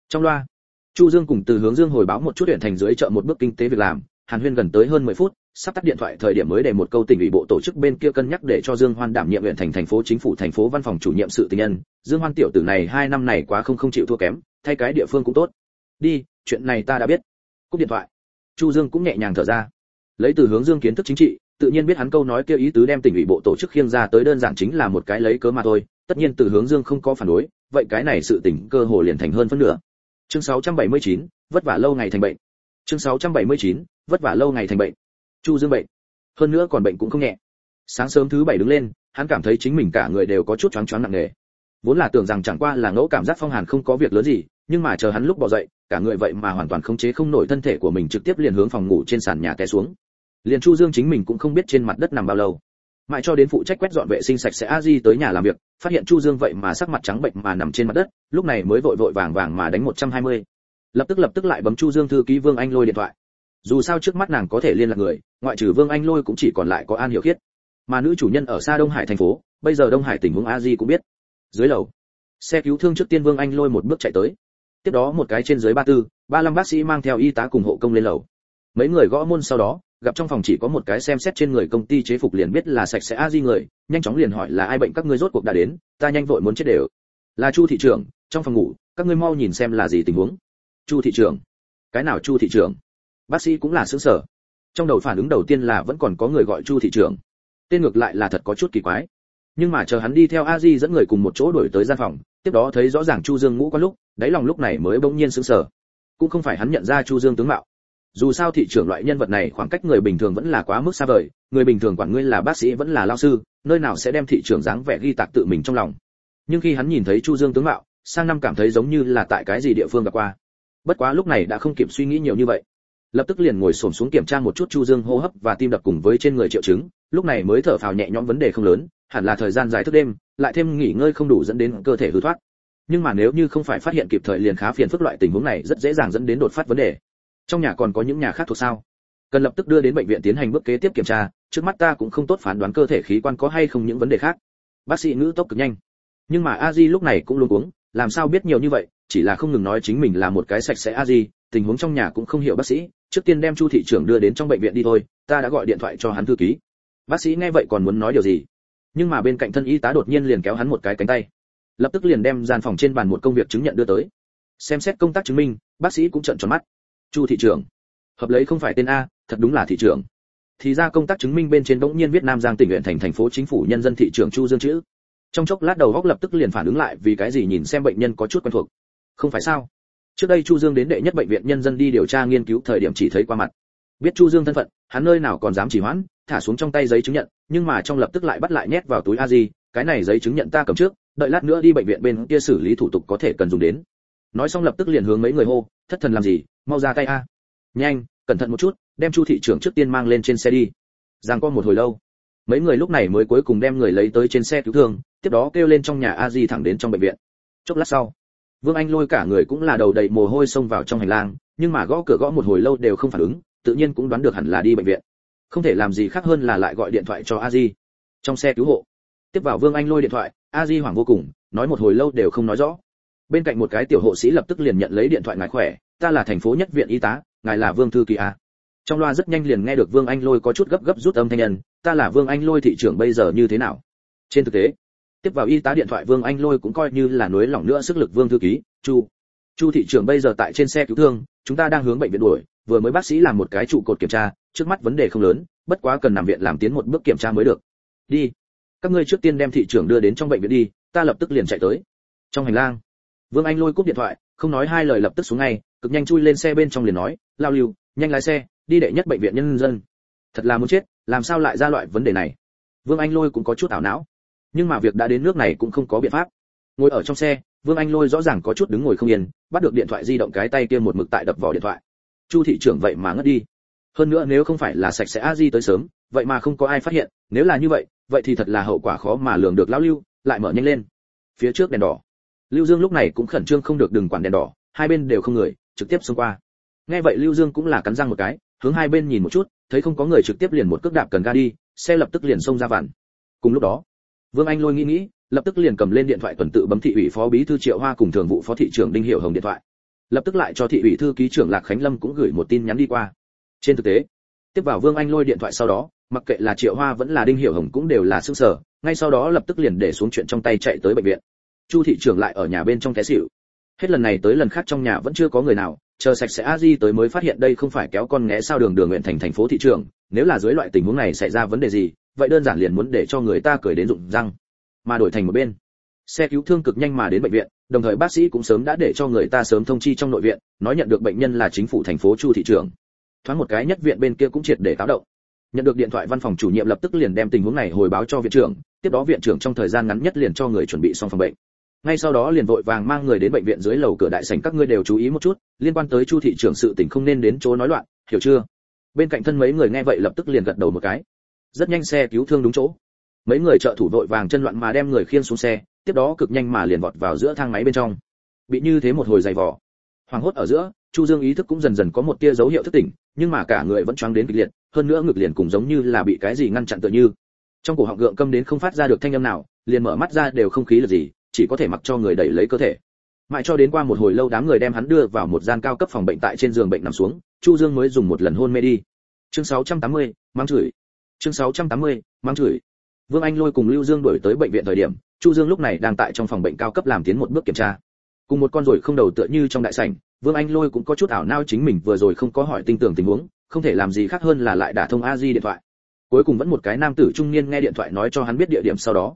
Trong loa chu dương cùng từ hướng dương hồi báo một chút huyện thành dưới chợ một bước kinh tế việc làm hàn huyên gần tới hơn 10 phút sắp tắt điện thoại thời điểm mới để một câu tỉnh ủy bộ tổ chức bên kia cân nhắc để cho Dương Hoan đảm nhiệm huyện thành thành phố chính phủ thành phố văn phòng chủ nhiệm sự tình nhân. Dương Hoan tiểu tử này hai năm này quá không không chịu thua kém, thay cái địa phương cũng tốt. Đi, chuyện này ta đã biết. Cúp điện thoại. Chu Dương cũng nhẹ nhàng thở ra. Lấy từ hướng Dương kiến thức chính trị, tự nhiên biết hắn câu nói kia ý tứ đem tỉnh ủy bộ tổ chức khiêng ra tới đơn giản chính là một cái lấy cớ mà thôi, tất nhiên từ hướng Dương không có phản đối, vậy cái này sự tỉnh cơ hồ liền thành hơn phân nửa. Chương 679, vất vả lâu ngày thành bệnh. Chương 679, vất vả lâu ngày thành bệnh. Chu dương bệnh. Hơn nữa còn bệnh cũng không nhẹ. Sáng sớm thứ bảy đứng lên hắn cảm thấy chính mình cả người đều có chút choáng choáng nặng nề. Vốn là tưởng rằng chẳng qua là ngẫu cảm giác phong hàn không có việc lớn gì nhưng mà chờ hắn lúc bỏ dậy cả người vậy mà hoàn toàn không chế không nổi thân thể của mình trực tiếp liền hướng phòng ngủ trên sàn nhà té xuống. Liền chu dương chính mình cũng không biết trên mặt đất nằm bao lâu mãi cho đến phụ trách quét dọn vệ sinh sạch sẽ a di tới nhà làm việc, phát hiện chu dương vậy mà sắc mặt trắng bệnh mà nằm trên mặt đất, lúc này mới vội vội vàng vàng mà đánh 120. lập tức lập tức lại bấm chu dương thư ký vương anh lôi điện thoại. Dù sao trước mắt nàng có thể liên lạc người, ngoại trừ vương anh lôi cũng chỉ còn lại có an hiểu khiết. Mà nữ chủ nhân ở xa đông hải thành phố, bây giờ đông hải tình huống a di cũng biết. Dưới lầu, xe cứu thương trước tiên vương anh lôi một bước chạy tới. Tiếp đó một cái trên dưới ba tư, ba lăm bác sĩ mang theo y tá cùng hộ công lên lầu. Mấy người gõ môn sau đó gặp trong phòng chỉ có một cái xem xét trên người công ty chế phục liền biết là sạch sẽ a di người, nhanh chóng liền hỏi là ai bệnh các ngươi rốt cuộc đã đến, ta nhanh vội muốn chết đều. Là chu thị trưởng, trong phòng ngủ, các ngươi mau nhìn xem là gì tình huống. Chu thị trưởng. Cái nào chu thị trưởng? Bác sĩ cũng là xứng sở. Trong đầu phản ứng đầu tiên là vẫn còn có người gọi chu thị trưởng. Tên ngược lại là thật có chút kỳ quái. Nhưng mà chờ hắn đi theo a di dẫn người cùng một chỗ đổi tới gian phòng, tiếp đó thấy rõ ràng chu dương ngũ có lúc, đáy lòng lúc này mới bỗng nhiên sững sờ cũng không phải hắn nhận ra chu dương tướng mạo dù sao thị trưởng loại nhân vật này khoảng cách người bình thường vẫn là quá mức xa vời, người bình thường quản ngươi là bác sĩ vẫn là lao sư, nơi nào sẽ đem thị trưởng dáng vẻ ghi tạc tự mình trong lòng. Nhưng khi hắn nhìn thấy chu dương tướng mạo, sang năm cảm thấy giống như là tại cái gì địa phương gặp qua. Bất quá lúc này đã không kịp suy nghĩ nhiều như vậy. Lập tức liền ngồi xổm xuống kiểm tra một chút chu dương hô hấp và tim đập cùng với trên người triệu chứng, lúc này mới thở phào nhẹ nhõm vấn đề không lớn, hẳn là thời gian dài thức đêm, lại thêm nghỉ ngơi không đủ dẫn đến cơ thể hư thoát. Nhưng mà nếu như không phải phát hiện kịp thời liền khá phiền phức loại tình huống này rất dễ dàng dẫn đến đột phát vấn đề trong nhà còn có những nhà khác thuộc sao? Cần lập tức đưa đến bệnh viện tiến hành bước kế tiếp kiểm tra, trước mắt ta cũng không tốt phán đoán cơ thể khí quan có hay không những vấn đề khác. Bác sĩ ngữ tốc cực nhanh. Nhưng mà a di lúc này cũng luôn uống, làm sao biết nhiều như vậy, chỉ là không ngừng nói chính mình là một cái sạch sẽ a di, tình huống trong nhà cũng không hiểu bác sĩ, trước tiên đem chu thị trưởng đưa đến trong bệnh viện đi thôi, ta đã gọi điện thoại cho hắn thư ký. Bác sĩ nghe vậy còn muốn nói điều gì? Nhưng mà bên cạnh thân y tá đột nhiên liền kéo hắn một cái cánh tay. Lập tức liền đem gian phòng trên bàn một công việc chứng nhận đưa tới. Xem xét công tác chứng minh, bác sĩ cũng trợn tròn mắt chu thị trưởng. Hợp lấy không phải tên a, thật đúng là thị trưởng. Thì ra công tác chứng minh bên trên bỗng nhiên viết nam giang tỉnh huyện thành thành phố chính phủ nhân dân thị trưởng chu dương chữ. Trong chốc lát đầu góc lập tức liền phản ứng lại vì cái gì nhìn xem bệnh nhân có chút quen thuộc. Không phải sao? Trước đây chu dương đến đệ nhất bệnh viện nhân dân đi điều tra nghiên cứu thời điểm chỉ thấy qua mặt. Biết chu dương thân phận, hắn nơi nào còn dám chỉ hoãn, thả xuống trong tay giấy chứng nhận, nhưng mà trong lập tức lại bắt lại nhét vào túi a di, cái này giấy chứng nhận ta cầm trước, đợi lát nữa đi bệnh viện bên kia xử lý thủ tục có thể cần dùng đến. Nói xong lập tức liền hướng mấy người hô thất thần làm gì, mau ra tay a. Nhanh, cẩn thận một chút, đem chu thị trưởng trước tiên mang lên trên xe đi. Giang qua một hồi lâu. Mấy người lúc này mới cuối cùng đem người lấy tới trên xe cứu thương, tiếp đó kêu lên trong nhà a di thẳng đến trong bệnh viện. Chốc lát sau, vương anh lôi cả người cũng là đầu đầy mồ hôi xông vào trong hành lang, nhưng mà gõ cửa gõ một hồi lâu đều không phản ứng, tự nhiên cũng đoán được hẳn là đi bệnh viện. Không thể làm gì khác hơn là lại gọi điện thoại cho a di. Trong xe cứu hộ, tiếp vào vương anh lôi điện thoại, a di hoảng vô cùng, nói một hồi lâu đều không nói rõ bên cạnh một cái tiểu hộ sĩ lập tức liền nhận lấy điện thoại ngài khỏe, ta là thành phố nhất viện y tá, ngài là vương thư kỳ a trong loa rất nhanh liền nghe được vương anh lôi có chút gấp gấp rút âm thanh nhân, ta là vương anh lôi thị trưởng bây giờ như thế nào? Trên thực tế, tiếp vào y tá điện thoại vương anh lôi cũng coi như là nối lỏng nữa sức lực vương thư ký, chu. Chu thị trưởng bây giờ tại trên xe cứu thương, chúng ta đang hướng bệnh viện đuổi, vừa mới bác sĩ làm một cái trụ cột kiểm tra, trước mắt vấn đề không lớn, bất quá cần nằm viện làm tiến một bước kiểm tra mới được. Đi. Các ngươi trước tiên đem thị trưởng đưa đến trong bệnh viện đi, ta lập tức liền chạy tới. Trong hành lang vương anh lôi cúp điện thoại, không nói hai lời lập tức xuống ngay, cực nhanh chui lên xe bên trong liền nói, lao lưu, nhanh lái xe, đi đệ nhất bệnh viện nhân dân. Thật là muốn chết, làm sao lại ra loại vấn đề này? Vương anh lôi cũng có chút ảo não. Nhưng mà việc đã đến nước này cũng không có biện pháp. Ngồi ở trong xe, vương anh lôi rõ ràng có chút đứng ngồi không yên, bắt được điện thoại di động cái tay kia một mực tại đập vào điện thoại. Chu thị trưởng vậy mà ngất đi. Hơn nữa nếu không phải là sạch sẽ a di tới sớm, vậy mà không có ai phát hiện, nếu là như vậy vậy thì thật là hậu quả khó mà lường được lão lưu, lại mở nhanh lên. Phía trước đèn đỏ lưu dương lúc này cũng khẩn trương không được đừng quản đèn đỏ, hai bên đều không người, trực tiếp xông qua. Nghe vậy lưu dương cũng là cắn răng một cái, hướng hai bên nhìn một chút, thấy không có người trực tiếp liền một cước đạp cần ga đi, xe lập tức liền xông ra vạn. Cùng lúc đó, vương anh lôi nghĩ nghĩ, lập tức liền cầm lên điện thoại tuần tự bấm thị ủy phó bí thư triệu hoa cùng thường vụ phó thị trưởng đinh hiểu hồng điện thoại. Lập tức lại cho thị ủy thư ký trưởng lạc khánh lâm cũng gửi một tin nhắn đi qua. Trên thực tế, tiếp vào vương anh lôi điện thoại sau đó, mặc kệ là triệu hoa vẫn là đinh hiểu hồng cũng đều là sức sở ngay sau đó lập tức liền để xuống chuyện trong tay chạy tới bệnh viện chu thị trưởng lại ở nhà bên trong té xỉu. Hết lần này tới lần khác trong nhà vẫn chưa có người nào, chờ sạch sẽ a di tới mới phát hiện đây không phải kéo con nghé sao đường đường nguyện thành thành phố thị trường nếu là dưới loại tình huống này xảy ra vấn đề gì, vậy đơn giản liền muốn để cho người ta cười đến rụng răng. Mà đổi thành một bên, xe cứu thương cực nhanh mà đến bệnh viện, đồng thời bác sĩ cũng sớm đã để cho người ta sớm thông chi trong nội viện, nói nhận được bệnh nhân là chính phủ thành phố chu thị trường thoáng một cái nhất viện bên kia cũng triệt để táo động. Nhận được điện thoại văn phòng chủ nhiệm lập tức liền đem tình huống này hồi báo cho viện trưởng, tiếp đó viện trưởng trong thời gian ngắn nhất liền cho người chuẩn bị xong phòng bệnh ngay sau đó liền vội vàng mang người đến bệnh viện dưới lầu cửa đại sảnh, các ngươi đều chú ý một chút, liên quan tới chu thị trưởng sự tình không nên đến chỗ nói loạn, hiểu chưa? Bên cạnh thân mấy người nghe vậy lập tức liền gật đầu một cái. Rất nhanh xe cứu thương đúng chỗ. Mấy người trợ thủ vội vàng chân loạn mà đem người khiêng xuống xe, tiếp đó cực nhanh mà liền vọt vào giữa thang máy bên trong. Bị như thế một hồi dày vò. Hoàng hốt ở giữa, chu dương ý thức cũng dần dần có một tia dấu hiệu thức tỉnh, nhưng mà cả người vẫn choáng đến kịch liệt, hơn nữa ngực liền cũng giống như là bị cái gì ngăn chặn tựa như. Trong cổ họng gượng câm đến không phát ra được thanh âm nào, liền mở mắt ra đều không khí là gì chỉ có thể mặc cho người đẩy lấy cơ thể. Mãi cho đến qua một hồi lâu đám người đem hắn đưa vào một gian cao cấp phòng bệnh tại trên giường bệnh nằm xuống chu dương mới dùng một lần hôn mê đi. Chương 680, mang chửi. Chương 680, mang chửi. Vương anh lôi cùng lưu dương đuổi tới bệnh viện thời điểm chu dương lúc này đang tại trong phòng bệnh cao cấp làm tiến một bước kiểm tra. Cùng một con rồi không đầu tựa như trong đại sảnh vương anh lôi cũng có chút ảo nao chính mình vừa rồi không có hỏi tinh tưởng tình huống không thể làm gì khác hơn là lại đả thông a di điện thoại. Cuối cùng vẫn một cái nam tử trung niên nghe điện thoại nói cho hắn biết địa điểm sau đó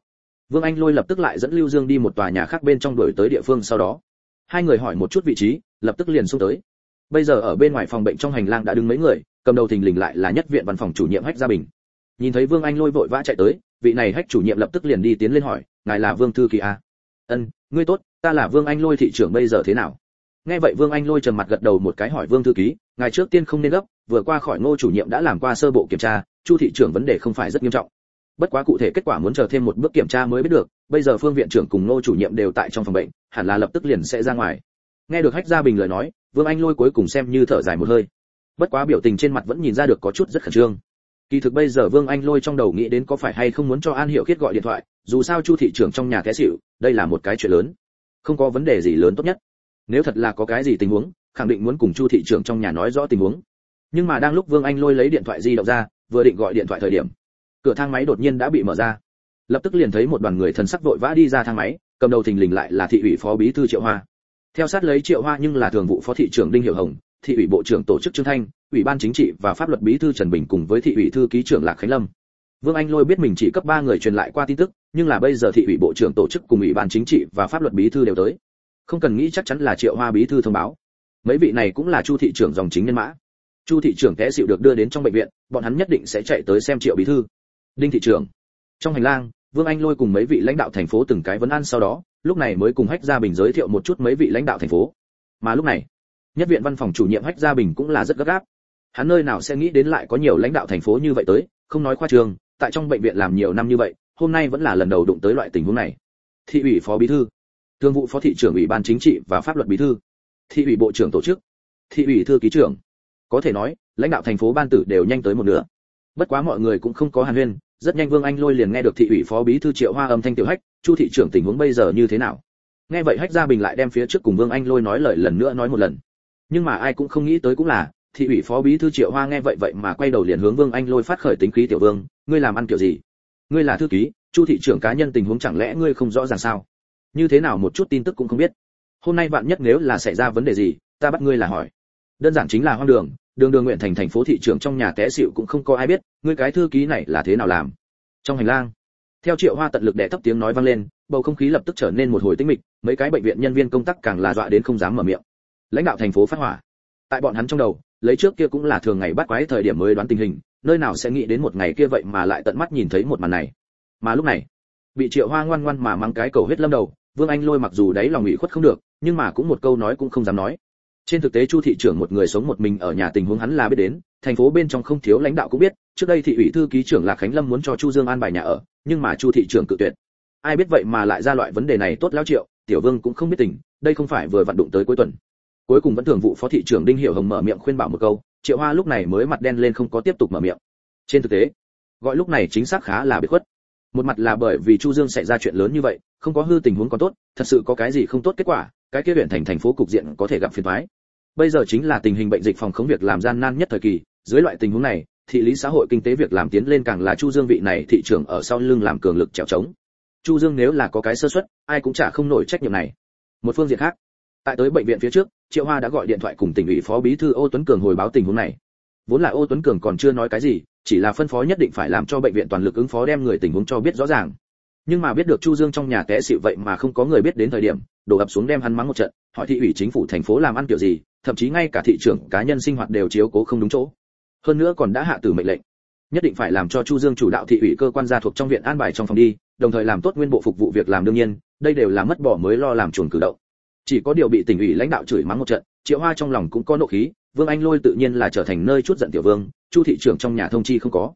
vương anh lôi lập tức lại dẫn lưu dương đi một tòa nhà khác bên trong đuổi tới địa phương sau đó. Hai người hỏi một chút vị trí, lập tức liền xuống tới. Bây giờ ở bên ngoài phòng bệnh trong hành lang đã đứng mấy người, cầm đầu thình lình lại là nhất viện văn phòng chủ nhiệm hách gia bình. Nhìn thấy vương anh lôi vội vã chạy tới, vị này hách chủ nhiệm lập tức liền đi tiến lên hỏi, ngài là vương thư kỳ à? ân, ngươi tốt, ta là vương anh lôi thị trưởng bây giờ thế nào? Nghe vậy vương anh lôi trầm mặt gật đầu một cái hỏi, vương thư ký ngài trước tiên không nên gấp, vừa qua khỏi ngô chủ nhiệm đã làm qua sơ bộ kiểm tra, chu thị trưởng vấn đề không phải rất nghiêm trọng bất quá cụ thể kết quả muốn chờ thêm một bước kiểm tra mới biết được, bây giờ phương viện trưởng cùng ngô chủ nhiệm đều tại trong phòng bệnh, hẳn là lập tức liền sẽ ra ngoài. Nghe được hách gia bình lời nói, vương anh lôi cuối cùng xem như thở dài một hơi. Bất quá biểu tình trên mặt vẫn nhìn ra được có chút rất khẩn trương. Kỳ thực bây giờ vương anh lôi trong đầu nghĩ đến có phải hay không muốn cho an hiệu khiết gọi điện thoại, dù sao chu thị trưởng trong nhà té xỉu, đây là một cái chuyện lớn. Không có vấn đề gì lớn tốt nhất. Nếu thật là có cái gì tình huống, khẳng định muốn cùng chu thị trưởng trong nhà nói rõ tình huống. Nhưng mà đang lúc vương anh lôi lấy điện thoại di động ra, vừa định gọi điện thoại thời điểm cửa thang máy đột nhiên đã bị mở ra. Lập tức liền thấy một đoàn người thần sắc vội vã đi ra thang máy, cầm đầu thình lình lại là thị ủy phó bí thư triệu hoa. Theo sát lấy triệu hoa nhưng là thường vụ phó thị trưởng đinh hiệu hồng, thị ủy bộ trưởng tổ chức trương thanh, ủy ban chính trị và pháp luật bí thư trần bình cùng với thị ủy thư ký trưởng lạc khánh lâm. Vương anh lôi biết mình chỉ cấp ba người truyền lại qua tin tức, nhưng là bây giờ thị ủy bộ trưởng tổ chức cùng ủy ban chính trị và pháp luật bí thư đều tới. Không cần nghĩ chắc chắn là triệu hoa bí thư thông báo. Mấy vị này cũng là chu thị trưởng dòng chính nhân mã. Chu thị trưởng té xịu được đưa đến trong bệnh viện, bọn hắn nhất định sẽ chạy tới xem triệu bí thư đinh thị trưởng. Trong hành lang, vương anh lôi cùng mấy vị lãnh đạo thành phố từng cái vấn an sau đó, lúc này mới cùng hách gia bình giới thiệu một chút mấy vị lãnh đạo thành phố. Mà lúc này, nhất viện văn phòng chủ nhiệm hách gia bình cũng là rất gấp gáp. Hắn nơi nào sẽ nghĩ đến lại có nhiều lãnh đạo thành phố như vậy tới, không nói khoa trường, tại trong bệnh viện làm nhiều năm như vậy, hôm nay vẫn là lần đầu đụng tới loại tình huống này. Thị ủy phó bí thư, thương vụ phó thị trưởng ủy ban chính trị và pháp luật bí thư, thị ủy bộ trưởng tổ chức, thị ủy thư ký trưởng. Có thể nói, lãnh đạo thành phố ban tử đều nhanh tới một nửa bất quá mọi người cũng không có hàn huyên, rất nhanh vương anh lôi liền nghe được thị ủy phó bí thư triệu hoa âm thanh tiểu hách, chu thị trưởng tình huống bây giờ như thế nào? Nghe vậy hách gia bình lại đem phía trước cùng vương anh lôi nói lời lần nữa nói một lần. Nhưng mà ai cũng không nghĩ tới cũng là, thị ủy phó bí thư triệu hoa nghe vậy vậy mà quay đầu liền hướng vương anh lôi phát khởi tính khí tiểu vương, ngươi làm ăn kiểu gì? Ngươi là thư ký, chu thị trưởng cá nhân tình huống chẳng lẽ ngươi không rõ ràng sao? Như thế nào một chút tin tức cũng không biết. Hôm nay bạn nhất nếu là xảy ra vấn đề gì, ta bắt ngươi là hỏi. Đơn giản chính là hoang đường đường đường nguyện thành thành phố thị trưởng trong nhà té xịu cũng không có ai biết, ngươi cái thư ký này là thế nào làm? Trong hành lang, theo triệu hoa tận lực đè thấp tiếng nói vang lên, bầu không khí lập tức trở nên một hồi tĩnh mịch, mấy cái bệnh viện nhân viên công tác càng là dọa đến không dám mở miệng. Lãnh đạo thành phố phát hỏa. Tại bọn hắn trong đầu, lấy trước kia cũng là thường ngày bắt quái thời điểm mới đoán tình hình, nơi nào sẽ nghĩ đến một ngày kia vậy mà lại tận mắt nhìn thấy một màn này. Mà lúc này, bị triệu hoa ngoan ngoan mà mang cái cầu hết lâm đầu, vương anh lôi mặc dù đấy lòng ủy khuất không được, nhưng mà cũng một câu nói cũng không dám nói trên thực tế chu thị trưởng một người sống một mình ở nhà tình huống hắn là biết đến, thành phố bên trong không thiếu lãnh đạo cũng biết, trước đây thị ủy thư ký trưởng lạc khánh lâm muốn cho chu dương an bài nhà ở, nhưng mà chu thị trưởng cự tuyệt. Ai biết vậy mà lại ra loại vấn đề này tốt lão triệu, tiểu vương cũng không biết tình, đây không phải vừa vận đụng tới cuối tuần. Cuối cùng vẫn thường vụ phó thị trưởng đinh hiểu hồng mở miệng khuyên bảo một câu, triệu hoa lúc này mới mặt đen lên không có tiếp tục mở miệng. Trên thực tế, gọi lúc này chính xác khá là bị khuất một mặt là bởi vì chu dương xảy ra chuyện lớn như vậy, không có hư tình huống còn tốt, thật sự có cái gì không tốt kết quả, cái kia huyện thành thành phố cục diện có thể gặp phiền toái. Bây giờ chính là tình hình bệnh dịch phòng chống việc làm gian nan nhất thời kỳ, dưới loại tình huống này, thị lý xã hội kinh tế việc làm tiến lên càng là chu dương vị này thị trường ở sau lưng làm cường lực trèo trống. Chu dương nếu là có cái sơ suất, ai cũng chả không nổi trách nhiệm này. Một phương diện khác, tại tới bệnh viện phía trước, triệu hoa đã gọi điện thoại cùng tỉnh ủy phó bí thư ô tuấn cường hồi báo tình huống này. Vốn là ô tuấn cường còn chưa nói cái gì chỉ là phân phó nhất định phải làm cho bệnh viện toàn lực ứng phó đem người tình huống cho biết rõ ràng. Nhưng mà biết được chu dương trong nhà té xịu vậy mà không có người biết đến thời điểm, đổ ập xuống đem hắn mắng một trận, hỏi thị ủy chính phủ thành phố làm ăn kiểu gì, thậm chí ngay cả thị trưởng cá nhân sinh hoạt đều chiếu cố không đúng chỗ. Hơn nữa còn đã hạ tử mệnh lệnh. Nhất định phải làm cho chu dương chủ đạo thị ủy cơ quan gia thuộc trong viện an bài trong phòng đi, đồng thời làm tốt nguyên bộ phục vụ việc làm đương nhiên, đây đều là mất bỏ mới lo làm chuồn cử động. Chỉ có điều bị tỉnh ủy lãnh đạo chửi mắng một trận, triệu hoa trong lòng cũng có nộ khí, vương anh lôi tự nhiên là trở thành nơi chút giận tiểu vương chu thị trưởng trong nhà thông chi không có.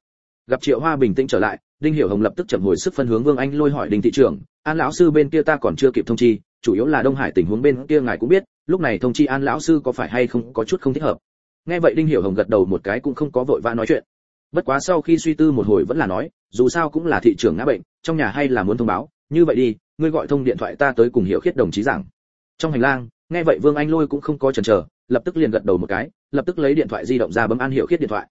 Gặp triệu hoa bình tĩnh trở lại, đinh hiểu hồng lập tức chậm hồi sức phân hướng vương anh lôi hỏi đinh thị trưởng, an lão sư bên kia ta còn chưa kịp thông chi, chủ yếu là đông hải tình huống bên kia ngài cũng biết, lúc này thông chi an lão sư có phải hay không có chút không thích hợp? Nghe vậy đinh hiểu hồng gật đầu một cái cũng không có vội vã nói chuyện. Bất quá sau khi suy tư một hồi vẫn là nói, dù sao cũng là thị trưởng ngã bệnh, trong nhà hay là muốn thông báo, như vậy đi, ngươi gọi thông điện thoại ta tới cùng hiểu khiết đồng chí rằng trong hành lang, nghe vậy vương anh lôi cũng không có chần chờ, lập tức liền gật đầu một cái, lập tức lấy điện thoại di động ra bấm an hiểu khiết điện thoại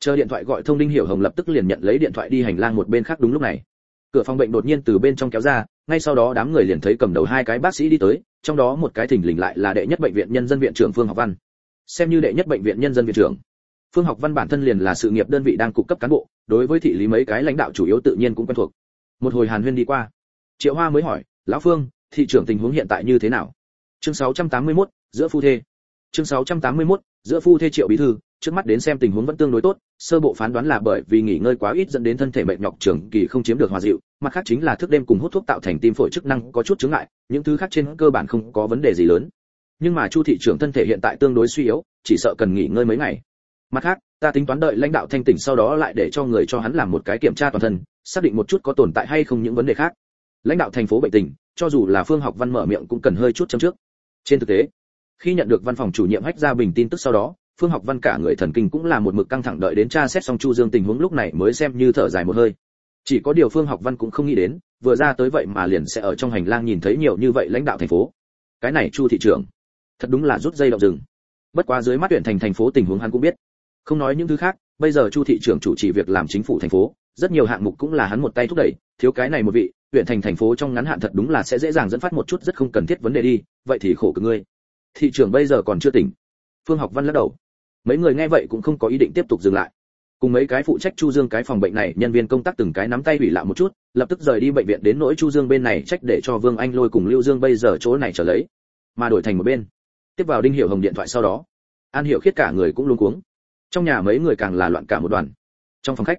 chờ điện thoại gọi thông đinh hiểu hồng lập tức liền nhận lấy điện thoại đi hành lang một bên khác đúng lúc này. Cửa phòng bệnh đột nhiên từ bên trong kéo ra ngay sau đó đám người liền thấy cầm đầu hai cái bác sĩ đi tới trong đó một cái thình lình lại là đệ nhất bệnh viện nhân dân viện trưởng phương học văn. Xem như đệ nhất bệnh viện nhân dân viện trưởng. Phương học văn bản thân liền là sự nghiệp đơn vị đang cung cấp cán bộ đối với thị lý mấy cái lãnh đạo chủ yếu tự nhiên cũng quen thuộc. Một hồi hàn huyên đi qua. Triệu hoa mới hỏi lão phương thị trưởng tình huống hiện tại như thế nào? Chương 681, giữa phu thê. Chương 681, giữa phu thê triệu bí thư trước mắt đến xem tình huống vẫn tương đối tốt, sơ bộ phán đoán là bởi vì nghỉ ngơi quá ít dẫn đến thân thể mệt nhọc, trường kỳ không chiếm được hòa dịu, mặt khác chính là thức đêm cùng hút thuốc tạo thành tim phổi chức năng có chút chứng ngại, những thứ khác trên cơ bản không có vấn đề gì lớn. Nhưng mà chu thị trưởng thân thể hiện tại tương đối suy yếu, chỉ sợ cần nghỉ ngơi mấy ngày. Mặt khác, ta tính toán đợi lãnh đạo thanh tỉnh sau đó lại để cho người cho hắn làm một cái kiểm tra toàn thân, xác định một chút có tồn tại hay không những vấn đề khác. Lãnh đạo thành phố bệnh tình cho dù là phương học văn mở miệng cũng cần hơi chút chấm trước. Trên thực tế, khi nhận được văn phòng chủ nhiệm hách gia bình tin tức sau đó phương học văn cả người thần kinh cũng là một mực căng thẳng đợi đến tra xét xong chu dương tình huống lúc này mới xem như thở dài một hơi. Chỉ có điều phương học văn cũng không nghĩ đến, vừa ra tới vậy mà liền sẽ ở trong hành lang nhìn thấy nhiều như vậy lãnh đạo thành phố. Cái này chu thị trưởng, thật đúng là rút dây động rừng. Bất quá dưới mắt tuyển thành thành phố tình huống hắn cũng biết. Không nói những thứ khác, bây giờ chu thị trưởng chủ trì việc làm chính phủ thành phố, rất nhiều hạng mục cũng là hắn một tay thúc đẩy, thiếu cái này một vị huyện thành thành phố trong ngắn hạn thật đúng là sẽ dễ dàng dẫn phát một chút rất không cần thiết vấn đề đi, vậy thì khổ cực ngươi. Thị trưởng bây giờ còn chưa tỉnh phương học văn lắc đầu. Mấy người nghe vậy cũng không có ý định tiếp tục dừng lại. Cùng mấy cái phụ trách chu dương cái phòng bệnh này, nhân viên công tác từng cái nắm tay hủy lạ một chút, lập tức rời đi bệnh viện đến nỗi chu dương bên này trách để cho vương anh lôi cùng lưu dương bây giờ chỗ này trở lấy, mà đổi thành một bên. Tiếp vào đinh hiệu hồng điện thoại sau đó, an hiệu khiết cả người cũng luống cuống. Trong nhà mấy người càng là loạn cả một đoàn. Trong phòng khách,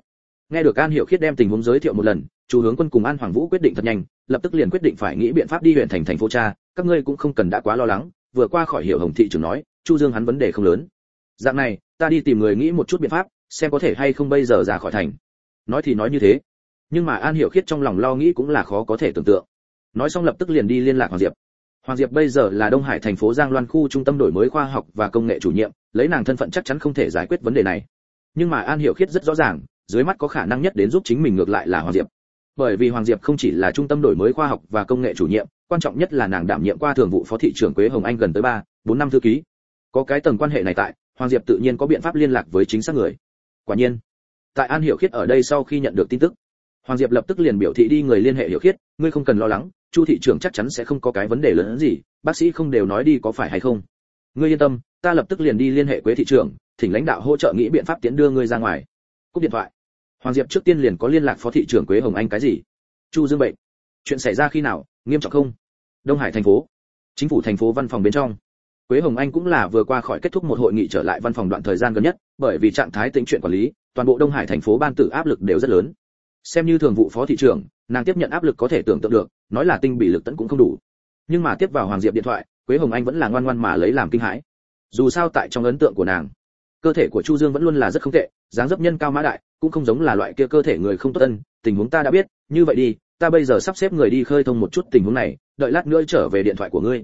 nghe được an hiệu khiết đem tình huống giới thiệu một lần, chu hướng quân cùng an hoàng vũ quyết định thật nhanh, lập tức liền quyết định phải nghĩ biện pháp đi huyện thành thành phố cha, các ngươi cũng không cần đã quá lo lắng, vừa qua khỏi hiệu hồng thị trưởng nói chu dương hắn vấn đề không lớn. Dạng này, ta đi tìm người nghĩ một chút biện pháp, xem có thể hay không bây giờ ra khỏi thành. Nói thì nói như thế. Nhưng mà an hiểu khiết trong lòng lo nghĩ cũng là khó có thể tưởng tượng. Nói xong lập tức liền đi liên lạc hoàng diệp. Hoàng diệp bây giờ là đông hải thành phố giang loan khu trung tâm đổi mới khoa học và công nghệ chủ nhiệm, lấy nàng thân phận chắc chắn không thể giải quyết vấn đề này. Nhưng mà an hiểu khiết rất rõ ràng, dưới mắt có khả năng nhất đến giúp chính mình ngược lại là hoàng diệp. Bởi vì hoàng diệp không chỉ là trung tâm đổi mới khoa học và công nghệ chủ nhiệm, quan trọng nhất là nàng đảm nhiệm qua thường vụ phó thị trưởng quế hồng anh gần tới ba, bốn năm thư ký có cái tầng quan hệ này tại, hoàng diệp tự nhiên có biện pháp liên lạc với chính xác người. Quả nhiên, tại an hiểu khiết ở đây sau khi nhận được tin tức, hoàng diệp lập tức liền biểu thị đi người liên hệ hiểu khiết, ngươi không cần lo lắng, chu thị trưởng chắc chắn sẽ không có cái vấn đề lớn hơn gì, bác sĩ không đều nói đi có phải hay không. Ngươi yên tâm, ta lập tức liền đi liên hệ quế thị trưởng, thỉnh lãnh đạo hỗ trợ nghĩ biện pháp tiến đưa ngươi ra ngoài. Cúp điện thoại, hoàng diệp trước tiên liền có liên lạc phó thị trưởng quế hồng anh cái gì? Chu dương bệnh, chuyện xảy ra khi nào, nghiêm trọng không? Đông hải thành phố, chính phủ thành phố văn phòng bên trong. Quế Hồng Anh cũng là vừa qua khỏi kết thúc một hội nghị trở lại văn phòng đoạn thời gian gần nhất, bởi vì trạng thái tính chuyện quản lý, toàn bộ Đông Hải thành phố ban tử áp lực đều rất lớn. Xem như thường vụ phó thị trưởng, nàng tiếp nhận áp lực có thể tưởng tượng được, nói là tinh bị lực tấn cũng không đủ. Nhưng mà tiếp vào Hoàng Diệp điện thoại, Quế Hồng Anh vẫn là ngoan ngoan mà lấy làm kinh hãi. Dù sao tại trong ấn tượng của nàng, cơ thể của Chu Dương vẫn luôn là rất không tệ, dáng dấp nhân cao mã đại, cũng không giống là loại kia cơ thể người không tốt ân, tình huống ta đã biết, như vậy đi, ta bây giờ sắp xếp người đi khơi thông một chút tình huống này, đợi lát nữa trở về điện thoại của ngươi.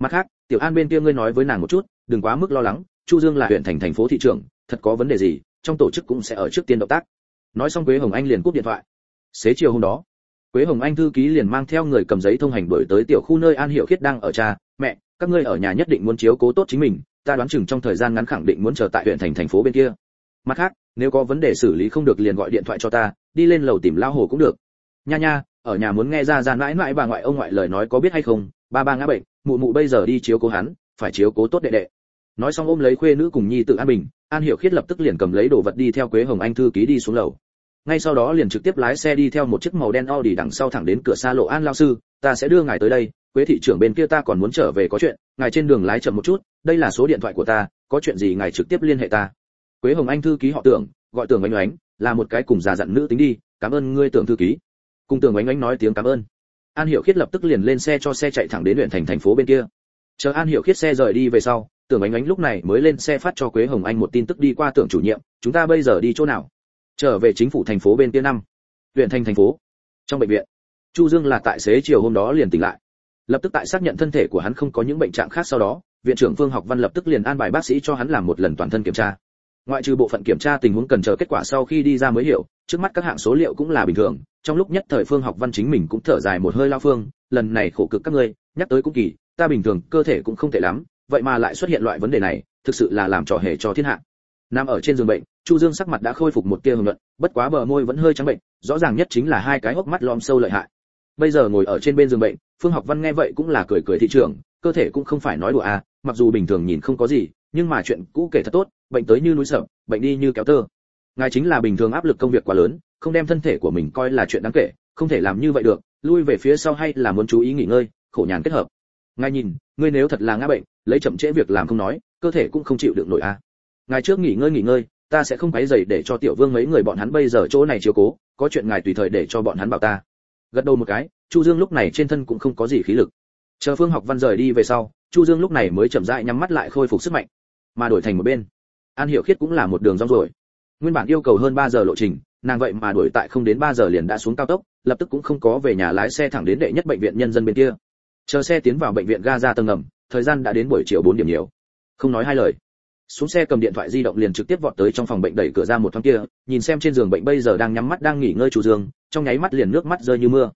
Mặt khác, tiểu an bên kia ngươi nói với nàng một chút đừng quá mức lo lắng chu dương là huyện thành thành phố thị trưởng thật có vấn đề gì trong tổ chức cũng sẽ ở trước tiên động tác. Nói xong quế hồng anh liền cúp điện thoại. Xế chiều hôm đó quế hồng anh thư ký liền mang theo người cầm giấy thông hành đổi tới tiểu khu nơi an hiệu khiết đang ở cha mẹ các ngươi ở nhà nhất định muốn chiếu cố tốt chính mình ta đoán chừng trong thời gian ngắn khẳng định muốn chờ tại huyện thành thành phố bên kia. Mặt khác nếu có vấn đề xử lý không được liền gọi điện thoại cho ta đi lên lầu tìm lao hồ cũng được. Nha nha ở nhà muốn nghe ra ra mãi mãi bà ngoại ông ngoại lời nói có biết hay không ba ba ngã bệnh, mụ mụ bây giờ đi chiếu cố hắn, phải chiếu cố tốt đệ đệ. Nói xong ôm lấy khuê nữ cùng nhi tự an bình, an hiểu khiết lập tức liền cầm lấy đồ vật đi theo quế hồng anh thư ký đi xuống lầu. Ngay sau đó liền trực tiếp lái xe đi theo một chiếc màu đen Audi đằng sau thẳng đến cửa xa lộ an lao sư, ta sẽ đưa ngài tới đây, quế thị trưởng bên kia ta còn muốn trở về có chuyện, ngài trên đường lái chậm một chút, đây là số điện thoại của ta, có chuyện gì ngài trực tiếp liên hệ ta. Quế hồng anh thư ký họ tưởng, gọi tưởng oánh oánh, là một cái cùng già dặn nữ tính đi, cảm ơn ngươi tưởng thư ký. Cùng tưởng oánh oánh nói tiếng cảm ơn an hiểu khiết lập tức liền lên xe cho xe chạy thẳng đến huyện thành thành phố bên kia. Chờ an hiểu khiết xe rời đi về sau, tưởng ánh ánh lúc này mới lên xe phát cho quế hồng anh một tin tức đi qua tưởng chủ nhiệm, chúng ta bây giờ đi chỗ nào? Trở về chính phủ thành phố bên kia năm. Huyện thành thành phố. Trong bệnh viện. Chu dương là tại xế chiều hôm đó liền tỉnh lại. Lập tức tại xác nhận thân thể của hắn không có những bệnh trạng khác sau đó, viện trưởng phương học văn lập tức liền an bài bác sĩ cho hắn làm một lần toàn thân kiểm tra. Ngoại trừ bộ phận kiểm tra tình huống cần chờ kết quả sau khi đi ra mới hiểu, trước mắt các hạng số liệu cũng là bình thường trong lúc nhất thời phương học văn chính mình cũng thở dài một hơi lao phương, lần này khổ cực các ngươi, nhắc tới cũng kỳ, ta bình thường cơ thể cũng không tệ lắm, vậy mà lại xuất hiện loại vấn đề này, thực sự là làm trò hề cho thiên hạ. Nằm ở trên giường bệnh, chu dương sắc mặt đã khôi phục một tia hồng luận bất quá bờ môi vẫn hơi trắng bệnh, rõ ràng nhất chính là hai cái hốc mắt lom sâu lợi hại. Bây giờ ngồi ở trên bên giường bệnh, phương học văn nghe vậy cũng là cười cười thị trường, cơ thể cũng không phải nói đùa à mặc dù bình thường nhìn không có gì, nhưng mà chuyện cũ kể thật tốt, bệnh tới như núi sập, bệnh đi như kéo tơ ngài chính là bình thường áp lực công việc quá lớn, không đem thân thể của mình coi là chuyện đáng kể, không thể làm như vậy được, lui về phía sau hay là muốn chú ý nghỉ ngơi, khổ nhàn kết hợp. Ngài nhìn, ngươi nếu thật là ngã bệnh, lấy chậm trễ việc làm không nói, cơ thể cũng không chịu được nổi a. À. ngài trước nghỉ ngơi nghỉ ngơi, ta sẽ không quấy rầy để cho tiểu vương mấy người bọn hắn bây giờ chỗ này chiếu cố, có chuyện ngài tùy thời để cho bọn hắn bảo ta. Gật đầu một cái, chu dương lúc này trên thân cũng không có gì khí lực. Chờ phương học văn rời đi về sau, chu dương lúc này mới chậm rãi nhắm mắt lại khôi phục sức mạnh, mà đổi thành một bên. An hiểu khiết cũng là một đường rong rồi nguyên bản yêu cầu hơn 3 giờ lộ trình, nàng vậy mà đuổi tại không đến 3 giờ liền đã xuống cao tốc, lập tức cũng không có về nhà lái xe thẳng đến đệ nhất bệnh viện nhân dân bên kia. Chờ xe tiến vào bệnh viện ga ra tầng ngầm, thời gian đã đến buổi chiều 4 điểm nhiều. Không nói hai lời. Xuống xe cầm điện thoại di động liền trực tiếp vọt tới trong phòng bệnh đẩy cửa ra một thoáng kia, nhìn xem trên giường bệnh bây giờ đang nhắm mắt đang nghỉ ngơi chủ dương trong nháy mắt liền nước mắt rơi như mưa.